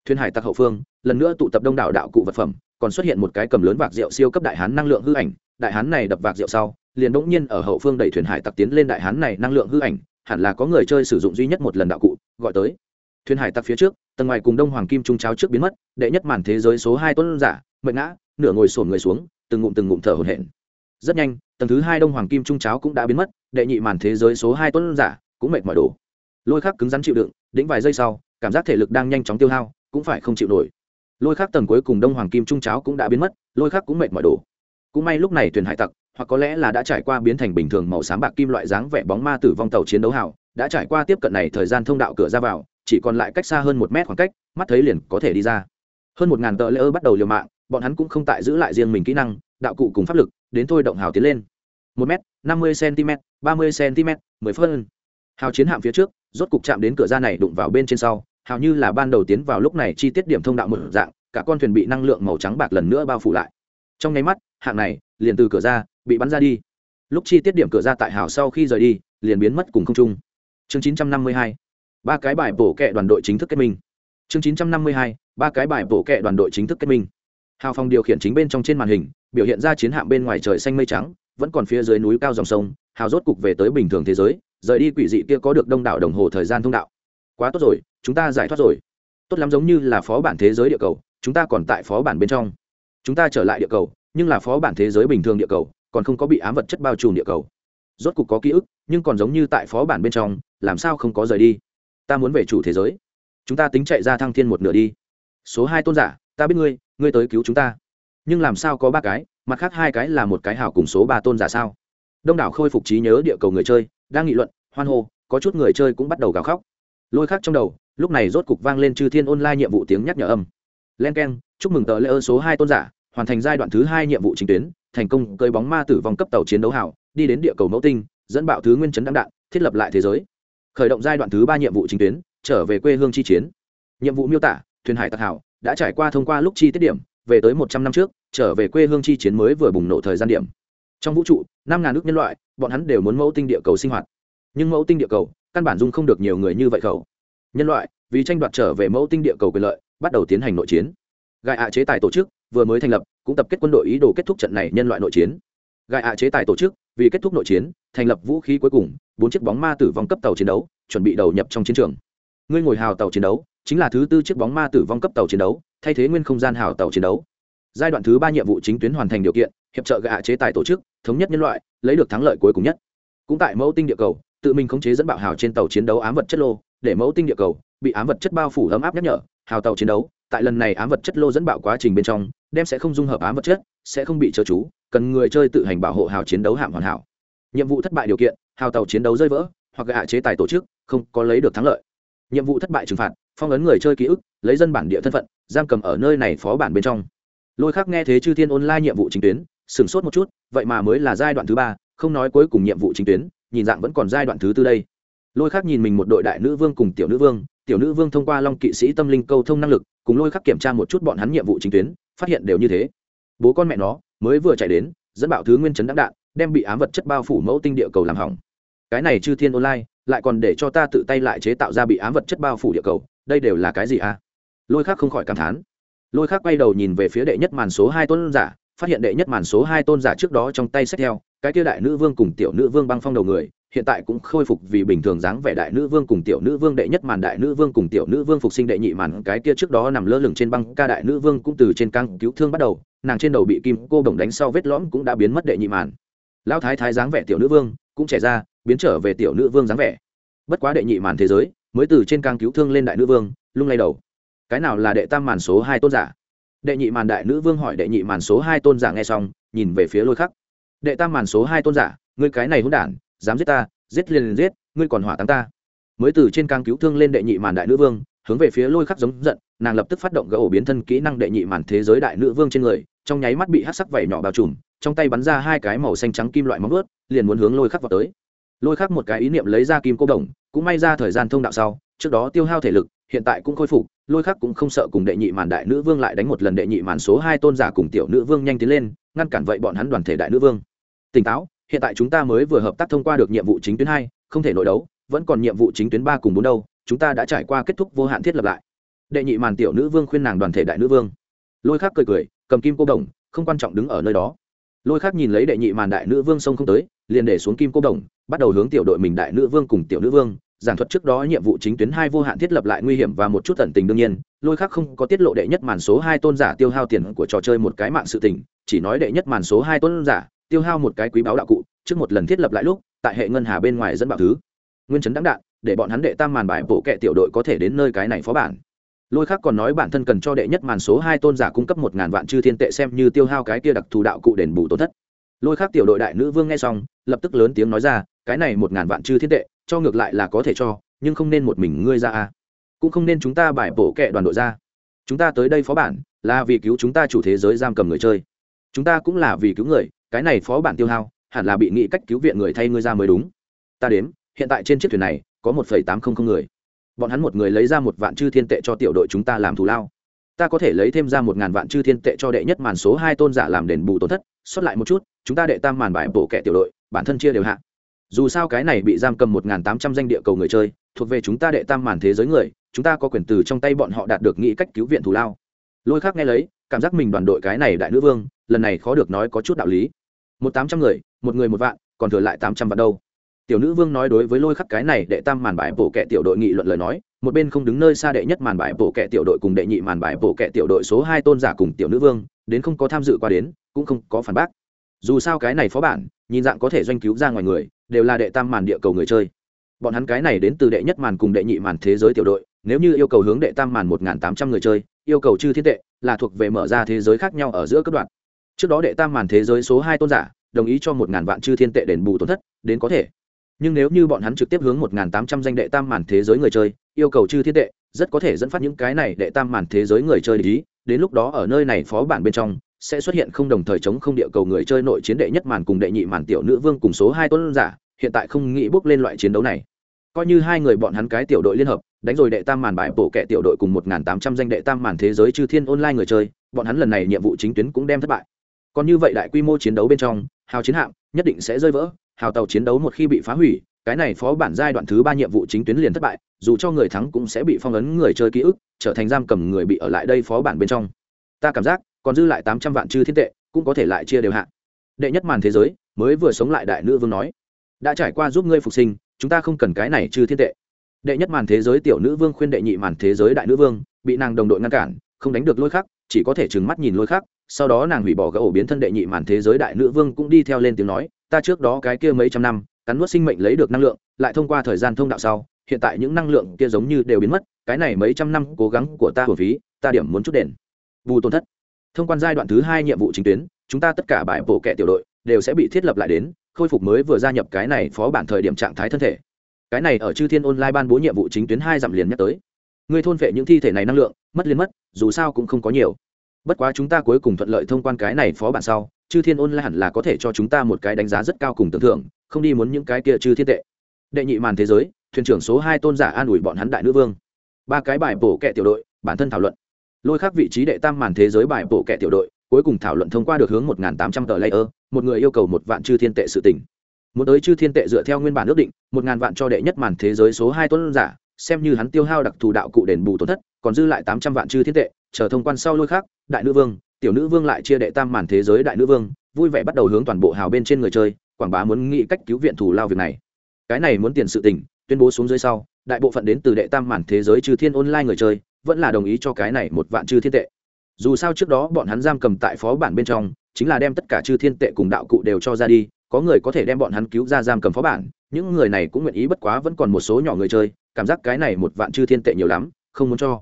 Thuyền hải tặc hậu phương, lần nữa tụ tập đông đảo đạo cụ vật phẩm, còn xuất hiện một cái cầm lớn vạc rượu siêu cấp đại hán năng lượng hư ảnh, đại hán này đập vạc rượu sau, liền bỗng nhiên ở hậu phương đẩy thuyền hải tặc tiến lên đại hán này năng lượng hư ảnh, hẳn là có người chơi sử dụng duy nhất một lần đạo cụ, gọi tới. Thuyền hải tặc phía trước, tầng ngoài cùng đông hoàng kim trung cháo trước biến mất, đệ nhất màn thế giới số hai tuấn giả, mệnh ngã nửa ngồi sổn người xuống, từng ngụm từng ngụm thở hổn hển. Rất nhanh, tầng thứ hai đông hoàng kim trung cháo cũng đã biến mất, đệ nhị màn thế giới số hai tuấn giả cũng mệt mỏi đổ. Lôi khắc cứng rắn chịu đựng đĩnh vài giây sau, cảm giác thể lực đang nhanh chóng tiêu hao, cũng phải không chịu nổi. Lôi khắc tầng cuối cùng đông hoàng kim trung cháo cũng đã biến mất, lôi khắc cũng mệt mỏi đổ. Cũng may lúc này thuyền hải tặc, hoặc có lẽ là đã trải qua biến thành bình thường màu xám bạc kim loại dáng vẻ bóng ma tử vong tàu chiến đấu hào, đã trải qua tiếp cận này thời gian thông đạo cửa ra vào, chỉ còn lại cách xa hơn một mét khoảng cách, mắt thấy liền có thể đi ra. Hơn một ngàn tờ lễ ơ bắt đầu liều mạng bọn hắn cũng không tại giữ lại riêng mình kỹ năng, đạo cụ cùng pháp lực, đến thôi động hào tiến lên. Một m năm mươi cm ba mươi cm mười phân. Hào chiến hạm phía trước, rốt cục chạm đến cửa ra này đụng vào bên trên sau, hào như là ban đầu tiến vào lúc này chi tiết điểm thông đạo một dạng, cả con thuyền bị năng lượng màu trắng bạc lần nữa bao phủ lại. Trong nháy mắt, hạng này, liền từ cửa ra, bị bắn ra đi. Lúc chi tiết điểm cửa ra tại hào sau khi rời đi, liền biến mất cùng không trung. Chương chín trăm năm mươi hai, ba cái bài bổ kệ đoàn đội chính thức kết minh. Chương chín trăm năm mươi hai, ba cái bài bổ kệ đoàn đội chính thức kết minh hào phòng điều khiển chính bên trong trên màn hình, biểu hiện ra chiến hạm bên ngoài trời xanh mây trắng, vẫn còn phía dưới núi cao dòng sông, hào rốt cục về tới bình thường thế giới, rời đi quỷ dị kia có được đông đảo đồng hồ thời gian thông đạo. Quá tốt rồi, chúng ta giải thoát rồi. Tốt lắm giống như là phó bản thế giới địa cầu, chúng ta còn tại phó bản bên trong. Chúng ta trở lại địa cầu, nhưng là phó bản thế giới bình thường địa cầu, còn không có bị ám vật chất bao trùm địa cầu. Rốt cục có ký ức, nhưng còn giống như tại phó bản bên trong, làm sao không có rời đi? Ta muốn về chủ thế giới. Chúng ta tính chạy ra thăng thiên một nửa đi. Số hai tôn giả ta biết ngươi ngươi tới cứu chúng ta. Nhưng làm sao có ba cái, mặt khác hai cái là một cái hảo cùng số ba tôn giả sao? Đông đảo khôi phục trí nhớ địa cầu người chơi, đang nghị luận, hoan hô, có chút người chơi cũng bắt đầu gào khóc. Lôi khác trong đầu, lúc này rốt cục vang lên chư thiên online nhiệm vụ tiếng nhắc nhở âm. Len k e n chúc mừng tờ lễ ơn số hai tôn giả, hoàn thành giai đoạn thứ hai nhiệm vụ chính tuyến, thành công cơi bóng ma tử vong cấp tàu chiến đấu hảo đi đến địa cầu mẫu tinh, dẫn bạo thứ nguyên chấn đăng đạn, thiết lập lại thế giới. Khởi động giai đoạn thứ ba nhiệm vụ chính tuyến, trở về quê hương chi chiến. Nhiệm vụ miêu tả, thuyền hải tặc hảo đã trải qua thông qua lúc chi tiết điểm, về tới một trăm năm trước, trở về quê hương chi chiến mới vừa bùng nổ thời gian điểm. Trong vũ trụ, năm ngàn nước nhân loại, bọn hắn đều muốn mẫu tinh địa cầu sinh hoạt. Nhưng mẫu tinh địa cầu, căn bản dung không được nhiều người như vậy khẩu. Nhân loại, vì tranh đoạt trở về mẫu tinh địa cầu quyền lợi, bắt đầu tiến hành nội chiến. Gai ạ chế tài tổ chức, vừa mới thành lập, cũng tập kết quân đội ý đồ kết thúc trận này nhân loại nội chiến. Gai ạ chế tài tổ chức, vì kết thúc nội chiến, thành lập vũ khí cuối cùng, bốn chiếc bóng ma tử vong cấp tàu chiến đấu, chuẩn bị đầu nhập trong chiến trường. Ngươi ngồi hào tàu chiến đấu chính là thứ tư chiếc bóng ma tử vong cấp tàu chiến đấu, thay thế nguyên không gian hào tàu chiến đấu. Giai đoạn thứ ba nhiệm vụ chính tuyến hoàn thành điều kiện, hiệp trợ gạ chế tài tổ chức, thống nhất nhân loại, lấy được thắng lợi cuối cùng nhất. Cũng tại mẫu tinh địa cầu, tự mình khống chế dẫn bạo hào trên tàu chiến đấu ám vật chất lô, để mẫu tinh địa cầu bị ám vật chất bao phủ ấm áp nhắc nhở, hào tàu chiến đấu, tại lần này ám vật chất lô dẫn bạo quá trình bên trong, đem sẽ không dung hợp ám vật chất, sẽ không bị chớ chú, cần người chơi tự hành bảo hộ hào chiến đấu hạm hoàn hảo. Nhiệm vụ thất bại điều kiện, hào tàu chiến đấu rơi vỡ, hoặc gạ chế tài tổ chức không có lấy được thắng lợi. Nhiệm vụ thất bại trừng phạt phong ấn người chơi ký ức, lấy dân bản địa thân phận, giam cầm ở nơi này phó bản bên trong. Lôi khác nghe thế chư thiên online nhiệm vụ chính tuyến, sửng sốt một chút, vậy mà mới là giai đoạn thứ ba, không nói cuối cùng nhiệm vụ chính tuyến, nhìn dạng vẫn còn giai đoạn thứ tư đây. Lôi khác nhìn mình một đội đại nữ vương cùng tiểu nữ vương, tiểu nữ vương thông qua long kỵ sĩ tâm linh câu thông năng lực, cùng lôi khắc kiểm tra một chút bọn hắn nhiệm vụ chính tuyến, phát hiện đều như thế. Bố con mẹ nó, mới vừa chạy đến, dẫn bạo thứ nguyên chấn đáng đạn, đem bị ám vật chất bao phủ mẫu tinh địa cầu làm hỏng. Cái này chư thiên online, lại còn để cho ta tự tay lại chế tạo ra bị ám vật chất bao phủ địa cầu đây đều là cái gì à? Lôi khác không khỏi cảm thán. Lôi khác quay đầu nhìn về phía đệ nhất màn số hai tôn giả, phát hiện đệ nhất màn số hai tôn giả trước đó trong tay sách theo, cái kia đại nữ vương cùng tiểu nữ vương băng phong đầu người, hiện tại cũng khôi phục vì bình thường dáng vẻ đại nữ vương cùng tiểu nữ vương đệ nhất màn đại nữ vương cùng tiểu nữ vương phục sinh đệ nhị màn, cái kia trước đó nằm lơ lửng trên băng ca đại nữ vương cũng từ trên căng cứu thương bắt đầu, nàng trên đầu bị kim cô đồng đánh sau vết lõm cũng đã biến mất đệ nhị màn. Lão thái thái dáng vẻ tiểu nữ vương, cũng trẻ ra, biến trở về tiểu nữ vương dáng vẻ. Bất quá đệ nhị màn thế giới mới từ trên càng cứu thương lên đại nữ vương, lung lay đầu. Cái nào là đệ tam màn số hai tôn giả? Đệ nhị màn đại nữ vương hỏi đệ nhị màn số hai tôn giả nghe xong, nhìn về phía lôi khắc. Đệ tam màn số hai tôn giả, ngươi cái này hôn đản, dám giết ta, giết liền liền giết, ngươi còn hỏa táng ta. Mới từ trên càng cứu thương lên đệ nhị màn đại nữ vương, hướng về phía lôi khắc giống giận, nàng lập tức phát động gỡ ổ biến thân kỹ năng đệ nhị màn thế giới đại nữ vương trên người, trong nháy mắt bị hát sắc vẩy nhỏ bao trùm, trong tay bắn ra hai cái màu xanh trắng kim loại móng ướt liền muốn hướng lôi khắc vào tới. Lôi khắc một cái ý niệm lấy ra kim cô đồng cũng may ra thời gian thông đạo sau, trước đó tiêu hao thể lực, hiện tại cũng khôi phục, lôi khắc cũng không sợ cùng đệ nhị màn đại nữ vương lại đánh một lần đệ nhị màn số hai tôn giả cùng tiểu nữ vương nhanh tiến lên, ngăn cản vậy bọn hắn đoàn thể đại nữ vương. Tỉnh táo, hiện tại chúng ta mới vừa hợp tác thông qua được nhiệm vụ chính tuyến hai, không thể nội đấu, vẫn còn nhiệm vụ chính tuyến ba cùng bốn đâu, chúng ta đã trải qua kết thúc vô hạn thiết lập lại. Đệ nhị màn tiểu nữ vương khuyên nàng đoàn thể đại nữ vương. Lôi khắc cười cười, cầm kim cô đồng, không quan trọng đứng ở nơi đó lôi khác nhìn lấy đệ nhị màn đại nữ vương sông không tới, liền để xuống kim cô đồng, bắt đầu hướng tiểu đội mình đại nữ vương cùng tiểu nữ vương, giảng thuật trước đó nhiệm vụ chính tuyến hai vô hạn thiết lập lại nguy hiểm và một chút tận tình đương nhiên, lôi khác không có tiết lộ đệ nhất màn số hai tôn giả tiêu hao tiền của trò chơi một cái mạng sự tình, chỉ nói đệ nhất màn số hai tôn giả tiêu hao một cái quý báo đạo cụ, trước một lần thiết lập lại lúc, tại hệ ngân hà bên ngoài dẫn bạo thứ. Nguyên chấn đáng đạn, để bọn hắn đệ tam màn bài bộ kệ tiểu đội có thể đến nơi cái này phó bản lôi khác còn nói bản thân cần cho đệ nhất màn số hai tôn giả cung cấp một ngàn vạn chư thiên tệ xem như tiêu hao cái kia đặc thù đạo cụ đền bù tổn thất. Lôi khác tiểu đội đại nữ vương nghe xong, lập tức lớn tiếng nói ra, cái này một ngàn vạn chư thiên tệ, cho ngược lại là có thể cho, nhưng không nên một mình ngươi ra à. Cũng không nên chúng ta bài bổ kệ đoàn đội ra. Chúng ta tới đây phó bản, là vì cứu chúng ta chủ thế giới giam cầm người chơi. Chúng ta cũng là vì cứu người, cái này phó bản tiêu hao, hẳn là bị nghĩ cách cứu viện người thay ngươi ra mới đúng. Ta đếm, hiện tại trên chiếc thuyền này, có một phẩy tám không không người bọn hắn một người lấy ra một vạn chư thiên tệ cho tiểu đội chúng ta làm thù lao. Ta có thể lấy thêm ra một ngàn vạn chư thiên tệ cho đệ nhất màn số hai tôn giả làm đền bù tổn thất. Xuất lại một chút, chúng ta đệ tam màn bài bổ kẻ tiểu đội, bản thân chia đều hạ. Dù sao cái này bị giam cầm một ngàn tám trăm danh địa cầu người chơi, thuộc về chúng ta đệ tam màn thế giới người, chúng ta có quyền từ trong tay bọn họ đạt được nghĩ cách cứu viện thù lao. Lôi khác nghe lấy, cảm giác mình đoàn đội cái này đại nữ vương, lần này khó được nói có chút đạo lý. Một tám trăm người, một người một vạn, còn thừa lại tám trăm vạn đâu tiểu nữ vương nói đối với lôi khắc cái này đệ tam màn bài bổ kẹ tiểu đội nghị luận lời nói, một bên không đứng nơi xa đệ nhất màn bài bổ kẹ tiểu đội cùng đệ nhị màn bài bổ kẹ tiểu đội số hai tôn giả cùng tiểu nữ vương, đến không có tham dự qua đến, cũng không có phản bác. Dù sao cái này phó bản, nhìn dạng có thể doanh cứu ra ngoài người, đều là đệ tam màn địa cầu người chơi. Bọn hắn cái này đến từ đệ nhất màn cùng đệ nhị màn thế giới tiểu đội, nếu như yêu cầu hướng đệ tam màn một tám trăm người chơi, yêu cầu chư thiên tệ, là thuộc về mở ra thế giới khác nhau ở giữa cấp đoạn. Trước đó đệ tam màn thế giới số hai tôn giả, đồng ý cho một ngàn vạn chư thiên tệ đền bù tổn thất, đến có thể nhưng nếu như bọn hắn trực tiếp hướng một ngàn tám trăm danh đệ tam màn thế giới người chơi, yêu cầu chư thiên tệ, rất có thể dẫn phát những cái này đệ tam màn thế giới người chơi để ý, đến lúc đó ở nơi này phó bản bên trong, sẽ xuất hiện không đồng thời chống không địa cầu người chơi nội chiến đệ nhất màn cùng đệ nhị màn tiểu nữ vương cùng số hai tuấn giả, hiện tại không nghĩ bước lên loại chiến đấu này. Coi như hai người bọn hắn cái tiểu đội liên hợp, đánh rồi đệ tam màn bại bổ kẹ tiểu đội cùng một ngàn tám trăm danh đệ tam màn thế giới chư thiên online người chơi, bọn hắn lần này nhiệm vụ chính tuyến cũng đem thất bại. Còn như vậy đại quy mô chiến đấu bên trong, hào chiến hạm nhất định sẽ rơi vỡ hào tàu chiến đấu một khi bị phá hủy, cái này phó bản giai đoạn thứ ba nhiệm vụ chính tuyến liền thất bại, dù cho người thắng cũng sẽ bị phong ấn người chơi ký ức, trở thành giam cầm người bị ở lại đây phó bản bên trong. Ta cảm giác, còn dư lại tám trăm vạn chư thiên tệ, cũng có thể lại chia đều hạn đệ nhất màn thế giới, mới vừa sống lại đại nữ vương nói, đã trải qua giúp ngươi phục sinh, chúng ta không cần cái này chư thiên tệ. Đệ nhất màn thế giới tiểu nữ vương khuyên đệ nhị màn thế giới đại nữ vương, bị nàng đồng đội ngăn cản, không đánh được lôi khắc, chỉ có thể trừng mắt nhìn lôi khắc, sau đó nàng hủy bỏ gỡ ổ biến thân đệ nhị màn thế giới đại nữ vương cũng đi theo lên tiếng nói ta trước đó cái kia mấy trăm năm, cắn nuốt sinh mệnh lấy được năng lượng, lại thông qua thời gian thông đạo sau, hiện tại những năng lượng kia giống như đều biến mất, cái này mấy trăm năm cố gắng của ta hồn phí, ta điểm muốn chút đền. Bù tổn thất. Thông quan giai đoạn thứ hai nhiệm vụ chính tuyến, chúng ta tất cả bài bộ kệ tiểu đội đều sẽ bị thiết lập lại đến, khôi phục mới vừa gia nhập cái này phó bản thời điểm trạng thái thân thể. Cái này ở chư thiên online ban bố nhiệm vụ chính tuyến hai dặm liền nhắc tới. Người thôn vệ những thi thể này năng lượng, mất liền mất, dù sao cũng không có nhiều. Bất quá chúng ta cuối cùng thuận lợi thông quan cái này phó bản sau chư thiên ôn lại hẳn là có thể cho chúng ta một cái đánh giá rất cao cùng tưởng thưởng, không đi muốn những cái kia chư thiên tệ. Đệ nhị màn thế giới, thuyền trưởng số hai tôn giả an ủi bọn hắn đại nữ vương. Ba cái bài bổ kẹ tiểu đội, bản thân thảo luận. Lôi khắc vị trí đệ tam màn thế giới bài bổ kẹ tiểu đội, cuối cùng thảo luận thông qua được hướng một tám trăm tờ layer, một người yêu cầu một vạn chư thiên tệ sự tỉnh muốn tới chư thiên tệ dựa theo nguyên bản ước định, một ngàn vạn cho đệ nhất màn thế giới số hai tôn giả, xem như hắn tiêu hao đặc thù đạo cụ đền bù tổn thất, còn dư lại tám trăm vạn chư thiên tệ, chờ thông quan sau lôi khác đại nữ vương tiểu nữ vương lại chia đệ tam màn thế giới đại nữ vương, vui vẻ bắt đầu hướng toàn bộ hào bên trên người chơi, quảng bá muốn nghĩ cách cứu viện thủ lao việc này. Cái này muốn tiền sự tình, tuyên bố xuống dưới sau, đại bộ phận đến từ đệ tam màn thế giới trừ thiên online người chơi, vẫn là đồng ý cho cái này một vạn chư thiên tệ. Dù sao trước đó bọn hắn giam cầm tại phó bản bên trong, chính là đem tất cả chư thiên tệ cùng đạo cụ đều cho ra đi, có người có thể đem bọn hắn cứu ra giam cầm phó bản, những người này cũng nguyện ý bất quá vẫn còn một số nhỏ người chơi, cảm giác cái này một vạn chư thiên tệ nhiều lắm, không muốn cho.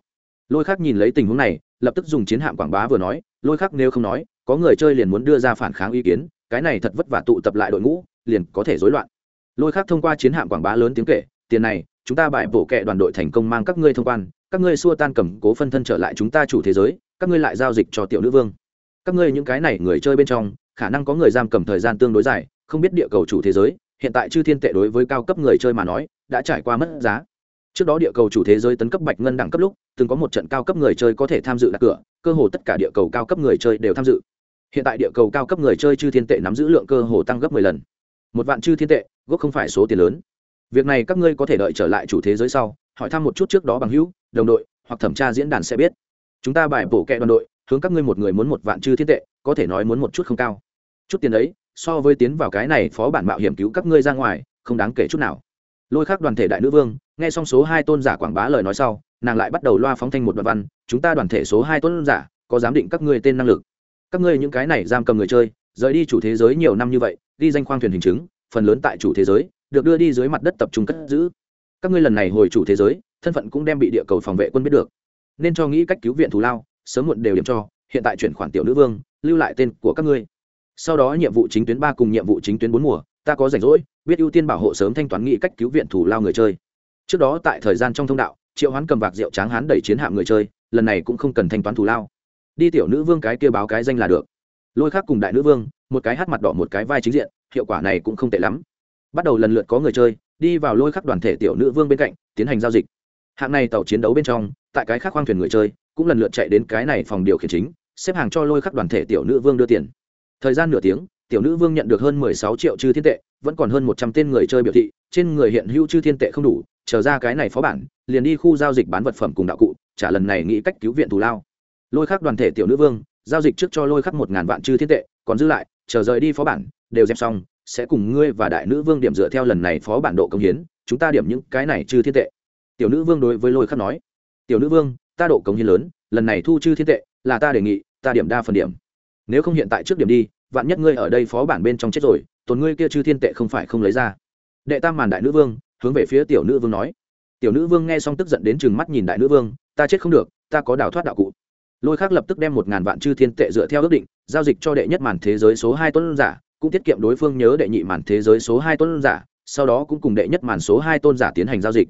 Lôi khác nhìn lấy tình huống này lập tức dùng chiến hạm quảng bá vừa nói, lôi khắc nếu không nói, có người chơi liền muốn đưa ra phản kháng ý kiến, cái này thật vất vả tụ tập lại đội ngũ, liền có thể rối loạn. Lôi khắc thông qua chiến hạm quảng bá lớn tiếng kể, tiền này, chúng ta bại bổ kệ đoàn đội thành công mang các ngươi thông quan, các ngươi xua tan cầm cố phân thân trở lại chúng ta chủ thế giới, các ngươi lại giao dịch cho tiểu nữ vương. Các ngươi những cái này người chơi bên trong, khả năng có người giam cầm thời gian tương đối dài, không biết địa cầu chủ thế giới, hiện tại chư thiên tệ đối với cao cấp người chơi mà nói, đã trải qua mất giá. Trước đó địa cầu chủ thế giới tấn cấp bạch ngân đẳng cấp lúc từng có một trận cao cấp người chơi có thể tham dự đặt cửa cơ hồ tất cả địa cầu cao cấp người chơi đều tham dự. Hiện tại địa cầu cao cấp người chơi chư thiên tệ nắm giữ lượng cơ hồ tăng gấp 10 lần. Một vạn chư thiên tệ gốc không phải số tiền lớn. Việc này các ngươi có thể đợi trở lại chủ thế giới sau hỏi thăm một chút trước đó bằng hữu đồng đội hoặc thẩm tra diễn đàn sẽ biết. Chúng ta bài bổ kẹ đoàn đội hướng các ngươi một người muốn một vạn chư thiên tệ có thể nói muốn một chút không cao. Chút tiền ấy, so với tiến vào cái này phó bản mạo hiểm cứu các ngươi ra ngoài không đáng kể chút nào. Lôi khác đoàn thể đại nữ vương nghe xong số hai tôn giả quảng bá lời nói sau nàng lại bắt đầu loa phóng thanh một đoạn văn, chúng ta đoàn thể số hai tuấn giả, có giám định các ngươi tên năng lực. Các ngươi những cái này giam cầm người chơi, rời đi chủ thế giới nhiều năm như vậy đi danh khoang thuyền hình chứng, phần lớn tại chủ thế giới, được đưa đi dưới mặt đất tập trung cất giữ. Các ngươi lần này hồi chủ thế giới, thân phận cũng đem bị địa cầu phòng vệ quân biết được. Nên cho nghĩ cách cứu viện thù lao, sớm muộn đều điểm cho, hiện tại chuyển khoản tiểu nữ vương, lưu lại tên của các ngươi. Sau đó nhiệm vụ chính tuyến ba cùng nhiệm vụ chính tuyến bốn mùa, ta có rảnh rỗi, biết ưu tiên bảo hộ sớm thanh toán nghĩ cách cứu viện thủ lao người chơi. Trước đó tại thời gian trong thông đạo triệu hoán cầm vạc rượu tráng hán đẩy chiến hạm người chơi, lần này cũng không cần thanh toán thù lao. Đi tiểu nữ vương cái kia báo cái danh là được. Lôi khác cùng đại nữ vương, một cái hát mặt đỏ một cái vai chính diện, hiệu quả này cũng không tệ lắm. Bắt đầu lần lượt có người chơi, đi vào lôi khắc đoàn thể tiểu nữ vương bên cạnh, tiến hành giao dịch. Hạng này tàu chiến đấu bên trong, tại cái khác khoang thuyền người chơi, cũng lần lượt chạy đến cái này phòng điều khiển chính, xếp hàng cho lôi khắc đoàn thể tiểu nữ vương đưa tiền. Thời gian nửa tiếng, tiểu nữ vương nhận được hơn mười sáu triệu chư thiên tệ, vẫn còn hơn một trăm tên người chơi biểu thị, trên người hiện hữu chư thiên tệ không đủ trở ra cái này phó bản, liền đi khu giao dịch bán vật phẩm cùng đạo cụ, trả lần này nghĩ cách cứu viện thù lao. Lôi khắc đoàn thể tiểu nữ vương, giao dịch trước cho lôi khắc một ngàn vạn chư thiên tệ, còn dư lại, chờ rời đi phó bản, đều dẹp xong, sẽ cùng ngươi và đại nữ vương điểm dựa theo lần này phó bản độ công hiến, chúng ta điểm những cái này chư thiên tệ. Tiểu nữ vương đối với lôi khắc nói, tiểu nữ vương, ta độ công hiến lớn, lần này thu chư thiên tệ, là ta đề nghị, ta điểm đa phần điểm. Nếu không hiện tại trước điểm đi, vạn nhất ngươi ở đây phó bản bên trong chết rồi tồn ngươi kia chư thiên tệ không phải không lấy ra. Đệ tam màn đại nữ vương hướng về phía tiểu nữ vương nói. Tiểu nữ vương nghe xong tức giận đến chừng mắt nhìn đại nữ vương, ta chết không được, ta có đào thoát đạo cụ. Lôi khác lập tức đem một ngàn vạn chư thiên tệ dựa theo ước định, giao dịch cho đệ nhất màn thế giới số hai tôn giả, cũng tiết kiệm đối phương nhớ đệ nhị màn thế giới số hai tôn giả, sau đó cũng cùng đệ nhất màn số hai tôn giả tiến hành giao dịch.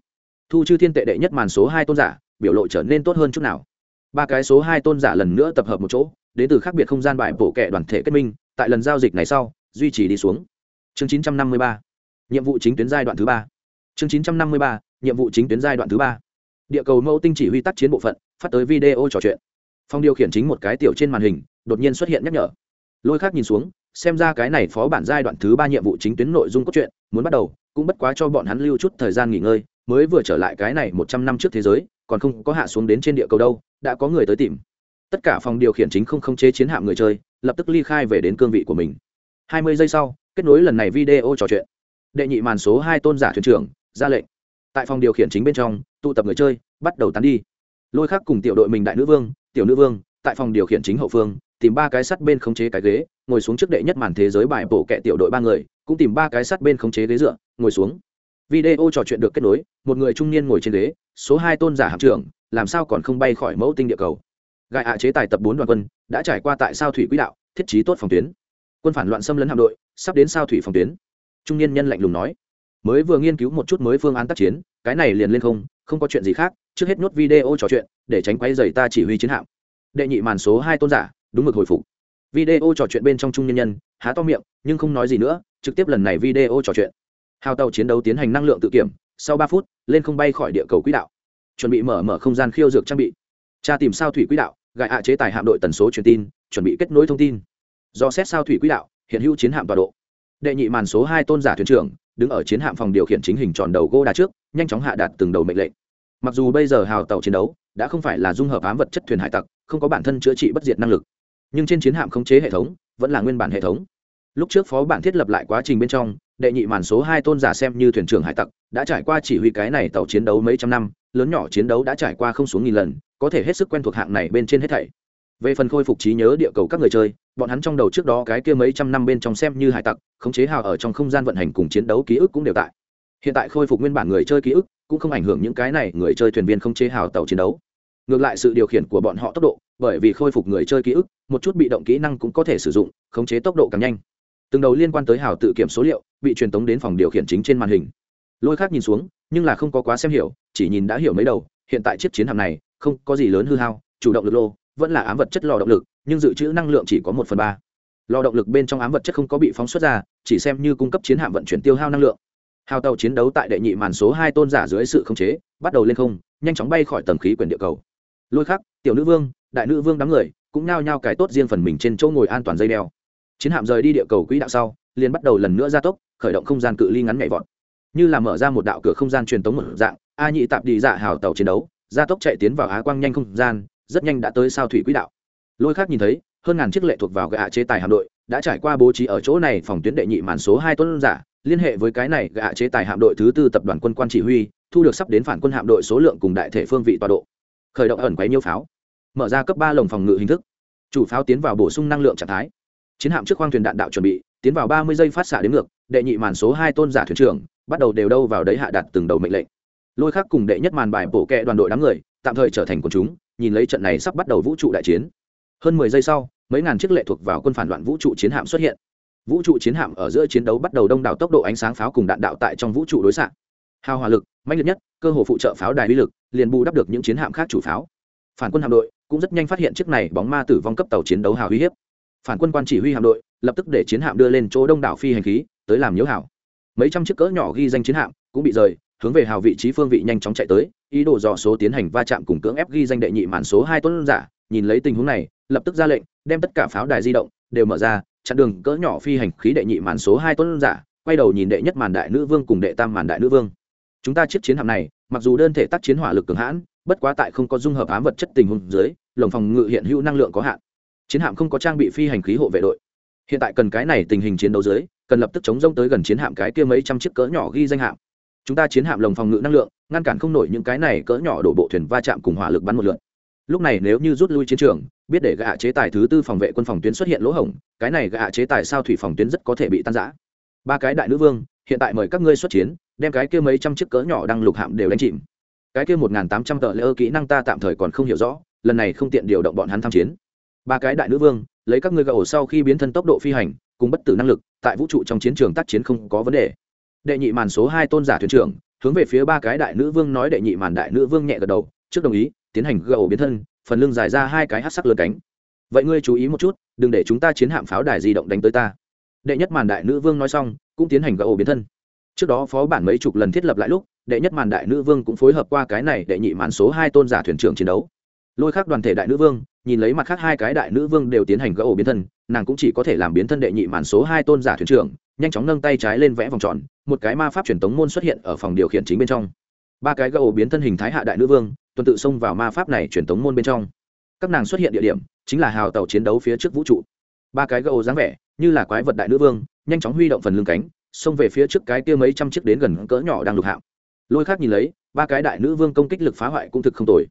Thu chư thiên tệ đệ nhất màn số hai tôn giả, biểu lộ trở nên tốt hơn chút nào. Ba cái số hai tôn giả lần nữa tập hợp một chỗ, đến từ khác biệt không gian bài bổ kệ đoàn thể kết minh, tại lần giao dịch này sau, duy trì đi xuống. Chương 953 nhiệm vụ chính tuyến giai đoạn thứ ba chương 953 nhiệm vụ chính tuyến giai đoạn thứ ba. Địa cầu mẫu tinh chỉ huy tác chiến bộ phận, phát tới video trò chuyện. Phong điều khiển chính một cái tiểu trên màn hình, đột nhiên xuất hiện nhắc nhở. Lôi khác nhìn xuống, xem ra cái này phó bản giai đoạn thứ ba nhiệm vụ chính tuyến nội dung cốt truyện, muốn bắt đầu, cũng bất quá cho bọn hắn lưu chút thời gian nghỉ ngơi, mới vừa trở lại cái này một trăm năm trước thế giới, còn không có hạ xuống đến trên địa cầu đâu, đã có người tới tìm. Tất cả phòng điều khiển chính không khống chế chiến hạm người chơi, lập tức ly khai về đến cương vị của mình. Hai mươi giây sau, kết nối lần này video trò chuyện. Đệ nhị màn số hai tôn giả thuyền trưởng ra lệnh. Tại phòng điều khiển chính bên trong, tụ tập người chơi, bắt đầu tán đi. Lôi khác cùng tiểu đội mình đại nữ vương, tiểu nữ vương, tại phòng điều khiển chính hậu phương, tìm ba cái sắt bên khống chế cái ghế, ngồi xuống trước đệ nhất màn thế giới bài bổ kẹ tiểu đội ba người, cũng tìm ba cái sắt bên khống chế ghế dựa, ngồi xuống. Video trò chuyện được kết nối, một người trung niên ngồi trên ghế, số hai tôn giả hạm trưởng, làm sao còn không bay khỏi mẫu tinh địa cầu. Gai hạ chế tài tập bốn đoàn quân, đã trải qua tại sao thủy quỹ đạo, thiết trí tốt phòng tuyến. Quân phản loạn xâm lấn hạm đội, sắp đến sao thủy phòng tuyến. Trung niên nhân lạnh lùng nói mới vừa nghiên cứu một chút mới phương án tác chiến, cái này liền lên không không có chuyện gì khác, trước hết nhốt video trò chuyện, để tránh quay dày ta chỉ huy chiến hạm. Đệ nhị màn số hai tôn giả, đúng mực hồi phục. Video trò chuyện bên trong trung nhân nhân, há to miệng, nhưng không nói gì nữa, trực tiếp lần này video trò chuyện. Hào tàu chiến đấu tiến hành năng lượng tự kiểm, sau ba phút, lên không bay khỏi địa cầu quỹ đạo. Chuẩn bị mở mở không gian khiêu dược trang bị. Tra tìm sao thủy quỹ đạo gại hạ chế tài hạm đội tần số truyền tin, chuẩn bị kết nối thông tin. Do xét sao thủy quỹ đạo, hiện hữu chiến hạm tọa độ. Đệ nhị màn số hai tôn giả thuyền trưởng đứng ở chiến hạm phòng điều khiển chính hình tròn đầu gô đà trước, nhanh chóng hạ đạt từng đầu mệnh lệnh. Mặc dù bây giờ hào tàu chiến đấu đã không phải là dung hợp ám vật chất thuyền hải tặc, không có bản thân chữa trị bất diệt năng lực, nhưng trên chiến hạm khống chế hệ thống vẫn là nguyên bản hệ thống. Lúc trước phó bản thiết lập lại quá trình bên trong, đệ nhị màn số hai tôn giả xem như thuyền trưởng hải tặc đã trải qua chỉ huy cái này tàu chiến đấu mấy trăm năm, lớn nhỏ chiến đấu đã trải qua không xuống nghìn lần, có thể hết sức quen thuộc hạng này bên trên hết thảy. Về phần khôi phục trí nhớ địa cầu các người chơi bọn hắn trong đầu trước đó cái kia mấy trăm năm bên trong xem như hải tặc, khống chế hào ở trong không gian vận hành cùng chiến đấu ký ức cũng đều tại. Hiện tại khôi phục nguyên bản người chơi ký ức, cũng không ảnh hưởng những cái này người chơi thuyền viên không chế hào tàu chiến đấu. Ngược lại sự điều khiển của bọn họ tốc độ, bởi vì khôi phục người chơi ký ức, một chút bị động kỹ năng cũng có thể sử dụng, khống chế tốc độ càng nhanh. Từng đầu liên quan tới hào tự kiểm số liệu, bị truyền tống đến phòng điều khiển chính trên màn hình. Lôi khác nhìn xuống, nhưng là không có quá xem hiểu, chỉ nhìn đã hiểu mấy đầu, hiện tại chiếc chiến hạm này, không có gì lớn hư hao, chủ động lực lô vẫn là ám vật chất lò động lực, nhưng dự trữ năng lượng chỉ có một phần ba. Lò động lực bên trong ám vật chất không có bị phóng xuất ra, chỉ xem như cung cấp chiến hạm vận chuyển tiêu hao năng lượng. Hào tàu chiến đấu tại đệ nhị màn số hai tôn giả dưới sự khống chế, bắt đầu lên không, nhanh chóng bay khỏi tầng khí quyển địa cầu. Lôi khắc, tiểu nữ vương, đại nữ vương đám người, cũng nao nhao cái tốt riêng phần mình trên chỗ ngồi an toàn dây đeo. Chiến hạm rời đi địa cầu quỹ đạo sau, liền bắt đầu lần nữa gia tốc, khởi động không gian cự ly ngắn nhảy vọt. Như là mở ra một đạo cửa không gian truyền tống một dạng, a nhị tạp đi dạ hào tàu chiến đấu, gia tốc chạy tiến vào á quang nhanh không gian rất nhanh đã tới sao thủy quỹ đạo. Lôi khác nhìn thấy, hơn ngàn chiếc lệ thuộc vào gạ chế tài hạm đội, đã trải qua bố trí ở chỗ này phòng tuyến đệ nhị màn số hai tuấn giả, liên hệ với cái này gạ chế tài hạm đội thứ tư tập đoàn quân quan chỉ huy, thu được sắp đến phản quân hạm đội số lượng cùng đại thể phương vị tọa độ. Khởi động ẩn quấy nhiêu pháo. Mở ra cấp ba lồng phòng ngự hình thức. Chủ pháo tiến vào bổ sung năng lượng trạng thái. Chiến hạm trước khoang thuyền đạn đạo chuẩn bị, tiến vào ba mươi giây phát xạ đến ngược, đệ nhị màn số hai tôn giả thuyền trưởng, bắt đầu đều đâu vào đấy hạ đặt từng đầu mệnh lệnh. Lôi khắc cùng đệ nhất màn bài bổ kẹ đoàn đội đám người, tạm thời trở thành quần chúng nhìn lấy trận này sắp bắt đầu vũ trụ đại chiến. Hơn mười giây sau, mấy ngàn chiếc lệ thuộc vào quân phản loạn vũ trụ chiến hạm xuất hiện. Vũ trụ chiến hạm ở giữa chiến đấu bắt đầu đông đảo tốc độ ánh sáng pháo cùng đạn đạo tại trong vũ trụ đối xạ. Hào hỏa lực, mạnh liệt nhất, cơ hồ phụ trợ pháo đài uy lực, liền bù đắp được những chiến hạm khác chủ pháo. Phản quân hạm đội cũng rất nhanh phát hiện chiếc này bóng ma tử vong cấp tàu chiến đấu hào uy hiếp. Phản quân quan chỉ huy hạm đội lập tức để chiến hạm đưa lên chỗ đông đảo phi hành khí, tới làm nhiễu hảo. Mấy trăm chiếc cỡ nhỏ ghi danh chiến hạm cũng bị rời hướng về hào vị trí phương vị nhanh chóng chạy tới, ý đồ dò số tiến hành va chạm cùng cưỡng ép ghi danh đệ nhị màn số hai tuấn giả, nhìn lấy tình huống này, lập tức ra lệnh, đem tất cả pháo đài di động đều mở ra, chặn đường cỡ nhỏ phi hành khí đệ nhị màn số hai tuấn giả, quay đầu nhìn đệ nhất màn đại nữ vương cùng đệ tam màn đại nữ vương. Chúng ta chiếc chiến hạm này, mặc dù đơn thể tác chiến hỏa lực cường hãn, bất quá tại không có dung hợp ám vật chất tình huống dưới, lồng phòng ngự hiện hữu năng lượng có hạn. Chiến hạm không có trang bị phi hành khí hộ vệ đội. Hiện tại cần cái này tình hình chiến đấu dưới, cần lập tức chống rông tới gần chiến hạm cái kia mấy trăm chiếc cỡ nhỏ ghi danh hạm chúng ta chiến hạm lồng phòng ngự năng lượng, ngăn cản không nổi những cái này cỡ nhỏ đổ bộ thuyền va chạm cùng hỏa lực bắn một lượn. Lúc này nếu như rút lui chiến trường, biết để gạ chế tài thứ tư phòng vệ quân phòng tuyến xuất hiện lỗ hổng, cái này gạ chế tài sao thủy phòng tuyến rất có thể bị tan giã ba cái đại nữ vương, hiện tại mời các ngươi xuất chiến, đem cái kia mấy trăm chiếc cỡ nhỏ đang lục hạm đều đánh chìm. Cái kia một tám trăm tờ lỡ kỹ năng ta tạm thời còn không hiểu rõ, lần này không tiện điều động bọn hắn tham chiến. Ba cái đại nữ vương, lấy các ngươi gà ổ sau khi biến thân tốc độ phi hành, cùng bất tử năng lực, tại vũ trụ trong chiến trường tác chiến không có vấn đề đệ nhị màn số hai tôn giả thuyền trưởng, hướng về phía ba cái đại nữ vương nói đệ nhị màn đại nữ vương nhẹ gật đầu, trước đồng ý, tiến hành gà biến thân, phần lưng dài ra hai cái hát sắc lớn cánh. Vậy ngươi chú ý một chút, đừng để chúng ta chiến hạm pháo đài di động đánh tới ta. Đệ nhất màn đại nữ vương nói xong, cũng tiến hành gà biến thân. Trước đó phó bản mấy chục lần thiết lập lại lúc, đệ nhất màn đại nữ vương cũng phối hợp qua cái này đệ nhị màn số hai tôn giả thuyền trưởng chiến đấu. Lôi khác đoàn thể đại nữ vương, nhìn lấy mặt khác hai cái đại nữ vương đều tiến hành gỡ ổ biến thân, nàng cũng chỉ có thể làm biến thân đệ nhị màn số hai tôn giả thuyền trưởng nhanh chóng nâng tay trái lên vẽ vòng tròn, một cái ma pháp truyền tống môn xuất hiện ở phòng điều khiển chính bên trong. Ba cái gấu ổ biến thân hình thái hạ đại nữ vương, tuần tự xông vào ma pháp này truyền tống môn bên trong. Các nàng xuất hiện địa điểm chính là hào tàu chiến đấu phía trước vũ trụ. Ba cái gấu ổ dáng vẻ như là quái vật đại nữ vương, nhanh chóng huy động phần lưng cánh, xông về phía trước cái kia mấy trăm chiếc đến gần cỡ nhỏ đang lục hạm. Lôi khác nhìn lấy, ba cái đại nữ vương công kích lực phá hoại cũng thực không tồi.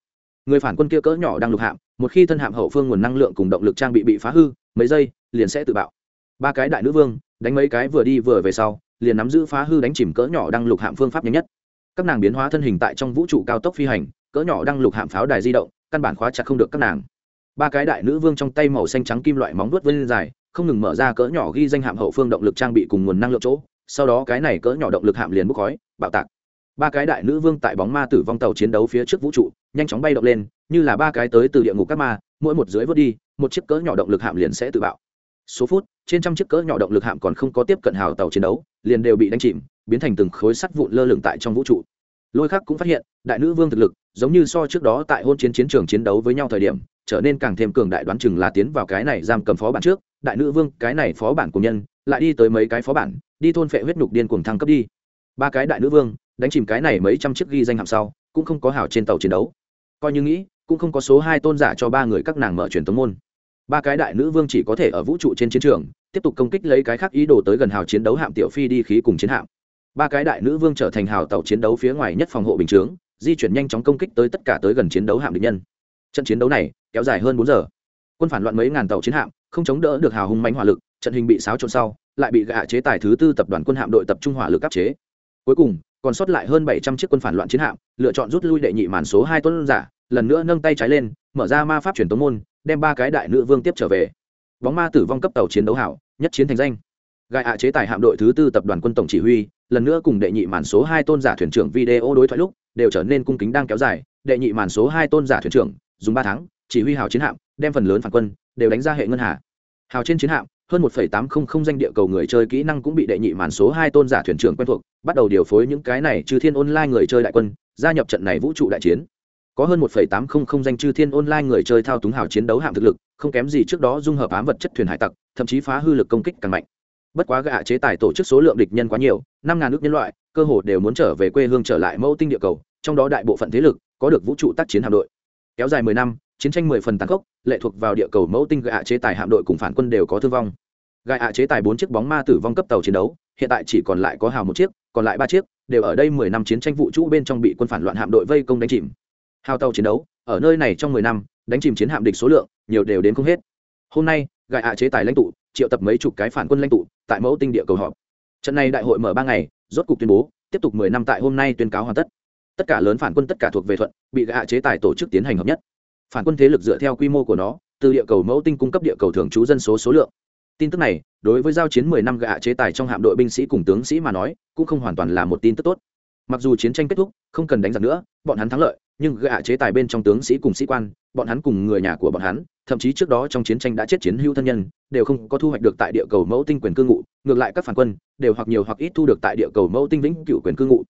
Người phản quân kia cỡ nhỏ đang lục hạm, một khi thân hạm hậu phương nguồn năng lượng cùng động lực trang bị bị phá hư, mấy giây liền sẽ tự bạo. Ba cái đại nữ vương đánh mấy cái vừa đi vừa về sau, liền nắm giữ phá hư đánh chìm cỡ nhỏ đang lục hạm phương pháp nhanh nhất. Các nàng biến hóa thân hình tại trong vũ trụ cao tốc phi hành, cỡ nhỏ đang lục hạm pháo đài di động, căn bản khóa chặt không được các nàng. Ba cái đại nữ vương trong tay màu xanh trắng kim loại móng vuốt vân dài, không ngừng mở ra cỡ nhỏ ghi danh hạm hậu phương động lực trang bị cùng nguồn năng lượng chỗ, sau đó cái này cỡ nhỏ động lực hạm liền bốc khói, bạo tạc. Ba cái đại nữ vương tại bóng ma tử vong tàu chiến đấu phía trước vũ trụ, nhanh chóng bay động lên, như là ba cái tới từ địa ngục các ma, mỗi một dưới vớt đi, một chiếc cỡ nhỏ động lực hạm liền sẽ tự bạo số phút, trên trăm chiếc cỡ nhỏ động lực hạm còn không có tiếp cận hào tàu chiến đấu, liền đều bị đánh chìm, biến thành từng khối sắt vụn lơ lửng tại trong vũ trụ. Lôi khác cũng phát hiện, đại nữ vương thực lực, giống như so trước đó tại hôn chiến chiến trường chiến đấu với nhau thời điểm, trở nên càng thêm cường đại đoán chừng là tiến vào cái này giam cầm phó bản trước. Đại nữ vương, cái này phó bản của nhân, lại đi tới mấy cái phó bản, đi thôn phệ huyết nhục điên cuồng thăng cấp đi. Ba cái đại nữ vương, đánh chìm cái này mấy trăm chiếc ghi danh hạm sau, cũng không có hảo trên tàu chiến đấu. Coi như nghĩ, cũng không có số hai tôn giả cho ba người các nàng mở truyền tống môn ba cái đại nữ vương chỉ có thể ở vũ trụ trên chiến trường, tiếp tục công kích lấy cái khác ý đồ tới gần hào chiến đấu hạm tiểu phi đi khí cùng chiến hạm. Ba cái đại nữ vương trở thành hào tàu chiến đấu phía ngoài nhất phòng hộ bình chướng, di chuyển nhanh chóng công kích tới tất cả tới gần chiến đấu hạm địch nhân. Trận chiến đấu này kéo dài hơn bốn giờ. Quân phản loạn mấy ngàn tàu chiến hạm, không chống đỡ được hào hùng mánh hỏa lực, trận hình bị xáo trộn sau, lại bị gạ chế tài thứ tư tập đoàn quân hạm đội tập trung hỏa lực áp chế. Cuối cùng, còn sót lại hơn bảy trăm chiếc quân phản loạn chiến hạm, lựa chọn rút lui đệ nhị màn số hai tuấn giả, lần nữa nâng tay trái lên, mở ra ma pháp truyền tống môn đem ba cái đại nữ vương tiếp trở về. Bóng ma tử vong cấp tàu chiến đấu hảo, nhất chiến thành danh. Gai hạ chế tài hạm đội thứ tư tập đoàn quân tổng chỉ huy, lần nữa cùng đệ nhị màn số hai tôn giả thuyền trưởng video đối thoại lúc, đều trở nên cung kính đang kéo dài. Đệ nhị màn số hai tôn giả thuyền trưởng, dùng ba tháng, chỉ huy hào chiến hạm, đem phần lớn phản quân, đều đánh ra hệ ngân hà. Hào trên chiến hạm, hơn một tám trăm linh danh địa cầu người chơi kỹ năng cũng bị đệ nhị màn số hai tôn giả thuyền trưởng quen thuộc, bắt đầu điều phối những cái này trừ thiên online người chơi đại quân, gia nhập trận này vũ trụ đại chiến có hơn 1.800 danh chư thiên online người chơi thao túng hào chiến đấu hạng thực lực, không kém gì trước đó dung hợp ám vật chất thuyền hải tặc, thậm chí phá hư lực công kích càng mạnh. Bất quá gã chế tài tổ chức số lượng địch nhân quá nhiều 5000 nước nhân loại, cơ hồ đều muốn trở về quê hương trở lại mẫu tinh địa cầu, trong đó đại bộ phận thế lực có được vũ trụ tác chiến hạm đội. Kéo dài mười năm, chiến tranh mười phần tàn khốc, lệ thuộc vào địa cầu mẫu tinh gã chế tài hạm đội cùng phản quân đều có thương vong. Gã chế tài bốn chiếc bóng ma tử vong cấp tàu chiến đấu, hiện tại chỉ còn lại có hào một chiếc, còn lại ba chiếc đều ở đây mười năm chiến tranh vũ trụ bên trong bị quân phản loạn hạm đội vây công đánh chìm hào tàu chiến đấu, ở nơi này trong mười năm, đánh chìm chiến hạm địch số lượng, nhiều đều đến không hết. Hôm nay gạ hạ chế tài lãnh tụ, triệu tập mấy chục cái phản quân lãnh tụ, tại mẫu tinh địa cầu họp. Trận này đại hội mở ba ngày, rốt cục tuyên bố, tiếp tục mười năm tại hôm nay tuyên cáo hoàn tất. Tất cả lớn phản quân tất cả thuộc về thuận, bị gạ chế tài tổ chức tiến hành hợp nhất. Phản quân thế lực dựa theo quy mô của nó, từ địa cầu mẫu tinh cung cấp địa cầu thường trú dân số số lượng. Tin tức này, đối với giao chiến mười năm gạ chế tài trong hạm đội binh sĩ cùng tướng sĩ mà nói, cũng không hoàn toàn là một tin tức tốt. Mặc dù chiến tranh kết thúc, không cần đánh giặc nữa, bọn hắn thắng lợi nhưng gạ chế tài bên trong tướng sĩ cùng sĩ quan, bọn hắn cùng người nhà của bọn hắn, thậm chí trước đó trong chiến tranh đã chết chiến hữu thân nhân, đều không có thu hoạch được tại địa cầu mẫu tinh quyền cư ngụ, ngược lại các phản quân đều hoặc nhiều hoặc ít thu được tại địa cầu mẫu tinh vĩnh cựu quyền cư ngụ.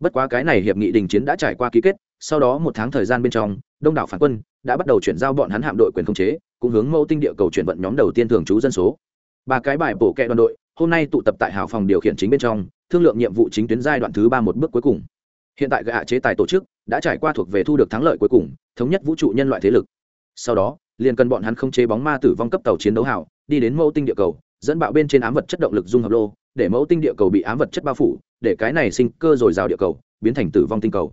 Bất quá cái này hiệp nghị đình chiến đã trải qua ký kết, sau đó một tháng thời gian bên trong, đông đảo phản quân đã bắt đầu chuyển giao bọn hắn hạm đội quyền khống chế, cũng hướng mẫu tinh địa cầu chuyển vận nhóm đầu tiên thường trú dân số. Ba cái bài bổ kẹ đoàn đội, hôm nay tụ tập tại hào phòng điều khiển chính bên trong, thương lượng nhiệm vụ chính tuyến giai đoạn thứ ba một bước cuối cùng hiện tại gạ chế tài tổ chức đã trải qua thuộc về thu được thắng lợi cuối cùng, thống nhất vũ trụ nhân loại thế lực. Sau đó, liền cần bọn hắn không chế bóng ma tử vong cấp tàu chiến đấu hào, đi đến mẫu tinh địa cầu, dẫn bạo bên trên ám vật chất động lực dung hợp lô, để mẫu tinh địa cầu bị ám vật chất bao phủ, để cái này sinh cơ dồi dào địa cầu biến thành tử vong tinh cầu.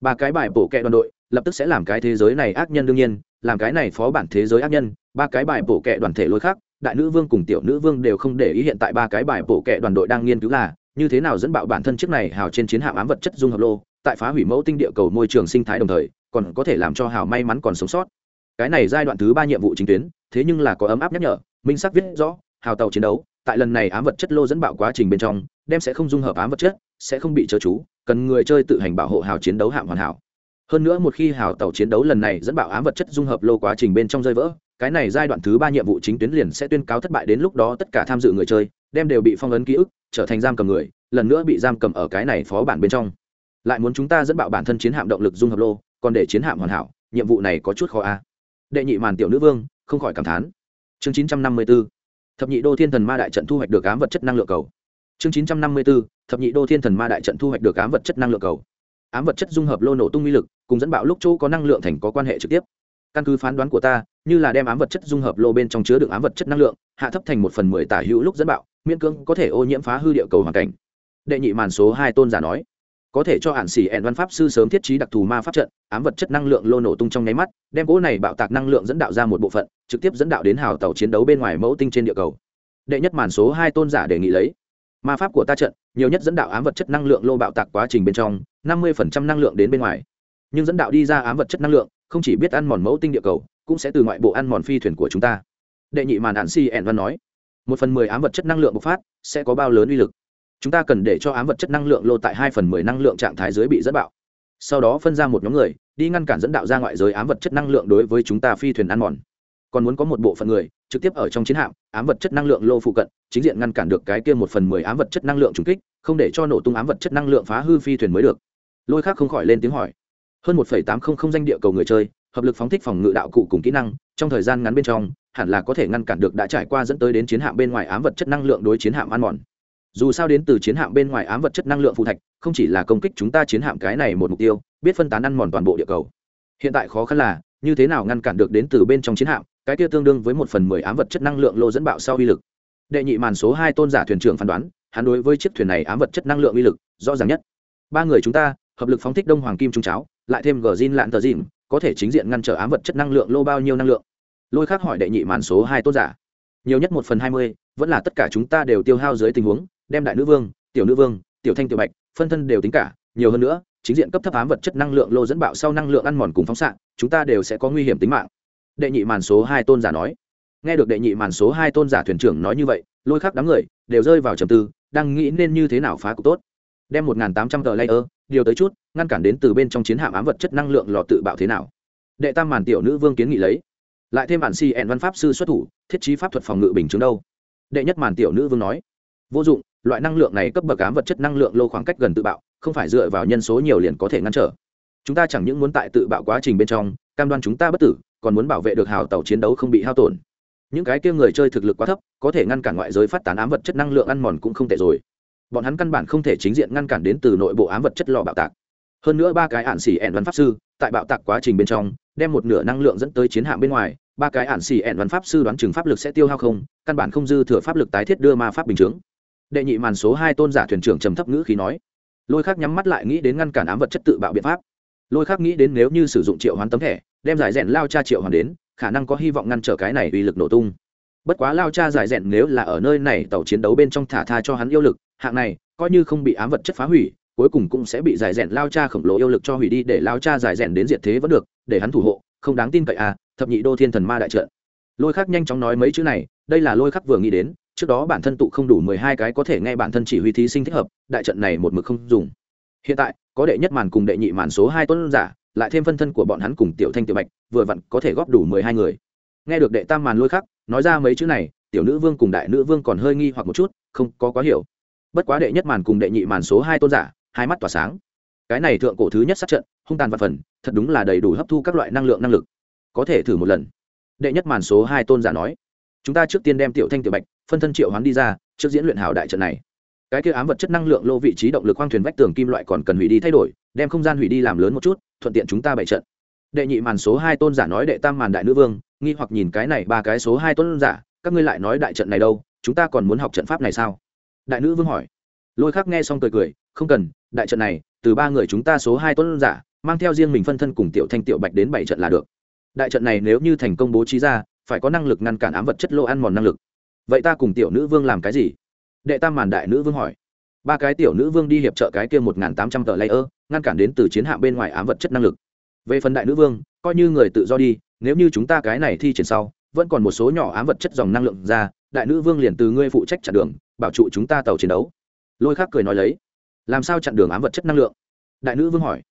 Ba cái bài bổ kẹ đoàn đội lập tức sẽ làm cái thế giới này ác nhân đương nhiên, làm cái này phó bản thế giới ác nhân, ba cái bài bổ kẹ đoàn thể lối khác đại nữ vương cùng tiểu nữ vương đều không để ý hiện tại ba cái bài bổ kẹ đoàn đội đang nghiên cứu là như thế nào dẫn bạo bản thân chiếc này hào trên chiến hạm ám vật chất dung hợp lô, tại phá hủy mẫu tinh địa cầu môi trường sinh thái đồng thời, còn có thể làm cho hào may mắn còn sống sót. Cái này giai đoạn thứ ba nhiệm vụ chính tuyến, thế nhưng là có ấm áp nhắc nhở, minh sắc viết rõ, hào tàu chiến đấu, tại lần này ám vật chất lô dẫn bạo quá trình bên trong, đem sẽ không dung hợp ám vật chất, sẽ không bị chớ chú, cần người chơi tự hành bảo hộ hào chiến đấu hạm hoàn hảo. Hơn nữa một khi hào tàu chiến đấu lần này dẫn bạo ám vật chất dung hợp lô quá trình bên trong rơi vỡ, cái này giai đoạn thứ ba nhiệm vụ chính tuyến liền sẽ tuyên cáo thất bại đến lúc đó tất cả tham dự người chơi đem đều bị phong ấn ký ức, trở thành giam cầm người, lần nữa bị giam cầm ở cái này phó bản bên trong. Lại muốn chúng ta dẫn bạo bản thân chiến hạm động lực dung hợp lô, còn để chiến hạm hoàn hảo, nhiệm vụ này có chút khó a. Đệ nhị màn tiểu nữ vương, không khỏi cảm thán. Chương chín trăm năm mươi b ố thập nhị đô thiên thần ma đại trận thu hoạch được ám vật chất năng lượng cầu. Chương chín trăm năm mươi b ố thập nhị đô thiên thần ma đại trận thu hoạch được ám vật chất năng lượng cầu. Ám vật chất dung hợp lô nổ tung uy lực, cùng dẫn bạo lúc chỗ có năng lượng thành có quan hệ trực tiếp. Căn cứ phán đoán của ta, như là đem ám vật chất dung hợp lô bên trong chứa được ám vật chất năng lượng, hạ thấp thành một phần mười tả hữu lúc dẫn bạo miễn cưỡng có thể ô nhiễm phá hư địa cầu hoàn cảnh. Đệ nhị màn số hai tôn giả nói, có thể cho hạn xỉ ẹn văn pháp sư sớm thiết trí đặc thù ma pháp trận, ám vật chất năng lượng lô nổ tung trong nháy mắt, đem cỗ này bạo tạc năng lượng dẫn đạo ra một bộ phận, trực tiếp dẫn đạo đến hào tàu chiến đấu bên ngoài mẫu tinh trên địa cầu. Đệ nhất màn số hai tôn giả đề nghị lấy, ma pháp của ta trận, nhiều nhất dẫn đạo ám vật chất năng lượng lô bạo tạc quá trình bên trong, năm mươi năng lượng đến bên ngoài. Nhưng dẫn đạo đi ra ám vật chất năng lượng, không chỉ biết ăn mòn mẫu tinh địa cầu, cũng sẽ từ ngoại bộ ăn mòn phi thuyền của chúng ta. Đệ nhị màn hạn xỉ ẹn văn nói một phần mười ám vật chất năng lượng bộc phát, sẽ có bao lớn uy lực. Chúng ta cần để cho ám vật chất năng lượng lô tại hai phần mười năng lượng trạng thái dưới bị dẫn bạo. Sau đó phân ra một nhóm người, đi ngăn cản dẫn đạo ra ngoại giới ám vật chất năng lượng đối với chúng ta phi thuyền ăn mòn. Còn muốn có một bộ phận người, trực tiếp ở trong chiến hạm, ám vật chất năng lượng lô phụ cận, chính diện ngăn cản được cái kia một phần mười ám vật chất năng lượng trùng kích, không để cho nổ tung ám vật chất năng lượng phá hư phi thuyền mới được. Lôi khác không khỏi lên tiếng hỏi. Hơn một tám không không danh địa cầu người chơi hợp lực phóng thích phòng ngự đạo cụ cùng kỹ năng, trong thời gian ngắn bên trong, hẳn là có thể ngăn cản được đã trải qua dẫn tới đến chiến hạm bên ngoài ám vật chất năng lượng đối chiến hạm ăn mòn. Dù sao đến từ chiến hạm bên ngoài ám vật chất năng lượng phụ thạch, không chỉ là công kích chúng ta chiến hạm cái này một mục tiêu, biết phân tán ăn mòn toàn bộ địa cầu. Hiện tại khó khăn là, như thế nào ngăn cản được đến từ bên trong chiến hạm, cái kia tương đương với một phần mười ám vật chất năng lượng lô dẫn bạo sau uy lực. Đệ nhị màn số hai tôn giả thuyền trưởng phán đoán, hắn đối với chiếc thuyền này ám vật chất năng lượng uy lực rõ ràng nhất. Ba người chúng ta, hợp lực phóng thích đông hoàng kim trung cháo, lại thêm gờ zin lạn tờ dìn có thể chính diện ngăn trở ám vật chất năng lượng lô bao nhiêu năng lượng? Lôi khác hỏi đệ nhị màn số hai tôn giả. Nhiều nhất một phần hai mươi, vẫn là tất cả chúng ta đều tiêu hao dưới tình huống, đem đại nữ vương, tiểu nữ vương, tiểu thanh tiểu bạch, phân thân đều tính cả, nhiều hơn nữa, chính diện cấp thấp ám vật chất năng lượng lô dẫn bạo sau năng lượng ăn mòn cùng phóng xạ, chúng ta đều sẽ có nguy hiểm tính mạng. Đệ nhị màn số hai tôn giả nói. Nghe được đệ nhị màn số hai tôn giả thuyền trưởng nói như vậy, lôi khắc đám người đều rơi vào trầm tư, đang nghĩ nên như thế nào phá cục tốt. Đem một tám trăm tờ layer điều tới chút, ngăn cản đến từ bên trong chiến hạm ám vật chất năng lượng lò tự bạo thế nào. Đệ tam màn tiểu nữ vương kiến nghị lấy. Lại thêm bản si ẹn văn pháp sư xuất thủ, thiết trí pháp thuật phòng ngự bình chứng đâu. Đệ nhất màn tiểu nữ vương nói. Vô dụng, loại năng lượng này cấp bậc ám vật chất năng lượng lô khoảng cách gần tự bạo, không phải dựa vào nhân số nhiều liền có thể ngăn trở. Chúng ta chẳng những muốn tại tự bạo quá trình bên trong, cam đoan chúng ta bất tử, còn muốn bảo vệ được hào tàu chiến đấu không bị hao tổn. Những cái kia người chơi thực lực quá thấp, có thể ngăn cản ngoại giới phát tán ám vật chất năng lượng ăn mòn cũng không tệ rồi bọn hắn căn bản không thể chính diện ngăn cản đến từ nội bộ ám vật chất lò bạo tạc. Hơn nữa ba cái ạn xỉ ẹn văn pháp sư, tại bạo tạc quá trình bên trong, đem một nửa năng lượng dẫn tới chiến hạm bên ngoài, ba cái ạn xỉ ẹn văn pháp sư đoán chừng pháp lực sẽ tiêu hao không, căn bản không dư thừa pháp lực tái thiết đưa ma pháp bình chướng. Đệ nhị màn số hai tôn giả thuyền trưởng trầm thấp ngữ khí nói. Lôi khác nhắm mắt lại nghĩ đến ngăn cản ám vật chất tự bạo biện pháp. Lôi khác nghĩ đến nếu như sử dụng triệu hoán tấm thẻ, đem giải rẽn lao cha triệu hoàn đến, khả năng có hy vọng ngăn trở cái này uy lực nổ tung bất quá lao cha giải rẽn nếu là ở nơi này tàu chiến đấu bên trong thả tha cho hắn yêu lực, hạng này, coi như không bị ám vật chất phá hủy, cuối cùng cũng sẽ bị giải rẽn lao cha khổng lồ yêu lực cho hủy đi để lao cha giải rẽn đến diệt thế vẫn được, để hắn thủ hộ, không đáng tin cậy à thập nhị đô thiên thần ma đại trận. Lôi khắc nhanh chóng nói mấy chữ này, đây là lôi khắc vừa nghĩ đến, trước đó bản thân tụ không đủ mười hai cái có thể nghe bản thân chỉ huy thí sinh thích hợp, đại trận này một mực không dùng. Hiện tại, có đệ nhất màn cùng đệ nhị màn số hai tuấn giả, lại thêm phân thân của bọn hắn cùng tiểu thanh tiểu bạch, vừa vặn có thể góp đủ mười hai người nghe được đệ tam màn lôi khắc, nói ra mấy chữ này, tiểu nữ vương cùng đại nữ vương còn hơi nghi hoặc một chút, không có quá hiểu. Bất quá đệ nhất màn cùng đệ nhị màn số hai tôn giả, hai mắt tỏa sáng. Cái này thượng cổ thứ nhất sát trận, hung tàn và phần, thật đúng là đầy đủ hấp thu các loại năng lượng năng lực. Có thể thử một lần. Đệ nhất màn số hai tôn giả nói, chúng ta trước tiên đem tiểu thanh tiểu bạch, phân thân triệu hoán đi ra, trước diễn luyện hảo đại trận này. Cái kia ám vật chất năng lượng lô vị trí động lực khoang thuyền vách tường kim loại còn cần hủy đi thay đổi, đem không gian hủy đi làm lớn một chút, thuận tiện chúng ta bày trận. Đệ nhị màn số hai tôn giả nói đệ tam màn đại nữ vương nghi hoặc nhìn cái này ba cái số hai tuấn giả, các ngươi lại nói đại trận này đâu, chúng ta còn muốn học trận pháp này sao? Đại nữ vương hỏi. Lôi khắc nghe xong cười cười, không cần, đại trận này, từ ba người chúng ta số hai tuấn giả, mang theo riêng mình phân thân cùng tiểu thanh tiểu bạch đến bảy trận là được. Đại trận này nếu như thành công bố trí ra, phải có năng lực ngăn cản ám vật chất lô ăn mòn năng lực. Vậy ta cùng tiểu nữ vương làm cái gì? Đệ tam màn đại nữ vương hỏi. Ba cái tiểu nữ vương đi hiệp trợ cái kia một n g h n tám trăm tờ layer, ngăn cản đến từ chiến hạm bên ngoài ám vật chất năng lực. Về phần đại nữ vương, coi như người tự do đi nếu như chúng ta cái này thi triển sau, vẫn còn một số nhỏ ám vật chất dòng năng lượng ra, đại nữ vương liền từ ngươi phụ trách chặn đường, bảo trụ chúng ta tàu chiến đấu. Lôi khác cười nói lấy. Làm sao chặn đường ám vật chất năng lượng? Đại nữ vương hỏi.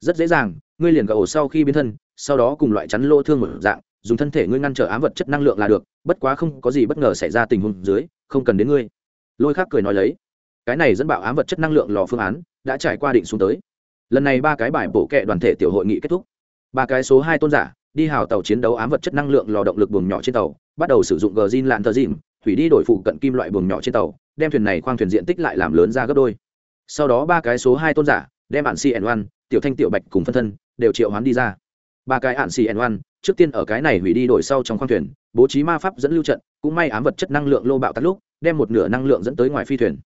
Rất dễ dàng, ngươi liền gà ổ sau khi biến thân, sau đó cùng loại chắn lô thương một dạng, dùng thân thể ngươi ngăn trở ám vật chất năng lượng là được, bất quá không có gì bất ngờ xảy ra tình huống dưới, không cần đến ngươi. Lôi khác cười nói lấy. Cái này dẫn bảo ám vật chất năng lượng lò phương án, đã trải qua định xuống tới. Lần này ba cái bài bổ kệ đoàn thể tiểu hội nghị kết thúc. Ba cái số hai tôn giả đi hào tàu chiến đấu ám vật chất năng lượng lò động lực buồng nhỏ trên tàu, bắt đầu sử dụng gờ zin lạn thờ dìm, hủy đi đổi phụ cận kim loại buồng nhỏ trên tàu, đem thuyền này khoang thuyền diện tích lại làm lớn ra gấp đôi. Sau đó ba cái số hai tôn giả, đem bạn cn oan tiểu thanh tiểu bạch cùng phân thân, đều triệu hoán đi ra. Ba cái ạn cn oan trước tiên ở cái này hủy đi đổi sau trong khoang thuyền, bố trí ma pháp dẫn lưu trận, cũng may ám vật chất năng lượng lô bạo tắt lúc, đem một nửa năng lượng dẫn tới ngoài phi thuyền.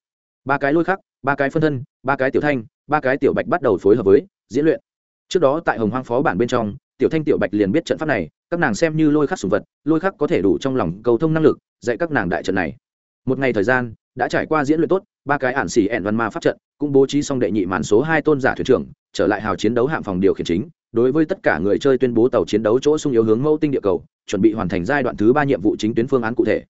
Ba cái lôi khắc, ba cái phân thân, ba cái tiểu thanh, ba cái tiểu bạch bắt đầu phối hợp với diễn luyện. Trước đó tại hồng hoang phó bản bên trong tiểu thanh, tiểu bạch liền biết trận pháp này, các nàng xem như lôi khắc sùng vật, lôi khắc có thể đủ trong lòng cầu thông năng lực, dạy các nàng đại trận này. Một ngày thời gian, đã trải qua diễn luyện tốt, ba cái ản xỉ ẻn văn ma pháp trận, cũng bố trí xong đệ nhị màn số hai tôn giả thuyền trưởng, trở lại hào chiến đấu hạm phòng điều khiển chính, đối với tất cả người chơi tuyên bố tàu chiến đấu chỗ sung yếu hướng mẫu tinh địa cầu, chuẩn bị hoàn thành giai đoạn thứ ba nhiệm vụ chính tuyến phương án cụ thể.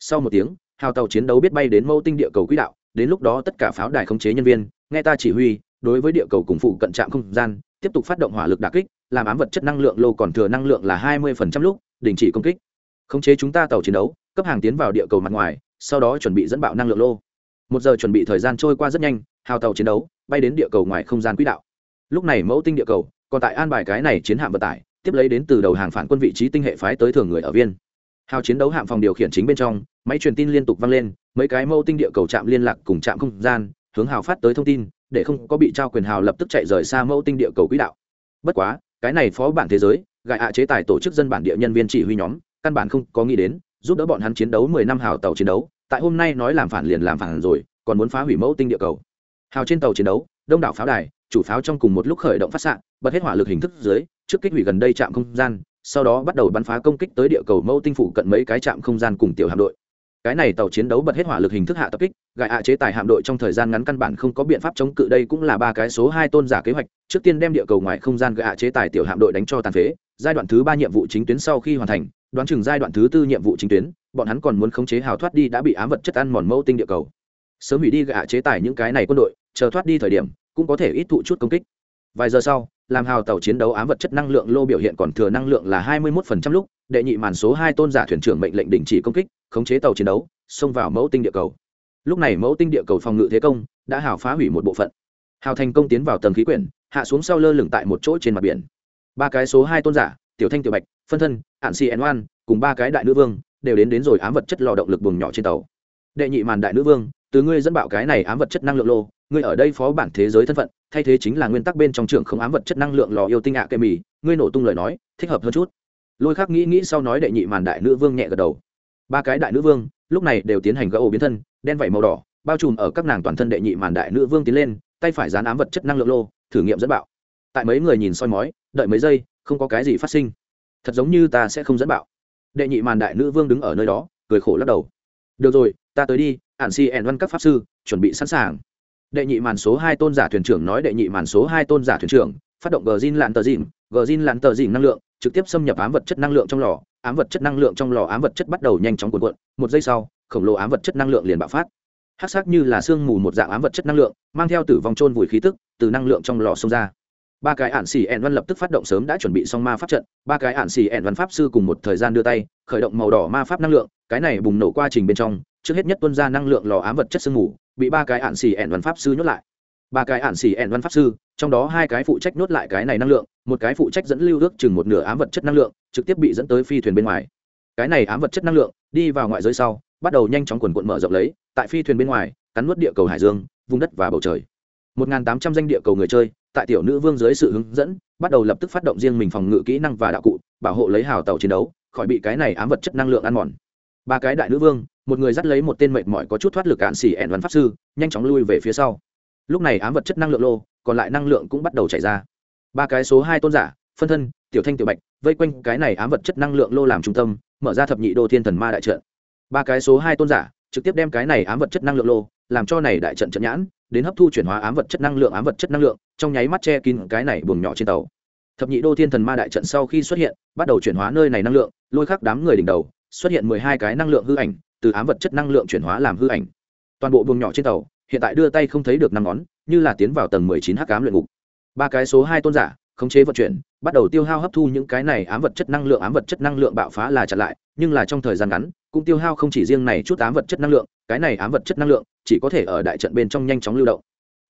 Sau một tiếng, hào tàu chiến đấu biết bay đến mẫu tinh địa cầu quỹ đạo, đến lúc đó tất cả pháo đài khống chế nhân viên, nghe ta chỉ huy, đối với địa cầu cùng phụ cận trạm không gian, tiếp tục phát động hỏa lực đà kích làm ám vật chất năng lượng lô còn thừa năng lượng là hai mươi phần trăm lúc, đình chỉ công kích. Khống chế chúng ta tàu chiến đấu, cấp hàng tiến vào địa cầu mặt ngoài, sau đó chuẩn bị dẫn bạo năng lượng lô. Một giờ chuẩn bị thời gian trôi qua rất nhanh, hào tàu chiến đấu, bay đến địa cầu ngoài không gian quỹ đạo. Lúc này mẫu tinh địa cầu, còn tại an bài cái này chiến hạm vận tải, tiếp lấy đến từ đầu hàng phản quân vị trí tinh hệ phái tới thường người ở viên. Hào chiến đấu hạm phòng điều khiển chính bên trong, máy truyền tin liên tục vang lên, mấy cái mẫu tinh địa cầu trạm liên lạc cùng trạm không gian, hướng hào phát tới thông tin, để không có bị trao quyền hào lập tức chạy rời xa mẫu tinh địa cầu quỹ đạo. Bất quá cái này phó bản thế giới gại hạ chế tài tổ chức dân bản địa nhân viên chỉ huy nhóm, căn bản không có nghĩ đến, giúp đỡ bọn hắn chiến đấu mười năm hào tàu chiến đấu, tại hôm nay nói làm phản liền làm phản rồi, còn muốn phá hủy mẫu tinh địa cầu. Hào trên tàu chiến đấu, đông đảo pháo đài, chủ pháo trong cùng một lúc khởi động phát xạ, bật hết hỏa lực hình thức dưới, trước kích hủy gần đây trạm không gian, sau đó bắt đầu bắn phá công kích tới địa cầu mẫu tinh phủ cận mấy cái trạm không gian cùng tiểu hạm đội cái này tàu chiến đấu bật hết hỏa lực hình thức hạ tập kích gại hạ chế tài hạm đội trong thời gian ngắn căn bản không có biện pháp chống cự, đây cũng là ba cái số hai tôn giả kế hoạch. Trước tiên đem địa cầu ngoài không gian gại hạ chế tài tiểu hạm đội đánh cho tàn phế. Giai đoạn thứ ba nhiệm vụ chính tuyến sau khi hoàn thành, đoán chừng giai đoạn thứ tư nhiệm vụ chính tuyến, bọn hắn còn muốn khống chế hào thoát đi đã bị ám vật chất ăn mòn mẫu tinh địa cầu. Sớm hủy đi gạ chế tài những cái này quân đội, chờ thoát đi thời điểm, cũng có thể ít thụ chút công kích. Vài giờ sau, làm hào tàu chiến đấu ám vật chất năng lượng lô biểu hiện còn thừa năng lượng là hai mươi một phần trăm lúc, đệ nhị màn số hai tôn giả thuyền trưởng mệnh lệnh đình chỉ công kích khống chế tàu chiến đấu, xông vào mẫu tinh địa cầu. Lúc này mẫu tinh địa cầu phòng ngự thế công đã hào phá hủy một bộ phận. Hào thành công tiến vào tầng khí quyển, hạ xuống sau lơ lửng tại một chỗ trên mặt biển. Ba cái số hai tôn giả, tiểu thanh, tiểu bạch, phân thân ạn xì ẩn oan, cùng ba cái đại nữ vương, đều đến đến rồi ám vật chất lò động lực buồng nhỏ trên tàu. Đệ nhị màn đại nữ vương, từ ngươi dẫn bạo cái này ám vật chất năng lượng lô, ngươi ở đây phó bản thế giới thân phận, thay thế chính là nguyên tắc bên trong trường không ám vật chất năng lượng lò yêu tinh ạ à cây mì, ngươi nổ tung lời nói, thích hợp hơn chút. Lôi khác nghĩ nghĩ sau nói đệ nhị màn đại nữ vương nhẹ gật đầu ba cái đại nữ vương, lúc này đều tiến hành gỡ ổ biến thân, đen vảy màu đỏ, bao trùm ở các nàng toàn thân đệ nhị màn đại nữ vương tiến lên, tay phải dán ám vật chất năng lượng lô, thử nghiệm dẫn bạo. Tại mấy người nhìn soi mói, đợi mấy giây, không có cái gì phát sinh. Thật giống như ta sẽ không dẫn bạo. Đệ nhị màn đại nữ vương đứng ở nơi đó, cười khổ lắc đầu. Được rồi, ta tới đi, ản si ẻn văn các pháp sư, chuẩn bị sẵn sàng. Đệ nhị màn số hai tôn giả thuyền trưởng nói đệ nhị màn số hai tôn giả thuyền trưởng, phát động gờ zin lạn tờ dìn gờ zin lặn tờ dìn năng lượng, trực tiếp xâm nhập ám vật chất năng lượng trong lò. Ám vật chất năng lượng trong lò, ám vật chất bắt đầu nhanh chóng cuộn cuộn. Một giây sau, khổng lồ ám vật chất năng lượng liền bạo phát. Hát sắc như là sương mù một dạng ám vật chất năng lượng, mang theo tử vong trôn vùi khí tức, từ năng lượng trong lò xông ra. Ba cái ạn xì ẹn văn lập tức phát động sớm đã chuẩn bị xong ma pháp trận. Ba cái ạn xì ẹn văn pháp sư cùng một thời gian đưa tay, khởi động màu đỏ ma pháp năng lượng. Cái này bùng nổ qua trình bên trong, trước hết nhất tuân ra năng lượng lò ám vật chất sương mù, bị ba cái ạn xì ẹn văn pháp sư nhốt lại ba cái ạn xỉ ẹn văn pháp sư, trong đó hai cái phụ trách nhốt lại cái này năng lượng, một cái phụ trách dẫn lưu ước chừng một nửa ám vật chất năng lượng, trực tiếp bị dẫn tới phi thuyền bên ngoài. Cái này ám vật chất năng lượng, đi vào ngoại giới sau, bắt đầu nhanh chóng quần quận mở rộng lấy, tại phi thuyền bên ngoài, cắn nuốt địa cầu hải dương, vùng đất và bầu trời. Một tám trăm danh địa cầu người chơi, tại tiểu nữ vương dưới sự hướng dẫn, bắt đầu lập tức phát động riêng mình phòng ngự kỹ năng và đạo cụ, bảo hộ lấy hào tàu chiến đấu, khỏi bị cái này ám vật chất năng lượng ăn mòn. Ba cái đại nữ vương, một người dắt lấy một tên mệt mỏi có chút thoát lực cạn xỉ ẹn văn pháp sư, nhanh chóng lui về phía sau lúc này ám vật chất năng lượng lô, còn lại năng lượng cũng bắt đầu chảy ra. Ba cái số hai tôn giả, phân thân, tiểu thanh tiểu bạch, vây quanh cái này ám vật chất năng lượng lô làm trung tâm, mở ra thập nhị đô thiên thần ma đại trận. Ba cái số hai tôn giả, trực tiếp đem cái này ám vật chất năng lượng lô, làm cho này đại trận trận nhãn, đến hấp thu chuyển hóa ám vật chất năng lượng, ám vật chất năng lượng, trong nháy mắt che kín cái này buồng nhỏ trên tàu. Thập nhị đô thiên thần ma đại trận sau khi xuất hiện, bắt đầu chuyển hóa nơi này năng lượng, lôi khắc đám người đỉnh đầu, xuất hiện mười hai cái năng lượng hư ảnh, từ ám vật chất năng lượng chuyển hóa làm hư ảnh. Toàn bộ buồng nhỏ trên tàu hiện tại đưa tay không thấy được năm ngón, như là tiến vào tầng mười chín h cám luyện ngục. Ba cái số hai tôn giả, khống chế vận chuyển, bắt đầu tiêu hao hấp thu những cái này ám vật chất năng lượng, ám vật chất năng lượng bạo phá là chặn lại, nhưng là trong thời gian ngắn, cũng tiêu hao không chỉ riêng này chút ám vật chất năng lượng, cái này ám vật chất năng lượng chỉ có thể ở đại trận bên trong nhanh chóng lưu động.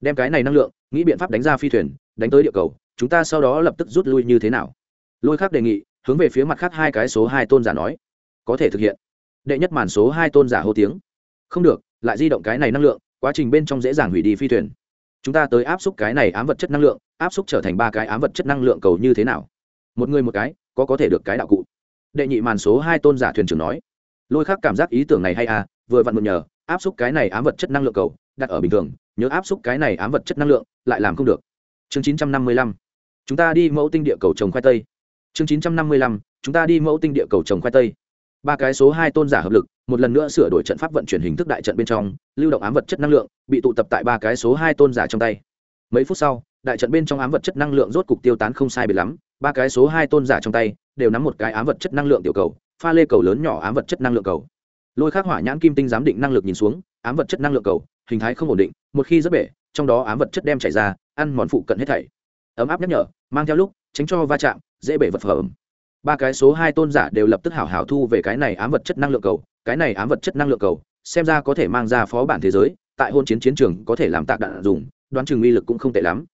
Đem cái này năng lượng, nghĩ biện pháp đánh ra phi thuyền, đánh tới địa cầu, chúng ta sau đó lập tức rút lui như thế nào? Lôi khác đề nghị, hướng về phía mặt khác hai cái số hai tôn giả nói, có thể thực hiện. Đệ nhất màn số hai tôn giả hô tiếng. Không được, lại di động cái này năng lượng quá trình bên trong dễ dàng hủy đi phi thuyền. Chúng ta tới áp xúc cái này ám vật chất năng lượng, áp xúc trở thành ba cái ám vật chất năng lượng cầu như thế nào? Một người một cái, có có thể được cái đạo cụ. Đệ nhị màn số hai tôn giả thuyền trưởng nói. Lôi khác cảm giác ý tưởng này hay à vừa vặn một nhờ, áp xúc cái này ám vật chất năng lượng cầu, đặt ở bình thường, nhớ áp xúc cái này ám vật chất năng lượng, lại làm không được. Chương chín trăm năm mươi lăm. Chúng ta đi mẫu tinh địa cầu trồng khoai tây. Chương chín trăm năm mươi lăm. Chúng ta đi mẫu tinh địa cầu trồng khoai tây ba cái số hai tôn giả hợp lực, một lần nữa sửa đổi trận pháp vận chuyển hình thức đại trận bên trong, lưu động ám vật chất năng lượng, bị tụ tập tại ba cái số hai tôn giả trong tay. Mấy phút sau, đại trận bên trong ám vật chất năng lượng rốt cục tiêu tán không sai biệt lắm, ba cái số hai tôn giả trong tay đều nắm một cái ám vật chất năng lượng tiểu cầu, pha lê cầu lớn nhỏ ám vật chất năng lượng cầu. Lôi khắc hỏa nhãn kim tinh giám định năng lực nhìn xuống, ám vật chất năng lượng cầu, hình thái không ổn định, một khi rất bể, trong đó ám vật chất đem chảy ra, ăn mòn phụ cận hết thảy. Ấm áp nhắc nhở, mang theo lúc, tránh cho va chạm, dễ bể vật phẩm ba cái số hai tôn giả đều lập tức hảo hảo thu về cái này ám vật chất năng lượng cầu, cái này ám vật chất năng lượng cầu, xem ra có thể mang ra phó bản thế giới, tại hôn chiến chiến trường có thể làm tạc đạn dùng, đoán chừng uy lực cũng không tệ lắm.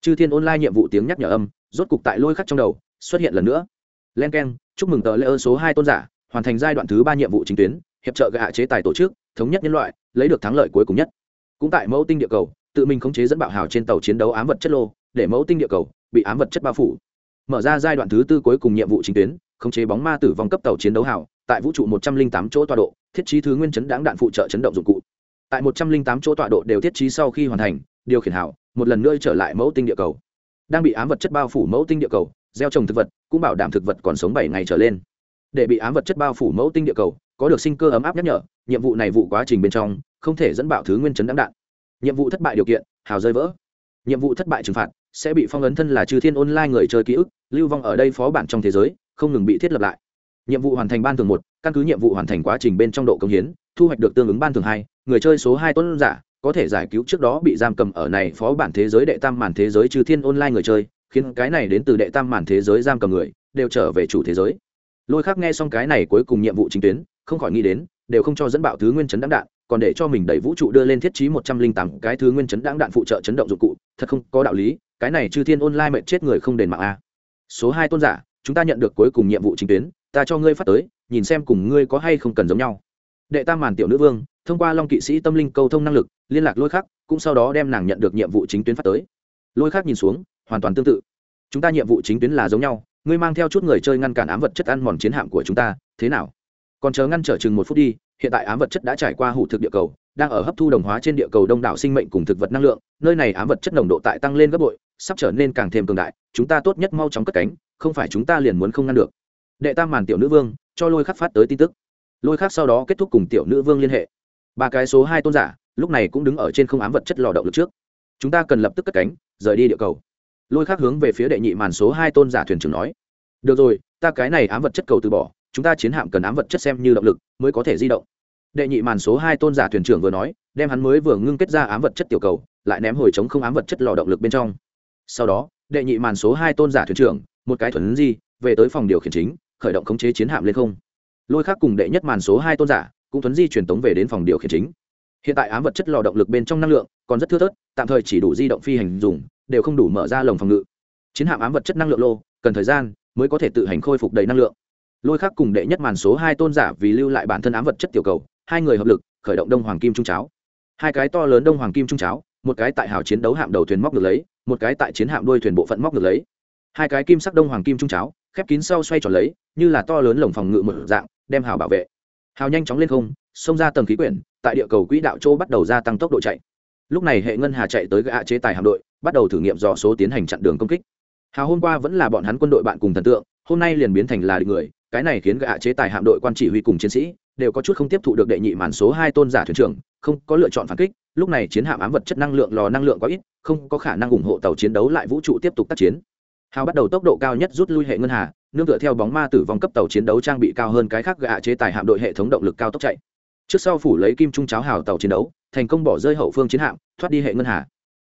Chư thiên online nhiệm vụ tiếng nhắc nhở âm, rốt cục tại lôi khắc trong đầu, xuất hiện lần nữa. Len k e n chúc mừng tờ lễ ơn số hai tôn giả, hoàn thành giai đoạn thứ ba nhiệm vụ chính tuyến, hiệp trợ gạ chế tài tổ chức, thống nhất nhân loại, lấy được thắng lợi cuối cùng nhất. Cũng tại mẫu tinh địa cầu, tự mình khống chế dẫn bạo hào trên tàu chiến đấu ám vật chất lô, để mẫu tinh địa cầu bị ám vật chất bao phủ mở ra giai đoạn thứ tư cuối cùng nhiệm vụ chính tuyến, khống chế bóng ma tử vong cấp tàu chiến đấu hào, tại vũ trụ một trăm linh tám chỗ tọa độ, thiết trí thứ nguyên chấn đáng đạn phụ trợ chấn động dụng cụ. Tại một trăm linh tám chỗ tọa độ đều thiết trí sau khi hoàn thành, điều khiển hào, một lần nữa trở lại mẫu tinh địa cầu. Đang bị ám vật chất bao phủ mẫu tinh địa cầu, gieo trồng thực vật, cũng bảo đảm thực vật còn sống bảy ngày trở lên. Để bị ám vật chất bao phủ mẫu tinh địa cầu, có được sinh cơ ấm áp nhắc nhở, nhiệm vụ này vụ quá trình bên trong, không thể dẫn bạo thứ nguyên chấn đáng đạn. Nhiệm vụ thất bại điều kiện, hào rơi vỡ. Nhiệm vụ thất bại trừng phạt sẽ bị phong ấn thân là chư thiên online người chơi ký ức, lưu vong ở đây phó bản trong thế giới, không ngừng bị thiết lập lại. Nhiệm vụ hoàn thành ban thường một, căn cứ nhiệm vụ hoàn thành quá trình bên trong độ công hiến, thu hoạch được tương ứng ban thường hai, người chơi số hai tuấn giả, có thể giải cứu trước đó bị giam cầm ở này phó bản thế giới đệ tam màn thế giới trừ thiên online người chơi, khiến cái này đến từ đệ tam màn thế giới giam cầm người, đều trở về chủ thế giới. Lôi khác nghe xong cái này cuối cùng nhiệm vụ chính tuyến, không khỏi nghĩ đến, đều không cho dẫn bạo thứ nguyên chấn đáng đạn, còn để cho mình đẩy vũ trụ đưa lên thiết trí một trăm linh tám cái thứ nguyên chấn đáng đạn phụ trợ chấn động dụng cụ, thật không có đạo lý cái này chư thiên online mệnh chết người không đền mạng a. Số hai tôn giả, chúng ta nhận được cuối cùng nhiệm vụ chính tuyến, ta cho ngươi phát tới, nhìn xem cùng ngươi có hay không cần giống nhau. Đệ tam màn tiểu nữ vương, thông qua long kỵ sĩ tâm linh cầu thông năng lực, liên lạc lôi khắc, cũng sau đó đem nàng nhận được nhiệm vụ chính tuyến phát tới. Lôi khắc nhìn xuống, hoàn toàn tương tự. Chúng ta nhiệm vụ chính tuyến là giống nhau, ngươi mang theo chút người chơi ngăn cản ám vật chất ăn mòn chiến hạm của chúng ta, thế nào? Còn chờ ngăn trở chừng một phút đi, hiện tại ám vật chất đã trải qua hủ thực địa cầu đang ở hấp thu đồng hóa trên địa cầu đông đảo sinh mệnh cùng thực vật năng lượng, nơi này ám vật chất nồng độ tại tăng lên gấp bội, sắp trở nên càng thêm cường đại, chúng ta tốt nhất mau chóng cất cánh, không phải chúng ta liền muốn không ngăn được. Đệ tam màn tiểu nữ vương, cho lôi khắc phát tới tin tức. Lôi khắc sau đó kết thúc cùng tiểu nữ vương liên hệ. Ba cái số hai tôn giả, lúc này cũng đứng ở trên không ám vật chất lò động lực trước. Chúng ta cần lập tức cất cánh, rời đi địa cầu. Lôi khắc hướng về phía đệ nhị màn số hai tôn giả thuyền trưởng nói. Được rồi, ta cái này ám vật chất cầu từ bỏ, chúng ta chiến hạm cần ám vật chất xem như động lực mới có thể di động đệ nhị màn số hai tôn giả thuyền trưởng vừa nói, đem hắn mới vừa ngưng kết ra ám vật chất tiểu cầu, lại ném hồi chống không ám vật chất lò động lực bên trong. Sau đó, đệ nhị màn số hai tôn giả thuyền trưởng, một cái thuần di, về tới phòng điều khiển chính, khởi động khống chế chiến hạm lên không. Lôi khác cùng đệ nhất màn số hai tôn giả, cũng thuấn di truyền tống về đến phòng điều khiển chính. Hiện tại ám vật chất lò động lực bên trong năng lượng, còn rất thưa thớt, tạm thời chỉ đủ di động phi hành dùng, đều không đủ mở ra lồng phòng ngự. Chiến hạm ám vật chất năng lượng lô, cần thời gian mới có thể tự hành khôi phục đầy năng lượng. Lôi khác cùng đệ nhất màn số hai tôn giả vì lưu lại bản thân ám vật chất tiểu cầu hai người hợp lực, khởi động đông hoàng kim trung cháo. Hai cái to lớn đông hoàng kim trung cháo, một cái tại hào chiến đấu hạm đầu thuyền móc được lấy, một cái tại chiến hạm đuôi thuyền bộ phận móc được lấy. Hai cái kim sắc đông hoàng kim trung cháo, khép kín sau xoay tròn lấy, như là to lớn lồng phòng ngự một dạng, đem hào bảo vệ. Hào nhanh chóng lên không, xông ra tầng khí quyển, tại địa cầu quỹ đạo châu bắt đầu gia tăng tốc độ chạy. Lúc này hệ ngân hà chạy tới gạ chế tài hạm đội, bắt đầu thử nghiệm dò số tiến hành chặn đường công kích. Hào hôm qua vẫn là bọn hắn quân đội bạn cùng thần tượng, hôm nay liền biến thành là địch người, cái này khiến gạ chế tài hạm đội quan chỉ huy cùng chiến sĩ đều có chút không tiếp thụ được đệ nhị màn số hai tôn giả thuyền trưởng, không có lựa chọn phản kích, lúc này chiến hạm ám vật chất năng lượng lò năng lượng quá ít, không có khả năng ủng hộ tàu chiến đấu lại vũ trụ tiếp tục tác chiến. Hào bắt đầu tốc độ cao nhất rút lui hệ ngân hà, nương tựa theo bóng ma tử vong cấp tàu chiến đấu trang bị cao hơn cái khác gạ chế tài hạm đội hệ thống động lực cao tốc chạy. Trước sau phủ lấy kim trung cháo hào tàu chiến đấu, thành công bỏ rơi hậu phương chiến hạm, thoát đi hệ ngân hà.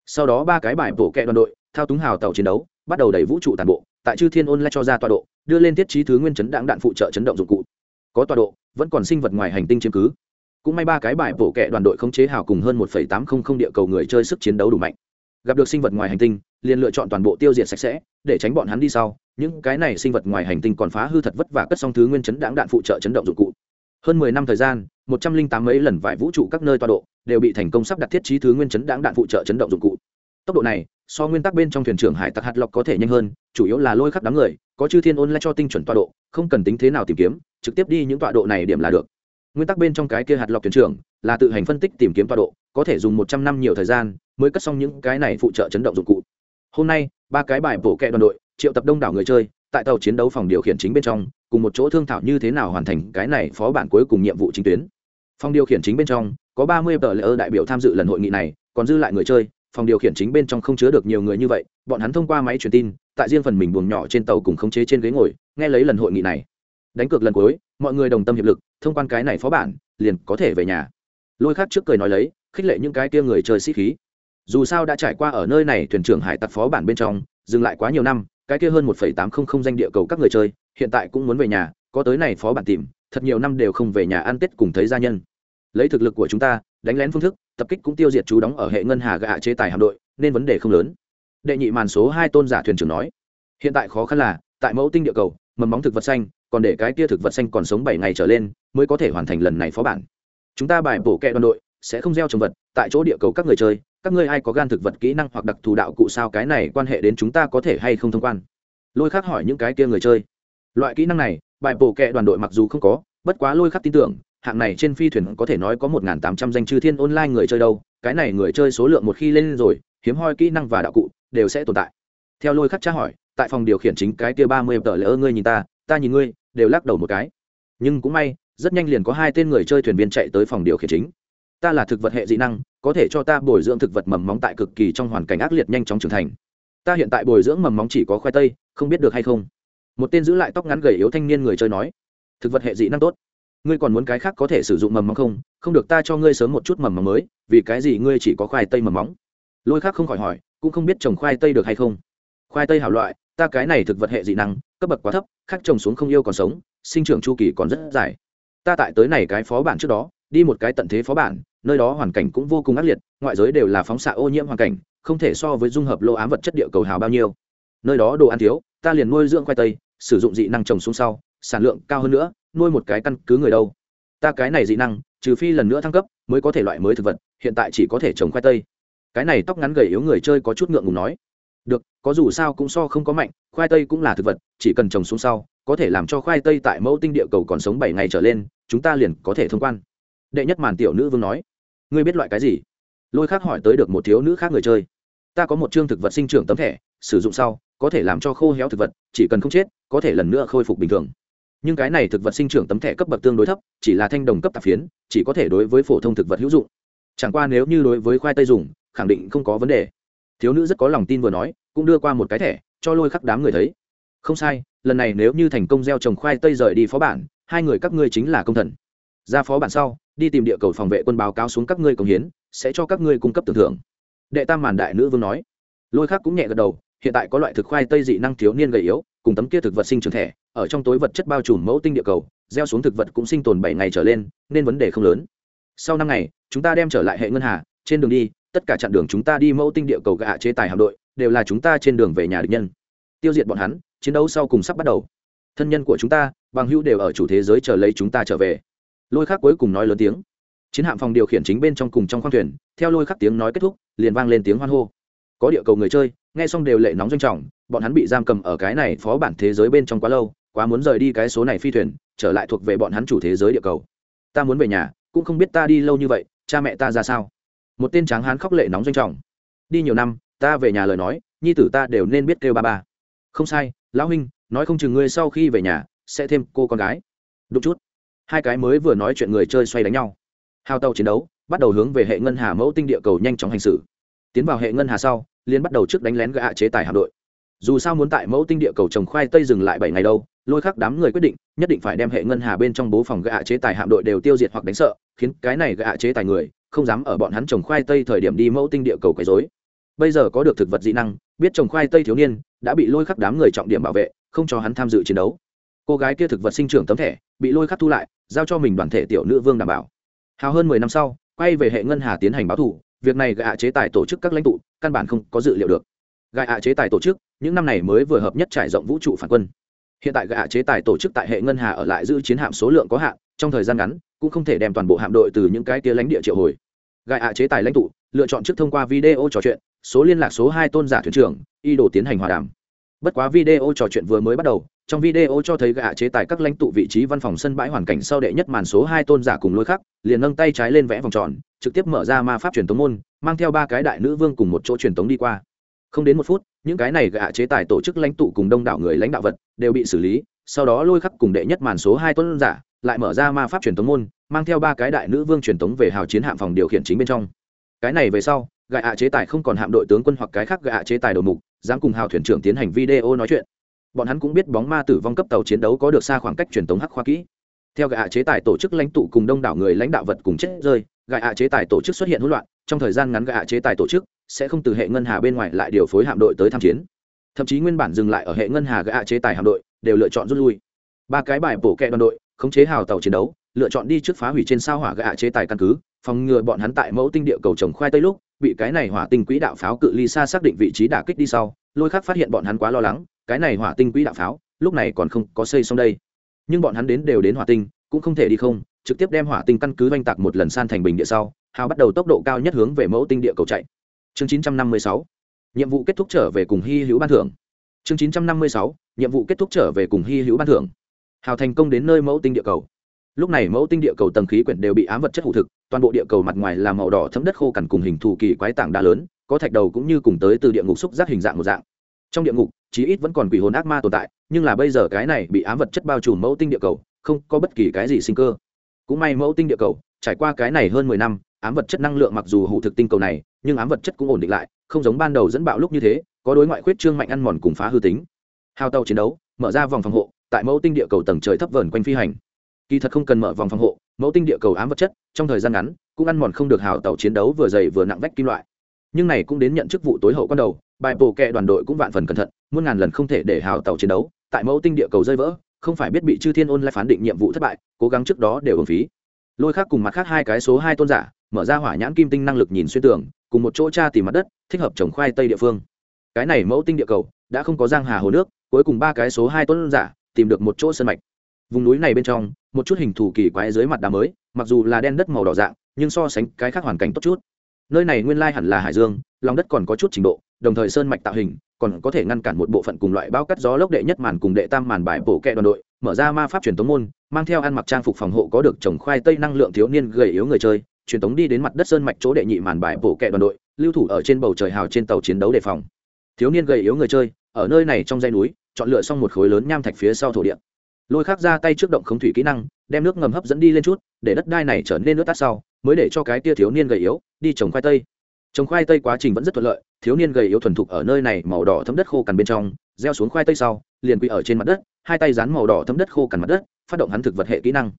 Sau đó ba cái bài bổ kẹ đoàn đội, thao túng hào tàu chiến đấu, bắt đầu đẩy vũ trụ tàn bộ, tại chư thiên ôn lại cho ra tọa độ, đưa lên thiết trí thứ nguyên chấn đãng đạn phụ trợ chấn động dụng cụ có tọa độ, vẫn còn sinh vật ngoài hành tinh chiếm cứ. Cũng may ba cái bài bổ kẹ đoàn đội khống chế hào cùng hơn một tám trăm linh địa cầu người chơi sức chiến đấu đủ mạnh. Gặp được sinh vật ngoài hành tinh, liền lựa chọn toàn bộ tiêu diệt sạch sẽ, để tránh bọn hắn đi sau. Những cái này sinh vật ngoài hành tinh còn phá hư thật vất vả cất xong thứ nguyên chấn đáng đạn phụ trợ chấn động dụng cụ. Hơn mười năm thời gian, một trăm linh tám mấy lần vải vũ trụ các nơi tọa độ đều bị thành công sắp đặt thiết trí thứ nguyên chấn đáng đạn phụ trợ chấn động dụng cụ. Tốc độ này, so nguyên tắc bên trong thuyền trưởng hải tặc hạt lọc có thể nhanh hơn, chủ yếu là lôi khắp đám người có chư thiên ôn lại cho tinh chuẩn tọa độ, không cần tính thế nào tìm kiếm, trực tiếp đi những tọa độ này điểm là được. Nguyên tắc bên trong cái kia hạt lọc thuyền trưởng là tự hành phân tích tìm kiếm tọa độ, có thể dùng một trăm năm nhiều thời gian mới cất xong những cái này phụ trợ chấn động dụng cụ. Hôm nay, ba cái bài bổ kẹ đoàn đội, triệu tập đông đảo người chơi, tại tàu chiến đấu phòng điều khiển chính bên trong, cùng một chỗ thương thảo như thế nào hoàn thành cái này phó bản cuối cùng nhiệm vụ chính tuyến. Phòng điều khiển chính bên trong, có ba mươi tờ lễ ơ đại biểu tham dự lần hội nghị này, còn dư lại người chơi, phòng điều khiển chính bên trong không chứa được nhiều người như vậy, bọn hắn thông qua máy truyền tin tại riêng phần mình buồng nhỏ trên tàu cùng khống chế trên ghế ngồi, nghe lấy lần hội nghị này. Đánh cược lần cuối, mọi người đồng tâm hiệp lực, thông quan cái này phó bản, liền có thể về nhà. Lôi khác trước cười nói lấy, khích lệ những cái kia người chơi sĩ khí. Dù sao đã trải qua ở nơi này thuyền trưởng hải tặc phó bản bên trong, dừng lại quá nhiều năm, cái kia hơn một tám trăm linh danh địa cầu các người chơi, hiện tại cũng muốn về nhà, có tới này phó bản tìm, thật nhiều năm đều không về nhà ăn tết cùng thấy gia nhân. Lấy thực lực của chúng ta, đánh lén phương thức, tập kích cũng tiêu diệt chú đóng ở hệ ngân hà gạ chế tài hạm đội, nên vấn đề không lớn đệ nhị màn số hai tôn giả thuyền trưởng nói. Hiện tại khó khăn là, tại mẫu tinh địa cầu, mầm móng thực vật xanh, còn để cái kia thực vật xanh còn sống bảy ngày trở lên, mới có thể hoàn thành lần này phó bản. Chúng ta bài bổ kẹ đoàn đội, sẽ không gieo trồng vật, tại chỗ địa cầu các người chơi, các ngươi ai có gan thực vật kỹ năng hoặc đặc thù đạo cụ sao cái này quan hệ đến chúng ta có thể hay không thông quan? Lôi khắc hỏi những cái kia người chơi. Loại kỹ năng này, bài bổ kẹ đoàn đội mặc dù không có, bất quá lôi khắc tin tưởng, hạng này trên phi thuyền có thể nói có một tám trăm danh chư thiên online người chơi đâu, cái này người chơi số lượng một khi lên rồi, hiếm hoi kỹ năng và đạo cụ đều sẽ tồn tại. Theo lôi khắc tra hỏi, tại phòng điều khiển chính cái kia ba mươi tờ lỡ ngươi nhìn ta ta nhìn ngươi, đều lắc đầu một cái. Nhưng cũng may, rất nhanh liền có hai tên người chơi thuyền viên chạy tới phòng điều khiển chính. Ta là thực vật hệ dị năng, có thể cho ta bồi dưỡng thực vật mầm móng tại cực kỳ trong hoàn cảnh ác liệt nhanh chóng trưởng thành. Ta hiện tại bồi dưỡng mầm móng chỉ có khoai tây, không biết được hay không. Một tên giữ lại tóc ngắn gầy yếu thanh niên người chơi nói, thực vật hệ dị năng tốt. Ngươi còn muốn cái khác có thể sử dụng mầm móng không? Không được ta cho ngươi sớm một chút mầm móng mới, vì cái gì ngươi chỉ có khoai tây mầm móng? Lôi khác không khỏi hỏi, cũng không biết trồng khoai tây được hay không. Khoai tây hảo loại, ta cái này thực vật hệ dị năng, cấp bậc quá thấp, khác trồng xuống không yêu còn sống, sinh trưởng chu kỳ còn rất dài. Ta tại tới này cái phó bản trước đó, đi một cái tận thế phó bản, nơi đó hoàn cảnh cũng vô cùng ác liệt, ngoại giới đều là phóng xạ ô nhiễm hoàn cảnh, không thể so với dung hợp lô ám vật chất địa cầu hào bao nhiêu. Nơi đó đồ ăn thiếu, ta liền nuôi dưỡng khoai tây, sử dụng dị năng trồng xuống sau, sản lượng cao hơn nữa, nuôi một cái căn cứ người đâu. Ta cái này dị năng, trừ phi lần nữa thăng cấp, mới có thể loại mới thực vật, hiện tại chỉ có thể trồng khoai tây cái này tóc ngắn gầy yếu người chơi có chút ngượng ngùng nói. Được, có dù sao cũng so không có mạnh, khoai tây cũng là thực vật, chỉ cần trồng xuống sau, có thể làm cho khoai tây tại mẫu tinh địa cầu còn sống bảy ngày trở lên, chúng ta liền có thể thông quan. Đệ nhất màn tiểu nữ vương nói. Ngươi biết loại cái gì? Lôi khác hỏi tới được một thiếu nữ khác người chơi. Ta có một chương thực vật sinh trưởng tấm thẻ, sử dụng sau, có thể làm cho khô héo thực vật, chỉ cần không chết, có thể lần nữa khôi phục bình thường. Nhưng cái này thực vật sinh trưởng tấm thẻ cấp bậc tương đối thấp, chỉ là thanh đồng cấp tạp phiến, chỉ có thể đối với phổ thông thực vật hữu dụng. Chẳng qua nếu như đối với khoai tây dùng khẳng định không có vấn đề. Thiếu nữ rất có lòng tin vừa nói, cũng đưa qua một cái thẻ, cho lôi khắc đám người thấy. Không sai, lần này nếu như thành công gieo trồng khoai tây rời đi phó bản, hai người các ngươi chính là công thần. Ra phó bản sau, đi tìm địa cầu phòng vệ quân báo cáo xuống các ngươi công hiến, sẽ cho các ngươi cung cấp tưởng thưởng. Đệ tam màn đại nữ vương nói. Lôi khắc cũng nhẹ gật đầu, hiện tại có loại thực khoai tây dị năng thiếu niên gầy yếu, cùng tấm kia thực vật sinh trưởng thẻ, ở trong tối vật chất bao trùm mẫu tinh địa cầu, gieo xuống thực vật cũng sinh tồn bảy ngày trở lên, nên vấn đề không lớn. Sau năm ngày, chúng ta đem trở lại hệ ngân hà, trên đường đi tất cả chặng đường chúng ta đi mẫu tinh địa cầu gạ chế tài hạm đội, đều là chúng ta trên đường về nhà địch nhân. Tiêu diệt bọn hắn, chiến đấu sau cùng sắp bắt đầu. Thân nhân của chúng ta, bằng hữu đều ở chủ thế giới chờ lấy chúng ta trở về. Lôi khắc cuối cùng nói lớn tiếng. Chiến hạm phòng điều khiển chính bên trong cùng trong khoang thuyền, theo lôi khắc tiếng nói kết thúc, liền vang lên tiếng hoan hô. Có địa cầu người chơi, nghe xong đều lệ nóng doanh trọng, bọn hắn bị giam cầm ở cái này phó bản thế giới bên trong quá lâu, quá muốn rời đi cái số này phi thuyền, trở lại thuộc về bọn hắn chủ thế giới địa cầu. Ta muốn về nhà, cũng không biết ta đi lâu như vậy, cha mẹ ta ra sao? Một tên tráng hán khóc lệ nóng doanh trọng. Đi nhiều năm, ta về nhà lời nói, nhi tử ta đều nên biết kêu ba ba. Không sai, lão huynh, nói không chừng ngươi sau khi về nhà, sẽ thêm cô con gái. Đúng chút. Hai cái mới vừa nói chuyện người chơi xoay đánh nhau. Hao tàu chiến đấu, bắt đầu hướng về hệ ngân hà mẫu tinh địa cầu nhanh chóng hành xử. Tiến vào hệ ngân hà sau liên bắt đầu trước đánh lén gạ chế tài hạm đội. Dù sao muốn tại mẫu tinh địa cầu trồng khoai tây dừng lại bảy ngày đâu, lôi khắc đám người quyết định, nhất định phải đem hệ ngân hà bên trong bố phòng gạ chế tài hạm đội đều tiêu diệt hoặc đánh sợ, khiến cái này gạ chế tài người không dám ở bọn hắn trồng khoai tây thời điểm đi mẫu tinh địa cầu quấy dối bây giờ có được thực vật dị năng, biết trồng khoai tây thiếu niên, đã bị lôi khắc đám người trọng điểm bảo vệ, không cho hắn tham dự chiến đấu. Cô gái kia thực vật sinh trưởng tấm thẻ, bị lôi khắc thu lại, giao cho mình đoàn thể tiểu nữ vương đảm bảo. Hào hơn mười năm sau, quay về hệ ngân hà tiến hành báo thủ việc này gạ chế tài tổ chức các lãnh tụ, căn bản không có dự liệu được. Gạ chế tài tổ chức, những năm này mới vừa hợp nhất trải rộng vũ trụ phản quân hiện tại gạ chế tài tổ chức tại hệ ngân hà ở lại giữ chiến hạm số lượng có hạn, trong thời gian ngắn, cũng không thể đem toàn bộ hạm đội từ những cái tia lãnh địa triệu hồi. Gạ chế tài lãnh tụ, lựa chọn trước thông qua video trò chuyện, số liên lạc số hai tôn giả thuyền trưởng y đồ tiến hành hòa đàm. Bất quá video trò chuyện vừa mới bắt đầu, trong video cho thấy gạ chế tài các lãnh tụ vị trí văn phòng sân bãi hoàn cảnh sau đệ nhất màn số hai tôn giả cùng lối khắc liền nâng tay trái lên vẽ vòng tròn, trực tiếp mở ra ma pháp truyền tống môn, mang theo ba cái đại nữ vương cùng một chỗ truyền tống đi qua không đến một phút, những cái này gạ chế tài tổ chức lãnh tụ cùng đông đảo người lãnh đạo vật đều bị xử lý, sau đó lôi khắc cùng đệ nhất màn số hai tuấn giả, lại mở ra ma pháp truyền thống môn, mang theo ba cái đại nữ vương truyền thống về hào chiến hạm phòng điều khiển chính bên trong. Cái này về sau, gạ chế tài không còn hạm đội tướng quân hoặc cái khác gạ chế tài đầu mục, dám cùng hào thuyền trưởng tiến hành video nói chuyện. Bọn hắn cũng biết bóng ma tử vong cấp tàu chiến đấu có được xa khoảng cách truyền thống hắc khoa kỹ. Theo gạ chế tài tổ chức lãnh tụ cùng đông đảo người lãnh đạo vật cùng chết rơi, gạ chế tài tổ chức xuất hiện hỗn loạn, trong thời gian ngắn gạ chế tài tổ chức sẽ không từ hệ ngân hà bên ngoài lại điều phối hạm đội tới tham chiến. Thậm chí nguyên bản dừng lại ở hệ ngân hà gạ chế tài hạm đội, đều lựa chọn rút lui. Ba cái bài bổ kẹ đoàn đội, khống chế hào tàu chiến đấu, lựa chọn đi trước phá hủy trên sao hỏa gạ chế tài căn cứ, phòng ngừa bọn hắn tại mẫu tinh địa cầu trồng khoai tây lúc, bị cái này hỏa tinh quỹ đạo pháo cự ly xa xác định vị trí đả kích đi sau, lôi khác phát hiện bọn hắn quá lo lắng, cái này hỏa tinh quỹ đạo pháo, lúc này còn không có xây xong đây. Nhưng bọn hắn đến đều đến hỏa tinh, cũng không thể đi không, trực tiếp đem hỏa tinh căn cứ oanh tạc một lần san thành bình địa sau, hào bắt đầu tốc độ cao nhất hướng về mẫu tinh địa cầu chạy chương 956 nhiệm vụ kết thúc trở về cùng hy hữu ban thưởng. Chương 956 nhiệm vụ kết thúc trở về cùng hy hữu ban thưởng. Hào thành công đến nơi mẫu tinh địa cầu. Lúc này mẫu tinh địa cầu tầng khí quyển đều bị ám vật chất hụ thực, toàn bộ địa cầu mặt ngoài là màu đỏ thấm đất khô cằn cùng hình thù kỳ quái tảng đá lớn, có thạch đầu cũng như cùng tới từ địa ngục xúc giác hình dạng một dạng. Trong địa ngục, chí ít vẫn còn quỷ hồn ác ma tồn tại, nhưng là bây giờ cái này bị ám vật chất bao trùm mẫu tinh địa cầu, không có bất kỳ cái gì sinh cơ. Cũng may mẫu tinh địa cầu, trải qua cái này hơn mười năm ám vật chất năng lượng mặc dù hụ thực tinh cầu này, nhưng ám vật chất cũng ổn định lại, không giống ban đầu dẫn bạo lúc như thế, có đối ngoại khuyết trương mạnh ăn mòn cùng phá hư tính. Hao tàu chiến đấu, mở ra vòng phòng hộ, tại mẫu tinh địa cầu tầng trời thấp vờn quanh phi hành. Kỳ thật không cần mở vòng phòng hộ, mẫu tinh địa cầu ám vật chất, trong thời gian ngắn, cũng ăn mòn không được hào tàu chiến đấu vừa dày vừa nặng vách kim loại. Nhưng này cũng đến nhận chức vụ tối hậu quan đầu, bài bổ kẹ đoàn đội cũng vạn phần cẩn thận, muôn ngàn lần không thể để hào tàu chiến đấu, tại mẫu tinh địa cầu rơi vỡ, không phải biết bị chư thiên ôn lại phán định nhiệm vụ thất bại, cố gắng trước đó đều hưởng phí. Lôi khác cùng mặt khác hai cái số hai tôn giả mở ra hỏa nhãn kim tinh năng lực nhìn xuyên tường, cùng một chỗ tra tìm mặt đất, thích hợp trồng khoai tây địa phương. Cái này mẫu tinh địa cầu, đã không có giang hà hồ nước, cuối cùng ba cái số hai tuấn giả, tìm được một chỗ sân mạch. Vùng núi này bên trong, một chút hình thù kỳ quái dưới mặt đá mới, mặc dù là đen đất màu đỏ dạng, nhưng so sánh cái khác hoàn cảnh tốt chút. Nơi này nguyên lai hẳn là hải dương, lòng đất còn có chút trình độ, đồng thời sơn mạch tạo hình, còn có thể ngăn cản một bộ phận cùng loại bao cắt gió lốc đệ nhất màn cùng đệ tam màn bài bổ kẹ đoàn đội, mở ra ma pháp truyền tống môn, mang theo ăn mặc trang phục phòng hộ có được trồng khoai tây năng lượng thiếu niên gầy yếu người chơi truyền tống đi đến mặt đất sơn mạch chỗ đệ nhị màn bài bổ kẹ đoàn đội, lưu thủ ở trên bầu trời hào trên tàu chiến đấu đề phòng. Thiếu niên gầy yếu người chơi, ở nơi này trong dãy núi, chọn lựa xong một khối lớn nham thạch phía sau thổ địa. Lôi khắc ra tay trước động khống thủy kỹ năng, đem nước ngầm hấp dẫn đi lên chút, để đất đai này trở nên nước tắt sau, mới để cho cái tia thiếu niên gầy yếu đi trồng khoai tây. Trồng khoai tây quá trình vẫn rất thuận lợi, thiếu niên gầy yếu thuần thục ở nơi này màu đỏ thấm đất khô cằn bên trong, gieo xuống khoai tây sau, liền quỳ ở trên mặt đất, hai tay dán màu đỏ thấm đất khô cằn mặt đất, phát động hắn thực vật hệ kỹ năng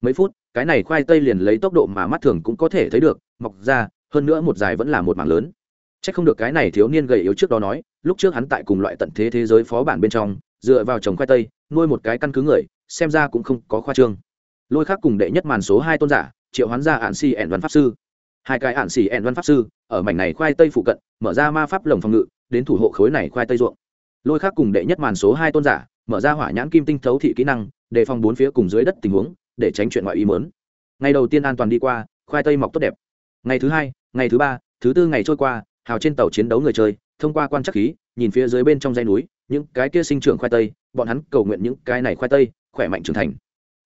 mấy phút, cái này khoai tây liền lấy tốc độ mà mắt thường cũng có thể thấy được, mọc ra, hơn nữa một dài vẫn là một mảng lớn. C h ắ c không được cái này thiếu niên gầy yếu trước đó nói, lúc trước hắn tại cùng loại tận thế thế giới phó bản bên trong, dựa vào trồng khoai tây, nuôi một cái căn cứ người, xem ra cũng không có khoa trương. Lôi khác cùng đệ nhất màn số hai tôn giả, triệu hoán ra ạn xì ẻn văn pháp sư. Hai cái ạn xì ẻn văn pháp sư, ở mảnh này khoai tây phụ cận, mở ra ma pháp lồng phòng ngự, đến thủ hộ khối này khoai tây ruộng. Lôi khác cùng đệ nhất màn số hai tôn giả, mở ra hỏa nhãn kim tinh thấu thị kỹ năng, đề phòng bốn phía cùng dưới đất tình huống để tránh chuyện ngoại ý mớn ngày đầu tiên an toàn đi qua, khoai tây mọc tốt đẹp. Ngày thứ hai, ngày thứ ba, thứ tư ngày trôi qua, hào trên tàu chiến đấu người chơi, thông qua quan trắc khí, nhìn phía dưới bên trong dây núi, những cái kia sinh trưởng khoai tây, bọn hắn cầu nguyện những cái này khoai tây, khỏe mạnh trưởng thành.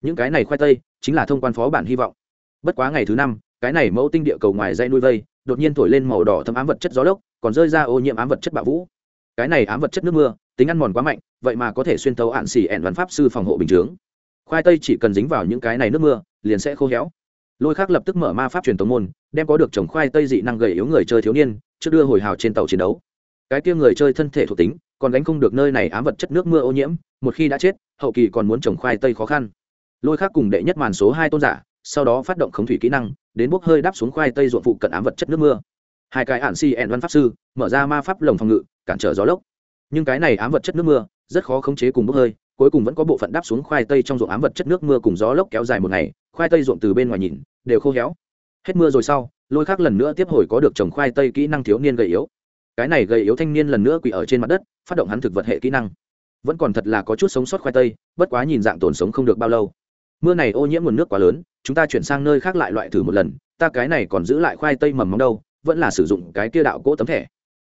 Những cái này khoai tây, chính là thông quan phó bản hy vọng. Bất quá ngày thứ năm, cái này mẫu tinh địa cầu ngoài dây núi vây, đột nhiên thổi lên màu đỏ thâm ám vật chất gió lốc, còn rơi ra ô nhiễm ám vật chất bạo vũ. Cái này ám vật chất nước mưa, tính ăn mòn quá mạnh, vậy mà có thể xuyên tấu ạn xỉ ẹn văn pháp sư phòng hộ bình chướng khoai tây chỉ cần dính vào những cái này nước mưa, liền sẽ khô héo. Lôi khác lập tức mở ma pháp truyền tống môn, đem có được trồng khoai tây dị năng gầy yếu người chơi thiếu niên, trước đưa hồi hào trên tàu chiến đấu. Cái kia người chơi thân thể thuộc tính, còn gánh không được nơi này ám vật chất nước mưa ô nhiễm, một khi đã chết, hậu kỳ còn muốn trồng khoai tây khó khăn. Lôi khác cùng đệ nhất màn số hai tôn giả, sau đó phát động khống thủy kỹ năng, đến bốc hơi đáp xuống khoai tây ruộng phụ cận ám vật chất nước mưa. Hai cái ản si ẹn văn pháp sư, mở ra ma pháp lồng phòng ngự, cản trở gió lốc. Nhưng cái này ám vật chất nước mưa, rất khó khống chế cùng bốc hơi cuối cùng vẫn có bộ phận đáp xuống khoai tây trong ruộng ám vật chất nước mưa cùng gió lốc kéo dài một ngày, khoai tây ruộng từ bên ngoài nhìn, đều khô héo. Hết mưa rồi sau, lôi khác lần nữa tiếp hồi có được trồng khoai tây kỹ năng thiếu niên gầy yếu. Cái này gầy yếu thanh niên lần nữa quỳ ở trên mặt đất, phát động hắn thực vật hệ kỹ năng. Vẫn còn thật là có chút sống sót khoai tây, bất quá nhìn dạng tồn sống không được bao lâu. Mưa này ô nhiễm nguồn nước quá lớn, chúng ta chuyển sang nơi khác lại loại thử một lần, ta cái này còn giữ lại khoai tây mầm móng đâu, vẫn là sử dụng cái kia đạo cỗ tấm thẻ.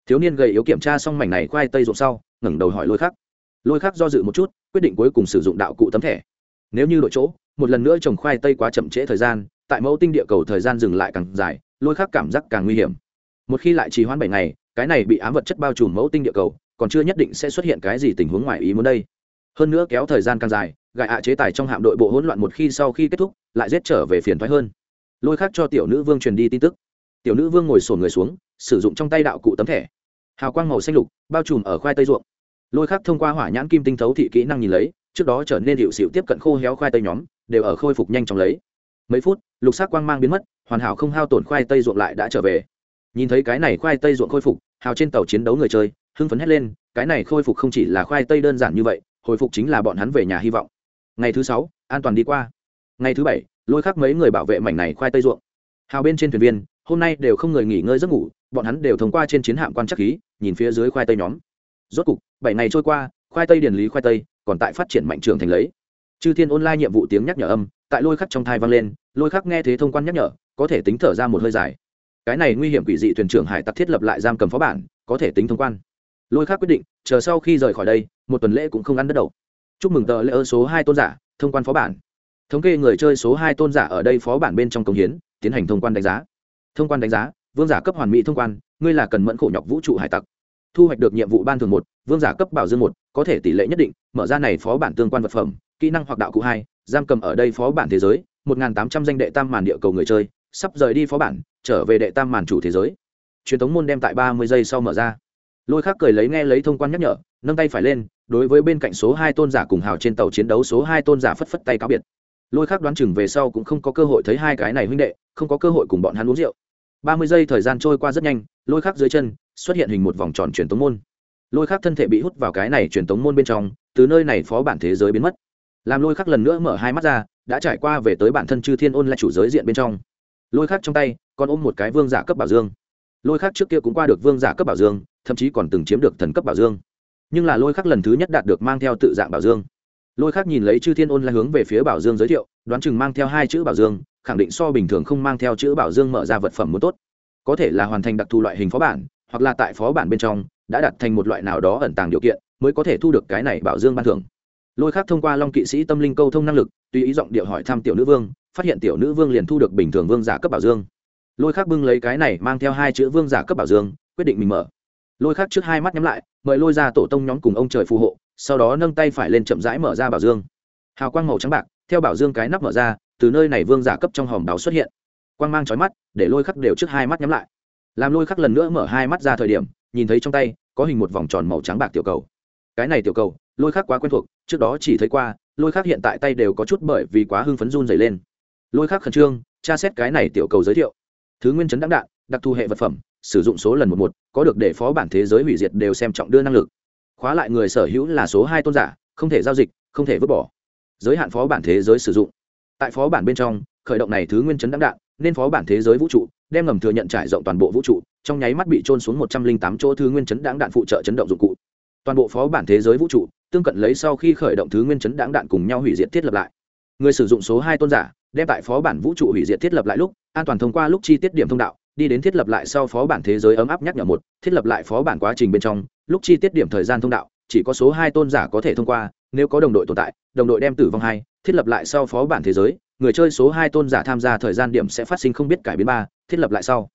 Thiếu niên gầy yếu kiểm tra xong mảnh này khoai tây ruộng sau, ngẩng đầu hỏi lôi khắc lôi khắc do dự một chút quyết định cuối cùng sử dụng đạo cụ tấm thẻ. Nếu như đội chỗ, một lần nữa trồng khoai tây quá chậm trễ thời gian, tại mẫu tinh địa cầu thời gian dừng lại càng dài, lôi khắc cảm giác càng nguy hiểm. Một khi lại trì hoãn bảy ngày, cái này bị ám vật chất bao trùm mẫu tinh địa cầu, còn chưa nhất định sẽ xuất hiện cái gì tình huống ngoài ý muốn đây. Hơn nữa kéo thời gian càng dài gài ạ chế tài trong hạm đội bộ hỗn loạn một khi sau khi kết thúc, lại giết trở về phiền thoái hơn. Lôi khác cho tiểu nữ vương truyền đi tin tức. Tiểu nữ vương ngồi sổn người xuống, sử dụng trong tay đạo cụ tấm thẻ. Hào quang màu xanh lục, bao trùm ở khoai tây ruộng lôi khác thông qua hỏa nhãn kim tinh thấu thị kỹ năng nhìn lấy, trước đó trở nên hiệu xịu tiếp cận khô héo khoai tây nhóm, đều ở khôi phục nhanh chóng lấy. Mấy phút, lục sắc quang mang biến mất, hoàn hảo không hao tổn khoai tây ruộng lại đã trở về. Nhìn thấy cái này khoai tây ruộng khôi phục, hào trên tàu chiến đấu người chơi, hưng phấn hét lên, cái này khôi phục không chỉ là khoai tây đơn giản như vậy, hồi phục chính là bọn hắn về nhà hy vọng. Ngày thứ sáu, an toàn đi qua. Ngày thứ bảy, lôi khắc mấy người bảo vệ mảnh này khoai tây ruộng. Hào bên trên thuyền viên, hôm nay đều không người nghỉ ngơi giấc ngủ, bọn hắn đều thông qua trên chiến hạm quan chắc khí, nhìn phía dưới khoai tây nhóm rốt cục, bảy ngày trôi qua, khoai tây điền lý khoai tây còn tại phát triển mạnh trường thành lấy. Chư thiên online nhiệm vụ tiếng nhắc nhở âm, tại lôi khắc trong thai vang lên, lôi khắc nghe thế thông quan nhắc nhở, có thể tính thở ra một hơi dài. Cái này nguy hiểm quỷ dị thuyền trưởng hải tặc thiết lập lại giam cầm phó bản, có thể tính thông quan. Lôi khắc quyết định, chờ sau khi rời khỏi đây, một tuần lễ cũng không ăn đất đầu. Chúc mừng tờ lễ ơ số hai tôn giả, thông quan phó bản. Thống kê người chơi số hai tôn giả ở đây phó bản bên trong công hiến, tiến hành thông quan đánh giá. Thông quan đánh giá, vương giả cấp hoàn mỹ thông quan, ngươi là cần mẫn khổ nhọc vũ trụ hải tặc thu hoạch được nhiệm vụ ban thường một, vương giả cấp bảo dương một, có thể tỷ lệ nhất định, mở ra này phó bản tương quan vật phẩm, kỹ năng hoặc đạo cụ hai, giam cầm ở đây phó bản thế giới, một tám trăm danh đệ tam màn địa cầu người chơi, sắp rời đi phó bản, trở về đệ tam màn chủ thế giới. Truyền thống môn đem tại ba mươi giây sau mở ra. Lôi khác cười lấy nghe lấy thông quan nhắc nhở, nâng tay phải lên, đối với bên cạnh số hai tôn giả cùng hào trên tàu chiến đấu số hai tôn giả phất phất tay cáo biệt. Lôi khác đoán chừng về sau cũng không có cơ hội thấy hai cái này huynh đệ, không có cơ hội cùng bọn hắn uống rượu. ba mươi giây thời gian trôi qua rất nhanh, lôi khác dưới chân xuất hiện hình một vòng tròn truyền tống môn. Lôi khắc thân thể bị hút vào cái này truyền tống môn bên trong, từ nơi này phó bản thế giới biến mất. Làm lôi khắc lần nữa mở hai mắt ra, đã trải qua về tới bản thân chư thiên ôn là chủ giới diện bên trong. Lôi khắc trong tay, còn ôm một cái vương giả cấp bảo dương. Lôi khắc trước kia cũng qua được vương giả cấp bảo dương, thậm chí còn từng chiếm được thần cấp bảo dương. Nhưng là lôi khắc lần thứ nhất đạt được mang theo tự dạng bảo dương. Lôi khắc nhìn lấy chư thiên ôn là hướng về phía bảo dương giới thiệu, đoán chừng mang theo hai chữ bảo dương, khẳng định so bình thường không mang theo chữ bảo dương mở ra vật phẩm muốn tốt. Có thể là hoàn thành đặc thù loại hình phó bản hoặc là tại phó bản bên trong, đã đặt thành một loại nào đó ẩn tàng điều kiện, mới có thể thu được cái này bảo dương ban thưởng. Lôi khác thông qua long kỵ sĩ tâm linh câu thông năng lực, tùy ý giọng điệu hỏi thăm tiểu nữ vương, phát hiện tiểu nữ vương liền thu được bình thường vương giả cấp bảo dương. Lôi khác bưng lấy cái này mang theo hai chữ vương giả cấp bảo dương, quyết định mình mở. Lôi khác trước hai mắt nhắm lại, mời lôi ra tổ tông nhóm cùng ông trời phù hộ, sau đó nâng tay phải lên chậm rãi mở ra bảo dương. Hào quang màu trắng bạc, theo bảo dương cái nắp mở ra, từ nơi này vương giả cấp trong hòm đáo xuất hiện. Quang mang trói mắt, để lôi khắc đều trước hai mắt nhắm lại làm lôi khắc lần nữa mở hai mắt ra thời điểm, nhìn thấy trong tay có hình một vòng tròn màu trắng bạc tiểu cầu. Cái này tiểu cầu, lôi khắc quá quen thuộc, trước đó chỉ thấy qua, lôi khắc hiện tại tay đều có chút bởi vì quá hưng phấn run dày lên. Lôi khắc khẩn trương, tra xét cái này tiểu cầu giới thiệu. Thứ nguyên chấn đáng đạn, đặc thù hệ vật phẩm, sử dụng số lần một một, có được để phó bản thế giới hủy diệt đều xem trọng đưa năng lực. Khóa lại người sở hữu là số hai tôn giả, không thể giao dịch, không thể vứt bỏ. Giới hạn phó bản thế giới sử dụng. Tại phó bản bên trong, khởi động này thứ nguyên chấn đáng đạn nên phó bản thế giới vũ trụ, đem ngầm thừa nhận trải rộng toàn bộ vũ trụ, trong nháy mắt bị trôn xuống một trăm linh tám chỗ thứ nguyên chấn đáng đạn phụ trợ chấn động dụng cụ. Toàn bộ phó bản thế giới vũ trụ, tương cận lấy sau khi khởi động thứ nguyên chấn đáng đạn cùng nhau hủy diệt thiết lập lại. Người sử dụng số hai tôn giả, đem tại phó bản vũ trụ hủy diệt thiết lập lại lúc, an toàn thông qua lúc chi tiết điểm thông đạo, đi đến thiết lập lại sau phó bản thế giới ấm áp nhắc nhở một, thiết lập lại phó bản quá trình bên trong, lúc chi tiết điểm thời gian thông đạo, chỉ có số hai tôn giả có thể thông qua, nếu có đồng đội tồn tại, đồng đội đem tử vong hai, thiết lập lại sau phó bản thế giới người chơi số hai tôn giả tham gia thời gian điểm sẽ phát sinh không biết cải biến ba, thiết lập lại sau.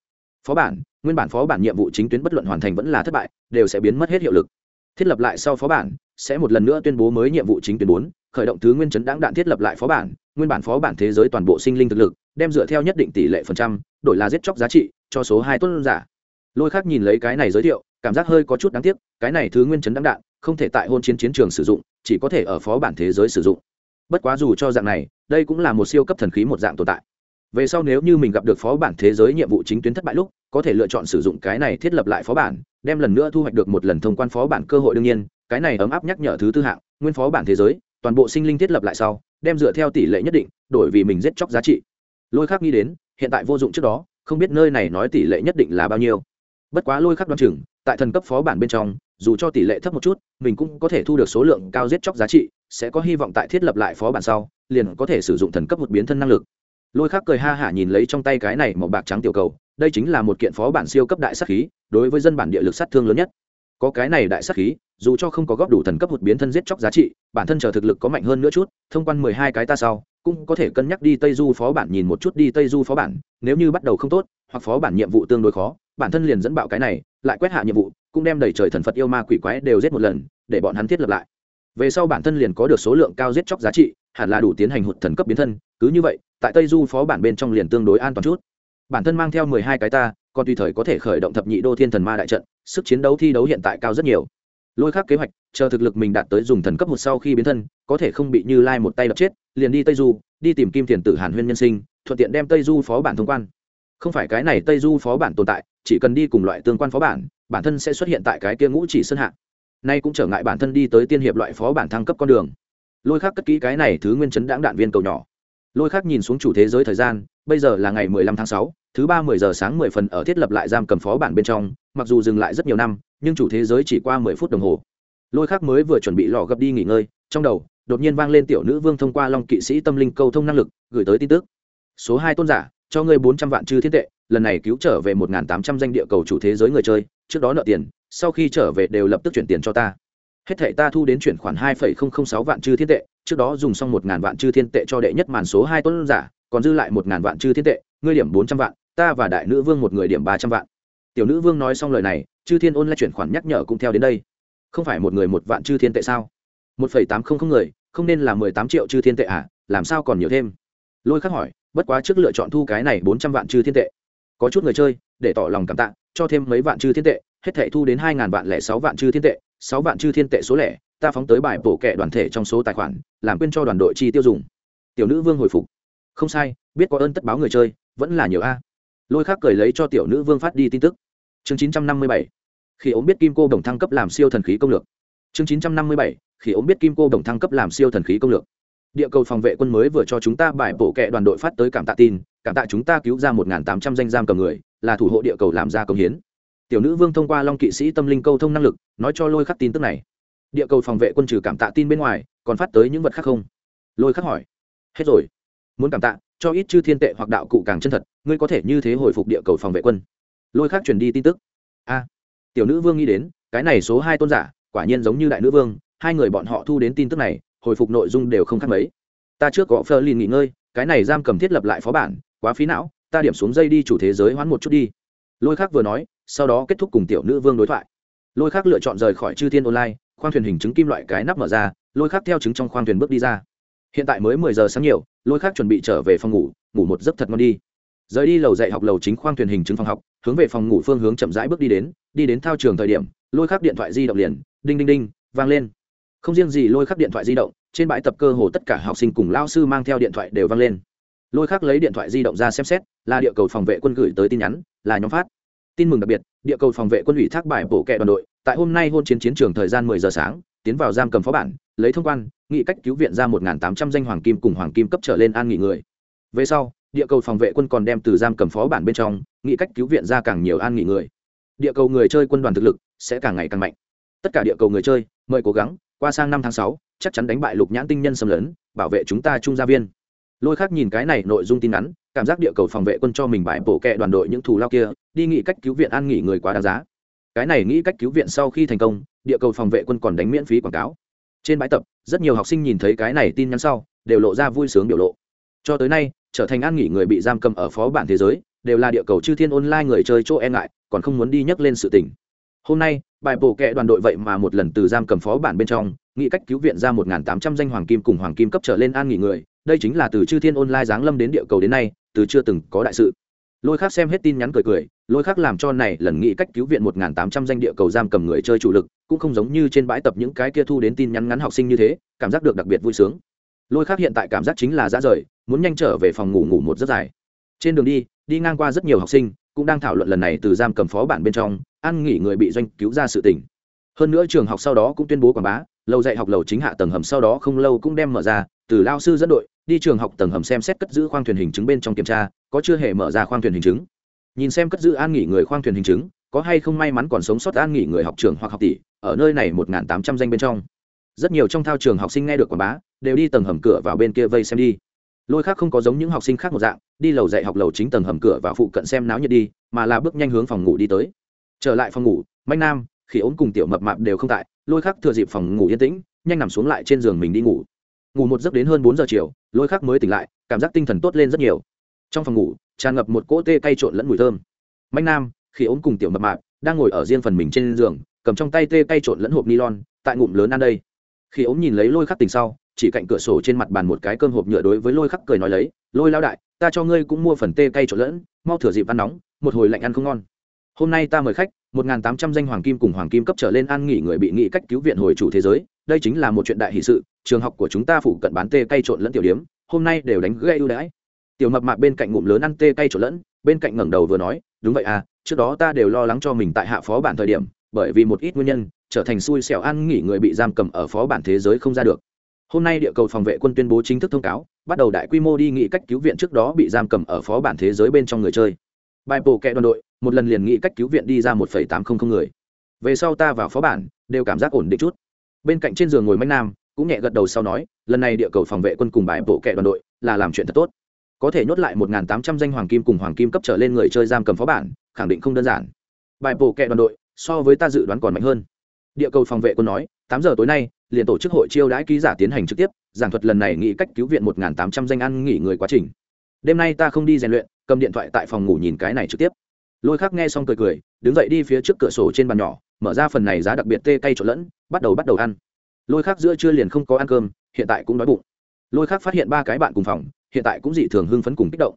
Phó bản, nguyên bản phó bản nhiệm vụ chính tuyến bất luận hoàn thành vẫn là thất bại, đều sẽ biến mất hết hiệu lực. Thiết lập lại sau phó bản, sẽ một lần nữa tuyên bố mới nhiệm vụ chính tuyến bốn, khởi động thứ nguyên chấn đáng đạn thiết lập lại phó bản, nguyên bản phó bản thế giới toàn bộ sinh linh thực lực, đem dựa theo nhất định tỷ lệ phần trăm, đổi là giết chóc giá trị, cho số hai tôn giả. Lôi khác nhìn lấy cái này giới thiệu, cảm giác hơi có chút đáng tiếc, cái này thứ nguyên chấn đáng đạn, không thể tại hôn chiến chiến trường sử dụng, chỉ có thể ở phó bản thế giới sử dụng bất quá dù cho dạng này, đây cũng là một siêu cấp thần khí một dạng tồn tại. Về sau nếu như mình gặp được phó bản thế giới nhiệm vụ chính tuyến thất bại lúc, có thể lựa chọn sử dụng cái này thiết lập lại phó bản, đem lần nữa thu hoạch được một lần thông quan phó bản cơ hội đương nhiên, cái này ấm áp nhắc nhở thứ tư hạng, nguyên phó bản thế giới, toàn bộ sinh linh thiết lập lại sau, đem dựa theo tỷ lệ nhất định, đổi vì mình giết chóc giá trị. Lôi khắc nghĩ đến, hiện tại vô dụng trước đó, không biết nơi này nói tỷ lệ nhất định là bao nhiêu. Bất quá lôi khắc đoan chừng, tại thần cấp phó bản bên trong, dù cho tỷ lệ thấp một chút, mình cũng có thể thu được số lượng cao giết chóc giá trị sẽ có hy vọng tại thiết lập lại phó bản sau, liền có thể sử dụng thần cấp một biến thân năng lực. Lôi khắc cười ha hả nhìn lấy trong tay cái này màu bạc trắng tiểu cầu, đây chính là một kiện phó bản siêu cấp đại sắc khí, đối với dân bản địa lực sát thương lớn nhất. Có cái này đại sắc khí, dù cho không có góp đủ thần cấp một biến thân giết chóc giá trị, bản thân chờ thực lực có mạnh hơn nữa chút, thông quan mười hai cái ta sau, cũng có thể cân nhắc đi tây du phó bản nhìn một chút đi tây du phó bản, nếu như bắt đầu không tốt, hoặc phó bản nhiệm vụ tương đối khó, bản thân liền dẫn bạo cái này, lại quét hạ nhiệm vụ, cũng đem đầy trời thần phật yêu ma quỷ quái đều giết một lần, để bọn hắn thiết lập lại về sau bản thân liền có được số lượng cao giết chóc giá trị, hẳn là đủ tiến hành hụt thần cấp biến thân, cứ như vậy, tại tây du phó bản bên trong liền tương đối an toàn chút. Bản thân mang theo mười hai cái ta, còn tùy thời có thể khởi động thập nhị đô thiên thần ma đại trận, sức chiến đấu thi đấu hiện tại cao rất nhiều. Lôi khác kế hoạch, chờ thực lực mình đạt tới dùng thần cấp một sau khi biến thân, có thể không bị như lai một tay đập chết, liền đi tây du, đi tìm kim thiền tử hàn huyên nhân sinh, thuận tiện đem tây du phó bản thông quan. Không phải cái này tây du phó bản tồn tại, chỉ cần đi cùng loại tương quan phó bản bản thân sẽ xuất hiện tại cái kia ngũ chỉ sơn hạ nay cũng trở ngại bản thân đi tới tiên hiệp loại phó bản thăng cấp con đường. Lôi khác cất kỹ cái này thứ nguyên chấn đáng đạn viên cầu nhỏ. Lôi khác nhìn xuống chủ thế giới thời gian, bây giờ là ngày mười lăm tháng sáu, thứ ba mười giờ sáng mười phần ở thiết lập lại giam cầm phó bản bên trong, mặc dù dừng lại rất nhiều năm, nhưng chủ thế giới chỉ qua mười phút đồng hồ. Lôi khác mới vừa chuẩn bị lò gập đi nghỉ ngơi, trong đầu, đột nhiên vang lên tiểu nữ vương thông qua long kỵ sĩ tâm linh cầu thông năng lực, gửi tới tin tức. Số hai tôn giả, cho ngươi bốn trăm vạn chư thiên tệ, lần này cứu trở về một tám trăm danh địa cầu chủ thế giới người chơi, trước đó nợ tiền sau khi trở về đều lập tức chuyển tiền cho ta. Hết thệ ta thu đến chuyển khoản hai sáu vạn chư thiên tệ, trước đó dùng xong một ngàn vạn chư thiên tệ cho đệ nhất màn số hai tôn giả, còn dư lại một ngàn vạn chư thiên tệ, ngươi điểm bốn trăm vạn, ta và đại nữ vương một người điểm ba trăm vạn. Tiểu nữ vương nói xong lời này, chư thiên ôn lại chuyển khoản nhắc nhở cũng theo đến đây. Không phải một người một vạn chư thiên tệ sao? Một phẩy tám không không người, không nên là mười tám triệu chư thiên tệ à? Làm sao còn nhiều thêm? Lôi khắc hỏi, bất quá trước lựa chọn thu cái này bốn trăm vạn chư thiên tệ. Có chút người chơi, để tỏ lòng cảm tạ, cho thêm mấy vạn chư thiên tệ hết thệ thu đến hai ngàn vạn lẻ sáu vạn chư thiên tệ, sáu vạn chư thiên tệ số lẻ, ta phóng tới bài bổ kệ đoàn thể trong số tài khoản, làm quên cho đoàn đội chi tiêu dùng. Tiểu nữ vương hồi phục. Không sai, biết có ơn tất báo người chơi, vẫn là nhiều a. Lôi khác cười lấy cho tiểu nữ vương phát đi tin tức. Chương chín trăm năm mươi bảy. Khi ống biết kim cô đồng thăng cấp làm siêu thần khí công lược. Chương chín trăm năm mươi bảy. Khi ống biết kim cô đồng thăng cấp làm siêu thần khí công lược. Địa cầu phòng vệ quân mới vừa cho chúng ta bài bổ kẹ đoàn đội phát tới cảm tạ tin, cảm tạ chúng ta cứu ra một tám trăm danh giam cầm người, là thủ hộ địa cầu làm ra công hiến tiểu nữ vương thông qua long kỵ sĩ tâm linh câu thông năng lực, nói cho lôi khắc tin tức này. Địa cầu phòng vệ quân trừ cảm tạ tin bên ngoài, còn phát tới những vật khác không? Lôi khắc hỏi. Hết rồi. Muốn cảm tạ, cho ít chư thiên tệ hoặc đạo cụ càng chân thật, ngươi có thể như thế hồi phục địa cầu phòng vệ quân. Lôi khắc truyền đi tin tức. A. À, tiểu nữ vương nghĩ đến, cái này số hai tôn giả, quả nhiên giống như đại nữ vương, hai người bọn họ thu đến tin tức này, hồi phục nội dung đều không khác mấy. Ta trước gõ phơ lin nghỉ ngơi, cái này giam cầm thiết lập lại phó bản, quá phí não, ta điểm xuống dây đi chủ thế giới hoán một chút đi. Lôi khắc vừa nói sau đó kết thúc cùng tiểu nữ vương đối thoại. Lôi khác lựa chọn rời khỏi chư thiên online, khoang thuyền hình chứng kim loại cái nắp mở ra, lôi khác theo chứng trong khoang thuyền bước đi ra. Hiện tại mới mười giờ sáng nhiều, lôi khác chuẩn bị trở về phòng ngủ ngủ một giấc thật ngon đi. Rời đi lầu dạy học lầu chính khoang thuyền hình chứng phòng học, hướng về phòng ngủ phương hướng chậm rãi bước đi đến đi đến thao trường thời điểm, lôi khắc điện thoại di động liền, đinh đinh đinh, vang lên. Không riêng gì lôi khắc điện thoại di động, trên bãi tập cơ hồ tất cả học sinh cùng lao sư mang theo điện thoại đều vang lên. Lôi khắc lấy điện thoại di động ra xem xét, là địa cầu phòng vệ quân gửi tới tin nhắn, là nhóm phát tin mừng đặc biệt, địa cầu phòng vệ quân ủy thác bài bổ kẹ đoàn đội, tại hôm nay hôn chiến chiến trường thời gian 10 giờ sáng, tiến vào giam cầm phó bản, lấy thông quan, nghị cách cứu viện ra 1.800 danh hoàng kim cùng hoàng kim cấp trở lên an nghỉ người. Về sau, địa cầu phòng vệ quân còn đem từ giam cầm phó bản bên trong, nghị cách cứu viện ra càng nhiều an nghỉ người. Địa cầu người chơi quân đoàn thực lực sẽ càng ngày càng mạnh. Tất cả địa cầu người chơi, mời cố gắng, qua sang năm tháng sáu, chắc chắn đánh bại lục nhãn tinh nhân xâm lấn, bảo vệ chúng ta trung gia viên. Lôi khác nhìn cái này nội dung tin ngắn cảm giác địa cầu phòng vệ quân cho mình bãi bổ kẹ đoàn đội những thù lao kia, đi nghĩ cách cứu viện an nghỉ người quá đáng giá. Cái này nghĩ cách cứu viện sau khi thành công, địa cầu phòng vệ quân còn đánh miễn phí quảng cáo. Trên bãi tập, rất nhiều học sinh nhìn thấy cái này tin nhắn sau, đều lộ ra vui sướng biểu lộ. Cho tới nay, trở thành an nghỉ người bị giam cầm ở phó bản thế giới, đều là địa cầu chư thiên online người chơi chỗ e ngại, còn không muốn đi nhắc lên sự tình. Hôm nay bài bổ kệ đoàn đội vậy mà một lần từ giam cầm phó bản bên trong, nghĩ cách cứu viện ra một tám trăm danh hoàng kim cùng hoàng kim cấp trở lên an nghỉ người, đây chính là từ chư thiên online giáng lâm đến địa cầu đến nay từ chưa từng có đại sự. Lôi khác xem hết tin nhắn cười cười, lôi khác làm cho này lần nghĩ cách cứu viện một tám trăm danh địa cầu giam cầm người chơi chủ lực, cũng không giống như trên bãi tập những cái kia thu đến tin nhắn ngắn học sinh như thế, cảm giác được đặc biệt vui sướng. Lôi khác hiện tại cảm giác chính là ra rời, muốn nhanh trở về phòng ngủ ngủ một giấc dài. Trên đường đi đi ngang qua rất nhiều học sinh, cũng đang thảo luận lần này từ giam cầm phó bản bên trong ăn nghỉ người bị doanh cứu ra sự tỉnh hơn nữa trường học sau đó cũng tuyên bố quảng bá, lầu dạy học lầu chính hạ tầng hầm sau đó không lâu cũng đem mở ra từ lao sư dẫn đội, đi trường học tầng hầm xem xét cất giữ khoang thuyền hình chứng bên trong kiểm tra, có chưa hề mở ra khoang thuyền hình chứng. Nhìn xem cất giữ an nghỉ người khoang thuyền hình chứng, có hay không may mắn còn sống sót an nghỉ người học trường hoặc học tỷ, ở nơi này một tám trăm danh bên trong. Rất nhiều trong thao trường học sinh nghe được quảng bá, đều đi tầng hầm cửa vào bên kia vây xem đi. Lôi khác không có giống những học sinh khác một dạng, đi lầu dạy học lầu chính tầng hầm cửa vào phụ cận xem náo nhiệt đi, mà là bước nhanh hướng phòng ngủ đi tới. Trở lại phòng ngủ manh nam khi ốm cùng tiểu mập mạp đều không tại, lôi khác thừa dịp phòng ngủ yên tĩnh, nhanh nằm xuống lại trên giường mình đi ngủ ngủ một giấc đến hơn bốn giờ chiều, lôi khắc mới tỉnh lại, cảm giác tinh thần tốt lên rất nhiều. Trong phòng ngủ, tràn ngập một cỗ tê cay trộn lẫn mùi thơm. Mạnh nam khi ốm cùng tiểu mập mạp đang ngồi ở riêng phần mình trên giường, cầm trong tay tê cay trộn lẫn hộp nylon, tại ngụm lớn ăn đây. Khi ốm nhìn lấy lôi khắc tỉnh sau, chỉ cạnh cửa sổ trên mặt bàn một cái cơm hộp nhựa đối với lôi khắc cười nói lấy, lôi lao đại, ta cho ngươi cũng mua phần tê cay trộn lẫn, mau thửa dịp ăn nóng, một hồi lạnh ăn không ngon hôm nay ta mời khách, một tám trăm danh hoàng kim cùng hoàng kim cấp trở lên ăn nghỉ người bị nghị cách cứu viện hồi chủ thế giới. Đây chính là một chuyện đại hỷ sự, trường học của chúng ta phụ cận bán tê cây trộn lẫn tiểu điếm, hôm nay đều đánh gây ưu đãi. Tiểu mập mạp bên cạnh ngụm lớn ăn tê cây trộn lẫn, bên cạnh ngẩng đầu vừa nói, đúng vậy à trước đó ta đều lo lắng cho mình tại hạ phó bản thời điểm, bởi vì một ít nguyên nhân, trở thành xui xẻo ăn nghỉ người bị giam cầm ở phó bản thế giới không ra được. Hôm nay địa cầu phòng vệ quân tuyên bố chính thức thông cáo, bắt đầu đại quy mô đi nghị cách cứu viện trước đó bị giam cầm ở phó bản thế giới bên trong người chơi. Bài bổ kẹ đoàn đội một lần liền nghĩ cách cứu viện đi ra một phẩy tám không không người. Về sau ta vào phó bản, đều cảm giác ổn định chút. Bên cạnh trên giường ngồi mạnh nam, cũng nhẹ gật đầu sau nói, lần này địa cầu phòng vệ quân cùng bài bộ kẹ đoàn đội là làm chuyện thật tốt. Có thể nhốt lại một tám trăm danh hoàng kim cùng hoàng kim cấp trở lên người chơi giam cầm phó bản, khẳng định không đơn giản. Bài bộ kẹ đoàn đội so với ta dự đoán còn mạnh hơn. Địa cầu phòng vệ quân nói, tám giờ tối nay, liền tổ chức hội chiêu đãi ký giả tiến hành trực tiếp, giảng thuật lần này nghĩ cách cứu viện một tám trăm danh ăn nghỉ người quá trình. Đêm nay ta không đi rèn luyện, cầm điện thoại tại phòng ngủ nhìn cái này trực tiếp lôi khắc nghe xong cười cười đứng dậy đi phía trước cửa sổ trên bàn nhỏ mở ra phần này giá đặc biệt tê cay trộn lẫn bắt đầu bắt đầu ăn. Lôi khắc giữa trưa liền không có ăn cơm hiện tại cũng đói bụng. Lôi khắc phát hiện ba cái bạn cùng phòng hiện tại cũng dị thường hưng phấn cùng kích động.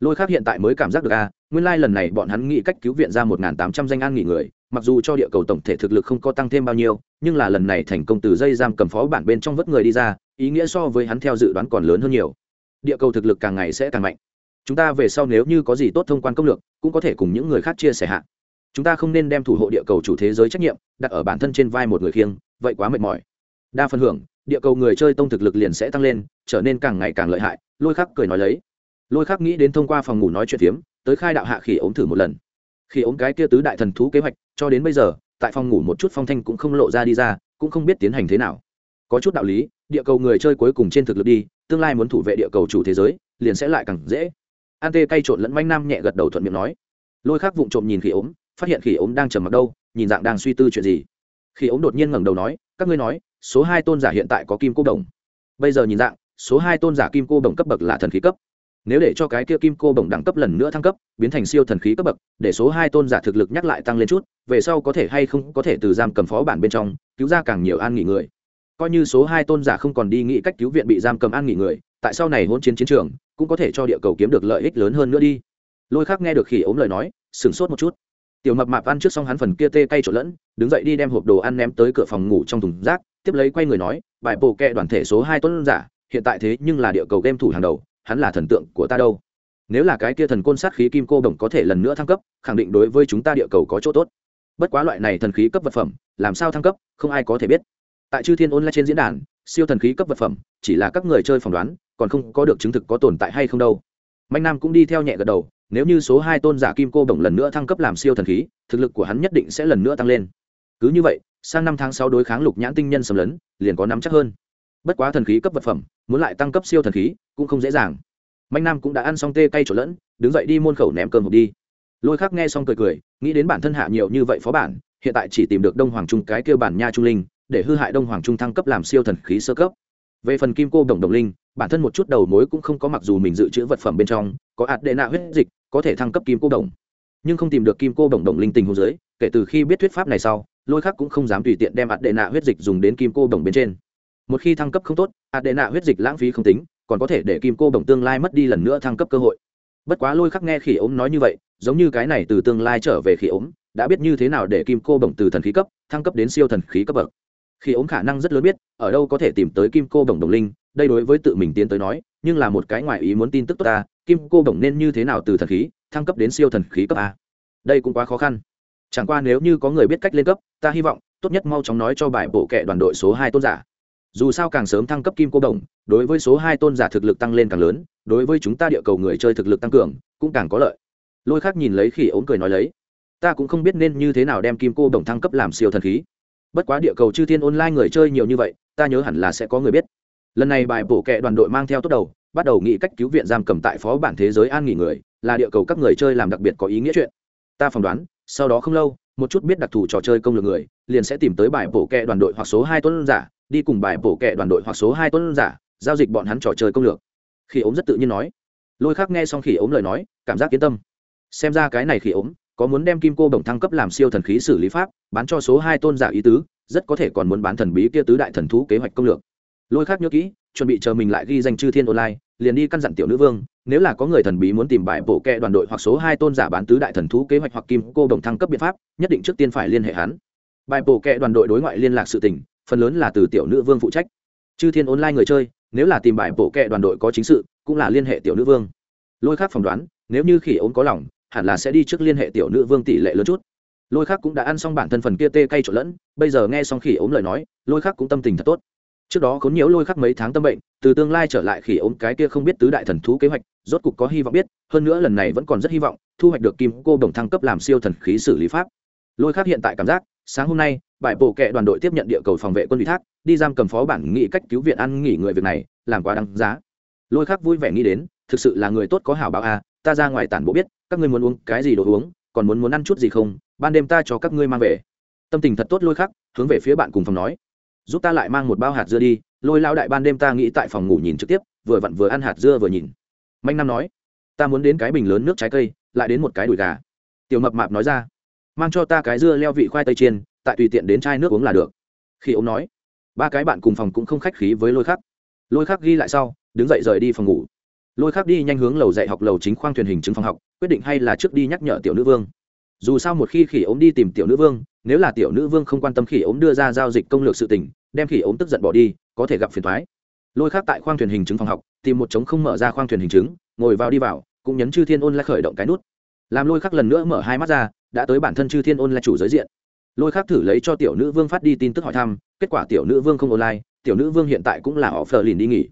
Lôi khắc hiện tại mới cảm giác được a à, nguyên lai、like、lần này bọn hắn nghĩ cách cứu viện ra một tám trăm danh an nghỉ người mặc dù cho địa cầu tổng thể thực lực không có tăng thêm bao nhiêu nhưng là lần này thành công từ dây giam cầm phó bản bên trong vớt người đi ra ý nghĩa so với hắn theo dự đoán còn lớn hơn nhiều. Địa cầu thực lực càng ngày sẽ càng mạnh chúng ta về sau nếu như có gì tốt thông quan công lược, cũng có thể cùng những người khác chia sẻ hạ. Chúng ta không nên đem thủ hộ địa cầu chủ thế giới trách nhiệm, đặt ở bản thân trên vai một người khiêng, vậy quá mệt mỏi. Đa phần hưởng, địa cầu người chơi tông thực lực liền sẽ tăng lên, trở nên càng ngày càng lợi hại, lôi khắc cười nói lấy. Lôi khắc nghĩ đến thông qua phòng ngủ nói chuyện phiếm, tới khai đạo hạ khỉ ống thử một lần. Khi ống cái kia tứ đại thần thú kế hoạch, cho đến bây giờ, tại phòng ngủ một chút phong thanh cũng không lộ ra đi ra, cũng không biết tiến hành thế nào. Có chút đạo lý, địa cầu người chơi cuối cùng trên thực lực đi, tương lai muốn thủ vệ địa cầu chủ thế giới, liền sẽ lại càng dễ an tê cay trộn lẫn manh nam nhẹ gật đầu thuận miệng nói. Lôi khắc vụng trộm nhìn khỉ Ốm, phát hiện khỉ Ốm đang trầm mặc đâu nhìn dạng đang suy tư chuyện gì. Khỉ Ốm đột nhiên ngẩng đầu nói các ngươi nói số hai tôn giả hiện tại có kim cô đồng bây giờ nhìn dạng số hai tôn giả kim cô đồng cấp bậc là thần khí cấp. Nếu để cho cái kia kim cô bổng đẳng cấp lần nữa thăng cấp biến thành siêu thần khí cấp bậc để số hai tôn giả thực lực nhắc lại tăng lên chút về sau có thể hay không có thể từ giam cầm phó bản bên trong cứu ra càng nhiều an nghỉ người. Coi như số hai tôn giả không còn đi nghĩ cách cứu viện bị giam cầm an nghỉ người tại sau này hôn chiến chiến trường cũng có thể cho địa cầu kiếm được lợi ích lớn hơn nữa đi. Lôi khác nghe được khỉ ốm lời nói, sửng sốt một chút. Tiểu mập mạp ăn trước xong hắn phần kia tê cay trộn lẫn, đứng dậy đi đem hộp đồ ăn ném tới cửa phòng ngủ trong thùng rác, tiếp lấy quay người nói, bài bộ kệ đoàn thể số hai tốt giả, hiện tại thế nhưng là địa cầu game thủ hàng đầu, hắn là thần tượng của ta đâu. Nếu là cái kia thần côn sát khí kim cô đồng có thể lần nữa thăng cấp, khẳng định đối với chúng ta địa cầu có chỗ tốt. Bất quá loại này thần khí cấp vật phẩm, làm sao thăng cấp, không ai có thể biết. Tại chư thiên ôn lại trên diễn đàn, siêu thần khí cấp vật phẩm, chỉ là các người chơi phỏng đoán còn không có được chứng thực có tồn tại hay không đâu. Mạnh nam cũng đi theo nhẹ gật đầu, nếu như số hai tôn giả kim cô bổng lần nữa thăng cấp làm siêu thần khí, thực lực của hắn nhất định sẽ lần nữa tăng lên. Cứ như vậy, sang năm tháng sáu đối kháng lục nhãn tinh nhân sầm lấn, liền có nắm chắc hơn. Bất quá thần khí cấp vật phẩm, muốn lại tăng cấp siêu thần khí, cũng không dễ dàng. Mạnh nam cũng đã ăn xong tê cay trộn lẫn, đứng dậy đi môn khẩu ném cơm hộp đi. Lôi khắc nghe xong cười cười, nghĩ đến bản thân hạ nhiều như vậy phó bản, hiện tại chỉ tìm được đông hoàng trung cái kêu bản nha trung linh, để hư hại đông hoàng trung thăng cấp làm siêu thần khí sơ cấp. Về phần kim cô đồng đồng linh bản thân một chút đầu mối cũng không có mặc dù mình dự trữ vật phẩm bên trong, có ạt đệ nạ huyết dịch, có thể thăng cấp kim cô đồng. Nhưng không tìm được kim cô đồng đồng linh tình hồ dưới, kể từ khi biết thuyết pháp này sau, lôi khắc cũng không dám tùy tiện đem ạt đệ nạ huyết dịch dùng đến kim cô đồng bên trên. Một khi thăng cấp không tốt, ạt đệ nạ huyết dịch lãng phí không tính, còn có thể để kim cô đồng tương lai mất đi lần nữa thăng cấp cơ hội. Bất quá lôi khắc nghe khỉ ốm nói như vậy, giống như cái này từ tương lai trở về khỉ ốm, đã biết như thế nào để kim cô đồng từ thần khí cấp, thăng cấp đến siêu thần khí cấp bậc. Khi ốm khả năng rất lớn biết, ở đâu có thể tìm tới kim cô đồng đồng linh đây đối với tự mình tiến tới nói, nhưng là một cái ngoài ý muốn tin tức tốt ta, kim cô đồng nên như thế nào từ thần khí, thăng cấp đến siêu thần khí cấp a. Đây cũng quá khó khăn. Chẳng qua nếu như có người biết cách lên cấp, ta hy vọng, tốt nhất mau chóng nói cho bài bộ kệ đoàn đội số hai tôn giả. Dù sao càng sớm thăng cấp kim cô đồng, đối với số hai tôn giả thực lực tăng lên càng lớn, đối với chúng ta địa cầu người chơi thực lực tăng cường, cũng càng có lợi. Lôi khác nhìn lấy khỉ ống cười nói lấy, ta cũng không biết nên như thế nào đem kim cô đồng thăng cấp làm siêu thần khí. Bất quá địa cầu chư thiên online người chơi nhiều như vậy, ta nhớ hẳn là sẽ có người biết lần này bài bổ kệ đoàn đội mang theo tốt đầu, bắt đầu nghĩ cách cứu viện giam cầm tại phó bản thế giới an nghỉ người, là địa cầu các người chơi làm đặc biệt có ý nghĩa chuyện. Ta phỏng đoán, sau đó không lâu, một chút biết đặc thù trò chơi công lược người, liền sẽ tìm tới bài bổ kệ đoàn đội hoặc số hai tuấn giả, đi cùng bài bổ kệ đoàn đội hoặc số hai tuấn giả, giao dịch bọn hắn trò chơi công lược. Khi ống rất tự nhiên nói. Lôi khác nghe xong khi ống lời nói, cảm giác yên tâm. Xem ra cái này khi ống có muốn đem kim cô đồng thăng cấp làm siêu thần khí xử lý pháp, bán cho số hai tôn giả ý tứ, rất có thể còn muốn bán thần bí kia tứ đại thần thú kế hoạch công lược lôi khác nhớ kỹ, chuẩn bị chờ mình lại ghi danh chư thiên online, liền đi căn dặn tiểu nữ vương, nếu là có người thần bí muốn tìm bài bộ kệ đoàn đội hoặc số hai tôn giả bán tứ đại thần thú kế hoạch hoặc kim cô đồng thăng cấp biện pháp, nhất định trước tiên phải liên hệ hắn. Bài bộ kệ đoàn đội đối ngoại liên lạc sự tình, phần lớn là từ tiểu nữ vương phụ trách. Chư thiên online người chơi, nếu là tìm bài bộ kệ đoàn đội có chính sự, cũng là liên hệ tiểu nữ vương. Lôi khác phỏng đoán, nếu như khỉ ốm có lòng, hẳn là sẽ đi trước liên hệ tiểu nữ vương tỷ lệ lớn chút. Lôi khác cũng đã ăn xong bản thân phần kia tê cay trộn lẫn, bây giờ nghe xong khỉ ốm lời nói, lôi khác cũng tâm tình thật tốt trước đó khốn nhiễu lôi khắc mấy tháng tâm bệnh từ tương lai trở lại khi ốm cái kia không biết tứ đại thần thú kế hoạch rốt cục có hy vọng biết hơn nữa lần này vẫn còn rất hy vọng thu hoạch được kim cô đồng thăng cấp làm siêu thần khí xử lý pháp. Lôi khắc hiện tại cảm giác sáng hôm nay bại bộ kệ đoàn đội tiếp nhận địa cầu phòng vệ quân ủy thác đi giam cầm phó bản nghị cách cứu viện ăn nghỉ người việc này làm quá đáng giá. Lôi khắc vui vẻ nghĩ đến thực sự là người tốt có hảo báo à, ta ra ngoài tản bộ biết các ngươi muốn uống cái gì đồ uống còn muốn muốn ăn chút gì không ban đêm ta cho các ngươi mang về. Tâm tình thật tốt lôi khắc hướng về phía bạn cùng phòng nói giúp ta lại mang một bao hạt dưa đi, lôi lao đại ban đêm ta nghĩ tại phòng ngủ nhìn trực tiếp, vừa vặn vừa ăn hạt dưa vừa nhìn. Manh nam nói, ta muốn đến cái bình lớn nước trái cây, lại đến một cái đùi gà. Tiểu mập mạp nói ra, mang cho ta cái dưa leo vị khoai tây chiên, tại tùy tiện đến chai nước uống là được. Khi ông nói, ba cái bạn cùng phòng cũng không khách khí với lôi khắc. Lôi khắc ghi lại sau, đứng dậy rời đi phòng ngủ. Lôi khắc đi nhanh hướng lầu dạy học lầu chính khoang thuyền hình chứng phòng học, quyết định hay là trước đi nhắc nhở tiểu nữ vương dù sao một khi khỉ ốm đi tìm tiểu nữ vương, nếu là tiểu nữ vương không quan tâm khỉ ốm đưa ra giao dịch công lược sự tình, đem khỉ ốm tức giận bỏ đi, có thể gặp phiền thoái lôi khác tại khoang thuyền hình chứng phòng học, tìm một trống không mở ra khoang thuyền hình chứng, ngồi vào đi vào, cũng nhấn chư thiên ôn lại khởi động cái nút. Làm lôi Khác lần nữa mở hai mắt ra, đã tới bản thân chư thiên ôn lại chủ giới diện. Lôi Khác thử lấy cho tiểu nữ vương phát đi tin tức hỏi thăm, kết quả tiểu nữ vương không online, tiểu nữ vương hiện tại cũng là họ phờ lìn đi nghỉ.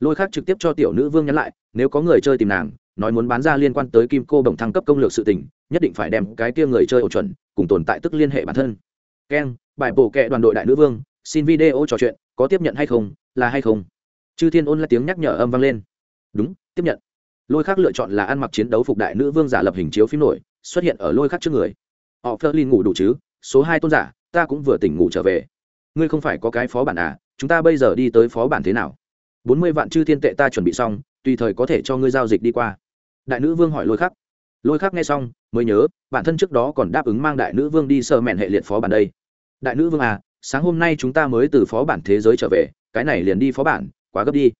Lôi khác trực tiếp cho tiểu nữ vương nhắn lại, nếu có người chơi tìm nàng nói muốn bán ra liên quan tới kim cô bổng thăng cấp công lược sự tình, nhất định phải đem cái kia người chơi ổ chuẩn, cùng tồn tại tức liên hệ bản thân. Keng bài bổ kệ đoàn đội đại nữ vương, xin video trò chuyện, có tiếp nhận hay không, là hay không? Chư thiên ôn là tiếng nhắc nhở âm vang lên. Đúng, tiếp nhận. Lôi khác lựa chọn là ăn mặc chiến đấu phục đại nữ vương giả lập hình chiếu phim nổi, xuất hiện ở lôi khác trước người. Họ phơ linh ngủ đủ chứ? Số hai tôn giả, ta cũng vừa tỉnh ngủ trở về. Ngươi không phải có cái phó bản à? Chúng ta bây giờ đi tới phó bản thế nào? Bốn mươi vạn chư thiên tệ ta chuẩn bị xong, tùy thời có thể cho ngươi giao dịch đi qua đại nữ vương hỏi lôi khắc. Lôi khắc nghe xong, mới nhớ, bản thân trước đó còn đáp ứng mang đại nữ vương đi sơ mẹn hệ liệt phó bản đây. Đại nữ vương à sáng hôm nay chúng ta mới từ phó bản thế giới trở về, cái này liền đi phó bản, quá gấp đi.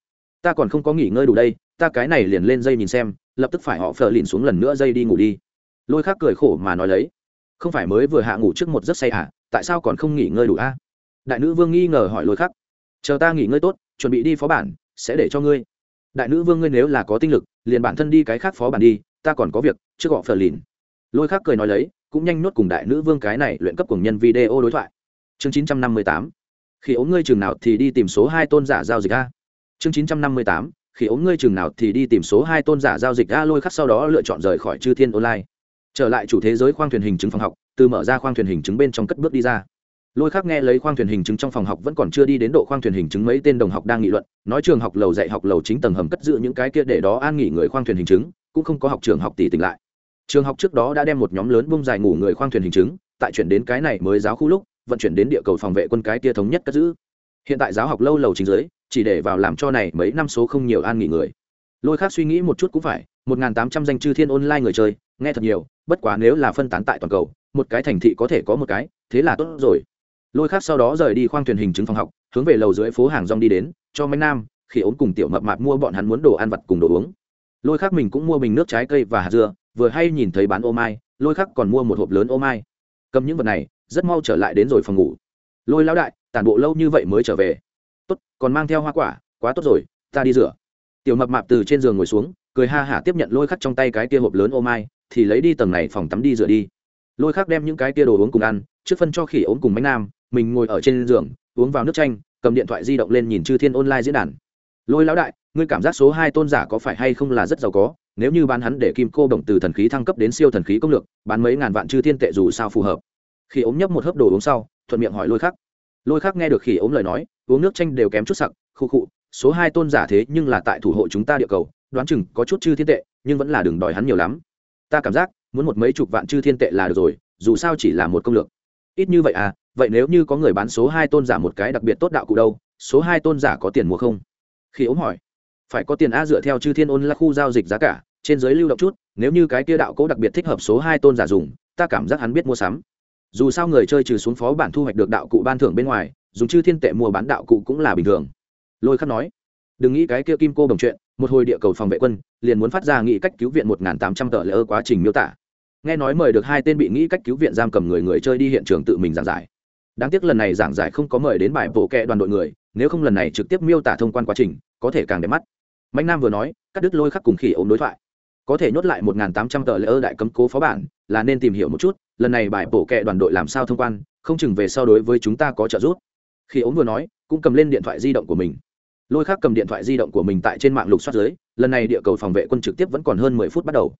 Ta còn không có nghỉ ngơi đủ đây, ta cái này liền lên dây nhìn xem, lập tức phải họ phờ lìn xuống lần nữa dây đi ngủ đi. Lôi khắc cười khổ mà nói lấy. Không phải mới vừa hạ ngủ trước một giấc say à tại sao còn không nghỉ ngơi đủ a đại nữ vương nghi ngờ hỏi lôi khắc. Chờ ta nghỉ ngơi tốt, chuẩn bị đi phó bản, sẽ để cho ngươi. Đại nữ vương ngươi nếu là có tinh lực liền bản thân đi cái khác phó bản đi, ta còn có việc chưa gọi phờ lìn. Lôi khắc cười nói lấy, cũng nhanh nuốt cùng đại nữ vương cái này luyện cấp cùng nhân video đối thoại. Chương chín trăm năm mươi tám, khi ống ngươi chừng nào thì đi tìm số hai tôn giả giao dịch a. Chương chín trăm năm mươi tám, khi ống ngươi chừng nào thì đi tìm số hai tôn giả giao dịch a, lôi khắc sau đó lựa chọn rời khỏi chư thiên online. Trở lại chủ thế giới khoang thuyền hình chứng phòng học, từ mở ra khoang thuyền hình chứng bên trong cất bước đi ra lôi khác nghe lấy khoang thuyền hình chứng trong phòng học vẫn còn chưa đi đến độ khoang thuyền hình chứng mấy tên đồng học đang nghị luận, nói trường học lầu dạy học lầu chính tầng hầm cất giữ những cái kia để đó an nghỉ người khoang thuyền hình chứng, cũng không có học trường học tỷ tỉnh lại. Trường học trước đó đã đem một nhóm lớn bông dài ngủ người khoang thuyền hình chứng, tại chuyển đến cái này mới giáo khu lúc, vận chuyển đến địa cầu phòng vệ quân cái kia thống nhất cất giữ. Hiện tại giáo học lâu lầu chính dưới, chỉ để vào làm cho này mấy năm số không nhiều an nghỉ người. Lôi khác suy nghĩ một chút cũng phải, một n tám trăm danh chư thiên online người chơi, nghe thật nhiều, bất quá nếu là phân tán tại toàn cầu, một cái thành thị có thể có một cái, thế là tốt rồi lôi khác sau đó rời đi khoang thuyền hình chứng phòng học, hướng về lầu dưới phố hàng rong đi đến, cho mấy nam khi ốm cùng tiểu mập mạp mua bọn hắn muốn đồ ăn vặt cùng đồ uống. Lôi khác mình cũng mua bình nước trái cây và hạt dưa, vừa hay nhìn thấy bán ô mai, lôi khác còn mua một hộp lớn ô mai. Cầm những vật này, rất mau trở lại đến rồi phòng ngủ. Lôi lão đại, tản bộ lâu như vậy mới trở về. Tốt, còn mang theo hoa quả, quá tốt rồi, ta đi rửa. Tiểu mập mạp từ trên giường ngồi xuống, cười ha hả tiếp nhận lôi khắc trong tay cái kia hộp lớn ô mai, thì lấy đi tầng này phòng tắm đi rửa đi. Lôi khắc đem những cái kia đồ uống cùng ăn, trước phân cho khỉ ốm cùng bánh nam mình ngồi ở trên giường, uống vào nước chanh, cầm điện thoại di động lên nhìn chư thiên online diễn đàn. Lôi lão đại, ngươi cảm giác số hai tôn giả có phải hay không là rất giàu có? Nếu như bán hắn để kim cô đồng từ thần khí thăng cấp đến siêu thần khí công lược, bán mấy ngàn vạn chư thiên tệ dù sao phù hợp. Khi ốm nhấp một hớp đồ uống sau, thuận miệng hỏi lôi khắc. Lôi khắc nghe được khỉ ốm lời nói, uống nước chanh đều kém chút sặc, khu khụ số hai tôn giả thế nhưng là tại thủ hộ chúng ta địa cầu, đoán chừng có chút chư thiên tệ, nhưng vẫn là đừng đòi hắn nhiều lắm. Ta cảm giác, muốn một mấy chục vạn chư thiên tệ là được rồi, dù sao chỉ là một công lược. Ít như vậy à vậy nếu như có người bán số hai tôn giả một cái đặc biệt tốt đạo cụ đâu, số hai tôn giả có tiền mua không? Khi ống hỏi. Phải có tiền a dựa theo chư thiên ôn là khu giao dịch giá cả, trên giới lưu động chút, nếu như cái kia đạo cố đặc biệt thích hợp số hai tôn giả dùng, ta cảm giác hắn biết mua sắm. Dù sao người chơi trừ xuống phó bản thu hoạch được đạo cụ ban thưởng bên ngoài, dùng chư thiên tệ mua bán đạo cụ cũng là bình thường. Lôi khắc nói. Đừng nghĩ cái kia kim cô đồng chuyện, một hồi địa cầu phòng vệ quân, liền muốn phát ra nghị cách cứu viện một tám trăm tờ lỡ quá trình miêu tả. Nghe nói mời được hai tên bị nghĩ cách cứu viện giam cầm người người chơi đi hiện trường tự mình giảng giải đáng tiếc lần này giảng giải không có mời đến bài bộ kệ đoàn đội người, nếu không lần này trực tiếp miêu tả thông quan quá trình, có thể càng đẹp mắt. Mạnh nam vừa nói, cắt đứt lôi khắc cùng khỉ ống đối thoại. Có thể nhốt lại một tám trăm tờ lỡ đại cấm cố phó bản, là nên tìm hiểu một chút, lần này bài bộ kệ đoàn đội làm sao thông quan, không chừng về sau đối với chúng ta có trợ giúp. Khi ống vừa nói, cũng cầm lên điện thoại di động của mình. Lôi khác cầm điện thoại di động của mình tại trên mạng lục soát dưới, lần này địa cầu phòng vệ quân trực tiếp vẫn còn hơn mười phút bắt đầu.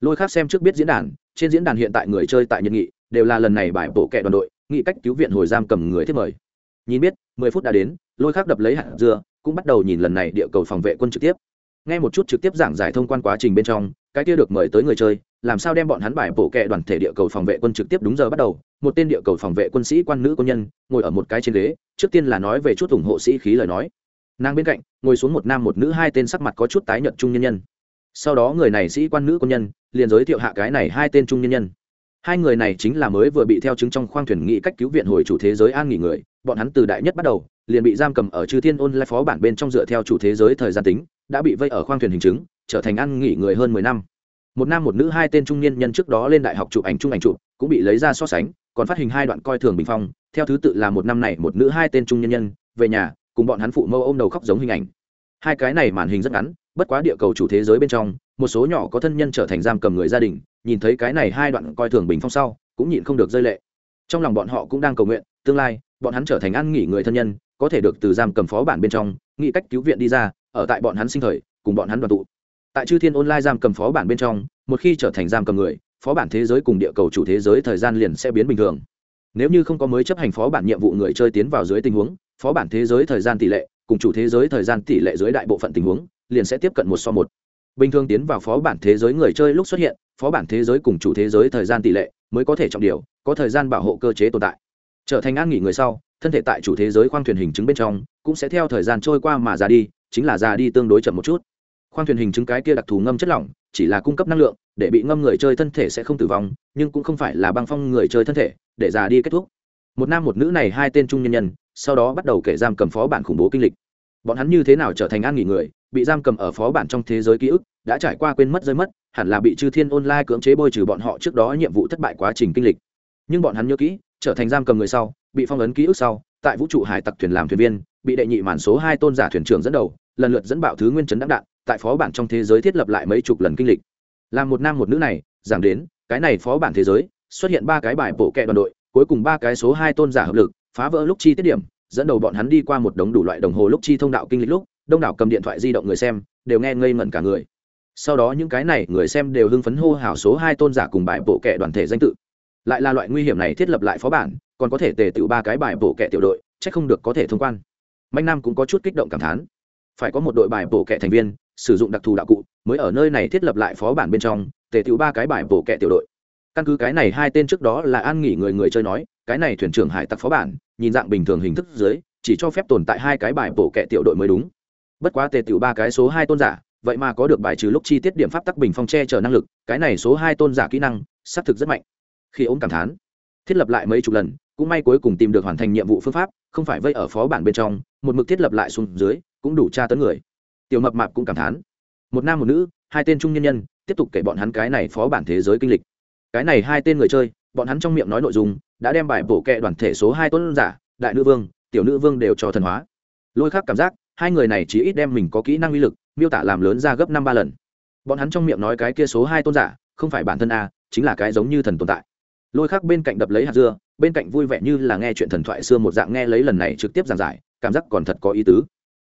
Lôi khác xem trước biết diễn đàn, trên diễn đàn hiện tại người chơi tại nhật nghị, đều là lần này bài bộ kệ đoàn đội nghị cách cứu viện hồi giam cầm người thiết mời. Nhìn biết, mười phút đã đến, lôi khác đập lấy hạt dưa, cũng bắt đầu nhìn lần này địa cầu phòng vệ quân trực tiếp. Nghe một chút trực tiếp giảng giải thông quan quá trình bên trong, cái kia được mời tới người chơi, làm sao đem bọn hắn bài bộ kệ đoàn thể địa cầu phòng vệ quân trực tiếp đúng giờ bắt đầu? Một tên địa cầu phòng vệ quân sĩ quan nữ quân nhân, ngồi ở một cái trên ghế, trước tiên là nói về chút ủng hộ sĩ khí lời nói. Nàng bên cạnh, ngồi xuống một nam một nữ hai tên sắc mặt có chút tái nhợt trung nhân nhân. Sau đó người này sĩ quan nữ quân nhân, liền giới thiệu hạ cái này hai tên trung nhân nhân hai người này chính là mới vừa bị theo chứng trong khoang thuyền nghị cách cứu viện hồi chủ thế giới an nghỉ người. Bọn hắn từ đại nhất bắt đầu, liền bị giam cầm ở chư thiên ôn lai phó bản bên trong dựa theo chủ thế giới thời gian tính, đã bị vây ở khoang thuyền hình chứng, trở thành an nghỉ người hơn mười năm. Một nam một nữ hai tên trung niên nhân trước đó lên đại học chụp ảnh chung ảnh chụp, cũng bị lấy ra so sánh, còn phát hình hai đoạn coi thường bình phong. Theo thứ tự là một năm này một nữ hai tên trung nhân nhân, về nhà, cùng bọn hắn phụ mâu ôm đầu khóc giống hình ảnh. Hai cái này màn hình rất ngắn, bất quá địa cầu chủ thế giới bên trong, một số nhỏ có thân nhân trở thành giam cầm người gia đình nhìn thấy cái này hai đoạn coi thường bình phong sau, cũng nhịn không được rơi lệ. Trong lòng bọn họ cũng đang cầu nguyện, tương lai, bọn hắn trở thành ăn nghỉ người thân nhân, có thể được từ giam cầm phó bản bên trong, nghĩ cách cứu viện đi ra, ở tại bọn hắn sinh thời, cùng bọn hắn đoàn tụ. Tại chư thiên online giam cầm phó bản bên trong, một khi trở thành giam cầm người, phó bản thế giới cùng địa cầu chủ thế giới thời gian liền sẽ biến bình thường. Nếu như không có mới chấp hành phó bản nhiệm vụ người chơi tiến vào dưới tình huống, phó bản thế giới thời gian tỷ lệ, cùng chủ thế giới thời gian tỷ lệ dưới đại bộ phận tình huống, liền sẽ tiếp cận một so một bình thường tiến vào phó bản thế giới người chơi lúc xuất hiện, phó bản thế giới cùng chủ thế giới thời gian tỷ lệ mới có thể trọng điều, có thời gian bảo hộ cơ chế tồn tại. Trở thành an nghỉ người sau, thân thể tại chủ thế giới khoang thuyền hình chứng bên trong cũng sẽ theo thời gian trôi qua mà già đi, chính là già đi tương đối chậm một chút. Khoang thuyền hình chứng cái kia đặc thù ngâm chất lỏng, chỉ là cung cấp năng lượng, để bị ngâm người chơi thân thể sẽ không tử vong, nhưng cũng không phải là băng phong người chơi thân thể, để già đi kết thúc. Một nam một nữ này hai tên trung nhân nhân, sau đó bắt đầu kể giam cầm phó bản khủng bố kinh lịch bọn hắn như thế nào trở thành an nghỉ người, bị giam cầm ở phó bản trong thế giới ký ức, đã trải qua quên mất rơi mất, hẳn là bị chư thiên online cưỡng chế bôi trừ bọn họ trước đó nhiệm vụ thất bại quá trình kinh lịch. Nhưng bọn hắn nhớ kỹ, trở thành giam cầm người sau, bị phong ấn ký ức sau, tại vũ trụ hải tặc thuyền làm thuyền viên, bị đệ nhị màn số hai tôn giả thuyền trưởng dẫn đầu, lần lượt dẫn bạo thứ nguyên chấn đắc đạn, tại phó bản trong thế giới thiết lập lại mấy chục lần kinh lịch. Làm một nam một nữ này giảm đến, cái này phó bản thế giới, xuất hiện ba cái bài bổ kẹ đoàn đội, cuối cùng ba cái số hai tôn giả hợp lực, phá vỡ lúc chi tiết điểm dẫn đầu bọn hắn đi qua một đống đủ loại đồng hồ lúc chi thông đạo kinh lịch lúc, đông đảo cầm điện thoại di động người xem đều nghe ngây ngẩn cả người. Sau đó những cái này người xem đều hưng phấn hô hào số hai tôn giả cùng bài bộ kệ đoàn thể danh tự. Lại là loại nguy hiểm này thiết lập lại phó bản, còn có thể tề tự ba cái bài bộ kệ tiểu đội, chắc không được có thể thông quan. Mạnh nam cũng có chút kích động cảm thán. Phải có một đội bài bộ kệ thành viên, sử dụng đặc thù đạo cụ, mới ở nơi này thiết lập lại phó bản bên trong, tề tự ba cái bài bộ kệ tiểu đội căn cứ cái này hai tên trước đó là an nghỉ người người chơi nói, cái này thuyền trưởng hải tặc phó bản, nhìn dạng bình thường hình thức dưới, chỉ cho phép tồn tại hai cái bài bộ kẹ tiểu đội mới đúng. Bất quá tề tiểu ba cái số hai tôn giả, vậy mà có được bài trừ lúc chi tiết điểm pháp tắc bình phong che chở năng lực, cái này số hai tôn giả kỹ năng, xác thực rất mạnh. Khi ống cảm thán, thiết lập lại mấy chục lần, cũng may cuối cùng tìm được hoàn thành nhiệm vụ phương pháp, không phải vây ở phó bản bên trong, một mực thiết lập lại xuống dưới, cũng đủ tra tấn người. Tiểu mập mạp cũng cảm thán, một nam một nữ, hai tên trung nhân nhân, tiếp tục kể bọn hắn cái này phó bản thế giới kinh lịch cái này hai tên người chơi, bọn hắn trong miệng nói nội dung, đã đem bài bổ kệ đoàn thể số hai tôn giả, đại nữ vương, tiểu nữ vương đều cho thần hóa. Lôi khác cảm giác, hai người này chỉ ít đem mình có kỹ năng uy lực, miêu tả làm lớn ra gấp năm ba lần. Bọn hắn trong miệng nói cái kia số hai tôn giả, không phải bản thân a, chính là cái giống như thần tồn tại. Lôi khác bên cạnh đập lấy hạt dưa, bên cạnh vui vẻ như là nghe chuyện thần thoại xưa một dạng nghe lấy lần này trực tiếp giảng giải, cảm giác còn thật có ý tứ.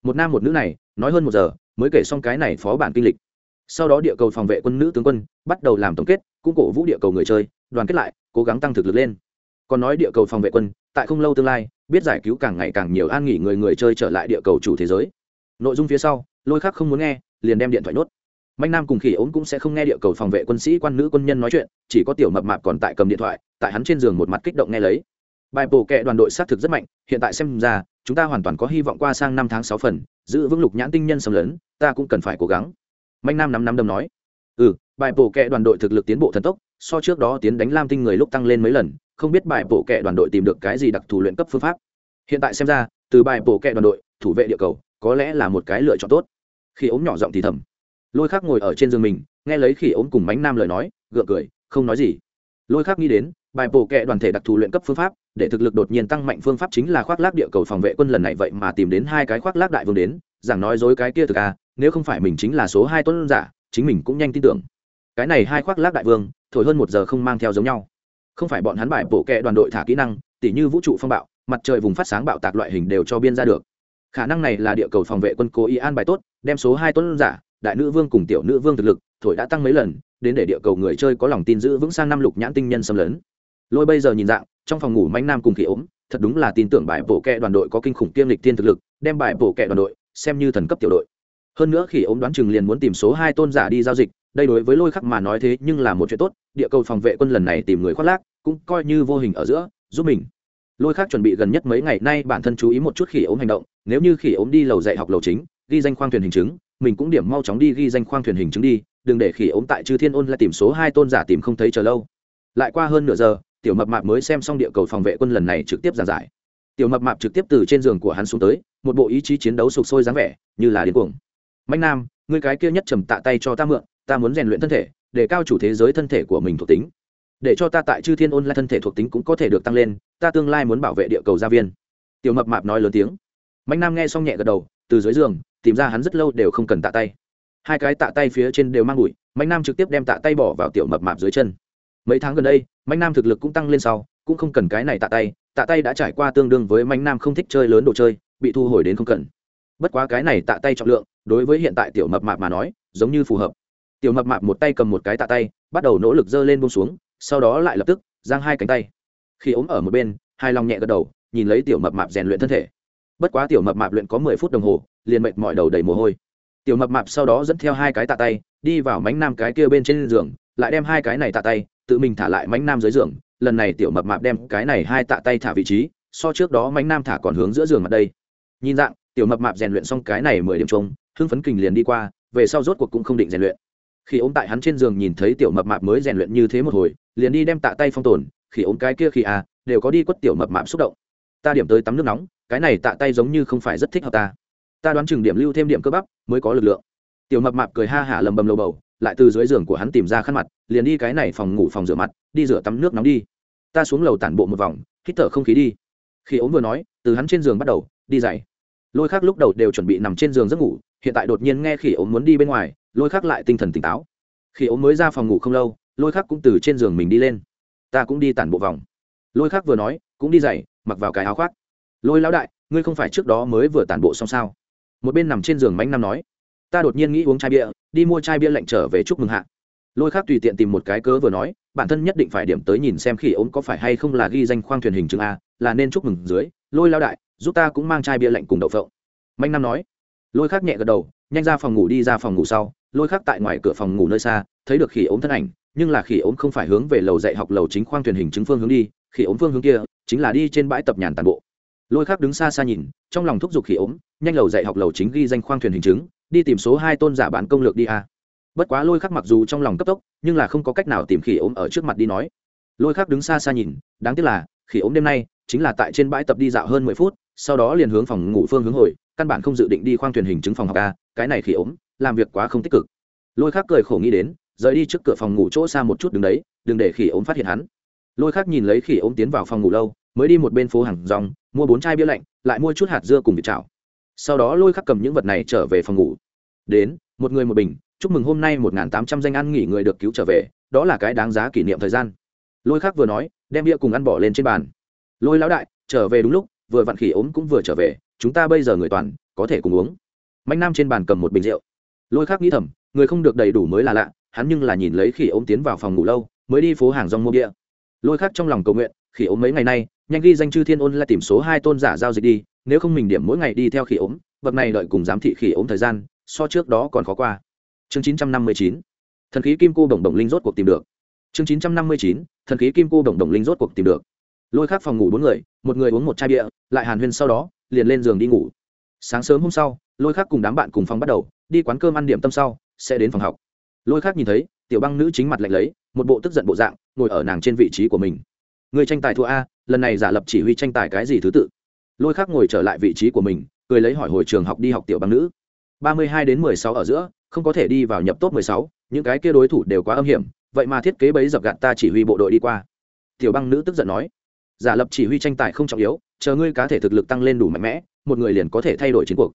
Một nam một nữ này, nói hơn một giờ, mới kể xong cái này phó bản kinh lịch sau đó địa cầu phòng vệ quân nữ tướng quân bắt đầu làm tổng kết, cũng cổ vũ địa cầu người chơi, đoàn kết lại, cố gắng tăng thực lực lên. Còn nói địa cầu phòng vệ quân, tại không lâu tương lai, biết giải cứu càng ngày càng nhiều an nghỉ người người chơi trở lại địa cầu chủ thế giới. Nội dung phía sau, lôi khác không muốn nghe, liền đem điện thoại nốt. Mạnh nam cùng khỉ ốm cũng sẽ không nghe địa cầu phòng vệ quân sĩ quan nữ quân nhân nói chuyện, chỉ có tiểu mập mạp còn tại cầm điện thoại, tại hắn trên giường một mặt kích động nghe lấy. Bài bổ kệ đoàn đội xác thực rất mạnh, hiện tại xem ra, chúng ta hoàn toàn có hy vọng qua sang năm tháng sáu phần, giữ vững lục nhãn tinh nhân xâm lấn, ta cũng cần phải cố gắng mạnh nam nắm nắm đấm nói. Ừ bài bổ kệ đoàn đội thực lực tiến bộ thần tốc, so trước đó tiến đánh lam tinh người lúc tăng lên mấy lần, không biết bài bổ kệ đoàn đội tìm được cái gì đặc thù luyện cấp phương pháp. Hiện tại xem ra, từ bài bổ kệ đoàn đội, thủ vệ địa cầu, có lẽ là một cái lựa chọn tốt. Khi ốm nhỏ giọng thì thầm. Lôi khác ngồi ở trên giường mình, nghe lấy khi ốm cùng Mạnh nam lời nói, gượng cười, không nói gì. Lôi khác nghĩ đến, bài bổ kệ đoàn thể đặc thù luyện cấp phương pháp, để thực lực đột nhiên tăng mạnh phương pháp chính là khoác lác địa cầu phòng vệ quân lần này vậy mà tìm đến hai cái khoác lác đại vương đến, giảng nói dối cái kia thực à nếu không phải mình chính là số hai tuấn giả, chính mình cũng nhanh tin tưởng. Cái này hai khoác lác đại vương, thổi hơn một giờ không mang theo giống nhau. Không phải bọn hắn bài bổ kẹ đoàn đội thả kỹ năng, tỉ như vũ trụ phong bạo, mặt trời vùng phát sáng bạo tạc loại hình đều cho biên ra được. Khả năng này là địa cầu phòng vệ quân cố ý an bài tốt, đem số hai tuấn giả, đại nữ vương cùng tiểu nữ vương thực lực, thổi đã tăng mấy lần, đến để địa cầu người chơi có lòng tin giữ vững sang năm lục nhãn tinh nhân xâm lấn. Lôi bây giờ nhìn dạng, trong phòng ngủ manh nam cùng khỉ ốm, thật đúng là tin tưởng bài bổ kẹ đoàn đội có kinh khủng kiêm lịch tiên thực lực, đem bài bổ kẹ đoàn đội xem như thần cấp tiểu đội hơn nữa khi ốm đoán chừng liền muốn tìm số hai tôn giả đi giao dịch, đây đối với lôi khắc mà nói thế nhưng là một chuyện tốt, địa cầu phòng vệ quân lần này tìm người khoác lác, cũng coi như vô hình ở giữa, giúp mình. Lôi khắc chuẩn bị gần nhất mấy ngày nay bản thân chú ý một chút khỉ ốm hành động, nếu như khỉ ốm đi lầu dạy học lầu chính, ghi danh khoang thuyền hình chứng, mình cũng điểm mau chóng đi ghi danh khoang thuyền hình chứng đi, đừng để khỉ ốm tại chư thiên ôn lại tìm số hai tôn giả tìm không thấy chờ lâu. Lại qua hơn nửa giờ, tiểu mập mạp mới xem xong địa cầu phòng vệ quân lần này trực tiếp giảng giải. Tiểu mập mạp trực tiếp từ trên giường của hắn xuống tới, một bộ ý chí chiến đấu sục sôi dáng vẻ, như là điên cuồng mạnh nam người cái kia nhất trầm tạ tay cho ta mượn, ta muốn rèn luyện thân thể, để cao chủ thế giới thân thể của mình thuộc tính. Để cho ta tại chư thiên ôn lại thân thể thuộc tính cũng có thể được tăng lên, ta tương lai muốn bảo vệ địa cầu gia viên. Tiểu mập mạp nói lớn tiếng. Mạnh nam nghe xong nhẹ gật đầu, từ dưới giường, tìm ra hắn rất lâu đều không cần tạ tay. Hai cái tạ tay phía trên đều mang bụi, mạnh nam trực tiếp đem tạ tay bỏ vào tiểu mập mạp dưới chân. Mấy tháng gần đây, mạnh nam thực lực cũng tăng lên sau, cũng không cần cái này tạ tay tạ tay đã trải qua tương đương với mạnh nam không thích chơi lớn đồ chơi, bị thu hồi đến không cần. Bất quá cái này tạ tay trọng lượng đối với hiện tại tiểu mập mạp mà nói, giống như phù hợp. Tiểu mập mạp một tay cầm một cái tạ tay, bắt đầu nỗ lực giơ lên bông xuống, sau đó lại lập tức giang hai cánh tay. Khi ốm ở một bên, hai lòng nhẹ gật đầu, nhìn lấy tiểu mập mạp rèn luyện thân thể. Bất quá tiểu mập mạp luyện có mười phút đồng hồ, liền mệt mỏi đầu đầy mồ hôi. Tiểu mập mạp sau đó dẫn theo hai cái tạ tay, đi vào mánh nam cái kia bên trên giường, lại đem hai cái này tạ tay, tự mình thả lại mánh nam dưới giường. Lần này tiểu mập mạp đem cái này hai tạ tay thả vị trí, so trước đó mánh nam thả còn hướng giữa giường mặt đây. Nhìn dạng, tiểu mập mạp rèn luyện xong cái này mười điểm trống hưng phấn kình liền đi qua, về sau rốt cuộc cũng không định rèn luyện. Khi ốm tại hắn trên giường nhìn thấy tiểu mập mạp mới rèn luyện như thế một hồi, liền đi đem tạ tay phong tồn, khi ốm cái kia khi à đều có đi quất tiểu mập mạp xúc động. Ta điểm tới tắm nước nóng, cái này tạ tay giống như không phải rất thích hợp ta. Ta đoán chừng điểm lưu thêm điểm cơ bắp, mới có lực lượng. Tiểu mập mạp cười ha hả lầm bầm lầu bầu, lại từ dưới giường của hắn tìm ra khăn mặt, liền đi cái này phòng ngủ phòng rửa mặt, đi rửa tắm nước nóng đi. Ta xuống lầu tản bộ một vòng, hít thở không khí đi. Khi ốm vừa nói, từ hắn trên giường bắt đầu, đi dậy. Lôi khác lúc đầu đều chuẩn bị nằm trên giường giấc ngủ hiện tại đột nhiên nghe khỉ ốm muốn đi bên ngoài, lôi khác lại tinh thần tỉnh táo. Khi ốm mới ra phòng ngủ không lâu, lôi khác cũng từ trên giường mình đi lên. Ta cũng đi tản bộ vòng. Lôi khác vừa nói, cũng đi dậy mặc vào cái áo khoác. Lôi lão đại, ngươi không phải trước đó mới vừa tản bộ xong sao? Một bên nằm trên giường mánh nam nói, ta đột nhiên nghĩ uống chai bia, đi mua chai bia lạnh trở về chúc mừng hạ. Lôi khác tùy tiện tìm một cái cớ vừa nói, bản thân nhất định phải điểm tới nhìn xem khi ốm có phải hay không là ghi danh khoang thuyền hình chứng a, là nên chúc mừng dưới. Lôi lao đại, giúp ta cũng mang chai bia lạnh cùng đậu phộng. Manh nam nói lôi khác nhẹ gật đầu, nhanh ra phòng ngủ đi ra phòng ngủ sau, lôi khác tại ngoài cửa phòng ngủ nơi xa, thấy được khỉ ốm thân ảnh, nhưng là khỉ ốm không phải hướng về lầu dạy học lầu chính khoang thuyền hình chứng phương hướng đi, khỉ ốm phương hướng kia chính là đi trên bãi tập nhàn tàn bộ. Lôi khác đứng xa xa nhìn, trong lòng thúc giục khỉ ốm, nhanh lầu dạy học lầu chính ghi danh khoang thuyền hình chứng, đi tìm số hai tôn giả bản công lược đi a. Bất quá lôi khắc mặc dù trong lòng cấp tốc, nhưng là không có cách nào tìm khỉ ốm ở trước mặt đi nói. Lôi khắc đứng xa xa nhìn, đáng tiếc là, khỉ ốm đêm nay chính là tại trên bãi tập đi dạo hơn mười phút sau đó liền hướng phòng ngủ phương hướng hồi, căn bản không dự định đi khoang thuyền hình chứng phòng học a, cái này khi ốm, làm việc quá không tích cực. Lôi khác cười khổ nghĩ đến, rời đi trước cửa phòng ngủ chỗ xa một chút đứng đấy, đừng để khỉ ốm phát hiện hắn. Lôi khác nhìn lấy khỉ ốm tiến vào phòng ngủ lâu, mới đi một bên phố hàng rong, mua bốn chai bia lạnh, lại mua chút hạt dưa cùng vịt chảo. Sau đó lôi khắc cầm những vật này trở về phòng ngủ. Đến, một người một bình, chúc mừng hôm nay một n g h n tám trăm danh ăn nghỉ người được cứu trở về, đó là cái đáng giá kỷ niệm thời gian. Lôi khắc vừa nói, đem bia cùng ăn bỏ lên trên bàn. Lôi lão đại, trở về đúng lúc vừa vặn khỉ ốm cũng vừa trở về, chúng ta bây giờ người toàn, có thể cùng uống. Mạnh nam trên bàn cầm một bình rượu. Lôi khắc nghĩ thầm, người không được đầy đủ mới là lạ, hắn nhưng là nhìn lấy khỉ ốm tiến vào phòng ngủ lâu, mới đi phố hàng rong mua bia. Lôi khắc trong lòng cầu nguyện, khỉ ốm mấy ngày nay, nhanh ghi danh chư thiên ôn là tìm số hai tôn giả giao dịch đi, nếu không mình điểm mỗi ngày đi theo khỉ ốm, bậc này đợi cùng giám thị khỉ ốm thời gian, so trước đó còn khó qua. Chương chín trăm năm mươi chín, thần khí kim cô đồng đồng linh rốt cuộc tìm được. Chương chín trăm năm mươi chín, thần khí kim cô đồng đồng linh rốt cuộc tìm được lôi khắc phòng ngủ bốn người, một người uống một chai bia, lại hàn huyên sau đó, liền lên giường đi ngủ. Sáng sớm hôm sau, lôi khắc cùng đám bạn cùng phòng bắt đầu, đi quán cơm ăn điểm tâm sau, sẽ đến phòng học. Lôi khắc nhìn thấy, tiểu băng nữ chính mặt lạnh lấy, một bộ tức giận bộ dạng, ngồi ở nàng trên vị trí của mình. Người tranh tài thua a, lần này giả lập chỉ huy tranh tài cái gì thứ tự. Lôi khắc ngồi trở lại vị trí của mình, cười lấy hỏi hồi trường học đi học tiểu băng nữ. Ba mươi hai đến mười sáu ở giữa, không có thể đi vào nhập top mười sáu, những cái kia đối thủ đều quá âm hiểm, vậy mà thiết kế bấy dập gạt ta chỉ huy bộ đội đi qua. Tiểu băng nữ tức giận nói giả lập chỉ huy tranh tài không trọng yếu, chờ ngươi cá thể thực lực tăng lên đủ mạnh mẽ, một người liền có thể thay đổi chiến cuộc.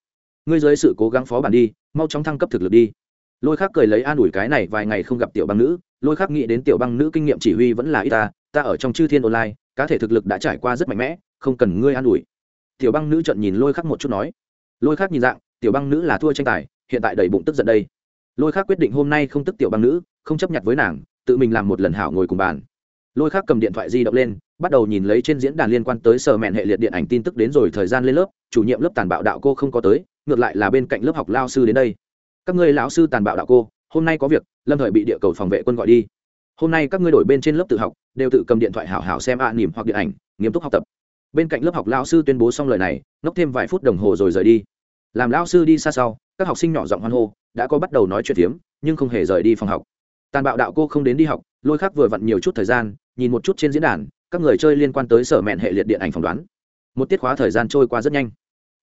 Ngươi dưới sự cố gắng phó bản đi, mau chóng thăng cấp thực lực đi. Lôi khác cười lấy an ủi cái này vài ngày không gặp tiểu băng nữ, lôi khác nghĩ đến tiểu băng nữ kinh nghiệm chỉ huy vẫn là y ta ta ở trong chư thiên online, cá thể thực lực đã trải qua rất mạnh mẽ, không cần ngươi an ủi. Tiểu băng nữ trận nhìn lôi khắc một chút nói. Lôi khắc nhìn dạng, tiểu băng nữ là thua tranh tài, hiện tại đầy bụng tức giận đây. Lôi khắc quyết định hôm nay không tức tiểu băng nữ, không chấp nhận với nàng, tự mình làm một lần hảo ngồi cùng bàn lôi khác cầm điện thoại di động lên bắt đầu nhìn lấy trên diễn đàn liên quan tới sở mẹn hệ liệt điện ảnh tin tức đến rồi thời gian lên lớp chủ nhiệm lớp tàn bạo đạo cô không có tới ngược lại là bên cạnh lớp học lao sư đến đây. Các ngươi lão sư tàn bạo đạo cô hôm nay có việc lâm thời bị địa cầu phòng vệ quân gọi đi. Hôm nay các ngươi đổi bên trên lớp tự học đều tự cầm điện thoại hảo hảo xem ạ à, nỉm hoặc điện ảnh nghiêm túc học tập. Bên cạnh lớp học lao sư tuyên bố xong lời này ngốc thêm vài phút đồng hồ rồi rời đi. Làm lao sư đi xa sau các học sinh nhỏ giọng hoan hô đã có bắt đầu nói chuyện tiếm nhưng không hề rời đi phòng học. Tàn bạo đạo cô không đến đi học lôi khác vừa vặn nhiều chút thời gian, nhìn một chút trên diễn đàn, các người chơi liên quan tới sở mẹn hệ liệt điện ảnh phỏng đoán. Một tiết khóa thời gian trôi qua rất nhanh.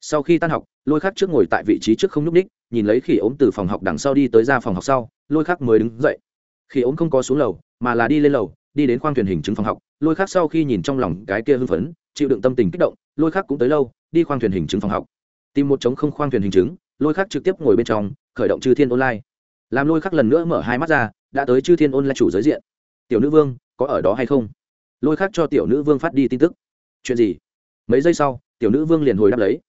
Sau khi tan học, lôi khắc trước ngồi tại vị trí trước không nhúc ních nhìn lấy khỉ ốm từ phòng học đằng sau đi tới ra phòng học sau, lôi khắc mới đứng dậy. Khỉ ốm không có xuống lầu, mà là đi lên lầu, đi đến khoang thuyền hình chứng phòng học. Lôi khắc sau khi nhìn trong lòng cái kia hưng phấn, chịu đựng tâm tình kích động, lôi khắc cũng tới lâu, đi khoang thuyền hình chứng phòng học. Tìm một trống không khoang thuyền hình chứng, lôi khắc trực tiếp ngồi bên trong, khởi động chư thiên online. Làm lôi khắc lần nữa mở hai mắt ra đã tới chư thiên ôn là chủ giới diện. Tiểu nữ vương, có ở đó hay không? Lôi khác cho tiểu nữ vương phát đi tin tức. Chuyện gì? Mấy giây sau, tiểu nữ vương liền hồi đáp lấy.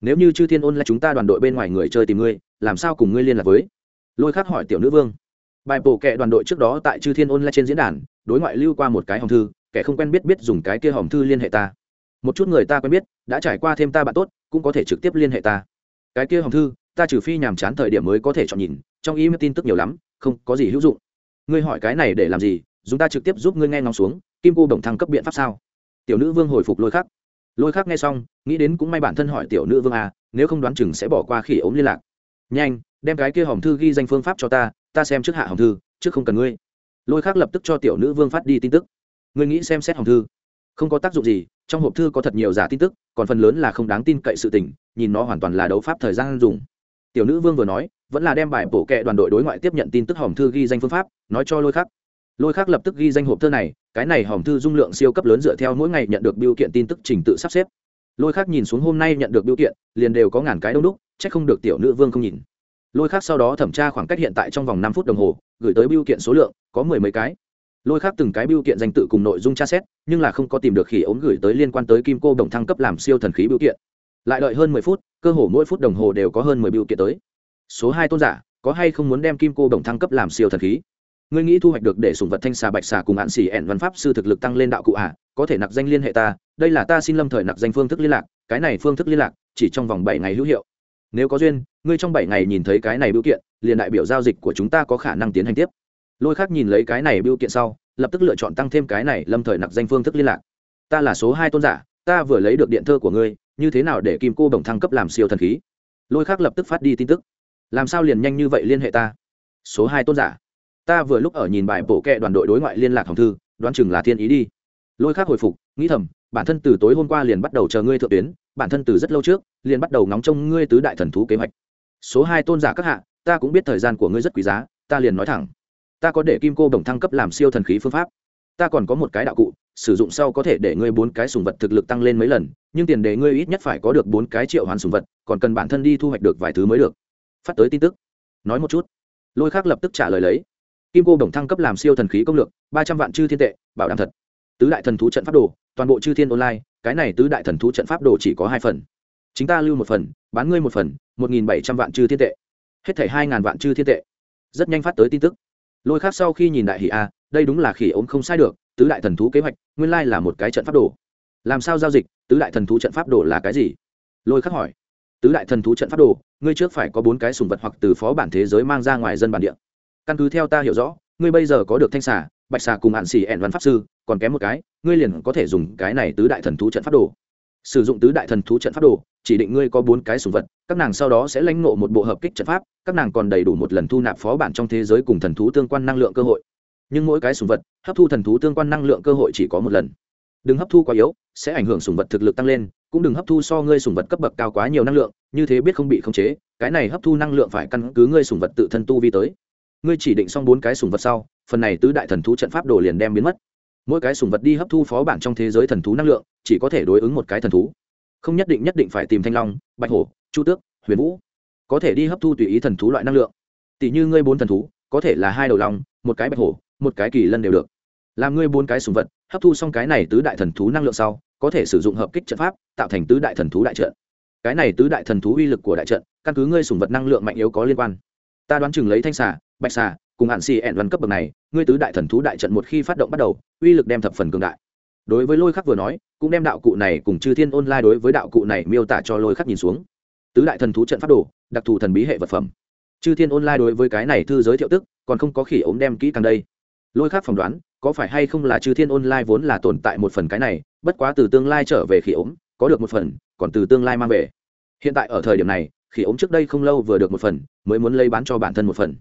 Nếu như chư thiên ôn là chúng ta đoàn đội bên ngoài người chơi tìm ngươi, làm sao cùng ngươi liên lạc với? Lôi khác hỏi tiểu nữ vương. Bài bổ kệ đoàn đội trước đó tại chư thiên ôn là trên diễn đàn, đối ngoại lưu qua một cái hòm thư, kẻ không quen biết biết dùng cái kia hòm thư liên hệ ta. Một chút người ta quen biết, đã trải qua thêm ta bạn tốt, cũng có thể trực tiếp liên hệ ta. Cái kia hòm thư, ta trừ phi nhàm chán thời điểm mới có thể chọn nhìn, trong email tin tức nhiều lắm, không có gì hữu dụng ngươi hỏi cái này để làm gì, chúng ta trực tiếp giúp ngươi nghe ngóng xuống, kim cô đồng thăng cấp biện pháp sao? Tiểu nữ vương hồi phục lôi khắc. Lôi khắc nghe xong, nghĩ đến cũng may bản thân hỏi tiểu nữ vương à nếu không đoán chừng sẽ bỏ qua khỉ ốm liên lạc. Nhanh, đem cái kia hòm thư ghi danh phương pháp cho ta ta xem trước hạ hòm thư, trước không cần ngươi. Lôi khắc lập tức cho tiểu nữ vương phát đi tin tức. Ngươi nghĩ xem xét hòm thư. Không có tác dụng gì, trong hộp thư có thật nhiều giả tin tức, còn phần lớn là không đáng tin cậy sự tình, nhìn nó hoàn toàn là đấu pháp thời gian dùng tiểu nữ vương vừa nói, vẫn là đem bài bổ kệ đoàn đội đối ngoại tiếp nhận tin tức hòm thư ghi danh phương pháp, nói cho lôi khắc. Lôi khắc lập tức ghi danh hộp thư này, cái này hòm thư dung lượng siêu cấp lớn dựa theo mỗi ngày nhận được biểu kiện tin tức trình tự sắp xếp. Lôi khắc nhìn xuống hôm nay nhận được biểu kiện, liền đều có ngàn cái đông đúc c h ắ c không được tiểu nữ vương không nhìn. Lôi khắc sau đó thẩm tra khoảng cách hiện tại trong vòng năm phút đồng hồ, gửi tới biểu kiện số lượng, có mười mấy cái. Lôi khắc từng cái biểu kiện danh tự cùng nội dung tra xét, nhưng là không có tìm được khỉ ống gửi tới liên quan tới kim cô đồng thăng cấp làm siêu thần khí biểu kiện. Lại đợi hơn mười phút cơ hồ mỗi phút đồng hồ đều có hơn mười biểu kiện tới. Số hai tôn giả có hay không muốn đem kim cô đồng thăng cấp làm siêu thần khí? Ngươi nghĩ thu hoạch được để sùng vật thanh xà bạch xà cùng hạn xỉ ẻn văn pháp sư thực lực tăng lên đạo cụ à, có thể nặc danh liên hệ ta đây là ta xin lâm thời nặc danh phương thức liên lạc cái này phương thức liên lạc chỉ trong vòng bảy ngày hữu hiệu. Nếu có duyên ngươi trong bảy ngày nhìn thấy cái này biểu kiện liền đại biểu giao dịch của chúng ta có khả năng tiến hành tiếp. Lôi khác nhìn lấy cái này biểu kiện sau lập tức lựa chọn tăng thêm cái này lâm thời nặc danh phương thức liên lạc. Ta là số hai tôn giả ta vừa lấy được điện thơ của ngươi như thế nào để kim cô đồng thăng cấp làm siêu thần khí? Lôi khác lập tức phát đi tin tức. Làm sao liền nhanh như vậy liên hệ ta? Số hai tôn giả. Ta vừa lúc ở nhìn bài bổ kệ đoàn đội đối ngoại liên lạc hồng thư, đoán chừng là thiên ý đi. Lôi khác hồi phục, nghĩ thầm, bản thân từ tối hôm qua liền bắt đầu chờ ngươi thượng tuyến, bản thân từ rất lâu trước, liền bắt đầu ngóng trông ngươi tứ đại thần thú kế hoạch. Số hai tôn giả các hạ, ta cũng biết thời gian của ngươi rất quý giá, ta liền nói thẳng. Ta có để kim cô đồng thăng cấp làm siêu thần khí phương pháp. Ta còn có một cái đạo cụ sử dụng sau có thể để ngươi bốn cái sùng vật thực lực tăng lên mấy lần, nhưng tiền đề ngươi ít nhất phải có được bốn cái triệu hoàn sùng vật, còn cần bản thân đi thu hoạch được vài thứ mới được. Phát tới tin tức. Nói một chút. Lôi khác lập tức trả lời lấy. Kim cô đồng thăng cấp làm siêu thần khí công lược, ba trăm vạn chư thiên tệ, bảo đảm thật. Tứ đại thần thú trận pháp đồ, toàn bộ chư thiên online, cái này tứ đại thần thú trận pháp đồ chỉ có hai phần. Chính ta lưu một phần, bán ngươi một phần, một nghìn bảy trăm vạn chư thiên tệ. Hết thảy hai ngàn vạn chư thiên tệ. Rất nhanh phát tới tin tức. Lôi khác sau khi nhìn đại hỷ a, đây đúng là khỉ ốm không sai được tứ đại thần thú kế hoạch, nguyên lai là một cái trận pháp đồ. Làm sao giao dịch, tứ đại thần thú trận pháp đồ là cái gì? Lôi khắc hỏi. Tứ đại thần thú trận pháp đồ, ngươi trước phải có bốn cái sùng vật hoặc từ phó bản thế giới mang ra ngoài dân bản địa. Căn cứ theo ta hiểu rõ, ngươi bây giờ có được thanh xà, bạch xà cùng hạn xì ẻn văn pháp sư, còn kém một cái, ngươi liền có thể dùng cái này tứ đại thần thú trận pháp đồ. Sử dụng tứ đại thần thú trận pháp đồ, chỉ định ngươi có bốn cái sùng vật, các nàng sau đó sẽ lãnh ngộ một bộ hợp kích trận pháp, các nàng còn đầy đủ một lần thu nạp phó bản trong thế giới cùng thần thú tương quan năng lượng cơ hội nhưng mỗi cái sùng vật hấp thu thần thú tương quan năng lượng cơ hội chỉ có một lần. Đừng hấp thu quá yếu, sẽ ảnh hưởng sùng vật thực lực tăng lên, cũng đừng hấp thu so ngươi sùng vật cấp bậc cao quá nhiều năng lượng, như thế biết không bị khống chế, cái này hấp thu năng lượng phải căn cứ ngươi sùng vật tự thân tu vi tới. Ngươi chỉ định xong bốn cái sùng vật sau, phần này tứ đại thần thú trận pháp đồ liền đem biến mất. Mỗi cái sùng vật đi hấp thu phó bản trong thế giới thần thú năng lượng, chỉ có thể đối ứng một cái thần thú. Không nhất định nhất định phải tìm thanh long, bạch hổ, chu tước, huyền vũ. Có thể đi hấp thu tùy ý thần thú loại năng lượng. Tỷ như ngươi bốn thần thú, có thể là hai đầu long một cái bạch hổ một cái kỳ lân đều được. Làm ngươi bốn cái sùng vật, hấp thu xong cái này tứ đại thần thú năng lượng sau, có thể sử dụng hợp kích trận pháp, tạo thành tứ đại thần thú đại trận. Cái này tứ đại thần thú uy lực của đại trận, căn cứ ngươi sùng vật năng lượng mạnh yếu có liên quan. Ta đoán chừng lấy thanh xà, bạch xà, cùng hạn xì ẹn văn cấp bậc này, ngươi tứ đại thần thú đại trận một khi phát động bắt đầu, uy lực đem thập phần cường đại. Đối với lôi khắc vừa nói, cũng đem đạo cụ này cùng chư thiên online đối với đạo cụ này miêu tả cho lôi khắc nhìn xuống. Tứ đại thần thú trận phát đồ, đặc thù thần bí hệ vật phẩm. Chư thiên online đối với cái này thư giới thiệu tức, còn không có khỉ ốm đem kỹ càng đây lôi khắc phỏng đoán, có phải hay không là chư thiên online vốn là tồn tại một phần cái này, bất quá từ tương lai trở về khỉ Ốm, có được một phần, còn từ tương lai mang về. Hiện tại ở thời điểm này, khỉ Ốm trước đây không lâu vừa được một phần, mới muốn lấy bán cho bản thân một phần.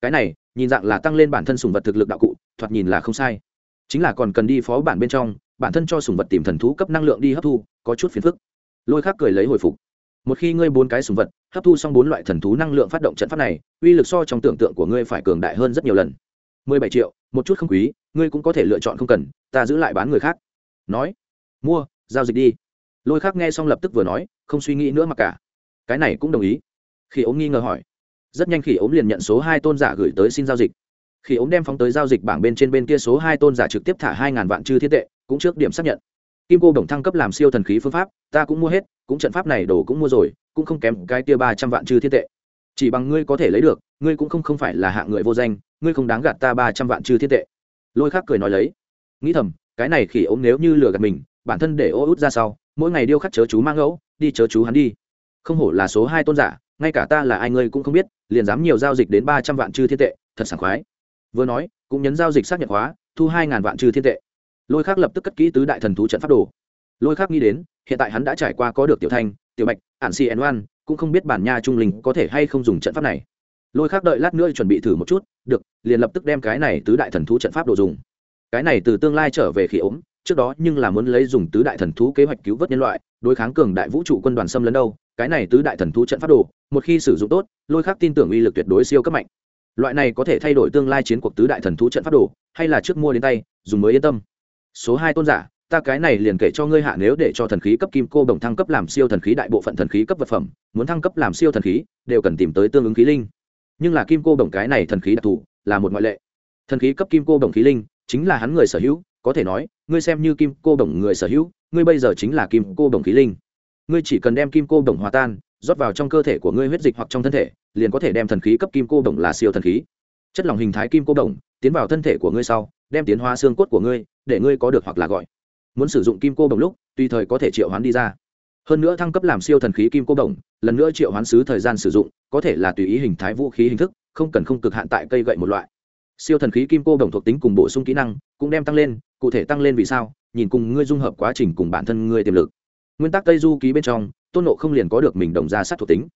Cái này, nhìn dạng là tăng lên bản thân sùng vật thực lực đạo cụ, thoạt nhìn là không sai. Chính là còn cần đi phó bản bên trong, bản thân cho sùng vật tìm thần thú cấp năng lượng đi hấp thu, có chút phiền phức. Lôi khác cười lấy hồi phục. Một khi ngươi bốn cái sùng vật, hấp thu xong bốn loại thần thú năng lượng phát động trận pháp này, uy lực so trong tưởng tượng của ngươi phải cường đại hơn rất nhiều lần mười bảy triệu, một chút không quý, ngươi cũng có thể lựa chọn không cần, ta giữ lại bán người khác. Nói, mua, giao dịch đi. Lôi khác nghe xong lập tức vừa nói, không suy nghĩ nữa mà cả. Cái này cũng đồng ý. Khi ống nghi ngờ hỏi. Rất nhanh khi ống liền nhận số hai tôn giả gửi tới xin giao dịch. Khi ống đem phóng tới giao dịch bảng bên trên bên kia số hai tôn giả trực tiếp thả hai ngàn vạn chư thiết tệ, cũng trước điểm xác nhận. Kim cô đồng thăng cấp làm siêu thần khí phương pháp, ta cũng mua hết, cũng trận pháp này đồ cũng mua rồi, cũng không kém cái tia ba trăm vạn chư thiên tệ chỉ bằng ngươi có thể lấy được, ngươi cũng không không phải là hạng người vô danh, ngươi không đáng gạt ta ba trăm vạn chư thiên tệ. Lôi khác cười nói lấy. Nghĩ thầm, cái này khỉ ốm nếu như lừa gạt mình, bản thân để ô út ra sau, mỗi ngày điêu khắc chớ chú mang ngẫu đi chớ chú hắn đi. Không hổ là số hai tôn giả, ngay cả ta là ai ngươi cũng không biết, liền dám nhiều giao dịch đến ba trăm vạn chư thiên tệ, thật sảng khoái. Vừa nói, cũng nhấn giao dịch xác nhận hóa, thu hai ngàn vạn chư thiên tệ. Lôi khác lập tức cất kỹ tứ đại thần thú trận pháp đồ. Lôi khác nghĩ đến, hiện tại hắn đã trải qua có được tiểu thanh, tiểu bạch, ản si n oan cũng không biết bản nha trung linh có thể hay không dùng trận pháp này. Lôi khác đợi lát nữa chuẩn bị thử một chút, được, liền lập tức đem cái này tứ đại thần thú trận pháp đồ dùng. Cái này từ tương lai trở về khi ốm, trước đó nhưng là muốn lấy dùng tứ đại thần thú kế hoạch cứu vớt nhân loại, đối kháng cường đại vũ trụ quân đoàn xâm lấn đâu, cái này tứ đại thần thú trận pháp đồ, một khi sử dụng tốt, lôi khác tin tưởng uy lực tuyệt đối siêu cấp mạnh. Loại này có thể thay đổi tương lai chiến cuộc tứ đại thần thú trận pháp đồ, hay là trước mua đến tay, dùng mới yên tâm. Số hai tôn giả ta cái này liền kể cho ngươi hạ nếu để cho thần khí cấp kim cô đồng thăng cấp làm siêu thần khí đại bộ phận thần khí cấp vật phẩm, muốn thăng cấp làm siêu thần khí, đều cần tìm tới tương ứng khí linh. Nhưng là kim cô đồng cái này thần khí đặc thù, là một ngoại lệ. Thần khí cấp kim cô đồng khí linh, chính là hắn người sở hữu, có thể nói, ngươi xem như kim cô đồng người sở hữu, ngươi bây giờ chính là kim cô đồng khí linh. Ngươi chỉ cần đem kim cô đồng hòa tan, rót vào trong cơ thể của ngươi huyết dịch hoặc trong thân thể, liền có thể đem thần khí cấp kim cô đồng là siêu thần khí. Chất lỏng hình thái kim cô đồng, tiến vào thân thể của ngươi sau, đem tiến hóa xương cốt của ngươi, để ngươi có được hoặc là gọi muốn sử dụng kim cô đồng lúc, tùy thời có thể triệu hoán đi ra. Hơn nữa thăng cấp làm siêu thần khí kim cô đồng, lần nữa triệu hoán sứ thời gian sử dụng, có thể là tùy ý hình thái vũ khí hình thức, không cần không cực hạn tại cây gậy một loại. Siêu thần khí kim cô đồng thuộc tính cùng bổ sung kỹ năng, cũng đem tăng lên, cụ thể tăng lên vì sao, nhìn cùng ngươi dung hợp quá trình cùng bản thân ngươi tiềm lực. Nguyên tắc tây du ký bên trong, tôn nộ không liền có được mình đồng ra sát thuộc tính.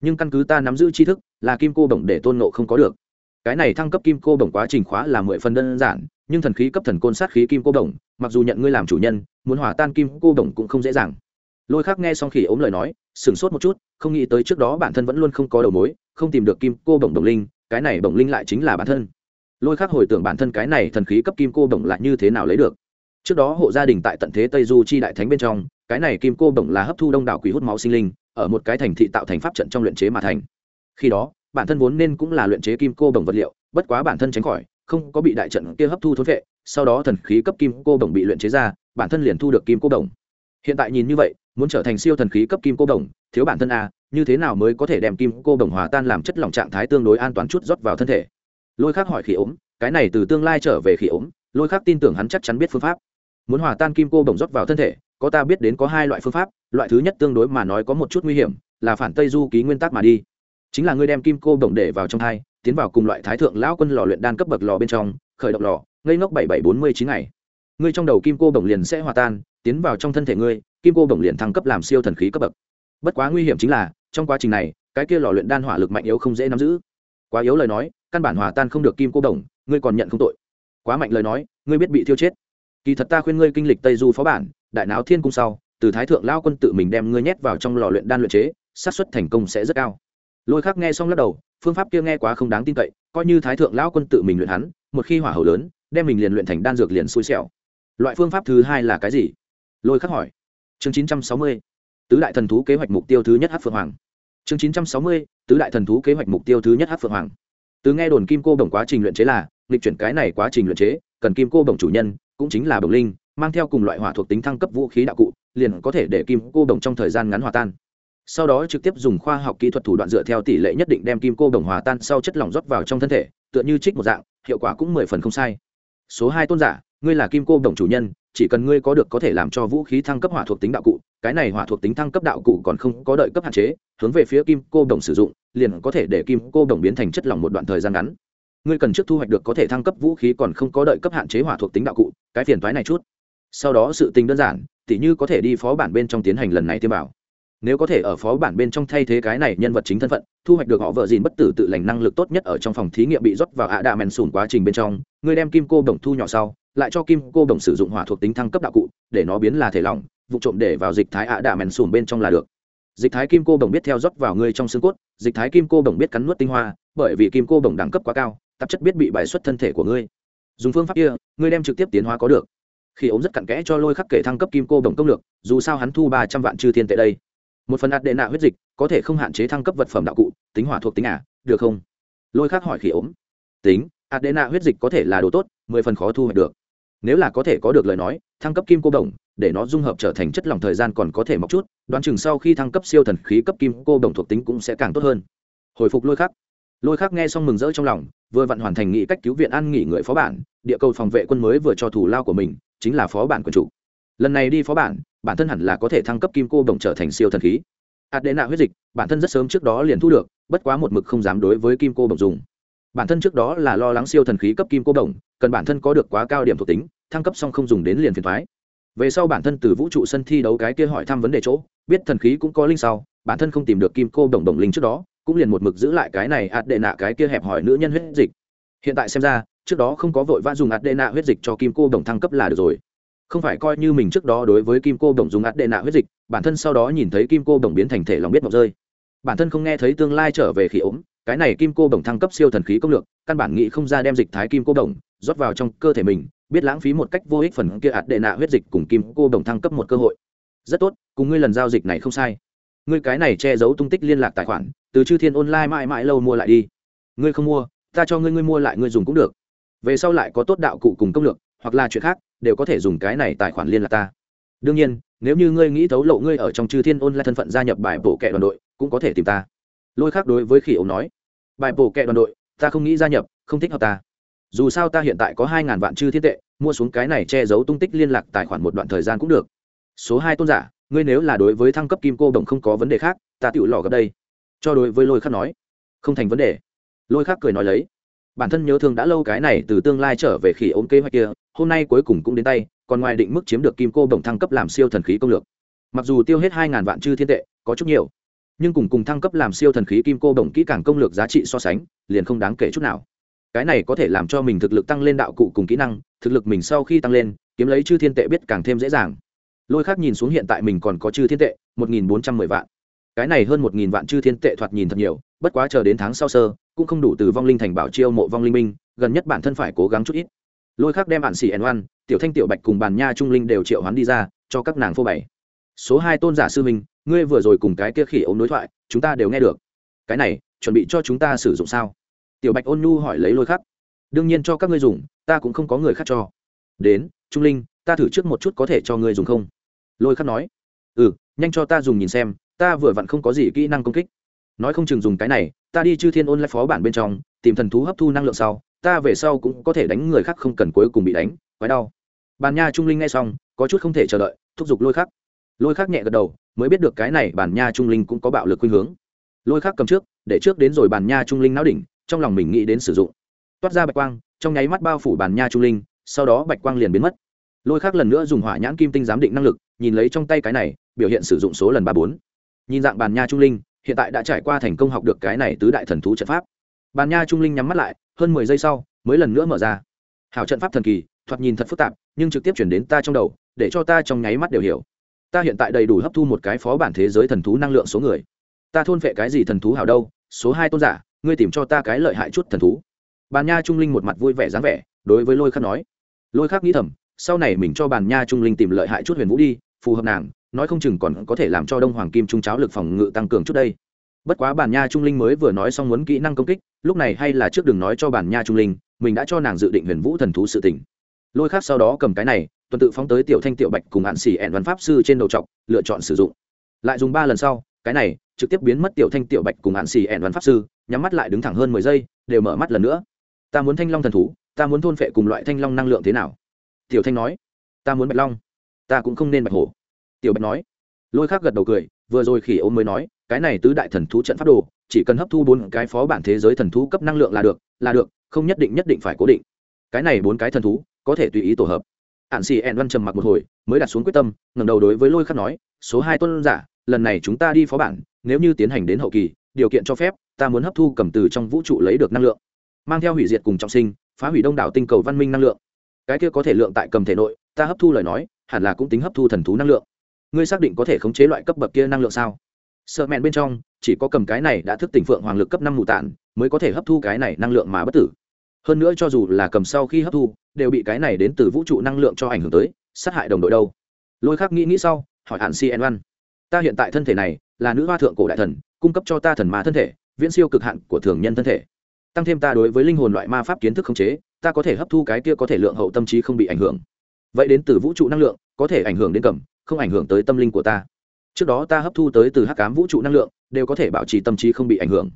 Nhưng căn cứ ta nắm giữ tri thức, là kim cô đồng để tôn nộ không có được. Cái này thăng cấp kim cô đồng quá trình khóa là mười phần đơn giản nhưng thần khí cấp thần côn sát khí kim cô đồng, mặc dù nhận ngươi làm chủ nhân, muốn hỏa tan kim cô đồng cũng không dễ dàng. Lôi khắc nghe xong khỉ ốm lời nói, sửng sốt một chút, không nghĩ tới trước đó bản thân vẫn luôn không có đầu mối, không tìm được kim cô đồng đồng linh, cái này đồng linh lại chính là bản thân. Lôi khắc hồi tưởng bản thân cái này thần khí cấp kim cô đồng lại như thế nào lấy được. Trước đó hộ gia đình tại tận thế tây du chi đại thánh bên trong, cái này kim cô đồng là hấp thu đông đảo quỷ hút máu sinh linh, ở một cái thành thị tạo thành pháp trận trong luyện chế mà thành. Khi đó, bản thân vốn nên cũng là luyện chế kim cô đồng vật liệu, bất quá bản thân tránh khỏi không có bị đại trận kia hấp thu thốn vệ, sau đó thần khí cấp kim cô đồng bị luyện chế ra, bản thân liền thu được kim cô đồng. Hiện tại nhìn như vậy, muốn trở thành siêu thần khí cấp kim cô đồng, thiếu bản thân a như thế nào mới có thể đem kim cô đồng hòa tan làm chất lỏng trạng thái tương đối an toàn chút rót vào thân thể? Lôi khác hỏi khỉ ốm, cái này từ tương lai trở về khỉ ốm, lôi khác tin tưởng hắn chắc chắn biết phương pháp. Muốn hòa tan kim cô đồng rót vào thân thể, có ta biết đến có hai loại phương pháp, loại thứ nhất tương đối mà nói có một chút nguy hiểm, là phản tây du ký nguyên tắc mà đi. Chính là ngươi đem kim cô đồng để vào trong thai tiến vào cùng loại thái thượng lão quân lò luyện đan cấp bậc lò bên trong, khởi động lò, ngây ngốc bảy bảy bốn mươi chín ngày. Ngươi trong đầu kim cô đồng liền sẽ hòa tan, tiến vào trong thân thể ngươi, kim cô đồng liền thăng cấp làm siêu thần khí cấp bậc. Bất quá nguy hiểm chính là, trong quá trình này, cái kia lò luyện đan hỏa lực mạnh yếu không dễ nắm giữ. Quá yếu lời nói, căn bản hòa tan không được kim cô đồng ngươi còn nhận không tội. Quá mạnh lời nói, ngươi biết bị thiêu chết. Kỳ thật ta khuyên ngươi kinh lịch tây du phó bản, đại náo thiên cung sau, từ thái thượng lao quân tự mình đem ngươi nhét vào trong lò luyện đan luyện chế, xác suất thành công sẽ rất cao lôi khắc nghe xong lắc đầu, phương pháp kia nghe quá không đáng tin cậy, coi như thái thượng lão quân tự mình luyện hắn, một khi hỏa hầu lớn, đem mình liền luyện thành đan dược liền xui xẻo. Loại phương pháp thứ hai là cái gì? Lôi khắc hỏi. Chương chín trăm sáu mươi, tứ đại thần thú kế hoạch mục tiêu thứ nhất hát phượng hoàng. Chương chín trăm sáu mươi, tứ đại thần thú kế hoạch mục tiêu thứ nhất hát phượng hoàng. Từ nghe đồn kim cô đồng quá trình luyện chế là, nghịch chuyển cái này quá trình luyện chế, cần kim cô đồng chủ nhân, cũng chính là đồng linh, mang theo cùng loại hỏa thuộc tính thăng cấp vũ khí đạo cụ, liền có thể để kim cô đồng trong thời gian ngắn hòa tan sau đó trực tiếp dùng khoa học kỹ thuật thủ đoạn dựa theo tỷ lệ nhất định đem kim cô đồng hòa tan sau chất lỏng rót vào trong thân thể, tựa như trích một dạng, hiệu quả cũng mười phần không sai. Số hai tôn giả, ngươi là kim cô đồng chủ nhân, chỉ cần ngươi có được có thể làm cho vũ khí thăng cấp hỏa thuộc tính đạo cụ, cái này hỏa thuộc tính thăng cấp đạo cụ còn không có đợi cấp hạn chế, hướng về phía kim cô đồng sử dụng, liền có thể để kim cô đồng biến thành chất lỏng một đoạn thời gian ngắn. Ngươi cần trước thu hoạch được có thể thăng cấp vũ khí còn không có đợi cấp hạn chế hỏa thuộc tính đạo cụ, cái phiền thoái này chút. Sau đó sự tình đơn giản, tỉ như có thể đi phó bản bên trong tiến hành lần này tiêm bảo nếu có thể ở phó bản bên trong thay thế cái này nhân vật chính thân phận, thu hoạch được họ vợ dìn bất tử tự lành năng lực tốt nhất ở trong phòng thí nghiệm bị rót vào ạ đạ mèn sùn quá trình bên trong, người đem kim cô đồng thu nhỏ sau, lại cho kim cô đồng sử dụng hỏa thuộc tính thăng cấp đạo cụ, để nó biến là thể lỏng, vụ trộm để vào dịch thái ạ đạ mèn sùn bên trong là được. Dịch thái kim cô đồng biết theo rót vào ngươi trong xương cốt, dịch thái kim cô đồng biết cắn nuốt tinh hoa, bởi vì kim cô đồng đẳng cấp quá cao, tạp chất biết bị bài xuất thân thể của ngươi. Dùng phương pháp kia, ngươi đem trực tiếp tiến hóa có được. Khi ống rất cặn kẽ cho lôi khắc kể thăng cấp kim cô đồng công lược, dù sao hắn thu ba trăm vạn chư thiên tệ đây một phần ạt đệ nạ huyết dịch có thể không hạn chế thăng cấp vật phẩm đạo cụ, tính hỏa thuộc tính à được không? Lôi khác hỏi khỉ ốm. Tính, ạt đệ nạ huyết dịch có thể là đồ tốt, mười phần khó thu hoạch được. Nếu là có thể có được lời nói, thăng cấp kim cô đồng, để nó dung hợp trở thành chất lỏng thời gian còn có thể mọc chút, đoán chừng sau khi thăng cấp siêu thần khí cấp kim cô đồng thuộc tính cũng sẽ càng tốt hơn. Hồi phục lôi khắc lôi khắc nghe xong mừng rỡ trong lòng, vừa vặn hoàn thành nghị cách cứu viện an nghỉ người phó bản, địa cầu phòng vệ quân mới vừa cho thủ lao của mình, chính là phó bản quân chủ lần này đi phó bản bản thân hẳn là có thể thăng cấp kim cô đồng trở thành siêu thần khí. Hạt đệ nạ huyết dịch, bản thân rất sớm trước đó liền thu được, bất quá một mực không dám đối với kim cô đồng dùng. Bản thân trước đó là lo lắng siêu thần khí cấp kim cô đồng, cần bản thân có được quá cao điểm thuộc tính, thăng cấp xong không dùng đến liền phiền thoái về sau bản thân từ vũ trụ sân thi đấu cái kia hỏi thăm vấn đề chỗ, biết thần khí cũng có linh sau, bản thân không tìm được kim cô đồng đồng linh trước đó, cũng liền một mực giữ lại cái này ạt đệ nạ cái kia hẹp hỏi nữ nhân huyết dịch. Hiện tại xem ra, trước đó không có vội vã dùng ạt đệ nạ huyết dịch cho kim cô đồng thăng cấp là được rồi không phải coi như mình trước đó đối với kim cô đồng dùng ạt đệ nạ huyết dịch, bản thân sau đó nhìn thấy kim cô đồng biến thành thể lòng biết mọc rơi. Bản thân không nghe thấy tương lai trở về khi ốm, cái này kim cô đồng thăng cấp siêu thần khí công lược, căn bản nghĩ không ra đem dịch thái kim cô đồng rót vào trong cơ thể mình, biết lãng phí một cách vô ích phần kia ạt đệ nạ huyết dịch cùng kim cô đồng thăng cấp một cơ hội. Rất tốt, cùng ngươi lần giao dịch này không sai. Ngươi cái này che giấu tung tích liên lạc tài khoản, từ chư thiên online mãi mãi lâu mua lại đi. Ngươi không mua, ta cho ngươi ngươi mua lại, ngươi dùng cũng được. Về sau lại có tốt đạo cụ cùng công lược, hoặc là chuyện khác đều có thể dùng cái này tài khoản liên lạc ta. Đương nhiên, nếu như ngươi nghĩ thấu lộ ngươi ở trong chư thiên online thân phận gia nhập bài bổ kệ đoàn đội, cũng có thể tìm ta. Lôi khác đối với khỉ ống nói, bài bổ kệ đoàn đội, ta không nghĩ gia nhập, không thích hợp ta. Dù sao ta hiện tại có hai ngàn vạn chư thiên tệ, mua xuống cái này che giấu tung tích liên lạc tài khoản một đoạn thời gian cũng được. Số hai tôn giả, ngươi nếu là đối với thăng cấp kim cô đồng không có vấn đề khác, ta tự lò gấp đây. Cho đối với lôi khắc nói, không thành vấn đề. Lôi khắc cười nói lấy, bản thân nhớ thương đã lâu cái này từ tương lai trở về khỉ ôm kế hoạch kia hôm nay cuối cùng cũng đến tay, còn ngoài định mức chiếm được kim cô đồng thăng cấp làm siêu thần khí công lược. Mặc dù tiêu hết hai ngàn vạn chư thiên tệ, có chút nhiều, nhưng cùng cùng thăng cấp làm siêu thần khí kim cô đồng kỹ càng công lược giá trị so sánh, liền không đáng kể chút nào. Cái này có thể làm cho mình thực lực tăng lên đạo cụ cùng kỹ năng, thực lực mình sau khi tăng lên, kiếm lấy chư thiên tệ biết càng thêm dễ dàng. Lôi khác nhìn xuống hiện tại mình còn có chư thiên tệ, một nghìn bốn trăm mười vạn. Cái này hơn một nghìn vạn chư thiên tệ thoạt nhìn thật nhiều, bất quá chờ đến tháng sau sơ, cũng không đủ từ vong linh thành bảo chiêu mộ vong linh minh, gần nhất bản thân phải cố gắng chút ít lôi khắc đem bản xỉ ẩn oan, tiểu thanh tiểu bạch cùng bàn nha trung linh đều triệu hoán đi ra, cho các nàng phô bày. Số hai tôn giả sư minh ngươi vừa rồi cùng cái kia khỉ ống đối thoại, chúng ta đều nghe được. Cái này, chuẩn bị cho chúng ta sử dụng sao? Tiểu bạch ôn nhu hỏi lấy lôi khắc. Đương nhiên cho các ngươi dùng, ta cũng không có người khác cho. Đến, trung linh, ta thử trước một chút có thể cho ngươi dùng không? Lôi khắc nói. Ừ nhanh cho ta dùng nhìn xem, ta vừa vặn không có gì kỹ năng công kích. Nói không chừng dùng cái này, ta đi chư thiên ôn lại phó bản bên trong, tìm thần thú hấp thu năng lượng sau ta về sau cũng có thể đánh người khác không cần cuối cùng bị đánh, quái đau. Bàn nha trung linh nghe xong, có chút không thể chờ đợi, thúc giục lôi khắc. Lôi khắc nhẹ gật đầu, mới biết được cái này bàn nha trung linh cũng có bạo lực khuynh hướng. Lôi khắc cầm trước, để trước đến rồi bàn nha trung linh não đỉnh, trong lòng mình nghĩ đến sử dụng. Toát ra bạch quang, trong nháy mắt bao phủ bàn nha trung linh, sau đó bạch quang liền biến mất. Lôi khắc lần nữa dùng hỏa nhãn kim tinh giám định năng lực, nhìn lấy trong tay cái này, biểu hiện sử dụng số lần ba bốn. Nhìn dạng bàn nha trung linh, hiện tại đã trải qua thành công học được cái này tứ đại thần thú trận pháp bàn nha trung linh nhắm mắt lại, hơn mười giây sau, mới lần nữa mở ra. Hảo trận pháp thần kỳ, thoạt nhìn thật phức tạp, nhưng trực tiếp chuyển đến ta trong đầu, để cho ta trong nháy mắt đều hiểu. Ta hiện tại đầy đủ hấp thu một cái phó bản thế giới thần thú năng lượng số người. Ta thôn vệ cái gì thần thú hảo đâu, số hai tôn giả, ngươi tìm cho ta cái lợi hại chút thần thú. Bàn nha trung linh một mặt vui vẻ dáng vẻ, đối với lôi khắc nói. Lôi khắc nghĩ thầm, sau này mình cho bàn nha trung linh tìm lợi hại chút huyền vũ đi, phù hợp nàng, nói không chừng còn có thể làm cho đông hoàng kim trung cháo lực phòng ngự tăng cường chút đây bất quá bản nha trung linh mới vừa nói xong muốn kỹ năng công kích, lúc này hay là trước đừng nói cho bản nha trung linh, mình đã cho nàng dự định huyền vũ thần thú sự tỉnh lôi khác sau đó cầm cái này, tuần tự phóng tới tiểu thanh tiểu bạch cùng hạn xỉ ẹn văn pháp sư trên đầu t lựa chọn sử dụng. Lại dùng ba lần sau, cái này trực tiếp biến mất tiểu thanh tiểu bạch cùng hạn xì ẻn văn pháp sư, nhắm mắt lại đứng thẳng hơn mười giây, đều mở mắt lần nữa. Ta muốn thanh long thần thú, ta muốn thôn phệ cùng loại thanh long năng lượng thế nào? Tiểu thanh nói. Ta muốn bạch long, ta cũng không nên bạch hổ. Tiểu bạch nói. Lôi khác gật đầu cười, vừa rồi khỉ ôm mới nói cái này tứ đại thần thú trận pháp đồ, chỉ cần hấp thu bốn cái phó bản thế giới thần thú cấp năng lượng là được là được, không nhất định nhất định phải cố định. Cái này bốn cái thần thú, có thể tùy ý tổ hợp. Ạn xì ẹn văn trầm mặc một hồi, mới đặt xuống quyết tâm, ngẩng đầu đối với lôi khắc nói, số hai tuân giả, lần này chúng ta đi phó bản, nếu như tiến hành đến hậu kỳ, điều kiện cho phép, ta muốn hấp thu cầm từ trong vũ trụ lấy được năng lượng, mang theo hủy diệt cùng trọng sinh, phá hủy đông đảo tinh cầu văn minh năng lượng. Cái kia có thể lượng tại cầm thể nội, ta hấp thu lời nói, hẳn là cũng tính hấp thu thần thú năng lượng. Ngươi xác định có thể khống chế loại cấp bậc kia năng lượng sao? Sợ mẹn bên trong, chỉ có cầm cái này đã thức tỉnh phượng hoàng lực cấp năm mù tản mới có thể hấp thu cái này năng lượng mà bất tử. Hơn nữa cho dù là cầm sau khi hấp thu, đều bị cái này đến từ vũ trụ năng lượng cho ảnh hưởng tới, sát hại đồng đội đâu. Lôi khắc nghĩ nghĩ sau, hỏi hạn cn văn ta hiện tại thân thể này là nữ hoa thượng cổ đại thần, cung cấp cho ta thần ma thân thể, viễn siêu cực hạn của thường nhân thân thể. Tăng thêm ta đối với linh hồn loại ma pháp kiến thức khống chế, ta có thể hấp thu cái kia có thể lượng hậu tâm trí không bị ảnh hưởng. Vậy đến từ vũ trụ năng lượng, có thể ảnh hưởng đến cầm, không ảnh hưởng tới tâm linh của ta trước đó ta hấp thu tới từ hắc cám vũ trụ năng lượng, đều có thể bảo trì tâm trí không bị ảnh hưởng.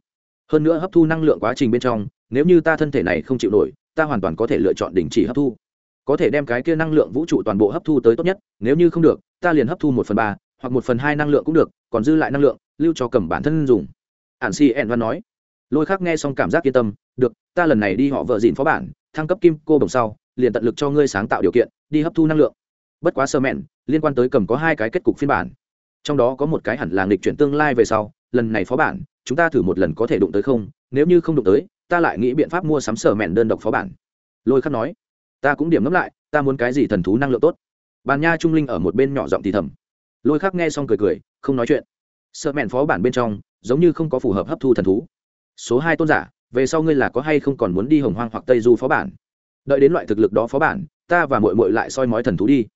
Hơn nữa hấp thu năng lượng quá trình bên trong, nếu như ta thân thể này không chịu nổi, ta hoàn toàn có thể lựa chọn đình chỉ hấp thu. Có thể đem cái kia năng lượng vũ trụ toàn bộ hấp thu tới tốt nhất, nếu như không được, ta liền hấp thu một phần ba, hoặc một phần hai năng lượng cũng được, còn dư lại năng lượng, lưu cho cầm bản thân dùng. Ản si en văn nói. Lôi khác nghe xong cảm giác yên tâm, được, ta lần này đi họ vợ dìn phó bản, thăng cấp kim cô bồng sau, liền tận lực cho ngươi sáng tạo điều kiện, đi hấp thu năng lượng. Bất quá sơ mẹn, liên quan tới cầm có hai cái kết cục phiên bản trong đó có một cái hẳn là nghịch chuyển tương lai về sau, lần này phó bản, chúng ta thử một lần có thể đụng tới không? Nếu như không đụng tới, ta lại nghĩ biện pháp mua sắm sở mẹn đơn độc phó bản. Lôi khắc nói. Ta cũng điểm ngẫm lại, ta muốn cái gì thần thú năng lượng tốt? Bàn nha trung linh ở một bên nhỏ giọng thì thầm. Lôi khắc nghe xong cười cười, không nói chuyện. Sợ mẹn phó bản bên trong, giống như không có phù hợp hấp thu thần thú. Số hai tôn giả, về sau ngươi là có hay không còn muốn đi hồng hoang hoặc tây du phó bản? Đợi đến loại thực lực đó phó bản, ta và mội mội lại soi mói thần thú đi.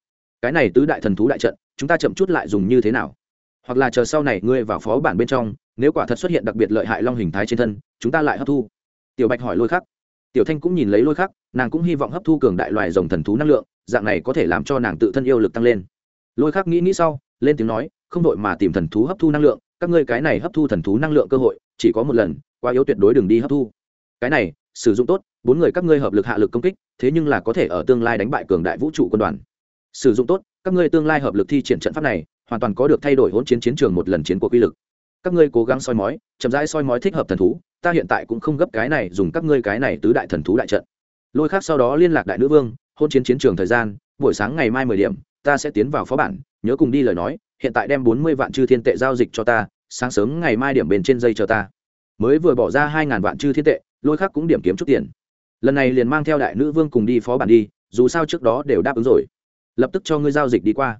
Cái này tứ đại thần thú đại trận, chúng ta chậm chút lại dùng như thế nào? Hoặc là chờ sau này ngươi vào phó bản bên trong, nếu quả thật xuất hiện đặc biệt lợi hại long hình thái trên thân, chúng ta lại hấp thu. Tiểu bạch hỏi lôi khắc. Tiểu thanh cũng nhìn lấy lôi khắc, nàng cũng hy vọng hấp thu cường đại loài rồng thần thú năng lượng, dạng này có thể làm cho nàng tự thân yêu lực tăng lên. Lôi khắc nghĩ nghĩ sau, lên tiếng nói, không đội mà tìm thần thú hấp thu năng lượng, các ngươi cái này hấp thu thần thú năng lượng cơ hội, chỉ có một lần, quá yếu tuyệt đối đừng đi hấp thu. Cái này, sử dụng tốt, bốn người các ngươi hợp lực hạ lực công kích, thế nhưng là có thể ở tương lai đánh bại cường đại vũ trụ quân đoàn. Sử dụng tốt, các ngươi tương lai hợp lực thi triển trận pháp này hoàn toàn có được thay đổi hỗn chiến chiến trường một lần chiến của quy lực. Các ngươi cố gắng soi mói, chậm rãi soi mói thích hợp thần thú, ta hiện tại cũng không gấp cái này dùng các ngươi cái này tứ đại thần thú đại trận. Lôi khác sau đó liên lạc đại nữ vương hôn chiến chiến trường thời gian, buổi sáng ngày mai mười điểm, ta sẽ tiến vào phó bản, nhớ cùng đi lời nói, hiện tại đem bốn mươi vạn chư thiên tệ giao dịch cho ta, sáng sớm ngày mai điểm bên trên dây chờ ta. Mới vừa bỏ ra hai ngàn vạn chư thiên tệ, lôi khác cũng điểm kiếm chút tiền. Lần này liền mang theo đại nữ vương cùng đi phó bản đi, dù sao trước đó đều đáp ứng rồi. Lập tức cho ngươi giao dịch đi qua.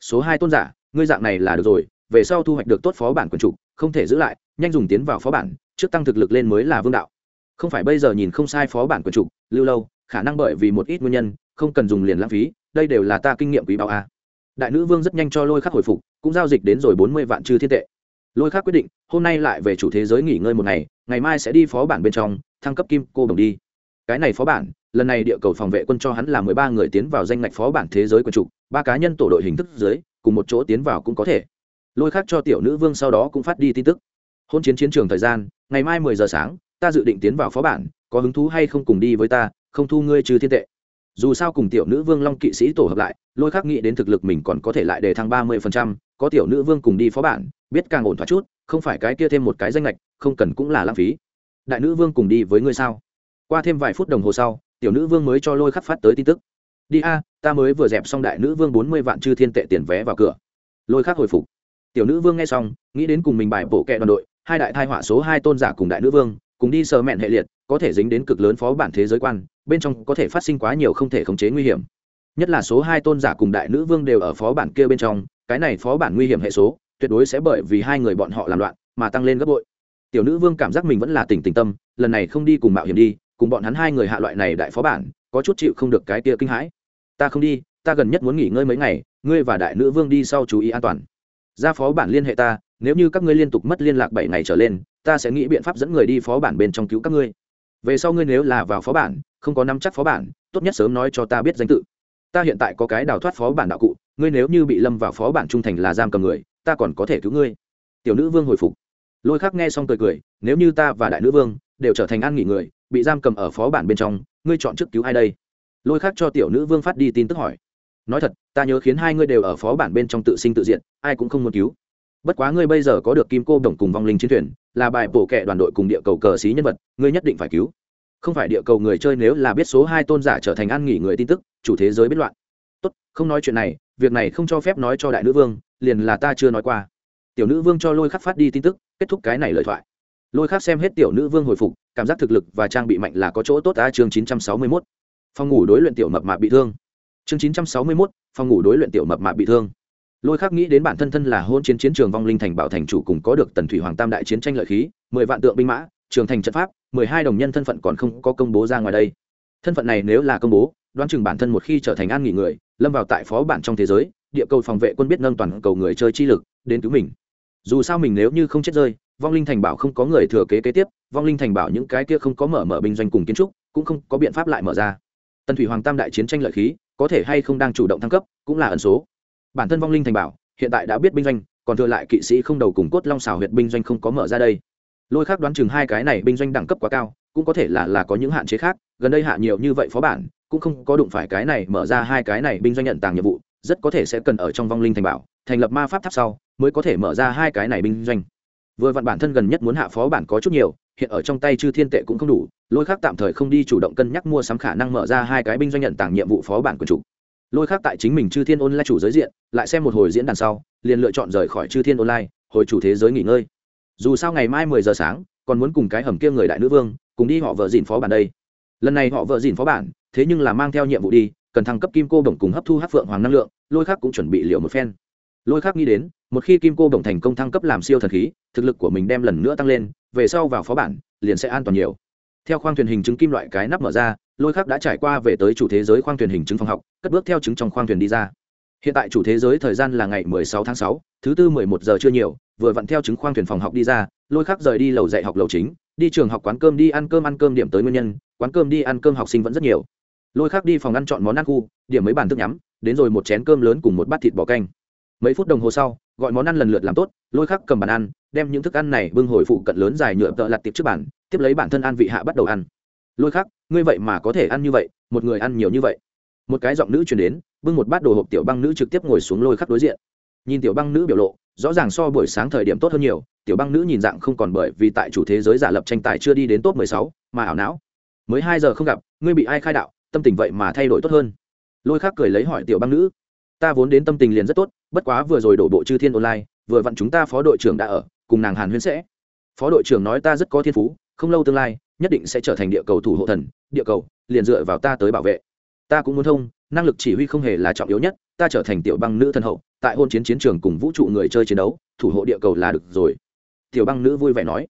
Số hai tôn giả ngươi dạng này là được rồi, về sau thu hoạch được tốt phó bản quần trục, không thể giữ lại, nhanh dùng tiến vào phó bản, trước tăng thực lực lên mới là vương đạo. Không phải bây giờ nhìn không sai phó bản quần trục, lưu lâu, khả năng bởi vì một ít nguyên nhân, không cần dùng liền lãng phí, đây đều là ta kinh nghiệm quý báo a. Đại nữ vương rất nhanh cho lôi khắc hồi phục, cũng giao dịch đến rồi bốn mươi vạn chư thiên tệ. Lôi khắc quyết định, hôm nay lại về chủ thế giới nghỉ ngơi một ngày ngày mai sẽ đi phó bản bên trong, thăng cấp kim cô đồng đi. Cái này phó bản, lần này địa cầu phòng vệ quân cho hắn là mười ba người tiến vào danh ngạch phó bản thế giới quân trục, ba cá nhân tổ đội hình thức dưới cùng một chỗ tiến vào cũng có thể. Lôi khác cho tiểu nữ vương sau đó cũng phát đi tin tức. Hôn chiến chiến trường thời gian, ngày mai mười giờ sáng, ta dự định tiến vào phó bản, có hứng thú hay không cùng đi với ta, không thu ngươi trừ thiên tệ. Dù sao cùng tiểu nữ vương long kỵ sĩ tổ hợp lại, lôi khác nghĩ đến thực lực mình còn có thể lại đề thăng ba mươi phần trăm, có tiểu nữ vương cùng đi phó bản, biết càng ổn thoát chút, không phải cái kia thêm một cái danh lệch không cần cũng là lãng phí. Đại nữ vương cùng đi với ngươi sao? Qua thêm vài phút đồng hồ sau, tiểu nữ vương mới cho lôi khắc phát tới tin tức đi a, ta mới vừa dẹp xong đại nữ vương bốn mươi vạn chư thiên tệ tiền vé vào cửa. Lôi khác hồi phục. Tiểu nữ vương nghe xong, nghĩ đến cùng mình bài bổ kẹ đoàn đội, hai đại thai họa số hai tôn giả cùng đại nữ vương, cùng đi sờ mẹn hệ liệt, có thể dính đến cực lớn phó bản thế giới quan, bên trong có thể phát sinh quá nhiều không thể khống chế nguy hiểm. Nhất là số hai tôn giả cùng đại nữ vương đều ở phó bản kia bên trong, cái này phó bản nguy hiểm hệ số, tuyệt đối sẽ bởi vì hai người bọn họ làm loạn, mà tăng lên gấp bội. Tiểu nữ vương cảm giác mình vẫn là tỉnh tỉnh tâm, lần này không đi cùng mạo hiểm đi, cùng bọn hắn hai người hạ loại này đại phó bản, có chút chịu không được cái tia kinh hãi ta không đi, ta gần nhất muốn nghỉ ngơi mấy ngày, ngươi và đại nữ vương đi sau chú ý an toàn. Ra phó bản liên hệ ta, nếu như các ngươi liên tục mất liên lạc bảy ngày trở lên, ta sẽ nghĩ biện pháp dẫn người đi phó bản bên trong cứu các ngươi. Về sau ngươi nếu là vào phó bản, không có nắm chắc phó bản, tốt nhất sớm nói cho ta biết danh tự. Ta hiện tại có cái đào thoát phó bản đạo cụ, ngươi nếu như bị lâm vào phó bản trung thành là giam cầm người, ta còn có thể cứu ngươi. Tiểu nữ vương hồi phục. Lôi khắc nghe xong cười cười, nếu như ta và đại nữ vương đều trở thành an nghỉ người, bị giam cầm ở phó bản bên trong, ngươi chọn trước cứu ai đây? Lôi khắc cho tiểu nữ vương phát đi tin tức hỏi. Nói thật, ta nhớ khiến hai ngươi đều ở phó bản bên trong tự sinh tự diện ai cũng không muốn cứu. Bất quá ngươi bây giờ có được kim cô đồng cùng vong linh chiến thuyền, là bài bổ kệ đoàn đội cùng địa cầu cờ xí nhân vật, ngươi nhất định phải cứu. Không phải địa cầu người chơi nếu là biết số hai tôn giả trở thành ăn nghỉ người tin tức, chủ thế giới biết loạn. Tốt, không nói chuyện này, việc này không cho phép nói cho đại nữ vương, liền là ta chưa nói qua. Tiểu nữ vương cho lôi khắc phát đi tin tức, kết thúc cái này lời thoại. Lôi khắc xem hết tiểu nữ vương hồi phục, cảm giác thực lực và trang bị mạnh là có chỗ tốt ta chương chín trăm sáu mươi mốt phòng ngủ đối luyện tiểu mập mạp bị thương. Chương chín trăm sáu mươi mốt, phòng ngủ đối luyện tiểu mập mạp bị thương. Lôi khắc nghĩ đến bản thân thân là hôn chiến chiến trường vong linh thành bảo thành chủ cùng có được tần thủy hoàng tam đại chiến tranh lợi khí, mười vạn tượng binh mã, trường thành trận pháp, mười hai đồng nhân thân phận còn không có công bố ra ngoài đây. Thân phận này nếu là công bố, đoán chừng bản thân một khi trở thành an nghỉ người, lâm vào tại phó bản trong thế giới, địa cầu phòng vệ quân biết nâng toàn cầu người chơi chi lực, đến cứu mình. Dù sao mình nếu như không chết rơi, vong linh thành bảo không có người thừa kế kế tiếp, vong linh thành bảo những cái kia không có mở mở binh doanh cùng kiến trúc, cũng không có biện pháp lại mở ra tần thủy hoàng tam đại chiến tranh lợi khí, có thể hay không đang chủ động thăng cấp, cũng là ẩn số. Bản thân vong linh thành bảo, hiện tại đã biết binh doanh, còn thừa lại kỵ sĩ không đầu cùng cốt long xào huyệt binh doanh không có mở ra đây. Lôi khác đoán chừng hai cái này binh doanh đẳng cấp quá cao, cũng có thể là là có những hạn chế khác, gần đây hạ nhiều như vậy phó bản, cũng không có đụng phải cái này mở ra hai cái này binh doanh nhận tàng nhiệm vụ, rất có thể sẽ cần ở trong vong linh thành bảo, thành lập ma pháp tháp sau, mới có thể mở ra hai cái này binh doanh. Vừa vặn bản thân gần nhất muốn hạ phó bản có chút nhiều hiện ở trong tay chư thiên tệ cũng không đủ, lôi khác tạm thời không đi chủ động cân nhắc mua sắm khả năng mở ra hai cái binh doanh nhận tảng nhiệm vụ phó bản của chủ. Lôi khác tại chính mình chư thiên online chủ giới diện, lại xem một hồi diễn đàn sau, liền lựa chọn rời khỏi chư thiên online, hồi chủ thế giới nghỉ ngơi. Dù sao ngày mai mười giờ sáng, còn muốn cùng cái hầm kia người đại nữ vương, cùng đi họ vợ dìn phó bản đây. Lần này họ vợ dìn phó bản, thế nhưng là mang theo nhiệm vụ đi, cần thăng cấp kim cô bổng cùng hấp thu hát phượng hoàng năng lượng, lôi khác cũng chuẩn bị liệu một phen lôi khác nghĩ đến một khi kim cô bổng thành công thăng cấp làm siêu thần khí thực lực của mình đem lần nữa tăng lên về sau vào phó bản liền sẽ an toàn nhiều. Theo khoang thuyền hình chứng kim loại cái nắp mở ra lôi khác đã trải qua về tới chủ thế giới khoang thuyền hình chứng phòng học cất bước theo chứng trong khoang thuyền đi ra. Hiện tại chủ thế giới thời gian là ngày 16 tháng 6, thứ tư 11 giờ chưa nhiều vừa vặn theo chứng khoang thuyền phòng học đi ra lôi khác rời đi lầu dạy học lầu chính đi trường học quán cơm đi ăn cơm ăn cơm điểm tới nguyên nhân quán cơm đi ăn cơm học sinh vẫn rất nhiều. Lôi khác đi phòng ăn chọn món ăn khu điểm mấy bàn thức nhắm đến rồi một chén cơm lớn cùng một bát thịt bò canh mấy phút đồng hồ sau gọi món ăn lần lượt làm tốt lôi khắc cầm bàn ăn đem những thức ăn này bưng hồi phụ cận lớn dài nhựa tợ lặt tiệp trước bàn tiếp lấy bản thân ăn vị hạ bắt đầu ăn. Lôi khắc, ngươi vậy mà có thể ăn như vậy một người ăn nhiều như vậy. Một cái giọng nữ chuyển đến bưng một bát đồ hộp tiểu băng nữ trực tiếp ngồi xuống lôi khắc đối diện. Nhìn tiểu băng nữ biểu lộ rõ ràng so buổi sáng thời điểm tốt hơn nhiều tiểu băng nữ nhìn dạng không còn bởi vì tại chủ thế giới giả lập tranh tài chưa đi đến top mười sáu mà ảo não. Mới hai giờ không gặp ngươi bị ai khai đạo tâm tình vậy mà thay đổi tốt hơn. Lôi khắc cười lấy hỏi tiểu băng nữ ta vốn đến tâm tình liền rất tốt, bất quá vừa rồi đổ bộ chư thiên online, vừa vặn chúng ta phó đội trưởng đã ở, cùng nàng hàn huyên sẽ. Phó đội trưởng nói ta rất có thiên phú, không lâu tương lai, nhất định sẽ trở thành địa cầu thủ hộ thần, địa cầu, liền dựa vào ta tới bảo vệ. Ta cũng muốn thông, năng lực chỉ huy không hề là trọng yếu nhất, ta trở thành tiểu băng nữ thân hậu, tại hôn chiến chiến trường cùng vũ trụ người chơi chiến đấu, thủ hộ địa cầu là được rồi. Tiểu băng nữ vui vẻ nói.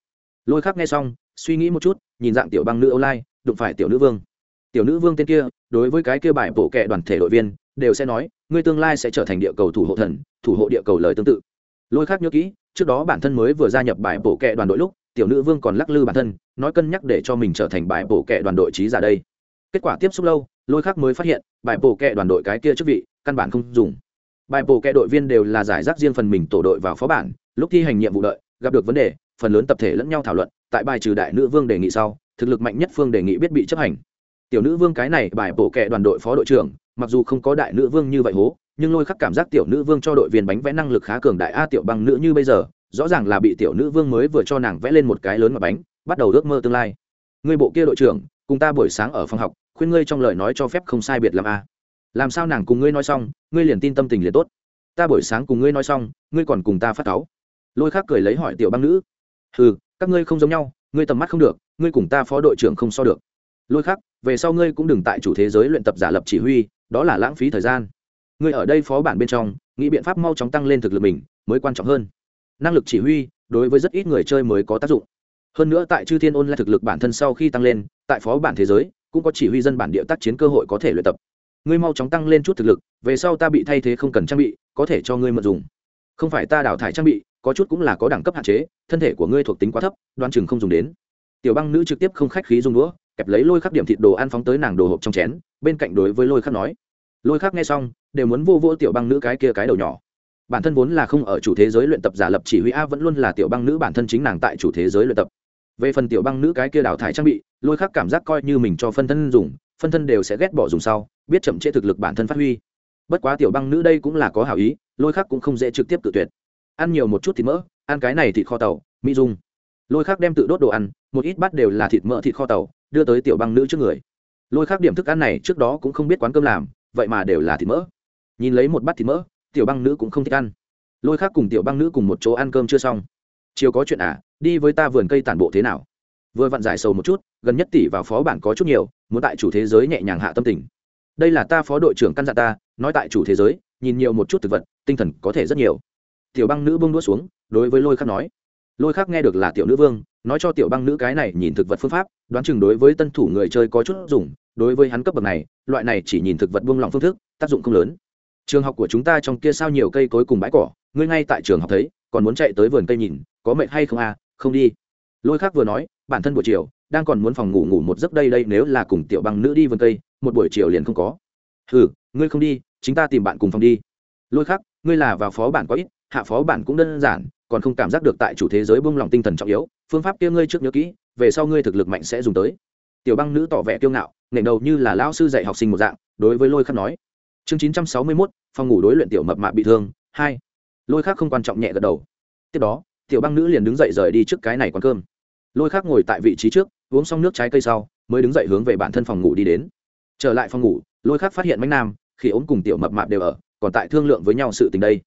Lôi khắc nghe xong, suy nghĩ một chút, nhìn dạng tiểu băng nữ online, đụng phải tiểu nữ vương tiểu nữ vương tên kia, đối với cái kia bài bộ kệ đoàn thể đội viên, đều sẽ nói, ngươi tương lai sẽ trở thành địa cầu thủ hộ thần, thủ hộ địa cầu lời tương tự. Lôi khắc nhớ kỹ, trước đó bản thân mới vừa gia nhập bài bộ kệ đoàn đội lúc, tiểu nữ vương còn lắc lư bản thân, nói cân nhắc để cho mình trở thành bài bộ kệ đoàn đội trí giả đây. Kết quả tiếp xúc lâu, lôi khắc mới phát hiện, bài bộ kệ đoàn đội cái kia chức vị, căn bản không dùng. Bài bộ kệ đội viên đều là giải rác riêng phần mình tổ đội vào phó bản, lúc thi hành nhiệm vụ đợi, gặp được vấn đề, phần lớn tập thể lẫn nhau thảo luận, tại bài trừ đại nữ vương đề nghị sau, thực lực mạnh nhất phương đề nghị biết bị chấp hành tiểu nữ vương cái này bài bổ kệ đoàn đội phó đội trưởng, mặc dù không có đại nữ vương như vậy hố, nhưng lôi khắc cảm giác tiểu nữ vương cho đội viên bánh vẽ năng lực khá cường đại a, tiểu băng nữ như bây giờ, rõ ràng là bị tiểu nữ vương mới vừa cho nàng vẽ lên một cái lớn mà bánh, bắt đầu ước mơ tương lai. Ngươi bộ kia đội trưởng, cùng ta buổi sáng ở phòng học, khuyên ngươi trong lời nói cho phép không sai biệt làm a. Làm sao nàng cùng ngươi nói xong, ngươi liền tin tâm tình liền tốt. Ta buổi sáng cùng ngươi nói xong, ngươi còn cùng ta phát cáu. Lôi khác cười lấy hỏi tiểu băng nữ. Ừ các ngươi không giống nhau, ngươi tầm mắt không được, ngươi cùng ta phó đội trưởng không so được lôi khác về sau ngươi cũng đừng tại chủ thế giới luyện tập giả lập chỉ huy, đó là lãng phí thời gian. Ngươi ở đây phó bản bên trong, nghĩ biện pháp mau chóng tăng lên thực lực mình mới quan trọng hơn. Năng lực chỉ huy đối với rất ít người chơi mới có tác dụng. Hơn nữa tại chư thiên ôn lại thực lực bản thân sau khi tăng lên, tại phó bản thế giới, cũng có chỉ huy dân bản địa tác chiến cơ hội có thể luyện tập. Ngươi mau chóng tăng lên chút thực lực, về sau ta bị thay thế không cần trang bị, có thể cho ngươi mượn dùng. Không phải ta đào thải trang bị, có chút cũng là có đẳng cấp hạn chế, thân thể của ngươi thuộc tính quá thấp đoan chừng không dùng đến tiểu băng nữ trực tiếp không khách khí dùng đũa, kẹp lấy lôi khắc điểm thịt đồ ăn phóng tới nàng đồ hộp trong chén, bên cạnh đối với lôi khắc nói. Lôi khắc nghe xong, đều muốn vô vô tiểu băng nữ cái kia cái đầu nhỏ. Bản thân vốn là không ở chủ thế giới luyện tập giả lập chỉ huy a vẫn luôn là tiểu băng nữ bản thân chính nàng tại chủ thế giới luyện tập. Về phần tiểu băng nữ cái kia đào thải trang bị, lôi khắc cảm giác coi như mình cho phân thân dùng, phân thân đều sẽ ghét bỏ dùng sau, biết chậm chế thực lực bản thân phát huy. Bất quá tiểu băng nữ đây cũng là có hảo ý, lôi khắc cũng không dễ trực tiếp tự tuyệt. Ăn nhiều một chút thì mỡ, ăn cái này thịt kho tàu, mỹ dung lôi khác đem tự đốt đồ ăn, một ít bát đều là thịt mỡ thịt kho tàu, đưa tới tiểu băng nữ trước người. Lôi khác điểm thức ăn này trước đó cũng không biết quán cơm làm, vậy mà đều là thịt mỡ. Nhìn lấy một bát thịt mỡ, tiểu băng nữ cũng không thích ăn. Lôi khác cùng tiểu băng nữ cùng một chỗ ăn cơm chưa xong. Chiều có chuyện à đi với ta vườn cây tản bộ thế nào? Vừa vặn giải sầu một chút, gần nhất tỷ vào phó bản có chút nhiều, muốn tại chủ thế giới nhẹ nhàng hạ tâm tình. Đây là ta phó đội trưởng căn dặn ta, nói tại chủ thế giới, nhìn nhiều một chút thực vật, tinh thần có thể rất nhiều. Tiểu băng nữ bông đũa xuống, đối với lôi khắc nói lôi khác nghe được là tiểu nữ vương, nói cho tiểu băng nữ cái này nhìn thực vật phương pháp, đoán chừng đối với tân thủ người chơi có chút dùng, đối với hắn cấp bậc này, loại này chỉ nhìn thực vật buông lỏng phương thức, tác dụng không lớn. Trường học của chúng ta trong kia sao nhiều cây cối cùng bãi cỏ, ngươi ngay tại trường học thấy, còn muốn chạy tới vườn cây nhìn, có mệt hay không à không đi. Lôi khác vừa nói, bản thân buổi chiều, đang còn muốn phòng ngủ ngủ một giấc đây đây nếu là cùng tiểu băng nữ đi vườn cây, một buổi chiều liền không có. Ừ ngươi không đi, chính ta tìm bạn cùng phòng đi. Lôi khác, ngươi là vào phó bản có ít, hạ phó bản cũng đơn giản còn không cảm giác được tại chủ thế giới buông lòng tinh thần trọng yếu, phương pháp kia ngươi trước nhớ kỹ, về sau ngươi thực lực mạnh sẽ dùng tới. Tiểu băng nữ tỏ vẻ kiêu ngạo nghển đầu như là lao sư dạy học sinh một dạng, đối với lôi khắc nói. Chương chín trăm sáu mươi mốt, phòng ngủ đối luyện tiểu mập mạ bị thương, hai. Lôi khắc không quan trọng nhẹ gật đầu. Tiếp đó, tiểu băng nữ liền đứng dậy rời đi trước cái này quán cơm. Lôi khắc ngồi tại vị trí trước, uống xong nước trái cây sau, mới đứng dậy hướng về bản thân phòng ngủ đi đến. Trở lại phòng ngủ, lôi khắc phát hiện mánh nam, khi ốm cùng tiểu mập mạp đều ở, còn tại thương lượng với nhau sự tình đây.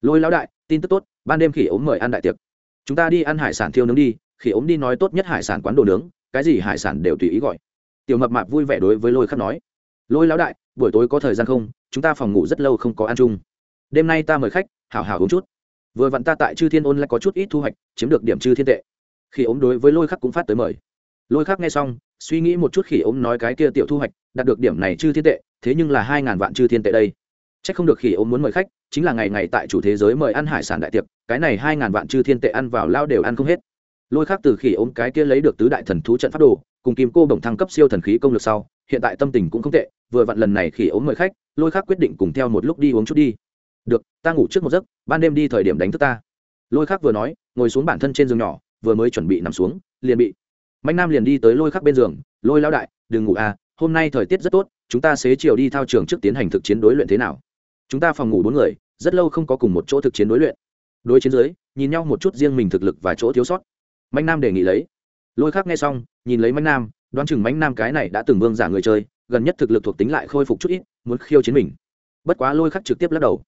Lôi lão đại tin tức tốt, ban đêm khỉ ốm mời ăn đại tiệc. Chúng ta đi ăn hải sản thiêu nướng đi, khỉ ốm đi nói tốt nhất hải sản quán đồ nướng, cái gì hải sản đều tùy ý gọi. Tiểu mập mạp vui vẻ đối với lôi khắc nói. Lôi lão đại, buổi tối có thời gian không? Chúng ta phòng ngủ rất lâu không có ăn chung. Đêm nay ta mời khách, hảo hảo uống chút. Vừa vặn ta tại chư thiên ôn lại có chút ít thu hoạch, chiếm được điểm chư thiên tệ. Khi ốm đối với lôi khắc cũng phát tới mời. Lôi khắc nghe xong, suy nghĩ một chút khi ốm nói cái kia tiểu thu hoạch, đạt được điểm này chư thiên tệ, thế nhưng là hai ngàn vạn chư thiên tệ đây chắc không được khi ốm muốn mời khách, chính là ngày ngày tại chủ thế giới mời ăn hải sản đại tiệc, cái này hai ngàn vạn chư thiên tệ ăn vào lao đều ăn không hết. Lôi khắc từ khi ốm cái kia lấy được tứ đại thần thú trận pháp đồ, cùng kim cô đồng thăng cấp siêu thần khí công lực sau, hiện tại tâm tình cũng không tệ, vừa vặn lần này khi ốm mời khách, lôi khắc quyết định cùng theo một lúc đi uống chút đi. Được, ta ngủ trước một giấc, ban đêm đi thời điểm đánh thức ta. Lôi khắc vừa nói, ngồi xuống bản thân trên giường nhỏ, vừa mới chuẩn bị nằm xuống, liền bị mạnh nam liền đi tới lôi khắc bên giường, lôi lão đại, đừng ngủ à hôm nay thời tiết rất tốt, chúng ta xế chiều đi thao trường trước tiến hành thực chiến đối luyện thế nào? Chúng ta phòng ngủ bốn người, rất lâu không có cùng một chỗ thực chiến đối luyện. Đối chiến dưới nhìn nhau một chút riêng mình thực lực và chỗ thiếu sót. Mạnh nam đề nghị lấy. Lôi khắc nghe xong, nhìn lấy mạnh nam, đoán chừng mạnh nam cái này đã từng vương giả người chơi, gần nhất thực lực thuộc tính lại khôi phục chút ít, muốn khiêu chiến mình. Bất quá lôi khắc trực tiếp lắc đầu.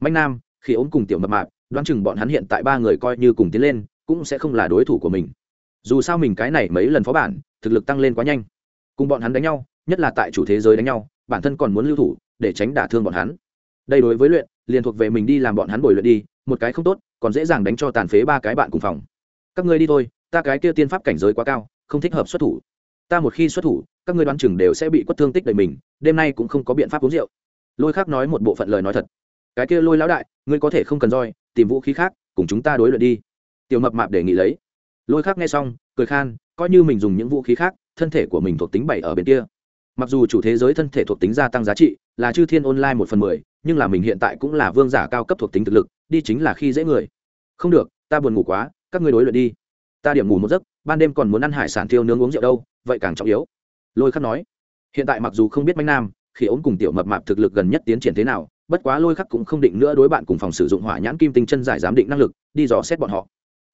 Mạnh nam, khi ốm cùng tiểu mập mạp, đoán chừng bọn hắn hiện tại ba người coi như cùng tiến lên, cũng sẽ không là đối thủ của mình. Dù sao mình cái này mấy lần phó bản, thực lực tăng lên quá nhanh. Cùng bọn hắn đánh nhau, nhất là tại chủ thế giới đánh nhau, bản thân còn muốn lưu thủ, để tránh đả thương bọn hắn đây đối với luyện, liền thuộc về mình đi làm bọn hắn bồi luyện đi, một cái không tốt, còn dễ dàng đánh cho tàn phế ba cái bạn cùng phòng. Các ngươi đi thôi, ta cái kia tiên pháp cảnh giới quá cao, không thích hợp xuất thủ. Ta một khi xuất thủ, các ngươi đoán chừng đều sẽ bị quất thương tích đầy mình, đêm nay cũng không có biện pháp uống rượu. Lôi khác nói một bộ phận lời nói thật. Cái kia lôi lão đại, ngươi có thể không cần roi, tìm vũ khí khác, cùng chúng ta đối luyện đi. Tiểu mập mạp đề nghị lấy. Lôi khác nghe xong, cười khan, coi như mình dùng những vũ khí khác, thân thể của mình thuộc tính bảy ở bên kia mặc dù chủ thế giới thân thể thuộc tính gia tăng giá trị, là chư thiên online một phần mười, nhưng là mình hiện tại cũng là vương giả cao cấp thuộc tính thực lực, đi chính là khi dễ người. Không được, ta buồn ngủ quá, các ngươi đối luận đi. Ta điểm ngủ một giấc, ban đêm còn muốn ăn hải sản thiêu nướng uống rượu đâu, vậy càng trọng yếu. Lôi khắc nói. Hiện tại mặc dù không biết manh nam, khi ống cùng tiểu mập mạp thực lực gần nhất tiến triển thế nào, bất quá lôi khắc cũng không định nữa đối bạn cùng phòng sử dụng hỏa nhãn kim tinh chân giải giám định năng lực, đi dò xét bọn họ.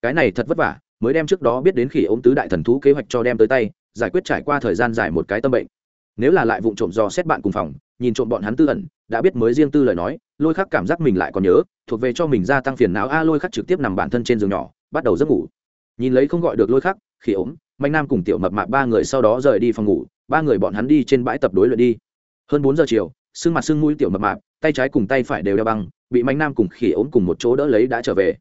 Cái này thật vất vả, mới đem trước đó biết đến khi ống tứ đại thần thú kế hoạch cho đem tới tay, giải quyết trải qua thời gian dài một cái tâm bệnh nếu là lại vụ trộm dò xét bạn cùng phòng, nhìn trộm bọn hắn tư ẩn, đã biết mới riêng tư lời nói, lôi khắc cảm giác mình lại còn nhớ, thuộc về cho mình gia tăng phiền não. A, lôi khắc trực tiếp nằm bản thân trên giường nhỏ, bắt đầu giấc ngủ. Nhìn lấy không gọi được lôi khắc khi ốm, mạnh nam cùng tiểu mập mạp ba người sau đó rời đi phòng ngủ, ba người bọn hắn đi trên bãi tập đối luyện đi. Hơn bốn giờ chiều sưng mặt sưng mũi tiểu mập mạp, tay trái cùng tay phải đều đeo băng, bị mạnh nam cùng khỉ ốm cùng một chỗ đỡ lấy đã trở về.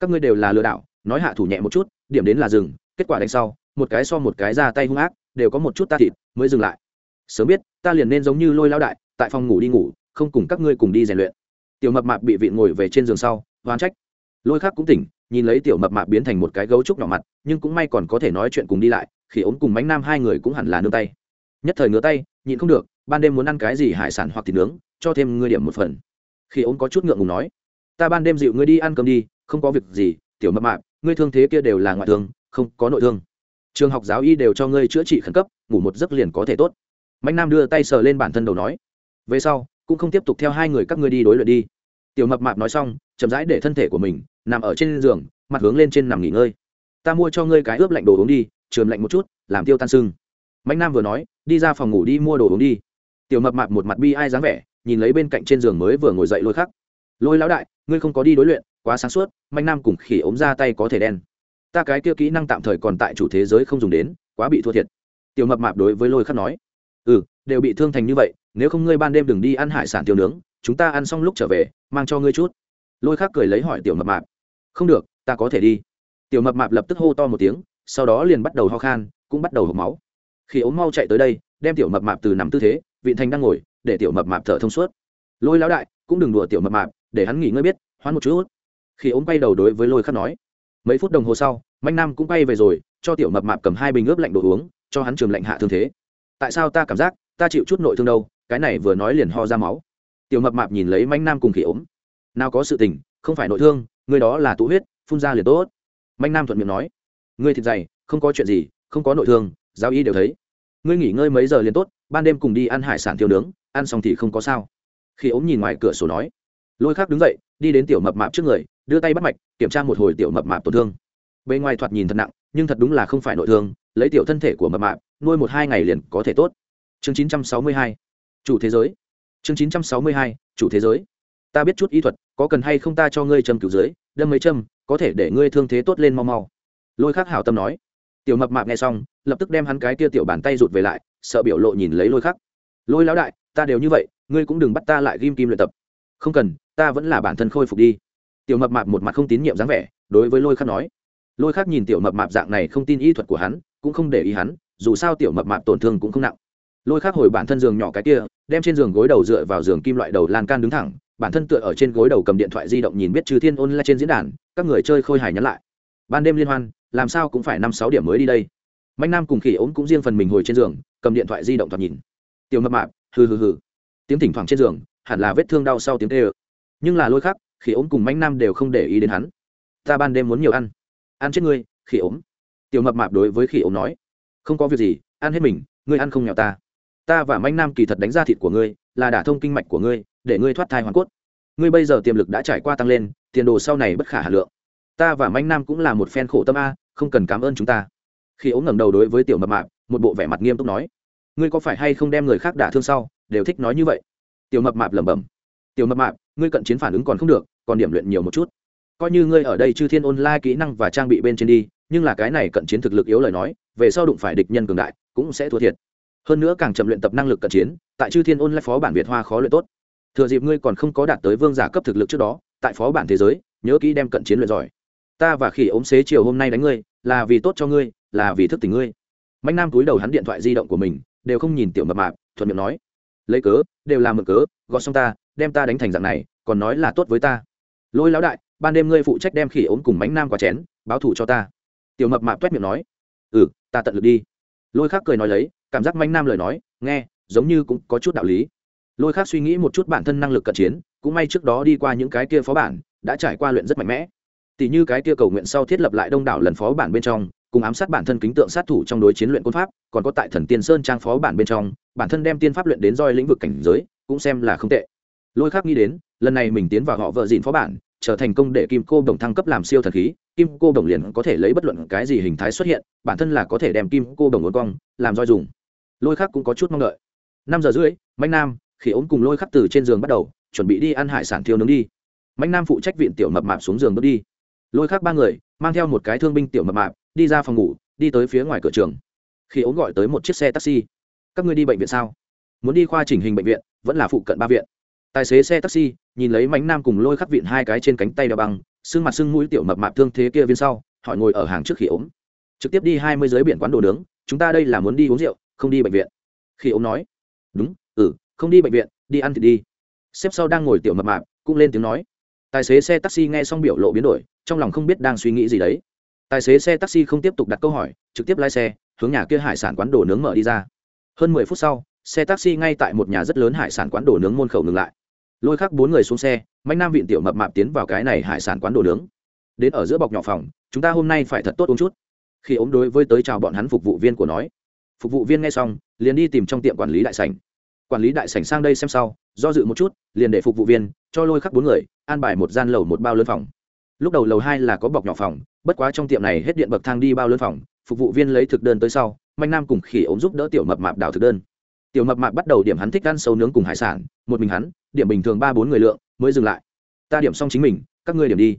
Các ngươi đều là lừa đảo, nói hạ thủ nhẹ một chút, điểm đến là dừng, kết quả đánh sau, một cái so một cái ra tay hung ác, đều có một chút ta thịt, mới dừng lại sớm biết, ta liền nên giống như lôi lao đại, tại phòng ngủ đi ngủ, không cùng các ngươi cùng đi rèn luyện. Tiểu mập mạp bị vịn ngồi về trên giường sau oán trách. Lôi khác cũng tỉnh, nhìn lấy tiểu mập mạp biến thành một cái gấu trúc nhỏ mặt, nhưng cũng may còn có thể nói chuyện cùng đi lại, khi ốm cùng bánh nam hai người cũng hẳn là nương tay. Nhất thời ngứa tay, nhịn không được, ban đêm muốn ăn cái gì hải sản hoặc thịt nướng, cho thêm ngươi điểm một phần. Khi ốm có chút ngượng ngùng nói, ta ban đêm dịu ngươi đi ăn cơm đi, không có việc gì, tiểu mập mạp, ngươi thương thế kia đều là ngoại thương, không có nội thương. Trường học giáo y đều cho ngươi chữa trị khẩn cấp, ngủ một giấc liền có thể tốt mạnh nam đưa tay sờ lên bản thân đầu nói, về sau, cũng không tiếp tục theo hai người các ngươi đi đối luyện đi. Tiểu mập mạp nói xong, chậm rãi để thân thể của mình nằm ở trên giường, mặt hướng lên trên nằm nghỉ ngơi. Ta mua cho ngươi cái ướp lạnh đồ uống đi, trường lạnh một chút, làm tiêu tan sưng. Mạnh nam vừa nói, đi ra phòng ngủ đi mua đồ uống đi. Tiểu mập mạp một mặt bi ai dáng vẻ, nhìn lấy bên cạnh trên giường mới vừa ngồi dậy lôi khắc. Lôi lão đại, ngươi không có đi đối luyện, quá sáng suốt, mạnh nam cùng khỉ ốm ra tay có thể đen. Ta cái kia kỹ năng tạm thời còn tại chủ thế giới không dùng đến, quá bị thua thiệt. Tiểu mập mạp đối với lôi khắc nói đều bị thương thành như vậy, nếu không ngươi ban đêm đừng đi ăn hải sản tiêu nướng, chúng ta ăn xong lúc trở về, mang cho ngươi chút. Lôi khắc cười lấy hỏi tiểu mập mạp. Không được, ta có thể đi. Tiểu mập mạp lập tức hô to một tiếng, sau đó liền bắt đầu ho khan, cũng bắt đầu hộp máu. Khi ốm mau chạy tới đây, đem tiểu mập mạp từ nằm tư thế vị thành đang ngồi, để tiểu mập mạp thở thông suốt. Lôi lão đại, cũng đừng đùa tiểu mập mạp, để hắn nghỉ ngơi biết, hoán một chút. Khi ốm quay đầu đối với lôi khắc nói. Mấy phút đồng hồ sau, manh nam cũng quay về rồi, cho tiểu mập mạp cầm hai bình ướp lạnh đồ uống, cho hắn trường lạnh hạ thương thế. Tại sao ta cảm giác ta chịu chút nội thương đâu, cái này vừa nói liền ho ra máu. Tiểu mập mạp nhìn lấy manh nam cùng khỉ ốm. Nào có sự tình, không phải nội thương, người đó là tụ huyết, phun ra liền tốt. Manh nam thuận miệng nói. Ngươi thịt dày, không có chuyện gì, không có nội thương, giáo y đều thấy. Ngươi nghỉ ngơi mấy giờ liền tốt, ban đêm cùng đi ăn hải sản thiêu nướng, ăn xong thì không có sao. Khi ốm nhìn ngoài cửa sổ nói. Lôi khác đứng dậy, đi đến tiểu mập mạp trước người, đưa tay bắt mạch, kiểm tra một hồi tiểu mập mạp tổn thương. Bề ngoài thoạt nhìn thật nặng, nhưng thật đúng là không phải nội thương, lấy tiểu thân thể của mập mạp, nuôi một hai ngày liền có thể tốt chương chín trăm sáu mươi hai. Chủ thế giới. Chương chín trăm sáu mươi hai, chủ thế giới. Ta biết chút y thuật, có cần hay không ta cho ngươi châm cứu dưới, đâm mấy châm, có thể để ngươi thương thế tốt lên mau mau. Lôi khắc hảo tâm nói. Tiểu mập mạp nghe xong, lập tức đem hắn cái kia tiểu bàn tay rụt về lại, sợ biểu lộ nhìn lấy lôi khắc. Lôi lão đại, ta đều như vậy, ngươi cũng đừng bắt ta lại ghim kim luyện tập. Không cần, ta vẫn là bản thân khôi phục đi. Tiểu mập mạp một mặt không tín nhiệm dáng vẻ, đối với lôi khắc nói. Lôi khắc nhìn tiểu mập mạp dạng này không tin y thuật của hắn, cũng không để ý hắn, dù sao tiểu mập mạp tổn thương cũng không nặng lôi khắc hồi bản thân giường nhỏ cái kia, đem trên giường gối đầu dựa vào giường kim loại đầu lan can đứng thẳng, bản thân tựa ở trên gối đầu cầm điện thoại di động nhìn biết trừ thiên ôn lại trên diễn đàn, các người chơi khôi hài nhắn lại. Ban đêm liên hoan, làm sao cũng phải năm sáu điểm mới đi đây. Mạnh nam cùng khỉ ốm cũng riêng phần mình ngồi trên giường, cầm điện thoại di động thoạt nhìn. Tiểu mập mạp, hừ hừ hừ. Tiếng thỉnh thoảng trên giường, hẳn là vết thương đau sau tiếng tê ơ. Nhưng là lôi khắc khỉ ốm cùng mạnh nam đều không để ý đến hắn. Ta ban đêm muốn nhiều ăn. Ăn chết ngươi, khỉ ốm. Tiểu mập mạp đối với khỉ ốm nói. Không có việc gì, ăn hết mình, ngươi ăn không nghèo ta ta và manh nam kỳ thật đánh ra thịt của ngươi, là đả thông kinh mạch của ngươi, để ngươi thoát thai hoàn cốt. Ngươi bây giờ tiềm lực đã trải qua tăng lên, tiền đồ sau này bất khả hà lượng. Ta và manh nam cũng là một phen khổ tâm a, không cần cảm ơn chúng ta. Khi ống ngẩng đầu đối với tiểu mập mạp, một bộ vẻ mặt nghiêm túc nói, ngươi có phải hay không đem người khác đả thương sau, đều thích nói như vậy? Tiểu mập mạp lẩm bẩm, tiểu mập mạp, ngươi cận chiến phản ứng còn không được, còn điểm luyện nhiều một chút. Coi như ngươi ở đây chư thiên online kỹ năng và trang bị bên trên đi, nhưng là cái này cận chiến thực lực yếu lời nói, về sau đụng phải địch nhân cường đại, cũng sẽ thua thiệt hơn nữa càng chậm luyện tập năng lực cận chiến, tại chư thiên ôn lại phó bản việt hoa khó luyện tốt. Thừa dịp ngươi còn không có đạt tới vương giả cấp thực lực trước đó, tại phó bản thế giới, nhớ kỹ đem cận chiến luyện giỏi. Ta và khỉ ốm xế chiều hôm nay đánh ngươi, là vì tốt cho ngươi, là vì thức tỉnh ngươi. Mạnh nam túi đầu hắn điện thoại di động của mình, đều không nhìn tiểu mập mạp, thuận miệng nói, lấy cớ, đều là mượn cớ gọi xong ta, đem ta đánh thành dạng này, còn nói là tốt với ta. Lôi lão đại, ban đêm ngươi phụ trách đem khỉ ốm cùng bánh nam qua chén, báo thủ cho ta. Tiểu mập mạp t miệng nói ừ ta tận lực đi. Lôi khác cười nói lấy cảm giác manh nam lời nói, nghe, giống như cũng có chút đạo lý. Lôi khác suy nghĩ một chút bản thân năng lực cận chiến, cũng may trước đó đi qua những cái kia phó bản, đã trải qua luyện rất mạnh mẽ. Tỷ như cái kia cầu nguyện sau thiết lập lại đông đảo lần phó bản bên trong, cùng ám sát bản thân kính tượng sát thủ trong đối chiến luyện quân pháp, còn có tại thần tiên sơn trang phó bản bên trong, bản thân đem tiên pháp luyện đến roi lĩnh vực cảnh giới, cũng xem là không tệ. Lôi khác nghĩ đến, lần này mình tiến vào họ vợ dịn phó bản, trở thành công để kim cô đồng thăng cấp làm siêu thần khí, kim cô đồng liền có thể lấy bất luận cái gì hình thái xuất hiện, bản thân là có thể đem kim cô đồng uốn cong, làm roi dùng lôi khắc cũng có chút mong đợi. Năm giờ rưỡi mạnh nam khi ốm cùng lôi khắc từ trên giường bắt đầu, chuẩn bị đi ăn hải sản thiêu nướng đi. Mạnh nam phụ trách viện tiểu mập mạp xuống giường bước đi. Lôi khắc ba người, mang theo một cái thương binh tiểu mập mạp, đi ra phòng ngủ, đi tới phía ngoài cửa trường. Khi ốm gọi tới một chiếc xe taxi. Các ngươi đi bệnh viện sao? Muốn đi khoa chỉnh hình bệnh viện, vẫn là phụ cận ba viện? Tài xế xe taxi nhìn lấy mánh nam cùng lôi khắc viện hai cái trên cánh tay đeo băng xương mặt xương mũi tiểu mập mạp thương thế kia viên sau họ ngồi ở hàng trước khi ốm. Trực tiếp đi hai mươi dưới biển quán đồ nướng, chúng ta đây là muốn đi uống rượu không đi bệnh viện. Khi ốm nói, đúng ừ không đi bệnh viện, đi ăn thì đi. Xếp sau đang ngồi tiểu mập mạp, cũng lên tiếng nói, tài xế xe taxi nghe xong biểu lộ biến đổi, trong lòng không biết đang suy nghĩ gì đấy. Tài xế xe taxi không tiếp tục đặt câu hỏi, trực tiếp lái xe, hướng nhà kia hải sản quán đồ nướng mở đi ra. Hơn mười phút sau, xe taxi ngay tại một nhà rất lớn hải sản quán đồ nướng môn khẩu ngừng lại. Lôi khắc bốn người xuống xe, mạnh nam vịn tiểu mập mạp tiến vào cái này hải sản quán đồ nướng. Đến ở giữa bọc nhỏ phòng, chúng ta hôm nay phải thật tốt uống chút. Khi ốm đối với tới chào bọn hắn phục vụ viên của nói phục vụ viên nghe xong, liền đi tìm trong tiệm quản lý đại sảnh. Quản lý đại sảnh sang đây xem sau, do dự một chút, liền để phục vụ viên cho lôi khắc bốn người, an bài một gian lầu một bao lớn phòng. Lúc đầu lầu hai là có bọc nhỏ phòng, bất quá trong tiệm này hết điện bậc thang đi bao lớn phòng, phục vụ viên lấy thực đơn tới sau, mạnh nam cùng khỉ ống giúp đỡ tiểu mập mạp đảo thực đơn. Tiểu mập mạp bắt đầu điểm hắn thích ăn sâu nướng cùng hải sản, một mình hắn, điểm bình thường ba bốn người lượng, mới dừng lại. Ta điểm xong chính mình, các ngươi điểm đi.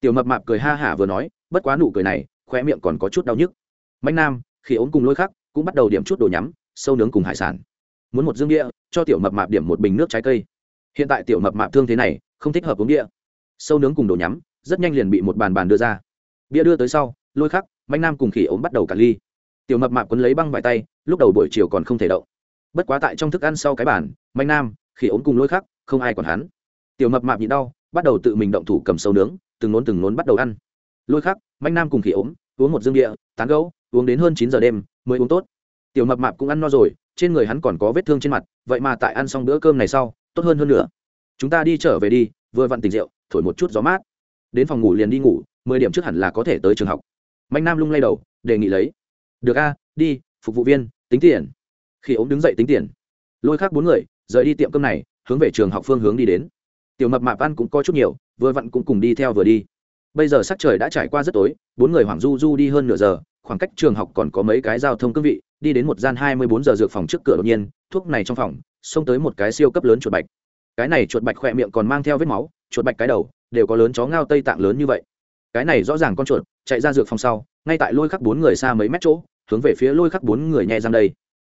Tiểu mập mạp cười ha hả vừa nói, bất quá nụ cười này khoe miệng còn có chút đau nhức. Mạnh nam khi ốm cùng lôi khắc cũng bắt đầu điểm chút đồ nhắm, sâu nướng cùng hải sản. Muốn một dương địa, cho tiểu mập mạp điểm một bình nước trái cây. Hiện tại tiểu mập mạp thương thế này, không thích hợp uống địa. Sâu nướng cùng đồ nhắm, rất nhanh liền bị một bàn bàn đưa ra. Bia đưa tới sau, lôi khắc, mạnh nam cùng khỉ ốm bắt đầu cả ly. Tiểu mập mạp quấn lấy băng vài tay, lúc đầu buổi chiều còn không thể đậu bất quá tại trong thức ăn sau cái bàn, mạnh nam, khỉ ốm cùng lôi khắc, không ai còn hắn. Tiểu mập mạp nhịn đau, bắt đầu tự mình động thủ cầm sâu nướng, từng nốn từng nốn bắt đầu ăn. Lôi khắc, mạnh nam cùng khỉ ốm, uống một dương địa, tán gấu uống đến hơn chín giờ đêm mới uống tốt. Tiểu mập mạp cũng ăn no rồi, trên người hắn còn có vết thương trên mặt, vậy mà tại ăn xong bữa cơm này sau, tốt hơn hơn nữa. Chúng ta đi trở về đi, vừa vặn tình rượu, thổi một chút gió mát. Đến phòng ngủ liền đi ngủ, mười điểm trước hẳn là có thể tới trường học. Mạnh nam lung lay đầu, đề nghị lấy. Được a, đi, phục vụ viên, tính tiền. Khi ống đứng dậy tính tiền. Lôi khác bốn người, rời đi tiệm cơm này, hướng về trường học phương hướng đi đến. Tiểu mập mạp ăn cũng có chút nhiều, vừa vặn cũng cùng đi theo vừa đi. Bây giờ sắc trời đã trải qua rất tối, bốn người hoàng du du đi hơn nửa giờ khoảng cách trường học còn có mấy cái giao thông cương vị, đi đến một gian hai mươi bốn giờ dược phòng trước cửa đột nhiên, thuốc này trong phòng, xông tới một cái siêu cấp lớn chuột bạch. Cái này chuột bạch khỏe miệng còn mang theo vết máu, chuột bạch cái đầu đều có lớn chó ngao tây tạng lớn như vậy. Cái này rõ ràng con chuột, chạy ra dược phòng sau, ngay tại lôi khắc bốn người xa mấy mét chỗ, hướng về phía lôi khắc bốn người nhẹ răng đây.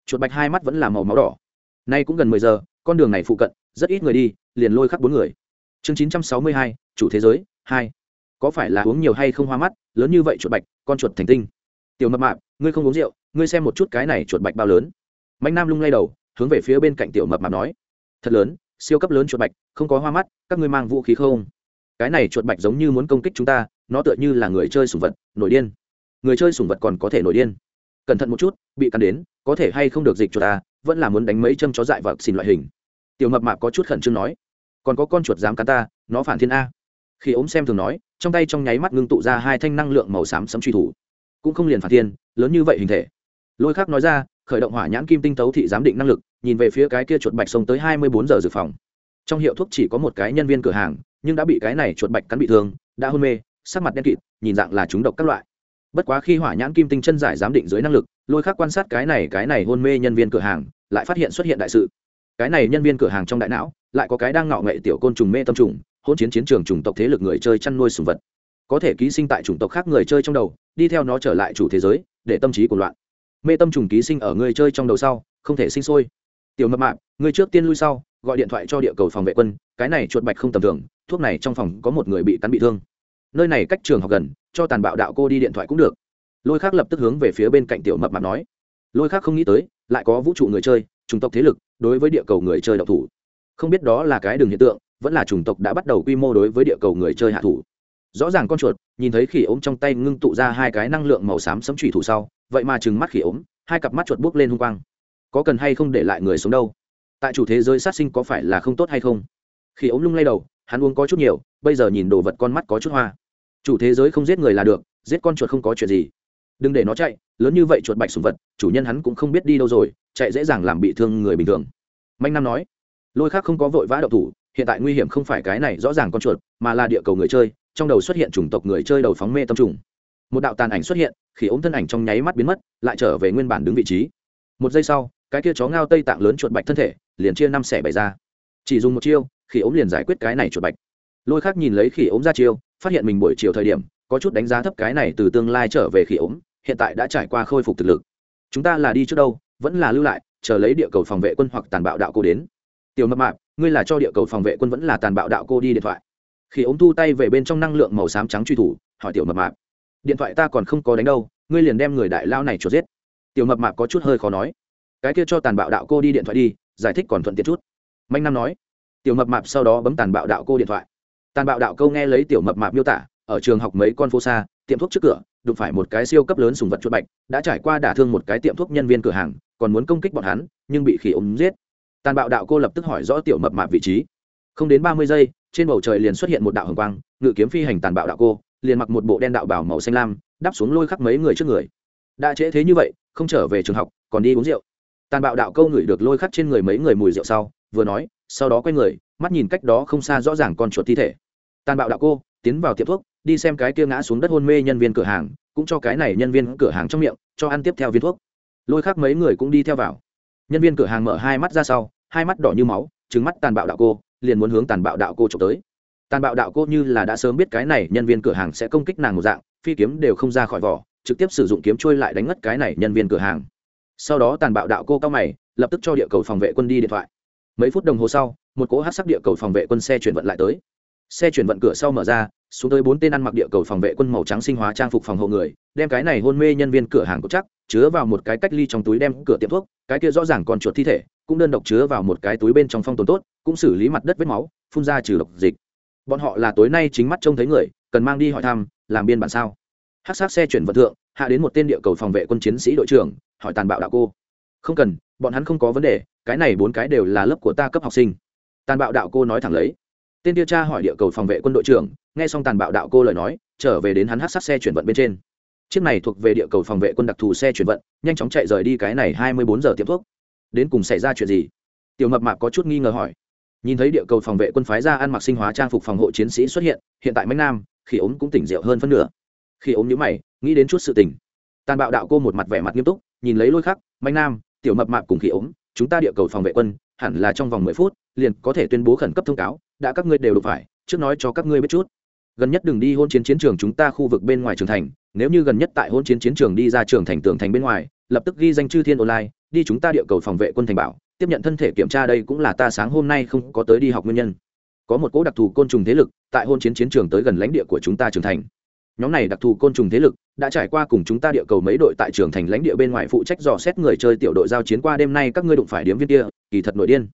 Chuột bạch hai mắt vẫn là màu máu đỏ. Nay cũng gần mười giờ, con đường này phụ cận, rất ít người đi, liền lôi khắc bốn người. Chương chín trăm sáu mươi hai, chủ thế giới, hai. Có phải là uống nhiều hay không hoa mắt, lớn như vậy chuột bạch, con chuột thành tinh tiểu mập mạp, ngươi không uống rượu, ngươi xem một chút cái này chuột bạch bao lớn. Mạnh nam lung lay đầu, hướng về phía bên cạnh tiểu mập mạp nói. Thật lớn, siêu cấp lớn chuột bạch, không có hoa mắt, các ngươi mang vũ khí không? Cái này chuột bạch giống như muốn công kích chúng ta, nó tựa như là người chơi sùng vật, nổi điên. Người chơi sùng vật còn có thể nổi điên. Cẩn thận một chút, bị cắn đến, có thể hay không được dịch chuột ta, vẫn là muốn đánh mấy châm chó dại và xin loại hình. Tiểu mập mạp có chút khẩn trương nói. Còn có con chuột dám cắn ta, nó phản thiên a. Khi ốm xem thường nói, trong tay trong nháy mắt ngưng tụ ra hai thanh năng lượng màu xám sấm truy thủ cũng không liền phản thiên, lớn như vậy hình thể. Lôi khác nói ra, khởi động hỏa nhãn kim tinh tấu thị giám định năng lực, nhìn về phía cái kia chuột bạch sông tới hai mươi bốn giờ dự phòng. Trong hiệu thuốc chỉ có một cái nhân viên cửa hàng, nhưng đã bị cái này chuột bạch cắn bị thương, đã hôn mê, sắc mặt đen kịt, nhìn dạng là chúng độc các loại. Bất quá khi hỏa nhãn kim tinh chân giải giám định dưới năng lực, lôi khác quan sát cái này cái này hôn mê nhân viên cửa hàng, lại phát hiện xuất hiện đại sự. Cái này nhân viên cửa hàng trong đại não, lại có cái đang ngạo nghệ tiểu côn trùng mê tâm trùng hôn chiến chiến trường chủng tộc thế lực người chơi chăn nuôi sùng vật có thể ký sinh tại chủng tộc khác người chơi trong đầu, đi theo nó trở lại chủ thế giới, để tâm trí của loạn. Mê tâm trùng ký sinh ở người chơi trong đầu sau, không thể sinh sôi. Tiểu mập mạp, người trước tiên lui sau, gọi điện thoại cho địa cầu phòng vệ quân, cái này chuột bạch không tầm thường, thuốc này trong phòng có một người bị cắn bị thương. Nơi này cách trường học gần, cho tàn bạo đạo cô đi điện thoại cũng được. Lôi khác lập tức hướng về phía bên cạnh tiểu mập mạp nói. Lôi khác không nghĩ tới, lại có vũ trụ người chơi, chủng tộc thế lực, đối với địa cầu người chơi độc thủ. Không biết đó là cái đường hiện tượng, vẫn là chủng tộc đã bắt đầu quy mô đối với địa cầu người chơi hạ thủ rõ ràng con chuột, nhìn thấy khỉ ốm trong tay ngưng tụ ra hai cái năng lượng màu xám sấm trụy thủ sau, vậy mà chừng mắt khỉ ốm, hai cặp mắt chuột buốc lên hung quang. Có cần hay không để lại người sống đâu? Tại chủ thế giới sát sinh có phải là không tốt hay không? Khỉ ốm lung lay đầu, hắn uống có chút nhiều, bây giờ nhìn đồ vật con mắt có chút hoa. Chủ thế giới không giết người là được, giết con chuột không có chuyện gì. Đừng để nó chạy, lớn như vậy chuột bạch sùng vật, chủ nhân hắn cũng không biết đi đâu rồi, chạy dễ dàng làm bị thương người bình thường. Manh nam nói, lôi khác không có vội vã đậu thủ, hiện tại nguy hiểm không phải cái này rõ ràng con chuột, mà là địa cầu người chơi trong đầu xuất hiện chủng tộc người chơi đầu phóng mê tâm trùng. Một đạo tàn ảnh xuất hiện, khi ốm thân ảnh trong nháy mắt biến mất, lại trở về nguyên bản đứng vị trí. Một giây sau, cái kia chó ngao tây tạng lớn chuột bạch thân thể, liền chia năm xẻ bảy ra. Chỉ dùng một chiêu, khi ốm liền giải quyết cái này chuột bạch. Lôi khác nhìn lấy khi ốm ra chiêu, phát hiện mình buổi chiều thời điểm, có chút đánh giá thấp cái này từ tương lai trở về khi ốm, hiện tại đã trải qua khôi phục thực lực. Chúng ta là đi trước đâu, vẫn là lưu lại, chờ lấy địa cầu phòng vệ quân hoặc tàn bạo đạo cô đến. Tiểu mập mạp, ngươi là cho địa cầu phòng vệ quân vẫn là tàn bạo đạo cô đi điện thoại khi ống thu tay về bên trong năng lượng màu xám trắng truy thủ, hỏi tiểu mập mạp, điện thoại ta còn không có đánh đâu, ngươi liền đem người đại lao này cho giết. Tiểu mập mạp có chút hơi khó nói, cái kia cho tàn bạo đạo cô đi điện thoại đi, giải thích còn thuận tiện chút. Manh nam nói, tiểu mập mạp sau đó bấm tàn bạo đạo cô điện thoại. Tàn bạo đạo câu nghe lấy tiểu mập mạp miêu tả, ở trường học mấy con phố xa, tiệm thuốc trước cửa, đụng phải một cái siêu cấp lớn sùng vật chuột bạch, đã trải qua đả thương một cái tiệm thuốc nhân viên cửa hàng, còn muốn công kích bọn hắn, nhưng bị khỉ ống giết. Tàn bạo đạo cô lập tức hỏi rõ tiểu mập mạp vị trí. Không đến ba mươi giây trên bầu trời liền xuất hiện một đạo hồng quang, ngự kiếm phi hành tàn bạo đạo cô, liền mặc một bộ đen đạo bảo màu xanh lam đắp xuống lôi khắc mấy người trước người. Đã trễ thế như vậy, không trở về trường học, còn đi uống rượu. Tàn bạo đạo câu ngửi được lôi khắc trên người mấy người mùi rượu sau, vừa nói, sau đó quay người, mắt nhìn cách đó không xa rõ ràng con chuột thi thể. Tàn bạo đạo cô, tiến vào tiệm thuốc, đi xem cái kia ngã xuống đất hôn mê nhân viên cửa hàng, cũng cho cái này nhân viên cửa hàng trong miệng, cho ăn tiếp theo viên thuốc. Lôi khắc mấy người cũng đi theo vào. Nhân viên cửa hàng mở hai mắt ra sau, hai mắt đỏ như máu trứng mắt tàn bạo đạo cô liền muốn hướng tàn bạo đạo cô trộm tới. Tàn bạo đạo cô như là đã sớm biết cái này nhân viên cửa hàng sẽ công kích nàng một dạng, phi kiếm đều không ra khỏi vỏ, trực tiếp sử dụng kiếm trôi lại đánh ngất cái này nhân viên cửa hàng. Sau đó tàn bạo đạo cô cao mày, lập tức cho địa cầu phòng vệ quân đi điện thoại. Mấy phút đồng hồ sau, một cỗ hát sắc địa cầu phòng vệ quân xe chuyển vận lại tới. Xe chuyển vận cửa sau mở ra, xuống tới bốn tên ăn mặc địa cầu phòng vệ quân màu trắng sinh hóa trang phục phòng hộ người, đem cái này hôn mê nhân viên cửa hàng cột chắc, chứa vào một cái cách ly trong túi đem cửa tiệm thuốc, cái kia rõ ràng còn chuột thi thể, cũng đơn độc chứa vào một cái túi bên trong phong tồn tốt cũng xử lý mặt đất vết máu, phun ra trừ độc dịch. Bọn họ là tối nay chính mắt trông thấy người, cần mang đi hỏi thăm, làm biên bản sao? Hát sát xe chuyển vận thượng, hạ đến một tên địa cầu phòng vệ quân chiến sĩ đội trưởng, hỏi tàn bạo đạo cô. Không cần, bọn hắn không có vấn đề, cái này bốn cái đều là lớp của ta cấp học sinh. Tàn bạo đạo cô nói thẳng lấy. Tên tiêu tra hỏi địa cầu phòng vệ quân đội trưởng, nghe xong tàn bạo đạo cô lời nói, trở về đến hắn hát sát xe chuyển vận bên trên. Chiếc này thuộc về địa cầu phòng vệ quân đặc thù xe chuyển vận, nhanh chóng chạy rời đi cái này hai mươi bốn giờ tiệm thuốc. Đến cùng xảy ra chuyện gì? Tiểu mập mạp có chút nghi ngờ hỏi nhìn thấy địa cầu phòng vệ quân phái ra ăn mặc sinh hóa trang phục phòng hộ chiến sĩ xuất hiện hiện tại mạnh nam khi ốm cũng tỉnh rượu hơn phân nửa. Khi ốm nhữ mày, nghĩ đến chút sự tình. Tàn bạo đạo cô một mặt vẻ mặt nghiêm túc, nhìn lấy lôi khắc mạnh nam, tiểu mập mạp cùng khi ốm, chúng ta địa cầu phòng vệ quân, hẳn là trong vòng mười phút, liền có thể tuyên bố khẩn cấp thông cáo, đã các ngươi đều được phải, trước nói cho các ngươi biết chút. Gần nhất đừng đi hôn chiến chiến trường chúng ta khu vực bên ngoài trường thành, nếu như gần nhất tại hôn chiến chiến trường đi ra trường thành tường thành bên ngoài, lập tức ghi danh chư thiên online, đi chúng ta địa cầu phòng vệ quân thành bảo tiếp nhận thân thể kiểm tra đây cũng là ta sáng hôm nay không có tới đi học nguyên nhân. Có một cỗ đặc thù côn trùng thế lực tại hôn chiến chiến trường tới gần lãnh địa của chúng ta trưởng thành. Nhóm này đặc thù côn trùng thế lực đã trải qua cùng chúng ta địa cầu mấy đội tại trường thành lãnh địa bên ngoài phụ trách dò xét người chơi tiểu đội giao chiến qua đêm nay các ngươi đụng phải điếm viên kia, kỳ thật nổi điên.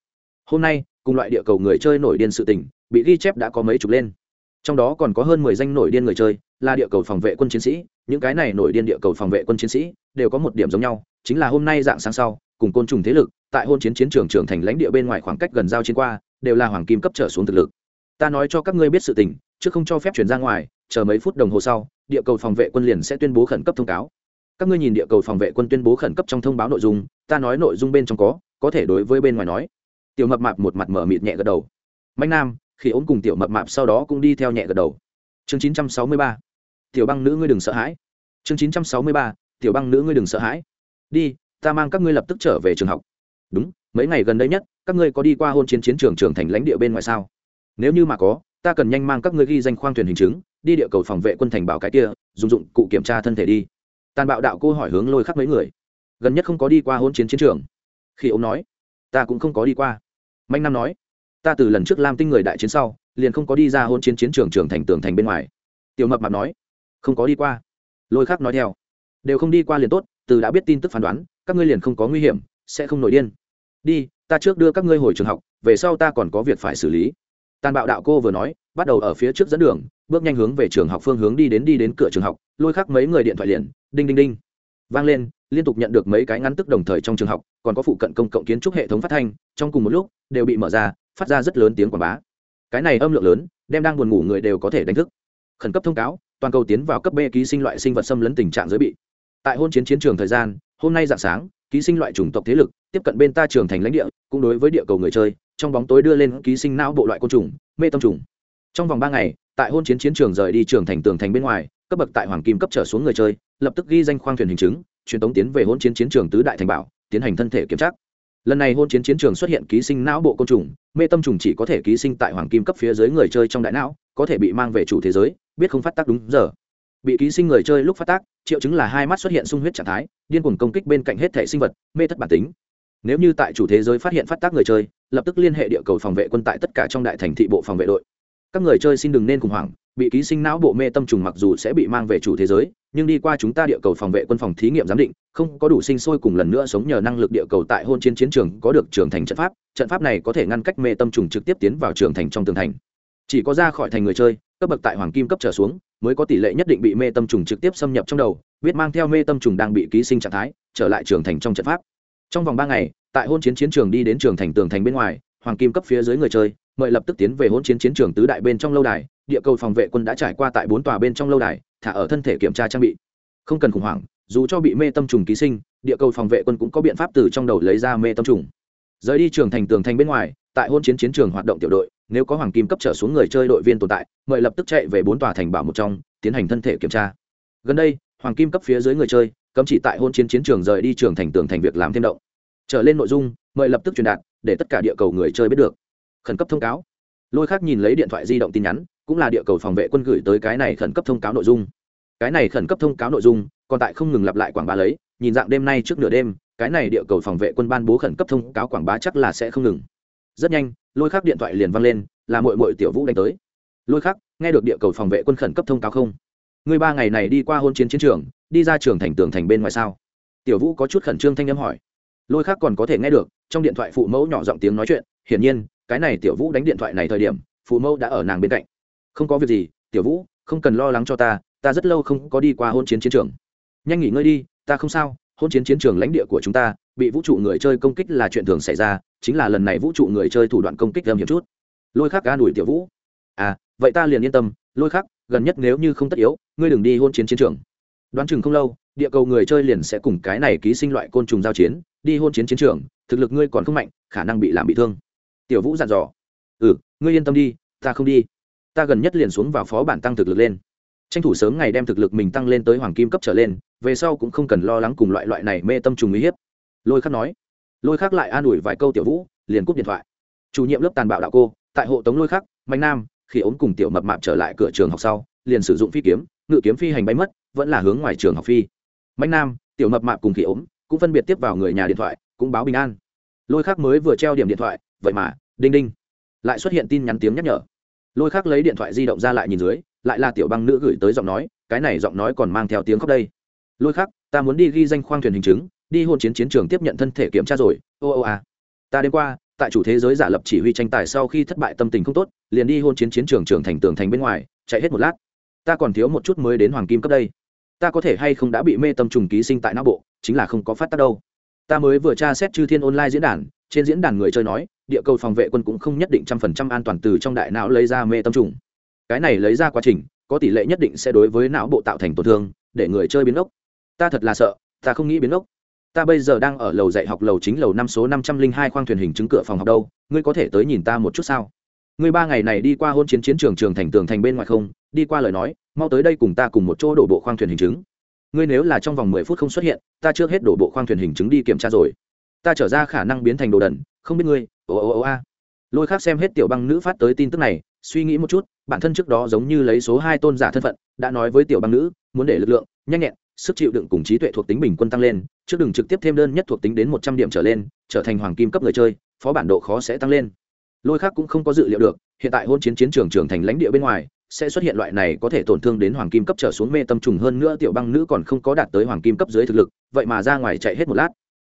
Hôm nay, cùng loại địa cầu người chơi nổi điên sự tình, bị ghi chép đã có mấy chục lên. Trong đó còn có hơn mười danh nổi điên người chơi, là địa cầu phòng vệ quân chiến sĩ, những cái này nổi điên địa cầu phòng vệ quân chiến sĩ đều có một điểm giống nhau, chính là hôm nay dạng sáng sau, cùng côn trùng thế lực tại hôn chiến chiến trường trưởng thành lãnh địa bên ngoài khoảng cách gần giao chiến qua, đều là hoàng kim cấp trở xuống thực lực. Ta nói cho các ngươi biết sự tình, chứ không cho phép chuyển ra ngoài, chờ mấy phút đồng hồ sau, địa cầu phòng vệ quân liền sẽ tuyên bố khẩn cấp thông cáo. Các ngươi nhìn địa cầu phòng vệ quân tuyên bố khẩn cấp trong thông báo nội dung, ta nói nội dung bên trong có có thể đối với bên ngoài nói. Tiểu mập mạp một mặt mở mịt nhẹ gật đầu. Mạnh nam, khi ốm cùng tiểu mập mạp sau đó cũng đi theo nhẹ gật đầu. Chương 963. tiểu băng nữ ngươi đừng sợ hãi. Chương 963. tiểu băng nữ ngươi đừng sợ hãi. Đi, ta mang các ngươi lập tức trở về trường học đúng, mấy ngày gần đây nhất, các ngươi có đi qua hôn chiến chiến trường trưởng thành lãnh địa bên ngoài sao? Nếu như mà có, ta cần nhanh mang các ngươi ghi danh khoang thuyền hình chứng, đi địa cầu phòng vệ quân thành bảo cái kia, dùng dụng cụ kiểm tra thân thể đi. Tàn bạo đạo cô hỏi hướng lôi khắc mấy người. Gần nhất không có đi qua hôn chiến chiến trường. Khi ông nói, ta cũng không có đi qua. Manh nam nói, ta từ lần trước lam tinh người đại chiến sau, liền không có đi ra hôn chiến chiến trường trưởng thành tường thành bên ngoài. Tiểu mập mạp nói, không có đi qua. Lôi khắc nói theo, đều không đi qua liền tốt, từ đã biết tin tức phán đoán, các ngươi liền không có nguy hiểm sẽ không nổi điên. Đi, ta trước đưa các ngươi hồi trường học, về sau ta còn có việc phải xử lý. Tàn bạo đạo cô vừa nói, bắt đầu ở phía trước dẫn đường, bước nhanh hướng về trường học phương hướng đi đến đi đến cửa trường học, lôi khắc mấy người điện thoại liền, đinh đinh đinh. Vang lên, liên tục nhận được mấy cái ngắn tức đồng thời trong trường học, còn có phụ cận công cộng kiến trúc hệ thống phát thanh, trong cùng một lúc, đều bị mở ra, phát ra rất lớn tiếng quảng bá. Cái này âm lượng lớn, đem đang buồn ngủ người đều có thể đánh thức. Khẩn cấp thông cáo, toàn cầu tiến vào cấp b ký sinh loại sinh vật xâm lấn tình trạng giới bị. Tại hôn chiến chiến trường thời gian, hôm nay dạng sáng ký sinh loại chủng tộc thế lực, tiếp cận bên ta trường thành lãnh địa, cũng đối với địa cầu người chơi, trong bóng tối đưa lên ký sinh não bộ loại côn trùng, mê tâm trùng. Trong vòng ba ngày, tại hôn chiến chiến trường rời đi trường thành tường thành bên ngoài, cấp bậc tại hoàng kim cấp trở xuống người chơi, lập tức ghi danh khoang thuyền hình chứng, truyền tống tiến về hôn chiến chiến trường tứ đại thành bảo, tiến hành thân thể kiểm tra. Lần này hôn chiến chiến trường xuất hiện ký sinh não bộ côn trùng, mê tâm trùng chỉ có thể ký sinh tại hoàng kim cấp phía dưới người chơi trong đại não, có thể bị mang về chủ thế giới, biết không phát tác đúng giờ bị ký sinh người chơi lúc phát tác, triệu chứng là hai mắt xuất hiện sung huyết trạng thái, điên cuồng công kích bên cạnh hết thể sinh vật, mê thất bản tính. Nếu như tại chủ thế giới phát hiện phát tác người chơi, lập tức liên hệ địa cầu phòng vệ quân tại tất cả trong đại thành thị bộ phòng vệ đội. Các người chơi xin đừng nên khủng hoảng, bị ký sinh não bộ mê tâm trùng mặc dù sẽ bị mang về chủ thế giới, nhưng đi qua chúng ta địa cầu phòng vệ quân phòng thí nghiệm giám định, không có đủ sinh sôi cùng lần nữa sống nhờ năng lực địa cầu tại hôn chiến chiến trường có được trưởng thành trận pháp trận pháp này có thể ngăn cách mê tâm trùng trực tiếp tiến vào trường thành trong tường thành. Chỉ có ra khỏi thành người chơi, cấp bậc tại hoàng kim cấp trở xuống mới có tỷ lệ nhất định bị mê tâm trùng trực tiếp xâm nhập trong đầu, biết mang theo mê tâm trùng đang bị ký sinh trạng thái, trở lại trường thành trong trận pháp. Trong vòng ba ngày, tại hôn chiến chiến trường đi đến trường thành tường thành bên ngoài, hoàng kim cấp phía dưới người chơi, mời lập tức tiến về hôn chiến chiến trường tứ đại bên trong lâu đài, địa cầu phòng vệ quân đã trải qua tại bốn tòa bên trong lâu đài, thả ở thân thể kiểm tra trang bị. Không cần khủng hoảng, dù cho bị mê tâm trùng ký sinh, địa cầu phòng vệ quân cũng có biện pháp từ trong đầu lấy ra mê tâm trùng. Rời đi trường thành tường thành bên ngoài, tại hôn chiến chiến trường hoạt động tiểu đội nếu có hoàng kim cấp trở xuống người chơi đội viên tồn tại, mời lập tức chạy về bốn tòa thành bảo một trong, tiến hành thân thể kiểm tra. Gần đây, hoàng kim cấp phía dưới người chơi, cấm chỉ tại hôn chiến chiến trường rời đi trường thành tường thành việc làm thêm động. Trở lên nội dung, mời lập tức truyền đạt, để tất cả địa cầu người chơi biết được. Khẩn cấp thông cáo. Lôi khác nhìn lấy điện thoại di động tin nhắn, cũng là địa cầu phòng vệ quân gửi tới cái này khẩn cấp thông cáo nội dung. Cái này khẩn cấp thông cáo nội dung, còn tại không ngừng lặp lại quảng bá lấy, nhìn dạng đêm nay trước nửa đêm, cái này địa cầu phòng vệ quân ban bố khẩn cấp thông cáo quảng bá chắc là sẽ không ngừng rất nhanh, lôi khắc điện thoại liền văng lên, là mội mội tiểu vũ đánh tới. Lôi khắc, nghe được địa cầu phòng vệ quân khẩn cấp thông cáo không? Người ba ngày này đi qua hôn chiến chiến trường, đi ra trường thành tường thành bên ngoài sao? Tiểu vũ có chút khẩn trương thanh â m hỏi. Lôi khắc còn có thể nghe được, trong điện thoại phụ mẫu nhỏ giọng tiếng nói chuyện, hiển nhiên, cái này tiểu vũ đánh điện thoại này thời điểm, phụ mẫu đã ở nàng bên cạnh. Không có việc gì, tiểu vũ, không cần lo lắng cho ta ta rất lâu không có đi qua hôn chiến chiến trường. Nhanh nghỉ ngơi đi, ta không sao, hôn chiến chiến trường lãnh địa của chúng ta, bị vũ trụ người chơi công kích là chuyện thường xảy ra chính là lần này vũ trụ người chơi thủ đoạn công kích âm hiểm chút. Lôi khắc ca đuổi tiểu vũ. À vậy ta liền yên tâm, lôi khắc, gần nhất nếu như không tất yếu, ngươi đừng đi hôn chiến chiến trường. Đoán chừng không lâu, địa cầu người chơi liền sẽ cùng cái này ký sinh loại côn trùng giao chiến, đi hôn chiến chiến trường, thực lực ngươi còn không mạnh, khả năng bị làm bị thương. Tiểu vũ dặn dò. Ừ ngươi yên tâm đi, ta không đi. Ta gần nhất liền xuống vào phó bản tăng thực lực lên. Tranh thủ sớm ngày đem thực lực mình tăng lên tới hoàng kim cấp trở lên, về sau cũng không cần lo lắng cùng loại loại này mê tâm trùng uy hiếp. Lôi khắc nói lôi khắc lại an ủi vài câu tiểu vũ, liền cúp điện thoại. Chủ nhiệm lớp tàn bạo đạo cô, tại hộ tống lôi khắc, mạnh nam, khi ốm cùng tiểu mập mạp trở lại cửa trường học sau, liền sử dụng phi kiếm, ngự kiếm phi hành bay mất, vẫn là hướng ngoài trường học phi. Mạnh nam, tiểu mập mạp cùng khi ốm, cũng phân biệt tiếp vào người nhà điện thoại, cũng báo bình an. Lôi khắc mới vừa treo điểm điện thoại, vậy mà, đinh đinh. Lại xuất hiện tin nhắn tiếng nhắc nhở. Lôi khắc lấy điện thoại di động ra lại nhìn dưới, lại là tiểu băng nữ gửi tới giọng nói, cái này giọng nói còn mang theo tiếng khóc đây. Lôi khắc, ta muốn đi ghi danh khoang thuyền hình chứng đi hôn chiến chiến trường tiếp nhận thân thể kiểm tra rồi. Ô ô à. Ta đêm qua, tại chủ thế giới giả lập chỉ huy tranh tài sau khi thất bại tâm tình không tốt, liền đi hôn chiến chiến trường trưởng thành tường thành bên ngoài, chạy hết một lát. Ta còn thiếu một chút mới đến hoàng kim cấp đây. Ta có thể hay không đã bị mê tâm trùng ký sinh tại não bộ, chính là không có phát tác đâu. Ta mới vừa tra xét chư thiên online diễn đàn, trên diễn đàn người chơi nói, địa cầu phòng vệ quân cũng không nhất định trăm phần trăm an toàn từ trong đại não lấy ra mê tâm trùng. Cái này lấy ra quá trình, có tỷ lệ nhất định sẽ đối với não bộ tạo thành tổn thương, để người chơi biến ốc. Ta thật là sợ, ta không nghĩ biến ốc ta bây giờ đang ở lầu dạy học lầu chính lầu năm số năm trăm linh hai khoang thuyền hình chứng cửa phòng học đâu, ngươi có thể tới nhìn ta một chút sao? Ngươi ba ngày này đi qua hôn chiến chiến trường trường thành tường thành bên ngoài không? Đi qua lời nói, mau tới đây cùng ta cùng một chỗ đổ bộ khoang thuyền hình chứng. Ngươi nếu là trong vòng mười phút không xuất hiện, ta trước hết đổ bộ khoang thuyền hình chứng đi kiểm tra rồi. Ta trở ra khả năng biến thành đồ đần, không biết ngươi ồ ồ ồ a. Lôi khác xem hết tiểu băng nữ phát tới tin tức này, suy nghĩ một chút, bản thân trước đó giống như lấy số hai tôn giả thân phận, đã nói với tiểu băng nữ, muốn để lực lượng, nhanh nhẹn sức chịu đựng cùng trí tuệ thuộc tính bình quân tăng lên, trước đừng trực tiếp thêm đơn nhất thuộc tính đến một trăm điểm trở lên, trở thành hoàng kim cấp người chơi, phó bản độ khó sẽ tăng lên. Lôi khác cũng không có dự liệu được, hiện tại hôn chiến chiến trường trưởng thành lãnh địa bên ngoài, sẽ xuất hiện loại này có thể tổn thương đến hoàng kim cấp trở xuống mê tâm trùng hơn nữa tiểu băng nữ còn không có đạt tới hoàng kim cấp dưới thực lực, vậy mà ra ngoài chạy hết một lát.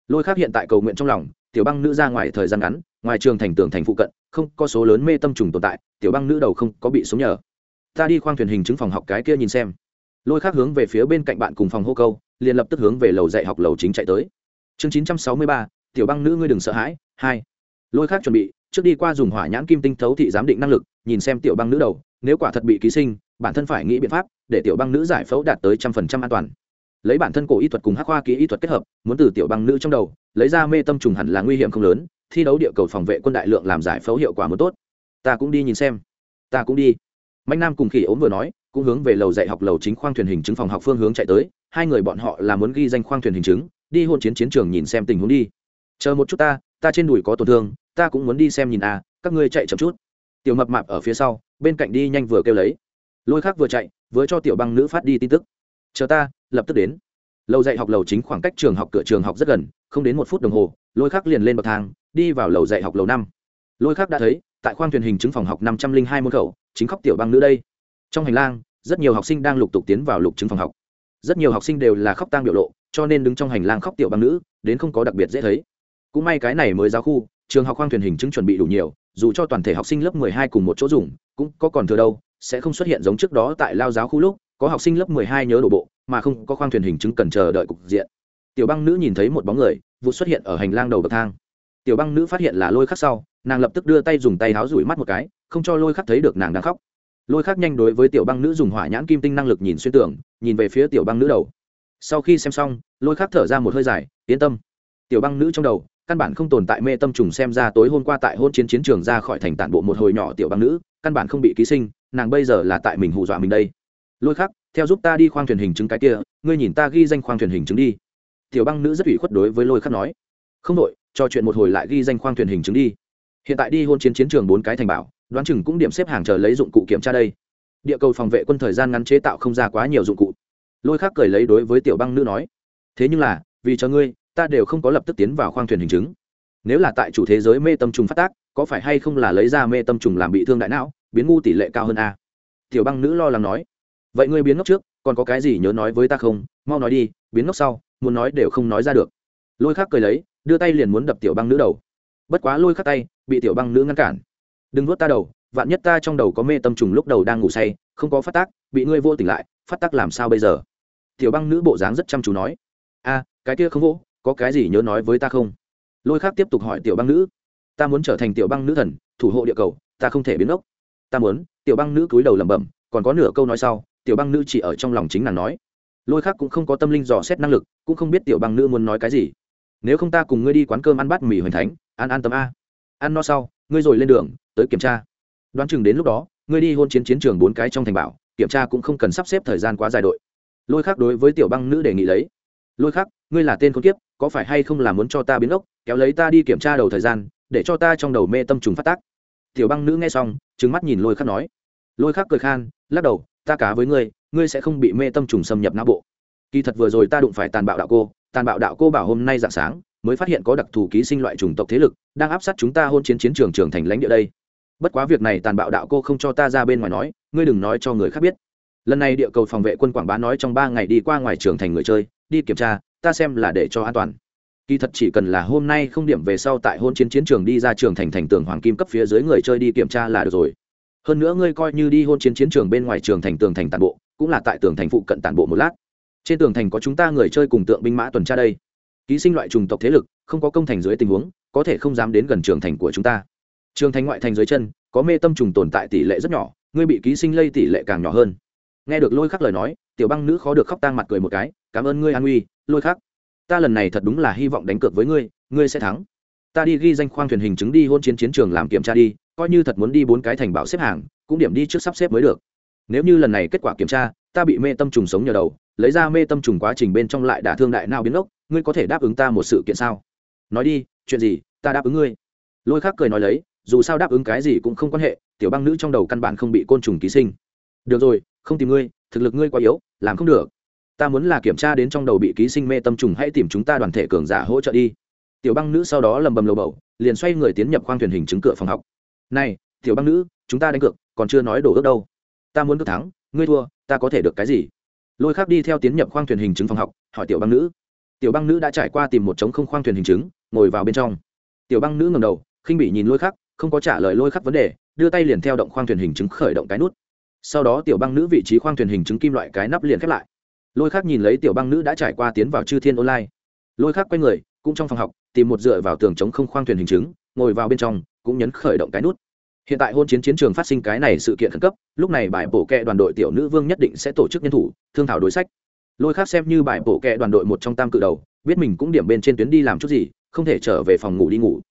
Lôi khác hiện tại cầu nguyện trong lòng, tiểu băng nữ ra ngoài thời gian ngắn, ngoài trường thành tường thành phụ cận, không có số lớn mê tâm trùng tồn tại, tiểu băng nữ đầu không có bị sống nhờ. Ta đi khoang thuyền hình chứng phòng học cái kia nhìn xem lôi khác hướng về phía bên cạnh bạn cùng phòng hô câu, liền lập tức hướng về lầu dạy học lầu chính chạy tới. Chương chín trăm sáu mươi ba, tiểu băng nữ ngươi đừng sợ hãi, hai. Lôi khác chuẩn bị, trước đi qua dùng hỏa nhãn kim tinh thấu thị giám định năng lực, nhìn xem tiểu băng nữ đầu, nếu quả thật bị ký sinh, bản thân phải nghĩ biện pháp để tiểu băng nữ giải phẫu đạt tới trăm phần trăm an toàn. Lấy bản thân cổ y thuật cùng hắc khoa ký y thuật kết hợp, muốn từ tiểu băng nữ trong đầu, lấy ra mê tâm trùng hẳn là nguy hiểm không lớn, thi đấu địa cầu phòng vệ quân đại lượng làm giải phẫu hiệu quả mới tốt. Ta cũng đi nhìn xem. Ta cũng đi. Mạnh nam cùng khỉ ốm vừa nói cũng hướng về lầu dạy học lầu chính khoang thuyền hình chứng phòng học phương hướng chạy tới, hai người bọn họ là muốn ghi danh khoang thuyền hình chứng, đi hôn chiến chiến trường nhìn xem tình huống đi. Chờ một chút ta ta trên đùi có tổn thương, ta cũng muốn đi xem nhìn à các ngươi chạy chậm chút. Tiểu mập mạp ở phía sau, bên cạnh đi nhanh vừa kêu lấy. Lôi khác vừa chạy, vừa cho tiểu băng nữ phát đi tin tức. Chờ ta, lập tức đến. Lầu dạy học lầu chính khoảng cách trường học cửa trường học rất gần, không đến một phút đồng hồ, lôi khác liền lên bậc thang, đi vào lầu dạy học lầu năm. Lôi khác đã thấy, tại khoang thuyền hình chứng phòng học năm trăm linh hai môn khẩu, chính khóc tiểu băng nữ đây trong hành lang, rất nhiều học sinh đang lục tục tiến vào lục chứng phòng học. Rất nhiều học sinh đều là khóc tang biểu lộ, cho nên đứng trong hành lang khóc tiểu băng nữ, đến không có đặc biệt dễ thấy. Cũng may cái này mới giáo khu, trường học khoang thuyền hình chứng chuẩn bị đủ nhiều, dù cho toàn thể học sinh lớp 12 cùng một chỗ dùng, cũng có còn thừa đâu, sẽ không xuất hiện giống trước đó tại lao giáo khu lúc, có học sinh lớp 12 nhớ đổ bộ, mà không có khoang thuyền hình chứng cần chờ đợi cục diện. Tiểu băng nữ nhìn thấy một bóng người, vụ xuất hiện ở hành lang đầu bậc thang. Tiểu băng nữ phát hiện là lôi khắc sau, nàng lập tức đưa tay dùng tay háo rủi mắt một cái, không cho lôi khắc thấy được nàng đang khóc lôi khắc nhanh đối với tiểu băng nữ dùng hỏa nhãn kim tinh năng lực nhìn xuyên tưởng nhìn về phía tiểu băng nữ đầu. Sau khi xem xong, lôi khắc thở ra một hơi dài, yên tâm. Tiểu băng nữ trong đầu, căn bản không tồn tại mê tâm trùng xem ra tối hôm qua tại hôn chiến chiến trường ra khỏi thành tản bộ một hồi nhỏ tiểu băng nữ, căn bản không bị ký sinh, nàng bây giờ là tại mình hù dọa mình đây. Lôi khắc theo giúp ta đi khoang thuyền hình chứng cái kia, ngươi nhìn ta ghi danh khoang thuyền hình chứng đi. Tiểu băng nữ rất ủy khuất đối với lôi khắc nói. Không đội cho chuyện một hồi lại ghi danh khoang thuyền hình chứng đi. Hiện tại đi hôn chiến chiến trường bốn cái thành bảo đoán chừng cũng điểm xếp hàng chờ lấy dụng cụ kiểm tra đây. Địa cầu phòng vệ quân thời gian ngắn chế tạo không ra quá nhiều dụng cụ. Lôi khác cười lấy đối với tiểu băng nữ nói, thế nhưng là, vì cho ngươi, ta đều không có lập tức tiến vào khoang thuyền hình chứng. Nếu là tại chủ thế giới mê tâm trùng phát tác, có phải hay không là lấy ra mê tâm trùng làm bị thương đại não, biến ngu tỷ lệ cao hơn a? Tiểu băng nữ lo lắng nói, vậy ngươi biến ngốc trước, còn có cái gì nhớ nói với ta không? Mau nói đi, biến ngốc sau, muốn nói đều không nói ra được. Lôi khác cười lấy, đưa tay liền muốn đập tiểu băng nữ đầu. Bất quá lôi khắc tay, bị tiểu băng nữ ngăn cản đừng nuốt ta đầu, vạn nhất ta trong đầu có mê tâm trùng lúc đầu đang ngủ say, không có phát tác, bị ngươi vô tỉnh lại, phát tác làm sao bây giờ? Tiểu băng nữ bộ dáng rất chăm chú nói. A, cái kia không vỗ, có cái gì nhớ nói với ta không? Lôi khác tiếp tục hỏi tiểu băng nữ. Ta muốn trở thành tiểu băng nữ thần, thủ hộ địa cầu, ta không thể biến ốc ta muốn, tiểu băng nữ cúi đầu lẩm bẩm, còn có nửa câu nói sau, tiểu băng nữ chỉ ở trong lòng chính nàng nói. Lôi khác cũng không có tâm linh dò xét năng lực, cũng không biết tiểu băng nữ muốn nói cái gì. Nếu không ta cùng ngươi đi quán cơm ăn bát mì hoành thánh, ăn an tâm a. Ăn no sau, ngươi rồi lên đường tới kiểm tra. Đoán chừng đến lúc đó, ngươi đi hôn chiến chiến trường bốn cái trong thành bảo, kiểm tra cũng không cần sắp xếp thời gian quá dài đội. Lôi khác đối với tiểu băng nữ đề nghị lấy. Lôi khác ngươi là tên con kiếp, có phải hay không là muốn cho ta biến ốc, kéo lấy ta đi kiểm tra đầu thời gian, để cho ta trong đầu mê tâm trùng phát tác. Tiểu băng nữ nghe xong trứng mắt nhìn lôi khắc nói. Lôi khắc cười khan, lắc đầu, ta cá với ngươi ngươi sẽ không bị mê tâm trùng xâm nhập não bộ. Kỳ thật vừa rồi ta đụng phải tàn bạo đạo cô, tàn bạo đạo cô bảo hôm nay dạng sáng, mới phát hiện có đặc thù ký sinh loại chủng tộc thế lực, đang áp sát chúng ta hôn chiến chiến trường trường thành lãnh địa đây bất quá việc này tàn bạo đạo cô không cho ta ra bên ngoài nói, ngươi đừng nói cho người khác biết. Lần này địa cầu phòng vệ quân quảng bá nói trong ba ngày đi qua ngoài trường thành người chơi, đi kiểm tra, ta xem là để cho an toàn. Kỳ thật chỉ cần là hôm nay không điểm về sau tại hôn chiến chiến trường đi ra trường thành thành tường hoàng kim cấp phía dưới người chơi đi kiểm tra là được rồi. Hơn nữa ngươi coi như đi hôn chiến chiến trường bên ngoài trường thành tường thành tàn bộ, cũng là tại tường thành phụ cận tàn bộ một lát. Trên tường thành có chúng ta người chơi cùng tượng binh mã tuần tra đây. Ký sinh loại trùng tộc thế lực, không có công thành dưới tình huống, có thể không dám đến gần trường thành của chúng ta trường thành ngoại thành dưới chân, có mê tâm trùng tồn tại tỷ lệ rất nhỏ, ngươi bị ký sinh lây tỷ lệ càng nhỏ hơn. Nghe được lôi khắc lời nói, tiểu băng nữ khó được khóc tang mặt cười một cái, cảm ơn ngươi an uy, lôi khắc. Ta lần này thật đúng là hy vọng đánh cược với ngươi ngươi sẽ thắng. Ta đi ghi danh khoang thuyền hình chứng đi hôn chiến chiến trường làm kiểm tra đi, coi như thật muốn đi bốn cái thành bảo xếp hàng, cũng điểm đi trước sắp xếp mới được. Nếu như lần này kết quả kiểm tra, ta bị mê tâm trùng sống nhờ đầu, lấy ra mê tâm trùng quá trình bên trong lại đả thương đại nào biến ốc, ngươi có thể đáp ứng ta một sự kiện sao? Nói đi, chuyện gì, ta đáp ứng ngươi. Lôi Khắc cười nói lấy dù sao đáp ứng cái gì cũng không quan hệ, tiểu băng nữ trong đầu căn bản không bị côn trùng ký sinh. Được rồi, không tìm ngươi, thực lực ngươi quá yếu, làm không được. Ta muốn là kiểm tra đến trong đầu bị ký sinh mê tâm trùng hãy tìm chúng ta đoàn thể cường giả hỗ trợ đi. Tiểu băng nữ sau đó lầm bầm lầu bầu, liền xoay người tiến nhập khoang thuyền hình chứng cửa phòng học. Này, tiểu băng nữ, chúng ta đánh cược, còn chưa nói đổ ước đâu. Ta muốn cược thắng, ngươi thua, ta có thể được cái gì? Lôi khác đi theo tiến nhập khoang thuyền hình chứng phòng học, hỏi tiểu băng nữ. Tiểu băng nữ đã trải qua tìm một trống không khoang thuyền hình chứng, ngồi vào bên trong. Tiểu băng nữ ngầm đầu, khinh bị nhìn lôi khắc không có trả lời lôi khắc vấn đề, đưa tay liền theo động khoang thuyền hình chứng khởi động cái nút. Sau đó tiểu băng nữ vị trí khoang thuyền hình chứng kim loại cái nắp liền khép lại. Lôi khắc nhìn lấy tiểu băng nữ đã trải qua tiến vào chư thiên online. Lôi khắc quay người, cũng trong phòng học, tìm một dựa vào tường chống không khoang thuyền hình chứng, ngồi vào bên trong, cũng nhấn khởi động cái nút. Hiện tại hôn chiến chiến trường phát sinh cái này sự kiện khẩn cấp, lúc này bài bổ kẹ đoàn đội tiểu nữ vương nhất định sẽ tổ chức nhân thủ, thương thảo đối sách. Lôi khác xem như bài bổ kẹ đoàn đội một trong tam cự đầu, biết mình cũng điểm bên trên tuyến đi làm chút gì, không thể trở về phòng ngủ đi ngủ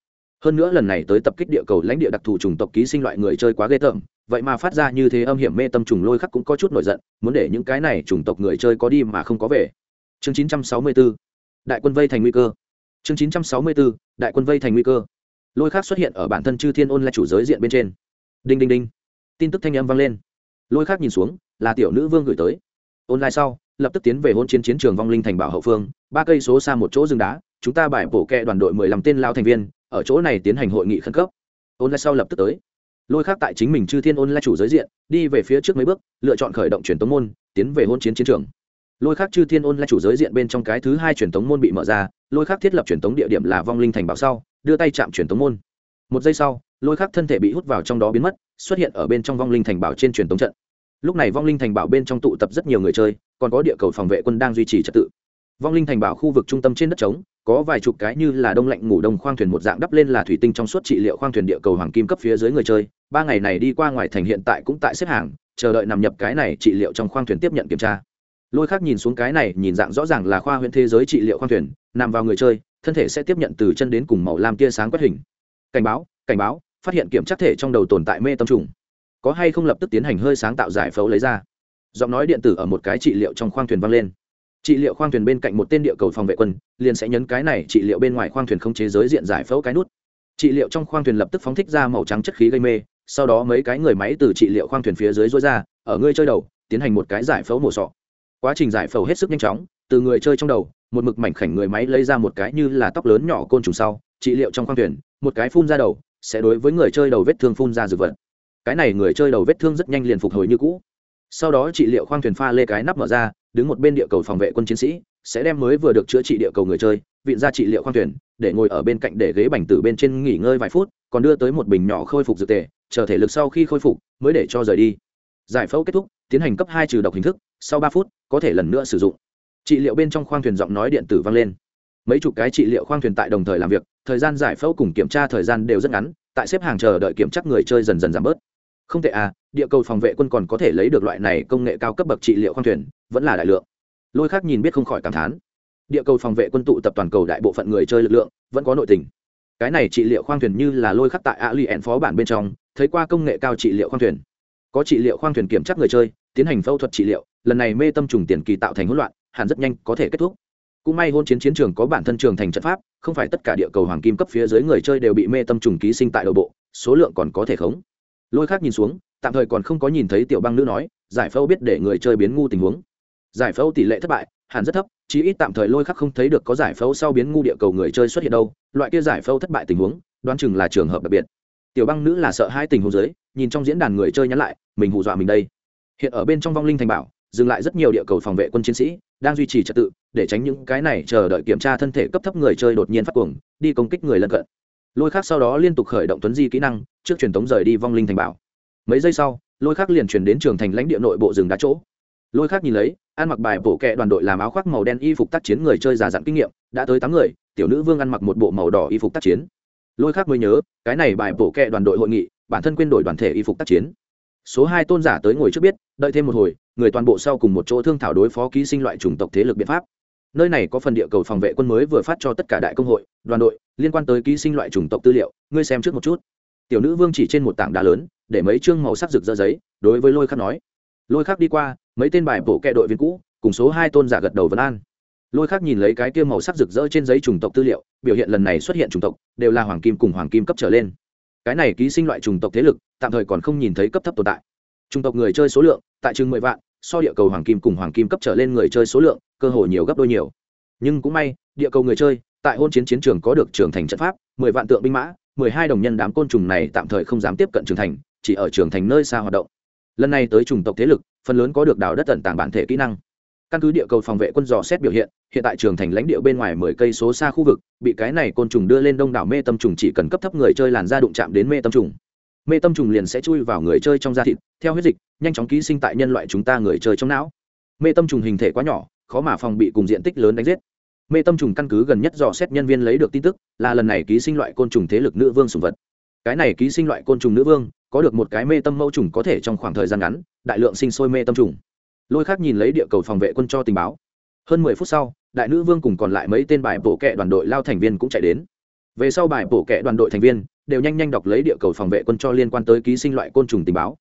hơn nữa lần này tới tập kích địa cầu lãnh địa đặc thù chủng tộc ký sinh loại người chơi quá ghê tởm, vậy mà phát ra như thế âm hiểm mê tâm trùng lôi khắc cũng có chút nổi giận, muốn để những cái này chủng tộc người chơi có đi mà không có về. Chương 964 đại quân vây thành nguy cơ. Chương 964 đại quân vây thành nguy cơ. Lôi khắc xuất hiện ở bản thân chư thiên ôn là chủ giới diện bên trên. Đinh đinh đinh. Tin tức thanh âm vang lên. Lôi khắc nhìn xuống, là tiểu nữ vương gửi tới. Online sau, lập tức tiến về hôn chiến chiến trường vong linh thành bảo hậu phương, ba cây số xa một chỗ rừng đá, chúng ta bài bổ kẹ đoàn đội mười lăm tên lao thành viên ở chỗ này tiến hành hội nghị khẩn cấp. Online sau lập tức tới. Lôi khác tại chính mình chư thiên ôn chủ giới diện, đi về phía trước mấy bước, lựa chọn khởi động truyền tống môn, tiến về hôn chiến chiến trường. Lôi khác chư thiên ôn chủ giới diện bên trong cái thứ hai truyền tống môn bị mở ra, lôi khác thiết lập truyền tống địa điểm là vong linh thành bảo sau, đưa tay chạm truyền tống môn. Một giây sau, lôi khác thân thể bị hút vào trong đó biến mất, xuất hiện ở bên trong vong linh thành bảo trên truyền tống trận. Lúc này vong linh thành bảo bên trong tụ tập rất nhiều người chơi, còn có địa cầu phòng vệ quân đang duy trì trật tự vong linh thành bảo khu vực trung tâm trên đất trống, có vài chục cái như là đông lạnh ngủ đông khoang thuyền một dạng đắp lên là thủy tinh trong suốt trị liệu khoang thuyền địa cầu hoàng kim cấp phía dưới người chơi. Ba ngày này đi qua ngoài thành hiện tại cũng tại xếp hàng, chờ đợi nằm nhập cái này trị liệu trong khoang thuyền tiếp nhận kiểm tra. Lôi khác nhìn xuống cái này, nhìn dạng rõ ràng là khoa huyện thế giới trị liệu khoang thuyền, nằm vào người chơi, thân thể sẽ tiếp nhận từ chân đến cùng màu lam tia sáng quét hình. Cảnh báo cảnh báo, phát hiện kiểm tra thể trong đầu tồn tại mê tâm trùng. Có hay không lập tức tiến hành hơi sáng tạo giải phẫu lấy ra. Giọng nói điện tử ở một cái trị liệu trong khoang thuyền vang lên trị liệu khoang thuyền bên cạnh một tên địa cầu phòng vệ quân, liền sẽ nhấn cái này trị liệu bên ngoài khoang thuyền không chế giới diện giải phẫu cái nút. Trị liệu trong khoang thuyền lập tức phóng thích ra màu trắng chất khí gây mê, sau đó mấy cái người máy từ trị liệu khoang thuyền phía dưới rối ra, ở ngươi chơi đầu, tiến hành một cái giải phẫu mổ sọ. Quá trình giải phẫu hết sức nhanh chóng, từ người chơi trong đầu, một mực mảnh khảnh người máy lấy ra một cái như là tóc lớn nhỏ côn trùng sau, trị liệu trong khoang thuyền, một cái phun ra đầu, sẽ đối với người chơi đầu vết thương phun ra dược vật. Cái này người chơi đầu vết thương rất nhanh liền phục hồi như cũ. Sau đó trị liệu khoang thuyền pha lê cái nắp mở ra đứng một bên địa cầu phòng vệ quân chiến sĩ, sẽ đem mới vừa được chữa trị địa cầu người chơi viện ra trị liệu khoang thuyền, để ngồi ở bên cạnh để ghế bành tử bên trên nghỉ ngơi vài phút, còn đưa tới một bình nhỏ khôi phục dược tề, chờ thể lực sau khi khôi phục, mới để cho rời đi. Giải phẫu kết thúc, tiến hành cấp hai trừ độc hình thức, sau ba phút, có thể lần nữa sử dụng. Trị liệu bên trong khoang thuyền giọng nói điện tử vang lên. Mấy chục cái trị liệu khoang thuyền tại đồng thời làm việc, thời gian giải phẫu cùng kiểm tra thời gian đều rất ngắn, tại xếp hàng chờ đợi kiểm tra người chơi dần dần giảm bớt không tệ à địa cầu phòng vệ quân còn có thể lấy được loại này công nghệ cao cấp bậc trị liệu khoang thuyền, vẫn là đại lượng. Lôi khác nhìn biết không khỏi cảm thán. Địa cầu phòng vệ quân tụ tập toàn cầu đại bộ phận người chơi lực lượng, vẫn có nội tình. Cái này trị liệu khoang thuyền như là lôi khắc tại a li ẻn phó bản bên trong, thấy qua công nghệ cao trị liệu khoang thuyền. Có trị liệu khoang thuyền kiểm tra người chơi, tiến hành phẫu thuật trị liệu, lần này mê tâm trùng tiền kỳ tạo thành hỗn loạn, hẳn rất nhanh có thể kết thúc. Cũng may hôn chiến chiến trường có bản thân trường thành trận pháp, không phải tất cả địa cầu hoàng kim cấp phía dưới người chơi đều bị mê tâm trùng ký sinh tại nội bộ, số lượng còn có thể khống lôi khác nhìn xuống, tạm thời còn không có nhìn thấy tiểu băng nữ nói, giải phẫu biết để người chơi biến ngu tình huống. Giải phẫu tỷ lệ thất bại, hẳn rất thấp, chí ít tạm thời lôi khắc không thấy được có giải phẫu sau biến ngu địa cầu người chơi xuất hiện đâu. Loại kia giải phẫu thất bại tình huống, đoán chừng là trường hợp đặc biệt. Tiểu băng nữ là sợ hai tình huống dưới, nhìn trong diễn đàn người chơi nhắn lại, mình hù dọa mình đây. Hiện ở bên trong vong linh thành bảo, dừng lại rất nhiều địa cầu phòng vệ quân chiến sĩ, đang duy trì trật tự, để tránh những cái này chờ đợi kiểm tra thân thể cấp thấp người chơi đột nhiên phát cuồng, đi công kích người lân cận. Lôi khác sau đó liên tục khởi động tuấn di kỹ năng trước truyền tống rời đi vong linh thành bảo. Mấy giây sau, lôi khác liền chuyển đến trường thành lãnh địa nội bộ rừng đá chỗ. Lôi khác nhìn lấy, ăn mặc bài bổ kẹ đoàn đội làm áo khoác màu đen y phục tác chiến người chơi già dặn kinh nghiệm, đã tới tám người, tiểu nữ vương ăn mặc một bộ màu đỏ y phục tác chiến. Lôi khác mới nhớ, cái này bài bổ kẹ đoàn đội hội nghị, bản thân quên đổi đoàn thể y phục tác chiến. Số hai tôn giả tới ngồi trước biết, đợi thêm một hồi, người toàn bộ sau cùng một chỗ thương thảo đối phó ký sinh loại chủng tộc thế lực biện pháp. Nơi này có phần địa cầu phòng vệ quân mới vừa phát cho tất cả đại công hội, đoàn đội, liên quan tới ký sinh loại chủng tộc tư liệu, ngươi xem trước một chút tiểu nữ vương chỉ trên một tảng đá lớn, để mấy chương màu sắc rực rỡ giấy, đối với lôi khắc nói. Lôi khắc đi qua, mấy tên bài bổ kẹ đội viên cũ, cùng số hai tôn giả gật đầu vấn an. Lôi khắc nhìn lấy cái kia màu sắc rực rỡ trên giấy chủng tộc tư liệu, biểu hiện lần này xuất hiện chủng tộc, đều là hoàng kim cùng hoàng kim cấp trở lên. Cái này ký sinh loại chủng tộc thế lực, tạm thời còn không nhìn thấy cấp thấp tồn tại. Chủng tộc người chơi số lượng, tại chừng mười vạn, so địa cầu hoàng kim cùng hoàng kim cấp trở lên người chơi số lượng, cơ hội nhiều gấp đôi nhiều. Nhưng cũng may, địa cầu người chơi, tại hôn chiến chiến trường có được trưởng thành trận pháp, mười vạn tượng binh mã mười hai đồng nhân đám côn trùng này tạm thời không dám tiếp cận trường thành, chỉ ở trường thành nơi xa hoạt động. Lần này tới chủng tộc thế lực, phần lớn có được đào đất tận tàng bản thể kỹ năng. Căn cứ địa cầu phòng vệ quân dò xét biểu hiện hiện tại trường thành lãnh địa bên ngoài mười cây số xa khu vực, bị cái này côn trùng đưa lên đông đảo mê tâm trùng chỉ cần cấp thấp người chơi làn da đụng chạm đến mê tâm trùng. Mê tâm trùng liền sẽ chui vào người chơi trong da thịt, theo huyết dịch, nhanh chóng ký sinh tại nhân loại chúng ta người chơi trong não. Mê tâm trùng hình thể quá nhỏ, khó mà phòng bị cùng diện tích lớn đánh giết mê tâm trùng căn cứ gần nhất dò xét nhân viên lấy được tin tức, là lần này ký sinh loại côn trùng thế lực nữ vương sùng vật. Cái này ký sinh loại côn trùng nữ vương, có được một cái mê tâm mẫu trùng có thể trong khoảng thời gian ngắn, đại lượng sinh sôi mê tâm trùng. Lôi khác nhìn lấy địa cầu phòng vệ quân cho tình báo. Hơn mười phút sau, đại nữ vương cùng còn lại mấy tên bài bổ kệ đoàn đội lao thành viên cũng chạy đến. Về sau bài bổ kệ đoàn đội thành viên đều nhanh nhanh đọc lấy địa cầu phòng vệ quân cho liên quan tới ký sinh loại côn trùng tình báo.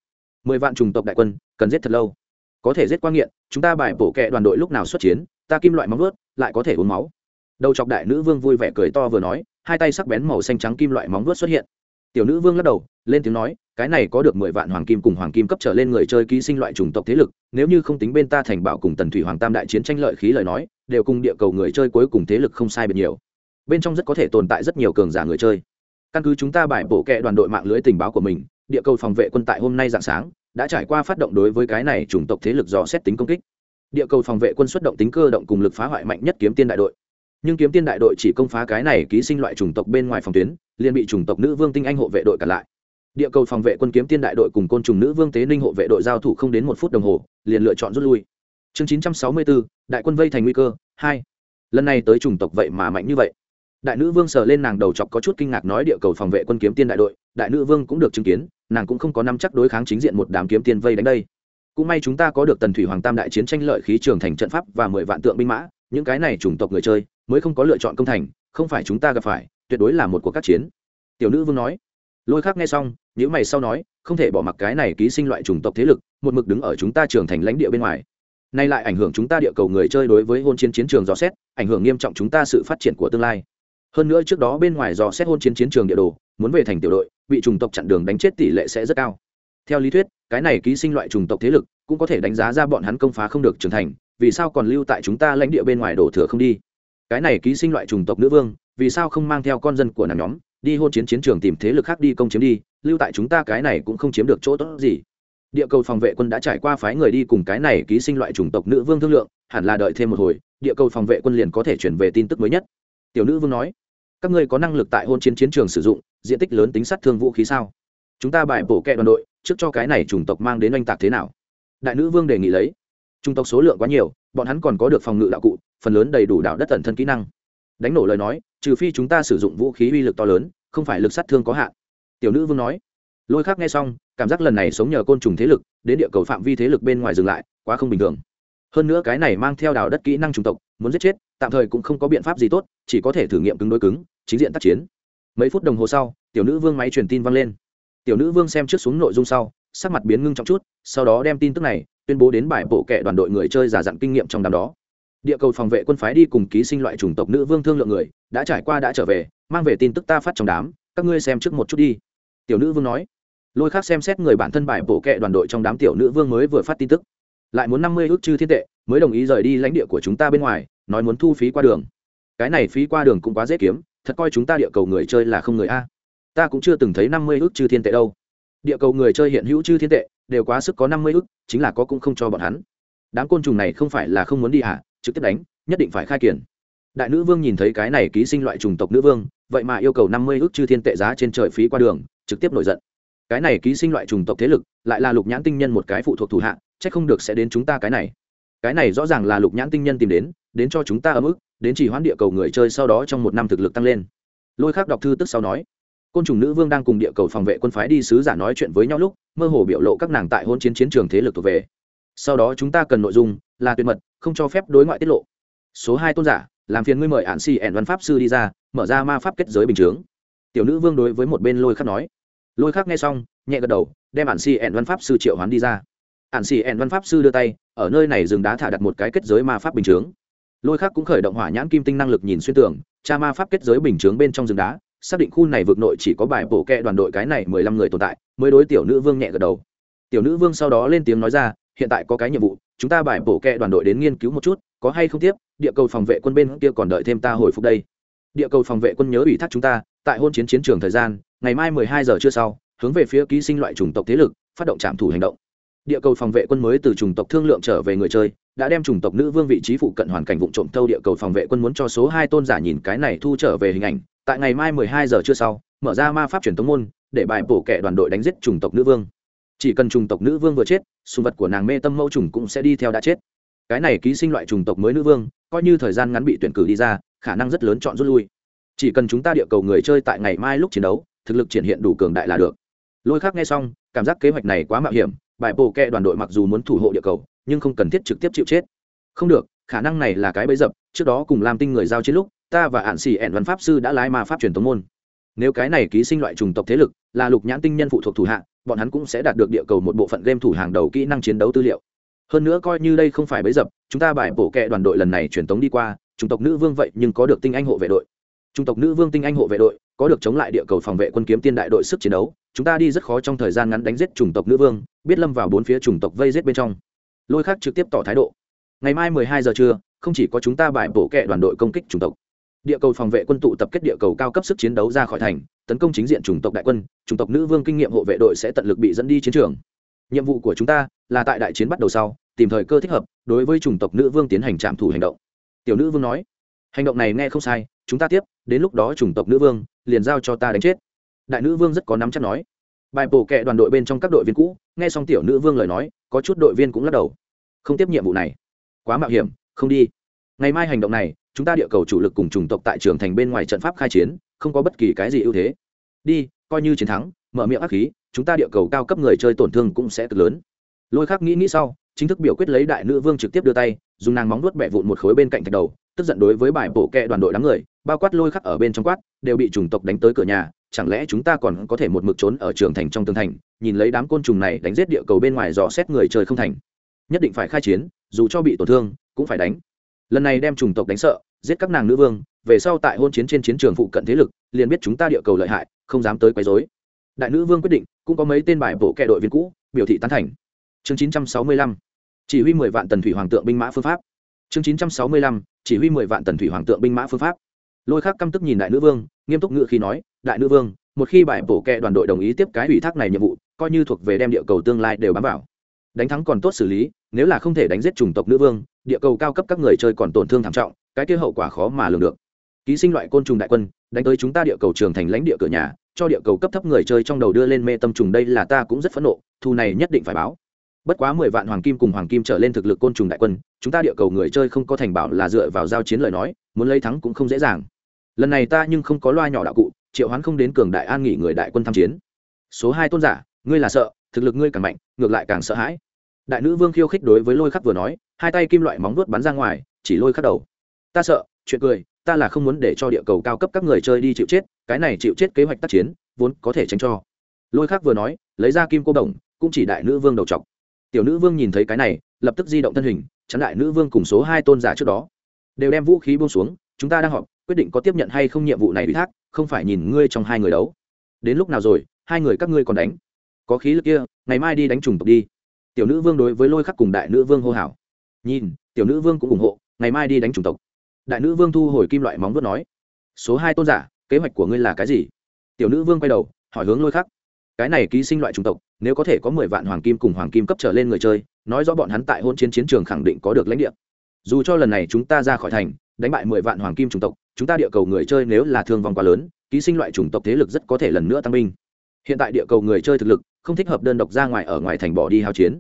Mười vạn trùng tộc đại quân, cần giết thật lâu. Có thể giết quan nghiện, chúng ta bài bổ kệ đoàn đội lúc nào xuất chiến ta kim loại móng vuốt, lại có thể uống máu. Đầu chọc đại nữ vương vui vẻ cười to vừa nói hai tay sắc bén màu xanh trắng kim loại móng vuốt xuất hiện. Tiểu nữ vương lắc đầu lên tiếng nói cái này có được mười vạn hoàng kim cùng hoàng kim cấp trở lên người chơi ký sinh loại chủng tộc thế lực nếu như không tính bên ta thành bảo cùng tần thủy hoàng tam đại chiến tranh lợi khí lời nói đều cùng địa cầu người chơi cuối cùng thế lực không sai biệt nhiều. Bên trong rất có thể tồn tại rất nhiều cường giả người chơi. Căn cứ chúng ta bài bổ kệ đoàn đội mạng lưới tình báo của mình địa cầu phòng vệ quân tại hôm nay dạng sáng đã trải qua phát động đối với cái này chủng tộc thế lực dò xét tính công kích địa cầu phòng vệ quân xuất động tính cơ động cùng lực phá hoại mạnh nhất kiếm tiên đại đội. Nhưng kiếm tiên đại đội chỉ công phá cái này ký sinh loại chủng tộc bên ngoài phòng tuyến, liền bị chủng tộc nữ vương tinh anh hộ vệ đội cản lại. Địa cầu phòng vệ quân kiếm tiên đại đội cùng côn trùng nữ vương tế ninh hộ vệ đội giao thủ không đến một phút đồng hồ, liền lựa chọn rút lui. Chương chín trăm sáu mươi bốn đại quân vây thành nguy cơ, hai. Lần này tới chủng tộc vậy mà mạnh như vậy. Đại nữ vương sờ lên nàng đầu chọc có chút kinh ngạc nói địa cầu phòng vệ quân kiếm tiên đại đội, đại nữ vương cũng được chứng kiến, nàng cũng không có năm chắc đối kháng chính diện một đám kiếm tiên vây đánh đây cũng may chúng ta có được tần thủy hoàng tam đại chiến tranh lợi khí trường thành trận pháp và mười vạn tượng binh mã, những cái này chủng tộc người chơi mới không có lựa chọn công thành, không phải chúng ta gặp phải, tuyệt đối là một cuộc các chiến. Tiểu nữ vương nói. Lôi khác nghe xong những mày sau nói, không thể bỏ mặc cái này ký sinh loại chủng tộc thế lực, một mực đứng ở chúng ta trường thành lãnh địa bên ngoài. Nay lại ảnh hưởng chúng ta địa cầu người chơi đối với hôn chiến chiến trường dò xét, ảnh hưởng nghiêm trọng chúng ta sự phát triển của tương lai. Hơn nữa trước đó bên ngoài dò xét hôn chiến chiến trường địa đồ, muốn về thành tiểu đội, bị chủng tộc chặn đường đánh chết tỷ lệ sẽ rất cao theo lý thuyết, cái này ký sinh loại chủng tộc thế lực cũng có thể đánh giá ra bọn hắn công phá không được trưởng thành, vì sao còn lưu tại chúng ta lãnh địa bên ngoài đổ thừa không đi? Cái này ký sinh loại chủng tộc nữ vương, vì sao không mang theo con dân của nàng nhóm, đi hôn chiến chiến trường tìm thế lực khác đi công chiếm đi, lưu tại chúng ta cái này cũng không chiếm được chỗ tốt gì. Địa cầu phòng vệ quân đã trải qua phái người đi cùng cái này ký sinh loại chủng tộc nữ vương thương lượng, hẳn là đợi thêm một hồi, địa cầu phòng vệ quân liền có thể chuyển về tin tức mới nhất. Tiểu nữ vương nói, các ngươi có năng lực tại hôn chiến chiến trường sử dụng, diện tích lớn tính sát thương vũ khí sao? Chúng ta bài bổ kẹ đoàn đội trước cho cái này chủng tộc mang đến oanh tạc thế nào? Đại nữ vương đề nghị lấy. Chủng tộc số lượng quá nhiều, bọn hắn còn có được phòng ngự đạo cụ, phần lớn đầy đủ đạo đất tẩn thân kỹ năng. Đánh nổ lời nói, trừ phi chúng ta sử dụng vũ khí uy lực to lớn, không phải lực sát thương có hạn. Tiểu nữ vương nói. Lôi khác nghe xong, cảm giác lần này sống nhờ côn trùng thế lực, đến địa cầu phạm vi thế lực bên ngoài dừng lại, quá không bình thường. Hơn nữa cái này mang theo đào đất kỹ năng chủng tộc, muốn giết chết, tạm thời cũng không có biện pháp gì tốt, chỉ có thể thử nghiệm cứng đối cứng, chính diện tác chiến. Mấy phút đồng hồ sau, tiểu nữ vương máy truyền tin vang lên tiểu nữ vương xem trước xuống nội dung sau, sắc mặt biến ngưng trong chút, sau đó đem tin tức này tuyên bố đến bài bộ kệ đoàn đội người chơi giả dặn kinh nghiệm trong đám đó. Địa cầu phòng vệ quân phái đi cùng ký sinh loại chủng tộc nữ vương thương lượng người, đã trải qua đã trở về, mang về tin tức ta phát trong đám, các ngươi xem trước một chút đi. Tiểu nữ vương nói. Lôi khác xem xét người bản thân bài bộ kệ đoàn đội trong đám tiểu nữ vương mới vừa phát tin tức. Lại muốn năm mươi ước chư thiên tệ, mới đồng ý rời đi lãnh địa của chúng ta bên ngoài, nói muốn thu phí qua đường. Cái này phí qua đường cũng quá dễ kiếm, thật coi chúng ta địa cầu người chơi là không người a ta cũng chưa từng thấy năm mươi ước chư thiên tệ đâu. Địa cầu người chơi hiện hữu chư thiên tệ, đều quá sức có năm mươi ước, chính là có cũng không cho bọn hắn. Đám côn trùng này không phải là không muốn đi hả trực tiếp đánh, nhất định phải khai kiển. Đại nữ vương nhìn thấy cái này ký sinh loại trùng tộc nữ vương, vậy mà yêu cầu năm mươi ước chư thiên tệ giá trên trời phí qua đường, trực tiếp nổi giận. Cái này ký sinh loại trùng tộc thế lực, lại là lục nhãn tinh nhân một cái phụ thuộc thủ hạ c h ắ c không được sẽ đến chúng ta cái này. Cái này rõ ràng là lục nhãn tinh nhân tìm đến đến cho chúng ta ấm ức, đến chỉ hoãn địa cầu người chơi sau đó trong một năm thực lực tăng lên. Lôi khác đọc thư tức sau nói côn trùng nữ vương đang cùng địa cầu phòng vệ quân phái đi sứ giả nói chuyện với nhau lúc, mơ hồ biểu lộ các nàng tại hôn chiến chiến trường thế lực thuộc về. Sau đó chúng ta cần nội dung, là tuyệt mật, không cho phép đối ngoại tiết lộ. Số hai tôn giả, làm phiền ngươi mời ạn xì ẻn văn pháp sư đi ra, mở ra ma pháp kết giới bình chướng. Tiểu nữ vương đối với một bên lôi khắc nói. Lôi khắc nghe xong, nhẹ gật đầu, đem ạn xì ẻn văn pháp sư triệu hoán đi ra. Ạn xì ẻn văn pháp sư đưa tay, ở nơi này rừng đá thả đặt một cái kết giới ma pháp bình chướng. Lôi khắc cũng khởi động hỏa nhãn kim tinh năng lực nhìn xuyên tưởng tra ma pháp kết giới bình chướng bên trong rừng đá xác định khu này vực nội chỉ có bài bổ kẹ đoàn đội cái này mười lăm người tồn tại, mới đối tiểu nữ vương nhẹ gật đầu. Tiểu nữ vương sau đó lên tiếng nói ra, hiện tại có cái nhiệm vụ, chúng ta bài bổ kẹ đoàn đội đến nghiên cứu một chút, có hay không tiếp, địa cầu phòng vệ quân bên kia còn đợi thêm ta hồi phục đây. Địa cầu phòng vệ quân nhớ ủy thác chúng ta, tại hôn chiến chiến trường thời gian, ngày mai mười hai giờ trưa sau, hướng về phía ký sinh loại chủng tộc thế lực, phát động trạm thủ hành động địa cầu phòng vệ quân mới từ chủng tộc thương lượng trở về người chơi, đã đem chủng tộc nữ vương vị trí phụ cận hoàn cảnh vụ trộm thâu địa cầu phòng vệ quân muốn cho số hai tôn giả nhìn cái này thu trở về hình ảnh. Tại ngày mai mười hai giờ trưa sau, mở ra ma pháp truyền tống môn, để bài bổ kẻ đoàn đội đánh giết chủng tộc nữ vương. Chỉ cần chủng tộc nữ vương vừa chết, sùng vật của nàng mê tâm mẫu trùng cũng sẽ đi theo đã chết. Cái này ký sinh loại chủng tộc mới nữ vương, coi như thời gian ngắn bị tuyển cử đi ra, khả năng rất lớn chọn rút lui. Chỉ cần chúng ta địa cầu người chơi tại ngày mai lúc chiến đấu, thực lực triển hiện đủ cường đại là được. Lôi khác nghe xong, cảm giác kế hoạch này quá mạo hiểm bài bổ kẹ đoàn đội mặc dù muốn thủ hộ địa cầu, nhưng không cần thiết trực tiếp chịu chết. Không được, khả năng này là cái bẫy dập, trước đó cùng làm tinh người giao chiến lúc, ta và hạn xì ẻn văn pháp sư đã lái ma pháp truyền tống môn. Nếu cái này ký sinh loại trùng tộc thế lực, là lục nhãn tinh nhân phụ thuộc thủ hạ, bọn hắn cũng sẽ đạt được địa cầu một bộ phận game thủ hàng đầu kỹ năng chiến đấu tư liệu. Hơn nữa coi như đây không phải bấy dập, chúng ta bài bổ kẹ đoàn đội lần này truyền tống đi qua, chủng tộc nữ vương vậy nhưng có được tinh anh hộ vệ đội. Chủng tộc nữ vương tinh anh hộ vệ đội, có được chống lại địa cầu phòng vệ quân kiếm tiên đại đội sức chiến đấu chúng ta đi rất khó trong thời gian ngắn đánh giết chủng tộc nữ vương, biết lâm vào bốn phía chủng tộc vây giết bên trong. Lôi khác trực tiếp tỏ thái độ. Ngày mai mười hai giờ trưa, không chỉ có chúng ta bại bổ kệ đoàn đội công kích chủng tộc. Địa cầu phòng vệ quân tụ tập kết địa cầu cao cấp sức chiến đấu ra khỏi thành, tấn công chính diện chủng tộc đại quân, chủng tộc nữ vương kinh nghiệm hộ vệ đội sẽ tận lực bị dẫn đi chiến trường. Nhiệm vụ của chúng ta là tại đại chiến bắt đầu sau, tìm thời cơ thích hợp đối với chủng tộc nữ vương tiến hành trạm thủ hành động. Tiểu nữ vương nói, hành động này nghe không sai, chúng ta tiếp, đến lúc đó chủng tộc nữ vương liền giao cho ta đánh chết đại nữ vương rất có nắm chắc nói. Bài bổ kệ đoàn đội bên trong các đội viên cũ, nghe xong tiểu nữ vương lời nói, có chút đội viên cũng lắc đầu. Không tiếp nhiệm vụ này. Quá mạo hiểm, không đi. Ngày mai hành động này, chúng ta địa cầu chủ lực cùng chủng tộc tại trường thành bên ngoài trận pháp khai chiến, không có bất kỳ cái gì ưu thế. Đi, coi như chiến thắng, mở miệng ác khí, chúng ta địa cầu cao cấp người chơi tổn thương cũng sẽ cực lớn. Lôi khắc nghĩ nghĩ sau, chính thức biểu quyết lấy đại nữ vương trực tiếp đưa tay, dùng nàng móng nuốt bẹ vụn một khối bên cạnh thạch đầu, tức giận đối với bài bổ kẹ đoàn đội đám người, bao quát lôi khắc ở bên trong quát, đều bị chủng tộc đánh tới cửa nhà chẳng lẽ chúng ta còn có thể một mực trốn ở trường thành trong tường thành, nhìn lấy đám côn trùng này đánh giết địa cầu bên ngoài dò xét người chơi không thành. Nhất định phải khai chiến, dù cho bị tổn thương, cũng phải đánh. Lần này đem chủng tộc đánh sợ, giết các nàng nữ vương, về sau tại hôn chiến trên chiến trường phụ cận thế lực, liền biết chúng ta địa cầu lợi hại, không dám tới quấy rối. Đại nữ vương quyết định, cũng có mấy tên bài bộ kệ đội viên cũ, biểu thị tán thành. Chương 965 chỉ huy mười vạn tần thủy hoàng tượng binh mã phương pháp. Chương 965 chỉ huy mười vạn tần thủy hoàng tượng binh mã phương pháp lôi khắc căm tức nhìn đại nữ vương, nghiêm túc ngự khi nói, đại nữ vương, một khi bài bổ kẹ đoàn đội đồng ý tiếp cái ủy thác này nhiệm vụ, coi như thuộc về đem địa cầu tương lai đều bám vào. Đánh thắng còn tốt xử lý, nếu là không thể đánh giết chủng tộc nữ vương, địa cầu cao cấp các người chơi còn tổn thương thảm trọng, cái kia hậu quả khó mà lường được. Ký sinh loại côn trùng đại quân, đánh tới chúng ta địa cầu trường thành lãnh địa cửa nhà, cho địa cầu cấp thấp người chơi trong đầu đưa lên mê tâm trùng đây là ta cũng rất phẫn nộ thu này nhất định phải báo. Bất quá mười vạn hoàng kim cùng hoàng kim trở lên thực lực côn trùng đại quân, chúng ta địa cầu người chơi không có thành bảo là dựa vào giao chiến lời nói, muốn lấy thắng cũng không dễ dàng lần này ta nhưng không có loa nhỏ đạo cụ, triệu hoán không đến cường đại an nghỉ người đại quân tham chiến. Số hai tôn giả, ngươi là sợ, thực lực ngươi càng mạnh, ngược lại càng sợ hãi. Đại nữ vương khiêu khích đối với lôi khắc vừa nói, hai tay kim loại móng vuốt bắn ra ngoài, chỉ lôi khắc đầu. Ta sợ, chuyện cười, ta là không muốn để cho địa cầu cao cấp các người chơi đi chịu chết, cái này chịu chết kế hoạch tác chiến, vốn có thể tránh cho. Lôi khắc vừa nói, lấy ra kim cô đồng, cũng chỉ đại nữ vương đầu chọc. Tiểu nữ vương nhìn thấy cái này, lập tức di động thân hình, chắn đại nữ vương cùng số hai tôn giả trước đó. Đều đem vũ khí buông xuống, chúng ta đang họp quyết định có tiếp nhận hay không nhiệm vụ này ủy thác, không phải nhìn ngươi trong hai người đấu. Đến lúc nào rồi, hai người các ngươi còn đánh? Có khí lực kia, ngày mai đi đánh trùng tộc đi. Tiểu nữ vương đối với lôi khắc cùng đại nữ vương hô hào. Nhìn, tiểu nữ vương cũng ủng hộ, ngày mai đi đánh trùng tộc. Đại nữ vương thu hồi kim loại móng vuốt nói. Số hai tôn giả, kế hoạch của ngươi là cái gì? Tiểu nữ vương quay đầu, hỏi hướng lôi khắc. Cái này ký sinh loại chủng tộc, nếu có thể có mười vạn hoàng kim cùng hoàng kim cấp trở lên người chơi, nói rõ bọn hắn tại hôn chiến chiến trường khẳng định có được lãnh địa. Dù cho lần này chúng ta ra khỏi thành đánh bại mười vạn hoàng kim chủng tộc, chúng ta địa cầu người chơi nếu là thương vong quá lớn, ký sinh loại chủng tộc thế lực rất có thể lần nữa tăng binh. Hiện tại địa cầu người chơi thực lực không thích hợp đơn độc ra ngoài ở ngoài thành bỏ đi hao chiến.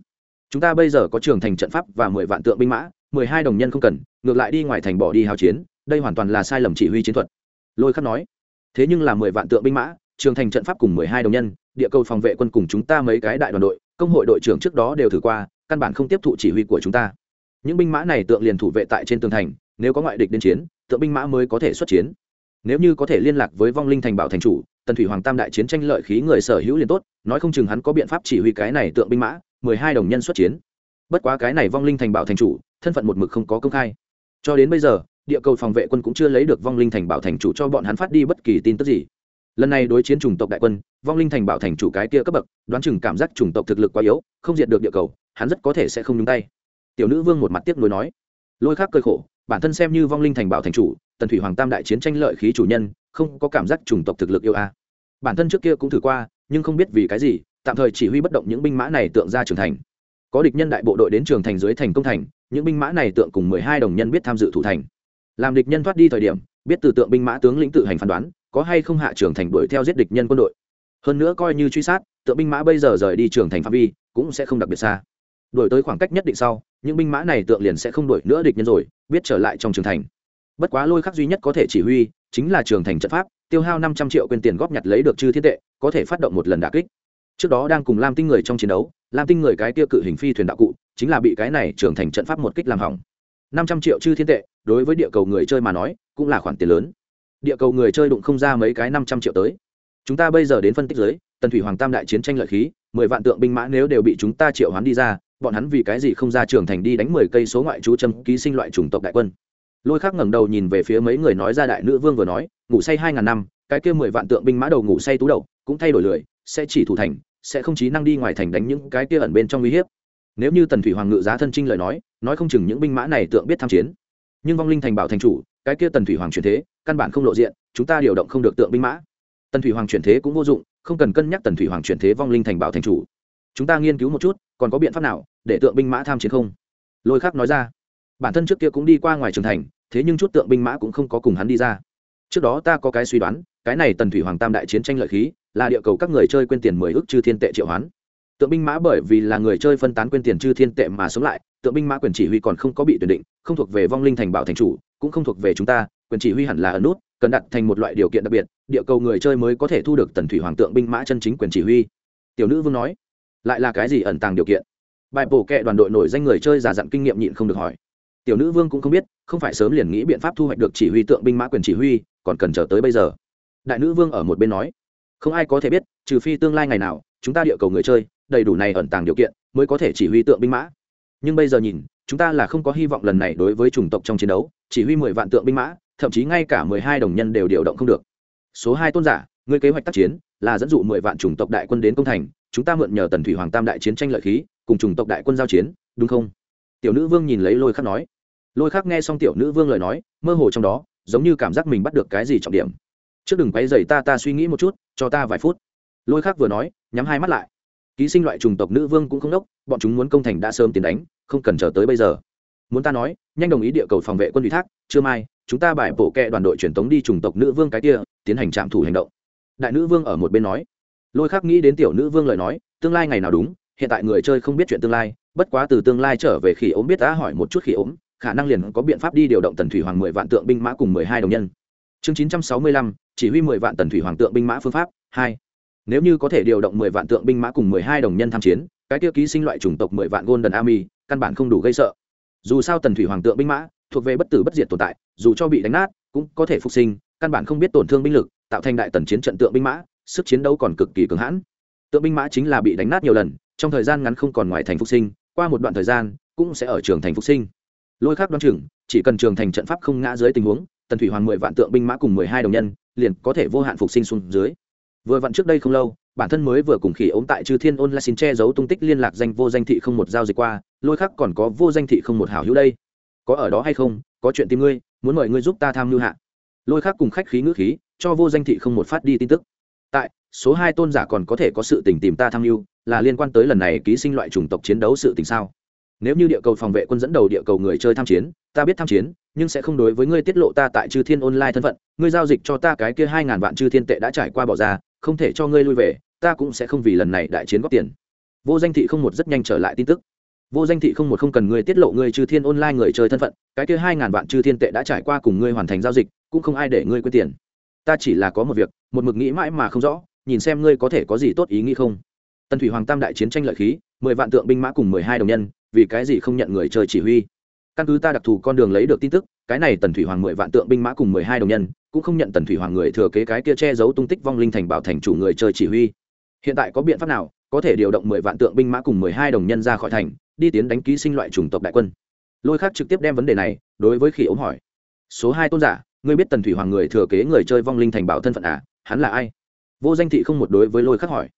Chúng ta bây giờ có trường thành trận pháp và mười vạn tượng binh mã, mười hai đồng nhân không cần, ngược lại đi ngoài thành bỏ đi hao chiến, đây hoàn toàn là sai lầm chỉ huy chiến thuật. Lôi khắc nói. Thế nhưng là mười vạn tượng binh mã, trường thành trận pháp cùng mười hai đồng nhân, địa cầu phòng vệ quân cùng chúng ta mấy cái đại đoàn đội, công hội đội trưởng trước đó đều thử qua, căn bản không tiếp thụ chỉ huy của chúng ta. Những binh mã này tượng liền thủ vệ tại trên tường thành nếu có ngoại địch đến chiến, tượng binh mã mới có thể xuất chiến. Nếu như có thể liên lạc với vong linh thành bảo thành chủ, tần thủy hoàng tam đại chiến tranh lợi khí người sở hữu liền tốt, nói không chừng hắn có biện pháp chỉ huy cái này tượng binh mã, mười hai đồng nhân xuất chiến. Bất quá cái này vong linh thành bảo thành chủ, thân phận một mực không có công khai. Cho đến bây giờ, địa cầu phòng vệ quân cũng chưa lấy được vong linh thành bảo thành chủ cho bọn hắn phát đi bất kỳ tin tức gì. Lần này đối chiến chủng tộc đại quân, vong linh thành bảo thành chủ cái kia cấp bậc, đoán chừng cảm giác chủng tộc thực lực quá yếu, không diệt được địa cầu, hắn rất có thể sẽ không nhúng tay. Tiểu nữ vương một mặt tiếc nuối nói. Lôi khác cơi khổ bản thân xem như vong linh thành bảo thành chủ, tần thủy hoàng tam đại chiến tranh lợi khí chủ nhân, không có cảm giác chủng tộc thực lực yêu a. Bản thân trước kia cũng thử qua, nhưng không biết vì cái gì, tạm thời chỉ huy bất động những binh mã này tượng ra trưởng thành. Có địch nhân đại bộ đội đến trường thành dưới thành công thành, những binh mã này tượng cùng mười hai đồng nhân biết tham dự thủ thành. Làm địch nhân thoát đi thời điểm, biết từ tượng binh mã tướng lĩnh tự hành phán đoán, có hay không hạ trưởng thành đuổi theo giết địch nhân quân đội. Hơn nữa coi như truy sát, tượng binh mã bây giờ rời đi trường thành phạm vi, cũng sẽ không đặc biệt xa đuổi tới khoảng cách nhất định sau, những binh mã này tượng liền sẽ không đuổi nữa địch nhân rồi, biết trở lại trong trường thành. Bất quá lôi khắc duy nhất có thể chỉ huy, chính là trường thành trận pháp, tiêu hao năm trăm triệu quyền tiền góp nhặt lấy được chư thiên tệ, có thể phát động một lần đà kích. Trước đó đang cùng lam tinh người trong chiến đấu, lam tinh người cái kia cự hình phi thuyền đạo cụ, chính là bị cái này trưởng thành trận pháp một kích làm hỏng. Năm trăm triệu chư thiên tệ, đối với địa cầu người chơi mà nói, cũng là khoản tiền lớn. Địa cầu người chơi đụng không ra mấy cái năm trăm triệu tới. Chúng ta bây giờ đến phân tích giới, tần thủy hoàng tam đại chiến tranh lợi khí, mười vạn tượng binh mã nếu đều bị chúng ta triệu hoán đi ra bọn hắn vì cái gì không ra trường thành đi đánh mười cây số ngoại trú châm ký sinh loại chủng tộc đại quân. Lôi khác ngẩng đầu nhìn về phía mấy người nói ra đại nữ vương vừa nói, ngủ say hai ngàn năm, cái kia mười vạn tượng binh mã đầu ngủ say tú đầu, cũng thay đổi lười, sẽ chỉ thủ thành, sẽ không chí năng đi ngoài thành đánh những cái kia ẩn bên trong uy hiếp. Nếu như tần thủy hoàng ngự giá thân trinh lời nói nói không chừng những binh mã này tượng biết tham chiến. Nhưng vong linh thành bảo thành chủ, cái kia tần thủy hoàng chuyển thế, căn bản không lộ diện, chúng ta điều động không được tượng binh mã. Tần thủy hoàng chuyển thế cũng vô dụng, không cần cân nhắc tần thủy hoàng chuyển thế vong linh thành bảo thành chủ. Chúng ta nghiên cứu một chút, còn có biện pháp nào? Để tượng binh mã tham chiến không? Lôi khắc nói ra. Bản thân trước kia cũng đi qua ngoài trường thành, thế nhưng chút tượng binh mã cũng không có cùng hắn đi ra. Trước đó ta có cái suy đoán, cái này tần thủy hoàng tam đại chiến tranh lợi khí, là địa cầu các người chơi quên tiền mười ước chư thiên tệ triệu hoán. Tượng binh mã bởi vì là người chơi phân tán quên tiền chư thiên tệ mà sống lại, tượng binh mã quyền chỉ huy còn không có bị tuyển định, không thuộc về vong linh thành bảo thành chủ, cũng không thuộc về chúng ta, quyền chỉ huy hẳn là ở nút, cần đặt thành một loại điều kiện đặc biệt, địa cầu người chơi mới có thể thu được tần thủy hoàng tượng binh mã chân chính quyền chỉ huy. Tiểu nữ vương nói, lại là cái gì ẩn tàng điều kiện? Bài bổ kệ đoàn đội nổi danh người chơi già dặn kinh nghiệm nhịn không được hỏi. Tiểu nữ vương cũng không biết, không phải sớm liền nghĩ biện pháp thu hoạch được chỉ huy tượng binh mã quyền chỉ huy, còn cần chờ tới bây giờ. Đại nữ vương ở một bên nói, không ai có thể biết, trừ phi tương lai ngày nào, chúng ta địa cầu người chơi, đầy đủ này ẩn tàng điều kiện, mới có thể chỉ huy tượng binh mã. Nhưng bây giờ nhìn, chúng ta là không có hy vọng lần này đối với chủng tộc trong chiến đấu, chỉ huy mười vạn tượng binh mã, thậm chí ngay cả mười hai đồng nhân đều điều động không được. Số hai tôn giả người kế hoạch tác chiến là dẫn dụ mười vạn chủng tộc đại quân đến công thành, chúng ta mượn nhờ tần thủy hoàng tam đại chiến tranh lợi khí cùng chủng tộc đại quân giao chiến, đúng không? Tiểu nữ vương nhìn lấy lôi khắc nói. Lôi khắc nghe xong tiểu nữ vương lời nói, mơ hồ trong đó, giống như cảm giác mình bắt được cái gì trọng điểm. Trước đừng quay dày ta ta suy nghĩ một chút, cho ta vài phút. Lôi khắc vừa nói, nhắm hai mắt lại. Ký sinh loại chủng tộc nữ vương cũng không đốc, bọn chúng muốn công thành đã sớm tiến đánh, không cần chờ tới bây giờ. Muốn ta nói, nhanh đồng ý địa cầu phòng vệ quân ủy thác chưa mai, chúng ta bài bổ kẹ đoàn đội truyền tống đi chủng tộc nữ vương cái kia, tiến hành trạm thủ hành động. Đại nữ vương ở một bên nói. Lôi khắc nghĩ đến tiểu nữ vương lời nói, tương lai ngày nào đúng hiện tại người chơi không biết chuyện tương lai, bất quá từ tương lai trở về khỉ ốm biết đã hỏi một chút khỉ ốm, khả năng liền có biện pháp đi điều động tần thủy hoàng mười vạn tượng binh mã cùng mười hai đồng nhân. Chương chín trăm sáu mươi lăm, chỉ huy mười vạn tần thủy hoàng tượng binh mã phương pháp, hai. Nếu như có thể điều động mười vạn tượng binh mã cùng mười hai đồng nhân tham chiến, cái tiêu ký sinh loại chủng tộc mười vạn golden army, căn bản không đủ gây sợ. Dù sao tần thủy hoàng tượng binh mã thuộc về bất tử bất diệt tồn tại, dù cho bị đánh nát, cũng có thể phục sinh, căn bản không biết tổn thương binh lực, tạo thành đại tần chiến trận tượng binh mã, sức chiến đấu còn cực kỳ cường hãn. Tượng binh mã chính là bị đánh nát nhiều lần trong thời gian ngắn không còn ngoài thành phục sinh, qua một đoạn thời gian, cũng sẽ ở trường thành phục sinh. Lôi khác đoán chừng, chỉ cần trường thành trận pháp không ngã dưới tình huống, tần thủy hoàng mười vạn tượng binh mã cùng mười hai đồng nhân, liền có thể vô hạn phục sinh xuống dưới. Vừa vặn trước đây không lâu, bản thân mới vừa cùng khỉ ốm tại chư thiên ôn la xin che giấu tung tích liên lạc danh vô danh thị không một giao dịch qua, lôi khác còn có vô danh thị không một hảo hữu đây. Có ở đó hay không, có chuyện tìm ngươi, muốn mời ngươi giúp ta tham mưu hạ. Lôi khác cùng khách khí ngữ khí, cho vô danh thị không một phát đi tin tức. Tại, số hai tôn giả còn có thể có sự tình tìm ta tham mưu là liên quan tới lần này ký sinh loại chủng tộc chiến đấu sự tình sao? Nếu như địa cầu phòng vệ quân dẫn đầu địa cầu người chơi tham chiến, ta biết tham chiến, nhưng sẽ không đối với ngươi tiết lộ ta tại chư thiên online thân phận. Ngươi giao dịch cho ta cái kia hai ngàn vạn chư thiên tệ đã trải qua bỏ ra, không thể cho ngươi lui về, ta cũng sẽ không vì lần này đại chiến góp tiền. Vô danh thị không một rất nhanh trở lại tin tức. Vô danh thị không một không cần ngươi tiết lộ ngươi chư thiên online người chơi thân phận, cái kia hai ngàn vạn chư thiên tệ đã trải qua cùng ngươi hoàn thành giao dịch, cũng không ai để ngươi quên tiền. Ta chỉ là có một việc, một mực nghĩ mãi mà không rõ, nhìn xem ngươi có thể có gì tốt ý nghĩ không tần thủy hoàng tam đại chiến tranh lợi khí, mười vạn tượng binh mã cùng mười hai đồng nhân, vì cái gì không nhận người chơi chỉ huy? Căn cứ ta đặc thù con đường lấy được tin tức, cái này tần thủy hoàng mười vạn tượng binh mã cùng mười hai đồng nhân, cũng không nhận tần thủy hoàng người thừa kế cái kia che giấu tung tích vong linh thành bảo thành chủ người chơi chỉ huy. Hiện tại có biện pháp nào có thể điều động mười vạn tượng binh mã cùng mười hai đồng nhân ra khỏi thành, đi tiến đánh ký sinh loại chủng tộc đại quân? Lôi khác trực tiếp đem vấn đề này đối với khỉ ống hỏi. Số hai tôn giả, ngươi biết tần thủy hoàng người thừa kế người chơi vong linh thành bảo thân phận à? Hắn là ai? Vô danh thị không một đối với lôi khắc hỏi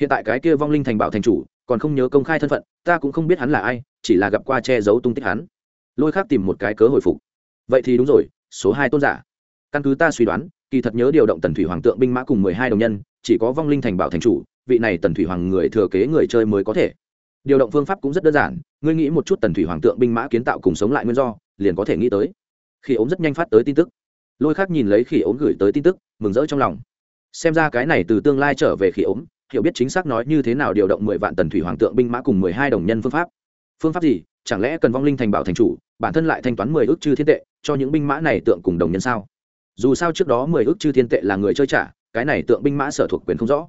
hiện tại cái kia vong linh thành bảo thành chủ, còn không nhớ công khai thân phận, ta cũng không biết hắn là ai, chỉ là gặp qua che giấu tung tích hắn. Lôi khắc tìm một cái cớ hồi phục. Vậy thì đúng rồi, số hai tôn giả. Căn cứ ta suy đoán, kỳ thật nhớ điều động tần thủy hoàng tượng binh mã cùng mười hai đồng nhân, chỉ có vong linh thành bảo thành chủ, vị này tần thủy hoàng người thừa kế người chơi mới có thể. Điều động phương pháp cũng rất đơn giản, ngươi nghĩ một chút tần thủy hoàng tượng binh mã kiến tạo cùng sống lại nguyên do, liền có thể nghĩ tới. Khi ốm rất nhanh phát tới tin tức. Lôi khác nhìn lấy khi ốm gửi tới tin tức, mừng rỡ trong lòng. Xem ra cái này từ tương lai trở về khi ốm hiểu biết chính xác nói như thế nào điều động mười vạn tần thủy hoàng tượng binh mã cùng mười hai đồng nhân phương pháp. Phương pháp gì? Chẳng lẽ cần vong linh thành bảo thành chủ, bản thân lại thanh toán mười ước chư thiên tệ cho những binh mã này tượng cùng đồng nhân sao? Dù sao trước đó mười ước chư thiên tệ là người chơi trả, cái này tượng binh mã sở thuộc quyền không rõ.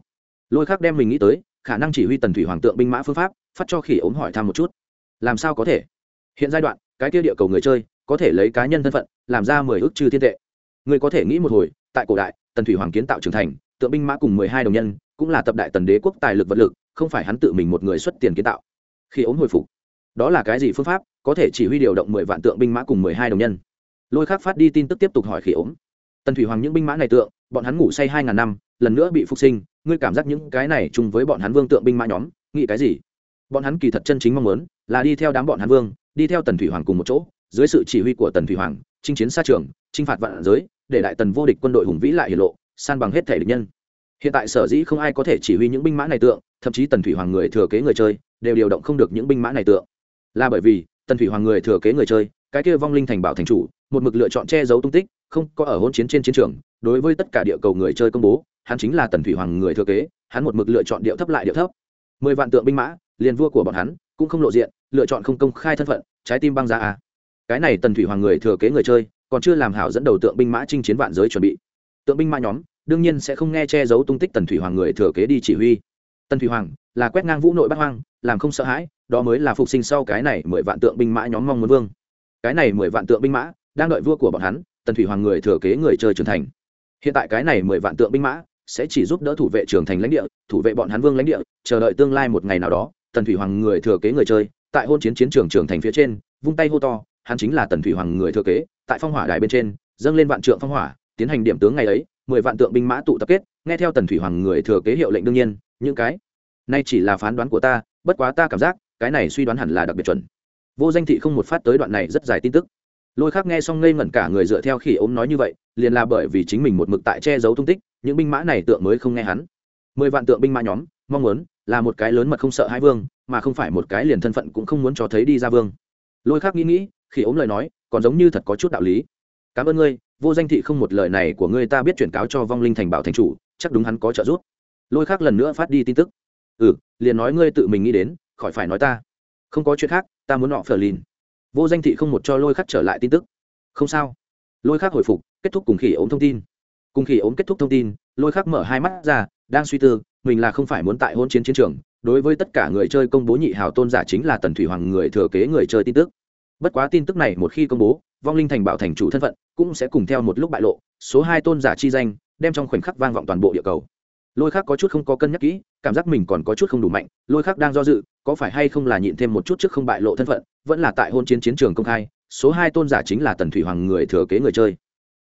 Lôi khác đem mình nghĩ tới, khả năng chỉ huy tần thủy hoàng tượng binh mã phương pháp, phát cho khỉ ốm hỏi thăm một chút. Làm sao có thể? Hiện giai đoạn, cái kia địa cầu người chơi, có thể lấy cá nhân thân phận, làm ra mười ước chư thiên tệ. Người có thể nghĩ một hồi, tại cổ đại, tần thủy hoàng kiến tạo trưởng thành, tượng binh mã cùng mười hai đồng nhân cũng là tập đại tần đế quốc tài lực vật lực, không phải hắn tự mình một người xuất tiền kiến tạo. Khi ốm hồi phục, đó là cái gì phương pháp, có thể chỉ huy điều động mười vạn tượng binh mã cùng mười hai đồng nhân. Lôi khác phát đi tin tức tiếp tục hỏi khi ốm. Tần thủy hoàng những binh mã này tượng, bọn hắn ngủ say hai ngàn năm, lần nữa bị phục sinh, ngươi cảm giác những cái này chung với bọn hắn vương tượng binh mã nhóm, nghĩ cái gì? Bọn hắn kỳ thật chân chính mong muốn là đi theo đám bọn hắn vương, đi theo tần thủy hoàng cùng một chỗ, dưới sự chỉ huy của tần thủy hoàng, chinh chiến xa trường, chinh phạt vạn giới, để đại tần vô địch quân đội hùng vĩ lại hiển lộ, san bằng hết thể địch nhân hiện tại sở dĩ không ai có thể chỉ huy những binh mã này tượng, thậm chí tần thủy hoàng người thừa kế người chơi, đều điều động không được những binh mã này tượng. Là bởi vì, tần thủy hoàng người thừa kế người chơi, cái kia vong linh thành bảo thành chủ, một mực lựa chọn che giấu tung tích, không có ở hôn chiến trên chiến trường. Đối với tất cả địa cầu người chơi công bố, hắn chính là tần thủy hoàng người thừa kế, hắn một mực lựa chọn điệu thấp lại điệu thấp. Mười vạn tượng binh mã, liền vua của bọn hắn, cũng không lộ diện, lựa chọn không công khai thân phận, trái tim băng ra à. cái này tần thủy hoàng người thừa kế người chơi, còn chưa làm hảo dẫn đầu tượng binh mã chinh chiến vạn giới chuẩn bị. Tượng binh mã nhóm đương nhiên sẽ không nghe che giấu tung tích tần thủy hoàng người thừa kế đi chỉ huy. Tần thủy hoàng là quét ngang vũ nội bắc hoang, làm không sợ hãi, đó mới là phục sinh sau cái này mười vạn tượng binh mã nhóm mong muốn vương. Cái này mười vạn tượng binh mã, đang đợi vua của bọn hắn, tần thủy hoàng người thừa kế người chơi trưởng thành. Hiện tại cái này mười vạn tượng binh mã sẽ chỉ giúp đỡ thủ vệ trưởng thành lãnh địa, thủ vệ bọn hắn vương lãnh địa, chờ đợi tương lai một ngày nào đó, tần thủy hoàng người thừa kế người chơi, tại hôn chiến chiến trường trưởng thành phía trên, vung tay hô to, hắn chính là tần thủy hoàng người thừa kế, tại phong hỏa đài bên trên, dâng lên vạn trượng phong hỏa, tiến hành điểm tướng ngày ấy mười vạn tượng binh mã tụ tập kết, nghe theo tần thủy hoàng người thừa kế hiệu lệnh đương nhiên, những cái nay chỉ là phán đoán của ta, bất quá ta cảm giác, cái này suy đoán hẳn là đặc biệt chuẩn. Vô danh thị không một phát tới đoạn này rất dài tin tức. Lôi khác nghe xong ngây ngẩn cả người dựa theo khỉ ốm nói như vậy, liền là bởi vì chính mình một mực tại che giấu tung tích, những binh mã này tượng mới không nghe hắn. Mười vạn tượng binh mã nhóm, mong muốn là một cái lớn mật không sợ hai vương, mà không phải một cái liền thân phận cũng không muốn cho thấy đi ra vương. Lôi khác nghĩ nghĩ khi ốm lời nói, còn giống như thật có chút đạo lý. Cảm ơn ngươi vô danh thị không một lời này của ngươi ta biết chuyển cáo cho vong linh thành bảo thành chủ, chắc đúng hắn có trợ giúp. Lôi khác lần nữa phát đi tin tức. Ừ liền nói ngươi tự mình nghĩ đến, khỏi phải nói ta. Không có chuyện khác, ta muốn họ phờ lìn. Vô danh thị không một cho lôi khắc trở lại tin tức. Không sao. Lôi khắc hồi phục, kết thúc cùng khỉ ốm thông tin. Cùng khỉ ốm kết thúc thông tin, lôi khắc mở hai mắt ra, đang suy tư, mình là không phải muốn tại hôn chiến chiến trường. Đối với tất cả người chơi công bố nhị hào tôn giả chính là tần thủy hoàng người thừa kế người chơi tin tức bất quá tin tức này một khi công bố, vong linh thành bảo thành chủ thân phận cũng sẽ cùng theo một lúc bại lộ, số hai tôn giả chi danh, đem trong khoảnh khắc vang vọng toàn bộ địa cầu. Lôi khác có chút không có cân nhắc kỹ, cảm giác mình còn có chút không đủ mạnh, lôi khác đang do dự, có phải hay không là nhịn thêm một chút trước không bại lộ thân phận, vẫn là tại hôn chiến chiến trường công khai, số hai tôn giả chính là tần thủy hoàng người thừa kế người chơi.